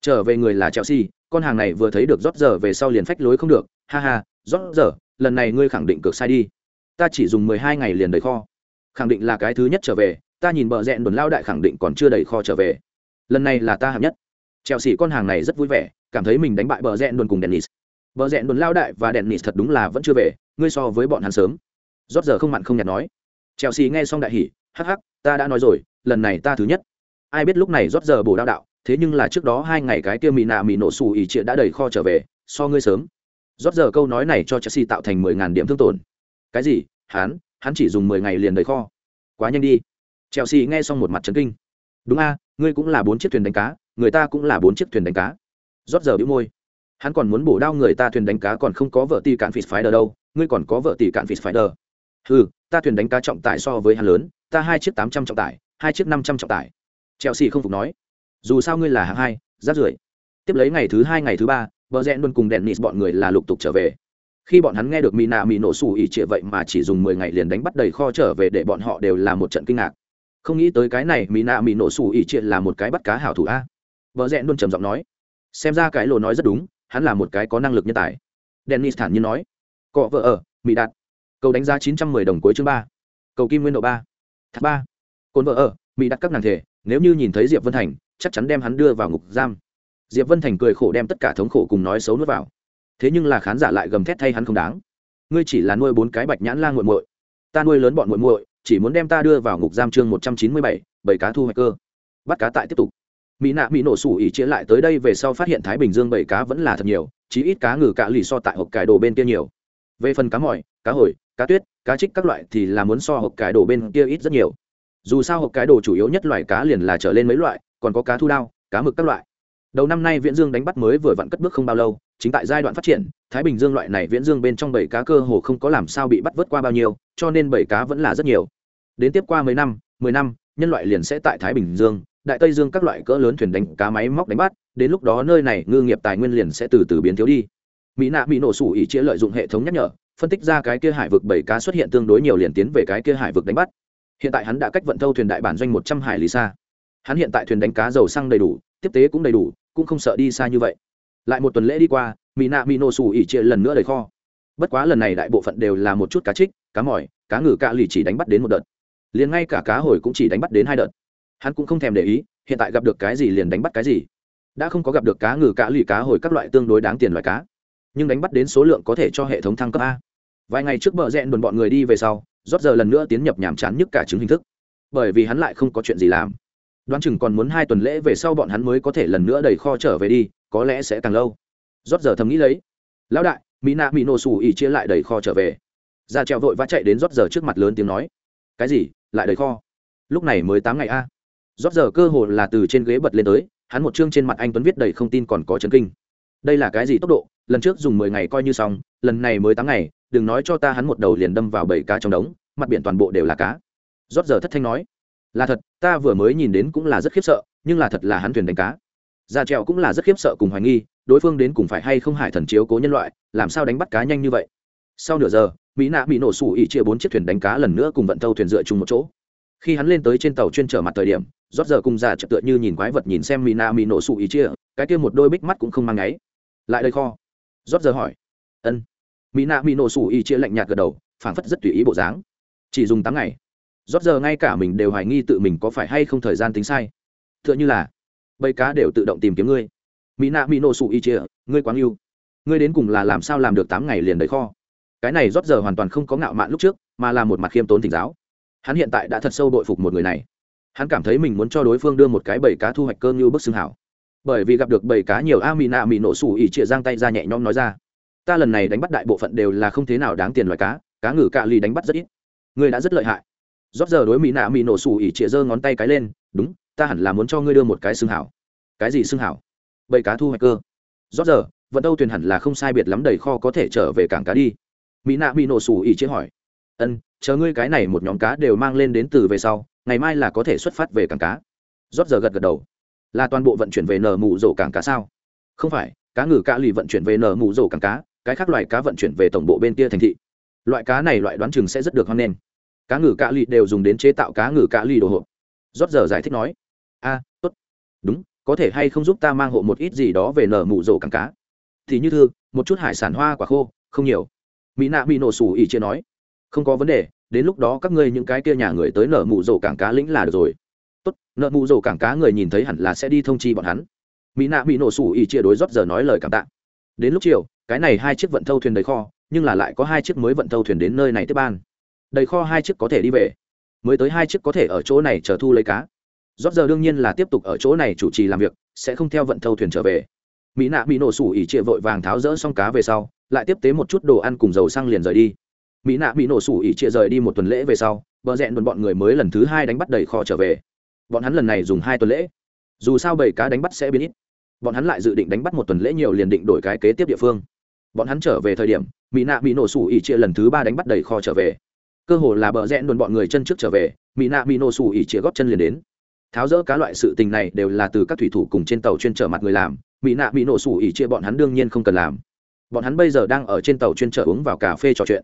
Trở về người là chelsea, con hàng này vừa thấy được rót giờ về sau liền phách lối không được. Ha ha, rót giờ, lần này ngươi khẳng định cược sai đi. Ta chỉ dùng mười hai ngày liền đầy kho. Khẳng định là cái thứ nhất trở về, ta nhìn bờ rẽn đồn lao đại khẳng định còn chưa đầy kho trở về. Lần này là ta hạng nhất. Chelsea con hàng này rất vui vẻ, cảm thấy mình đánh bại bờ rẽn đồn cùng dennis. Bờ rẽn đồn lao đại và dennis thật đúng là vẫn chưa về, ngươi so với bọn hắn sớm rót giờ không mặn không nhạt nói. Trèo xì nghe xong đại hỉ, hắc hắc, ta đã nói rồi, lần này ta thứ nhất. Ai biết lúc này rót giờ bổ đao đạo, thế nhưng là trước đó hai ngày cái kia mì nạ mì nổ xù ỉ trịa đã đầy kho trở về, so ngươi sớm. Rót giờ câu nói này cho chelsea tạo thành mười ngàn điểm thương tổn. Cái gì? Hắn hắn chỉ dùng mười ngày liền đầy kho. Quá nhanh đi. Chelsea nghe xong một mặt trấn kinh. Đúng a, ngươi cũng là bốn chiếc thuyền đánh cá, người ta cũng là bốn chiếc thuyền đánh cá. Rót giờ bĩu môi. Hắn còn muốn bổ đao người ta thuyền đánh cá còn không có vợ tỷ cạn phịt phái đờ đâu, ngươi còn có vợ tỷ cạn phịt phái đờ ừ ta thuyền đánh cá trọng tải so với hắn lớn, ta hai chiếc tám trăm trọng tải, hai chiếc năm trăm trọng tải. Chelsea không phục nói. Dù sao ngươi là hạng hai rát rưởi. Tiếp lấy ngày thứ hai, ngày thứ ba vợ Rẽ luôn cùng đèn nịt bọn người là lục tục trở về. Khi bọn hắn nghe được mỹ nạ mỹ nổ xù ỉ trịa vậy mà chỉ dùng mười ngày liền đánh bắt đầy kho trở về để bọn họ đều là một trận kinh ngạc. Không nghĩ tới cái này mỹ nạ mỹ nổ xù ỉ trịa là một cái bắt cá hảo thủ a. Vợ Rẽ luôn trầm giọng nói. Xem ra cái lồ nói rất đúng, hắn là một cái có năng lực nhân tài. Dennis thản nhiên nói. Cọ vợ ở, mỹ đạt cầu đánh giá chín trăm mười đồng cuối chương ba. Cầu kim nguyên độ ba. Thác ba. Cồn vợ ở, mỹ đặt các nàng thể, nếu như nhìn thấy diệp vân thành, chắc chắn đem hắn đưa vào ngục giam. Diệp vân thành cười khổ đem tất cả thống khổ cùng nói xấu nuốt vào. Thế nhưng là khán giả lại gầm thét thay hắn không đáng. Ngươi chỉ là nuôi bốn cái bạch nhãn la nguội muội. Ta nuôi lớn bọn muội muội, chỉ muốn đem ta đưa vào ngục giam chương một trăm chín mươi bảy bảy cá thu hoạch cơ. Bắt cá tại tiếp tục. Mỹ nạ, mỹ nổ sủ ỉ chia lại tới đây về sau phát hiện thái bình dương bảy cá vẫn là thật nhiều, chí ít cá ngừ cạ lì so tại hộp cải đồ bên kia nhiều. Về phần cá mỏi cá hồi cá tuyết, cá trích các loại thì là muốn so hộp cái đồ bên kia ít rất nhiều. Dù sao hộp cái đồ chủ yếu nhất loài cá liền là trở lên mấy loại, còn có cá thu đao, cá mực các loại. Đầu năm nay viễn dương đánh bắt mới vừa vặn cất bước không bao lâu, chính tại giai đoạn phát triển, thái bình dương loại này viễn dương bên trong bảy cá cơ hồ không có làm sao bị bắt vớt qua bao nhiêu, cho nên bảy cá vẫn là rất nhiều. Đến tiếp qua mấy năm, mười năm, nhân loại liền sẽ tại thái bình dương, đại tây dương các loại cỡ lớn thuyền đánh cá máy móc đánh bắt, đến lúc đó nơi này ngư nghiệp tài nguyên liền sẽ từ từ biến thiếu đi. Mỹ nạ bị nổ sủ ỉ chia lợi dụng hệ thống nhắc nhở phân tích ra cái kia hải vực bảy cá xuất hiện tương đối nhiều liền tiến về cái kia hải vực đánh bắt. Hiện tại hắn đã cách vận thâu thuyền đại bản doanh một trăm hải lý xa. Hắn hiện tại thuyền đánh cá dầu xăng đầy đủ, tiếp tế cũng đầy đủ, cũng không sợ đi xa như vậy. Lại một tuần lễ đi qua mỹ nạ mỹ nổ xù ỉ chia lần nữa đầy kho. Bất quá lần này đại bộ phận đều là một chút cá trích, cá mỏi cá ngừ cạ lì chỉ đánh bắt đến một đợt. Liền ngay cả cá hồi cũng chỉ đánh bắt đến hai đợt. Hắn cũng không thèm để ý, hiện tại gặp được cái gì liền đánh bắt cái gì. Đã không có gặp được cá ngừ cạ lì cá hồi các loại tương đối đáng tiền loại cá. Nhưng đánh bắt đến số lượng có thể cho hệ thống thăng cấp a vài ngày trước bờ rẽn đồn bọn người đi về sau rót giờ lần nữa tiến nhập nhàm chán nhất cả chứng hình thức. Bởi vì hắn lại không có chuyện gì làm. Đoán chừng còn muốn hai tuần lễ về sau bọn hắn mới có thể lần nữa đầy kho trở về đi, có lẽ sẽ càng lâu. Rót giờ thầm nghĩ lấy. Lão đại, mỹ nạ mỹ nổ xù ỉ chia lại đầy kho trở về. Ra treo vội vã chạy đến rót giờ trước mặt lớn tiếng nói. Cái gì? Lại đầy kho? Lúc này mới tám ngày a. À. rót giờ cơ hồ là từ trên ghế bật lên tới, hắn một chương trên mặt anh tuấn viết đầy không tin còn có chấn kinh. Đây là cái gì tốc độ? Lần trước dùng mười ngày coi như xong, lần này mới tám ngày, đừng nói cho ta hắn một đầu liền đâm vào bảy cá trong đống, mặt biển toàn bộ đều là cá. Rót giờ thất thanh nói, là thật, ta vừa mới nhìn đến cũng là rất khiếp sợ, nhưng là thật là hắn thuyền đánh cá. Ra trèo cũng là rất khiếp sợ cùng hoài nghi, đối phương đến cùng phải hay không hải thần chiếu cố nhân loại, làm sao đánh bắt cá nhanh như vậy? Sau nửa giờ, mỹ nạ bị nổ sủ ỉ chia bốn chiếc thuyền đánh cá lần nữa cùng vận tàu thuyền dựa chung một chỗ. Khi hắn lên tới trên tàu chuyên trở mặt thời điểm, rót giờ cùng già chợt tựa như nhìn quái vật nhìn xem mỹ nạ bị nổ sủ ỉ chia, cái kia một đôi bích mắt cũng không mang ngáy lại đây kho rót giờ hỏi. Ân. Mỹ nạ mỹ nổ sủ y chia lạnh nhạt gật đầu, phảng phất rất tùy ý bộ dáng. Chỉ dùng tám ngày. Rót giờ ngay cả mình đều hoài nghi tự mình có phải hay không thời gian tính sai. T h ư ợ n h ư là, bầy cá đều tự động tìm kiếm ngươi. Mỹ nạ mỹ nổ sủ y chia, ngươi quáng yêu ngươi đến cùng là làm sao làm được tám ngày liền đầy kho. Cái này rót giờ hoàn toàn không có ngạo mạn lúc trước, mà là một mặt khiêm tốn thỉnh giáo. Hắn hiện tại đã thật sâu đội phục một người này. Hắn cảm thấy mình muốn cho đối phương đưa một cái bầy cá thu hoạch cơn như bức xương hảo bởi vì gặp được bầy cá nhiều a mì nạ mì nổ sủ ỉ chia giang tay ra nhẹ nhõm nói ra. Ta lần này đánh bắt đại bộ phận đều là không thế nào đáng tiền loài cá cá ngừ cạ ly đánh bắt rất ít. Ngươi đã rất lợi hại. Rót giờ đối mỹ nạ mỹ nổ xù ỉ chĩa giơ ngón tay cái lên, đúng, ta hẳn là muốn cho ngươi đưa một cái xương hảo. Cái gì xương hảo? Bầy cá thu hoạch cơ. Rót giờ, vận đâu thuyền hẳn là không sai biệt lắm đầy kho có thể trở về cảng cá đi. Mỹ nạ mỹ nổ xù ỉ chĩa hỏi. Ân, chờ ngươi cái này một nhóm cá đều mang lên đến từ về sau, ngày mai là có thể xuất phát về cảng cá. Rót giờ gật gật đầu là toàn bộ vận chuyển về nở mù rổ cảng cá sao? Không phải, cá ngừ cá lì vận chuyển về nở mù rổ cảng cá, cái khác loài cá vận chuyển về tổng bộ bên kia thành thị. Loại cá này loại đoán chừng sẽ rất được hoan nghênh. Cá ngừ cạ lì đều dùng đến chế tạo cá ngừ cạ lì đồ hộp. Rót giờ giải thích nói, a, tốt. Đúng, có thể hay không giúp ta mang hộ một ít gì đó về nở mù rổ cảng cá? Thì như thư, một chút hải sản hoa quả khô, không nhiều. Mỹ nạ bị nổ sủ ỉ chia nói, không có vấn đề, đến lúc đó các ngươi những cái kia nhà người tới nở mù rổ cảng cá lĩnh là được rồi tốt, nợ mụ rổ cảng cá người nhìn thấy hẳn là sẽ đi thông chi bọn hắn. Mỹ nạ bị nổ sủ ỉ chia đối rót giờ nói lời cảm tạ. Đến lúc chiều, cái này hai chiếc vận thâu thuyền đầy kho, nhưng là lại có hai chiếc mới vận thâu thuyền đến nơi này tiếp ban. Đầy kho hai chiếc có thể đi về. Mới tới hai chiếc có thể ở chỗ này chờ thu lấy cá. Rót giờ đương nhiên là tiếp tục ở chỗ này chủ trì làm việc, sẽ không theo vận thâu thuyền trở về. Mỹ nạ bị nổ sủ ỉ chia vội vàng tháo rỡ xong cá về sau, lại tiếp tế một chút đồ ăn cùng dầu xăng liền rời đi. Mỹ nạ bị nổ sủ ỉ chia rời đi một tuần lễ về sau, bờ rẽn bọn người mới lần thứ hai đánh bắt đầy kho trở về bọn hắn lần này dùng hai tuần lễ. Dù sao bảy cá đánh bắt sẽ biến ít. Bọn hắn lại dự định đánh bắt một tuần lễ nhiều liền định đổi cái kế tiếp địa phương. Bọn hắn trở về thời điểm, mỹ nạ bị nổ sủ ỉ chia lần thứ ba đánh bắt đầy kho trở về. Cơ hồ là bờ rẽ đồn bọn người chân trước trở về, mỹ nạ bị nổ sủ ỉ chia góp chân liền đến. Tháo rỡ cá loại sự tình này đều là từ các thủy thủ cùng trên tàu chuyên trở mặt người làm, mỹ nạ bị nổ sủ ỉ chia bọn hắn đương nhiên không cần làm. Bọn hắn bây giờ đang ở trên tàu chuyên trở uống vào cà phê trò chuyện.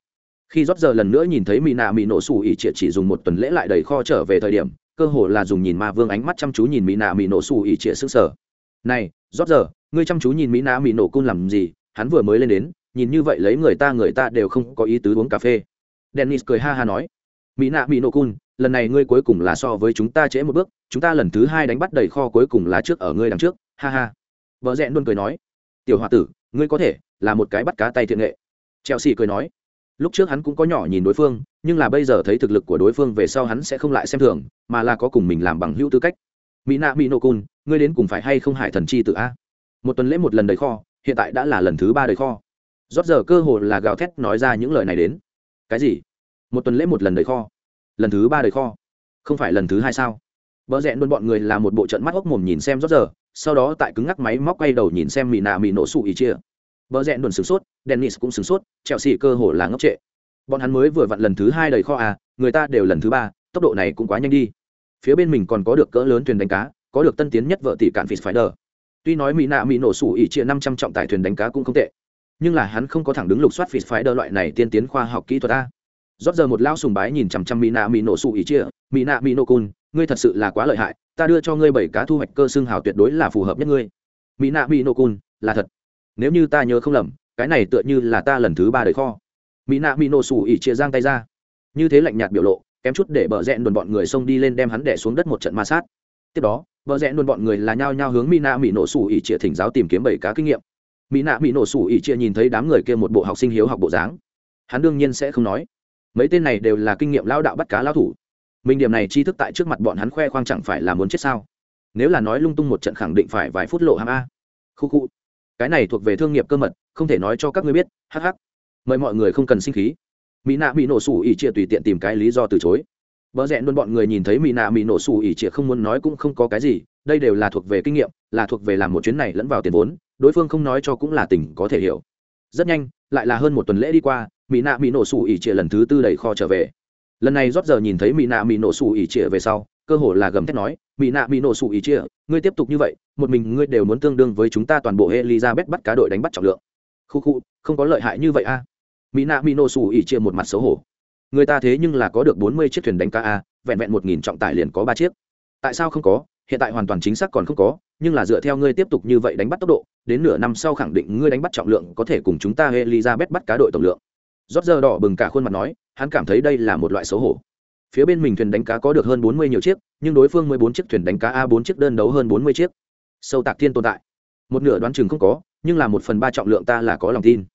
Khi rót giờ lần nữa nhìn thấy mỹ nạ mỹ nổ sủ ỉ chia chỉ dùng một tuần lễ lại đầy kho trở về thời điểm cơ hồ là dùng nhìn ma vương ánh mắt chăm chú nhìn mỹ nạ mỹ nổ xù ỉ trịa sức sở. Này rót giờ, ngươi chăm chú nhìn mỹ nạ mỹ nổ cung làm gì? Hắn vừa mới lên đến, nhìn như vậy lấy người ta người ta đều không có ý tứ uống cà phê. Dennis cười ha ha nói. Mỹ nạ mỹ nổ cung lần này ngươi cuối cùng là so với chúng ta trễ một bước, chúng ta lần thứ hai đánh bắt đầy kho cuối cùng lá trước ở ngươi đằng trước. Ha ha. Vợ rẽn luôn cười nói. Tiểu h o a tử, ngươi có thể là một cái bắt cá tay thiện nghệ. Chelsea cười nói lúc trước hắn cũng có nhỏ nhìn đối phương, nhưng là bây giờ thấy thực lực của đối phương về sau hắn sẽ không lại xem thường, mà là có cùng mình làm bằng hữu tư cách. Mỹ nạ mỹ nô cun ngươi đến cùng phải hay không hải thần chi tự a? Một tuần lễ một lần đầy kho, hiện tại đã là lần thứ ba đầy kho. Rót giờ cơ hồ là gào thét nói ra những lời này đến. Cái gì? Một tuần lễ một lần đầy kho. Lần thứ ba đầy kho. Không phải lần thứ hai sao? Vợ rẽ luôn bọn người là một bộ trận mắt hốc mồm nhìn xem rót giờ, sau đó tại cứng ngắc máy móc quay đầu nhìn xem mỹ nạ mỹ nổ sụ ý chia bờ rẽ luôn sửng sốt, dennis cũng sửng sốt trẹo xì cơ hồ là ngốc trệ. Bọn hắn mới vừa vặn lần thứ hai đầy kho à người ta đều lần thứ ba, tốc độ này cũng quá nhanh đi. Phía bên mình còn có được cỡ lớn thuyền đánh cá, có được tân tiến nhất vợ tỷ cạn phịt phải đờ. Tuy nói mỹ nạ mỹ nổ sủ ỉ chia năm trăm trọng tải thuyền đánh cá cũng không tệ, nhưng là hắn không có thẳng đứng lục soát phịt phái đờ loại này tiên tiến khoa học kỹ thuật a. Rót giờ một lao sùng bái nhìn chằm chằm mỹ nạ mỹ nổ sủ ỉ chia, mỹ nạ mỹ nổ cun ngươi thật sự là quá lợi hại, ta đưa cho ngươi bảy cá thu hoạch cơ xương hào tuyệt đối là phù hợp nhất ngươi. Mỹ nạ mỹ nổ cun là thật nếu như ta nhớ không lầm, cái này tựa như là ta lần thứ ba đời kho. Mỹ nạ mỹ nổ sụ ỉ chia giang tay ra. Như thế lạnh nhạt biểu lộ, kém chút để bờ rẽn đồn bọn người xông đi lên đem hắn đẻ xuống đất một trận ma sát. Tiếp đó, bờ rẽn đồn bọn người là nhao nhao hướng mỹ nạ mỹ nổ sụ ỉ chia thỉnh giáo tìm kiếm bảy cá kinh nghiệm. Mỹ nạ mỹ nổ sủ ỉ chia nhìn thấy đám người kia một bộ học sinh hiếu học bộ dáng. Hắn đương nhiên sẽ không nói. Mấy tên này đều là kinh nghiệm lao đạo bắt cá lao thủ. Mình điểm này tri thức tại trước mặt bọn hắn khoe khoang chẳng phải là muốn chết sao? Nếu là nói lung tung một trận khẳng định phải vài phút lộ hàm a. Khu khu cái này thuộc về thương nghiệp cơ mật, không thể nói cho các ngươi biết hh mời mọi người không cần sinh khí. Mỹ nạ bị nổ sủ ỉ chia tùy tiện tìm cái lý do từ chối. Vợ rẽ luôn bọn người nhìn thấy mỹ nạ mỹ nổ sủ ỉ chia không muốn nói cũng không có cái gì, đây đều là thuộc về kinh nghiệm, là thuộc về làm một chuyến này lẫn vào tiền vốn, đối phương không nói cho cũng là tình có thể hiểu. Rất nhanh, lại là hơn một tuần lễ đi qua, mỹ nạ mỹ nổ sủ ỉ chia lần thứ tư đẩy kho trở về. Lần này rót giờ nhìn thấy mỹ nạ mỹ nổ sủ ỉ chia về sau cơ hồ là gầm thét nói mỹ nạ mỹ nổ sủ ý chia, ngươi tiếp tục như vậy, một mình ngươi đều muốn tương đương với chúng ta toàn bộ elizabeth bắt cá đội đánh bắt trọng lượng. Khu khu, không có lợi hại như vậy a. Mỹ nạ mỹ nổ sủ ý chia một mặt xấu hổ. Người ta thế nhưng là có được bốn mươi chiếc thuyền đánh cá a, vẹn vẹn một nghìn trọng tải liền có ba chiếc. Tại sao không có? Hiện tại hoàn toàn chính xác còn không có, nhưng là dựa theo ngươi tiếp tục như vậy đánh bắt tốc độ, đến nửa năm sau khẳng định ngươi đánh bắt trọng lượng có thể cùng chúng ta elizabeth bắt cá đội tổng lượng. Rót giờ đỏ bừng cả khuôn mặt nói, hắn cảm thấy đây là một loại xấu hổ phía bên mình thuyền đánh cá có được hơn bốn mươi nhiều chiếc, nhưng đối phương mới bốn chiếc thuyền đánh cá a bốn chiếc đơn đấu hơn bốn mươi chiếc. Sâu tạc thiên tồn tại. Một nửa đoán chừng không có, nhưng là một phần ba trọng lượng ta là có lòng tin.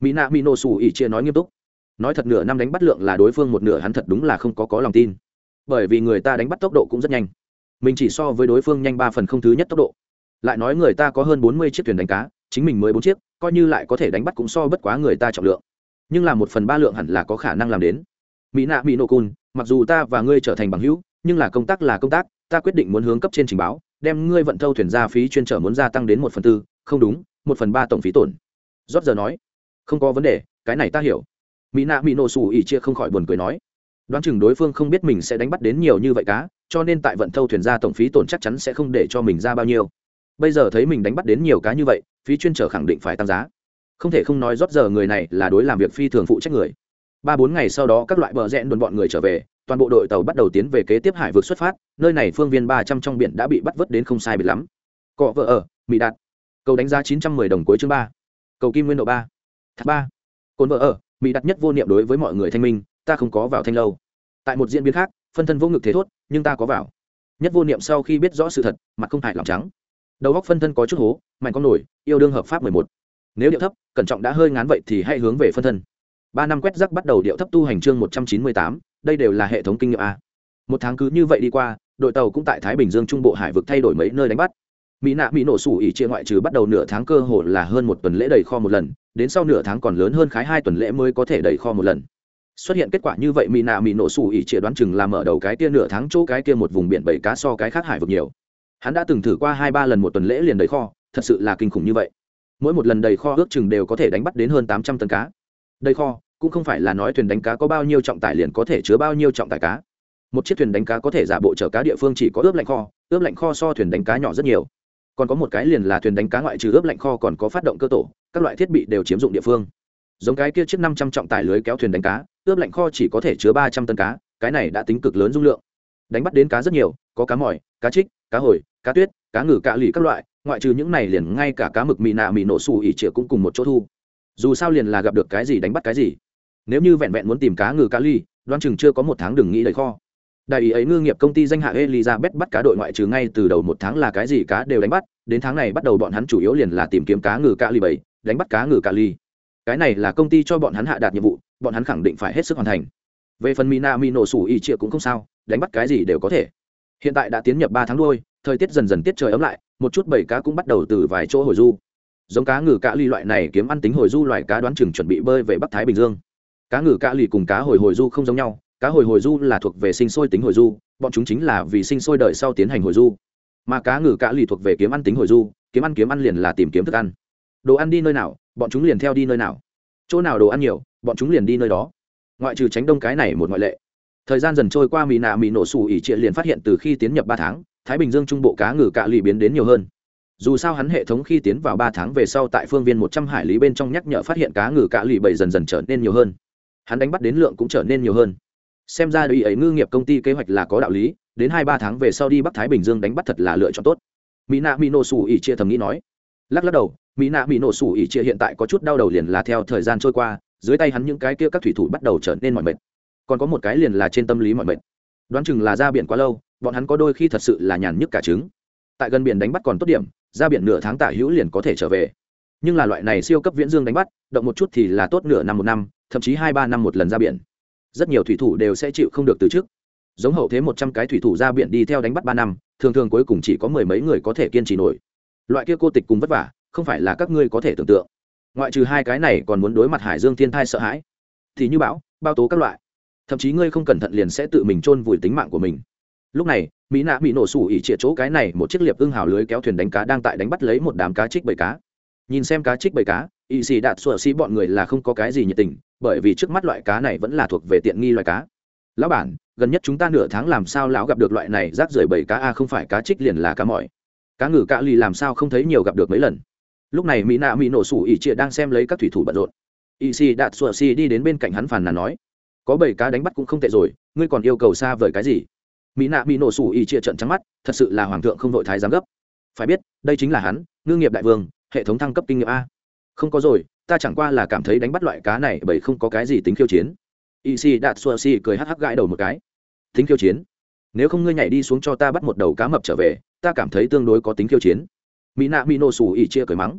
Mỹ nạ mỹ nổ xù ỉ chia nói nghiêm túc. Nói thật nửa năm đánh bắt lượng là đối phương một nửa hắn thật đúng là không có có lòng tin. Bởi vì người ta đánh bắt tốc độ cũng rất nhanh. Mình chỉ so với đối phương nhanh ba phần không thứ nhất tốc độ. Lại nói người ta có hơn bốn mươi chiếc thuyền đánh cá, chính mình mới bốn chiếc, coi như lại có thể đánh bắt cũng so bất quá người ta trọng lượng. Nhưng là một phần ba lượng hẳn là có khả năng làm đến. Mỹ nạ mỹ nô cun mặc dù ta và ngươi trở thành bằng hữu, nhưng là công tác là công tác, ta quyết định muốn hướng cấp trên trình báo, đem ngươi vận thâu thuyền ra phí chuyên trở muốn gia tăng đến một phần tư, không đúng, một phần ba tổng phí tổn. Rót giờ nói, không có vấn đề, cái này ta hiểu. Mỹ nạ mỹ nổ xù ỉ chia không khỏi buồn cười nói, đoán chừng đối phương không biết mình sẽ đánh bắt đến nhiều như vậy cá, cho nên tại vận thâu thuyền ra tổng phí tổn chắc chắn sẽ không để cho mình ra bao nhiêu. Bây giờ thấy mình đánh bắt đến nhiều cá như vậy, phí chuyên trở khẳng định phải tăng giá. Không thể không nói rót giờ người này là đối làm việc phi thường phụ trách người ba bốn ngày sau đó các loại bờ rẽn đồn bọn người trở về, toàn bộ đội tàu bắt đầu tiến về kế tiếp hải vực xuất phát, nơi này phương viên ba trăm trong biển đã bị bắt vớt đến không sai biệt lắm. Cọ vợ ở, mỹ đạt. Cầu đánh giá chín trăm mười đồng cuối chương ba. Cầu kim nguyên độ ba. Thác ba. Cồn vợ ở, mỹ Đạt nhất vô niệm đối với mọi người thanh minh, ta không có vào thanh lâu. Tại một diễn biến khác, phân thân vô ngực thế thốt, nhưng ta có vào. Nhất vô niệm sau khi biết rõ sự thật, mặt không hại lòng trắng. Đầu góc phân thân có chút hố, mạnh con nổi, yêu đương hợp pháp mười một. Nếu điệu thấp, cẩn trọng đã hơi ngán vậy thì hãy hướng về phân thân ba năm quét rắc bắt đầu điệu thấp tu hành chương một trăm chín mươi tám, đây đều là hệ thống kinh nghiệm a. Một tháng cứ như vậy đi qua, đội tàu cũng tại thái bình dương trung bộ hải vực thay đổi mấy nơi đánh bắt. Mỹ nạ mỹ nổ sủ ỉ chia ngoại trừ bắt đầu nửa tháng cơ hồ là hơn một tuần lễ đầy kho một lần, đến sau nửa tháng còn lớn hơn khái hai tuần lễ mới có thể đầy kho một lần. Xuất hiện kết quả như vậy, mỹ nạ mỹ nổ sủ ỉ chia đoán chừng làm mở đầu cái kia nửa tháng chỗ cái kia một vùng biển bảy cá so cái khác hải vực nhiều. Hắn đã từng thử qua hai ba lần một tuần lễ liền đầy kho, thật sự là kinh khủng như vậy. Mỗi một lần đầy kho ước chừng đều có thể đánh bắt đến hơn tám trăm tấn cá. Đầy kho cũng không phải là nói thuyền đánh cá có bao nhiêu trọng tải liền có thể chứa bao nhiêu trọng tải cá. Một chiếc thuyền đánh cá có thể giả bộ chở cá địa phương chỉ có ướp lạnh kho, ướp lạnh kho so thuyền đánh cá nhỏ rất nhiều. Còn có một cái liền là thuyền đánh cá ngoại trừ ướp lạnh kho còn có phát động cơ tổ, các loại thiết bị đều chiếm dụng địa phương. Giống cái kia chiếc năm trăm trọng tải lưới kéo thuyền đánh cá, ướp lạnh kho chỉ có thể chứa ba trăm tấn cá, cái này đã tính cực lớn dung lượng. Đánh bắt đến cá rất nhiều, có cá mỏi, cá trích, cá hồi, cá tuyết, cá ngừ, cá lì các loại, ngoại trừ những này liền ngay cả cá mực mì nạ mì nổ xù ỉ trịa cũng cùng một chỗ thu. Dù sao liền là gặp được cái gì đánh bắt cái gì nếu như vẹn vẹn muốn tìm cá ngừ cá ly đoan chừng chưa có một tháng đừng nghĩ lời kho. Đại ý ấy ngư nghiệp công ty danh hạ elizabeth bắt cá đội ngoại trừ ngay từ đầu một tháng là cái gì cá đều đánh bắt, đến tháng này bắt đầu bọn hắn chủ yếu liền là tìm kiếm cá ngừ cá ly bảy, đánh bắt cá ngừ cá ly. Cái này là công ty cho bọn hắn hạ đạt nhiệm vụ, bọn hắn khẳng định phải hết sức hoàn thành. Về phần mina mi nổ sủ y trịa cũng không sao, đánh bắt cái gì đều có thể. Hiện tại đã tiến nhập ba tháng đôi thời tiết dần dần tiết trời ấm lại, một chút bảy cá cũng bắt đầu từ vài chỗ hồi du. Giống cá ngừ cá ly loại này kiếm ăn tính hồi du loài cá đoán chừng chuẩn bị bơi về bắc thái bình dương cá ngừ cá lì cùng cá hồi hồi du không giống nhau, cá hồi hồi du là thuộc về sinh sôi tính hồi du, bọn chúng chính là vì sinh sôi đợi sau tiến hành hồi du. Mà cá ngừ cá lì thuộc về kiếm ăn tính hồi du, kiếm ăn kiếm ăn liền là tìm kiếm thức ăn. Đồ ăn đi nơi nào, bọn chúng liền theo đi nơi nào. Chỗ nào đồ ăn nhiều, bọn chúng liền đi nơi đó. Ngoại trừ tránh đông cái này một ngoại lệ. Thời gian dần trôi qua mì nạ mì nổ xù ỉ triệt liền phát hiện từ khi tiến nhập ba tháng, thái bình dương trung bộ cá ngừ cạ lì biến đến nhiều hơn. Dù sao hắn hệ thống khi tiến vào ba tháng về sau tại phương viên một trăm hải lý bên trong nhắc nhở phát hiện cá ngừ cạ lì bảy dần dần trở nên nhiều hơn hắn đánh bắt đến lượng cũng trở nên nhiều hơn. Xem ra đội ấy ngư nghiệp công ty kế hoạch là có đạo lý, đến hai ba tháng về sau đi bắc thái bình dương đánh bắt thật là lựa chọn tốt. Mỹ nạ mỹ nổ xù ỉ chia thầm nghĩ nói. Lắc lắc đầu, mỹ nạ mỹ nổ xù ỉ chia hiện tại có chút đau đầu liền là theo thời gian trôi qua, dưới tay hắn những cái kia các thủy thủ bắt đầu trở nên mọi mệt. Còn có một cái liền là trên tâm lý mọi mệt. Đoán chừng là ra biển quá lâu, bọn hắn có đôi khi thật sự là nhàn nhức cả trứng. Tại gần biển đánh bắt còn tốt điểm, ra biển nửa tháng tả hữu liền có thể trở về. Nhưng là loại này siêu cấp viễn dương đánh bắt, động một chút thì là tốt nửa năm một năm thậm chí hai ba năm một lần ra biển. Rất nhiều thủy thủ đều sẽ chịu không được từ trước. Giống hậu thế một trăm cái thủy thủ ra biển đi theo đánh bắt ba năm, thường thường cuối cùng chỉ có mười mấy người có thể kiên trì nổi. Loại kia cô tịch cùng vất vả, không phải là các ngươi có thể tưởng tượng. Ngoại trừ hai cái này còn muốn đối mặt hải dương thiên thai sợ hãi. Thì như bão bao tố các loại. Thậm chí ngươi không cẩn thận liền sẽ tự mình chôn vùi tính mạng của mình. Lúc này, mỹ nạ bị nổ sủ ỉ trịa chỗ cái này một chiếc liệp ưng hào lưới kéo thuyền đánh cá đang tại đánh bắt lấy một đám cá trích bầy cá. Nhìn xem cá trích bầy cá Y xì đạt sủa xì bọn người là không có cái gì nhiệt tình, bởi vì trước mắt loại cá này vẫn là thuộc về tiện nghi loại cá. Lão bản, gần nhất chúng ta nửa tháng làm sao lão gặp được loại này rác rưởi bảy cá? A không phải, cá trích liền là cá mỏi. Cá ngừ, cá lì làm sao không thấy nhiều gặp được mấy lần? Lúc này mỹ nạ mỹ nổ sủ ỉ trịa đang xem lấy các thủy thủ bận rộn. Ỵ xì đạt sủa xì đi đến bên cạnh hắn phàn nàn nói, có bảy cá đánh bắt cũng không tệ rồi, ngươi còn yêu cầu xa vời cái gì? Mỹ nạ mỹ nổ sủ ỉ chia trận trắng mắt, thật sự là hoàng thượng không đội thái giám gấp. Phải biết, đây chính là hắn, ngư nghiệp đại vương, hệ thống thăng cấp kinh nghiệm a không có rồi, ta chẳng qua là cảm thấy đánh bắt loại cá này bởi không có cái gì tính khiêu chiến. Y si đạt xua si cười hắc hắc gãi đầu một cái. Tính khiêu chiến? Nếu không ngươi nhảy đi xuống cho ta bắt một đầu cá mập trở về, ta cảm thấy tương đối có tính khiêu chiến. Mỹ nạ mỹ nổ xù ỉ chia cười mắng.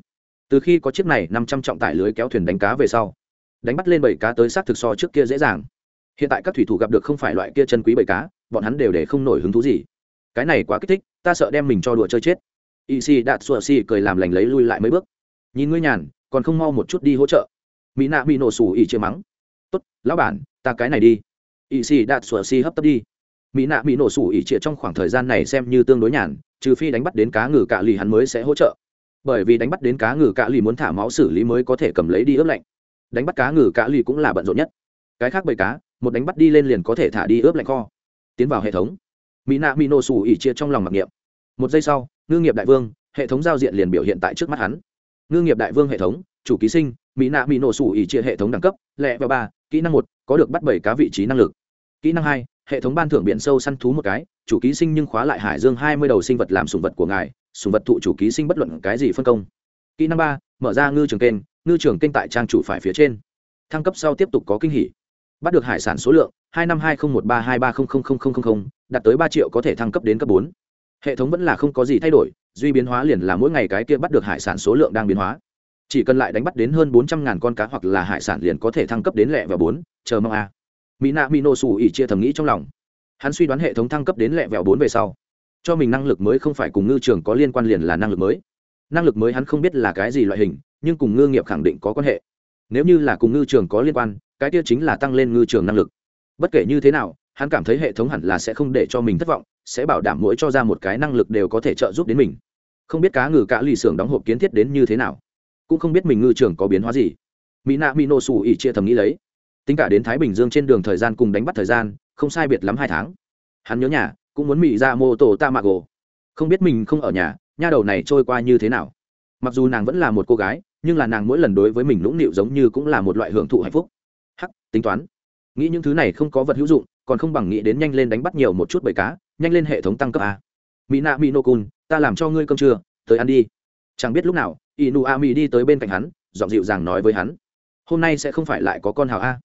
Từ khi có chiếc này năm trăm trọng tải lưới kéo thuyền đánh cá về sau, đánh bắt lên bảy cá tới sát thực so trước kia dễ dàng. Hiện tại các thủy thủ gặp được không phải loại kia chân quý bảy cá, bọn hắn đều để không nổi hứng thú gì. Cái này quá kích thích, ta sợ đem mình cho đùa chơi chết. Y si đạt xua si cười làm lành lấy lui lại mấy bước. Nhìn ngươi nhàn còn không mau một chút đi hỗ trợ. Mỹ nạ bị nổ sủ ỉ chia mắng. Tốt, lão bản, ta cái này đi. Y si đạt sủa si hấp tấp đi. Mỹ nạ bị nổ sủ ỉ chia trong khoảng thời gian này xem như tương đối nhàn, trừ phi đánh bắt đến cá ngừ cạ lì hắn mới sẽ hỗ trợ. Bởi vì đánh bắt đến cá ngừ cạ lì muốn thả máu xử lý mới có thể cầm lấy đi ướp lạnh. Đánh bắt cá ngừ cạ lì cũng là bận rộn nhất. Cái khác bầy cá, một đánh bắt đi lên liền có thể thả đi ướp lạnh kho. Tiến vào hệ thống. Mỹ nạ mỹ nổ sủ ỉ chia trong lòng mặc niệm. Một giây sau, ngư nghiệp đại vương, hệ thống giao diện liền biểu hiện tại trước mắt hắn ngư nghiệp đại vương hệ thống, chủ ký sinh, mỹ nạ mỹ nổ sủ ỉ chia hệ thống đẳng cấp, lẹ và ba, kỹ năng một, có được bắt bảy cá vị trí năng lực. Kỹ năng hai, hệ thống ban thưởng biển sâu săn thú một cái, chủ ký sinh nhưng khóa lại hải dương hai mươi đầu sinh vật làm sùng vật của ngài, sùng vật thụ chủ ký sinh bất luận cái gì phân công. Kỹ năng ba, mở ra ngư trường kênh, ngư trường kênh tại trang chủ phải phía trên. Thăng cấp sau tiếp tục có kinh hỉ. Bắt được hải sản số lượng, hai năm hai không một ba hai ba không không không không không đạt tới ba triệu có thể thăng cấp đến cấp bốn. Hệ thống vẫn là không có gì thay đổi duy biến hóa liền là mỗi ngày cái kia bắt được hải sản số lượng đang biến hóa. Chỉ cần lại đánh bắt đến hơn bốn trăm ngàn con cá hoặc là hải sản liền có thể thăng cấp đến lẹ và bốn, chờ mong a. Mỹ nạ mỹ nô xù ỉ chia thầm nghĩ trong lòng. Hắn suy đoán hệ thống thăng cấp đến lẹ vẹo bốn về sau. Cho mình năng lực mới không phải cùng ngư trường có liên quan liền là năng lực mới. Năng lực mới hắn không biết là cái gì loại hình, nhưng cùng ngư nghiệp khẳng định có quan hệ. Nếu như là cùng ngư trường có liên quan, cái kia chính là tăng lên ngư trường năng lực. Bất kể như thế nào hắn cảm thấy hệ thống hẳn là sẽ không để cho mình thất vọng, sẽ bảo đảm mỗi cho ra một cái năng lực đều có thể trợ giúp đến mình. Không biết cá ngừ cả lì xưởng đóng hộp kiến thiết đến như thế nào, cũng không biết mình ngư trường có biến hóa gì. Mỹ nạ mỹ nổ xù ỉ chia thầm nghĩ lấy. Tính cả đến thái bình dương trên đường thời gian cùng đánh bắt thời gian, không sai biệt lắm hai tháng. Hắn nhớ nhà, cũng muốn mỹ ra mô tổ ta mạ gồ không biết mình không ở nhà, nha đầu này trôi qua như thế nào. Mặc dù nàng vẫn là một cô gái, nhưng là nàng mỗi lần đối với mình nũng nịu giống như cũng là một loại hưởng thụ hạnh phúc. Hắc, tính toán. Nghĩ những thứ này không có vật hữu dụng còn không bằng nghĩ đến nhanh lên đánh bắt nhiều một chút bầy cá, nhanh lên hệ thống tăng cấp a. Mỹ nạ mỹ nô cun ta làm cho ngươi cơm trưa, tới ăn đi. Chẳng biết lúc nào, inu a mỹ đi tới bên cạnh hắn, giọng dịu dàng nói với hắn. Hôm nay sẽ không phải lại có con hào a.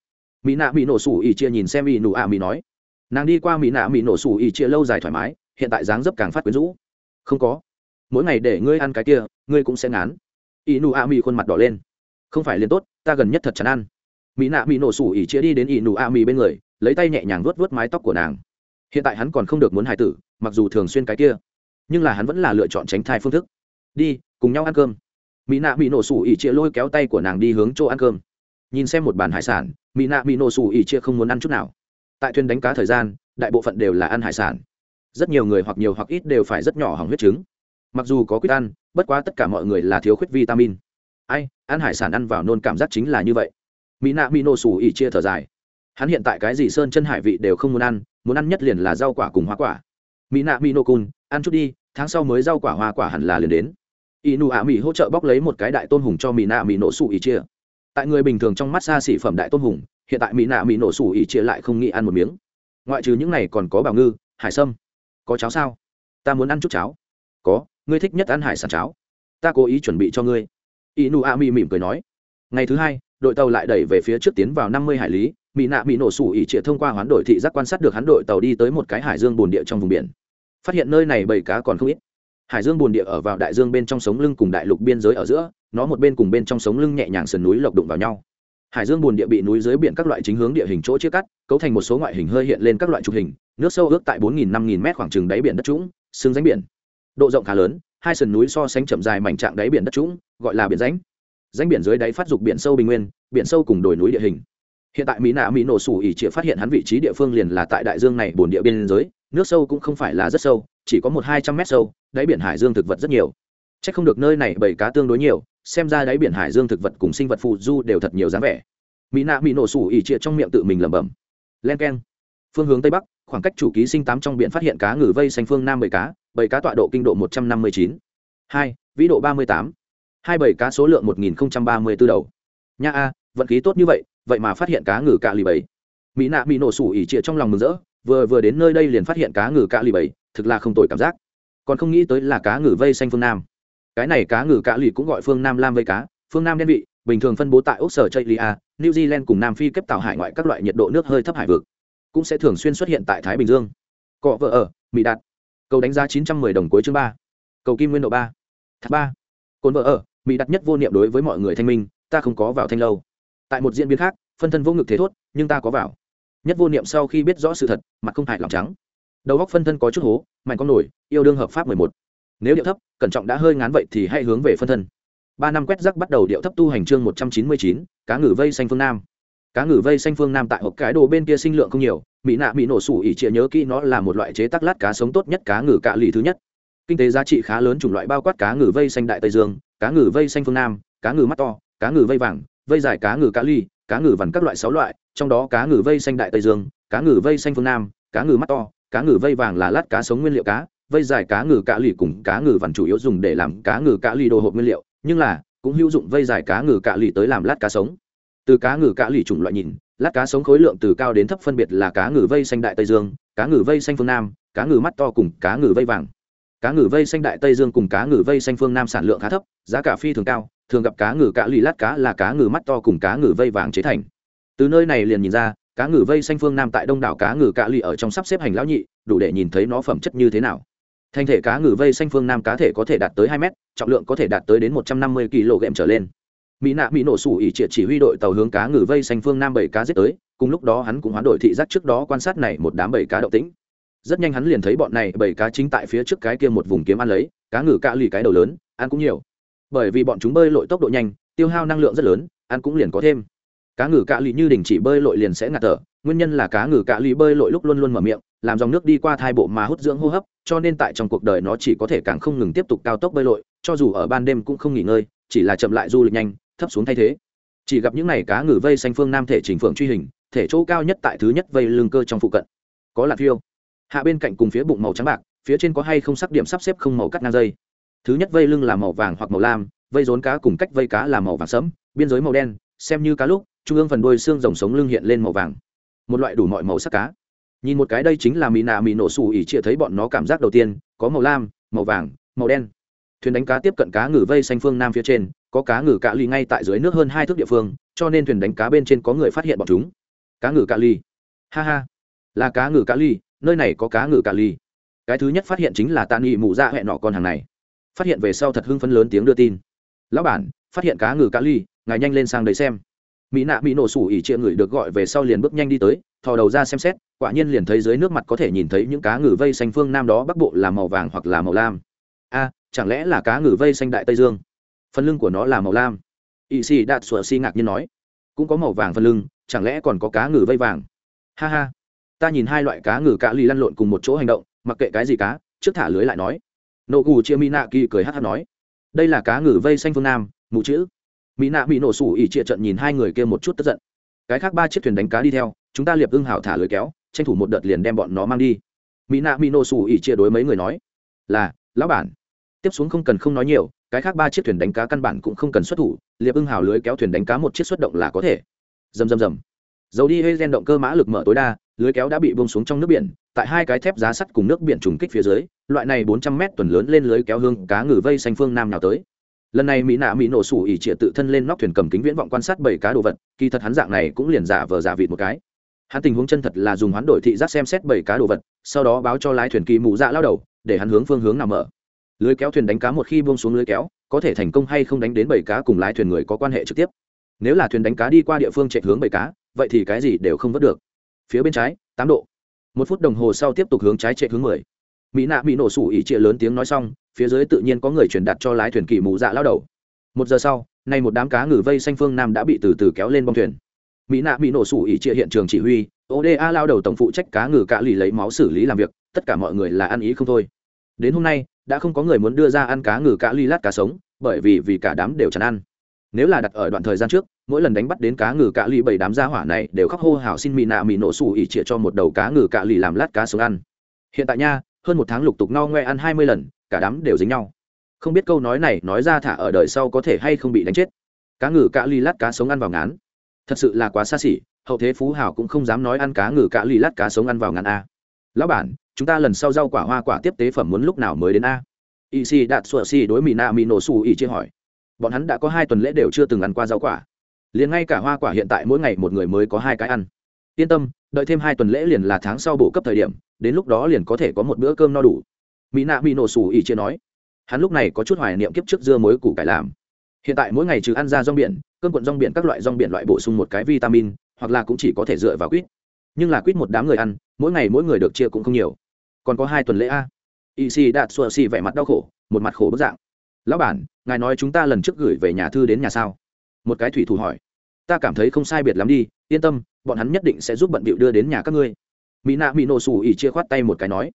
Mỹ nạ mỹ nổ sủ ỉ chia nhìn xem inu a mỹ nói. Nàng đi qua mỹ nạ mỹ nổ sủ ỉ chia lâu dài thoải mái, hiện tại dáng dấp càng phát quyến rũ. Không có. Mỗi ngày để ngươi ăn cái kia, ngươi cũng sẽ ngán. Y nu a mỹ khuôn mặt đỏ lên. Không phải liền tốt, ta gần nhất thật chán ăn. Mỹ nạ mỹ nổ sủ ỉ chia đi đến y nu a mỹ bên người lấy tay nhẹ nhàng vuốt vuốt mái tóc của nàng. Hiện tại hắn còn không được muốn hài tử, mặc dù thường xuyên cái kia, nhưng là hắn vẫn là lựa chọn tránh thai phương thức. Đi, cùng nhau ăn cơm. Mỹ nạ mỹ nổ sủ ỉ chia lôi kéo tay của nàng đi hướng chỗ ăn cơm. Nhìn xem một bàn hải sản, mỹ nạ mỹ nổ sủ ỉ chia không muốn ăn chút nào. Tại thuyền đánh cá thời gian, đại bộ phận đều là ăn hải sản. Rất nhiều người hoặc nhiều hoặc ít đều phải rất nhỏ hỏng huyết trứng. Mặc dù có quyết ăn, bất quá tất cả mọi người là thiếu khuyết vitamin. Ai, ăn hải sản ăn vào nôn cảm giác chính là như vậy. Mỹ nạ mỹ nổ sủ ỉ chia thở dài hắn hiện tại cái gì sơn chân hải vị đều không muốn ăn muốn ăn nhất liền là rau quả cùng hoa quả. Mỹ nạ mỹ nô cun ăn chút đi, tháng sau mới rau quả hoa quả hẳn là liền đến. Y nụ ạ mỹ hỗ trợ bóc lấy một cái đại tôn hùng cho mỹ nạ mỹ nổ sủ ỉ chia. Tại người bình thường trong mắt xa xỉ phẩm đại tôn hùng, hiện tại mỹ nạ mỹ nổ sủ ỉ chia lại không nghĩ ăn một miếng. Ngoại trừ những này còn có bào ngư, hải sâm. Có cháo sao? Ta muốn ăn chút cháo. Có, ngươi thích nhất ăn hải sản cháo. Ta cố ý chuẩn bị cho ngươi. Y nụ a mi mỉm cười nói. Ngày thứ hai đội tàu lại đẩy về phía trước tiến vào năm mươi hải lý mỹ nạ bị nổ sủ ỉ trịa thông qua hoán đổi thị giác quan sát được hắn đội tàu đi tới một cái hải dương bồn địa trong vùng biển. Phát hiện nơi này bầy cá còn không ít. Hải dương bồn địa ở vào đại dương bên trong sống lưng cùng đại lục biên giới ở giữa, nó một bên cùng bên trong sống lưng nhẹ nhàng sườn núi lộc đụng vào nhau. Hải dương bồn địa bị núi dưới biển các loại chính hướng địa hình chỗ chia cắt, cấu thành một số ngoại hình hơi hiện lên các loại trục hình, nước sâu ước tại bốn nghìn năm nghìn m khoảng trừng đáy biển đất trũng, xương ránh biển. Độ rộng khá lớn, hai sườn núi so sánh chậm dài mảnh trạng đáy biển đất trũng, gọi là biển ránh danh biển dưới đáy phát dục biển sâu bình nguyên, biển sâu cùng đồi núi địa hình. Hiện tại mỹ nạ mỹ nổ sủ ỉ chĩa phát hiện hắn vị trí địa phương liền là tại đại dương này bồn địa biên giới, nước sâu cũng không phải là rất sâu, chỉ có một hai trăm mét sâu, đáy biển hải dương thực vật rất nhiều. C h ắ c không được nơi này bảy cá tương đối nhiều, xem ra đáy biển hải dương thực vật cùng sinh vật phù du đều thật nhiều dáng vẻ. Mỹ nạ mỹ nổ sủ ỉ chĩa trong miệng tự mình lẩm bẩm. Len k e n phương hướng tây bắc, khoảng cách chủ ký sinh tám trong biển phát hiện cá ngừ vây xanh phương nam bầy cá bảy cá tọa độ kinh độ một trăm năm mươi chín. Hai, vĩ độ ba mươi tám hai bảy cá số lượng một nghìn ba mươi b ố đầu. Nha a, vận khí tốt như vậy vậy mà phát hiện cá ngừ cạ lì bảy mỹ nạ bị nổ sủ ỉ trịa trong lòng mừng rỡ, vừa vừa đến nơi đây liền phát hiện cá ngừ cạ lì bảy thực là không tồi cảm giác. Còn không nghĩ tới là cá ngừ vây xanh phương nam. Cái này cá ngừ cạ lì cũng gọi phương nam lam vây cá, phương nam đen vị, bình thường phân bố tại úc sở chây lia new zealand cùng nam phi kép tạo hải ngoại các loại nhiệt độ nước hơi thấp hải vực, cũng sẽ thường xuyên xuất hiện tại thái bình dương. Cọ vợ ở, mỹ đạt. Cầu đánh giá chín trăm mười đồng cuối chương ba. Cầu kim nguyên độ ba. Thác ba. Cồn vợ ở mỹ đặt nhất vô niệm đối với mọi người thanh minh, ta không có vào thanh lâu. Tại một diễn biến khác, phân thân vô ngực thế thốt, nhưng ta có vào. Nhất vô niệm sau khi biết rõ sự thật, mặt không hại lòng trắng. Đầu góc phân thân có chút hố, mạnh con nổi, yêu đương hợp pháp mười một. Nếu điệu thấp, cẩn trọng đã hơi ngán vậy thì hãy hướng về phân thân. Ba năm quét rắc bắt đầu điệu thấp tu hành chương một trăm chín mươi chín, cá ngừ vây xanh phương nam. Cá ngừ vây xanh phương nam tại hộp cái đồ bên kia sinh lượng không nhiều, mỹ nạ bị nổ sủ ỉ trịa nhớ kỹ nó là một loại chế tác lát cá sống tốt nhất cá ngừ cạ lì thứ nhất. Kinh tế giá trị khá lớn chủng loại bao quát cá ngừ vây xanh đại tây dương cá ngừ vây xanh phương nam cá ngừ mắt to cá ngừ vây vàng vây dài cá ngừ cá ly cá ngừ vằn các loại sáu loại trong đó cá ngừ vây xanh đại tây dương cá ngừ vây xanh phương nam cá ngừ mắt to cá ngừ vây vàng là lát cá sống nguyên liệu cá vây dài cá ngừ cá lì cùng cá ngừ vằn chủ yếu dùng để làm cá ngừ cá lì đồ hộp nguyên liệu nhưng là cũng hữu dụng vây dài cá ngừ cá lì tới làm lát cá sống từ cá ngừ cá lì chủng loại nhìn lát cá sống khối lượng từ cao đến thấp phân biệt là cá ngừ vây xanh đại tây dương cá ngừ vây xanh phương nam cá ngừ mắt to cùng cá ngừ vây vàng cá ngừ vây xanh đại tây dương cùng cá ngừ vây xanh phương nam sản lượng khá thấp, giá cả phi thường cao, thường gặp cá ngừ cá lì lát cá là cá ngừ mắt to cùng cá ngừ vây vàng chế thành. Từ nơi này liền nhìn ra, cá ngừ vây xanh phương nam tại đông đảo cá ngừ cá lì ở trong sắp xếp hành lão nhị, đủ để nhìn thấy nó phẩm chất như thế nào. Thành thể cá ngừ vây xanh phương nam cá thể có thể đạt tới hai mét, trọng lượng có thể đạt tới đến một trăm năm mươi kg trở lên. Mỹ nạ mỹ nổ sủ ỉ triệt chỉ huy đội tàu hướng cá ngừ vây xanh phương nam bảy cá giết tới, cùng lúc đó hắn cũng hoán đổi thị giác trước đó quan sát này một đám bảy cá động tĩnh rất nhanh hắn liền thấy bọn này bảy cá chính tại phía trước cái kia một vùng kiếm ăn lấy, cá ngừ cạ lì cái đầu lớn, ăn cũng nhiều. Bởi vì bọn chúng bơi lội tốc độ nhanh, tiêu hao năng lượng rất lớn, ăn cũng liền có thêm. Cá ngừ cạ lì như đình chỉ bơi lội liền sẽ ngạt thở, nguyên nhân là cá ngừ cạ lì bơi lội lúc luôn luôn mở miệng, làm dòng nước đi qua thai bộ mà hút dưỡng hô hấp, cho nên tại trong cuộc đời nó chỉ có thể càng không ngừng tiếp tục cao tốc bơi lội, cho dù ở ban đêm cũng không nghỉ ngơi, chỉ là chậm lại du lịch nhanh, thấp xuống thay thế. Chỉ gặp những n à y cá ngừ vây xanh phương nam thể trình phượng truy hình, thể chỗ cao nhất tại thứ nhất vây lưng cơ trong phụ cận. Có lạc phiêu hạ bên cạnh cùng phía bụng màu trắng bạc, phía trên có hay không sắc điểm sắp xếp không màu cắt ngang dây. Thứ nhất vây lưng là màu vàng hoặc màu lam, vây rốn cá cùng cách vây cá là màu vàng sẫm, biên giới màu đen, xem như cá lúc, trung ương phần đuôi xương rồng sống lưng hiện lên màu vàng. Một loại đủ mọi màu sắc cá. Nhìn một cái đây chính là mì nà mì nổ xù ỉ chia thấy bọn nó cảm giác đầu tiên, có màu lam, màu vàng, màu đen. Thuyền đánh cá tiếp cận cá ngừ vây xanh phương nam phía trên, có cá ngừ cạ ly ngay tại dưới nước hơn hai thước địa phương, cho nên thuyền đánh cá bên trên có người phát hiện bọn chúng. Cá ngừ cạ ly ha ha. Là cá ngừ cạ ly nơi này có cá ngừ cà ly. Cái thứ nhất phát hiện chính là tạ nghị mụ ra hẹn nọ con hàng này. Phát hiện về sau thật hưng phấn lớn tiếng đưa tin. Lão bản, phát hiện cá ngừ cá ly, ngài nhanh lên sang đấy xem. Mỹ nạ bị nổ sủ ỉ chia người được gọi về sau liền bước nhanh đi tới, thò đầu ra xem xét, quả nhiên liền thấy dưới nước mặt có thể nhìn thấy những cá ngừ vây xanh phương nam đó, bắc bộ là màu vàng hoặc là màu lam. A, chẳng lẽ là cá ngừ vây xanh đại tây dương? Phần lưng của nó là màu lam. Ỵ xì đạt sủa xi ngạc nhiên nói. Cũng có màu vàng phần lưng, chẳng lẽ còn có cá ngừ vây vàng? Ha ha ta nhìn hai loại cá ngừ cá lì lăn lộn cùng một chỗ hành động, mặc kệ cái gì cá, trước thả lưới lại nói. Nổ gù chia mỹ nạ kỳ cười hát hát nói. Đây là cá ngừ vây xanh phương nam mụ chữ. Mỹ nạ bị nổ sủ ỉ trịa trận nhìn hai người kia một chút tức giận. Cái khác ba chiếc thuyền đánh cá đi theo, chúng ta liệp ưng hảo thả lưới kéo, tranh thủ một đợt liền đem bọn nó mang đi. Mỹ nạ mỹ nổ sủ ỉ trịa đối mấy người nói. Là, lão bản. Tiếp xuống không cần không nói nhiều, cái khác ba chiếc thuyền đánh cá căn bản cũng không cần xuất thủ, liệp ưng hào lưới kéo thuyền đánh cá một chiếc xuất động là có thể. Dầm dầm dầm dầu đi hơi gen động cơ mã lực mở tối đa lưới kéo đã bị bông xuống trong nước biển, tại hai cái thép giá sắt cùng nước biển trùng kích phía dưới, loại này bốn trăm mét tuần lớn lên lưới kéo hương cá ngừ vây xanh phương nam nào tới. Lần này mỹ nạ mỹ nổ sủ ỉ trịa tự thân lên nóc thuyền cầm kính viễn vọng quan sát bảy cá đồ vật, kỳ thật hắn dạng này cũng liền giả vờ giả vịt một cái. Hắn tình huống chân thật là dùng hoán đổi thị giác xem xét bảy cá đồ vật, sau đó báo cho lái thuyền kỳ mù dạ lao đầu, để hắn hướng phương hướng nào mở. Lưới kéo thuyền đánh cá một khi buông xuống lưới kéo, có thể thành công hay không đánh đến bảy cá cùng lái thuyền người có quan hệ trực tiếp. Nếu là thuyền đánh cá đi qua địa phương chạy hướng bảy cá, vậy thì cái gì đều không vớt được phía bên trái, tám độ. Một phút đồng hồ sau tiếp tục hướng trái chạy hướng mười. Mỹ nạ bị nổ sủ ỉ trịa lớn tiếng nói xong, phía dưới tự nhiên có người truyền đạt cho lái thuyền kỳ mù dạ lao đầu. Một giờ sau, nay một đám cá ngừ vây xanh phương nam đã bị từ từ kéo lên bong thuyền. Mỹ nạ bị nổ sủ ỉ trịa hiện trường chỉ huy oda lao đầu tổng phụ trách cá ngừ cạ lì lấy máu xử lý làm việc, tất cả mọi người là ăn ý không thôi. Đến hôm nay, đã không có người muốn đưa ra ăn cá ngừ cạ ly lát cá sống, bởi vì vì cả đám đều chẳng ăn nếu là đặt ở đoạn thời gian trước, mỗi lần đánh bắt đến cá ngừ cạ lì bảy đám gia hỏa này đều khóc hô hào xin mì nạ mì nổ xù ỉ chĩa cho một đầu cá ngừ cạ lì làm lát cá sống ăn. Hiện tại nha, hơn một tháng lục tục no ngoe ăn hai mươi lần, cả đám đều dính nhau. Không biết câu nói này nói ra thả ở đời sau có thể hay không bị đánh chết. Cá ngừ cạ lì lát cá sống ăn vào ngán. Thật sự là quá xa xỉ, hậu thế phú hảo cũng không dám nói ăn cá ngừ cạ lì lát cá sống ăn vào ngán a. Lão bản, chúng ta lần sau rau quả hoa quả tiếp tế phẩm muốn lúc nào mới đến a? Y si đạt sủa si đối mì nạ mì nổ xù ỉ chia hỏi bọn hắn đã có hai tuần lễ đều chưa từng ăn qua rau quả. Liền ngay cả hoa quả hiện tại mỗi ngày một người mới có hai cái ăn. Yên tâm, đợi thêm hai tuần lễ liền là tháng sau bổ cấp thời điểm, đến lúc đó liền có thể có một bữa cơm no đủ. Mỹ nạ mỹ nổ xù ỉ chia nói. Hắn lúc này có chút hoài niệm kiếp trước dưa muối củ cải làm. Hiện tại mỗi ngày trừ ăn ra rong biển, cơm cuộn rong biển các loại rong biển loại bổ sung một cái vitamin, hoặc là cũng chỉ có thể dựa vào quýt. Nhưng là quýt một đám người ăn, mỗi ngày mỗi người được chia cũng không nhiều. Còn có hai tuần lễ a. Y si đạt xua si vẻ mặt đau khổ, một mặt khổ bức dạng. Lão bản ngài nói chúng ta lần trước gửi về nhà thư đến nhà sao? Một cái thủy thủ hỏi. Ta cảm thấy không sai biệt lắm đi, yên tâm, bọn hắn nhất định sẽ giúp bận bịu đưa đến nhà các ngươi. Mỹ nạ mỹ nổ xù ỉ chia khoát tay một cái nói.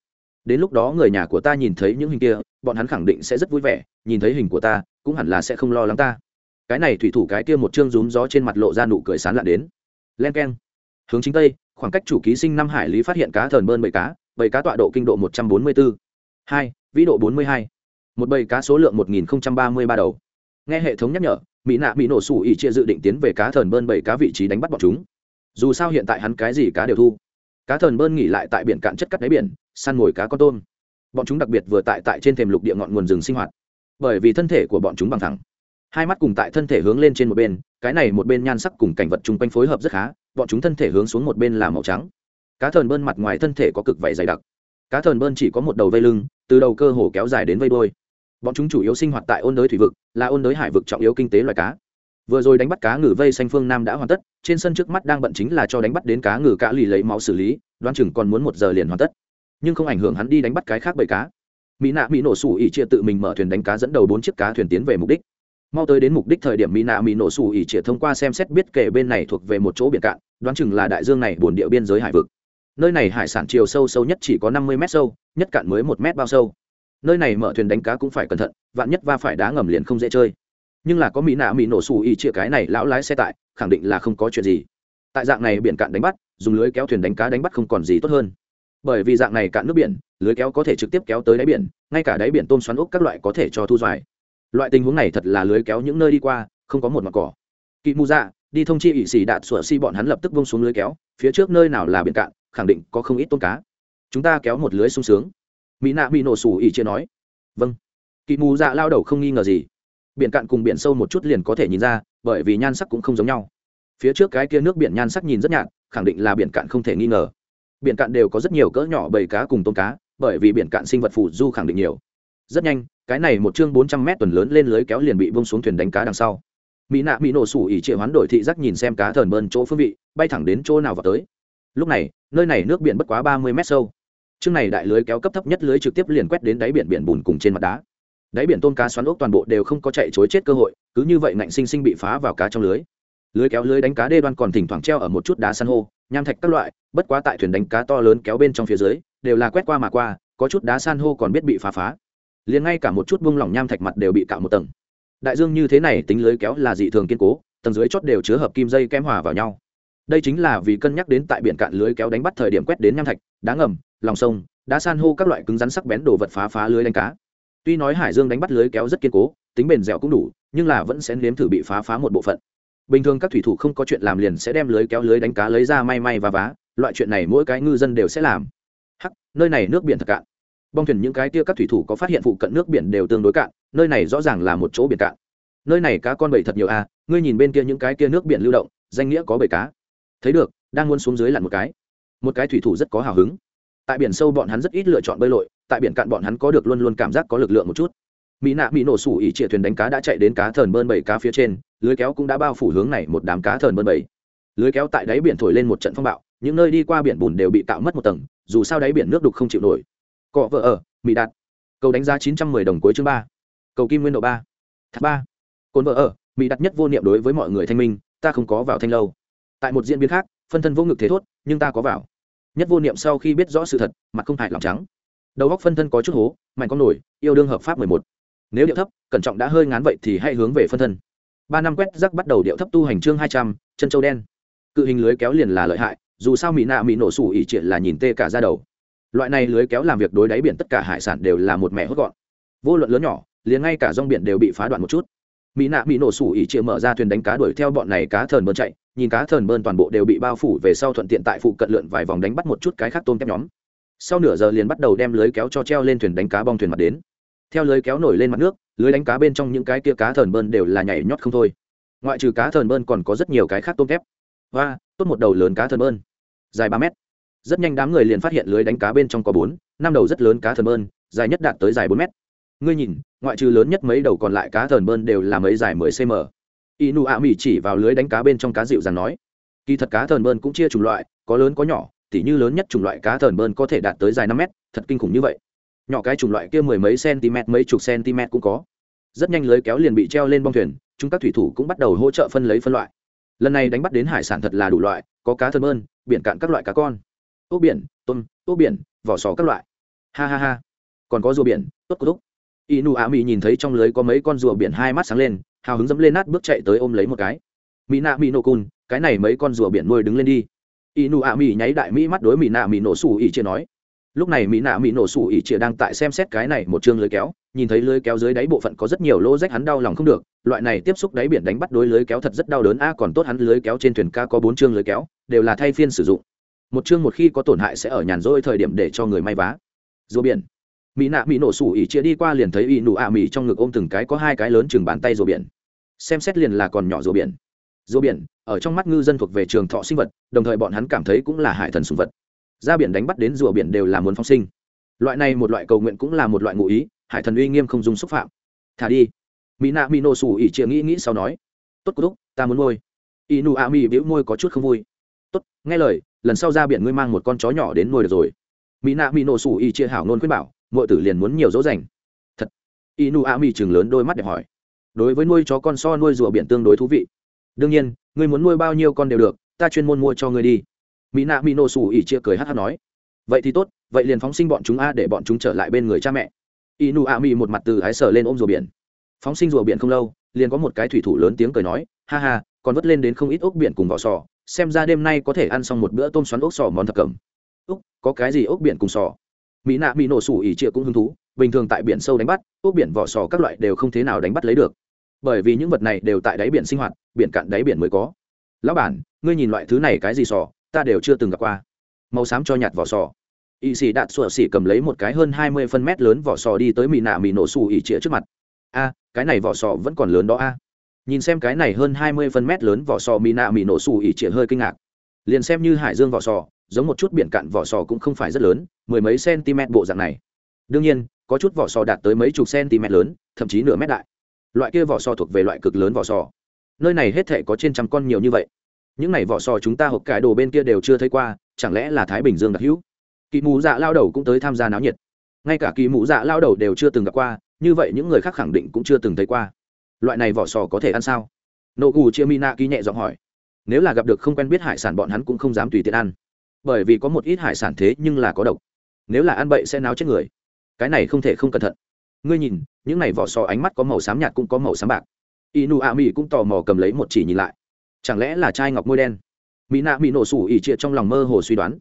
Đến lúc đó người nhà của ta nhìn thấy những hình kia, bọn hắn khẳng định sẽ rất vui vẻ, nhìn thấy hình của ta, cũng hẳn là sẽ không lo lắng ta. Cái này thủy thủ cái kia một chương rúm gió trên mặt lộ ra nụ cười sán lạ đến. Len k e n hướng chính tây, khoảng cách chủ ký sinh năm hải lý phát hiện cá thần bơn bầy cá bầy cá tọa độ kinh độ một trăm bốn mươi bốn hai, vĩ độ bốn mươi hai một bầy cá số lượng một nghìn ba mươi ba đầu. Nghe hệ thống nhắc nhở, mỹ nạ bị nổ sủ ỉ chia dự định tiến về cá thần bơn bầy cá vị trí đánh bắt bọn chúng. Dù sao hiện tại hắn cái gì cá đều thu. Cá thần bơn nghỉ lại tại biển cạn chất cắt đáy biển, săn mồi cá con tôm. Bọn chúng đặc biệt vừa tại tại trên thềm lục địa ngọn nguồn rừng sinh hoạt. Bởi vì thân thể của bọn chúng bằng thẳng. Hai mắt cùng tại thân thể hướng lên trên một bên, cái này một bên nhan sắc cùng cảnh vật chung quanh phối hợp rất khá, bọn chúng thân thể hướng xuống một bên là màu trắng. Cá thần bơn mặt ngoài thân thể có cực vảy dày đặc. Cá thần bơn chỉ có một đầu vây lưng, từ đầu cơ hồ kéo dài đến vây đôi bọn chúng chủ yếu sinh hoạt tại ôn đới thủy vực, là ôn đới hải vực trọng yếu kinh tế loài cá. Vừa rồi đánh bắt cá ngừ vây xanh phương nam đã hoàn tất, trên sân trước mắt đang bận chính là cho đánh bắt đến cá ngừ cá lì lấy máu xử lý, đoán chừng còn muốn một giờ liền hoàn tất. Nhưng không ảnh hưởng hắn đi đánh bắt cái khác bởi cá. Mỹ nạ mỹ nổ sủ ỉ chia tự mình mở thuyền đánh cá dẫn đầu bốn chiếc cá thuyền tiến về mục đích. Mau tới đến mục đích thời điểm mỹ nạ mỹ nổ sủ ỉ chia thông qua xem xét biết kể bên này thuộc về một chỗ biển cạn, đoán chừng là đại dương này bồn địa biên giới hải vực. Nơi này hải sản chiều sâu sâu nhất chỉ có năm mươi mét sâu, nhất cạn mới một mét bao sâu nơi này mở thuyền đánh cá cũng phải cẩn thận, vạn nhất va phải đá ngầm liền không dễ chơi. Nhưng là có mỹ nạ mỹ nổ xù y chĩa cái này lão lái xe tại, khẳng định là không có chuyện gì. Tại dạng này biển cạn đánh bắt, dùng lưới kéo thuyền đánh cá đánh bắt không còn gì tốt hơn. Bởi vì dạng này cạn nước biển, lưới kéo có thể trực tiếp kéo tới đáy biển, ngay cả đáy biển tôm xoắn ốc các loại có thể cho thu doài loại tình huống này thật là lưới kéo những nơi đi qua, không có một mặt cỏ. Kỵ mù dạ đi thông chi ỵ xì đạt sủa si bọn hắn lập tức vông xuống lưới kéo, phía trước nơi nào là biển cạn, khẳng định có không ít tôm cá. Chúng ta kéo một lưới sung sướng mỹ nạ bị nổ sủ ỉ chia nói. Vâng. Kỳ mù dạ lao đầu không nghi ngờ gì. Biển cạn cùng biển sâu một chút liền có thể nhìn ra, bởi vì nhan sắc cũng không giống nhau. Phía trước cái kia nước biển nhan sắc nhìn rất nhạt, khẳng định là biển cạn không thể nghi ngờ. Biển cạn đều có rất nhiều cỡ nhỏ bầy cá cùng tôm cá, bởi vì biển cạn sinh vật phù du khẳng định nhiều. Rất nhanh, cái này một chương bốn trăm mét tuần lớn lên lưới kéo liền bị bông xuống thuyền đánh cá đằng sau. Mỹ nạ mỹ nổ sủ ỉ triệu hoán đổi thị giác nhìn xem cá thần bơn chỗ phương vị, bay thẳng đến chỗ nào vào tới. Lúc này, nơi này nước biển bất quá ba mươi mét sâu chương này đại lưới kéo cấp thấp nhất lưới trực tiếp liền quét đến đáy biển biển bùn cùng trên mặt đá. Đáy biển tôm cá xoắn ốc toàn bộ đều không có chạy chối chết cơ hội, cứ như vậy ngạnh sinh sinh bị phá vào cá trong lưới. Lưới kéo lưới đánh cá đê đoan còn thỉnh thoảng treo ở một chút đá san hô, nham thạch các loại, bất quá tại thuyền đánh cá to lớn kéo bên trong phía dưới, đều là quét qua mà qua, có chút đá san hô còn biết bị phá phá. Liền ngay cả một chút bung lỏng nham thạch mặt đều bị cạo một tầng. Đại dương như thế này tính lưới kéo là dị thường kiên cố, tầng dưới chót đều chứa hợp kim dây kém hòa vào nhau. Đây chính là vì cân nhắc đến tại biển cạn lưới kéo đánh bắt thời điểm quét đến nham thạch, đá ngầm lòng sông, đá san hô các loại cứng rắn sắc bén đồ vật phá phá lưới đánh cá. Tuy nói hải dương đánh bắt lưới kéo rất kiên cố, tính bền dẻo cũng đủ, nhưng là vẫn sẽ nếm thử bị phá phá một bộ phận. Bình thường các thủy thủ không có chuyện làm liền sẽ đem lưới kéo lưới đánh cá lấy ra may may và vá, loại chuyện này mỗi cái ngư dân đều sẽ làm. Hắc, nơi này nước biển thật cạn. Bong thuyền những cái kia các thủy thủ có phát hiện phụ cận nước biển đều tương đối cạn, nơi này rõ ràng là một chỗ biển cạn. Nơi này cá con bầy thật nhiều à ngươi nhìn bên kia những cái kia nước biển lưu động, danh nghĩa có bầy cá. Thấy được, đang muốn xuống dưới lặn một cái. Một cái thủy thủ rất có hào hứng tại biển sâu bọn hắn rất ít lựa chọn bơi lội, tại biển cạn bọn hắn có được luôn luôn cảm giác có lực lượng một chút. Mỹ nạ bị nổ sủ ỉ trịa thuyền đánh cá đã chạy đến cá thần bơn bảy cá phía trên, lưới kéo cũng đã bao phủ hướng này một đám cá thần bơn bảy lưới kéo tại đáy biển thổi lên một trận phong bạo, những nơi đi qua biển bùn đều bị tạo mất một tầng, dù sao đáy biển nước đục không chịu nổi. Cọ vợ ở, mỹ đạt. Cầu đánh giá chín trăm mười đồng cuối chương ba. Cầu kim nguyên độ ba. Thác ba. Cồn vợ ở, mỹ đặt nhất vô niệm đối với mọi người thanh minh, ta không có vào thanh lâu. Tại một diễn biến khác, phân thân vô ngực thế thốt, nhưng ta có vào nhất vô niệm sau khi biết rõ sự thật, mặt không hại lòng trắng. Đầu góc phân thân có chút hố mạnh con nổi, yêu đương hợp pháp mười một. Nếu điệu thấp, cẩn trọng đã hơi ngán vậy thì hãy hướng về phân thân. Ba năm quét rắc bắt đầu điệu thấp tu hành chương hai trăm, chân châu đen. Cự hình lưới kéo liền là lợi hại, dù sao mỹ nạ mỹ nổ sủ ỉ triệt là nhìn tê cả ra đầu. Loại này lưới kéo làm việc đối đáy biển tất cả hải sản đều là một mẹ hốt gọn. Vô luận lớn nhỏ, liền ngay cả rong biển đều bị phá đoạn một chút. Mỹ nạ mỹ nổ sủ ỉ triệt mở ra thuyền đánh cá đuổi theo bọn này cá thờn bơn chạy nhìn cá thần bơn toàn bộ đều bị bao phủ về sau thuận tiện tại phụ cận lượn vài vòng đánh bắt một chút cái khác tôm kép nhóm. Sau nửa giờ liền bắt đầu đem lưới kéo cho treo lên thuyền đánh cá bong thuyền mặt đến. Theo lưới kéo nổi lên mặt nước, lưới đánh cá bên trong những cái kia cá thần bơn đều là nhảy nhót không thôi. Ngoại trừ cá thần bơn còn có rất nhiều cái khác tôm kép. Và tốt một đầu lớn cá thần bơn. Dài ba mét. Rất nhanh đám người liền phát hiện lưới đánh cá bên trong có bốn, năm đầu rất lớn cá thần bơn, dài nhất đạt tới dài bốn mét. Ngươi nhìn, ngoại trừ lớn nhất mấy đầu còn lại cá thần bơn đều là mấy dài mười cm inu a mỹ chỉ vào lưới đánh cá bên trong cá dịu dàng nói, kỳ thật cá thần bơn cũng chia chủng loại, có lớn có nhỏ, tỉ như lớn nhất chủng loại cá thần bơn có thể đạt tới dài năm mét, thật kinh khủng như vậy. Nhỏ cái chủng loại kia mười mấy cm mấy chục cm cũng có. Rất nhanh lưới kéo liền bị treo lên bong thuyền, chúng các thủy thủ cũng bắt đầu hỗ trợ phân lấy phân loại. Lần này đánh bắt đến hải sản thật là đủ loại, có cá thần bơn, biển cạn các loại cá con, ốc biển, tôm, ốc biển, vỏ sò các loại. Ha ha ha. Còn có rùa biển tốt cốt úc. Inu a mỹ nhìn thấy trong lưới có mấy con rùa biển hai mắt sáng lên hào hứng dẫm lên nát bước chạy tới ôm lấy một cái. Mỹ nạ mỹ nổ cun cái này mấy con rùa biển nuôi đứng lên đi. Inu a mỹ nháy đại mỹ mắt đối mỹ nạ mỹ nổ xù ỉ chia nói. Lúc này mỹ nạ mỹ nổ xù ỉ chia đang tại xem xét cái này một chương lưới kéo, nhìn thấy lưới kéo dưới đáy bộ phận có rất nhiều lô rách hắn đau lòng không được. Loại này tiếp xúc đáy biển đánh bắt đối lưới kéo thật rất đau đớn. A, còn tốt hắn lưới kéo trên thuyền ca có bốn chương lưới kéo, đều là thay phiên sử dụng. Một chương một khi có tổn hại sẽ ở nhàn rỗi thời điểm để cho người may vá. Rùa biển. Mỹ nạ mỹ nổ sủ ỉ chia đi qua liền thấy ỉ nụ ạ mỹ trong ngực ôm từng cái có hai cái lớn chừng bàn tay rùa biển xem xét liền là còn nhỏ rùa biển. Rùa biển, ở trong mắt ngư dân thuộc về trường thọ sinh vật, đồng thời bọn hắn cảm thấy cũng là hải thần sùng vật. Ra biển đánh bắt đến rùa biển đều là muốn phong sinh. Loại này một loại cầu nguyện cũng là một loại ngụ ý, hải thần uy nghiêm không dùng xúc phạm. Thả đi. Mỹ nạ mỹ nổ xù ỉ chia nghĩ nghĩ sau nói. Tốt, cúc, ta muốn môi ỉ nụ ạ mỹ biễu môi có chút không vui. Tốt, nghe lời, lần sau ra biển ngươi mang một con chó nhỏ đến nuôi được rồi. Mỹ nạ mỹ nổ xù ỉ chia hảo nôn khuyên bảo mọi tử liền muốn nhiều dỗ dành. Thật. Inu a mi chừng lớn đôi mắt để hỏi đối với nuôi chó con so nuôi rùa biển tương đối thú vị. Đương nhiên, ngươi muốn nuôi bao nhiêu con đều được, ta chuyên môn mua cho ngươi đi. Mỹ nạ mỹ nổ sủ ỉ chia cười hát hát nói. Vậy thì tốt, vậy liền phóng sinh bọn chúng a để bọn chúng trở lại bên người cha mẹ. Inu a Mỹ một mặt từ ái sở lên ôm rùa biển. Phóng sinh rùa biển không lâu, liền có một cái thủy thủ lớn tiếng cười nói, ha ha, còn vất lên đến không ít ốc biển cùng vỏ sò, xem ra đêm nay có thể ăn xong một bữa tôm xoắn ốc sò món thập cẩm. Úc, có cái gì ốc biển cùng sò? Mỹ nạ mỹ nổ sủ ỉ chia cũng hứng thú, bình thường tại biển sâu đánh bắt, ốc biển vỏ sò các loại đều không thế nào đánh bắt lấy được bởi vì những vật này đều tại đáy biển sinh hoạt, biển cạn đáy biển mới có. Lão bản, ngươi nhìn loại thứ này cái gì sò? Ta đều chưa từng gặp qua. Màu xám cho nhạt vỏ sò. Y sĩ đạt sủa xỉ cầm lấy một cái hơn hai mươi phân mét lớn vỏ sò đi tới mì nạ mì nổ xù ỉ trịa trước mặt. A, cái này vỏ sò vẫn còn lớn đó a. Nhìn xem cái này hơn hai mươi phân mét lớn vỏ sò mì nạ mì nổ xù ỉ trịa hơi kinh ngạc. Liền xem như hải dương vỏ sò, giống một chút biển cạn vỏ sò cũng không phải rất lớn, mười mấy cm bộ dạng này. Đương nhiên, có chút vỏ sò đạt tới mấy chục cm lớn, thậm chí nửa mét đại loại kia vỏ sò thuộc về loại cực lớn vỏ sò. Nơi này hết thể có trên trăm con nhiều như vậy. Những này vỏ sò chúng ta hộp cải đồ bên kia đều chưa thấy qua, chẳng lẽ là thái bình dương đặc hữu? Kỳ mù dạ lao đầu cũng tới tham gia náo nhiệt. Ngay cả kỳ mù dạ lao đầu đều chưa từng gặp qua, như vậy những người khác khẳng định cũng chưa từng thấy qua. Loại này vỏ sò có thể ăn sao? Nô gù chia mina ký nhẹ giọng hỏi. Nếu là gặp được không quen biết hải sản bọn hắn cũng không dám tùy tiện ăn. Bởi vì có một ít hải sản thế nhưng là có độc. Nếu là ăn bậy sẽ náo chết người. Cái này không thể không cẩn thận ngươi nhìn, những này vỏ sò ánh mắt có màu xám nhạt cũng có màu xám bạc. Inu a mi cũng tò mò cầm lấy một chỉ nhìn lại. Chẳng lẽ là chai ngọc môi đen? Mỹ nạ mỹ nổ sủ ỉ chia trong lòng mơ hồ suy đoán.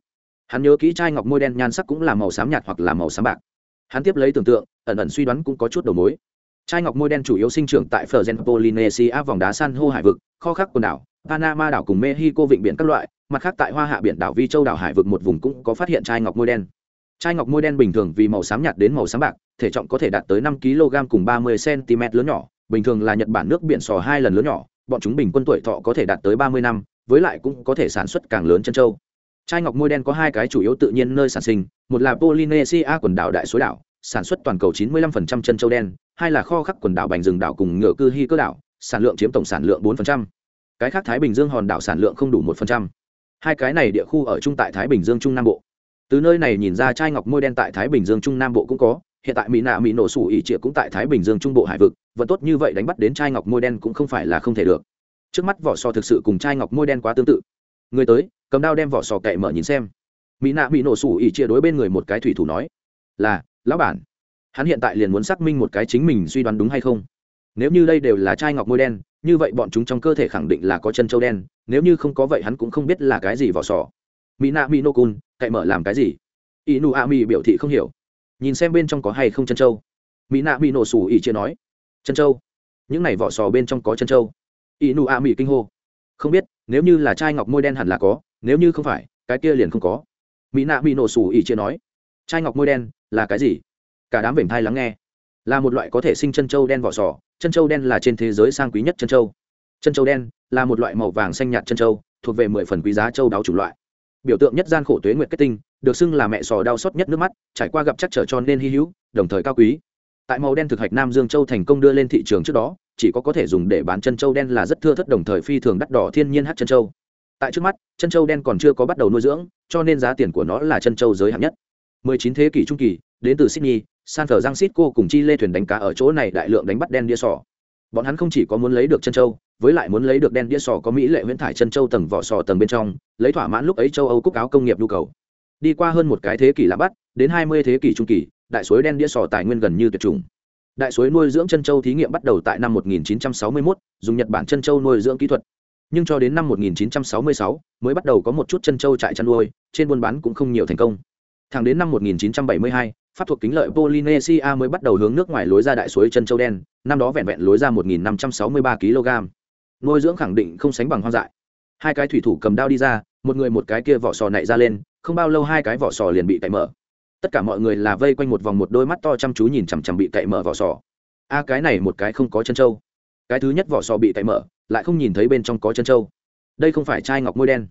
Hắn nhớ kỹ chai ngọc môi đen nhan sắc cũng là màu xám nhạt hoặc là màu xám bạc. Hắn tiếp lấy tưởng tượng, ẩn ẩn suy đoán cũng có chút đầu mối. Chai ngọc môi đen chủ yếu sinh trưởng tại phờ polynesia vòng đá san hô hải vực, kho khắc quần đảo, panama đảo cùng mexico vịnh biển các loại, mặt khác tại hoa hạ biển đảo vi châu đảo hải vực một vùng cũng có phát hiện chai ngọc môi đen chai ngọc môi đen bình thường vì màu xám nhạt đến màu xám bạc, thể trọng có thể đạt tới năm kg cùng ba mươi cm lớn nhỏ, bình thường là nhật bản nước biển sò hai lần lớn nhỏ, bọn chúng bình quân tuổi thọ có thể đạt tới ba mươi năm, với lại cũng có thể sản xuất càng lớn chân châu chai ngọc môi đen có hai cái chủ yếu tự nhiên nơi sản sinh, một là polynesia quần đảo đại suối đảo, sản xuất toàn cầu 95% chân châu đen, hai là kho khắc quần đảo bành rừng đảo cùng ngựa cư hy cơ đảo, sản lượng chiếm tổng sản lượng 4%. cái khác thái bình dương hòn đảo sản lượng không đủ 1%. hai cái này địa khu ở trung tại thái bình dương trung nam bộ từ nơi này nhìn ra chai ngọc môi đen tại thái bình dương trung nam bộ cũng có, hiện tại mỹ nạ mỹ nổ sủ ỉ trịa cũng tại thái bình dương trung bộ hải vực, vẫn tốt như vậy đánh bắt đến chai ngọc môi đen cũng không phải là không thể được. Trước mắt vỏ sò thực sự cùng chai ngọc môi đen quá tương tự. Người tới, cầm đao đem vỏ sò cậy mở nhìn xem. Mỹ nạ mỹ nổ sủ ỉ chia đối bên người một cái thủy thủ nói, là, lão bản. Hắn hiện tại liền muốn xác minh một cái chính mình suy đoán đúng hay không. Nếu như đây đều là chai ngọc môi đen, như vậy bọn chúng trong cơ thể khẳng định là có chân châu đen, nếu như không có vậy hắn cũng không biết là cái gì vỏ sò. Mỹ nạ mỹ nô cun cậy mở làm cái gì? Inu a mi biểu thị không hiểu. Nhìn xem bên trong có hay không chân châu. Mỹ nạ mỹ nổ sủ ỉ chia nói. Chân châu? Những này vỏ sò bên trong có chân châu. Nụ a mi kinh hô. Không biết, nếu như là chai ngọc môi đen hẳn là có, nếu như không phải, cái kia liền không có. Mỹ nạ mỹ nổ sủ ỉ chia nói. Chai ngọc môi đen, là cái gì? Cả đám vểnh thai lắng nghe. Là một loại có thể sinh chân châu đen vỏ sò, chân châu đen là trên thế giới sang quý nhất chân châu. Chân châu đen là một loại màu vàng xanh nhạt chân châu, thuộc về mười phần quý giá châu đáo chủng loại biểu tượng nhất gian khổ tuế nguyệt kết tinh, được xưng là mẹ sò đau xót nhất nước mắt, trải qua gặp chắc trở cho nên hy hữu, đồng thời cao quý. Tại màu đen thực hạch nam dương châu thành công đưa lên thị trường trước đó, chỉ có có thể dùng để bán chân châu đen là rất thưa thất đồng thời phi thường đắt đỏ thiên nhiên hát chân châu. Tại trước mắt, chân châu đen còn chưa có bắt đầu nuôi dưỡng, cho nên giá tiền của nó là chân châu giới hạn nhất. 19 thế kỷ trung kỳ, đến từ sydney san cô cùng chi lê thuyền đánh cá ở chỗ này đại lượng đánh bắt đen đĩa sò bọn hắn không chỉ có muốn lấy được chân châu với lại muốn lấy được đen đĩa sò có mỹ lệ huyễn thải chân châu tầng vỏ sò tầng bên trong lấy thỏa mãn lúc ấy châu âu cúc áo công nghiệp nhu cầu. Đi qua hơn một cái thế kỷ lạ bắt đến 20 thế kỷ trung kỳ đại suối đen đĩa sò tài nguyên gần như tuyệt chủng. Đại suối nuôi dưỡng chân châu thí nghiệm bắt đầu tại năm 1961, dùng nhật bản chân châu nuôi dưỡng kỹ thuật. Nhưng cho đến năm 1966 mới bắt đầu có một chút chân châu trại chăn nuôi trên buôn bán cũng không nhiều thành công. Thẳng đến năm 1972, pháp thuộc kính lợi polynesia mới bắt đầu hướng nước ngoài lối ra đại suối chân châu đen, năm đó vẹn vẹn lối ra 1.563 kg. Nuôi dưỡng khẳng định không sánh bằng hoang dại. Hai cái thủy thủ cầm đao đi ra, một người một cái kia vỏ sò nảy ra lên, không bao lâu hai cái vỏ sò liền bị cạy mở. Tất cả mọi người là vây quanh một vòng một đôi mắt to chăm chú nhìn chằm chằm bị cạy mở vỏ sò. A, cái này một cái không có chân châu. cái thứ nhất vỏ sò bị cạy mở, lại không nhìn thấy bên trong có chân châu. đây không phải chai ngọc môi đen.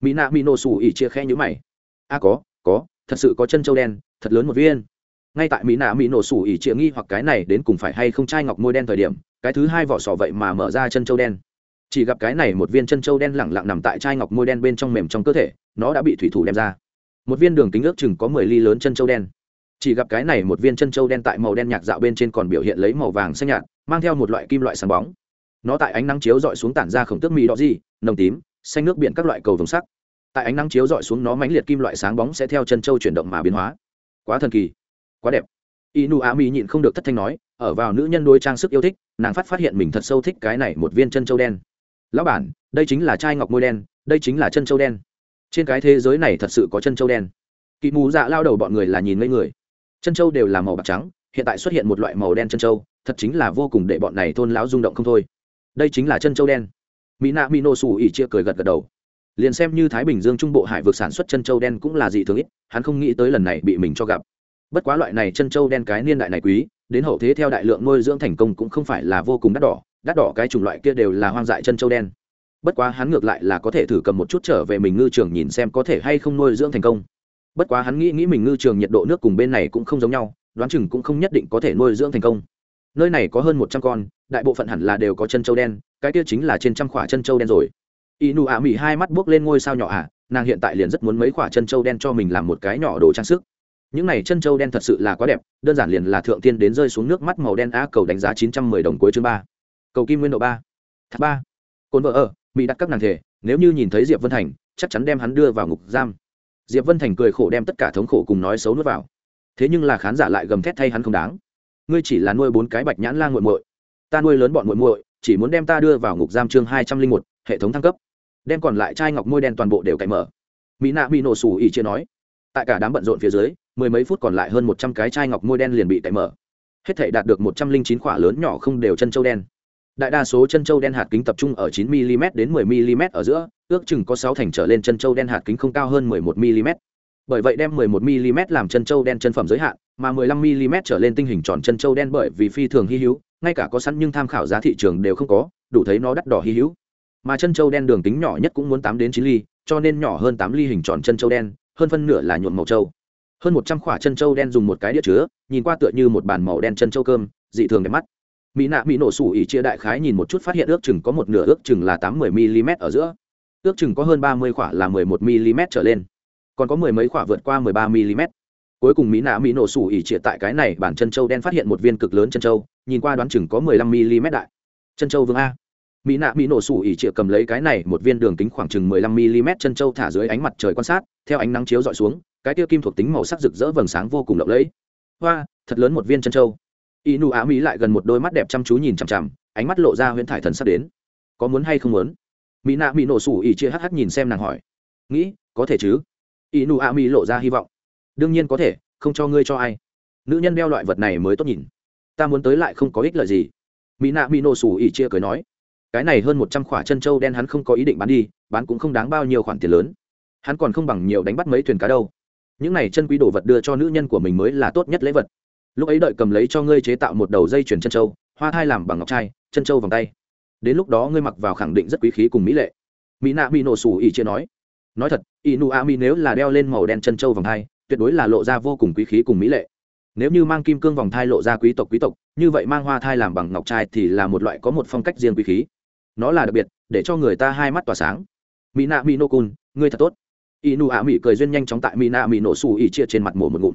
Mina Minosu ỉ chia khẽ như mày. A, có có thật sự có chân châu đen, thật lớn một viên. Ngay tại mỹ nạ mỹ nổ sủ ỉ trịa nghi hoặc cái này đến cùng phải hay không chai ngọc môi đen thời điểm, cái thứ hai vỏ sò vậy mà mở ra chân châu đen. Chỉ gặp cái này một viên chân châu đen lẳng lặng nằm tại chai ngọc môi đen bên trong mềm trong cơ thể, nó đã bị thủy thủ đem ra. Một viên đường kính ước chừng có mười ly lớn chân châu đen. Chỉ gặp cái này một viên chân châu đen tại màu đen nhạc dạo bên trên còn biểu hiện lấy màu vàng xanh nhạt, mang theo một loại kim loại sáng bóng. Nó tại ánh nắng chiếu dọi xuống tản ra khổng tước mì đỏ gì, nồng tím, xanh nước biển các loại cầu vùng sắc tại ánh nắng chiếu dọi xuống nó mãnh liệt kim loại sáng bóng sẽ theo chân châu chuyển động mà biến hóa. Quá thần kỳ, quá đẹp. Inu a mi nhịn không được thất thanh nói, ở vào nữ nhân đôi trang sức yêu thích, nàng phát phát hiện mình thật sâu thích cái này một viên chân châu đen. Lão bản, đây chính là chai ngọc môi đen, đây chính là chân châu đen. Trên cái thế giới này thật sự có chân châu đen. Kỵ mù dạ lao đầu bọn người là nhìn ngây người. Chân châu đều là màu bạc trắng, hiện tại xuất hiện một loại màu đen chân châu, thật chính là vô cùng để bọn này thôn lão rung động không thôi. Đây chính là chân châu đen. Mỹ nạ mỹ nô xù ỉ chia cười gật gật đầu liền xem như thái bình dương trung bộ hải vực sản xuất chân trâu đen cũng là dị thường ít, hắn không nghĩ tới lần này bị mình cho gặp. Bất quá loại này chân trâu đen cái niên đại này quý, đến hậu thế theo đại lượng nuôi dưỡng thành công cũng không phải là vô cùng đắt đỏ đắt đỏ cái chủng loại kia đều là hoang dại chân trâu đen. Bất quá hắn ngược lại là có thể thử cầm một chút trở về mình ngư trường nhìn xem có thể hay không nuôi dưỡng thành công. Bất quá hắn nghĩ nghĩ mình ngư trường nhiệt độ nước cùng bên này cũng không giống nhau, đoán chừng cũng không nhất định có thể nuôi dưỡng thành công. Nơi này có hơn một trăm con, đại bộ phận hẳn là đều có chân trâu đen, cái kia chính là trên trăm khỏa chân trâu đen rồi y nụ ạ mỹ hai mắt buốc lên ngôi sao nhỏ ạ à, nàng hiện tại liền rất muốn mấy quả chân trâu đen cho mình làm một cái nhỏ đồ trang sức. Những này chân trâu đen thật sự là quá đẹp đơn giản liền là thượng tiên đến rơi xuống nước mắt màu đen á cầu đánh giá chín trăm mười đồng cuối chương ba. Cầu kim nguyên độ ba. Thật ba. Cồn vợ ở mỹ đặt các nàng thể nếu như nhìn thấy diệp vân thành chắc chắn đem hắn đưa vào ngục giam. Diệp vân thành cười khổ đem tất cả thống khổ cùng nói xấu nuốt vào. Thế nhưng là khán giả lại gầm thét thay hắn không đáng. Ngươi chỉ là nuôi bốn cái bạch nhãn la g u muội. Ta nuôi lớn bọn muội muội chỉ muốn đem ta đưa vào ngục giam chương hai trăm linh một hệ thống thăng cấp đem còn lại chai ngọc môi đen toàn bộ đều cậy mở. Mỹ nạ bị nổ sủ ỉ chia nói, tại cả đám bận rộn phía dưới, mười mấy phút còn lại hơn một trăm cái chai ngọc môi đen liền bị cậy mở. Hết thể đạt được một trăm linh chín quả lớn nhỏ không đều chân châu đen. Đại đa số chân châu đen hạt kính tập trung ở 9 mm đến 10 mm ở giữa, ước chừng có sáu thành trở lên chân châu đen hạt kính không cao hơn 11 mm bởi vậy đem 11 mm làm chân châu đen chân phẩm giới hạn, mà 15 mm trở lên tinh hình tròn chân châu đen bởi vì phi thường hy hữu, ngay cả có sẵn nhưng tham khảo giá thị trường đều không có, đủ thấy nó đắt đỏ hy hữu mà chân châu đen đường tính nhỏ nhất cũng muốn 8 đến 9 ly, cho nên nhỏ hơn 8 ly hình tròn chân châu đen, hơn phân nửa là nhuộm màu châu hơn 100 quả chân châu đen dùng một cái đĩa chứa, nhìn qua tựa như một bàn màu đen chân châu cơm, dị thường đẹp mắt. Mỹ nạ mỹ nổ sủ ỉ chia đại khái nhìn một chút phát hiện ước chừng có một nửa ước chừng là tám mươi mm ở giữa. Ước chừng có hơn ba mươi khỏa là mười một mm trở lên. Còn có mười mấy quả vượt qua mười ba mm cuối cùng mỹ nạ mỹ nổ sủ ỉ chia tại cái này bản chân châu đen phát hiện một viên cực lớn chân châu nhìn qua đoán chừng có mười lăm mm đại. Chân châu vương a mỹ nạ mỹ nổ sủ ỉ chia cầm lấy cái này một viên đường kính khoảng chừng mười lăm mm chân châu thả dưới ánh mặt trời quan sát, theo ánh nắng chiếu dọi xuống, cái tia kim thuộc tính màu sắc rực rỡ vầng sáng vô cùng lộng lẫy. Hoa, thật lớn một viên chân châu. Y nụ á mỹ lại gần một đôi mắt đẹp chăm chú nhìn chằm chằm, ánh mắt lộ ra huyễn thải thần sắp đến. Có muốn hay không muốn? Mỹ nạ mỹ nổ sủ ỉ chia hắc hắc nhìn xem nàng hỏi. Nghĩ, có thể chứ? Y nụ á mỹ lộ ra hy vọng. Đương nhiên có thể, không cho ngươi cho ai. Nữ nhân đeo loại vật này mới tốt nhìn. Ta muốn tới lại không có ích lợi gì. Mỹ nạ mỹ nổ sủ ỉ chia cười nói cái này hơn một trăm khoả chân trâu đen hắn không có ý định bán đi, bán cũng không đáng bao nhiêu khoản tiền lớn. Hắn còn không bằng nhiều đánh bắt mấy thuyền cá đâu. Những này chân quý đồ vật đưa cho nữ nhân của mình mới là tốt nhất lễ vật. Lúc ấy đợi cầm lấy cho ngươi chế tạo một đầu dây chuyền chân trâu, hoa thai làm bằng ngọc trai, chân trâu vòng tay. Đến lúc đó ngươi mặc vào khẳng định rất quý khí cùng mỹ lệ. Mỹ nạ bị nổ sủ ỉ chia nói. Nói thật, ỷ nụ a mỹ nếu là đeo lên màu đen chân trâu vòng thai, tuyệt đối là lộ ra vô cùng quý khí cùng mỹ lệ. Nếu như mang kim cương vòng thai lộ ra quý tộc quý tộc, như vậy mang hoa thai làm bằng ngọc trai thì là một loại có một phong cách riêng quý khí nó là đặc biệt, để cho người ta hai mắt tỏa sáng. Mỹ nạ mỹ nô cun ngươi thật tốt. Y nụ a mỹ cười duyên nhanh chóng tại mỹ nạ mỹ nổ xù ỉ chia trên mặt mổ một ngụm.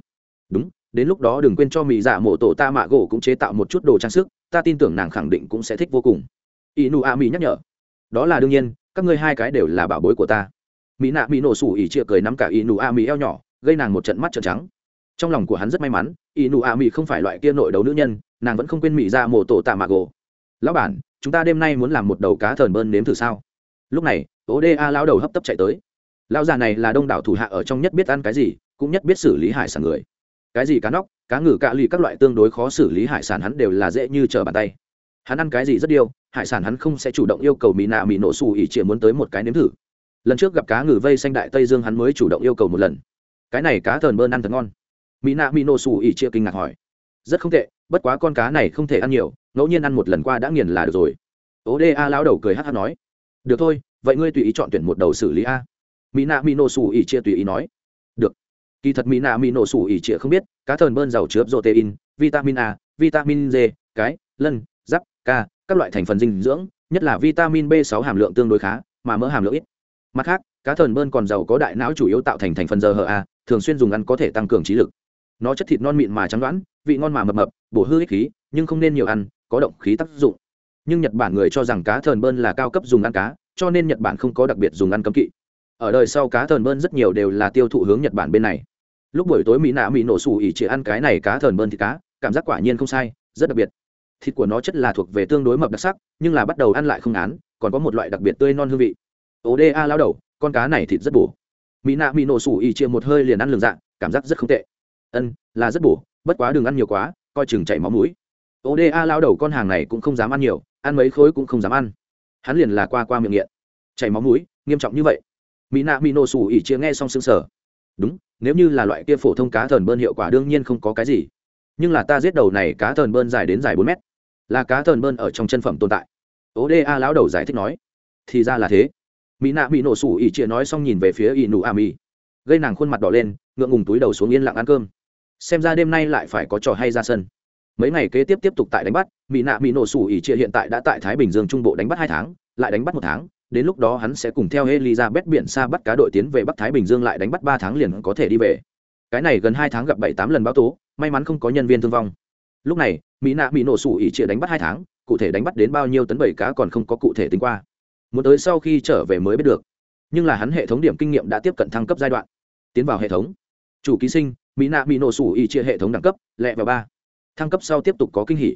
Đúng, đến lúc đó đừng quên cho mỹ giả dạ mổ tổ ta mạ gỗ cũng chế tạo một chút đồ trang sức, ta tin tưởng nàng khẳng định cũng sẽ thích vô cùng. Y nụ a mỹ nhắc nhở. Đó là đương nhiên, các ngươi hai cái đều là bảo bối của ta. Mỹ nạ mỹ nổ xù ỉ chia cười nắm cả y nụ a mỹ eo nhỏ, gây nàng một trận mắt trợn trắng. Trong lòng của hắn rất may mắn y nụ a mỹ không phải loại kia nội đấu nữ nhân, nàng vẫn không quên mỹ dạ mổ tổ ta mạ gỗ. Lão bản chúng ta đêm nay muốn làm một đầu cá thờn bơn nếm thử sao? Lúc này ố đê a lão đầu hấp tấp chạy tới. Lão già này là đông đảo thủ hạ ở trong nhất biết ăn cái gì, cũng nhất biết xử lý hải sản người. Cái gì cá nóc, cá ngừ cạ lì các loại tương đối khó xử lý hải sản hắn đều là dễ như trở bàn tay. Hắn ăn cái gì rất điêu, hải sản hắn không sẽ chủ động yêu cầu mỹ nạ mỹ nổ xù ỉ chỉ muốn tới một cái nếm thử. Lần trước gặp cá ngừ vây xanh đại tây dương hắn mới chủ động yêu cầu một lần. Cái này cá thờn bơn ăn thật ngon. Mỹ nạ mỹ nổ xù ỉ chia kinh ngạc hỏi rất không tệ, bất quá con cá này không thể ăn nhiều, ngẫu nhiên ăn một lần qua đã nghiền là được rồi. Ố đê a lão đầu cười hát hát nói, được thôi, vậy ngươi tùy ý chọn tuyển một đầu xử lý a. Mỹ nạ mỹ nổ xù ỉ chia tùy ý nói, được. Kỳ thật mỹ nạ mỹ nổ xù ỉ chia không biết, cá thờn bơn giàu chứa protein, vitamin a, vitamin d, cái, lân, giáp, k, các loại thành phần dinh dưỡng, nhất là vitamin b 6 hàm lượng tương đối khá, mà mỡ hàm lượng ít. Mặt khác, cá thờn bơn còn giàu có đại não chủ yếu tạo thành thành phần giờ hờ a, thường xuyên dùng ăn có thể tăng cường trí lực. Nó chất thịt non mịn mà trắng đoán vị ngon mà mập mập, bổ hư ích khí, nhưng không nên nhiều ăn, có động khí tác dụng. Nhưng nhật bản người cho rằng cá thờn bơn là cao cấp dùng ăn cá, cho nên nhật bản không có đặc biệt dùng ăn cấm kỵ. Ở đời sau cá thờn bơn rất nhiều đều là tiêu thụ hướng nhật bản bên này. Lúc buổi tối mỹ nạ mỹ nổ sủ ỉ chỉ ăn cái này cá thờn bơn thì cá, cảm giác quả nhiên không sai, rất đặc biệt. Thịt của nó chất là thuộc về tương đối mập đặc sắc, nhưng là bắt đầu ăn lại không án còn có một loại đặc biệt tươi non hương vị. Ố đê a lao đầu, con cá này thịt rất bổ. Mỹ nạ mỹ nổ sủ ỉ chia một hơi liền ăn lường dạng cảm giác rất không tệ. Ân, là rất bổ bất quá đừng ăn nhiều quá, coi chừng chảy máu mũi. Oda lao đầu con hàng này cũng không dám ăn nhiều, ăn mấy khối cũng không dám ăn. Hắn liền là qua qua miệng nghiện. Chảy máu mũi, nghiêm trọng như vậy. Mỹ nạ mỹ nổ sủ ỉ chia nghe xong xương sở đúng, nếu như là loại kia phổ thông cá thần bơn hiệu quả đương nhiên không có cái gì. Nhưng là ta giết đầu này cá thần bơn dài đến dài bốn mét. Là cá thần bơn ở trong chân phẩm tồn tại. Oda lão đầu giải thích nói. Thì ra là thế. Mỹ nạ bị nổ sủ ỉ chia nói xong nhìn về phía ỉ nụ a mi gây nàng khuôn mặt đỏ lên, ngượng ngùng túi đầu xuống yên lặng ăn cơm xem ra đêm nay lại phải có trò hay ra sân. Mấy ngày kế tiếp tiếp tục tại đánh bắt mỹ nạ mỹ nổ sủ ỉ chia hiện tại đã tại thái bình dương trung bộ đánh bắt hai tháng, lại đánh bắt một tháng, đến lúc đó hắn sẽ cùng theo elizabeth biển xa bắt cá đội tiến về bắc thái bình dương lại đánh bắt ba tháng liền có thể đi về. Cái này gần hai tháng gặp bảy tám lần báo tố, may mắn không có nhân viên thương vong. Lúc này mỹ nạ mỹ nổ sủ ỉ chia đánh bắt hai tháng, cụ thể đánh bắt đến bao nhiêu tấn bảy cá còn không có cụ thể tính qua. Muốn tới sau khi trở về mới biết được. Nhưng là hắn hệ thống điểm kinh nghiệm đã tiếp cận thăng cấp giai đoạn. Tiến vào hệ thống. Chủ ký sinh mỹ nạ mỹ nổ sủ ỉ chia hệ thống đẳng cấp, lẹ vào ba. Thăng cấp sau tiếp tục có kinh hỉ.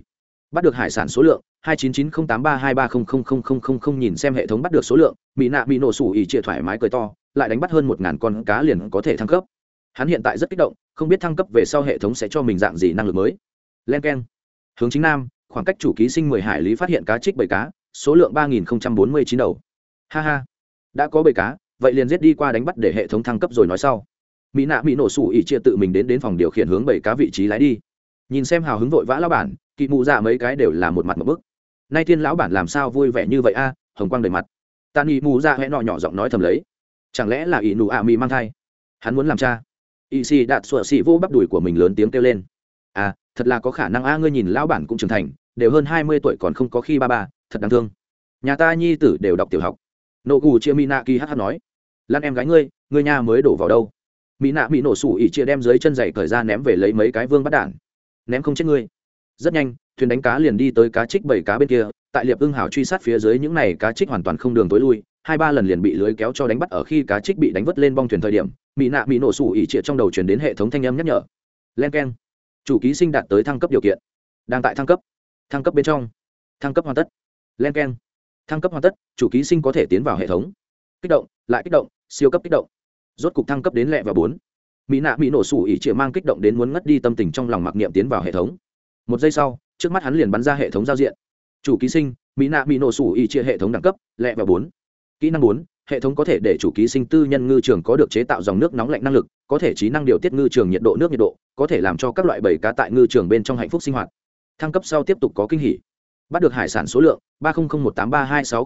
Bắt được hải sản số lượng, hai chín chín không tám ba hai ba không không không không không không nhìn xem hệ thống bắt được số lượng, mỹ nạ bị nổ sủ ỉ chia thoải mái cười to, lại đánh bắt hơn một ngàn con cá liền có thể thăng cấp. Hắn hiện tại rất kích động, không biết thăng cấp về sau hệ thống sẽ cho mình dạng gì năng lực mới. Len k e n hướng chính nam, khoảng cách chủ ký sinh mười hải lý phát hiện cá trích bảy cá, số lượng ba nghìn bốn mươi chín đầu. Ha ha. Đã có bảy cá, vậy liền giết đi qua đánh bắt để hệ thống thăng cấp rồi nói sau mỹ nạ mỹ nổ sủ ỉ chia tự mình đến đến phòng điều khiển hướng bảy cá vị trí lái đi. Nhìn xem hào hứng vội vã lão bản, kỵ mụ dạ mấy cái đều là một mặt một bức. Nay thiên lão bản làm sao vui vẻ như vậy a? Hồng quang đầy mặt. Tàn ỵ mù dạ hẹn nọ nhỏ giọng nói thầm lấy. Chẳng lẽ là ỵ nụ ạ mỹ mang thai? Hắn muốn làm cha. Ỵ xì đạt sụa xì vô bắp đùi của mình lớn tiếng kêu lên. À thật là có khả năng a, ngươi nhìn lão bản cũng trưởng thành, đều hơn hai mươi tuổi còn không có khi ba ba, thật đáng thương. Nhà ta nhi tử đều đọc tiểu học. Nộ gù chia mỹ nạ kỳ hh nói. Lan em gái ngươi ngươi nhà mới đổ vào đâu? Mỹ nạ bị nổ sủ ỉ chia đem dưới chân giày cởi ra ném về lấy mấy cái vương bắt đản ném không chết ngươi. Rất nhanh, thuyền đánh cá liền đi tới cá trích bảy cá bên kia, tại liệp ưng hào truy sát phía dưới những này cá trích hoàn toàn không đường tối lui, hai ba lần liền bị lưới kéo cho đánh bắt ở khi cá trích bị đánh vứt lên bong thuyền thời điểm, mỹ nạ bị nổ sủ ỉ chia trong đầu chuyển đến hệ thống thanh âm nhắc nhở. Len k e n chủ ký sinh đạt tới thăng cấp điều kiện. Đang tại thăng cấp. Thăng cấp bên trong. Thăng cấp hoàn tất. Len k e n thăng cấp hoàn tất, chủ ký sinh có thể tiến vào hệ thống. Kích động, lại kích động, siêu cấp kích động rốt cục thăng cấp đến lẹ và bốn. Mỹ nạ mỹ nổ sủ ỉ trịa mang kích động đến muốn ngất đi tâm tình trong lòng mặc niệm tiến vào hệ thống. Một giây sau, trước mắt hắn liền bắn ra hệ thống giao diện. Chủ ký sinh, mỹ nạ mỹ nổ sủ ỉ trịa hệ thống đẳng cấp, lẹ và bốn. Kỹ năng bốn, hệ thống có thể để chủ ký sinh tư nhân ngư trường có được chế tạo dòng nước nóng lạnh năng lực, có thể trí năng điều tiết ngư trường nhiệt độ, nước nhiệt độ, có thể làm cho các loại bầy cá tại ngư trường bên trong hạnh phúc sinh hoạt. Thăng cấp sau tiếp tục có kinh hỉ. Bắt được hải sản số lượng, ba một tám ba hai sáu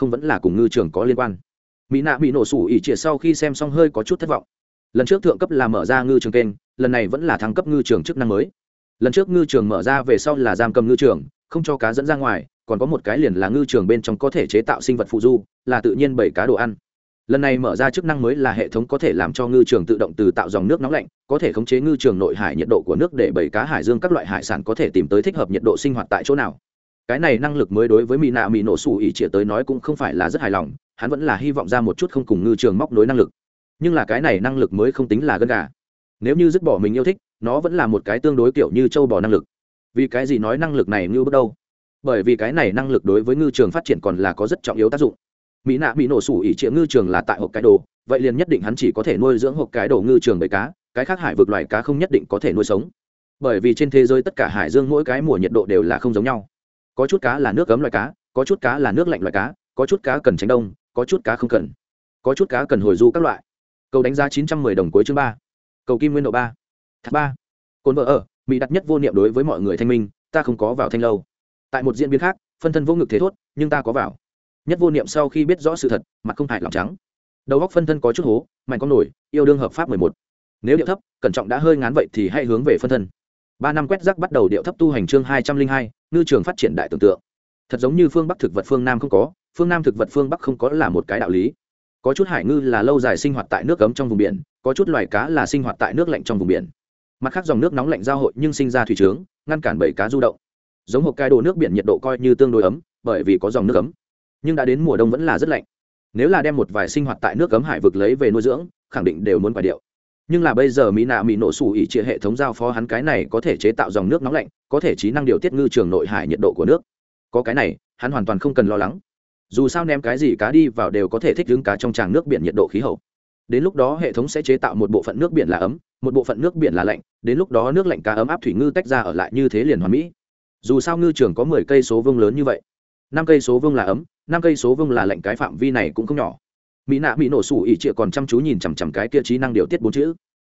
vẫn là cùng ngư trường có liên quan mỹ nạ bị nổ sủ ỉ trịa sau khi xem xong hơi có chút thất vọng. Lần trước thượng cấp là mở ra ngư trường kênh, lần này vẫn là thăng cấp ngư trường chức năng mới. Lần trước ngư trường mở ra về sau là giam cầm ngư trường, không cho cá dẫn ra ngoài, còn có một cái liền là ngư trường bên trong có thể chế tạo sinh vật phụ du, là tự nhiên bảy cá đồ ăn. Lần này mở ra chức năng mới là hệ thống có thể làm cho ngư trường tự động từ tạo dòng nước nóng lạnh, có thể khống chế ngư trường nội hải nhiệt độ của nước để bảy cá hải dương các loại hải sản có thể tìm tới thích hợp nhiệt độ sinh hoạt tại chỗ nào. Cái này năng lực mới đối với mỹ nạ mỹ nổ xù ỉ chĩa tới nói cũng không phải là rất hài lòng hắn vẫn là hy vọng ra một chút không cùng ngư trường móc nối năng lực. Nhưng là cái này năng lực mới không tính là gân gà. Nếu như dứt bỏ mình yêu thích, nó vẫn là một cái tương đối kiểu như châu bò năng lực. Vì cái gì nói năng lực này như bước đâu? Bởi vì cái này năng lực đối với ngư trường phát triển còn là có rất trọng yếu tác dụng. Mỹ nạ mỹ nổ sủ ỉ triệu ngư trường là tại hộp cái đồ, vậy liền nhất định hắn chỉ có thể nuôi dưỡng hộp cái đồ ngư trường bởi cá, cái khác hải vực loài cá không nhất định có thể nuôi sống. Bởi vì trên thế giới tất cả hải dương mỗi cái mùa nhiệt độ đều là không giống nhau. Có chút cá là nước cấm loài cá, có chút cá là nước lạnh loài cá, có chút cá cần tránh đông có chút cá không cần. Có chút cá cần hồi du các loại. Cầu đánh giá chín trăm mười đồng cuối chương ba. Cầu kim nguyên độ ba. Thác ba. Cồn vợ ở, mỹ đặt nhất vô niệm đối với mọi người thanh minh, ta không có vào thanh lâu. Tại một diễn biến khác, phân thân vô ngực thế thốt, nhưng ta có vào. Nhất vô niệm sau khi biết rõ sự thật, mặt không hại lòng trắng. Đầu góc phân thân có chút hố, mạnh con nổi, yêu đương hợp pháp mười một. Nếu điệu thấp, cẩn trọng đã hơi ngán vậy thì hãy hướng về phân thân. Ba năm quét rác bắt đầu điệu thấp tu hành chương hai trăm linh hai, ngư trường phát triển đại tưởng tượng. Thật giống như phương bắc thực vật phương nam không có phương nam thực vật phương bắc không có là một cái đạo lý. Có chút hải ngư là lâu dài sinh hoạt tại nước cấm trong vùng biển, có chút loài cá là sinh hoạt tại nước lạnh trong vùng biển. Mặt khác dòng nước nóng lạnh giao hội nhưng sinh ra thủy trướng, ngăn cản bảy cá du động. Giống hộp cai đồ nước biển nhiệt độ coi như tương đối ấm, bởi vì có dòng nước ấm. Nhưng đã đến mùa đông vẫn là rất lạnh. Nếu là đem một vài sinh hoạt tại nước cấm hải vực lấy về nuôi dưỡng, khẳng định đều muốn quả điệu. Nhưng là bây giờ mỹ nạ mỹ nổ sủ ỉ trịa hệ thống giao phó hắn cái này có thể chế tạo dòng nước nóng lạnh, có thể trí năng điều tiết ngư trường nội hải nhiệt độ của nước. Có cái này, hắn hoàn toàn không cần lo lắng dù sao ném cái gì cá đi vào đều có thể thích ứng cá trong tràng nước biển nhiệt độ khí hậu. Đến lúc đó hệ thống sẽ chế tạo một bộ phận nước biển là ấm, một bộ phận nước biển là lạnh, đến lúc đó nước lạnh cá ấm áp thủy ngư tách ra ở lại như thế liền hoàn mỹ. Dù sao ngư trường có mười cây số vương lớn như vậy, năm cây số vương là ấm, năm cây số vương là lạnh cái phạm vi này cũng không nhỏ. Mỹ nạ mỹ nổ sủ ỉ trịa còn chăm chú nhìn chằm chằm cái kia trí năng điều tiết bốn chữ.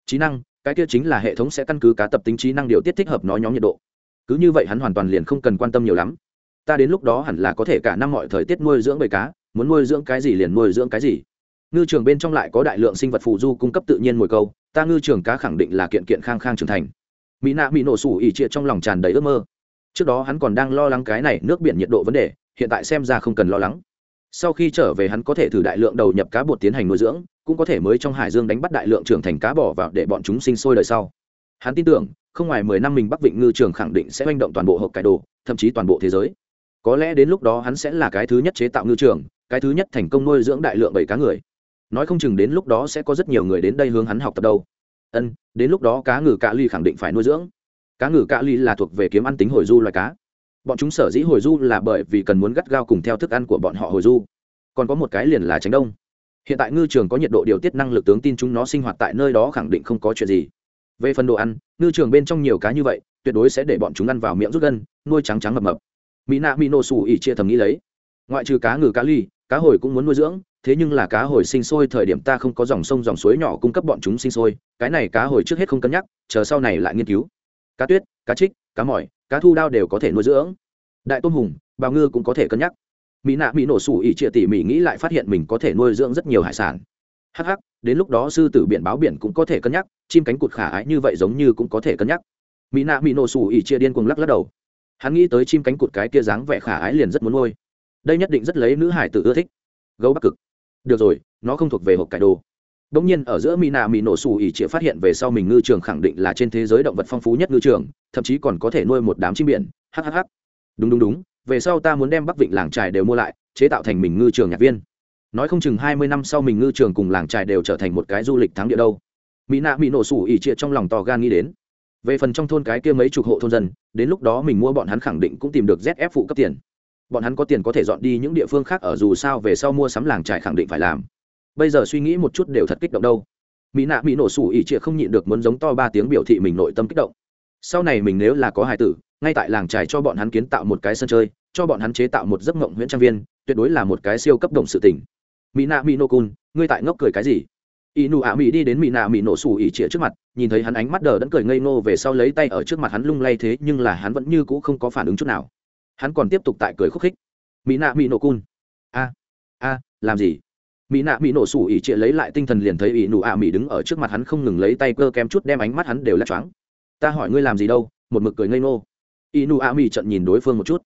Trí năng, cái kia chính là hệ thống sẽ căn cứ cá tập tính trí năng điều tiết thích hợp nó nhóm nhiệt độ. Cứ như vậy hắn hoàn toàn liền không cần quan tâm nhiều lắm ta đến lúc đó hẳn là có thể cả năm mọi thời tiết nuôi dưỡng bầy cá, muốn nuôi dưỡng cái gì liền nuôi dưỡng cái gì. Ngư trường bên trong lại có đại lượng sinh vật phù du cung cấp tự nhiên mồi câu, ta ngư trường cá khẳng định là kiện kiện khang khang trưởng thành. Mỹ nạ bị nổ sủ ỉ trịa trong lòng tràn đầy ước mơ. Trước đó hắn còn đang lo lắng cái này nước biển nhiệt độ vấn đề, hiện tại xem ra không cần lo lắng. Sau khi trở về hắn có thể thử đại lượng đầu nhập cá bột tiến hành nuôi dưỡng, cũng có thể mới trong hải dương đánh bắt đại lượng trưởng thành cá bỏ vào để bọn chúng sinh sôi đời sau. Hắn tin tưởng, không ngoài mười năm mình bắc vịnh ngư trường khẳng định sẽ manh động toàn bộ hộp cải đồ, thậm chí toàn bộ thế giới có lẽ đến lúc đó hắn sẽ là cái thứ nhất chế tạo ngư trường, cái thứ nhất thành công nuôi dưỡng đại lượng bảy cá người. Nói không chừng đến lúc đó sẽ có rất nhiều người đến đây hướng hắn học tập đâu. Ân, đến lúc đó cá ngừ cạ ly khẳng định phải nuôi dưỡng. Cá ngừ cạ ly là thuộc về kiếm ăn tính hồi du loài cá. Bọn chúng sở dĩ hồi du là bởi vì cần muốn gắt gao cùng theo thức ăn của bọn họ hồi du. Còn có một cái liền là tránh đông. Hiện tại ngư trường có nhiệt độ điều tiết năng lực tướng tin chúng nó sinh hoạt tại nơi đó khẳng định không có chuyện gì. Về phần đồ ăn, ngư trường bên trong nhiều cá như vậy, tuyệt đối sẽ để bọn chúng ăn vào miệng rút gân, nuôi trắng trắng mập mập mỹ nạ mỹ nổ sủ ỉ chia thầm nghĩ lấy. Ngoại trừ cá ngừ cá ly, cá hồi cũng muốn nuôi dưỡng, thế nhưng là cá hồi sinh sôi thời điểm ta không có dòng sông dòng suối nhỏ cung cấp bọn chúng sinh sôi, cái này cá hồi trước hết không cân nhắc, chờ sau này lại nghiên cứu. Cá tuyết, cá trích, cá mỏi, cá thu đao đều có thể nuôi dưỡng. Đại tôm hùng bào ngư cũng có thể cân nhắc. Mỹ nạ mỹ nổ sủ ỉ chia tỉ mỉ nghĩ lại phát hiện mình có thể nuôi dưỡng rất nhiều hải sản. Hh đến lúc đó sư tử biển báo biển cũng có thể cân nhắc, chim cánh cụt khả ái như vậy giống như cũng có thể cân nhắc. Mỹ nạ mỹ nổ sủ ỉ chia điên cuồng lắc lắc đầu hắn nghĩ tới chim cánh cụt cái kia dáng vẻ khả ái liền rất muốn nuôi đây nhất định rất lấy nữ hải tử ưa thích gấu bắc cực được rồi nó không thuộc về hộp cải đồ đống nhiên ở giữa Mina Mỹ nổ sủ ỉ chỉ phát hiện về sau mình ngư trường khẳng định là trên thế giới động vật phong phú nhất ngư trường, thậm chí còn có thể nuôi một đám chim biển. Hắc Đúng đúng đúng, về sau ta muốn đem Bắc Vịnh làng trài đều mua lại, chế tạo thành mình ngư trường nhạc viên. Nói không chừng hai mươi năm sau mình ngư trường cùng làng trài đều trở thành một cái du lịch thắng địa đâu. Mina Mỹ nổ sủ ỉ chỉ trong lòng to gan nghĩ đến. Về phần trong thôn cái kia mấy chục hộ thôn dân, đến lúc đó mình mua bọn hắn khẳng định cũng tìm được ZF phụ cấp tiền. Bọn hắn có tiền có thể dọn đi những địa phương khác ở dù sao về sau mua sắm làng trải khẳng định phải làm. Bây giờ suy nghĩ một chút đều thật kích động đâu. Mỹ nạ mỹ nổ sủ ỉ trịa không nhịn được muốn giống to ba tiếng biểu thị mình nội tâm kích động. Sau này mình nếu là có hài tử ngay tại làng trải cho bọn hắn kiến tạo một cái sân chơi cho bọn hắn chế tạo một giấc mộng huyện trang viên tuyệt đối là một cái siêu cấp đồng sự tỉnh mỹ nạ mỹ nổ cun ngươi tại ngốc cười cái gì? Y nụ ạ mỹ đi đến mỹ nạ mỹ nổ sủ ỉ chĩa trước mặt, nhìn thấy hắn ánh mắt đờ đẫn cười ngây ngô về sau lấy tay ở trước mặt hắn lung lay thế, nhưng là hắn vẫn như cũ không có phản ứng chút nào. Hắn còn tiếp tục tại cười khúc khích. Mỹ nạ mỹ nổ cun. A a, làm gì? Mỹ nạ mỹ nổ sủ ỉ chĩa lấy lại tinh thần liền thấy ỉ nụ ạ mỹ đứng ở trước mặt hắn không ngừng lấy tay cơ kem chút đem ánh mắt hắn đều lắc choáng. Ta hỏi ngươi làm gì đâu? Một mực cười ngây ngô. Ỉ nụ ạ mỹ trận nhìn đối phương một chút.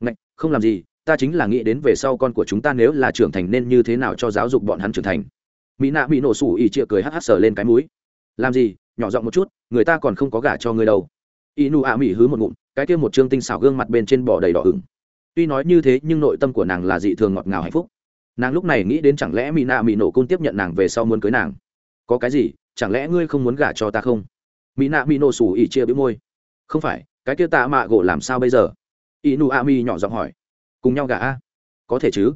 Ngạch, không làm gì, ta chính là nghĩ đến về sau con của chúng ta nếu là trưởng thành nên như thế nào cho giáo dục bọn hắn trưởng thành mỹ nạ bị nổ sủ ỉ trịa cười hắt hắt sờ lên cái mũi. Làm gì? Nhỏ giọng một chút, người ta còn không có gả cho ngươi đâu. Y nụ ạ mỹ hứ một ngụm, cái kia một trương tinh xảo gương mặt bên trên bò đầy đỏ ửng. Tuy nói như thế, nhưng nội tâm của nàng là dị thường ngọt ngào hạnh phúc. Nàng lúc này nghĩ đến chẳng lẽ mỹ nạ mỹ nổ côn tiếp nhận nàng về sau muốn cưới nàng. Có cái gì? Chẳng lẽ ngươi không muốn gả cho ta không? Mỹ nạ mỹ nổ sủ ỉ chia bĩu môi. Không phải, cái kia tạ mạ gỗ làm sao bây giờ? Y nụ a mi nhỏ giọng hỏi. Cùng nhau gả a? Có thể chứ.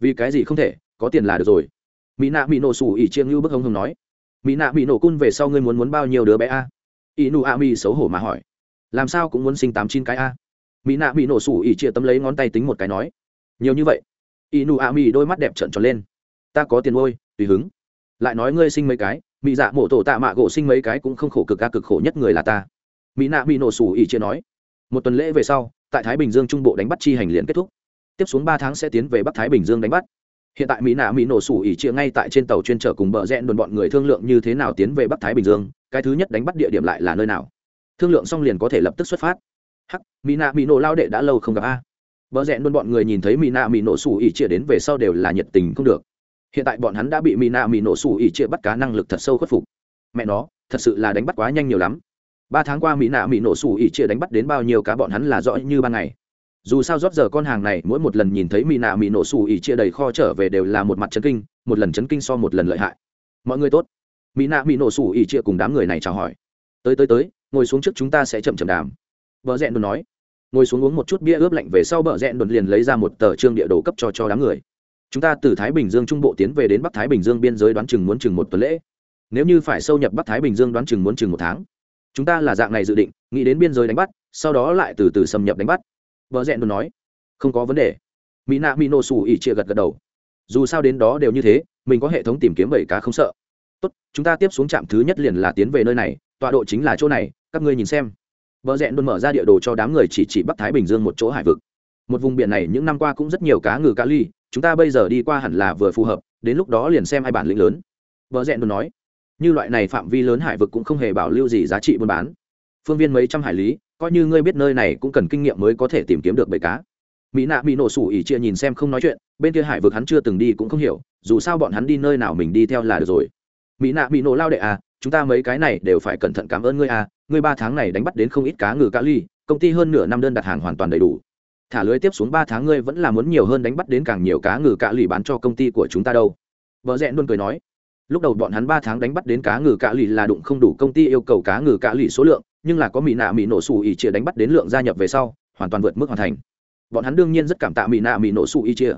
Vì cái gì không thể, có tiền là được rồi mỹ nạ mỹ nổ sủ ỉ chiêng như bức hông hông nói. Mỹ nạ mỹ nổ cun về sau ngươi muốn muốn bao nhiêu đứa bé a? Ỷ nụ a mi xấu hổ mà hỏi. Làm sao cũng muốn sinh tám chín cái a? Mỹ nạ mỹ nổ sủ ỉ chia tấm lấy ngón tay tính một cái nói. Nhiều như vậy. Inu a mi đôi mắt đẹp trợn tròn lên. Ta có tiền ôi tùy hứng. Lại nói ngươi sinh mấy cái, mỹ dạ mổ tổ tạ mạ gỗ sinh mấy cái cũng không khổ cực ca cực khổ nhất người là ta. Mỹ nạ bị nổ sủ ỉ chia nói. Một tuần lễ về sau, tại thái bình dương trung bộ đánh bắt chi hành liền kết thúc. Tiếp xuống ba tháng sẽ tiến về bắc thái bình dương đánh bắt hiện tại mỹ nạ mỹ nổ sủ ỉ chia ngay tại trên tàu chuyên trở cùng bờ rẽn đồn bọn người thương lượng như thế nào tiến về bắc thái bình dương cái thứ nhất đánh bắt địa điểm lại là nơi nào thương lượng xong liền có thể lập tức xuất phát hắc mỹ nạ mỹ nổ lao đệ đã lâu không gặp a bờ rẽ đồn bọn người nhìn thấy Mina Mỹ nổ sủ ỉ chia đến về sau đều là nhiệt tình không được. Hiện tại bọn hắn đã bị Mina Mỹ nổ sủ ỉ chia bắt cá năng lực thật sâu khuất phục. Mẹ nó, thật sự là đánh bắt quá nhanh nhiều lắm. Ba tháng qua Mina Mỹ nổ sủ ỉ chia đánh bắt đến bao nhiêu cá bọn hắn là rõ như ban ngày. Dù sao rót giờ con hàng này mỗi một lần nhìn thấy Mina Mỹ nổ sủ ỉ chia đầy kho trở về đều là một mặt chấn kinh, một lần chấn kinh so một lần lợi hại. Mọi người tốt. Mina Mỹ nổ sủ ỉ chia cùng đám người này chào hỏi. Tới tới tới, ngồi xuống trước chúng ta sẽ chậm chậm đàm. vợ rẽ đồn nói ngồi xuống uống một chút bia ướp lạnh về sau bờ rẽn đồn liền lấy ra một tờ trương địa đồ cấp cho cho đám người chúng ta từ thái bình dương trung bộ tiến về đến bắc thái bình dương biên giới đoán chừng muốn chừng một tuần lễ nếu như phải sâu nhập bắc thái bình dương đoán chừng muốn chừng một tháng chúng ta là dạng này dự định nghĩ đến biên giới đánh bắt sau đó lại từ từ xâm nhập đánh bắt vợ rẽ đồn nói không có vấn đề. Mỹ nạ mỹ nổ xù ỉ chia gật gật đầu. Dù sao đến đó đều như thế mình có hệ thống tìm kiếm bảy cá không sợ. Tốt chúng ta tiếp xuống trạm thứ nhất liền là tiến về nơi này tọa độ chính là chỗ này các ngươi nhìn xem. Bờ rẽ luôn mở ra địa đồ cho đám người chỉ chỉ Bắc Thái Bình Dương một chỗ hải vực. Một vùng biển này những năm qua cũng rất nhiều cá ngừ cá ly, chúng ta bây giờ đi qua hẳn là vừa phù hợp, đến lúc đó liền xem hai bản lĩnh lớn. Vợ rẽ luôn nói như loại này phạm vi lớn hải vực cũng không hề bảo lưu gì giá trị buôn bán. Phương viên mấy trăm hải lý coi như ngươi biết nơi này cũng cần kinh nghiệm mới có thể tìm kiếm được bầy cá. Mỹ nạ bị nổ sủ ỉ chia nhìn xem không nói chuyện, bên kia hải vực hắn chưa từng đi cũng không hiểu, dù sao bọn hắn đi nơi nào mình đi theo là được rồi. Mỹ nạ bị nổ lao đệ à chúng ta mấy cái này đều phải cẩn thận cảm ơn ngươi à ngươi ba tháng này đánh bắt đến không ít cá ngừ cá ly, công ty hơn nửa năm đơn đặt hàng hoàn toàn đầy đủ. Thả lưới tiếp xuống ba tháng ngươi vẫn là muốn nhiều hơn đánh bắt đến càng nhiều cá ngừ cá lì bán cho công ty của chúng ta đâu. Vợ rẽ luôn cười nói, lúc đầu bọn hắn ba tháng đánh bắt đến cá ngừ cá lì là đụng không đủ công ty yêu cầu cá ngừ cá lì số lượng nhưng là có mỹ nạ mỹ nổ xù ỉ chia đánh bắt đến lượng gia nhập về sau, hoàn toàn vượt mức hoàn thành. Bọn hắn đương nhiên rất cảm tạ mỹ nạ mỹ nổ xù ỉ chia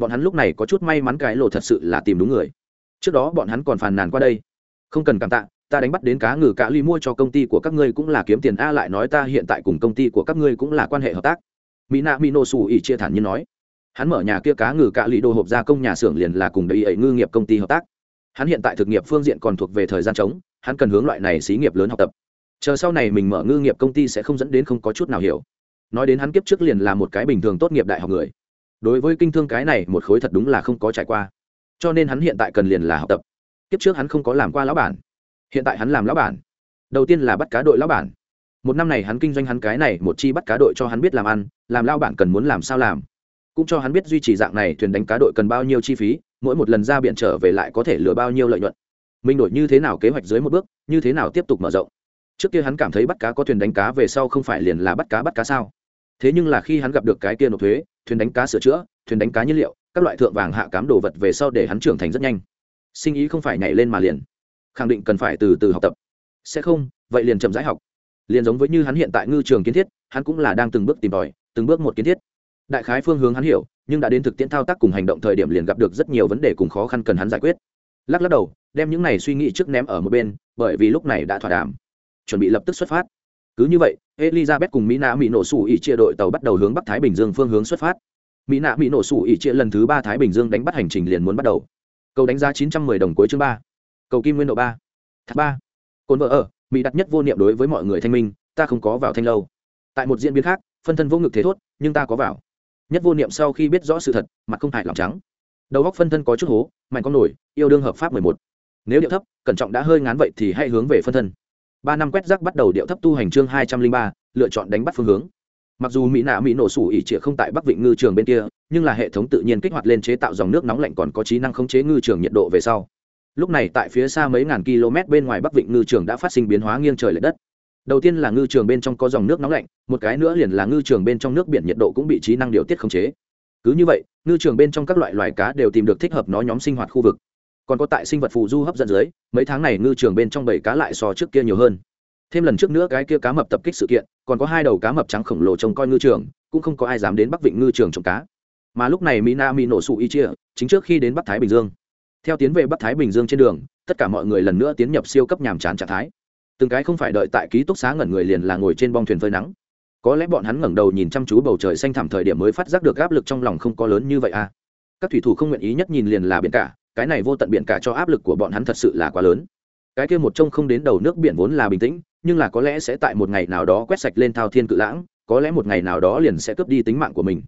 bọn hắn lúc này có chút may mắn cái lộ thật sự là tìm đúng người. Trước đó bọn hắn còn phàn nàn qua đây. Không cần cảm tạ, ta đánh bắt đến cá ngừ cá ly mua cho công ty của các ngươi cũng là kiếm tiền a lại nói ta hiện tại cùng công ty của các ngươi cũng là quan hệ hợp tác. Mỹ nạ mỹ nổ xù ỉ chia thản nhiên nói. Hắn mở nhà kia cá ngừ cá ly đồ hộp gia công nhà xưởng liền là cùng đầy ấy ngư nghiệp công ty hợp tác. Hắn hiện tại thực nghiệp phương diện còn thuộc về thời gian trống, hắn cần hướng loại này xí nghiệp lớn học tập chờ sau này mình mở ngư nghiệp công ty sẽ không dẫn đến không có chút nào hiểu. Nói đến hắn kiếp trước liền là một cái bình thường tốt nghiệp đại học người. Đối với kinh thương cái này một khối thật đúng là không có trải qua. Cho nên hắn hiện tại cần liền là học tập. Kiếp trước hắn không có làm qua lão bản. Hiện tại hắn làm lão bản. Đầu tiên là bắt cá đội lão bản. Một năm này hắn kinh doanh hắn cái này, một chi bắt cá đội cho hắn biết làm ăn, làm lao bản cần muốn làm sao làm. Cũng cho hắn biết duy trì dạng này thuyền đánh cá đội cần bao nhiêu chi phí, mỗi một lần ra biển trở về lại có thể lừa bao nhiêu lợi nhuận. Mình đổi như thế nào kế hoạch dưới một bước, như thế nào tiếp tục mở rộng trước kia hắn cảm thấy bắt cá có thuyền đánh cá về sau không phải liền là bắt cá bắt cá sao? Thế nhưng là khi hắn gặp được cái kia nộp thuế, thuyền đánh cá sửa chữa, thuyền đánh cá nhiên liệu, các loại thượng vàng hạ cám đồ vật về sau để hắn trưởng thành rất nhanh. Sinh ý không phải nhảy lên mà liền. Khẳng định cần phải từ từ học tập. Sẽ không, vậy liền chậm rãi học. Liền giống với như hắn hiện tại ngư trường kiến thiết, hắn cũng là đang từng bước tìm tòi, từng bước một kiến thiết. Đại khái phương hướng hắn hiểu, nhưng đã đến thực tiễn thao tác cùng hành động thời điểm liền gặp được rất nhiều vấn đề cùng khó khăn cần hắn giải quyết. Lắc lắc đầu, đem những này suy nghĩ trước ném ở một bên, bởi vì lúc này đã thỏa đàm chuẩn bị lập tức xuất phát. Cứ như vậy, elizabeth cùng mỹ nạ mỹ nổ sủ ỉ chia đội tàu bắt đầu hướng bắc thái bình dương phương hướng xuất phát. Mỹ nạ mỹ nổ sủ ỉ chia lần thứ ba thái bình dương đánh bắt hành trình liền muốn bắt đầu. Cầu đánh giá chín trăm mười đồng cuối chương ba. Cầu kim nguyên độ ba. Thác ba. Cồn vợ ở, mỹ đặt nhất vô niệm đối với mọi người thanh minh, ta không có vào thanh lâu. Tại một diễn biến khác, phân thân vô ngực thế thốt, nhưng ta có vào. Nhất vô niệm sau khi biết rõ sự thật, mặt không hại lòng trắng. Đầu góc phân thân có chút hố, mạnh con nổi, yêu đương hợp pháp mười một. Nếu điệu thấp, cẩn trọng đã hơi ngán vậy thì hãy hướng về phân thân ba năm quét rác bắt đầu điệu thấp tu hành chương hai trăm linh ba, lựa chọn đánh bắt phương hướng. Mặc dù mỹ nạ mỹ nổ sủ ỉ trịa không tại bắc vịnh ngư trường bên kia, nhưng là hệ thống tự nhiên kích hoạt lên chế tạo dòng nước nóng lạnh còn có trí năng khống chế ngư trường nhiệt độ về sau. Lúc này tại phía xa mấy ngàn km bên ngoài bắc vịnh ngư trường đã phát sinh biến hóa nghiêng trời l ệ đất. Đầu tiên là ngư trường bên trong có dòng nước nóng lạnh, một cái nữa liền là ngư trường bên trong nước biển nhiệt độ cũng bị trí năng điều tiết khống chế. Cứ như vậy, ngư trường bên trong các loại loài cá đều tìm được thích hợp nó nhóm sinh hoạt khu vực còn có tại sinh vật phù du hấp dẫn dưới, mấy tháng này ngư trường bên trong bảy cá lại so trước kia nhiều hơn. Thêm lần trước nữa cái kia cá mập tập kích sự kiện, còn có hai đầu cá mập trắng khổng lồ trông coi ngư trường, cũng không có ai dám đến bắc vịnh ngư trường trồng cá. Mà lúc này mina mi nổ sụ y chia, chính trước khi đến bắc thái bình dương. Theo tiến về bắc thái bình dương trên đường, tất cả mọi người lần nữa tiến nhập siêu cấp nhàm chán trạng thái. Từng cái không phải đợi tại ký túc xá ngẩn người liền là ngồi trên bong thuyền phơi nắng. Có lẽ bọn hắn ngẩng đầu nhìn chăm chú bầu trời xanh thẳm thời điểm mới phát giác được áp lực trong lòng không có lớn như vậy à. Các thủy thủ không nguyện ý nhất nhìn liền là biển cả cái này vô tận biển cả cho áp lực của bọn hắn thật sự là quá lớn. Cái kia một trông không đến đầu nước biển vốn là bình tĩnh, nhưng là có lẽ sẽ tại một ngày nào đó quét sạch lên thao thiên cự lãng, có lẽ một ngày nào đó liền sẽ cướp đi tính mạng của mình.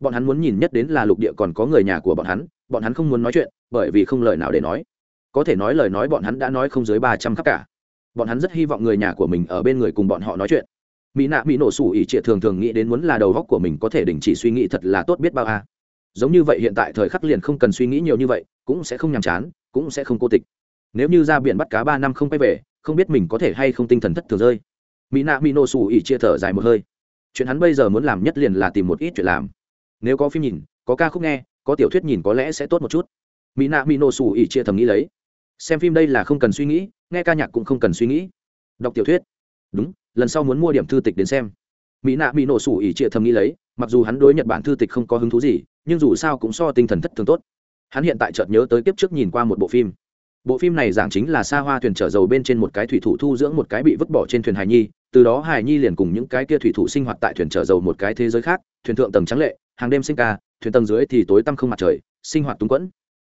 Bọn hắn muốn nhìn nhất đến là lục địa còn có người nhà của bọn hắn bọn hắn không muốn nói chuyện, bởi vì không lời nào để nói. Có thể nói lời nói bọn hắn đã nói không dưới ba trăm khắc cả. Bọn hắn rất hy vọng người nhà của mình ở bên người cùng bọn họ nói chuyện. Mỹ nạ mỹ nổ sủ ỉ trịa thường thường nghĩ đến muốn là đầu góc của mình có thể đình chỉ suy nghĩ thật là tốt biết bao a giống như vậy hiện tại thời khắc liền không cần suy nghĩ nhiều như vậy, cũng sẽ không nhàm chán, cũng sẽ không cô tịch. Nếu như ra biển bắt cá ba năm không quay về, không biết mình có thể hay không tinh thần thất thường rơi. Mỹ nạ mỹ nổ xù ỉ chia thở dài một hơi. Chuyện hắn bây giờ muốn làm nhất liền là tìm một ít chuyện làm. Nếu có phim nhìn, có ca khúc nghe, có tiểu thuyết nhìn có lẽ sẽ tốt một chút. Mỹ nạ mỹ nổ xù ỉ chia thầm nghĩ lấy. Xem phim đây là không cần suy nghĩ, nghe ca nhạc cũng không cần suy nghĩ. Đọc tiểu thuyết. Đúng, lần sau muốn mua điểm thư tịch đến xem. Mỹ nạ mỹ nổ sủ ỉ chia thầm nghĩ lấy, mặc dù hắn đối nhật bản thư tịch không có hứng thú gì nhưng dù sao cũng so tinh thần thất thường tốt. Hắn hiện tại chợt nhớ tới kiếp trước nhìn qua một bộ phim. Bộ phim này giảng chính là xa hoa thuyền chở dầu bên trên một cái thủy thủ thu dưỡng một cái bị vứt bỏ trên thuyền hài nhi, từ đó hài nhi liền cùng những cái kia thủy thủ sinh hoạt tại thuyền chở dầu một cái thế giới khác, thuyền thượng tầng trắng lệ, hàng đêm sinh ca, thuyền tầng dưới thì tối tăm không mặt trời, sinh hoạt túng quẫn.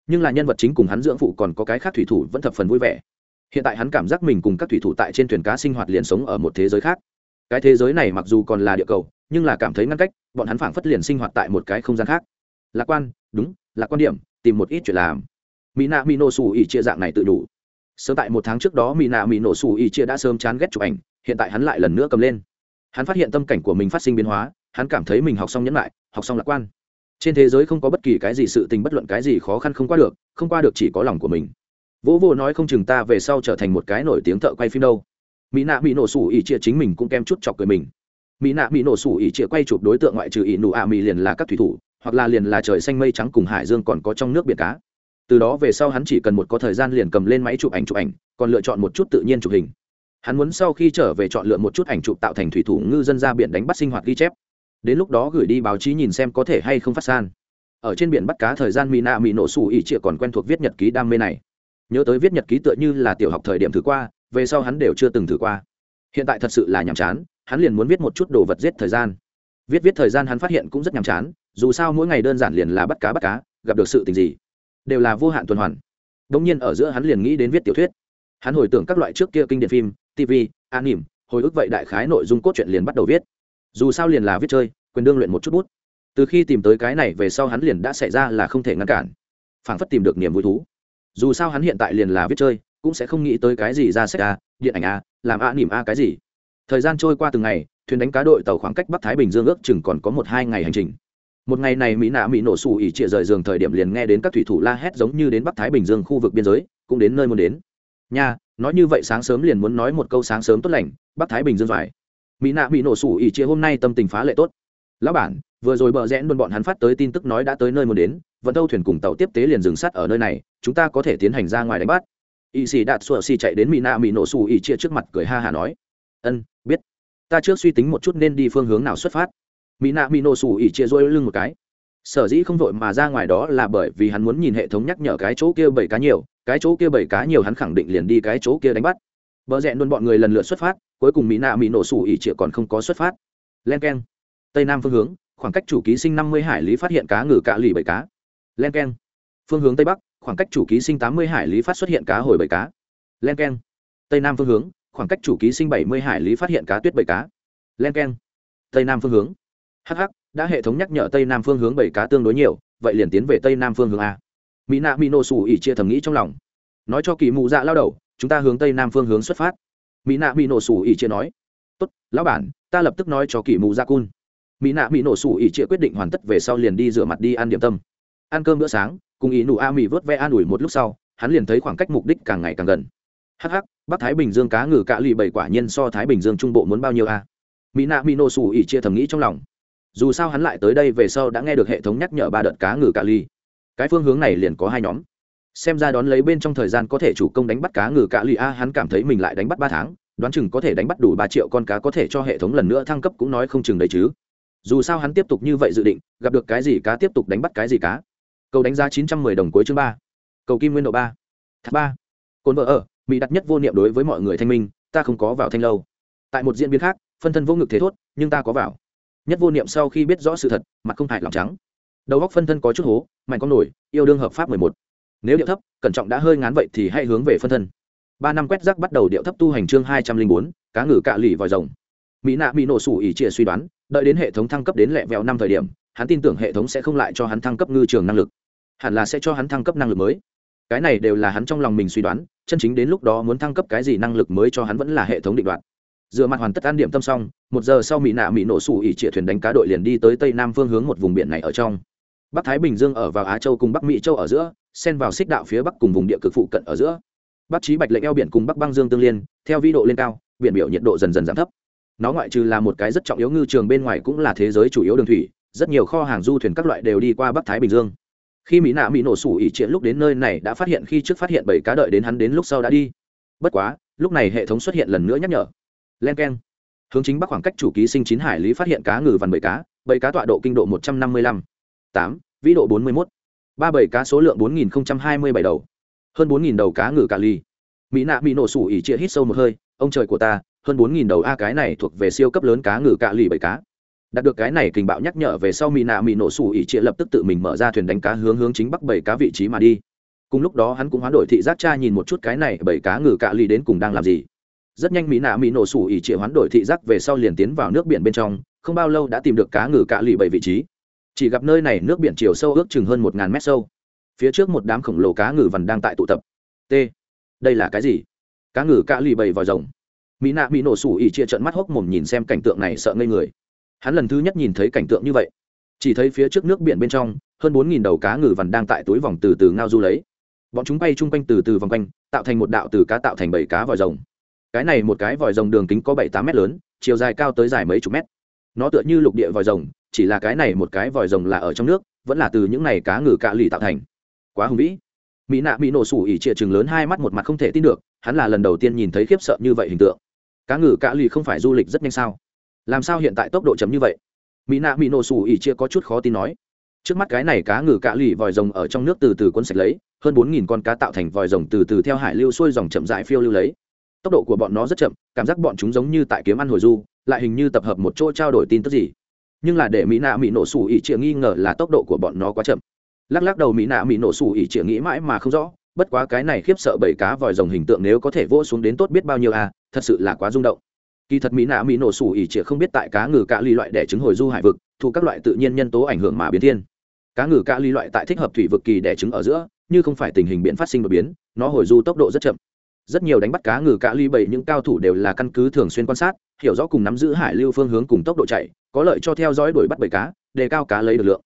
Nhưng là nhân vật chính cùng hắn dưỡng phụ còn có cái khác thủy thủ vẫn thập phần vui vẻ. Hiện tại hắn cảm giác mình cùng các thủy thủ tại trên thuyền cá sinh hoạt liền sống ở một thế giới khác. Cái thế giới này mặc dù còn là địa cầu, nhưng là cảm thấy ngăn cách, bọn hắn phảng phất liền sinh hoạt tại một cái không gian khác lạc quan, đúng, là quan điểm, tìm một ít chuyện làm. Mỹ nạ mỹ nổ xù ỉ chia dạng này tự đủ. Sớm tại một tháng trước đó mỹ nạ mỹ nổ xù ỉ chia đã sớm chán ghét chụp ảnh, hiện tại hắn lại lần nữa cầm lên. Hắn phát hiện tâm cảnh của mình phát sinh biến hóa, hắn cảm thấy mình học xong nhẫn lại, học xong lạc quan. Trên thế giới không có bất kỳ cái gì sự tình bất luận cái gì khó khăn không qua được, không qua được chỉ có lòng của mình. Vỗ vô nói không chừng ta về sau trở thành một cái nổi tiếng thợ quay phim đâu. Mỹ nạ mỹ nổ sủ ỉ chia chính mình cũng kem chút chọc cười mình. Mỹ nạ mỹ nổ sủ ỉ chia quay chụp đối tượng ngoại trừ ỉ nụ ạ mỹ liền là các thủy thủ hoặc là liền là trời xanh mây trắng cùng hải dương còn có trong nước biển cá. Từ đó về sau hắn chỉ cần một có thời gian liền cầm lên máy chụp ảnh chụp ảnh, còn lựa chọn một chút tự nhiên chụp hình. Hắn muốn sau khi trở về chọn lựa một chút ảnh chụp tạo thành thủy thủ ngư dân ra biển đánh bắt sinh hoạt ghi chép. Đến lúc đó gửi đi báo chí nhìn xem có thể hay không phát san. Ở trên biển bắt cá thời gian mỹ nạ mỹ nổ sủ ỉ trịa còn quen thuộc viết nhật ký đam mê này. Nhớ tới viết nhật ký tựa như là tiểu học thời điểm thử qua, về sau hắn đều chưa từng thử qua. Hiện tại thật sự là nhàm chán, hắn liền muốn viết một chút đồ vật giết thời gian. Viết viết thời gian hắn phát hiện cũng rất nhàm chán dù sao mỗi ngày đơn giản liền là bắt cá bắt cá, gặp được sự tình gì, đều là vô hạn tuần hoàn. Đông nhiên ở giữa hắn liền nghĩ đến viết tiểu thuyết. Hắn hồi tưởng các loại trước kia kinh điển phim tv anime hồi ức vậy đại khái nội dung cốt truyện liền bắt đầu viết. Dù sao liền là viết chơi quyền đương luyện một chút bút. Từ khi tìm tới cái này về sau hắn liền đã xảy ra là không thể ngăn cản, phảng phất tìm được niềm vui thú. Dù sao hắn hiện tại liền là viết chơi, cũng sẽ không nghĩ tới cái gì ra sách a điện ảnh a làm a nỉm a cái gì. Thời gian trôi qua từng ngày, thuyền đánh cá đội tàu khoảng cách bắc thái bình dương ước chừng còn có một hai ngày hành trình một ngày này mỹ nạ mỹ nổ xù ỉ trịa rời giường thời điểm liền nghe đến các thủy thủ la hét giống như đến bắc thái bình dương khu vực biên giới, cũng đến nơi muốn đến. Nha, nói như vậy sáng sớm liền muốn nói một câu sáng sớm tốt lành, bắc thái bình dương doài mỹ nạ mỹ nổ xù ỉ trịa hôm nay tâm tình phá lệ tốt. Lão bản, vừa rồi bờ rẽ luôn bọn hắn phát tới tin tức nói đã tới nơi muốn đến, vận tàu thuyền cùng tàu tiếp tế liền dừng sát ở nơi này, chúng ta có thể tiến hành ra ngoài đánh bắt. Y xì đạt sủa xì chạy đến mỹ nạ mỹ nổ xù ỉ chia trước mặt cười ha hà nói. Ân, biết. Ta trước suy tính một chút nên đi phương hướng nào xuất phát mỹ nạ mỹ nổ sủ ỉ chia rôi lưng một cái. Sở dĩ không vội mà ra ngoài đó là bởi vì hắn muốn nhìn hệ thống nhắc nhở cái chỗ kia bảy cá nhiều, cái chỗ kia bảy cá nhiều hắn khẳng định liền đi cái chỗ kia đánh bắt. Vợ rẽ luôn bọn người lần lượt xuất phát, cuối cùng mỹ nạ mỹ nổ sủ ỉ chia còn không có xuất phát. Len k e n tây nam phương hướng, khoảng cách chủ ký sinh năm mươi hải lý phát hiện cá ngừ cạ lì bảy cá. Len k e n phương hướng tây bắc, khoảng cách chủ ký sinh tám mươi hải lý phát xuất hiện cá hồi bảy cá. Len k e n tây nam phương hướng, khoảng cách chủ ký sinh bảy mươi hải lý phát hiện cá tuyết bảy cá. Len k e n tây nam phương hướng hh đã hệ thống nhắc nhở tây nam phương hướng bảy cá tương đối nhiều, vậy liền tiến về tây nam phương hướng a. Mỹ nạ mỹ nổ sủ ỉ chia thầm nghĩ trong lòng. Nói cho kỳ mụ dạ lao đầu, chúng ta hướng tây nam phương hướng xuất phát. Mỹ nạ mỹ nổ sủ ỉ chia nói. Tốt, lão bản, ta lập tức nói cho kỳ mụ dạ cun. Mỹ nạ mỹ nổ sủ ỉ chia quyết định hoàn tất về sau liền đi rửa mặt đi ăn điểm tâm. Ăn cơm bữa sáng, cùng ý nụ a mỹ vớt ve an ủi một lúc sau, hắn liền thấy khoảng cách mục đích càng ngày càng gần. Hh bắc thái bình dương cá ngừ cạ lì bảy quả nhiên so thái bình dương trung bộ muốn bao nhiêu a. Mỹ nạ mỹ nổ sủ ỉ chia thầm nghĩ trong lòng dù sao hắn lại tới đây về sau đã nghe được hệ thống nhắc nhở ba đợt cá ngừ cà ly. Cái phương hướng này liền có hai nhóm. Xem ra đón lấy bên trong thời gian có thể chủ công đánh bắt cá ngừ cà ly a, hắn cảm thấy mình lại đánh bắt ba tháng, đoán chừng có thể đánh bắt đủ ba triệu con cá có thể cho hệ thống lần nữa thăng cấp cũng nói không chừng đấy chứ. Dù sao hắn tiếp tục như vậy dự định, gặp được cái gì cá tiếp tục đánh bắt cái gì cá. Cầu đánh giá chín trăm mười đồng cuối chương ba. Cầu kim nguyên độ ba. Thác ba. Cồn vợ ở, mỹ đặt nhất vô niệm đối với mọi người thanh minh, ta không có vào thanh lâu. Tại một diễn biến khác, phân thân vô ngực thế thốt, nhưng ta có vào nhất vô niệm sau khi biết rõ sự thật, mặt không hại lòng trắng. Đầu góc phân thân có chút hố, mạnh con nổi, yêu đương hợp pháp mười một. Nếu điệu thấp, cẩn trọng đã hơi ngán vậy thì hãy hướng về phân thân. Ba năm quét rác bắt đầu điệu thấp tu hành chương hai trăm linh bốn, cá ngừ cạ lì vòi rồng. Mỹ nạ bị nổ sủ ỉ chia suy đoán, đợi đến hệ thống thăng cấp đến lẹ vẹo năm thời điểm, hắn tin tưởng hệ thống sẽ không lại cho hắn thăng cấp ngư trường năng lực. Hẳn là sẽ cho hắn thăng cấp năng lực mới. Cái này đều là hắn trong lòng mình suy đoán, chân chính đến lúc đó muốn thăng cấp cái gì năng lực mới cho hắn vẫn là hệ thống định đoạt dựa mặt hoàn tất an điểm tâm xong, một giờ sau mỹ nạ mỹ nổ sủ ỉ trịa thuyền đánh cá đội liền đi tới tây nam phương hướng một vùng biển này ở trong. Bắc thái bình dương ở vào á châu cùng bắc mỹ châu ở giữa, xen vào xích đạo phía bắc cùng vùng địa cực phụ cận ở giữa. Bắc trí bạch lệnh eo biển cùng bắc băng dương tương liên, theo vĩ độ lên cao, biển biểu nhiệt độ dần dần giảm thấp. Nó ngoại trừ là một cái rất trọng yếu ngư trường bên ngoài cũng là thế giới chủ yếu đường thủy, rất nhiều kho hàng du thuyền các loại đều đi qua bắc thái bình dương. Khi mỹ nạ mỹ nổ sủ ỉ triện lúc đến nơi này đã phát hiện khi trước phát hiện bảy cá đợi đến hắn đến lúc sau đã đi. Bất quá, lúc này hệ thống xuất hiện lần nữa nhắc nhở len keng. Hướng chính bắc khoảng cách chủ ký sinh chín hải lý phát hiện cá ngừ vằn bảy cá bảy cá tọa độ kinh độ một trăm năm mươi lăm. Tám, vĩ độ bốn mươi mốt. Ba bảy cá số lượng bốn nghìn hai mươi bảy đầu. Hơn bốn nghìn đầu cá ngừ cả ly. Mỹ nạ bị nổ sủ ỉ chia hít sâu một hơi, ông trời của ta, hơn bốn nghìn đầu a cái này thuộc về siêu cấp lớn cá ngừ cạ lì bảy cá. Đạt được cái này kình bạo nhắc nhở về sau mỹ nạ mỹ nổ sủ ỉ chia lập tức tự mình mở ra thuyền đánh cá hướng hướng chính bắc bảy cá vị trí mà đi. Cùng lúc đó hắn cũng hoán đổi thị giác cha nhìn một chút cái này bảy cá ngừ cạ lì đến cùng đang làm gì rất nhanh mỹ nạ mỹ nổ sủ ỉ chia hoán đổi thị giác về sau liền tiến vào nước biển bên trong, không bao lâu đã tìm được cá ngừ cạ lì bảy vị trí. Chỉ gặp nơi này nước biển chiều sâu ước chừng hơn một ngàn mét sâu. Phía trước một đám khổng lồ cá ngừ vằn đang tại tụ tập. T. Đây là cái gì? Cá ngừ cạ lì bảy vòi rồng. Mỹ nạ mỹ nổ sủ ỉ chia trận mắt hốc mồm nhìn xem cảnh tượng này sợ ngây người. Hắn lần thứ nhất nhìn thấy cảnh tượng như vậy. Chỉ thấy phía trước nước biển bên trong, hơn bốn nghìn đầu cá ngừ vằn đang tại túi vòng từ từ ngao du lấy. Bọn chúng bay chung quanh từ từ vòng quanh, tạo thành một đạo từ cá tạo thành bảy cá vòi rồng cái này một cái vòi rồng đường kính có bảy tám mét lớn, chiều dài cao tới dài mấy chục mét. Nó tựa như lục địa vòi rồng, chỉ là cái này một cái vòi rồng là ở trong nước, vẫn là từ những này cá ngừ cạ lì tạo thành. Quá hùng vĩ. Mỹ nạ bị nổ sủ ỉ trịa chừng lớn hai mắt một mặt không thể tin được, hắn là lần đầu tiên nhìn thấy khiếp sợ như vậy hình tượng. Cá ngừ cạ lì không phải du lịch rất nhanh sao? Làm sao hiện tại tốc độ chấm như vậy? Mỹ nạ bị nổ sủ ỉ chia có chút khó tin nói. Trước mắt cái này cá ngừ cạ lì vòi rồng ở trong nước từ từ cuốn sạch lấy, hơn bốn nghìn con cá tạo thành vòi rồng từ từ theo hải lưu xuôi dòng chậm dại phiêu lưu lấy tốc độ của bọn nó rất chậm, cảm giác bọn chúng giống như tại kiếm ăn hồi du, lại hình như tập hợp một chỗ trao đổi tin tức gì. Nhưng là để mỹ nạ mỹ nổ sủ ỉ trịa nghi ngờ là tốc độ của bọn nó quá chậm. Lắc lắc đầu mỹ nạ mỹ nổ sủ ỉ trịa nghĩ mãi mà không rõ, bất quá cái này khiếp sợ bảy cá vòi rồng hình tượng nếu có thể vỗ xuống đến tốt biết bao nhiêu à thật sự là quá rung động. Kỳ thật mỹ nạ mỹ nổ sủ ỉ trịa không biết tại cá ngừ cạ ly loại đẻ trứng hồi du hải vực, thu các loại tự nhiên nhân tố ảnh hưởng mà biến thiên. Cá ngừ cạ ly loại tại thích hợp thủy vực kỳ đẻ trứng ở giữa, như không phải tình hình biến phát sinh đột biến, nó hồi du tốc độ rất chậm rất nhiều đánh bắt cá ngừ cá ly bảy những cao thủ đều là căn cứ thường xuyên quan sát hiểu rõ cùng nắm giữ hải lưu phương hướng cùng tốc độ chạy có lợi cho theo dõi đuổi bắt bầy cá đề cao cá lấy được lượng.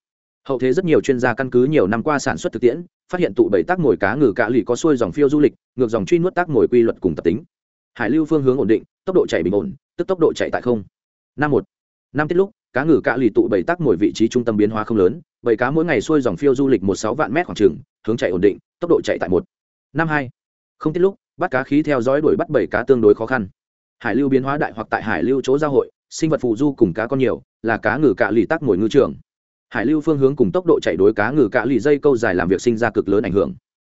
Hậu thế rất nhiều chuyên gia căn cứ nhiều năm qua sản xuất thực tiễn phát hiện tụ bảy tác mồi cá ngừ cá lì có xuôi dòng phiêu du lịch ngược dòng truy nuốt tác mồi quy luật cùng tập tính. Hải lưu phương hướng ổn định tốc độ chạy bình ổn tức tốc độ chạy tại không. Năm một. Năm tiết lúc cá ngừ cá lì tụ bảy tác mồi vị trí trung tâm biến hóa không lớn bảy cá mỗi ngày xuôi dòng phiêu du lịch một sáu vạn mét khoảng trường, hướng chạy ổn định tốc độ chạy tại một. Năm hai. Không tiết lúc bắt cá khí theo dõi đuổi bắt bảy cá tương đối khó khăn. Hải lưu biến hóa đại hoặc tại hải lưu chỗ giao hội, sinh vật phù du cùng cá con nhiều, là cá ngừ cạ lì tắc mồi ngư trường. Hải lưu phương hướng cùng tốc độ chạy đối cá ngừ cạ lì dây câu dài làm việc sinh ra cực lớn ảnh hưởng.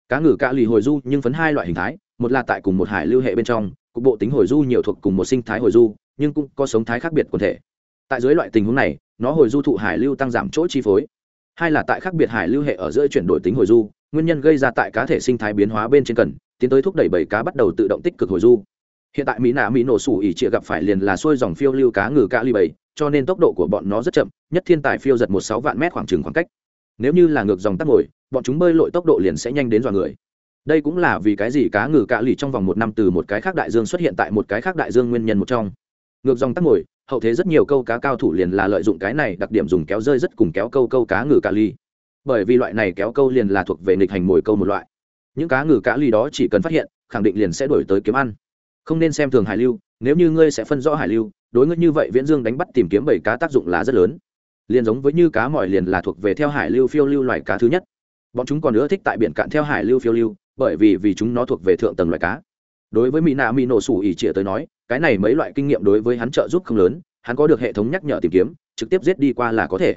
Cá ngừ cạ lì hồi du nhưng phấn hai loại hình thái, một là tại cùng một hải lưu hệ bên trong, cục bộ tính hồi du nhiều thuộc cùng một sinh thái hồi du, nhưng cũng có sống thái khác biệt quần thể. Tại dưới loại tình huống này, nó hồi du thụ hải lưu tăng giảm chỗ chi phối. Hai là tại khác biệt hải lưu hệ ở giữa chuyển đổi tính hồi du nguyên nhân gây ra tại cá thể sinh thái biến hóa bên trên cần, tiến tới thúc đẩy bảy cá bắt đầu tự động tích cực hồi du. Hiện tại mỹ nạ mỹ nổ sủ ỉ trịa gặp phải liền là xuôi dòng phiêu lưu cá ngừ cá ly bảy, cho nên tốc độ của bọn nó rất chậm, nhất thiên tài phiêu giật một sáu vạn mét khoảng trừng khoảng cách. Nếu như là ngược dòng tắc ngồi, bọn chúng bơi lội tốc độ liền sẽ nhanh đến dọa người. Đây cũng là vì cái gì cá ngừ cá lì trong vòng một năm từ một cái khác đại dương xuất hiện tại một cái khác đại dương nguyên nhân một trong. Ngược dòng tắc ngồi, hậu thế rất nhiều câu cá cao thủ liền là lợi dụng cái này đặc điểm dùng kéo rơi rất cùng kéo câu câu cá ngừ cá ly bởi vì loại này kéo câu liền là thuộc về nghịch hành mồi câu một loại. Những cá ngừ cá ly đó chỉ cần phát hiện, khẳng định liền sẽ đổi tới kiếm ăn. Không nên xem thường hải lưu, nếu như ngươi sẽ phân rõ hải lưu, đối ngươi như vậy viễn dương đánh bắt tìm kiếm bảy cá tác dụng là rất lớn. Liền giống với như cá mỏi liền là thuộc về theo hải lưu phiêu lưu loài cá thứ nhất. Bọn chúng còn nữa thích tại biển cạn theo hải lưu phiêu lưu, bởi vì vì chúng nó thuộc về thượng tầng loài cá. Đối với mỹ nạ mỹ nổ sủ ỉ trịa tới nói, cái này mấy loại kinh nghiệm đối với hắn trợ giúp không lớn, hắn có được hệ thống nhắc nhở tìm kiếm, trực tiếp giết đi qua là có thể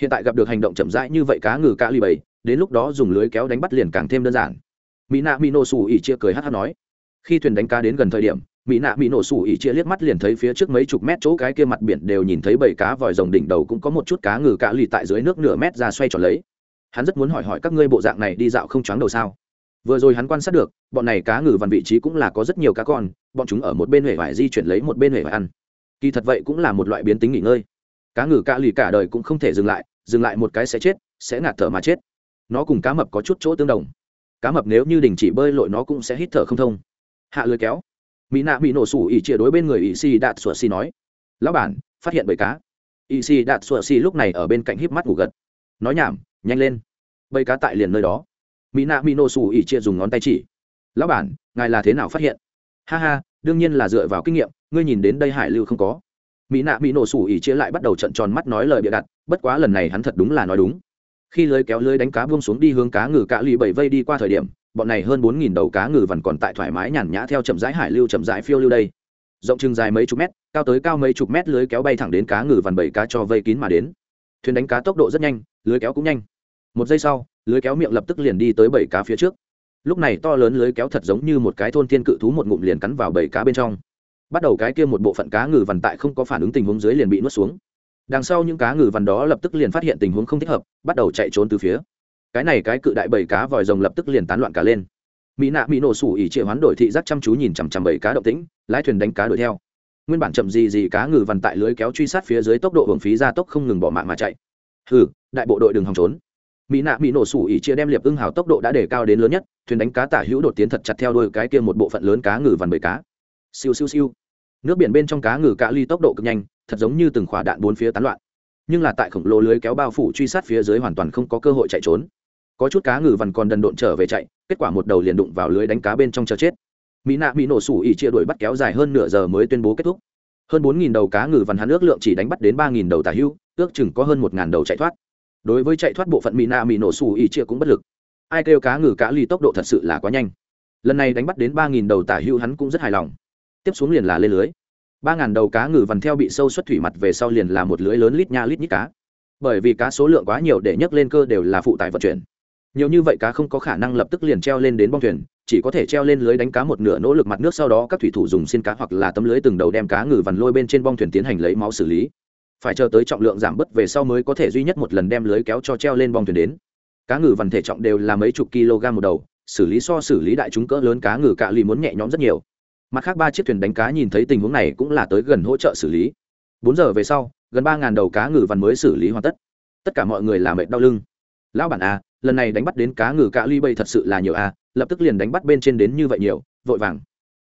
hiện tại gặp được hành động chậm rãi như vậy cá ngừ cá ly bầy, đến lúc đó dùng lưới kéo đánh bắt liền càng thêm đơn giản. Mỹ nạ mỹ nổ xù ỉ chia cười hát hát nói. Khi thuyền đánh cá đến gần thời điểm, mỹ nạ mỹ nổ xù ỉ chia liếc mắt liền thấy phía trước mấy chục mét chỗ cái kia mặt biển đều nhìn thấy bầy cá vòi rồng đỉnh đầu cũng có một chút cá ngừ cá lì tại dưới nước nửa mét ra xoay tròn lấy. Hắn rất muốn hỏi hỏi các ngươi bộ dạng này đi dạo không choáng đầu sao? Vừa rồi hắn quan sát được, bọn này cá ngừ vằn vị trí cũng là có rất nhiều cá con, bọn chúng ở một bên huệ vải di chuyển lấy một bên huệ vải ăn. Kỳ thật vậy cũng là một loại biến tính nghỉ ngơi cá ngừ cạ lì cả đời cũng không thể dừng lại dừng lại một cái sẽ chết, sẽ ngạt thở mà chết. Nó cùng cá mập có chút chỗ tương đồng. Cá mập nếu như đình chỉ bơi lội nó cũng sẽ hít thở không thông. Hạ lưới kéo. Mỹ nạ bị nổ sủ ỉ chia đối bên người ỉ xì đạt sủa xì nói, lão bản, phát hiện bầy cá. Ỉ xì đạt sủa xì lúc này ở bên cạnh híp mắt ngủ gật. Nói nhảm, nhanh lên. Bầy cá tại liền nơi đó. Mỹ nạ bị nổ sủ ỉ chia dùng ngón tay chỉ. Lão bản, ngài là thế nào phát hiện? Ha ha, đương nhiên là dựa vào kinh nghiệm, ngươi nhìn đến đây hải lưu không có mỹ nạ bị nổ sủ ỉ chia lại bắt đầu trận tròn mắt nói lời bịa đặt, bất quá lần này hắn thật đúng là nói đúng. Khi lưới kéo lưới đánh cá buông xuống đi hướng cá ngừ cá lì bảy vây đi qua thời điểm, bọn này hơn bốn nghìn đầu cá ngừ vằn còn tại thoải mái nhàn nhã theo chậm rãi hải lưu chậm rãi phiêu lưu đây. Rộng chừng dài mấy chục mét, cao tới cao mấy chục mét lưới kéo bay thẳng đến cá ngừ vằn bảy cá cho vây kín mà đến. Thuyền đánh cá tốc độ rất nhanh, lưới kéo cũng nhanh. Một giây sau, lưới kéo miệng lập tức liền đi tới bảy cá phía trước. Lúc này to lớn lưới kéo thật giống như một cái thôn thiên cự thú một ngụm liền cắn vào bảy cá bên trong bắt đầu cái kia một bộ phận cá ngừ vằn tại không có phản ứng tình huống dưới liền bị nuốt xuống. Đằng sau những cá ngừ vằn đó lập tức liền phát hiện tình huống không thích hợp, bắt đầu chạy trốn từ phía. Cái này cái cự đại bảy cá vòi rồng lập tức liền tán loạn cả lên. Mỹ nạ mỹ nổ sủ ỉ triệu hoán đổi thị giác chăm chú nhìn chằm chằm bảy cá động tĩnh, lái thuyền đánh cá đuổi theo. Nguyên bản chậm gì gì cá ngừ vằn tại lưới kéo truy sát phía dưới tốc độ hưởng phí ra tốc không ngừng bỏ mạng mà chạy. Hừ, đại bộ đội đừng hòng trốn. Mỹ nạ mỹ nổ sủ ỉ chia đem liệp ưng hào tốc độ đã để cao đến lớn nhất, thuyền đánh cá tả hữu đột tiến thật chặt theo đôi cái kia một bộ phận lớn cá ngừ vằn bầy cá siêu siêu siêu. Nước biển bên trong cá ngừ cá ly tốc độ cực nhanh, thật giống như từng khỏa đạn bốn phía tán loạn. Nhưng là tại khổng lồ lưới kéo bao phủ truy sát phía dưới hoàn toàn không có cơ hội chạy trốn. Có chút cá ngừ vằn còn đần độn trở về chạy, kết quả một đầu liền đụng vào lưới đánh cá bên trong chờ chết. Mỹ nạ bị nổ sủ ỉ chia đuổi bắt kéo dài hơn nửa giờ mới tuyên bố kết thúc. Hơn bốn nghìn đầu cá ngừ vằn hắn ước lượng chỉ đánh bắt đến ba nghìn đầu tà hưu, ước chừng có hơn một ngàn đầu chạy thoát. Đối với chạy thoát bộ phận mỹ nạ mỹ nổ sủ ỉ chia cũng bất lực. Ai kêu cá ngừ cá ly tốc độ thật sự là quá nhanh. Lần này đánh bắt đến ba nghìn đầu tà hưu hắn cũng rất hài lòng tiếp xuống liền là lên lưới. Ba ngàn đầu cá ngừ vằn theo bị sâu xuất thủy mặt về sau liền là một lưới lớn lít nha lít nhít cá. Bởi vì cá số lượng quá nhiều để nhấc lên cơ đều là phụ tải vận chuyển. Nhiều như vậy cá không có khả năng lập tức liền treo lên đến bong thuyền, chỉ có thể treo lên lưới đánh cá một nửa nỗ lực mặt nước sau đó các thủy thủ dùng xin cá hoặc là tấm lưới từng đầu đem cá ngừ vằn lôi bên trên bong thuyền tiến hành lấy máu xử lý. Phải chờ tới trọng lượng giảm bớt về sau mới có thể duy nhất một lần đem lưới kéo cho treo lên bong thuyền đến. Cá ngừ vằn thể trọng đều là mấy chục kg một đầu, xử lý so xử lý đại chúng cỡ lớn cá ngừ cạ lì muốn nhẹ nhõm rất nhiều mặt khác ba chiếc thuyền đánh cá nhìn thấy tình huống này cũng là tới gần hỗ trợ xử lý. Bốn giờ về sau, gần ba đầu cá ngừ vằn mới xử lý hoàn tất. Tất cả mọi người làm mệt đau lưng. Lão bản a lần này đánh bắt đến cá ngừ cạ ly bây thật sự là nhiều a lập tức liền đánh bắt bên trên đến như vậy nhiều, vội vàng.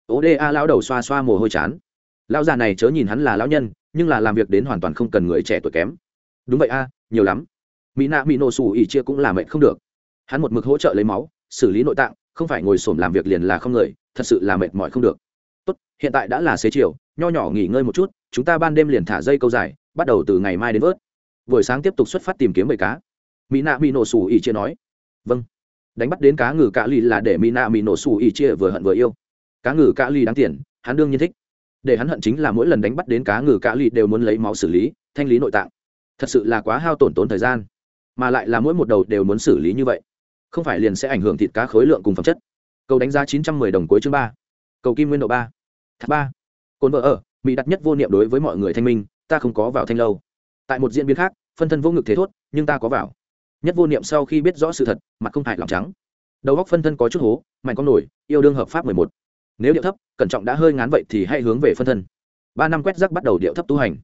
Ố đê a, lão đầu xoa xoa mồ hôi chán. Lão già này chớ nhìn hắn là lão nhân, nhưng là làm việc đến hoàn toàn không cần người trẻ tuổi kém. Đúng vậy a, nhiều lắm. Mỹ nạ mỹ nổ xù ỉ chia cũng là mệt không được. Hắn một mực hỗ trợ lấy máu, xử lý nội tạng, không phải ngồi xổm làm việc liền là không người, thật sự là mệt mỏi không được hiện tại đã là xế chiều, nho nhỏ nghỉ ngơi một chút, chúng ta ban đêm liền thả dây câu dài, bắt đầu từ ngày mai đến vớt. Buổi sáng tiếp tục xuất phát tìm kiếm bầy cá. Mỹ nạ mỹ nổ xù ỉ chia nói. Vâng. Đánh bắt đến cá ngừ cạ ly là để mỹ nạ mỹ nổ xù ỉ chia vừa hận vừa yêu. Cá ngừ cạ ly đáng tiền, hắn đương nhiên thích. Để hắn hận chính là mỗi lần đánh bắt đến cá ngừ cạ ly đều muốn lấy máu xử lý, thanh lý nội tạng. Thật sự là quá hao tổn tốn thời gian. Mà lại là mỗi một đầu đều muốn xử lý như vậy. Không phải liền sẽ ảnh hưởng thịt cá khối lượng cùng phẩm chất. Cầu đánh giá chín trăm mười đồng cuối chương ba. Cầu kim nguyên độ ba thác ba. Cồn vợ ở, mỹ đặt nhất vô niệm đối với mọi người thanh minh, ta không có vào thanh lâu. Tại một diễn biến khác, phân thân vô ngực thế thốt, nhưng ta có vào. Nhất vô niệm sau khi biết rõ sự thật, mặt không hại lòng trắng. Đầu góc phân thân có chút hố, mạnh con nổi, yêu đương hợp pháp mười một. Nếu điệu thấp, cẩn trọng đã hơi ngán vậy thì hãy hướng về phân thân. Ba năm quét rác bắt đầu điệu thấp tu hành.